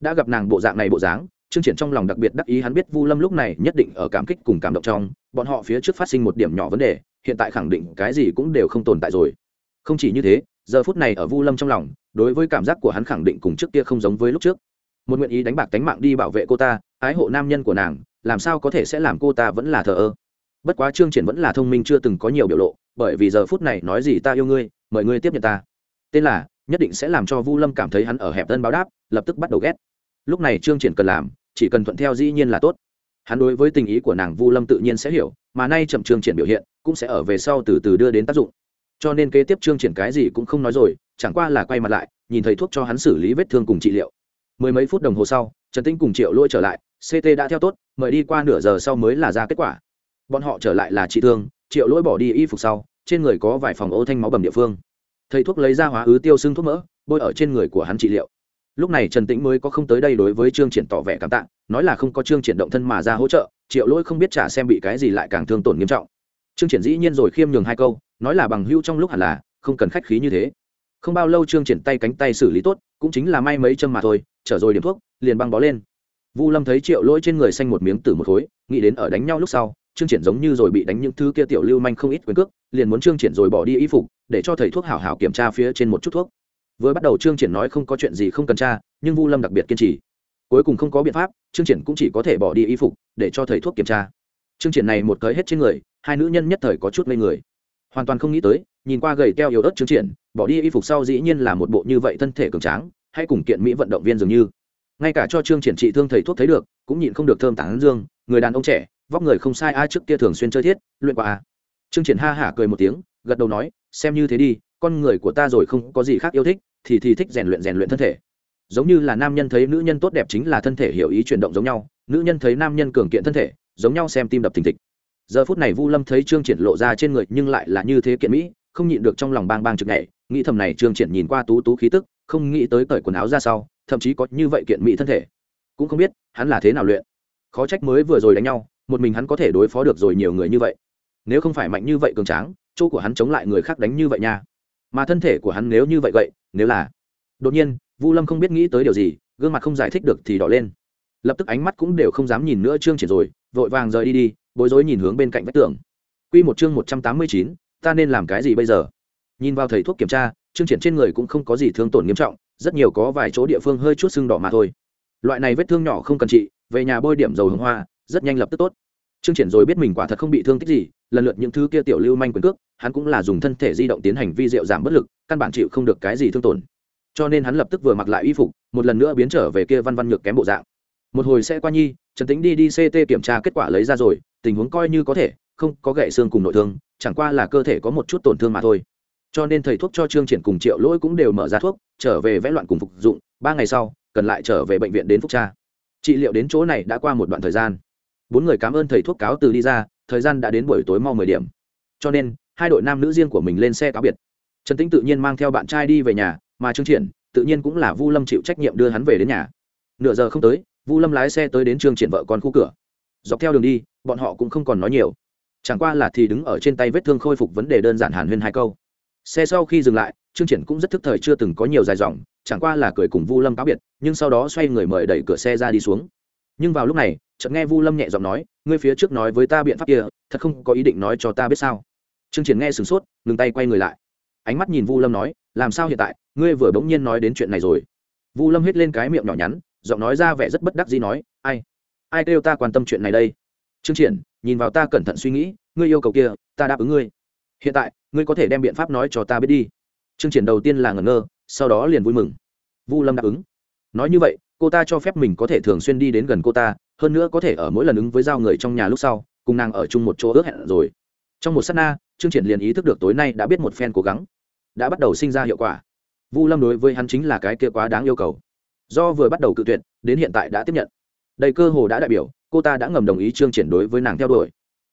Đã gặp nàng bộ dạng này bộ dáng, trương triển trong lòng đặc biệt đắc ý, hắn biết vu lâm lúc này nhất định ở cảm kích cùng cảm động trong, bọn họ phía trước phát sinh một điểm nhỏ vấn đề, hiện tại khẳng định cái gì cũng đều không tồn tại rồi. Không chỉ như thế, giờ phút này ở vu lâm trong lòng, đối với cảm giác của hắn khẳng định cùng trước kia không giống với lúc trước một nguyện ý đánh bạc đánh mạng đi bảo vệ cô ta, ái hộ nam nhân của nàng, làm sao có thể sẽ làm cô ta vẫn là thờ ơ? Bất quá trương triển vẫn là thông minh chưa từng có nhiều biểu lộ, bởi vì giờ phút này nói gì ta yêu ngươi, mời ngươi tiếp nhận ta. Tên là, nhất định sẽ làm cho vu lâm cảm thấy hắn ở hẹp tân báo đáp, lập tức bắt đầu ghét. Lúc này trương triển cần làm, chỉ cần thuận theo dĩ nhiên là tốt. Hắn đối với tình ý của nàng vu lâm tự nhiên sẽ hiểu, mà nay chậm trương triển biểu hiện, cũng sẽ ở về sau từ từ đưa đến tác dụng. Cho nên kế tiếp trương triển cái gì cũng không nói rồi, chẳng qua là quay mặt lại, nhìn thấy thuốc cho hắn xử lý vết thương cùng trị liệu mười mấy phút đồng hồ sau, trần Tĩnh cùng triệu lôi trở lại ct đã theo tốt, mời đi qua nửa giờ sau mới là ra kết quả. Bọn họ trở lại là trị thương, triệu lỗi bỏ đi y phục sau, trên người có vài phòng ô thanh máu bầm địa phương. Thầy thuốc lấy ra hóa ứ tiêu xương thuốc mỡ, bôi ở trên người của hắn trị liệu. Lúc này trần tĩnh mới có không tới đây đối với trương triển tỏ vẻ cảm tạ, nói là không có trương triển động thân mà ra hỗ trợ, triệu lỗi không biết trả xem bị cái gì lại càng thương tổn nghiêm trọng. Trương triển dĩ nhiên rồi khiêm nhường hai câu, nói là bằng hưu trong lúc hẳn là, không cần khách khí như thế không bao lâu trương triển tay cánh tay xử lý tốt, cũng chính là may mấy châm mà thôi, trở rồi điểm thuốc, liền băng bó lên. Vu lâm thấy triệu lỗi trên người xanh một miếng tử một khối, nghĩ đến ở đánh nhau lúc sau, trương triển giống như rồi bị đánh những thứ kia tiểu lưu manh không ít quyền cước, liền muốn trương triển rồi bỏ đi y phục, để cho thầy thuốc hảo hảo kiểm tra phía trên một chút thuốc. Vừa bắt đầu trương triển nói không có chuyện gì không cần tra, nhưng vu lâm đặc biệt kiên trì. Cuối cùng không có biện pháp, trương triển cũng chỉ có thể bỏ đi y phục, để cho thầy thuốc kiểm tra. Trương triển này một cới hết trên người, hai nữ nhân nhất thời có chút lên người. Hoàn toàn không nghĩ tới nhìn qua gầy teo yếu ớt trương triển, bỏ đi y phục sau dĩ nhiên là một bộ như vậy thân thể cường tráng, hay cùng kiện mỹ vận động viên dường như. Ngay cả cho trương triển trị thương thầy thuốc thấy được, cũng nhịn không được thơm tán dương, người đàn ông trẻ, vóc người không sai, ai trước kia thường xuyên chơi thiết, luyện qua à. trương triển ha hả cười một tiếng, gật đầu nói, xem như thế đi, con người của ta rồi không có gì khác yêu thích, thì thì thích rèn luyện rèn luyện thân thể. Giống như là nam nhân thấy nữ nhân tốt đẹp chính là thân thể hiểu ý chuyển động giống nhau, nữ nhân thấy nam nhân cường kiện thân thể, giống nhau xem tim đập thình thịch. Giờ phút này vu lâm thấy trương triển lộ ra trên người nhưng lại là như thế kiện mỹ không nhịn được trong lòng bang bang trực nhảy nghĩ thầm này trương triển nhìn qua tú tú khí tức không nghĩ tới cởi quần áo ra sau thậm chí có như vậy kiện mỹ thân thể. Cũng không biết hắn là thế nào luyện. Khó trách mới vừa rồi đánh nhau một mình hắn có thể đối phó được rồi nhiều người như vậy. Nếu không phải mạnh như vậy cường tráng chỗ của hắn chống lại người khác đánh như vậy nha. Mà thân thể của hắn nếu như vậy vậy nếu là đột nhiên vu lâm không biết nghĩ tới điều gì gương mặt không giải thích được thì đỏ lên. Lập tức ánh mắt cũng đều không dám nhìn nữa trương triển rồi vội vàng rời đi đi bối rối nhìn hướng bên cạnh vách tường. Quy một chương một trăm tám mươi chín, ta nên làm cái gì bây giờ? Nhìn vào thầy thuốc kiểm tra, trương triển trên người cũng không có gì thương tổn nghiêm trọng, rất nhiều có vài chỗ địa phương hơi chút sưng đỏ mà thôi. Loại này vết thương nhỏ không cần trị, về nhà bôi điểm dầu hồng hoa, rất nhanh lập tức tốt. Trương triển rồi biết mình quả thật không bị thương tích gì, lần lượt những thứ kia tiểu lưu manh quyền cước, hắn cũng là dùng thân thể di động tiến hành vi diệu giảm bất lực, căn bản chịu không được cái gì thương tổn. Cho nên hắn lập tức vừa mặc lại y phục, một lần nữa biến trở về kia văn văn nhược kém bộ dạng. Một hồi sẽ qua nhi, trần tính đi đi ct kiểm tra kết quả lấy ra rồi, tình huống coi như có thể, không có gậy xương cùng nội thương chẳng qua là cơ thể có một chút tổn thương mà thôi. Cho nên thầy thuốc cho trương triển cùng triệu lỗi cũng đều mở ra thuốc, trở về vẽ loạn cùng phục dụng, ba ngày sau, cần lại trở về bệnh viện đến phúc tra. Trị liệu đến chỗ này đã qua một đoạn thời gian. Bốn người cảm ơn thầy thuốc cáo từ đi ra, thời gian đã đến buổi tối mau mười điểm. Cho nên, hai đội nam nữ riêng của mình lên xe cáo biệt. Trần tĩnh tự nhiên mang theo bạn trai đi về nhà, mà trương triển tự nhiên cũng là vu lâm chịu trách nhiệm đưa hắn về đến nhà. Nửa giờ không tới, vu lâm lái xe tới đến trương triển vợ con khu cửa. Dọc theo đường đi, bọn họ cũng không còn nói nhiều chẳng qua là thì đứng ở trên tay vết thương khôi phục vấn đề đơn giản hàn huyên hai câu. Xe sau khi dừng lại, trương triển cũng rất thức thời chưa từng có nhiều dài dòng, chẳng qua là cười cùng vu lâm cáo biệt, nhưng sau đó xoay người mời đẩy cửa xe ra đi xuống. Nhưng vào lúc này, chợt nghe vu lâm nhẹ giọng nói, ngươi phía trước nói với ta biện pháp kia, thật không có ý định nói cho ta biết sao? Trương triển nghe sửng sốt, ngừng tay quay người lại. Ánh mắt nhìn vu lâm nói, làm sao hiện tại, ngươi vừa bỗng nhiên nói đến chuyện này rồi? Vu lâm hết lên cái miệng nhỏ nhắn, giọng nói ra vẻ rất bất đắc dĩ nói, ai ai kêu ta quan tâm chuyện này đây? Trương triển, nhìn vào ta cẩn thận suy nghĩ, ngươi yêu cầu kia, ta đáp ứng ngươi. Hiện tại, ngươi có thể đem biện pháp nói cho ta biết đi. Trương triển đầu tiên là ngẩn ngơ, sau đó liền vui mừng. Vu lâm đáp ứng. Nói như vậy, cô ta cho phép mình có thể thường xuyên đi đến gần cô ta, hơn nữa có thể ở mỗi lần ứng với giao người trong nhà lúc sau, cùng nàng ở chung một chỗ ước hẹn rồi. Trong một sát na, trương triển liền ý thức được tối nay đã biết một phen cố gắng, đã bắt đầu sinh ra hiệu quả. Vu lâm đối với hắn chính là cái kia quá đáng yêu cầu. Do vừa bắt đầu cự tuyệt, đến hiện tại đã tiếp nhận. Đầy cơ hồ đã đại biểu cô ta đã ngầm đồng ý trương triển đối với nàng theo đuổi.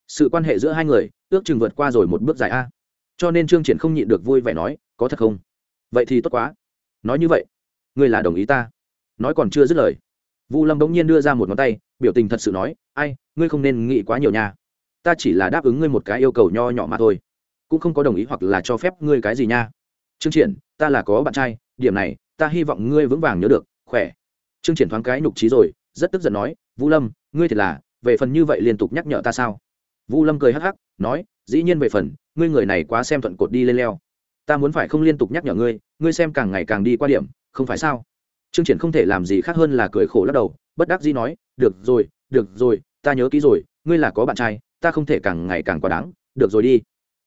Sự quan hệ giữa hai người, ước chừng vượt qua rồi một bước dài a. Cho nên trương triển không nhịn được vui vẻ nói, có thật không? Vậy thì tốt quá. Nói như vậy, ngươi là đồng ý ta. Nói còn chưa dứt lời, vu lâm bỗng nhiên đưa ra một ngón tay, biểu tình thật sự nói, ai, ngươi không nên nghĩ quá nhiều nha. Ta chỉ là đáp ứng ngươi một cái yêu cầu nho nhỏ mà thôi, cũng không có đồng ý hoặc là cho phép ngươi cái gì nha. Trương triển, ta là có bạn trai, điểm này, ta hy vọng ngươi vững vàng nhớ được, khỏe. Trương triển thoáng cái nhục trí rồi, rất tức giận nói vũ lâm ngươi thì là, về phần như vậy liên tục nhắc nhở ta sao? Vũ lâm cười hắc hắc, nói, dĩ nhiên về phần, ngươi người này quá xem thuận cột đi lên leo. Ta muốn phải không liên tục nhắc nhở ngươi ngươi xem càng ngày càng đi qua điểm, không phải sao? Trương triển không thể làm gì khác hơn là cười khổ lắc đầu, bất đắc dĩ nói, được rồi được rồi, ta nhớ kỹ rồi, ngươi là có bạn trai, ta không thể càng ngày càng quá đáng, được rồi đi.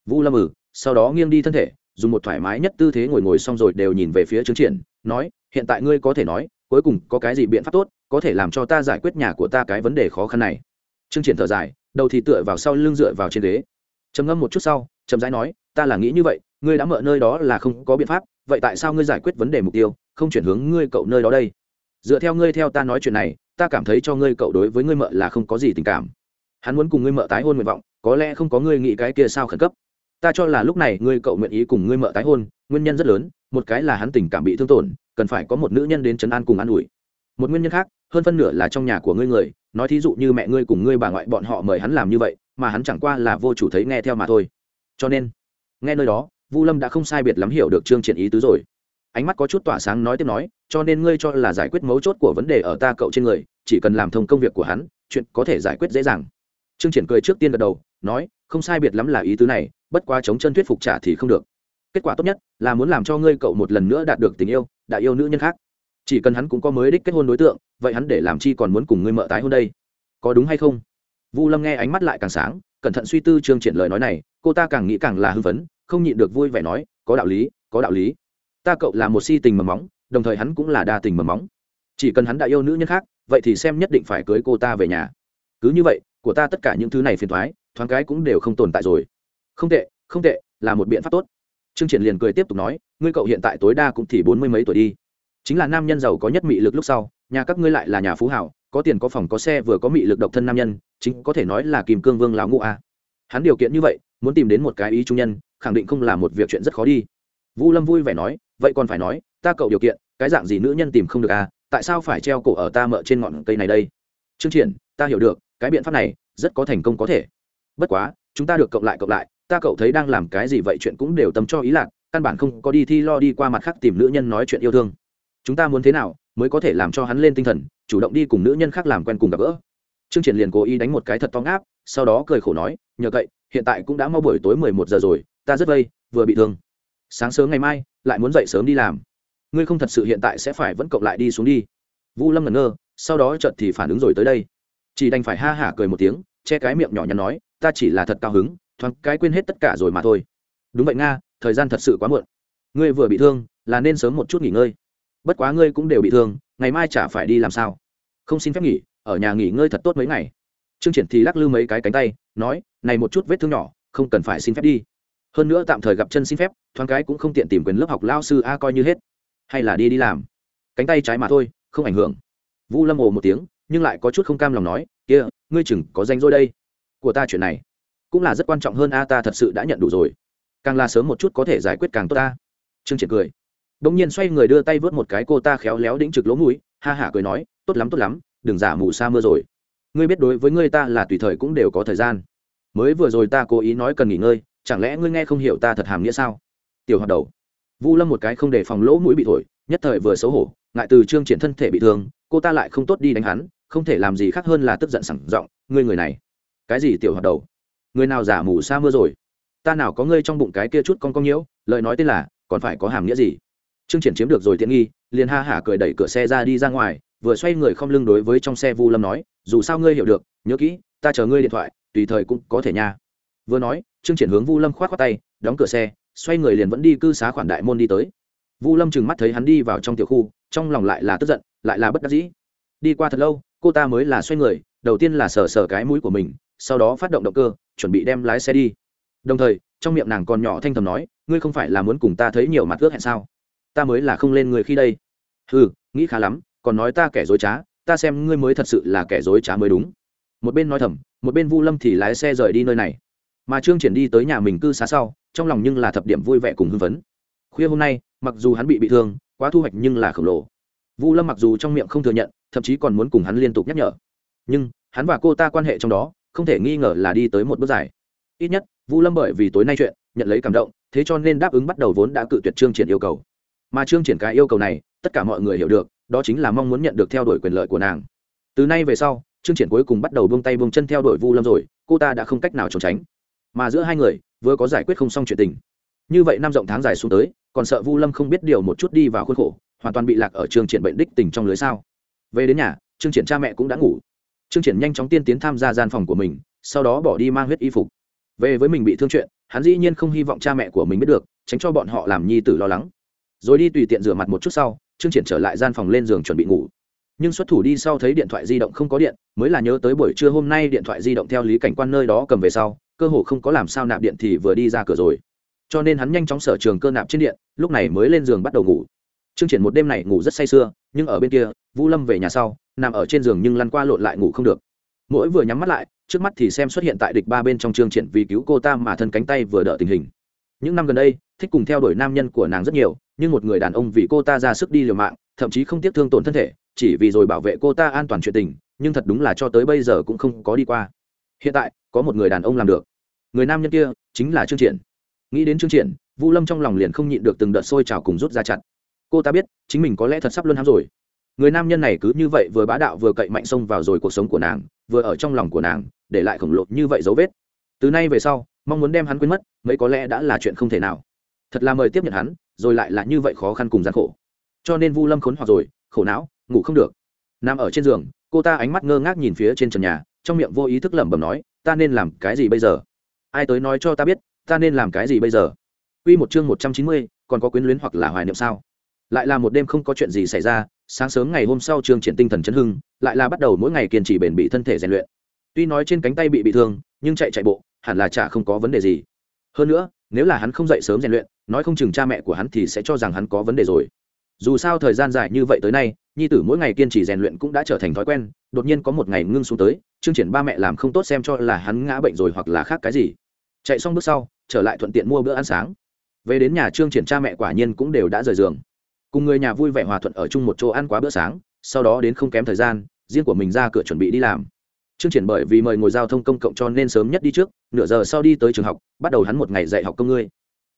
Vũ lâm ừ sau đó nghiêng đi thân thể, dùng một thoải mái nhất tư thế ngồi ngồi xong rồi đều nhìn về phía trương triển, nói, hiện tại ngươi có thể nói, cuối cùng có cái gì biện pháp tốt có thể làm cho ta giải quyết nhà của ta cái vấn đề khó khăn này. Chương triển thở dài, đầu thì tựa vào sau lưng dựa vào trên ghế. Trầm ngâm một chút sau trầm rãi nói, ta là nghĩ như vậy, ngươi đã mở nơi đó là không có biện pháp, vậy tại sao ngươi giải quyết vấn đề mục tiêu, không chuyển hướng ngươi cậu nơi đó đây? Dựa theo ngươi theo ta nói chuyện này, ta cảm thấy cho ngươi cậu đối với ngươi mợ là không có gì tình cảm. Hắn muốn cùng ngươi mợ tái hôn nguyện vọng, có lẽ không có ngươi nghĩ cái kia sao khẩn cấp. Ta cho là lúc này ngươi cậu nguyện ý cùng ngươi mợ tái hôn, nguyên nhân rất lớn, một cái là hắn tình cảm bị thương tổn, cần phải có một nữ nhân đến chấn an cùng an ủi. Một nguyên nhân khác hơn phân nửa là trong nhà của ngươi người, nói thí dụ như mẹ ngươi cùng ngươi bà ngoại bọn họ mời hắn làm như vậy, mà hắn chẳng qua là vô chủ thấy nghe theo mà thôi. Cho nên, nghe nơi đó, vu lâm đã không sai biệt lắm hiểu được trương triển ý tứ rồi. Ánh mắt có chút tỏa sáng nói tiếp nói, cho nên ngươi cho là giải quyết mấu chốt của vấn đề ở ta cậu trên người, chỉ cần làm thông công việc của hắn, chuyện có thể giải quyết dễ dàng. Trương triển cười trước tiên gật đầu, nói, không sai biệt lắm là ý tứ này, bất quá chống chân thuyết phục trả thì không được. Kết quả tốt nhất là muốn làm cho ngươi cậu một lần nữa đạt được tình yêu đã yêu nữ nhân khác chỉ cần hắn cũng có mới đích kết hôn đối tượng, vậy hắn để làm chi còn muốn cùng ngươi mợ tái hôn đây? Có đúng hay không? Vu lâm nghe ánh mắt lại càng sáng, cẩn thận suy tư trương triển lời nói này, cô ta càng nghĩ càng là hưng phấn, không nhịn được vui vẻ nói, có đạo lý, có đạo lý. Ta cậu là một si tình mầm móng, đồng thời hắn cũng là đa tình mầm móng. Chỉ cần hắn đã yêu nữ nhân khác, vậy thì xem nhất định phải cưới cô ta về nhà. Cứ như vậy, của ta tất cả những thứ này phiền thoái thoáng cái cũng đều không tồn tại rồi. Không tệ không tệ, là một biện pháp tốt. Trương triển liền cười tiếp tục nói, ngươi cậu hiện tại tối đa cũng thì bốn mươi mấy tuổi đi chính là nam nhân giàu có nhất mị lực lúc sau, nhà các ngươi lại là nhà phú hảo, có tiền có phòng có xe vừa có mị lực độc thân nam nhân, chính có thể nói là kìm cương vương lão ngũ a. Hắn điều kiện như vậy, muốn tìm đến một cái ý trung nhân, khẳng định không là một việc chuyện rất khó đi. Vu lâm vui vẻ nói, vậy còn phải nói, ta cậu điều kiện, cái dạng gì nữ nhân tìm không được a tại sao phải treo cổ ở ta mợ trên ngọn cây này đây? Trương triển, ta hiểu được, cái biện pháp này, rất có thành công có thể. Bất quá, chúng ta được cộng lại cộng lại, ta cậu thấy đang làm cái gì vậy chuyện cũng đều tâm cho ý lạc, căn bản không có đi thi lo đi qua mặt khác tìm nữ nhân nói chuyện yêu thương chúng ta muốn thế nào mới có thể làm cho hắn lên tinh thần, chủ động đi cùng nữ nhân khác làm quen cùng gặp gỡ. Trương triển liền cố ý đánh một cái thật to áp sau đó cười khổ nói, nhờ cậy, hiện tại cũng đã mau buổi tối mười một giờ rồi, ta rất vây, vừa bị thương. Sáng sớm ngày mai, lại muốn dậy sớm đi làm. Ngươi không thật sự hiện tại sẽ phải vẫn cộng lại đi xuống đi. Vu lâm ngẩn ngơ, sau đó chợt thì phản ứng rồi tới đây. Chỉ đành phải ha hả cười một tiếng, che cái miệng nhỏ nhắn nói, ta chỉ là thật cao hứng, thoáng cái quên hết tất cả rồi mà thôi. Đúng vậy nga, thời gian thật sự quá muộn. Ngươi vừa bị thương, là nên sớm một chút nghỉ ngơi bất quá ngươi cũng đều bị thương, ngày mai chả phải đi làm sao. Không xin phép nghỉ, ở nhà nghỉ ngơi thật tốt mấy ngày. Trương triển thì lắc lư mấy cái cánh tay, nói, này một chút vết thương nhỏ, không cần phải xin phép đi. Hơn nữa tạm thời gặp chân xin phép, thoáng cái cũng không tiện tìm quyền lớp học lao sư a coi như hết. Hay là đi đi làm. Cánh tay trái mà thôi, không ảnh hưởng. Vu lâm ồ một tiếng, nhưng lại có chút không cam lòng nói, kia, ngươi chừng có danh rồi đây. Của ta chuyện này cũng là rất quan trọng hơn a ta thật sự đã nhận đủ rồi. Càng là sớm một chút có thể giải quyết càng tốt ta. Trương triển cười bỗng nhiên xoay người đưa tay vớt một cái cô ta khéo léo đĩnh trực lỗ mũi, ha hả cười nói, tốt lắm tốt lắm, đừng giả mù sa mưa rồi. Ngươi biết đối với ngươi ta là tùy thời cũng đều có thời gian. Mới vừa rồi ta cố ý nói cần nghỉ ngơi, chẳng lẽ ngươi nghe không hiểu ta thật hàm nghĩa sao? Tiểu hoạt đầu. Vu lâm một cái không để phòng lỗ mũi bị thổi, nhất thời vừa xấu hổ, ngại từ trương triển thân thể bị thương, cô ta lại không tốt đi đánh hắn, không thể làm gì khác hơn là tức giận sẵn giọng, ngươi người này. Cái gì tiểu hoạt đầu? Người nào giả mù sa mưa rồi? Ta nào có ngươi trong bụng cái kia chút con con nhiễu, lời nói tên là, còn phải có hàm nghĩa gì? Trương triển chiếm được rồi tiện nghi, liền ha hả cười đẩy cửa xe ra đi ra ngoài, vừa xoay người không lưng đối với trong xe vu lâm nói, dù sao ngươi hiểu được, nhớ kỹ, ta chờ ngươi điện thoại, tùy thời cũng có thể nha. Vừa nói, trương triển hướng vu lâm khoát khoát tay, đóng cửa xe, xoay người liền vẫn đi cư xá khoản đại môn đi tới. Vu lâm chừng mắt thấy hắn đi vào trong tiểu khu, trong lòng lại là tức giận, lại là bất đắc dĩ. Đi qua thật lâu, cô ta mới là xoay người, đầu tiên là sờ sờ cái mũi của mình, sau đó phát động động cơ, chuẩn bị đem lái xe đi. Đồng thời, trong miệng nàng còn nhỏ thanh thầm nói, ngươi không phải là muốn cùng ta thấy nhiều mặt ước hẹn sao? Ta mới là không lên người khi đây. Ừ nghĩ khá lắm, còn nói ta kẻ dối trá, ta xem ngươi mới thật sự là kẻ dối trá mới đúng. Một bên nói thầm, một bên vu lâm thì lái xe rời đi nơi này. Mà trương triển đi tới nhà mình cư xá sau, trong lòng nhưng là thập điểm vui vẻ cùng hưng phấn. Khuya hôm nay, mặc dù hắn bị bị thương, quá thu hoạch nhưng là khổng lồ. Vu lâm mặc dù trong miệng không thừa nhận, thậm chí còn muốn cùng hắn liên tục nhắc nhở. Nhưng, hắn và cô ta quan hệ trong đó, không thể nghi ngờ là đi tới một bước dài. Ít nhất, vu lâm bởi vì tối nay chuyện, nhận lấy cảm động, thế cho nên đáp ứng bắt đầu vốn đã cự tuyệt trương triển yêu cầu mà trương triển cái yêu cầu này, tất cả mọi người hiểu được, đó chính là mong muốn nhận được theo đuổi quyền lợi của nàng. Từ nay về sau, trương triển cuối cùng bắt đầu buông tay buông chân theo đuổi vu lâm rồi, cô ta đã không cách nào trốn tránh. Mà giữa hai người, vừa có giải quyết không xong chuyện tình. Như vậy năm rộng tháng dài xuống tới, còn sợ vu lâm không biết điều một chút đi vào khuôn khổ, hoàn toàn bị lạc ở trương triển bệnh đích tình trong lưới sao. Về đến nhà, trương triển cha mẹ cũng đã ngủ. Trương triển nhanh chóng tiên tiến tham gia gian phòng của mình, sau đó bỏ đi mang huyết y phục. Về với mình bị thương chuyện, hắn dĩ nhiên không hy vọng cha mẹ của mình biết được, tránh cho bọn họ làm nhi tử lo lắng rồi đi tùy tiện rửa mặt một chút sau, trương triển trở lại gian phòng lên giường chuẩn bị ngủ. Nhưng xuất thủ đi sau thấy điện thoại di động không có điện, mới là nhớ tới buổi trưa hôm nay điện thoại di động theo lý cảnh quan nơi đó cầm về sau, cơ hồ không có làm sao nạp điện thì vừa đi ra cửa rồi. Cho nên hắn nhanh chóng sở trường cơ nạp trên điện, lúc này mới lên giường bắt đầu ngủ. Trương triển một đêm này ngủ rất say sưa, nhưng ở bên kia, vũ lâm về nhà sau, nằm ở trên giường nhưng lăn qua lộn lại ngủ không được. Mỗi vừa nhắm mắt lại, trước mắt thì xem xuất hiện tại địch ba bên trong trương triển vì cứu cô ta mà thân cánh tay vừa đỡ tình hình. Những năm gần đây, thích cùng theo đuổi nam nhân của nàng rất nhiều nhưng một người đàn ông vì cô ta ra sức đi liều mạng, thậm chí không tiếc thương tổn thân thể, chỉ vì rồi bảo vệ cô ta an toàn chuyện tình, nhưng thật đúng là cho tới bây giờ cũng không có đi qua. Hiện tại, có một người đàn ông làm được. Người nam nhân kia chính là trương triển. Nghĩ đến trương triển vũ lâm trong lòng liền không nhịn được từng đợt sôi trào cùng rút ra chặt. Cô ta biết, chính mình có lẽ thật sắp luôn hám rồi. Người nam nhân này cứ như vậy vừa bá đạo vừa cậy mạnh xông vào rồi cuộc sống của nàng, vừa ở trong lòng của nàng, để lại khổng lồ như vậy dấu vết. Từ nay về sau, mong muốn đem hắn quên mất, mấy có lẽ đã là chuyện không thể nào. Thật là mời tiếp nhận hắn rồi lại là như vậy khó khăn cùng gian khổ cho nên vu lâm khốn hoặc rồi khổ não ngủ không được nằm ở trên giường cô ta ánh mắt ngơ ngác nhìn phía trên trần nhà trong miệng vô ý thức lẩm bẩm nói ta nên làm cái gì bây giờ ai tới nói cho ta biết ta nên làm cái gì bây giờ Quy một chương một trăm chín mươi, còn có quyến luyến hoặc là hoài niệm sao? Lại là một đêm không có chuyện gì xảy ra, sáng sớm ngày hôm sau Trương Triển tinh thần chấn hưng, lại là bắt đầu mỗi ngày kiên trì bền bỉ thân thể rèn luyện. Tuy nói trên cánh tay bị bị thương, nhưng chạy chạy bộ, hẳn là chả không có vấn đề gì. Hơn nữa, nếu là hắn không dậy sớm rèn luyện, nói không chừng cha mẹ của hắn thì sẽ cho rằng hắn có vấn đề rồi. Dù sao thời gian dài như vậy tới nay, nhi tử mỗi ngày kiên trì rèn luyện cũng đã trở thành thói quen, đột nhiên có một ngày ngưng xuống tới, Trương Triển ba mẹ làm không tốt xem cho là hắn ngã bệnh rồi hoặc là khác cái gì. Chạy xong bước sau, trở lại thuận tiện mua bữa ăn sáng về đến nhà trương triển cha mẹ quả nhiên cũng đều đã rời giường cùng người nhà vui vẻ hòa thuận ở chung một chỗ ăn quá bữa sáng sau đó đến không kém thời gian riêng của mình ra cửa chuẩn bị đi làm trương triển bởi vì mời ngồi giao thông công cộng cho nên sớm nhất đi trước, nửa giờ sau đi tới trường học, bắt đầu hắn một ngày dạy học công ngươi.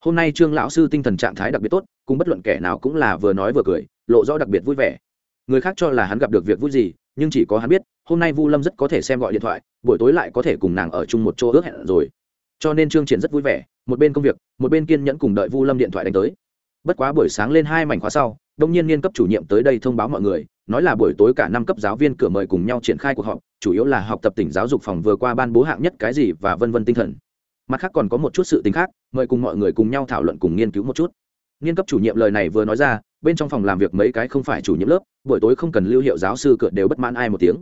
Hôm nay trương lão sư tinh thần trạng thái đặc biệt tốt, cùng bất luận kẻ nào cũng là vừa nói vừa cười, lộ rõ đặc biệt vui vẻ. Người khác cho là hắn gặp được việc vui gì, nhưng chỉ có hắn biết, hôm nay vu lâm rất có thể xem gọi điện thoại, buổi tối lại có thể cùng nàng ở chung một chỗ ước hẹn rồi. Cho nên trương triển rất vui vẻ, một bên công việc, một bên kiên nhẫn cùng đợi vu lâm điện thoại đánh tới. Bất quá buổi sáng lên hai mảnh khóa sau, đông nhiên niên cấp chủ nhiệm tới đây thông báo mọi người nói là buổi tối cả năm cấp giáo viên cửa mời cùng nhau triển khai cuộc họp, chủ yếu là học tập tỉnh giáo dục phòng vừa qua ban bố hạng nhất cái gì và vân vân tinh thần. Mặt khác còn có một chút sự tính khác, mời cùng mọi người cùng nhau thảo luận cùng nghiên cứu một chút. Niên cấp chủ nhiệm lời này vừa nói ra, bên trong phòng làm việc mấy cái không phải chủ nhiệm lớp, buổi tối không cần lưu hiệu giáo sư cửa đều bất mãn ai một tiếng.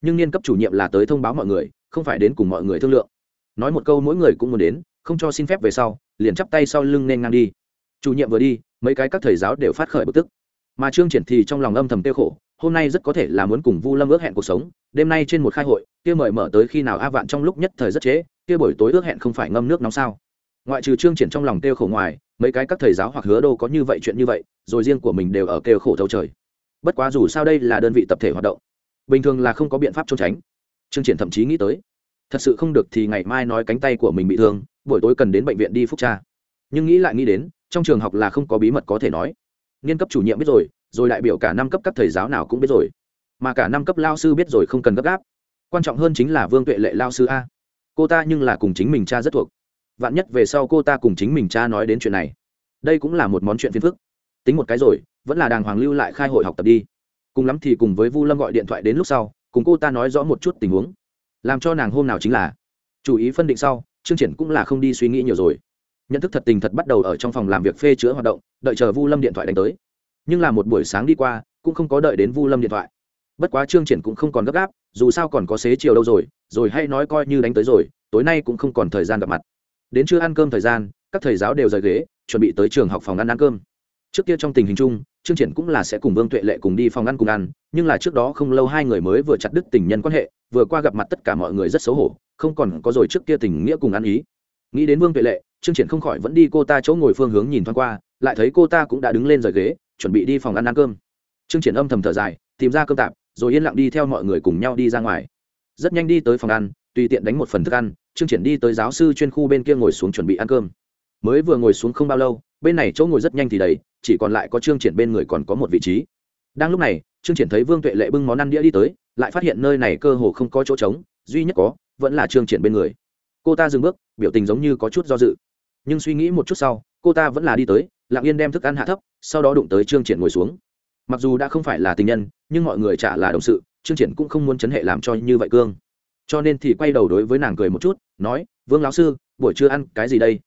Nhưng niên cấp chủ nhiệm là tới thông báo mọi người, không phải đến cùng mọi người thương lượng. Nói một câu mỗi người cũng muốn đến, không cho xin phép về sau, liền chắp tay sau lưng nên ngang đi. Chủ nhiệm vừa đi, mấy cái các thầy giáo đều phát khởi bực tức. Mà trương triển thì trong lòng âm thầm tiêu khổ hôm nay rất có thể là muốn cùng vu lâm ước hẹn cuộc sống, đêm nay trên một khai hội, kia mời mở tới khi nào a vạn trong lúc nhất thời rất chế kia buổi tối ước hẹn không phải ngâm nước nóng sao? Ngoại trừ trương triển trong lòng tiêu khổ ngoài, mấy cái các thầy giáo hoặc hứa đô có như vậy chuyện như vậy, rồi riêng của mình đều ở kêu khổ thấu trời. Bất quá dù sao đây là đơn vị tập thể hoạt động, bình thường là không có biện pháp trốn tránh. Trương triển thậm chí nghĩ tới, thật sự không được thì ngày mai nói cánh tay của mình bị thương, buổi tối cần đến bệnh viện đi phúc tra. Nhưng nghĩ lại nghĩ đến, trong trường học là không có bí mật có thể nói. Nghiên cấp chủ nhiệm biết rồi rồi đại biểu cả năm cấp các thầy giáo nào cũng biết rồi. Mà cả năm cấp lao sư biết rồi không cần gấp gáp. Quan trọng hơn chính là vương tuệ lệ lao sư a. Cô ta nhưng là cùng chính mình cha rất thuộc. Vạn nhất về sau cô ta cùng chính mình cha nói đến chuyện này, đây cũng là một món chuyện phiền phức. Tính một cái rồi, vẫn là đàng hoàng lưu lại khai hội học tập đi. Cùng lắm thì cùng với vu lâm gọi điện thoại đến lúc sau, cùng cô ta nói rõ một chút tình huống. Làm cho nàng hôm nào chính là, chủ ý phân định sau chương triển cũng là không đi suy nghĩ nhiều rồi. Nhận thức thật tình thật bắt đầu ở trong phòng làm việc phê chữa hoạt động, đợi chờ vu lâm điện thoại đánh tới nhưng là một buổi sáng đi qua, cũng không có đợi đến vu lâm điện thoại. Bất quá trương triển cũng không còn gấp gáp, dù sao còn có xế chiều đâu rồi rồi hay nói coi như đánh tới rồi, tối nay cũng không còn thời gian gặp mặt. Đến chưa ăn cơm thời gian, các thầy giáo đều rời ghế, chuẩn bị tới trường học phòng ăn ăn cơm. Trước kia trong tình hình chung, trương triển cũng là sẽ cùng vương tuệ lệ cùng đi phòng ăn cùng ăn, nhưng là trước đó không lâu hai người mới vừa chặt đứt tình nhân quan hệ, vừa qua gặp mặt tất cả mọi người rất xấu hổ, không còn có rồi trước kia tình nghĩa cùng ăn ý. Nghĩ đến vương tuệ lệ, trương triển không khỏi vẫn đi cô ta chỗ ngồi phương hướng nhìn thoáng qua, lại thấy cô ta cũng đã đứng lên rời ghế chuẩn bị đi phòng ăn ăn cơm. Trương triển âm thầm thở dài, tìm ra cơm tạp, rồi yên lặng đi theo mọi người cùng nhau đi ra ngoài. Rất nhanh đi tới phòng ăn, tùy tiện đánh một phần thức ăn, trương triển đi tới giáo sư chuyên khu bên kia ngồi xuống chuẩn bị ăn cơm. Mới vừa ngồi xuống không bao lâu, bên này chỗ ngồi rất nhanh thì đầy, chỉ còn lại có trương triển bên người còn có một vị trí. Đang lúc này, trương triển thấy vương tuệ lệ bưng món ăn đĩa đi tới, lại phát hiện nơi này cơ hồ không có chỗ trống, duy nhất có, vẫn là trương triển bên người. Cô ta dừng bước, biểu tình giống như có chút do dự. Nhưng suy nghĩ một chút sau, cô ta vẫn là đi tới, lặng yên đem thức ăn hạ thấp sau đó đụng tới trương triển ngồi xuống. Mặc dù đã không phải là tình nhân, nhưng mọi người chả là đồng sự, trương triển cũng không muốn chấn hệ làm cho như vậy cương. Cho nên thì quay đầu đối với nàng cười một chút, nói, vương lão sư, buổi trưa ăn cái gì đây?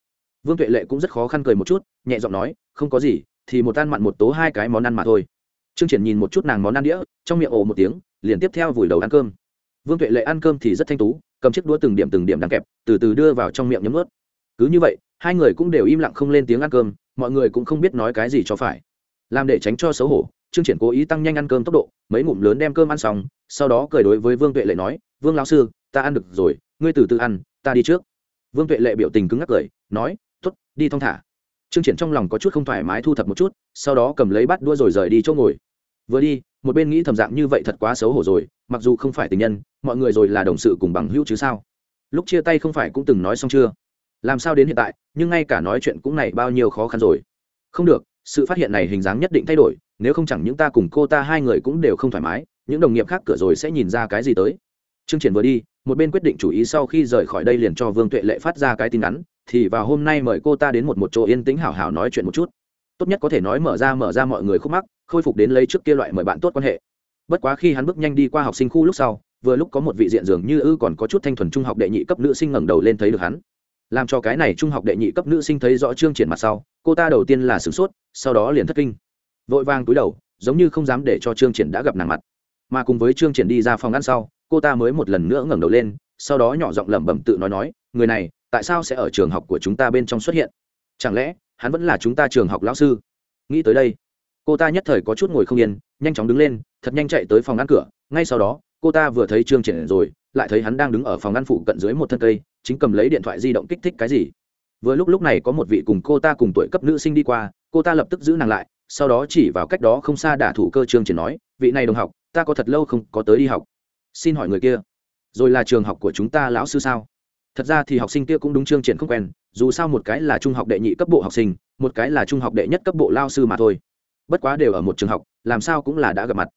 Vương tuệ lệ cũng rất khó khăn cười một chút, nhẹ giọng nói, không có gì, thì một ăn mặn một tố hai cái món ăn mà thôi. Trương triển nhìn một chút nàng món ăn đĩa, trong miệng ồ một tiếng, liền tiếp theo vùi đầu ăn cơm. Vương tuệ lệ ăn cơm thì rất thanh tú, cầm chiếc đũa từng điểm từng điểm đang kẹp, từ từ đưa vào trong miệng nhấm ướt cứ như vậy hai người cũng đều im lặng không lên tiếng ăn cơm, mọi người cũng không biết nói cái gì cho phải. Làm để tránh cho xấu hổ, trương triển cố ý tăng nhanh ăn cơm tốc độ, mấy ngụm lớn đem cơm ăn xong, sau đó cười đối với vương tuệ lệ nói, vương lão sư, ta ăn được rồi, ngươi từ từ ăn, ta đi trước. Vương tuệ lệ biểu tình cứng ngắc cười, nói, tốt, đi thong thả. Trương triển trong lòng có chút không thoải mái thu thập một chút, sau đó cầm lấy bát đua rồi rời đi chỗ ngồi. Vừa đi, một bên nghĩ thầm dạng như vậy thật quá xấu hổ rồi, mặc dù không phải tình nhân, mọi người rồi là đồng sự cùng bằng hữu chứ sao? Lúc chia tay không phải cũng từng nói xong chưa? Làm sao đến hiện tại, nhưng ngay cả nói chuyện cũng này bao nhiêu khó khăn rồi. Không được, sự phát hiện này hình dáng nhất định thay đổi, nếu không chẳng những ta cùng cô ta hai người cũng đều không thoải mái, những đồng nghiệp khác cửa rồi sẽ nhìn ra cái gì tới. Chương triển vừa đi, một bên quyết định chủ ý sau khi rời khỏi đây liền cho vương tuệ lệ phát ra cái tin ngắn, thì vào hôm nay mời cô ta đến một một chỗ yên tĩnh hảo hảo nói chuyện một chút. Tốt nhất có thể nói mở ra mở ra mọi người khúc mắc, khôi phục đến lấy trước kia loại mời bạn tốt quan hệ. Bất quá khi hắn bước nhanh đi qua học sinh khu lúc sau, vừa lúc có một vị diện dường như ư còn có chút thanh thuần trung học đệ nhị cấp nữ sinh ngẩng đầu lên thấy được hắn làm cho cái này trung học đệ nhị cấp nữ sinh thấy rõ trương triển mặt sau, cô ta đầu tiên là sửng sốt, sau đó liền thất kinh. Vội vang túi đầu, giống như không dám để cho trương triển đã gặp nàng mặt. Mà cùng với trương triển đi ra phòng ăn sau, cô ta mới một lần nữa ngẩng đầu lên, sau đó nhỏ giọng lẩm bẩm tự nói nói, người này, tại sao sẽ ở trường học của chúng ta bên trong xuất hiện? Chẳng lẽ, hắn vẫn là chúng ta trường học lão sư? Nghĩ tới đây, cô ta nhất thời có chút ngồi không yên, nhanh chóng đứng lên, thật nhanh chạy tới phòng ngăn cửa, ngay sau đó, cô ta vừa thấy trương triển rồi lại thấy hắn đang đứng ở phòng ngăn phụ cận dưới một thân cây, chính cầm lấy điện thoại di động kích thích cái gì. Vừa lúc lúc này có một vị cùng cô ta cùng tuổi cấp nữ sinh đi qua, cô ta lập tức giữ nàng lại, sau đó chỉ vào cách đó không xa đả thủ cơ trường triển nói, vị này đồng học, ta có thật lâu không có tới đi học. Xin hỏi người kia, rồi là trường học của chúng ta lão sư sao? Thật ra thì học sinh kia cũng đúng chương triển không quen, dù sao một cái là trung học đệ nhị cấp bộ học sinh, một cái là trung học đệ nhất cấp bộ lao sư mà thôi. Bất quá đều ở một trường học, làm sao cũng là đã gặp mặt.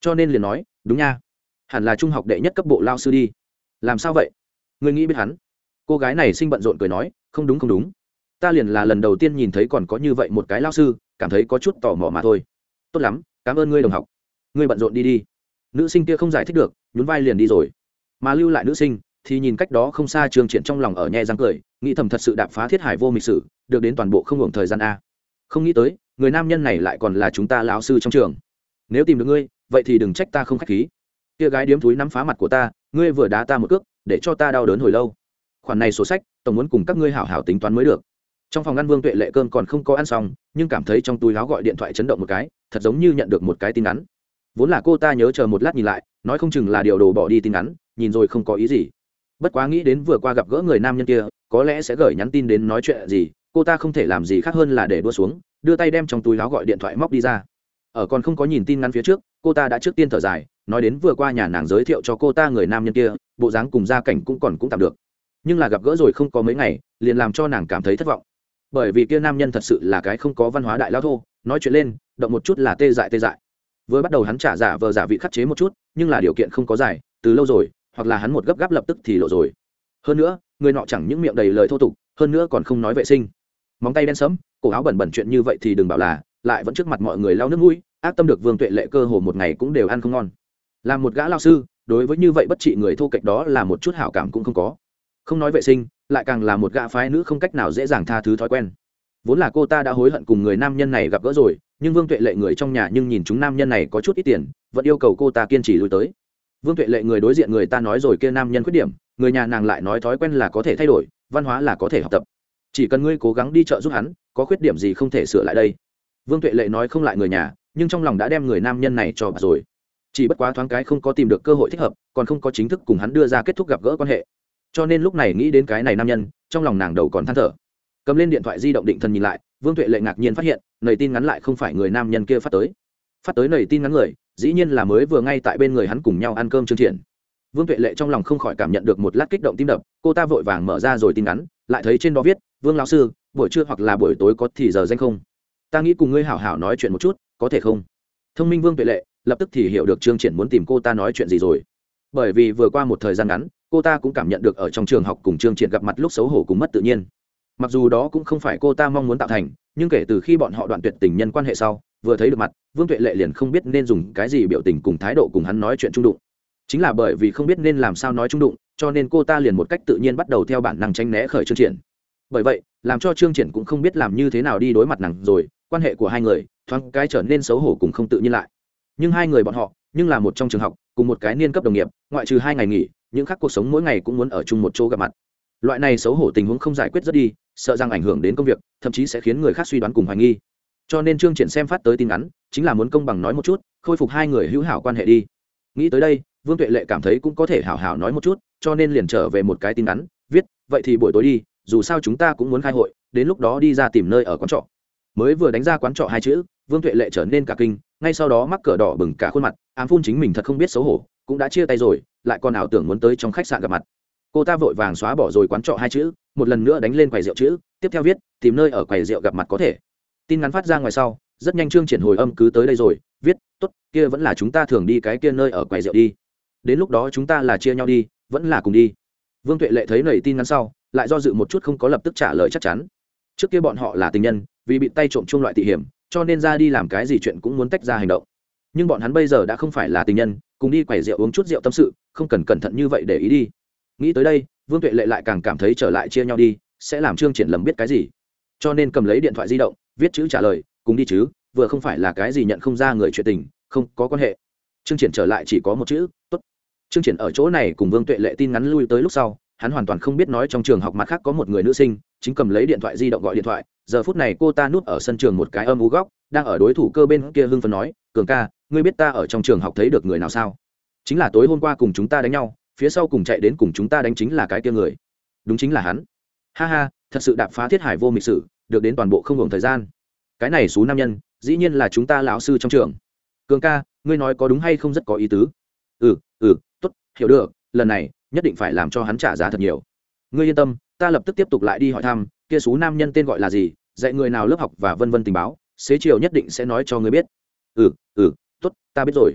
Cho nên liền nói, đúng nha hẳn là trung học đệ nhất cấp bộ lao sư đi. Làm sao vậy? Người nghĩ biết hắn? Cô gái này sinh bận rộn cười nói, không đúng không đúng. Ta liền là lần đầu tiên nhìn thấy còn có như vậy một cái lao sư, cảm thấy có chút tò mò mà thôi. Tốt lắm, cảm ơn ngươi đồng học. Ngươi bận rộn đi đi. Nữ sinh kia không giải thích được, nhún vai liền đi rồi. Mà lưu lại nữ sinh, thì nhìn cách đó không xa trường triển trong lòng ở nhẹ răng cười, nghĩ thầm thật sự đạp phá thiết hải vô mịch sử, được đến toàn bộ không hưởng thời gian a. Không nghĩ tới, người nam nhân này lại còn là chúng ta lão sư trong trường. Nếu tìm được ngươi, vậy thì đừng trách ta không khách khí kia gái điếm túi nắm phá mặt của ta, ngươi vừa đá ta một cước, để cho ta đau đớn hồi lâu. Khoản này sổ sách, tổng muốn cùng các ngươi hảo hảo tính toán mới được. Trong phòng ăn vương tuệ lệ cơm còn không có ăn xong, nhưng cảm thấy trong túi láo gọi điện thoại chấn động một cái, thật giống như nhận được một cái tin nhắn vốn là cô ta nhớ chờ một lát nhìn lại, nói không chừng là điều đồ bỏ đi tin nhắn nhìn rồi không có ý gì. Bất quá nghĩ đến vừa qua gặp gỡ người nam nhân kia, có lẽ sẽ gửi nhắn tin đến nói chuyện gì, cô ta không thể làm gì khác hơn là để đua xuống, đưa tay đem trong túi láo gọi điện thoại móc đi ra. Ở còn không có nhìn tin ngắn phía trước, cô ta đã trước tiên thở dài nói đến vừa qua nhà nàng giới thiệu cho cô ta người nam nhân kia, bộ dáng cùng gia cảnh cũng còn cũng tạm được. Nhưng là gặp gỡ rồi không có mấy ngày, liền làm cho nàng cảm thấy thất vọng. Bởi vì kia nam nhân thật sự là cái không có văn hóa đại lao thô, nói chuyện lên, động một chút là tê dại tê dại. Vừa bắt đầu hắn trả giả vờ giả vị khắc chế một chút, nhưng là điều kiện không có giải, từ lâu rồi, hoặc là hắn một gấp gáp lập tức thì lộ rồi. Hơn nữa, người nọ chẳng những miệng đầy lời thô tục, hơn nữa còn không nói vệ sinh. Móng tay đen sẫm, cổ áo bẩn bẩn chuyện như vậy thì đừng bảo là, lại vẫn trước mặt mọi người lau nước mũi, ác tâm được vương tuệ lệ cơ hồ một ngày cũng đều ăn không ngon làm một gã lao sư, đối với như vậy bất trị người thô kệch đó là một chút hảo cảm cũng không có. Không nói vệ sinh, lại càng là một gã phái nữ không cách nào dễ dàng tha thứ thói quen. Vốn là cô ta đã hối hận cùng người nam nhân này gặp gỡ rồi, nhưng vương tuệ lệ người trong nhà nhưng nhìn chúng nam nhân này có chút ít tiền, vẫn yêu cầu cô ta kiên trì lui tới. Vương tuệ lệ người đối diện người ta nói rồi kia nam nhân khuyết điểm, người nhà nàng lại nói thói quen là có thể thay đổi, văn hóa là có thể học tập. Chỉ cần ngươi cố gắng đi chợ giúp hắn, có khuyết điểm gì không thể sửa lại đây. Vương tuệ lệ nói không lại người nhà, nhưng trong lòng đã đem người nam nhân này cho bà rồi chỉ bất quá thoáng cái không có tìm được cơ hội thích hợp, còn không có chính thức cùng hắn đưa ra kết thúc gặp gỡ quan hệ. Cho nên lúc này nghĩ đến cái này nam nhân, trong lòng nàng đầu còn than thở. Cầm lên điện thoại di động định thần nhìn lại, vương tuệ lệ ngạc nhiên phát hiện, nầy tin ngắn lại không phải người nam nhân kia phát tới. Phát tới nầy tin ngắn người, dĩ nhiên là mới vừa ngay tại bên người hắn cùng nhau ăn cơm chương triển vương tuệ lệ trong lòng không khỏi cảm nhận được một lát kích động tim đập, cô ta vội vàng mở ra rồi tin ngắn, lại thấy trên đó viết, vương lão sư, buổi trưa hoặc là buổi tối có thì giờ danh không? Ta nghĩ cùng ngươi hảo hảo nói chuyện một chút, có thể không? Thông minh vương tuệ lệ lập tức thì hiểu được trương triển muốn tìm cô ta nói chuyện gì rồi. Bởi vì vừa qua một thời gian ngắn, cô ta cũng cảm nhận được ở trong trường học cùng trương triển gặp mặt lúc xấu hổ cùng mất tự nhiên. Mặc dù đó cũng không phải cô ta mong muốn tạo thành, nhưng kể từ khi bọn họ đoạn tuyệt tình nhân quan hệ sau, vừa thấy được mặt, vương tuệ lệ liền không biết nên dùng cái gì biểu tình cùng thái độ cùng hắn nói chuyện trung đụng. Chính là bởi vì không biết nên làm sao nói trung đụng, cho nên cô ta liền một cách tự nhiên bắt đầu theo bản năng tranh né khởi trương triển. Bởi vậy, làm cho trương triển cũng không biết làm như thế nào đi đối mặt nàng rồi, quan hệ của hai người, thoáng cái trở nên xấu hổ cùng không tự nhiên lại nhưng hai người bọn họ, nhưng là một trong trường học, cùng một cái niên cấp đồng nghiệp, ngoại trừ hai ngày nghỉ, những khác cuộc sống mỗi ngày cũng muốn ở chung một chỗ gặp mặt. Loại này xấu hổ tình huống không giải quyết rất đi, sợ rằng ảnh hưởng đến công việc, thậm chí sẽ khiến người khác suy đoán cùng hoài nghi. Cho nên trương triển xem phát tới tin ngắn, chính là muốn công bằng nói một chút, khôi phục hai người hữu hảo quan hệ đi. Nghĩ tới đây, vương tuệ lệ cảm thấy cũng có thể hảo hảo nói một chút, cho nên liền trở về một cái tin ngắn, viết, vậy thì buổi tối đi, dù sao chúng ta cũng muốn khai hội, đến lúc đó đi ra tìm nơi ở quán trọ. Mới vừa đánh ra quán trọ hai chữ, vương tuệ lệ trở nên cả kinh ngay sau đó mắc cờ đỏ bừng cả khuôn mặt, ám phun chính mình thật không biết xấu hổ, cũng đã chia tay rồi, lại còn ảo tưởng muốn tới trong khách sạn gặp mặt. Cô ta vội vàng xóa bỏ rồi quán trọ hai chữ, một lần nữa đánh lên quầy rượu chữ, tiếp theo viết, tìm nơi ở quầy rượu gặp mặt có thể. Tin ngắn phát ra ngoài sau, rất nhanh trương triển hồi âm cứ tới đây rồi, viết, tốt, kia vẫn là chúng ta thường đi cái kia nơi ở quầy rượu đi. Đến lúc đó chúng ta là chia nhau đi, vẫn là cùng đi. Vương tuệ lệ thấy nầy tin ngắn sau, lại do dự một chút không có lập tức trả lời chắc chắn. Trước kia bọn họ là tình nhân, vì bị tay trộm chung loại tị hiểm cho nên ra đi làm cái gì chuyện cũng muốn tách ra hành động. Nhưng bọn hắn bây giờ đã không phải là tình nhân, cùng đi quẩy rượu uống chút rượu tâm sự, không cần cẩn thận như vậy để ý đi. Nghĩ tới đây, vương tuệ lệ lại càng cảm thấy trở lại chia nhau đi, sẽ làm trương triển lầm biết cái gì. Cho nên cầm lấy điện thoại di động, viết chữ trả lời, cùng đi chứ, vừa không phải là cái gì nhận không ra người chuyện tình, không có quan hệ. Trương triển trở lại chỉ có một chữ, tốt. Trương triển ở chỗ này cùng vương tuệ lệ tin ngắn lui tới lúc sau, hắn hoàn toàn không biết nói trong trường học mặt khác có một người nữ sinh, chính cầm lấy điện thoại di động gọi điện thoại giờ phút này cô ta núp ở sân trường một cái âm ú góc, đang ở đối thủ cơ bên kia hưng phấn nói, cường ca, ngươi biết ta ở trong trường học thấy được người nào sao? Chính là tối hôm qua cùng chúng ta đánh nhau, phía sau cùng chạy đến cùng chúng ta đánh chính là cái kia người. Đúng chính là hắn. Ha ha, thật sự đạp phá thiết hải vô mịch sử, được đến toàn bộ không hưởng thời gian. Cái này xú nam nhân, dĩ nhiên là chúng ta lão sư trong trường. Cường ca, ngươi nói có đúng hay không rất có ý tứ. Ừ ừ t ố t hiểu được, lần này nhất định phải làm cho hắn trả giá thật nhiều. Ngươi yên tâm, ta lập tức tiếp tục lại đi hỏi thăm kia số nam nhân tên gọi là gì, dạy người nào lớp học và vân vân tình báo, xế chiều nhất định sẽ nói cho ngươi biết. Ừ ừ t ố t ta biết rồi.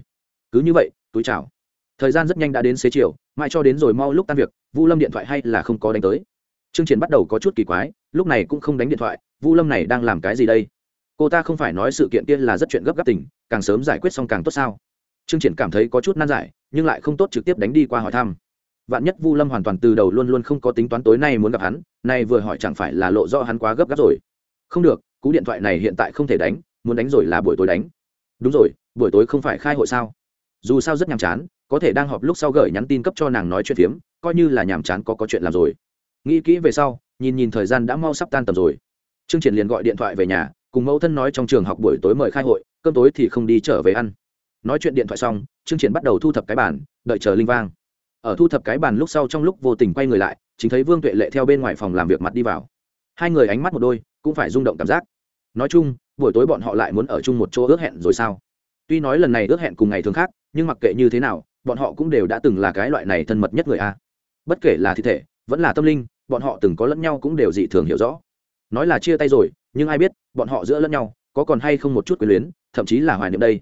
Cứ như vậy, túi chào. Thời gian rất nhanh đã đến xế chiều, mãi cho đến rồi mau lúc tan việc, vu lâm điện thoại hay là không có đánh tới. Chương triển bắt đầu có chút kỳ quái, lúc này cũng không đánh điện thoại, vu lâm này đang làm cái gì đây? Cô ta không phải nói sự kiện kia là rất chuyện gấp gáp tình, càng sớm giải quyết xong càng tốt sao? Chương triển cảm thấy có chút nan giải, nhưng lại không tốt trực tiếp đánh đi qua hỏi thăm vạn nhất vu lâm hoàn toàn từ đầu luôn luôn không có tính toán tối nay muốn gặp hắn, nay vừa hỏi chẳng phải là lộ do hắn quá gấp gáp rồi. Không được, cú điện thoại này hiện tại không thể đánh, muốn đánh rồi là buổi tối đánh. Đúng rồi, buổi tối không phải khai hội sao? Dù sao rất nhàm chán, có thể đang họp lúc sau gửi nhắn tin cấp cho nàng nói chuyện phiếm, coi như là nhàm chán có có chuyện làm rồi. Nghĩ kỹ về sau, nhìn nhìn thời gian đã mau sắp tan tầm rồi. Trương triển liền gọi điện thoại về nhà, cùng mẫu thân nói trong trường học buổi tối mời khai hội, cơm tối thì không đi trở về ăn. Nói chuyện điện thoại xong, trương triển bắt đầu thu thập cái bàn, đợi chờ linh vang ở thu thập cái bàn lúc sau trong lúc vô tình quay người lại chính thấy vương tuệ lệ theo bên ngoài phòng làm việc mặt đi vào. Hai người ánh mắt một đôi cũng phải rung động cảm giác. Nói chung buổi tối bọn họ lại muốn ở chung một chỗ ước hẹn rồi sao? Tuy nói lần này ước hẹn cùng ngày thường khác nhưng mặc kệ như thế nào bọn họ cũng đều đã từng là cái loại này thân mật nhất người a. Bất kể là thi thể vẫn là tâm linh bọn họ từng có lẫn nhau cũng đều dị thường hiểu rõ. Nói là chia tay rồi nhưng ai biết bọn họ giữa lẫn nhau có còn hay không một chút quyền luyến thậm chí là hoài niệm đây.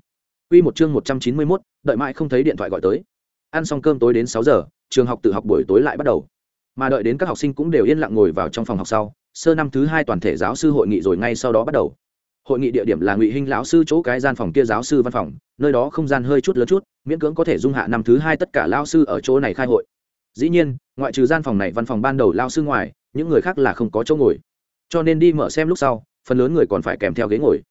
Quy một chương 191, đợi mãi không thấy điện thoại gọi tới. Ăn xong cơm tối đến 6 giờ, trường học tự học buổi tối lại bắt đầu. Mà đợi đến các học sinh cũng đều yên lặng ngồi vào trong phòng học sau, sơ năm thứ hai toàn thể giáo sư hội nghị rồi ngay sau đó bắt đầu. Hội nghị địa điểm là Ngụy Hinh lão sư chỗ cái gian phòng kia giáo sư văn phòng, nơi đó không gian hơi chút lớn chút, miễn cưỡng có thể dung hạ năm thứ hai tất cả lão sư ở chỗ này khai hội dĩ nhiên ngoại trừ gian phòng này văn phòng ban đầu lao sư ngoài những người khác là không có chỗ ngồi cho nên đi mở xem lúc sau phần lớn người còn phải kèm theo ghế ngồi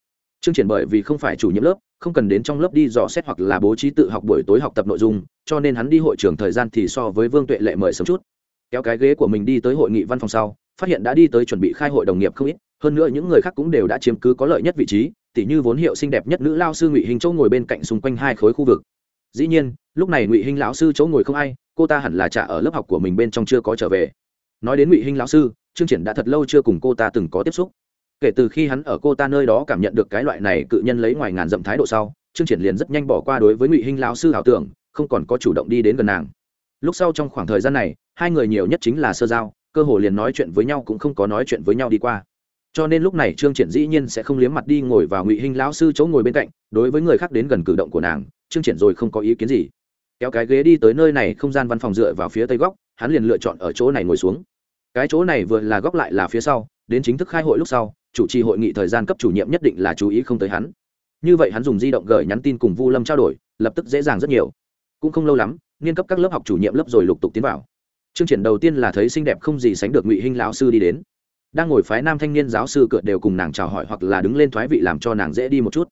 chương triển bởi vì không phải chủ nhiệm lớp không cần đến trong lớp đi dò xét hoặc là bố trí tự học buổi tối học tập nội dung, cho nên hắn đi hội trường thời gian thì so với vương tuệ lệ mời sớm chút. Kéo cái ghế của mình đi tới hội nghị văn phòng sau, phát hiện đã đi tới chuẩn bị khai hội đồng nghiệp không ít, hơn nữa những người khác cũng đều đã chiếm cứ có lợi nhất vị trí, tỉ như vốn hiệu xinh đẹp nhất nữ lao sư ngụy hình châu ngồi bên cạnh xung quanh hai khối khu vực. Dĩ nhiên, lúc này ngụy hinh lão sư chỗ ngồi không ai, cô ta hẳn là trả ở lớp học của mình bên trong chưa có trở về. Nói đến ngụy hinh lão sư, trương triển đã thật lâu chưa cùng cô ta từng có tiếp xúc kể từ khi hắn ở cô ta nơi đó cảm nhận được cái loại này cự nhân lấy ngoài ngàn dặm thái độ sau, trương triển liền rất nhanh bỏ qua đối với ngụy hinh lão sư ảo tưởng, không còn có chủ động đi đến gần nàng. Lúc sau trong khoảng thời gian này, hai người nhiều nhất chính là sơ giao, cơ hồ liền nói chuyện với nhau cũng không có nói chuyện với nhau đi qua. Cho nên lúc này trương triển dĩ nhiên sẽ không liếm mặt đi ngồi vào ngụy hinh lão sư chỗ ngồi bên cạnh, đối với người khác đến gần cử động của nàng, trương triển rồi không có ý kiến gì. Kéo cái ghế đi tới nơi này, không gian văn phòng dựa vào phía tây góc, hắn liền lựa chọn ở chỗ này ngồi xuống. Cái chỗ này vừa là góc lại là phía sau, đến chính thức khai hội lúc sau chủ trì hội nghị thời gian cấp chủ nhiệm nhất định là chú ý không tới hắn. Như vậy hắn dùng di động gửi nhắn tin cùng vu lâm trao đổi, lập tức dễ dàng rất nhiều. Cũng không lâu lắm, niên cấp các lớp học chủ nhiệm lớp rồi lục tục tiến vào. Chương triển đầu tiên là thấy xinh đẹp không gì sánh được ngụy hinh lão sư đi đến. Đang ngồi phái nam thanh niên giáo sư cựa đều cùng nàng chào hỏi hoặc là đứng lên thoái vị làm cho nàng dễ đi một chút.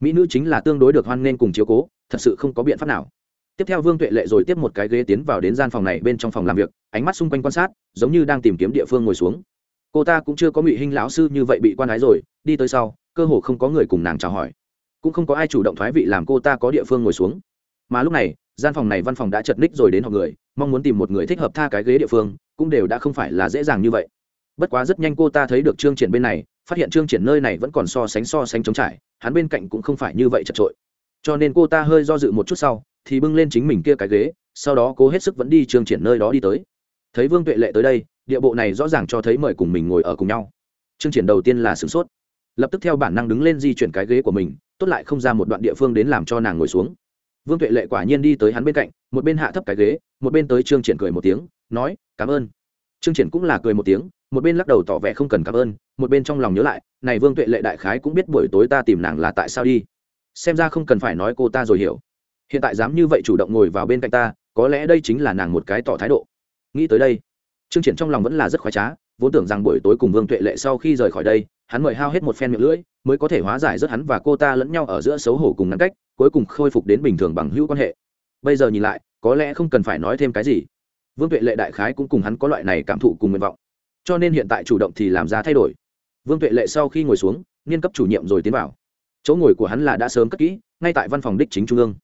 Mỹ nữ chính là tương đối được hoan nghênh cùng chiếu cố, thật sự không có biện pháp nào. Tiếp theo vương tuệ lệ rồi tiếp một cái ghế tiến vào đến gian phòng này bên trong phòng làm việc, ánh mắt xung quanh quan sát, giống như đang tìm kiếm địa phương ngồi xuống cô ta cũng chưa có ngụy hình lão sư như vậy bị quan ái rồi, đi tới sau, cơ hồ không có người cùng nàng chào hỏi. Cũng không có ai chủ động thoái vị làm cô ta có địa phương ngồi xuống. Mà lúc này, gian phòng này văn phòng đã chật ních rồi đến họ người, mong muốn tìm một người thích hợp tha cái ghế địa phương, cũng đều đã không phải là dễ dàng như vậy. Bất quá rất nhanh cô ta thấy được trương triển bên này, phát hiện trương triển nơi này vẫn còn so sánh so sánh trống trải, hắn bên cạnh cũng không phải như vậy chật trội. Cho nên cô ta hơi do dự một chút sau, thì bưng lên chính mình kia cái ghế, sau đó cố hết sức vẫn đi trương triển nơi đó đi tới. Thấy vương tuệ lệ tới đây địa bộ này rõ ràng cho thấy mời cùng mình ngồi ở cùng nhau. Chương triển đầu tiên là sửng sốt. Lập tức theo bản năng đứng lên di chuyển cái ghế của mình, tốt lại không ra một đoạn địa phương đến làm cho nàng ngồi xuống. Vương tuệ lệ quả nhiên đi tới hắn bên cạnh, một bên hạ thấp cái ghế, một bên tới trương triển cười một tiếng, nói, cảm ơn. Trương triển cũng là cười một tiếng, một bên lắc đầu tỏ vẻ không cần cảm ơn, một bên trong lòng nhớ lại, này vương tuệ lệ đại khái cũng biết buổi tối ta tìm nàng là tại sao đi. Xem ra không cần phải nói cô ta rồi hiểu. Hiện tại dám như vậy chủ động ngồi vào bên cạnh ta, có lẽ đây chính là nàng một cái tỏ thái độ. Nghĩ tới đây trương triển trong lòng vẫn là rất khoái trá, vốn tưởng rằng buổi tối cùng vương tuệ lệ sau khi rời khỏi đây, hắn mời hao hết một phen miệng lưỡi, mới có thể hóa giải rất hắn và cô ta lẫn nhau ở giữa xấu hổ cùng ngăn cách, cuối cùng khôi phục đến bình thường bằng hữu quan hệ. Bây giờ nhìn lại, có lẽ không cần phải nói thêm cái gì. Vương tuệ lệ đại khái cũng cùng hắn có loại này cảm thụ cùng nguyện vọng. Cho nên hiện tại chủ động thì làm ra thay đổi. Vương tuệ lệ sau khi ngồi xuống, niên cấp chủ nhiệm rồi tiến vào. Chỗ ngồi của hắn là đã sớm cất kỹ, ngay tại văn phòng đích chính trung ương.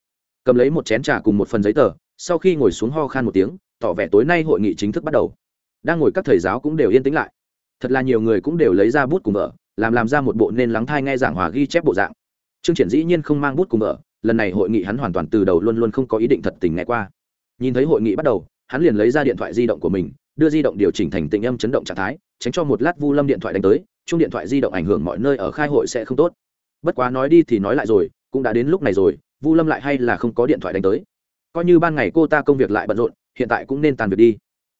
Cầm lấy một chén trà cùng một phần giấy tờ, sau khi ngồi xuống ho khan một tiếng, tỏ vẻ tối nay hội nghị chính thức bắt đầu đang ngồi các thầy giáo cũng đều yên tĩnh lại. Thật là nhiều người cũng đều lấy ra bút cùng vợ làm làm ra một bộ nên lắng thai nghe giảng hòa ghi chép bộ dạng. Trương triển dĩ nhiên không mang bút cùng vợ lần này hội nghị hắn hoàn toàn từ đầu luôn luôn không có ý định thật tình nghe qua. Nhìn thấy hội nghị bắt đầu, hắn liền lấy ra điện thoại di động của mình, đưa di động điều chỉnh thành tình âm chấn động trạng thái, tránh cho một lát vu lâm điện thoại đánh tới, chung điện thoại di động ảnh hưởng mọi nơi ở khai hội sẽ không tốt. Bất quá nói đi thì nói lại rồi, cũng đã đến lúc này rồi, vu lâm lại hay là không có điện thoại đánh tới. Coi như ban ngày cô ta công việc lại bận rộn, hiện tại cũng nên tan việc đi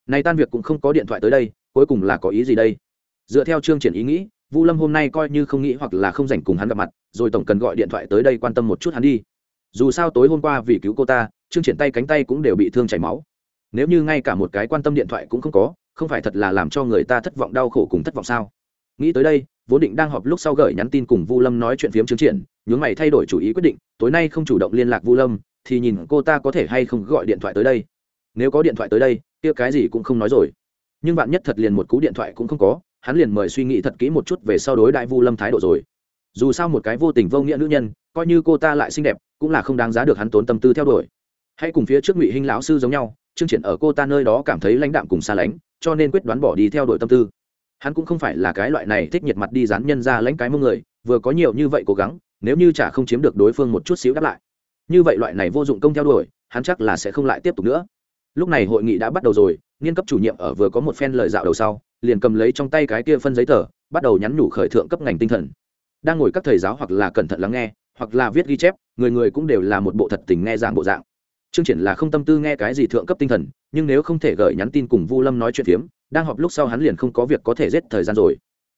này tan việc cũng không có điện thoại tới đây, cuối cùng là có ý gì đây? Dựa theo chương triển ý nghĩ, vu lâm hôm nay coi như không nghĩ hoặc là không dành cùng hắn gặp mặt, rồi tổng cần gọi điện thoại tới đây quan tâm một chút hắn đi. Dù sao tối hôm qua vì cứu cô ta, chương triển tay cánh tay cũng đều bị thương chảy máu. Nếu như ngay cả một cái quan tâm điện thoại cũng không có, không phải thật là làm cho người ta thất vọng đau khổ cùng thất vọng sao? Nghĩ tới đây, vốn định đang họp lúc sau gửi nhắn tin cùng vu lâm nói chuyện phiếm chương triển, nhướng mày thay đổi chủ ý quyết định, tối nay không chủ động liên lạc vu lâm, thì nhìn cô ta có thể hay không gọi điện thoại tới đây. Nếu có điện thoại tới đây kia cái gì cũng không nói rồi. Nhưng bạn nhất thật liền một cú điện thoại cũng không có, hắn liền mời suy nghĩ thật kỹ một chút về sau đối đại vu lâm thái độ rồi. Dù sao một cái vô tình vô nghĩa nữ nhân, coi như cô ta lại xinh đẹp, cũng là không đáng giá được hắn tốn tâm tư theo đuổi. Hãy cùng phía trước ngụy hình lão sư giống nhau, chương triển ở cô ta nơi đó cảm thấy lãnh đạm cùng xa lánh, cho nên quyết đoán bỏ đi theo đuổi tâm tư. Hắn cũng không phải là cái loại này thích nhiệt mặt đi dán nhân ra lãnh cái mông người, vừa có nhiều như vậy cố gắng, nếu như chả không chiếm được đối phương một chút xíu đáp lại. Như vậy loại này vô dụng công theo đuổi, hắn chắc là sẽ không lại tiếp tục nữa lúc này hội nghị đã bắt đầu rồi nghiên cấp chủ nhiệm ở vừa có một phen lời dạo đầu sau, liền cầm lấy trong tay cái kia phân giấy tờ, bắt đầu nhắn nhủ khởi thượng cấp ngành tinh thần. Đang ngồi các thầy giáo hoặc là cẩn thận lắng nghe, hoặc là viết ghi chép, người người cũng đều là một bộ thật tình nghe giảng bộ dạng. Chương triển là không tâm tư nghe cái gì thượng cấp tinh thần, nhưng nếu không thể gửi nhắn tin cùng vu lâm nói chuyện phiếm, đang họp lúc sau hắn liền không có việc có thể giết thời gian rồi.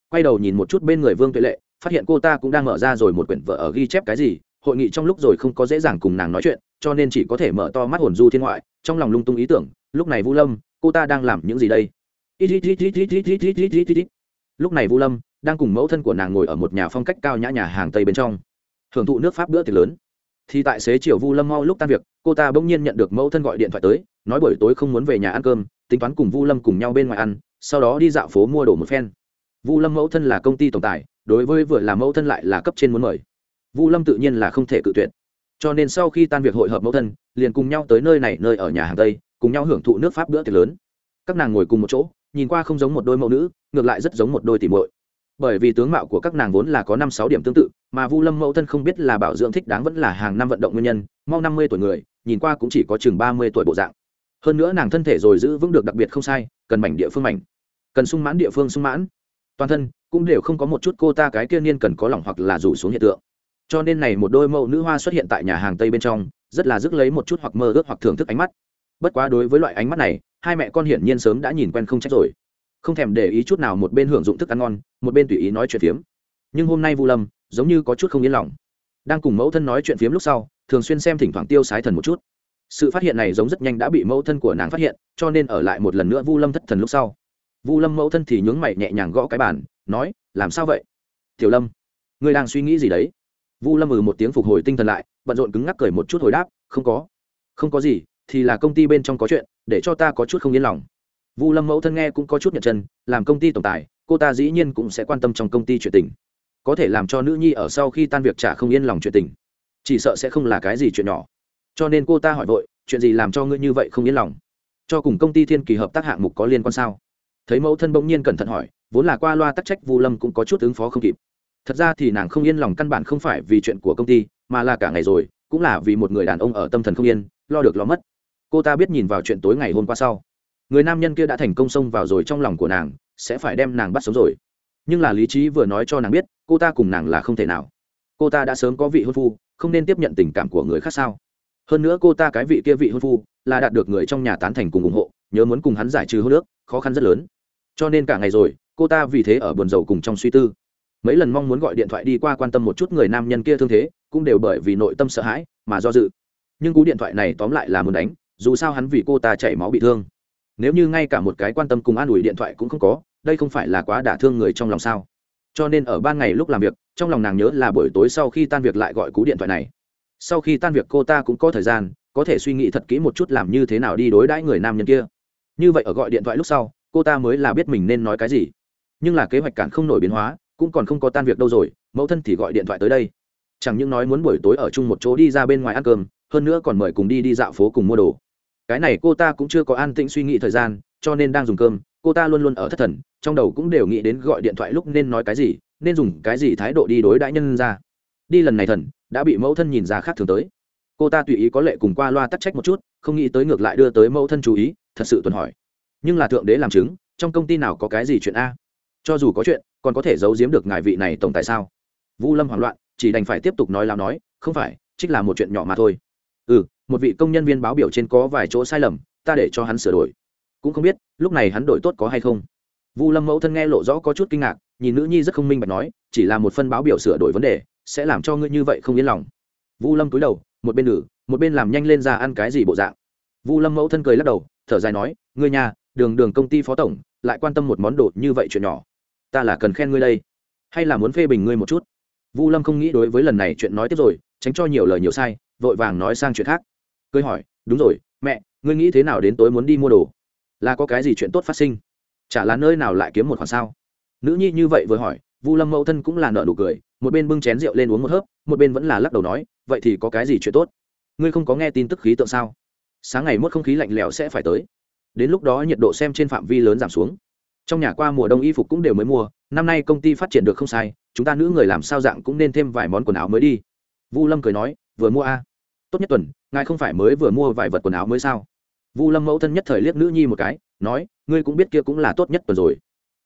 Quay đầu nhìn một chút bên người vương tuệ lệ, phát hiện cô ta cũng đang mở ra rồi một quyển vợ ở ghi chép cái gì hội nghị trong lúc rồi không có dễ dàng cùng nàng nói chuyện, cho nên chỉ có thể mở to mắt hồn du thiên ngoại, trong lòng lung tung ý tưởng, lúc này vu lâm, cô ta đang làm những gì đây? Lúc này vu lâm đang cùng mẫu thân của nàng ngồi ở một nhà phong cách cao nhã nhà hàng tây bên trong, hưởng thụ nước pháp bữa tiệc lớn. Thì tại xế chiều vu lâm mau lúc tan việc, cô ta bỗng nhiên nhận được mẫu thân gọi điện thoại tới, nói buổi tối không muốn về nhà ăn cơm, tính toán cùng vu lâm cùng nhau bên ngoài ăn, sau đó đi dạo phố mua đồ một phen. Vu lâm mẫu thân là công ty tổng tài, đối với vừa là mẫu thân lại là cấp trên muốn mời vu lâm tự nhiên là không thể cự tuyệt. Cho nên sau khi tan việc hội hợp mẫu thân, liền cùng nhau tới nơi này, nơi ở nhà hàng tây, cùng nhau hưởng thụ nước pháp bữa tiệc lớn. Các nàng ngồi cùng một chỗ, nhìn qua không giống một đôi mẫu nữ, ngược lại rất giống một đôi tỉ muội. Bởi vì tướng mạo của các nàng vốn là có năm sáu điểm tương tự, mà vu lâm mẫu thân không biết là bảo dưỡng thích đáng vẫn là hàng năm vận động nguyên nhân, mau năm mươi tuổi người, nhìn qua cũng chỉ có chừng ba mươi tuổi bộ dạng. Hơn nữa nàng thân thể rồi giữ vững được đặc biệt không sai, cần mảnh địa phương mảnh, cần sung mãn địa phương sung mãn. Toàn thân cũng đều không có một chút cô ta cái kia niên cần có lỏng hoặc là rủ xuống hiện tượng cho nên này một đôi mẫu nữ hoa xuất hiện tại nhà hàng tây bên trong, rất là rước lấy một chút hoặc mơ ước hoặc thưởng thức ánh mắt. Bất quá đối với loại ánh mắt này, hai mẹ con hiển nhiên sớm đã nhìn quen không trách rồi. Không thèm để ý chút nào một bên hưởng dụng thức ăn ngon, một bên tùy ý nói chuyện phiếm. Nhưng hôm nay vu lâm, giống như có chút không yên lòng. Đang cùng mẫu thân nói chuyện phiếm lúc sau, thường xuyên xem thỉnh thoảng tiêu sái thần một chút. Sự phát hiện này giống rất nhanh đã bị mẫu thân của nàng phát hiện, cho nên ở lại một lần nữa vu lâm thất thần lúc sau. Vu lâm mẫu thân thì nhướng mày nhẹ nhàng gõ cái bàn, nói, làm sao vậy? Tiểu lâm, ngươi đang suy nghĩ gì đấy? Vu lâm ừ một tiếng phục hồi tinh thần lại, bận rộn cứng ngắc cười một chút hồi đáp, không có. Không có gì, thì là công ty bên trong có chuyện, để cho ta có chút không yên lòng. Vu lâm mẫu thân nghe cũng có chút nhận chân, làm công ty tổng tài, cô ta dĩ nhiên cũng sẽ quan tâm trong công ty chuyện tình. Có thể làm cho nữ nhi ở sau khi tan việc trả không yên lòng chuyện tình. Chỉ sợ sẽ không là cái gì chuyện nhỏ. Cho nên cô ta hỏi vội, chuyện gì làm cho ngươi như vậy không yên lòng? Cho cùng công ty thiên kỳ hợp tác hạng mục có liên quan sao? Thấy mẫu thân bỗng nhiên cẩn thận hỏi, vốn là qua loa tắc trách vu lâm cũng có chút ứng phó không kịp thật ra thì nàng không yên lòng căn bản không phải vì chuyện của công ty, mà là cả ngày rồi, cũng là vì một người đàn ông ở tâm thần không yên, lo được lo mất. Cô ta biết nhìn vào chuyện tối ngày hôm qua sau. Người nam nhân kia đã thành công xông vào rồi trong lòng của nàng, sẽ phải đem nàng bắt sống rồi. Nhưng là lý trí vừa nói cho nàng biết, cô ta cùng nàng là không thể nào. Cô ta đã sớm có vị hôn phu, không nên tiếp nhận tình cảm của người khác sao? Hơn nữa cô ta cái vị kia vị hôn phu, là đạt được người trong nhà tán thành cùng ủng hộ, nhớ muốn cùng hắn giải trừ hô nước khó khăn rất lớn. Cho nên cả ngày rồi, cô ta vì thế ở buồn rầu cùng trong suy tư mấy lần mong muốn gọi điện thoại đi qua quan tâm một chút người nam nhân kia thương thế, cũng đều bởi vì nội tâm sợ hãi mà do dự. Nhưng cú điện thoại này tóm lại là muốn đánh, dù sao hắn vì cô ta chảy máu bị thương. Nếu như ngay cả một cái quan tâm cùng an ủi điện thoại cũng không có, đây không phải là quá đả thương người trong lòng sao? Cho nên ở ban ngày lúc làm việc, trong lòng nàng nhớ là buổi tối sau khi tan việc lại gọi cú điện thoại này. Sau khi tan việc cô ta cũng có thời gian, có thể suy nghĩ thật kỹ một chút làm như thế nào đi đối đãi người nam nhân kia. Như vậy ở gọi điện thoại lúc sau, cô ta mới là biết mình nên nói cái gì. Nhưng là kế hoạch cản không nổi biến hóa cũng còn không có tan việc đâu rồi, mẫu thân thì gọi điện thoại tới đây. Chẳng những nói muốn buổi tối ở chung một chỗ đi ra bên ngoài ăn cơm, hơn nữa còn mời cùng đi đi dạo phố cùng mua đồ. Cái này cô ta cũng chưa có an tĩnh suy nghĩ thời gian, cho nên đang dùng cơm, cô ta luôn luôn ở thất thần, trong đầu cũng đều nghĩ đến gọi điện thoại lúc nên nói cái gì, nên dùng cái gì thái độ đi đối đãi nhân ra. Đi lần này thần, đã bị mẫu thân nhìn ra khác thường tới. Cô ta tùy ý có lệ cùng qua loa tắc trách một chút, không nghĩ tới ngược lại đưa tới mẫu thân chú ý, thật sự tuần hỏi. Nhưng là thượng đế làm chứng, trong công ty nào có cái gì chuyện a? Cho dù có chuyện còn có thể giấu giếm được ngài vị này tổng tại sao? Vu lâm hoảng loạn, chỉ đành phải tiếp tục nói lao nói, không phải, trích là một chuyện nhỏ mà thôi. Ừ một vị công nhân viên báo biểu trên có vài chỗ sai lầm, ta để cho hắn sửa đổi. Cũng không biết, lúc này hắn đổi tốt có hay không. Vu lâm mẫu thân nghe lộ rõ có chút kinh ngạc, nhìn nữ nhi rất không minh bạch nói, chỉ là một phân báo biểu sửa đổi vấn đề, sẽ làm cho ngươi như vậy không yên lòng. Vu lâm cúi đầu, một bên nữ, một bên làm nhanh lên ra ăn cái gì bộ dạng. Vu lâm mẫu thân cười lắc đầu, thở dài nói, ngươi nhà, đường đường công ty phó tổng, lại quan tâm một món đồ như vậy chuyện nhỏ ta là cần khen ngươi đây. Hay là muốn phê bình ngươi một chút? Vu lâm không nghĩ đối với lần này chuyện nói tiếp rồi, tránh cho nhiều lời nhiều sai, vội vàng nói sang chuyện khác. Cười hỏi, đúng rồi, mẹ, ngươi nghĩ thế nào đến tối muốn đi mua đồ? Là có cái gì chuyện tốt phát sinh? Chả là nơi nào lại kiếm một khoản sao? Nữ nhi như vậy vừa hỏi, vu lâm mẫu thân cũng là nợ nụ cười, một bên bưng chén rượu lên uống một hớp, một bên vẫn là lắc đầu nói, vậy thì có cái gì chuyện tốt? Ngươi không có nghe tin tức khí tượng sao? Sáng ngày mốt không khí lạnh lẽo sẽ phải tới. Đến lúc đó nhiệt độ xem trên phạm vi lớn giảm xuống trong nhà qua mùa đông y phục cũng đều mới mua, năm nay công ty phát triển được không sai, chúng ta nữ người làm sao dạng cũng nên thêm vài món quần áo mới đi. Vu lâm cười nói, vừa mua a. Tốt nhất tuần, ngài không phải mới vừa mua vài vật quần áo mới sao? Vu lâm mẫu thân nhất thời liếc nữ nhi một cái, nói, ngươi cũng biết kia cũng là tốt nhất tuần rồi.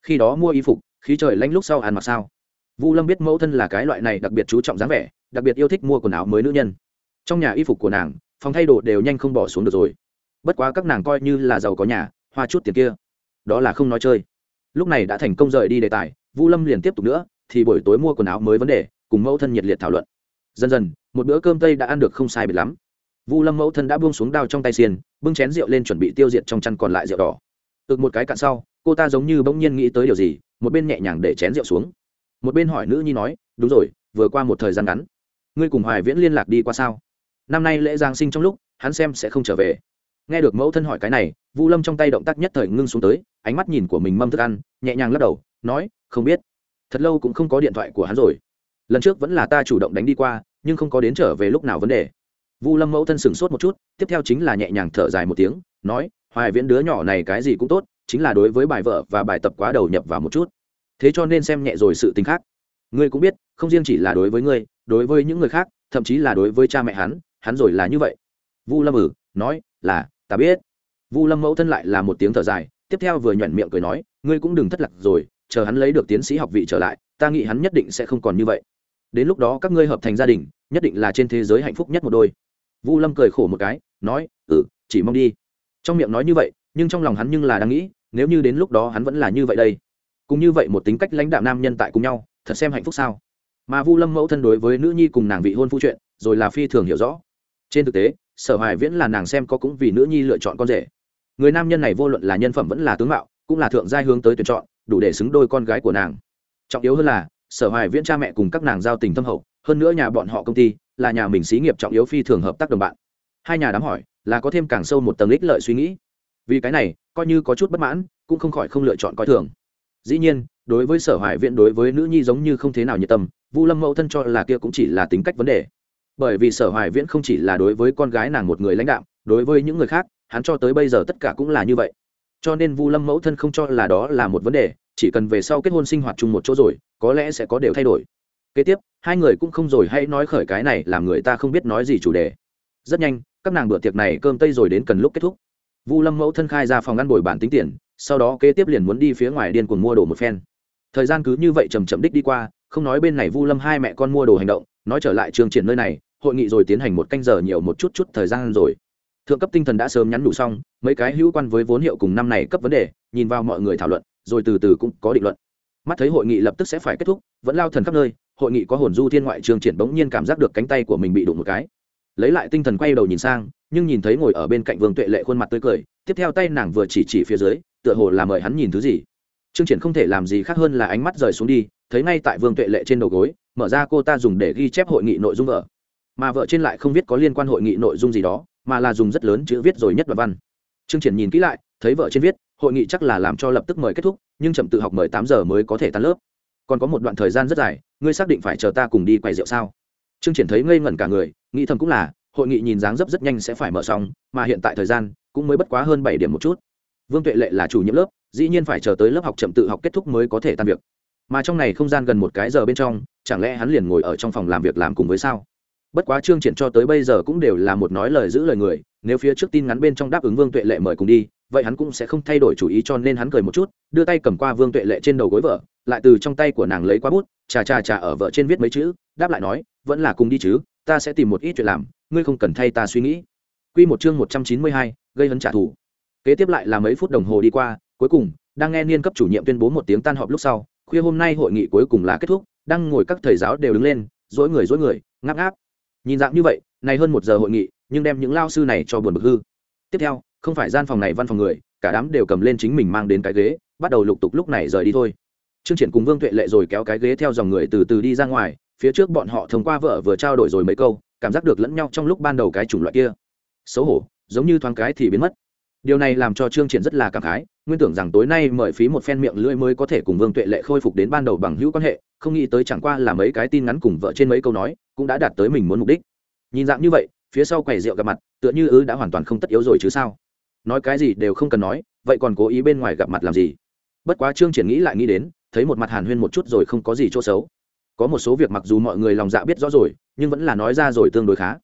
Khi đó mua y phục, khí trời lanh lúc sau ăn mặc sao? Vu lâm biết mẫu thân là cái loại này đặc biệt chú trọng dáng vẻ, đặc biệt yêu thích mua quần áo mới nữ nhân. Trong nhà y phục của nàng, phòng thay đồ đều nhanh không bỏ xuống được rồi. Bất quá các nàng coi như là giàu có nhà, hoa chút tiền kia. Đó là không nói chơi lúc này đã thành công rời đi đề tài, vu lâm liền tiếp tục nữa, thì buổi tối mua quần áo mới vấn đề, cùng mẫu thân nhiệt liệt thảo luận. Dần dần, một bữa cơm tây đã ăn được không sai biệt lắm. Vu lâm mẫu thân đã buông xuống đao trong tay xiên, bưng chén rượu lên chuẩn bị tiêu diệt trong chăn còn lại rượu đỏ. Ực một cái cạn sau, cô ta giống như bỗng nhiên nghĩ tới điều gì, một bên nhẹ nhàng để chén rượu xuống. Một bên hỏi nữ nhi nói, đúng rồi, vừa qua một thời gian ngắn, ngươi cùng hoài viễn liên lạc đi qua sao? Năm nay lễ giáng sinh trong lúc, hắn xem sẽ không trở về nghe được mẫu thân hỏi cái này, vu lâm trong tay động tác nhất thời ngưng xuống tới, ánh mắt nhìn của mình mâm thức ăn, nhẹ nhàng lắc đầu, nói, không biết. Thật lâu cũng không có điện thoại của hắn rồi. Lần trước vẫn là ta chủ động đánh đi qua, nhưng không có đến trở về lúc nào vấn đề. Vu lâm mẫu thân sửng sốt một chút, tiếp theo chính là nhẹ nhàng thở dài một tiếng, nói, hoài viễn đứa nhỏ này cái gì cũng tốt, chính là đối với bài vợ và bài tập quá đầu nhập vào một chút. Thế cho nên xem nhẹ rồi sự tình khác. Ngươi cũng biết, không riêng chỉ là đối với ngươi, đối với những người khác, thậm chí là đối với cha mẹ hắn hắn rồi là như vậy. Vu lâm ử nói, là ta biết. Vu lâm mẫu thân lại là một tiếng thở dài, tiếp theo vừa nhoẻn miệng cười nói, ngươi cũng đừng thất lạc rồi, chờ hắn lấy được tiến sĩ học vị trở lại, ta nghĩ hắn nhất định sẽ không còn như vậy. Đến lúc đó các ngươi hợp thành gia đình, nhất định là trên thế giới hạnh phúc nhất một đôi. Vu lâm cười khổ một cái, nói ừ chỉ mong đi. Trong miệng nói như vậy, nhưng trong lòng hắn nhưng là đang nghĩ, nếu như đến lúc đó hắn vẫn là như vậy đây. Cũng như vậy một tính cách lãnh đạo nam nhân tại cùng nhau, thật xem hạnh phúc sao? Mà vu lâm mẫu thân đối với nữ nhi cùng nàng vị hôn phu chuyện, rồi là phi thường hiểu rõ. Trên thực tế sở hoài viễn là nàng xem có cũng vì nữ nhi lựa chọn con rể. Người nam nhân này vô luận là nhân phẩm vẫn là tướng mạo, cũng là thượng giai hướng tới tuyển chọn, đủ để xứng đôi con gái của nàng. Trọng yếu hơn là, sở hoài viễn cha mẹ cùng các nàng giao tình thâm hậu, hơn nữa nhà bọn họ công ty, là nhà mình xí nghiệp trọng yếu phi thường hợp tác đồng bạn. Hai nhà đám hỏi, là có thêm càng sâu một tầng ích lợi suy nghĩ. Vì cái này, coi như có chút bất mãn, cũng không khỏi không lựa chọn coi thường. Dĩ nhiên, đối với sở hoài viễn đối với nữ nhi giống như không thế nào nhiệt tâm, vu lâm mẫu thân cho là kia cũng chỉ là tính cách vấn đề bởi vì sở hoài viễn không chỉ là đối với con gái nàng một người lãnh đạo đối với những người khác, hắn cho tới bây giờ tất cả cũng là như vậy. Cho nên vu lâm mẫu thân không cho là đó là một vấn đề, chỉ cần về sau kết hôn sinh hoạt chung một chỗ rồi, có lẽ sẽ có đều thay đổi. Kế tiếp, hai người cũng không rồi hay nói khởi cái này làm người ta không biết nói gì chủ đề. Rất nhanh, các nàng bữa tiệc này cơm tây rồi đến cần lúc kết thúc. Vu lâm mẫu thân khai ra phòng ngăn bồi bản tính tiền, sau đó kế tiếp liền muốn đi phía ngoài điên cuồng mua đồ một phen. Thời gian cứ như vậy chầm chậm đích đi qua, không nói bên này vu lâm hai mẹ con mua đồ hành động nói trở lại trường triển nơi này, hội nghị rồi tiến hành một canh giờ nhiều một chút chút thời gian rồi. Thượng cấp tinh thần đã sớm nhắn đủ xong, mấy cái hữu quan với vốn hiệu cùng năm này cấp vấn đề, nhìn vào mọi người thảo luận, rồi từ từ cũng có định luận. Mắt thấy hội nghị lập tức sẽ phải kết thúc, vẫn lao thần khắp nơi, hội nghị có hồn du thiên ngoại trường triển bỗng nhiên cảm giác được cánh tay của mình bị đụng một cái. Lấy lại tinh thần quay đầu nhìn sang, nhưng nhìn thấy ngồi ở bên cạnh vương tuệ lệ khuôn mặt tươi cười, tiếp theo tay nàng vừa chỉ chỉ phía dưới, tựa hồ là mời hắn nhìn thứ gì trương triển không thể làm gì khác hơn là ánh mắt rời xuống đi, thấy ngay tại vương tuệ lệ trên đầu gối, mở ra cô ta dùng để ghi chép hội nghị nội dung vợ mà vợ trên lại không viết có liên quan hội nghị nội dung gì đó, mà là dùng rất lớn chữ viết rồi nhất đoạn văn. Trương triển nhìn kỹ lại, thấy vợ trên viết, hội nghị chắc là làm cho lập tức mời kết thúc, nhưng chậm tự học mời tám giờ mới có thể tan lớp. Còn có một đoạn thời gian rất dài, ngươi xác định phải chờ ta cùng đi quay rượu sao? Trương triển thấy ngây ngẩn cả người, nghĩ thầm cũng là, hội nghị nhìn dáng dấp rất nhanh sẽ phải mở xong, mà hiện tại thời gian cũng mới bất quá hơn bảy điểm một chút vương tuệ lệ là chủ nhiệm lớp dĩ nhiên phải chờ tới lớp học chậm tự học kết thúc mới có thể tan việc. Mà trong này không gian gần một cái giờ bên trong chẳng lẽ hắn liền ngồi ở trong phòng làm việc làm cùng với sao? Bất quá trương triển cho tới bây giờ cũng đều là một nói lời giữ lời người nếu phía trước tin ngắn bên trong đáp ứng vương tuệ lệ mời cùng đi vậy hắn cũng sẽ không thay đổi chủ ý cho nên hắn cười một chút đưa tay cầm qua vương tuệ lệ trên đầu gối vợ lại từ trong tay của nàng lấy qua bút chà chà chà ở vợ trên viết mấy chữ đáp lại nói vẫn là cùng đi chứ ta sẽ tìm một ít chuyện làm ngươi không cần thay ta suy nghĩ. Quy một chương một trăm chín mươi hai, gây hấn trả thù. Kế tiếp lại là mấy phút đồng hồ đi qua, cuối cùng, đang nghe niên cấp chủ nhiệm tuyên bố một tiếng tan họp lúc sau, khuya hôm nay hội nghị cuối cùng là kết thúc, đang ngồi các thầy giáo đều đứng lên, rối người rối người, ngáp ngáp. Nhìn dạng như vậy, này hơn một giờ hội nghị, nhưng đem những lao sư này cho buồn bực hư. Tiếp theo, không phải gian phòng này văn phòng người, cả đám đều cầm lên chính mình mang đến cái ghế, bắt đầu lục tục lúc này rời đi thôi. Trương Triển cùng Vương Tuệ Lệ rồi kéo cái ghế theo dòng người từ từ đi ra ngoài, phía trước bọn họ thông qua vợ vừa trao đổi rồi mấy câu, cảm giác được lẫn nhau trong lúc ban đầu cái chủng loại kia xấu hổ giống như thoáng cái thì biến mất điều này làm cho trương triển rất là cảm khái, nguyên tưởng rằng tối nay mời phí một phen miệng lưỡi mới có thể cùng vương tuệ lệ khôi phục đến ban đầu bằng hữu quan hệ, không nghĩ tới chẳng qua là mấy cái tin ngắn cùng vợ trên mấy câu nói, cũng đã đạt tới mình muốn mục đích. Nhìn dạng như vậy, phía sau quầy rượu gặp mặt, tựa như ư đã hoàn toàn không tất yếu rồi chứ sao? Nói cái gì đều không cần nói, vậy còn cố ý bên ngoài gặp mặt làm gì? Bất quá trương triển nghĩ lại nghĩ đến, thấy một mặt hàn huyên một chút rồi không có gì chỗ xấu. Có một số việc mặc dù mọi người lòng dạ biết rõ rồi, nhưng vẫn là nói ra rồi tương đối khá.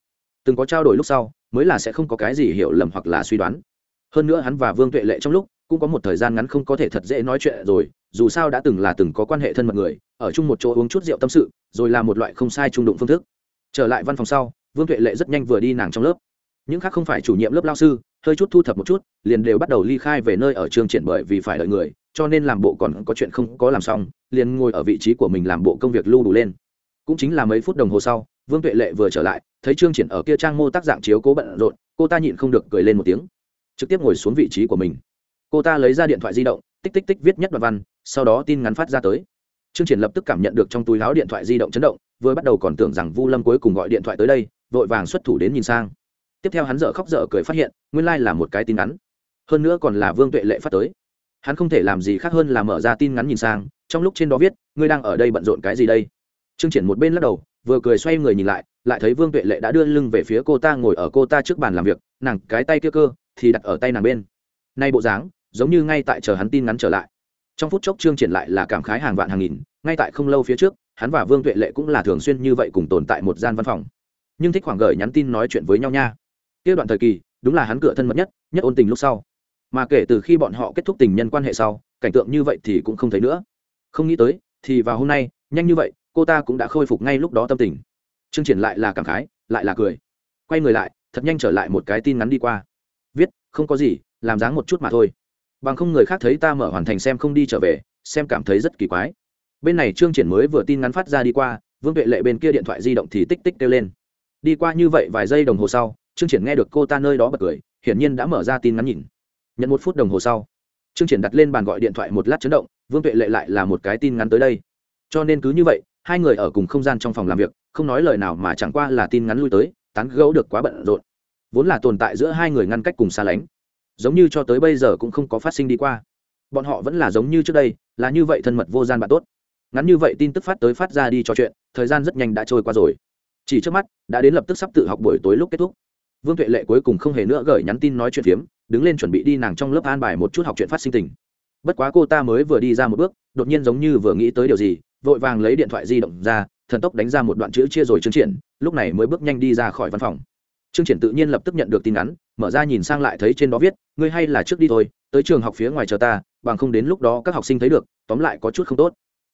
Từng có trao đổi lúc sau, mới là sẽ không có cái gì hiểu lầm hoặc là suy đoán hơn nữa hắn và vương tuệ lệ trong lúc cũng có một thời gian ngắn không có thể thật dễ nói chuyện rồi, dù sao đã từng là từng có quan hệ thân mật người, ở chung một chỗ uống chút rượu tâm sự, rồi là một loại không sai trung đụng phương thức. Trở lại văn phòng sau, vương tuệ lệ rất nhanh vừa đi nàng trong lớp. Những khác không phải chủ nhiệm lớp lao sư, hơi chút thu thập một chút, liền đều bắt đầu ly khai về nơi ở trường triển bởi vì phải đợi người, cho nên làm bộ còn có chuyện không có làm xong, liền ngồi ở vị trí của mình làm bộ công việc lưu đủ lên. Cũng chính là mấy phút đồng hồ sau, vương tuệ lệ vừa trở lại, thấy trương triển ở kia trang mô tác dạng chiếu cố bận rộn, cô ta nhịn không được cười lên một tiếng trực tiếp ngồi xuống vị trí của mình. Cô ta lấy ra điện thoại di động, tích tích tích viết nhất đoạn văn, sau đó tin ngắn phát ra tới. Trương triển lập tức cảm nhận được trong túi láo điện thoại di động chấn động, vừa bắt đầu còn tưởng rằng vu lâm cuối cùng gọi điện thoại tới đây, vội vàng xuất thủ đến nhìn sang. Tiếp theo hắn dở khóc dở cười phát hiện, nguyên lai、like、là một cái tin ngắn hơn nữa còn là vương tuệ lệ phát tới. Hắn không thể làm gì khác hơn là mở ra tin ngắn nhìn sang, trong lúc trên đó viết, ngươi đang ở đây bận rộn cái gì đây? Trương triển một bên lắc đầu, vừa cười xoay người nhìn lại lại thấy vương tuệ lệ đã đưa lưng về phía cô ta ngồi ở cô ta trước bàn làm việc, nàng cái tay kia cơ thì đặt ở tay nàng bên. Nay bộ dáng, giống như ngay tại chờ hắn tin ngắn trở lại. Trong phút chốc trương triển lại là cảm khái hàng vạn hàng nghìn, ngay tại không lâu phía trước, hắn và vương tuệ lệ cũng là thường xuyên như vậy cùng tồn tại một gian văn phòng. Nhưng thích khoảng gửi nhắn tin nói chuyện với nhau nha. Kia đoạn thời kỳ, đúng là hắn cửa thân mật nhất nhất ôn tình lúc sau. Mà kể từ khi bọn họ kết thúc tình nhân quan hệ sau, cảnh tượng như vậy thì cũng không thấy nữa. Không nghĩ tới, thì vào hôm nay, nhanh như vậy, cô ta cũng đã khôi phục ngay lúc đó tâm tình. Chương triển lại là cảm khái, lại là cười. Quay người lại, thật nhanh trở lại một cái tin ngắn đi qua không có gì, làm dáng một chút mà thôi. Bằng không người khác thấy ta mở hoàn thành xem không đi trở về, xem cảm thấy rất kỳ quái. Bên này trương triển mới vừa tin ngắn phát ra đi qua, vương tuệ lệ bên kia điện thoại di động thì tích tích kêu lên. Đi qua như vậy vài giây đồng hồ sau, trương triển nghe được cô ta nơi đó bật cười, hiển nhiên đã mở ra tin ngắn nhìn. Nhận một phút đồng hồ sau, trương triển đặt lên bàn gọi điện thoại một lát chấn động, vương tuệ lệ lại là một cái tin ngắn tới đây. Cho nên cứ như vậy, hai người ở cùng không gian trong phòng làm việc, không nói lời nào mà chẳng qua là tin ngắn lui tới, tán gẫu được quá bận rộn vốn là tồn tại giữa hai người ngăn cách cùng xa lánh. Giống như cho tới bây giờ cũng không có phát sinh đi qua. Bọn họ vẫn là giống như trước đây, là như vậy thân mật vô gian bạn tốt. Ngắn như vậy tin tức phát tới phát ra đi trò chuyện, thời gian rất nhanh đã trôi qua rồi. Chỉ trước mắt, đã đến lập tức sắp tự học buổi tối lúc kết thúc. Vương tuệ lệ cuối cùng không hề nữa gửi nhắn tin nói chuyện phiếm, đứng lên chuẩn bị đi nàng trong lớp an bài một chút học chuyện phát sinh tình. Bất quá cô ta mới vừa đi ra một bước, đột nhiên giống như vừa nghĩ tới điều gì, vội vàng lấy điện thoại di động ra, thần tốc đánh ra một đoạn chữ chia rồi chứng triển, lúc này mới bước nhanh đi ra khỏi văn phòng. Trương triển tự nhiên lập tức nhận được tin nhắn, mở ra nhìn sang lại thấy trên đó viết, ngươi hay là trước đi thôi, tới trường học phía ngoài chờ ta, bằng không đến lúc đó các học sinh thấy được, tóm lại có chút không tốt.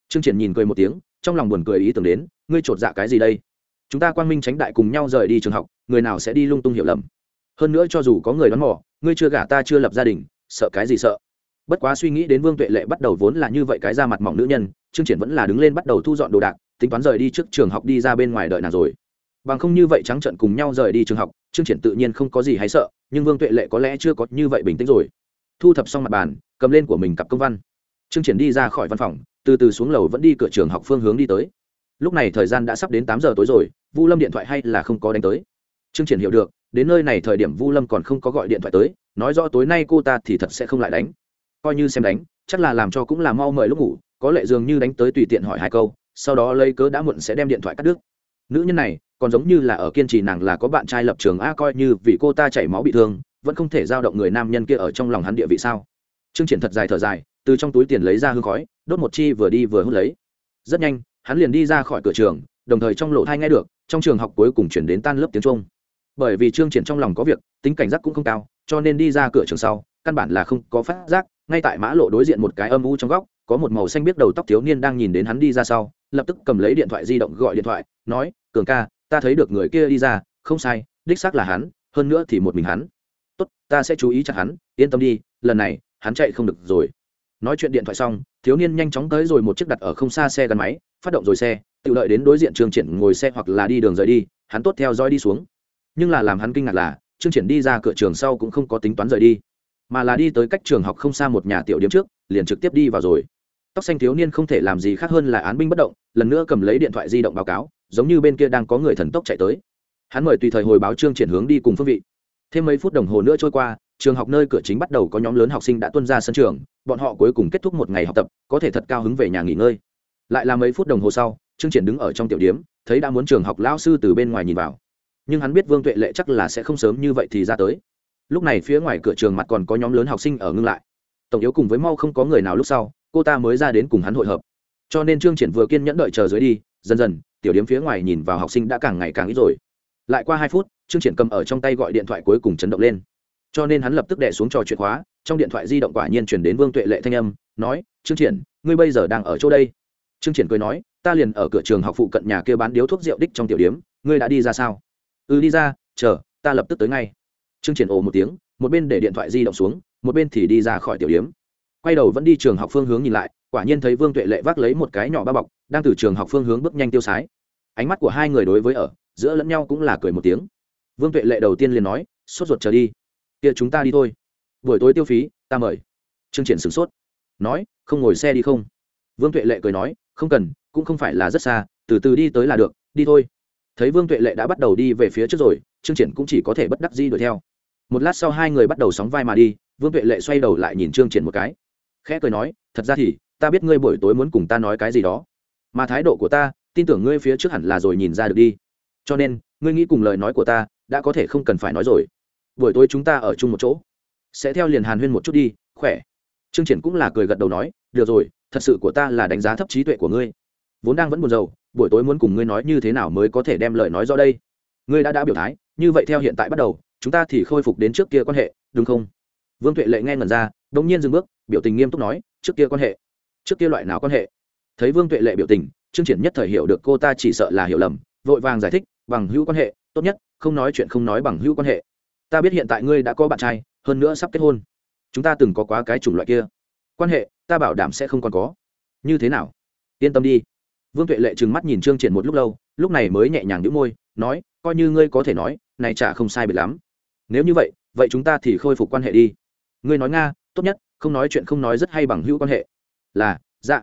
Trương triển nhìn cười một tiếng, trong lòng buồn cười ý tưởng đến, ngươi trột dạ cái gì đây? Chúng ta quang minh tránh đại cùng nhau rời đi trường học, người nào sẽ đi lung tung hiểu lầm? Hơn nữa cho dù có người đoán mò, ngươi chưa gả ta chưa lập gia đình, sợ cái gì sợ? Bất quá suy nghĩ đến vương tuệ lệ bắt đầu vốn là như vậy cái ra mặt mỏng nữ nhân, trương triển vẫn là đứng lên bắt đầu thu dọn đồ đạc, tính toán rời đi trước trường học đi ra bên ngoài đợi nàng rồi bằng không như vậy trắng trận cùng nhau rời đi trường học, trương triển tự nhiên không có gì hay sợ, nhưng vương tuệ lệ có lẽ chưa có như vậy bình tĩnh rồi. Thu thập xong mặt bàn, cầm lên của mình cặp công văn. Trương triển đi ra khỏi văn phòng, từ từ xuống lầu vẫn đi cửa trường học phương hướng đi tới. Lúc này thời gian đã sắp đến tám giờ tối rồi, vu lâm điện thoại hay là không có đánh tới. Trương triển hiểu được, đến nơi này thời điểm vu lâm còn không có gọi điện thoại tới, nói rõ tối nay cô ta thì thật sẽ không lại đánh. Coi như xem đánh, chắc là làm cho cũng là mau mời lúc ngủ, có lệ dường như đánh tới tùy tiện hỏi hai câu, sau đó lấy cớ đã muộn sẽ đem điện thoại cắt đứt. Nữ nhân này còn giống như là ở kiên trì nàng là có bạn trai lập trường a coi như vì cô ta chảy máu bị thương, vẫn không thể giao động người nam nhân kia ở trong lòng hắn địa vị sao? Trương triển thật dài thở dài, từ trong túi tiền lấy ra hương khói, đốt một chi vừa đi vừa hút lấy. Rất nhanh, hắn liền đi ra khỏi cửa trường, đồng thời trong lỗ thai nghe được, trong trường học cuối cùng chuyển đến tan lớp tiếng trung. Bởi vì trương triển trong lòng có việc, tính cảnh giác cũng không cao, cho nên đi ra cửa trường sau, căn bản là không có phát giác, ngay tại mã lộ đối diện một cái âm u trong góc, có một màu xanh biết đầu tóc thiếu niên đang nhìn đến hắn đi ra sau, lập tức cầm lấy điện thoại di động gọi điện thoại, nói, cường ca ta thấy được người kia đi ra, không sai, đích xác là hắn, hơn nữa thì một mình hắn. Tốt, ta sẽ chú ý chặt hắn, yên tâm đi, lần này, hắn chạy không được rồi. Nói chuyện điện thoại xong, thiếu niên nhanh chóng tới rồi một chiếc đặt ở không xa xe gắn máy, phát động rồi xe, tự lợi đến đối diện trường triển ngồi xe hoặc là đi đường rời đi, hắn tốt theo dõi đi xuống. Nhưng là làm hắn kinh ngạc là, trương triển đi ra cửa trường sau cũng không có tính toán rời đi, mà là đi tới cách trường học không xa một nhà tiểu điểm trước, liền trực tiếp đi vào rồi. Tóc xanh thiếu niên không thể làm gì khác hơn là án binh bất động, lần nữa cầm lấy điện thoại di động báo cáo giống như bên kia đang có người thần tốc chạy tới. Hắn mời tùy thời hồi báo trương triển hướng đi cùng phương vị. Thêm mấy phút đồng hồ nữa trôi qua, trường học nơi cửa chính bắt đầu có nhóm lớn học sinh đã tuân ra sân trường, bọn họ cuối cùng kết thúc một ngày học tập, có thể thật cao hứng về nhà nghỉ ngơi. Lại là mấy phút đồng hồ sau trương triển đứng ở trong tiểu điếm thấy đã muốn trường học lão sư từ bên ngoài nhìn vào. Nhưng hắn biết vương tuệ lệ chắc là sẽ không sớm như vậy thì ra tới. Lúc này phía ngoài cửa trường mặt còn có nhóm lớn học sinh ở ngưng lại. Tổng yếu cùng với mau không có người nào lúc sau, cô ta mới ra đến cùng hắn hội hợp. Cho nên trương triển vừa kiên nhẫn đợi chờ dưới đi, dần dần tiểu điếm phía ngoài nhìn vào học sinh đã càng ngày càng ít rồi. Lại qua hai phút, trương triển cầm ở trong tay gọi điện thoại cuối cùng chấn động lên. Cho nên hắn lập tức đè xuống trò chuyện khóa, trong điện thoại di động quả nhiên chuyển đến vương tuệ lệ thanh âm, nói, trương triển, ngươi bây giờ đang ở chỗ đây? Trương triển cười nói, ta liền ở cửa trường học phụ cận nhà kia bán điếu thuốc rượu đích trong tiểu điếm ngươi đã đi ra sao? Ừ đi ra, chờ, ta lập tức tới ngay. Trương triển ồ một tiếng, một bên để điện thoại di động xuống, một bên thì đi ra khỏi tiểu điếm quay đầu vẫn đi trường học phương hướng nhìn lại quả nhiên thấy vương tuệ lệ vác lấy một cái nhỏ ba bọc, đang từ trường học phương hướng bước nhanh tiêu sái. Ánh mắt của hai người đối với ở, giữa lẫn nhau cũng là cười một tiếng. Vương tuệ lệ đầu tiên liền nói, sốt ruột chờ đi. Kia chúng ta đi thôi. Buổi tối tiêu phí, ta mời. Trương triển sửng sốt. Nói, không ngồi xe đi không? Vương tuệ lệ cười nói, không cần, cũng không phải là rất xa, từ từ đi tới là được, đi thôi. Thấy vương tuệ lệ đã bắt đầu đi về phía trước rồi, trương triển cũng chỉ có thể bất đắc di đuổi theo. Một lát sau hai người bắt đầu sóng vai mà đi, vương tuệ lệ xoay đầu lại nhìn trương triển một cái, khẽ cười nói, thật ra thì ta biết ngươi buổi tối muốn cùng ta nói cái gì đó. Mà thái độ của ta, tin tưởng ngươi phía trước hẳn là rồi nhìn ra được đi. Cho nên, ngươi nghĩ cùng lời nói của ta, đã có thể không cần phải nói rồi. Buổi tối chúng ta ở chung một chỗ. Sẽ theo liền hàn huyên một chút đi, khỏe. Trương triển cũng là cười gật đầu nói, được rồi, thật sự của ta là đánh giá thấp trí tuệ của ngươi. Vốn đang vẫn buồn rầu, buổi tối muốn cùng ngươi nói như thế nào mới có thể đem lời nói rõ đây? Ngươi đã đã biểu thái, như vậy theo hiện tại bắt đầu, chúng ta thì khôi phục đến trước kia quan hệ, đúng không? Vương tuệ lệ nghe ngần ra đống nhiên dừng bước, biểu tình nghiêm túc nói, trước kia quan hệ trước kia loại nào quan hệ? Thấy vương tuệ lệ biểu tình, trương triển nhất thời hiểu được cô ta chỉ sợ là hiểu lầm, vội vàng giải thích, bằng hữu quan hệ, tốt nhất, không nói chuyện không nói bằng hữu quan hệ. Ta biết hiện tại ngươi đã có bạn trai, hơn nữa sắp kết hôn. Chúng ta từng có quá cái chủng loại kia. Quan hệ, ta bảo đảm sẽ không còn có. Như thế nào? Yên tâm đi. Vương tuệ lệ trừng mắt nhìn trương triển một lúc lâu, lúc này mới nhẹ nhàng nhíu môi, nói, coi như ngươi có thể nói, này chả không sai biệt lắm. Nếu như vậy vậy chúng ta thì khôi phục quan hệ đi. Ngươi nói nga, tốt nhất, không nói chuyện không nói rất hay bằng hữu quan hệ là dạ.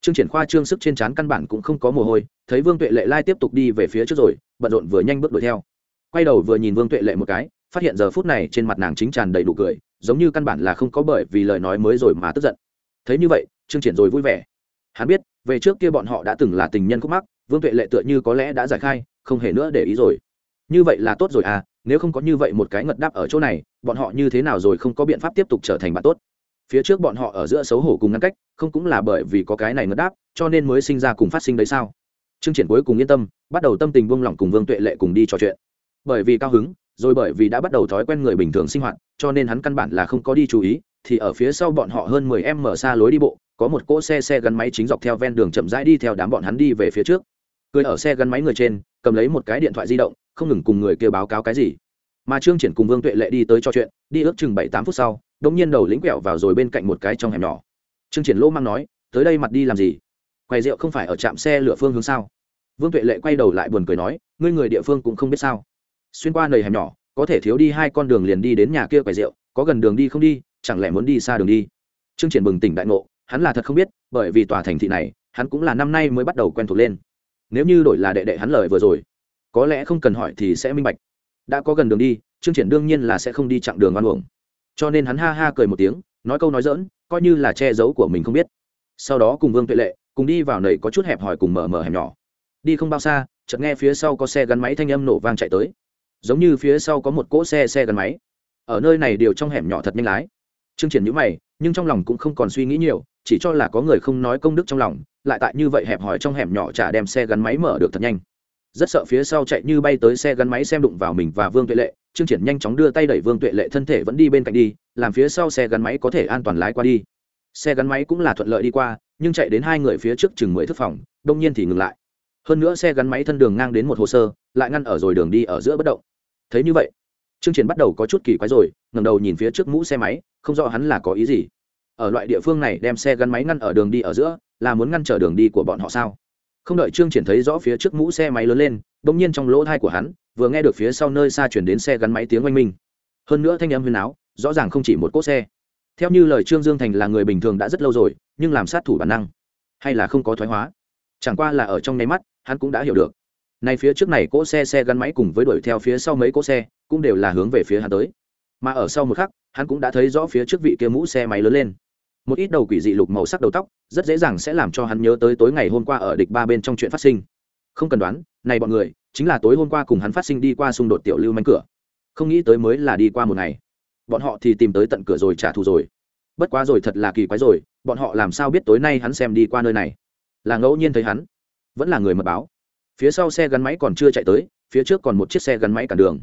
Trương triển khoa trương sức trên trán căn bản cũng không có mồ hôi, thấy vương tuệ lệ lai tiếp tục đi về phía trước rồi, bận rộn vừa nhanh bước đuổi theo. Quay đầu vừa nhìn vương tuệ lệ một cái, phát hiện giờ phút này trên mặt nàng chính tràn đầy đủ cười, giống như căn bản là không có bởi vì lời nói mới rồi mà tức giận. Thấy như vậy, trương triển rồi vui vẻ. Hắn biết, về trước kia bọn họ đã từng là tình nhân khúc mắc, vương tuệ lệ tựa như có lẽ đã giải khai, không hề nữa để ý rồi. Như vậy là tốt rồi à nếu không có như vậy một cái ngật đáp ở chỗ này, bọn họ như thế nào rồi không có biện pháp tiếp tục trở thành bạn tốt phía trước bọn họ ở giữa xấu hổ cùng ngăn cách, không cũng là bởi vì có cái này ngất đáp, cho nên mới sinh ra cùng phát sinh đấy sao? Chương triển cuối cùng yên tâm, bắt đầu tâm tình buông lỏng cùng vương tuệ lệ cùng đi trò chuyện. Bởi vì cao hứng, rồi bởi vì đã bắt đầu thói quen người bình thường sinh hoạt, cho nên hắn căn bản là không có đi chú ý, thì ở phía sau bọn họ hơn mười em mở xa lối đi bộ, có một cỗ xe xe gắn máy chính dọc theo ven đường chậm rãi đi theo đám bọn hắn đi về phía trước. Cười ở xe gắn máy người trên, cầm lấy một cái điện thoại di động, không ngừng cùng người kia báo cáo cái gì. Mà trương triển cùng vương tuệ lệ đi tới trò chuyện, đi ước chừng bảy tám phút sau đông nhiên đầu lĩnh quẹo vào rồi bên cạnh một cái trong hẻm nhỏ. Trương triển lô mang nói, tới đây mặt đi làm gì? Quầy rượu không phải ở trạm xe lửa phương hướng sao? Vương tuệ lệ quay đầu lại buồn cười nói, ngươi người địa phương cũng không biết sao. Xuyên qua nầy hẻm nhỏ, có thể thiếu đi hai con đường liền đi đến nhà kia quầy rượu, có gần đường đi không đi, chẳng lẽ muốn đi xa đường đi? Trương triển bừng tỉnh đại ngộ, hắn là thật không biết, bởi vì tòa thành thị này, hắn cũng là năm nay mới bắt đầu quen thuộc lên. Nếu như đổi là đệ đệ hắn lời vừa rồi, có lẽ không cần hỏi thì sẽ minh bạch. Đã có gần đường đi, trương triển đương nhiên là sẽ không đi chặng đường oan uổng cho nên hắn ha ha cười một tiếng, nói câu nói dỡn coi như là che giấu của mình không biết. Sau đó cùng vương tuệ lệ, cùng đi vào nầy có chút hẹp hòi cùng mở mở hẻm nhỏ. Đi không bao xa, chợt nghe phía sau có xe gắn máy thanh âm nổ vang chạy tới. Giống như phía sau có một cỗ xe xe gắn máy. Ở nơi này đều trong hẻm nhỏ thật nhanh lái. Trương triển nhữ mày, nhưng trong lòng cũng không còn suy nghĩ nhiều, chỉ cho là có người không nói công đức trong lòng, lại tại như vậy hẹp hòi trong hẻm nhỏ chả đem xe gắn máy mở được thật nhanh. Rất sợ phía sau chạy như bay tới xe gắn máy xem đụng vào mình và vương tuệ lệ trương triển nhanh chóng đưa tay đẩy vương tuệ lệ thân thể vẫn đi bên cạnh đi, làm phía sau xe gắn máy có thể an toàn lái qua đi. Xe gắn máy cũng là thuận lợi đi qua, nhưng chạy đến hai người phía trước chừng mười thước phòng, đông nhiên thì ngừng lại. Hơn nữa xe gắn máy thân đường ngang đến một hồ sơ, lại ngăn ở rồi đường đi ở giữa bất động. Thấy như vậy, trương triển bắt đầu có chút kỳ quái rồi, ngẩng đầu nhìn phía trước mũ xe máy, không rõ hắn là có ý gì. Ở loại địa phương này đem xe gắn máy ngăn ở đường đi ở giữa, là muốn ngăn trở đường đi của bọn họ sao? Không đợi trương triển thấy rõ phía trước mũ xe máy lớn lên bỗng nhiên trong lỗ thai của hắn, vừa nghe được phía sau nơi xa chuyển đến xe gắn máy tiếng oanh minh. Hơn nữa thanh âm huyền áo, rõ ràng không chỉ một cỗ xe. Theo như lời trương dương thành là người bình thường đã rất lâu rồi, nhưng làm sát thủ bản năng, hay là không có thoái hóa? Chẳng qua là ở trong nháy mắt, hắn cũng đã hiểu được. Này phía trước này cỗ xe xe gắn máy cùng với đuổi theo phía sau mấy cỗ xe, cũng đều là hướng về phía hắn tới. Mà ở sau một khắc, hắn cũng đã thấy rõ phía trước vị kia mũ xe máy lớn lên. Một ít đầu quỷ dị lục màu sắc đầu tóc, rất dễ dàng sẽ làm cho hắn nhớ tới tối ngày hôm qua ở địch ba bên trong chuyện phát sinh. Không cần đoán này bọn người, chính là tối hôm qua cùng hắn phát sinh đi qua xung đột tiểu lưu manh cửa. Không nghĩ tới mới là đi qua một ngày. Bọn họ thì tìm tới tận cửa rồi trả thù rồi. Bất quá rồi thật là kỳ quái rồi, bọn họ làm sao biết tối nay hắn xem đi qua nơi này? Là ngẫu nhiên thấy hắn, vẫn là người mật báo. Phía sau xe gắn máy còn chưa chạy tới, phía trước còn một chiếc xe gắn máy cản đường.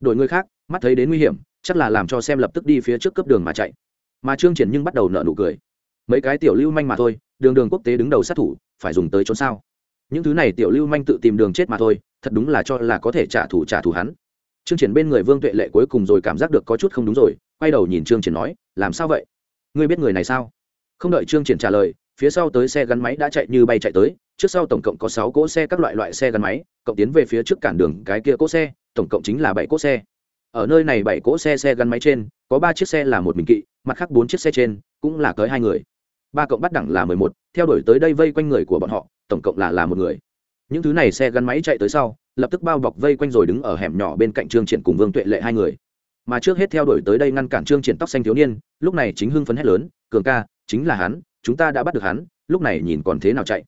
Đổi người khác, mắt thấy đến nguy hiểm, chắc là làm cho xem lập tức đi phía trước cấp đường mà chạy. Mà trương triển nhưng bắt đầu nợ nụ cười. Mấy cái tiểu lưu manh mà thôi, đường đường quốc tế đứng đầu sát thủ, phải dùng tới trốn sao? Những thứ này tiểu lưu manh tự tìm đường chết mà thôi, thật đúng là cho là có thể trả thù trả thù hắn. Trương triển bên người vương tuệ lệ cuối cùng rồi cảm giác được có chút không đúng rồi, quay đầu nhìn trương triển nói, làm sao vậy? Ngươi biết người này sao? Không đợi trương triển trả lời, phía sau tới xe gắn máy đã chạy như bay chạy tới, trước sau tổng cộng có sáu cỗ xe các loại loại xe gắn máy, cộng tiến về phía trước cản đường cái kia cỗ xe, tổng cộng chính là bảy cỗ xe. Ở nơi này bảy cỗ xe xe gắn máy trên, có ba chiếc xe là một mình kỵ, mặt khác bốn chiếc xe trên cũng là tới hai người. Ba cộng bắt đẳng là mười một theo đuổi tới đây vây quanh người của bọn họ, tổng cộng là là một người. Những thứ này xe gắn máy chạy tới sau, lập tức bao bọc vây quanh rồi đứng ở hẻm nhỏ bên cạnh trương triển cùng vương tuệ lệ hai người. Mà trước hết theo đuổi tới đây ngăn cản trương triển tóc xanh thiếu niên, lúc này chính hưng phấn hét lớn, cường ca, chính là hắn, chúng ta đã bắt được hắn, lúc này nhìn còn thế nào chạy.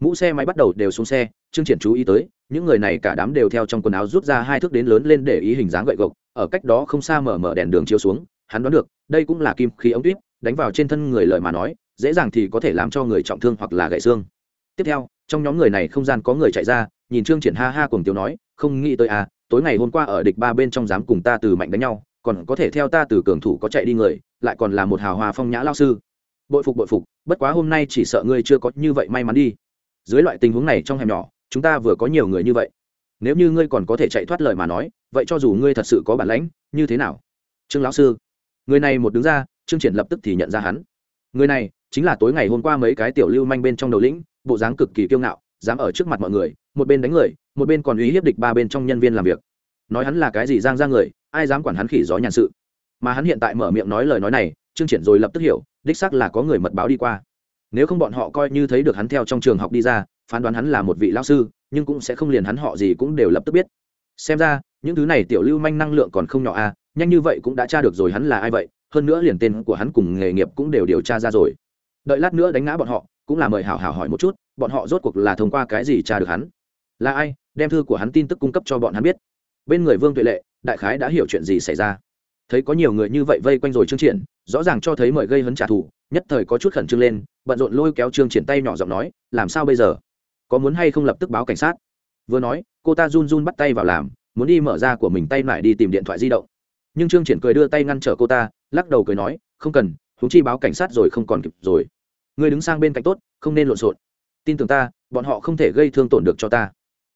Mũ xe máy bắt đầu đều xuống xe, trương triển chú ý tới, những người này cả đám đều theo trong quần áo rút ra hai thước đến lớn lên để ý hình dáng gậy gộc, ở cách đó không xa mở mở đèn đường chiếu xuống, hắn đoán được, đây cũng là kim khí ống tuyết đánh vào trên thân người lời mà nói dễ dàng thì có thể làm cho người trọng thương hoặc là gãy xương. Tiếp theo, trong nhóm người này không gian có người chạy ra, nhìn trương triển ha ha cùng tiểu nói, không nghĩ tới à tối ngày hôm qua ở địch ba bên trong dám cùng ta từ mạnh đánh nhau, còn có thể theo ta từ cường thủ có chạy đi người, lại còn là một hào hòa phong nhã lao sư. Bội phục bội phục, bất quá hôm nay chỉ sợ ngươi chưa có như vậy may mắn đi. Dưới loại tình huống này trong hẻm nhỏ, chúng ta vừa có nhiều người như vậy. Nếu như ngươi còn có thể chạy thoát lời mà nói, vậy cho dù ngươi thật sự có bản lãnh, như thế nào? Trương lão sư. Người này một đứng ra, trương triển lập tức thì nhận ra hắn. Người này chính là tối ngày hôm qua mấy cái tiểu lưu manh bên trong đầu lĩnh, bộ dáng cực kỳ kiêu ngạo, dám ở trước mặt mọi người, một bên đánh người, một bên còn uy hiếp địch ba bên trong nhân viên làm việc. Nói hắn là cái gì giang ra người, ai dám quản hắn khỉ gió nhàn sự. Mà hắn hiện tại mở miệng nói lời nói này chương triển rồi lập tức hiểu, đích xác là có người mật báo đi qua. Nếu không bọn họ coi như thấy được hắn theo trong trường học đi ra, phán đoán hắn là một vị lao sư, nhưng cũng sẽ không liền hắn họ gì cũng đều lập tức biết. Xem ra, những thứ này tiểu lưu manh năng lượng còn không nhỏ à nhanh như vậy cũng đã tra được rồi hắn là ai vậy, hơn nữa liền tên của hắn cùng nghề nghiệp cũng đều điều tra ra rồi đợi lát nữa đánh ngã bọn họ, cũng là mời hảo hảo hỏi một chút, bọn họ rốt cuộc là thông qua cái gì tra được hắn? Là ai? Đem thư của hắn tin tức cung cấp cho bọn hắn biết. Bên người vương tuệ lệ, đại khái đã hiểu chuyện gì xảy ra. Thấy có nhiều người như vậy vây quanh rồi trương triển, rõ ràng cho thấy mời gây hấn trả thù, nhất thời có chút khẩn trương lên, bận rộn lôi kéo trương triển tay nhỏ giọng nói, làm sao bây giờ? Có muốn hay không lập tức báo cảnh sát? Vừa nói, cô ta run run bắt tay vào làm, muốn đi mở ra của mình tay lại đi tìm điện thoại di động. Nhưng trương triển cười đưa tay ngăn trở cô ta, lắc đầu cười nói, không cần chúng chi báo cảnh sát rồi không còn kịp rồi. Người đứng sang bên cạnh tốt, không nên lộn xộn. Tin tưởng ta, bọn họ không thể gây thương tổn được cho ta.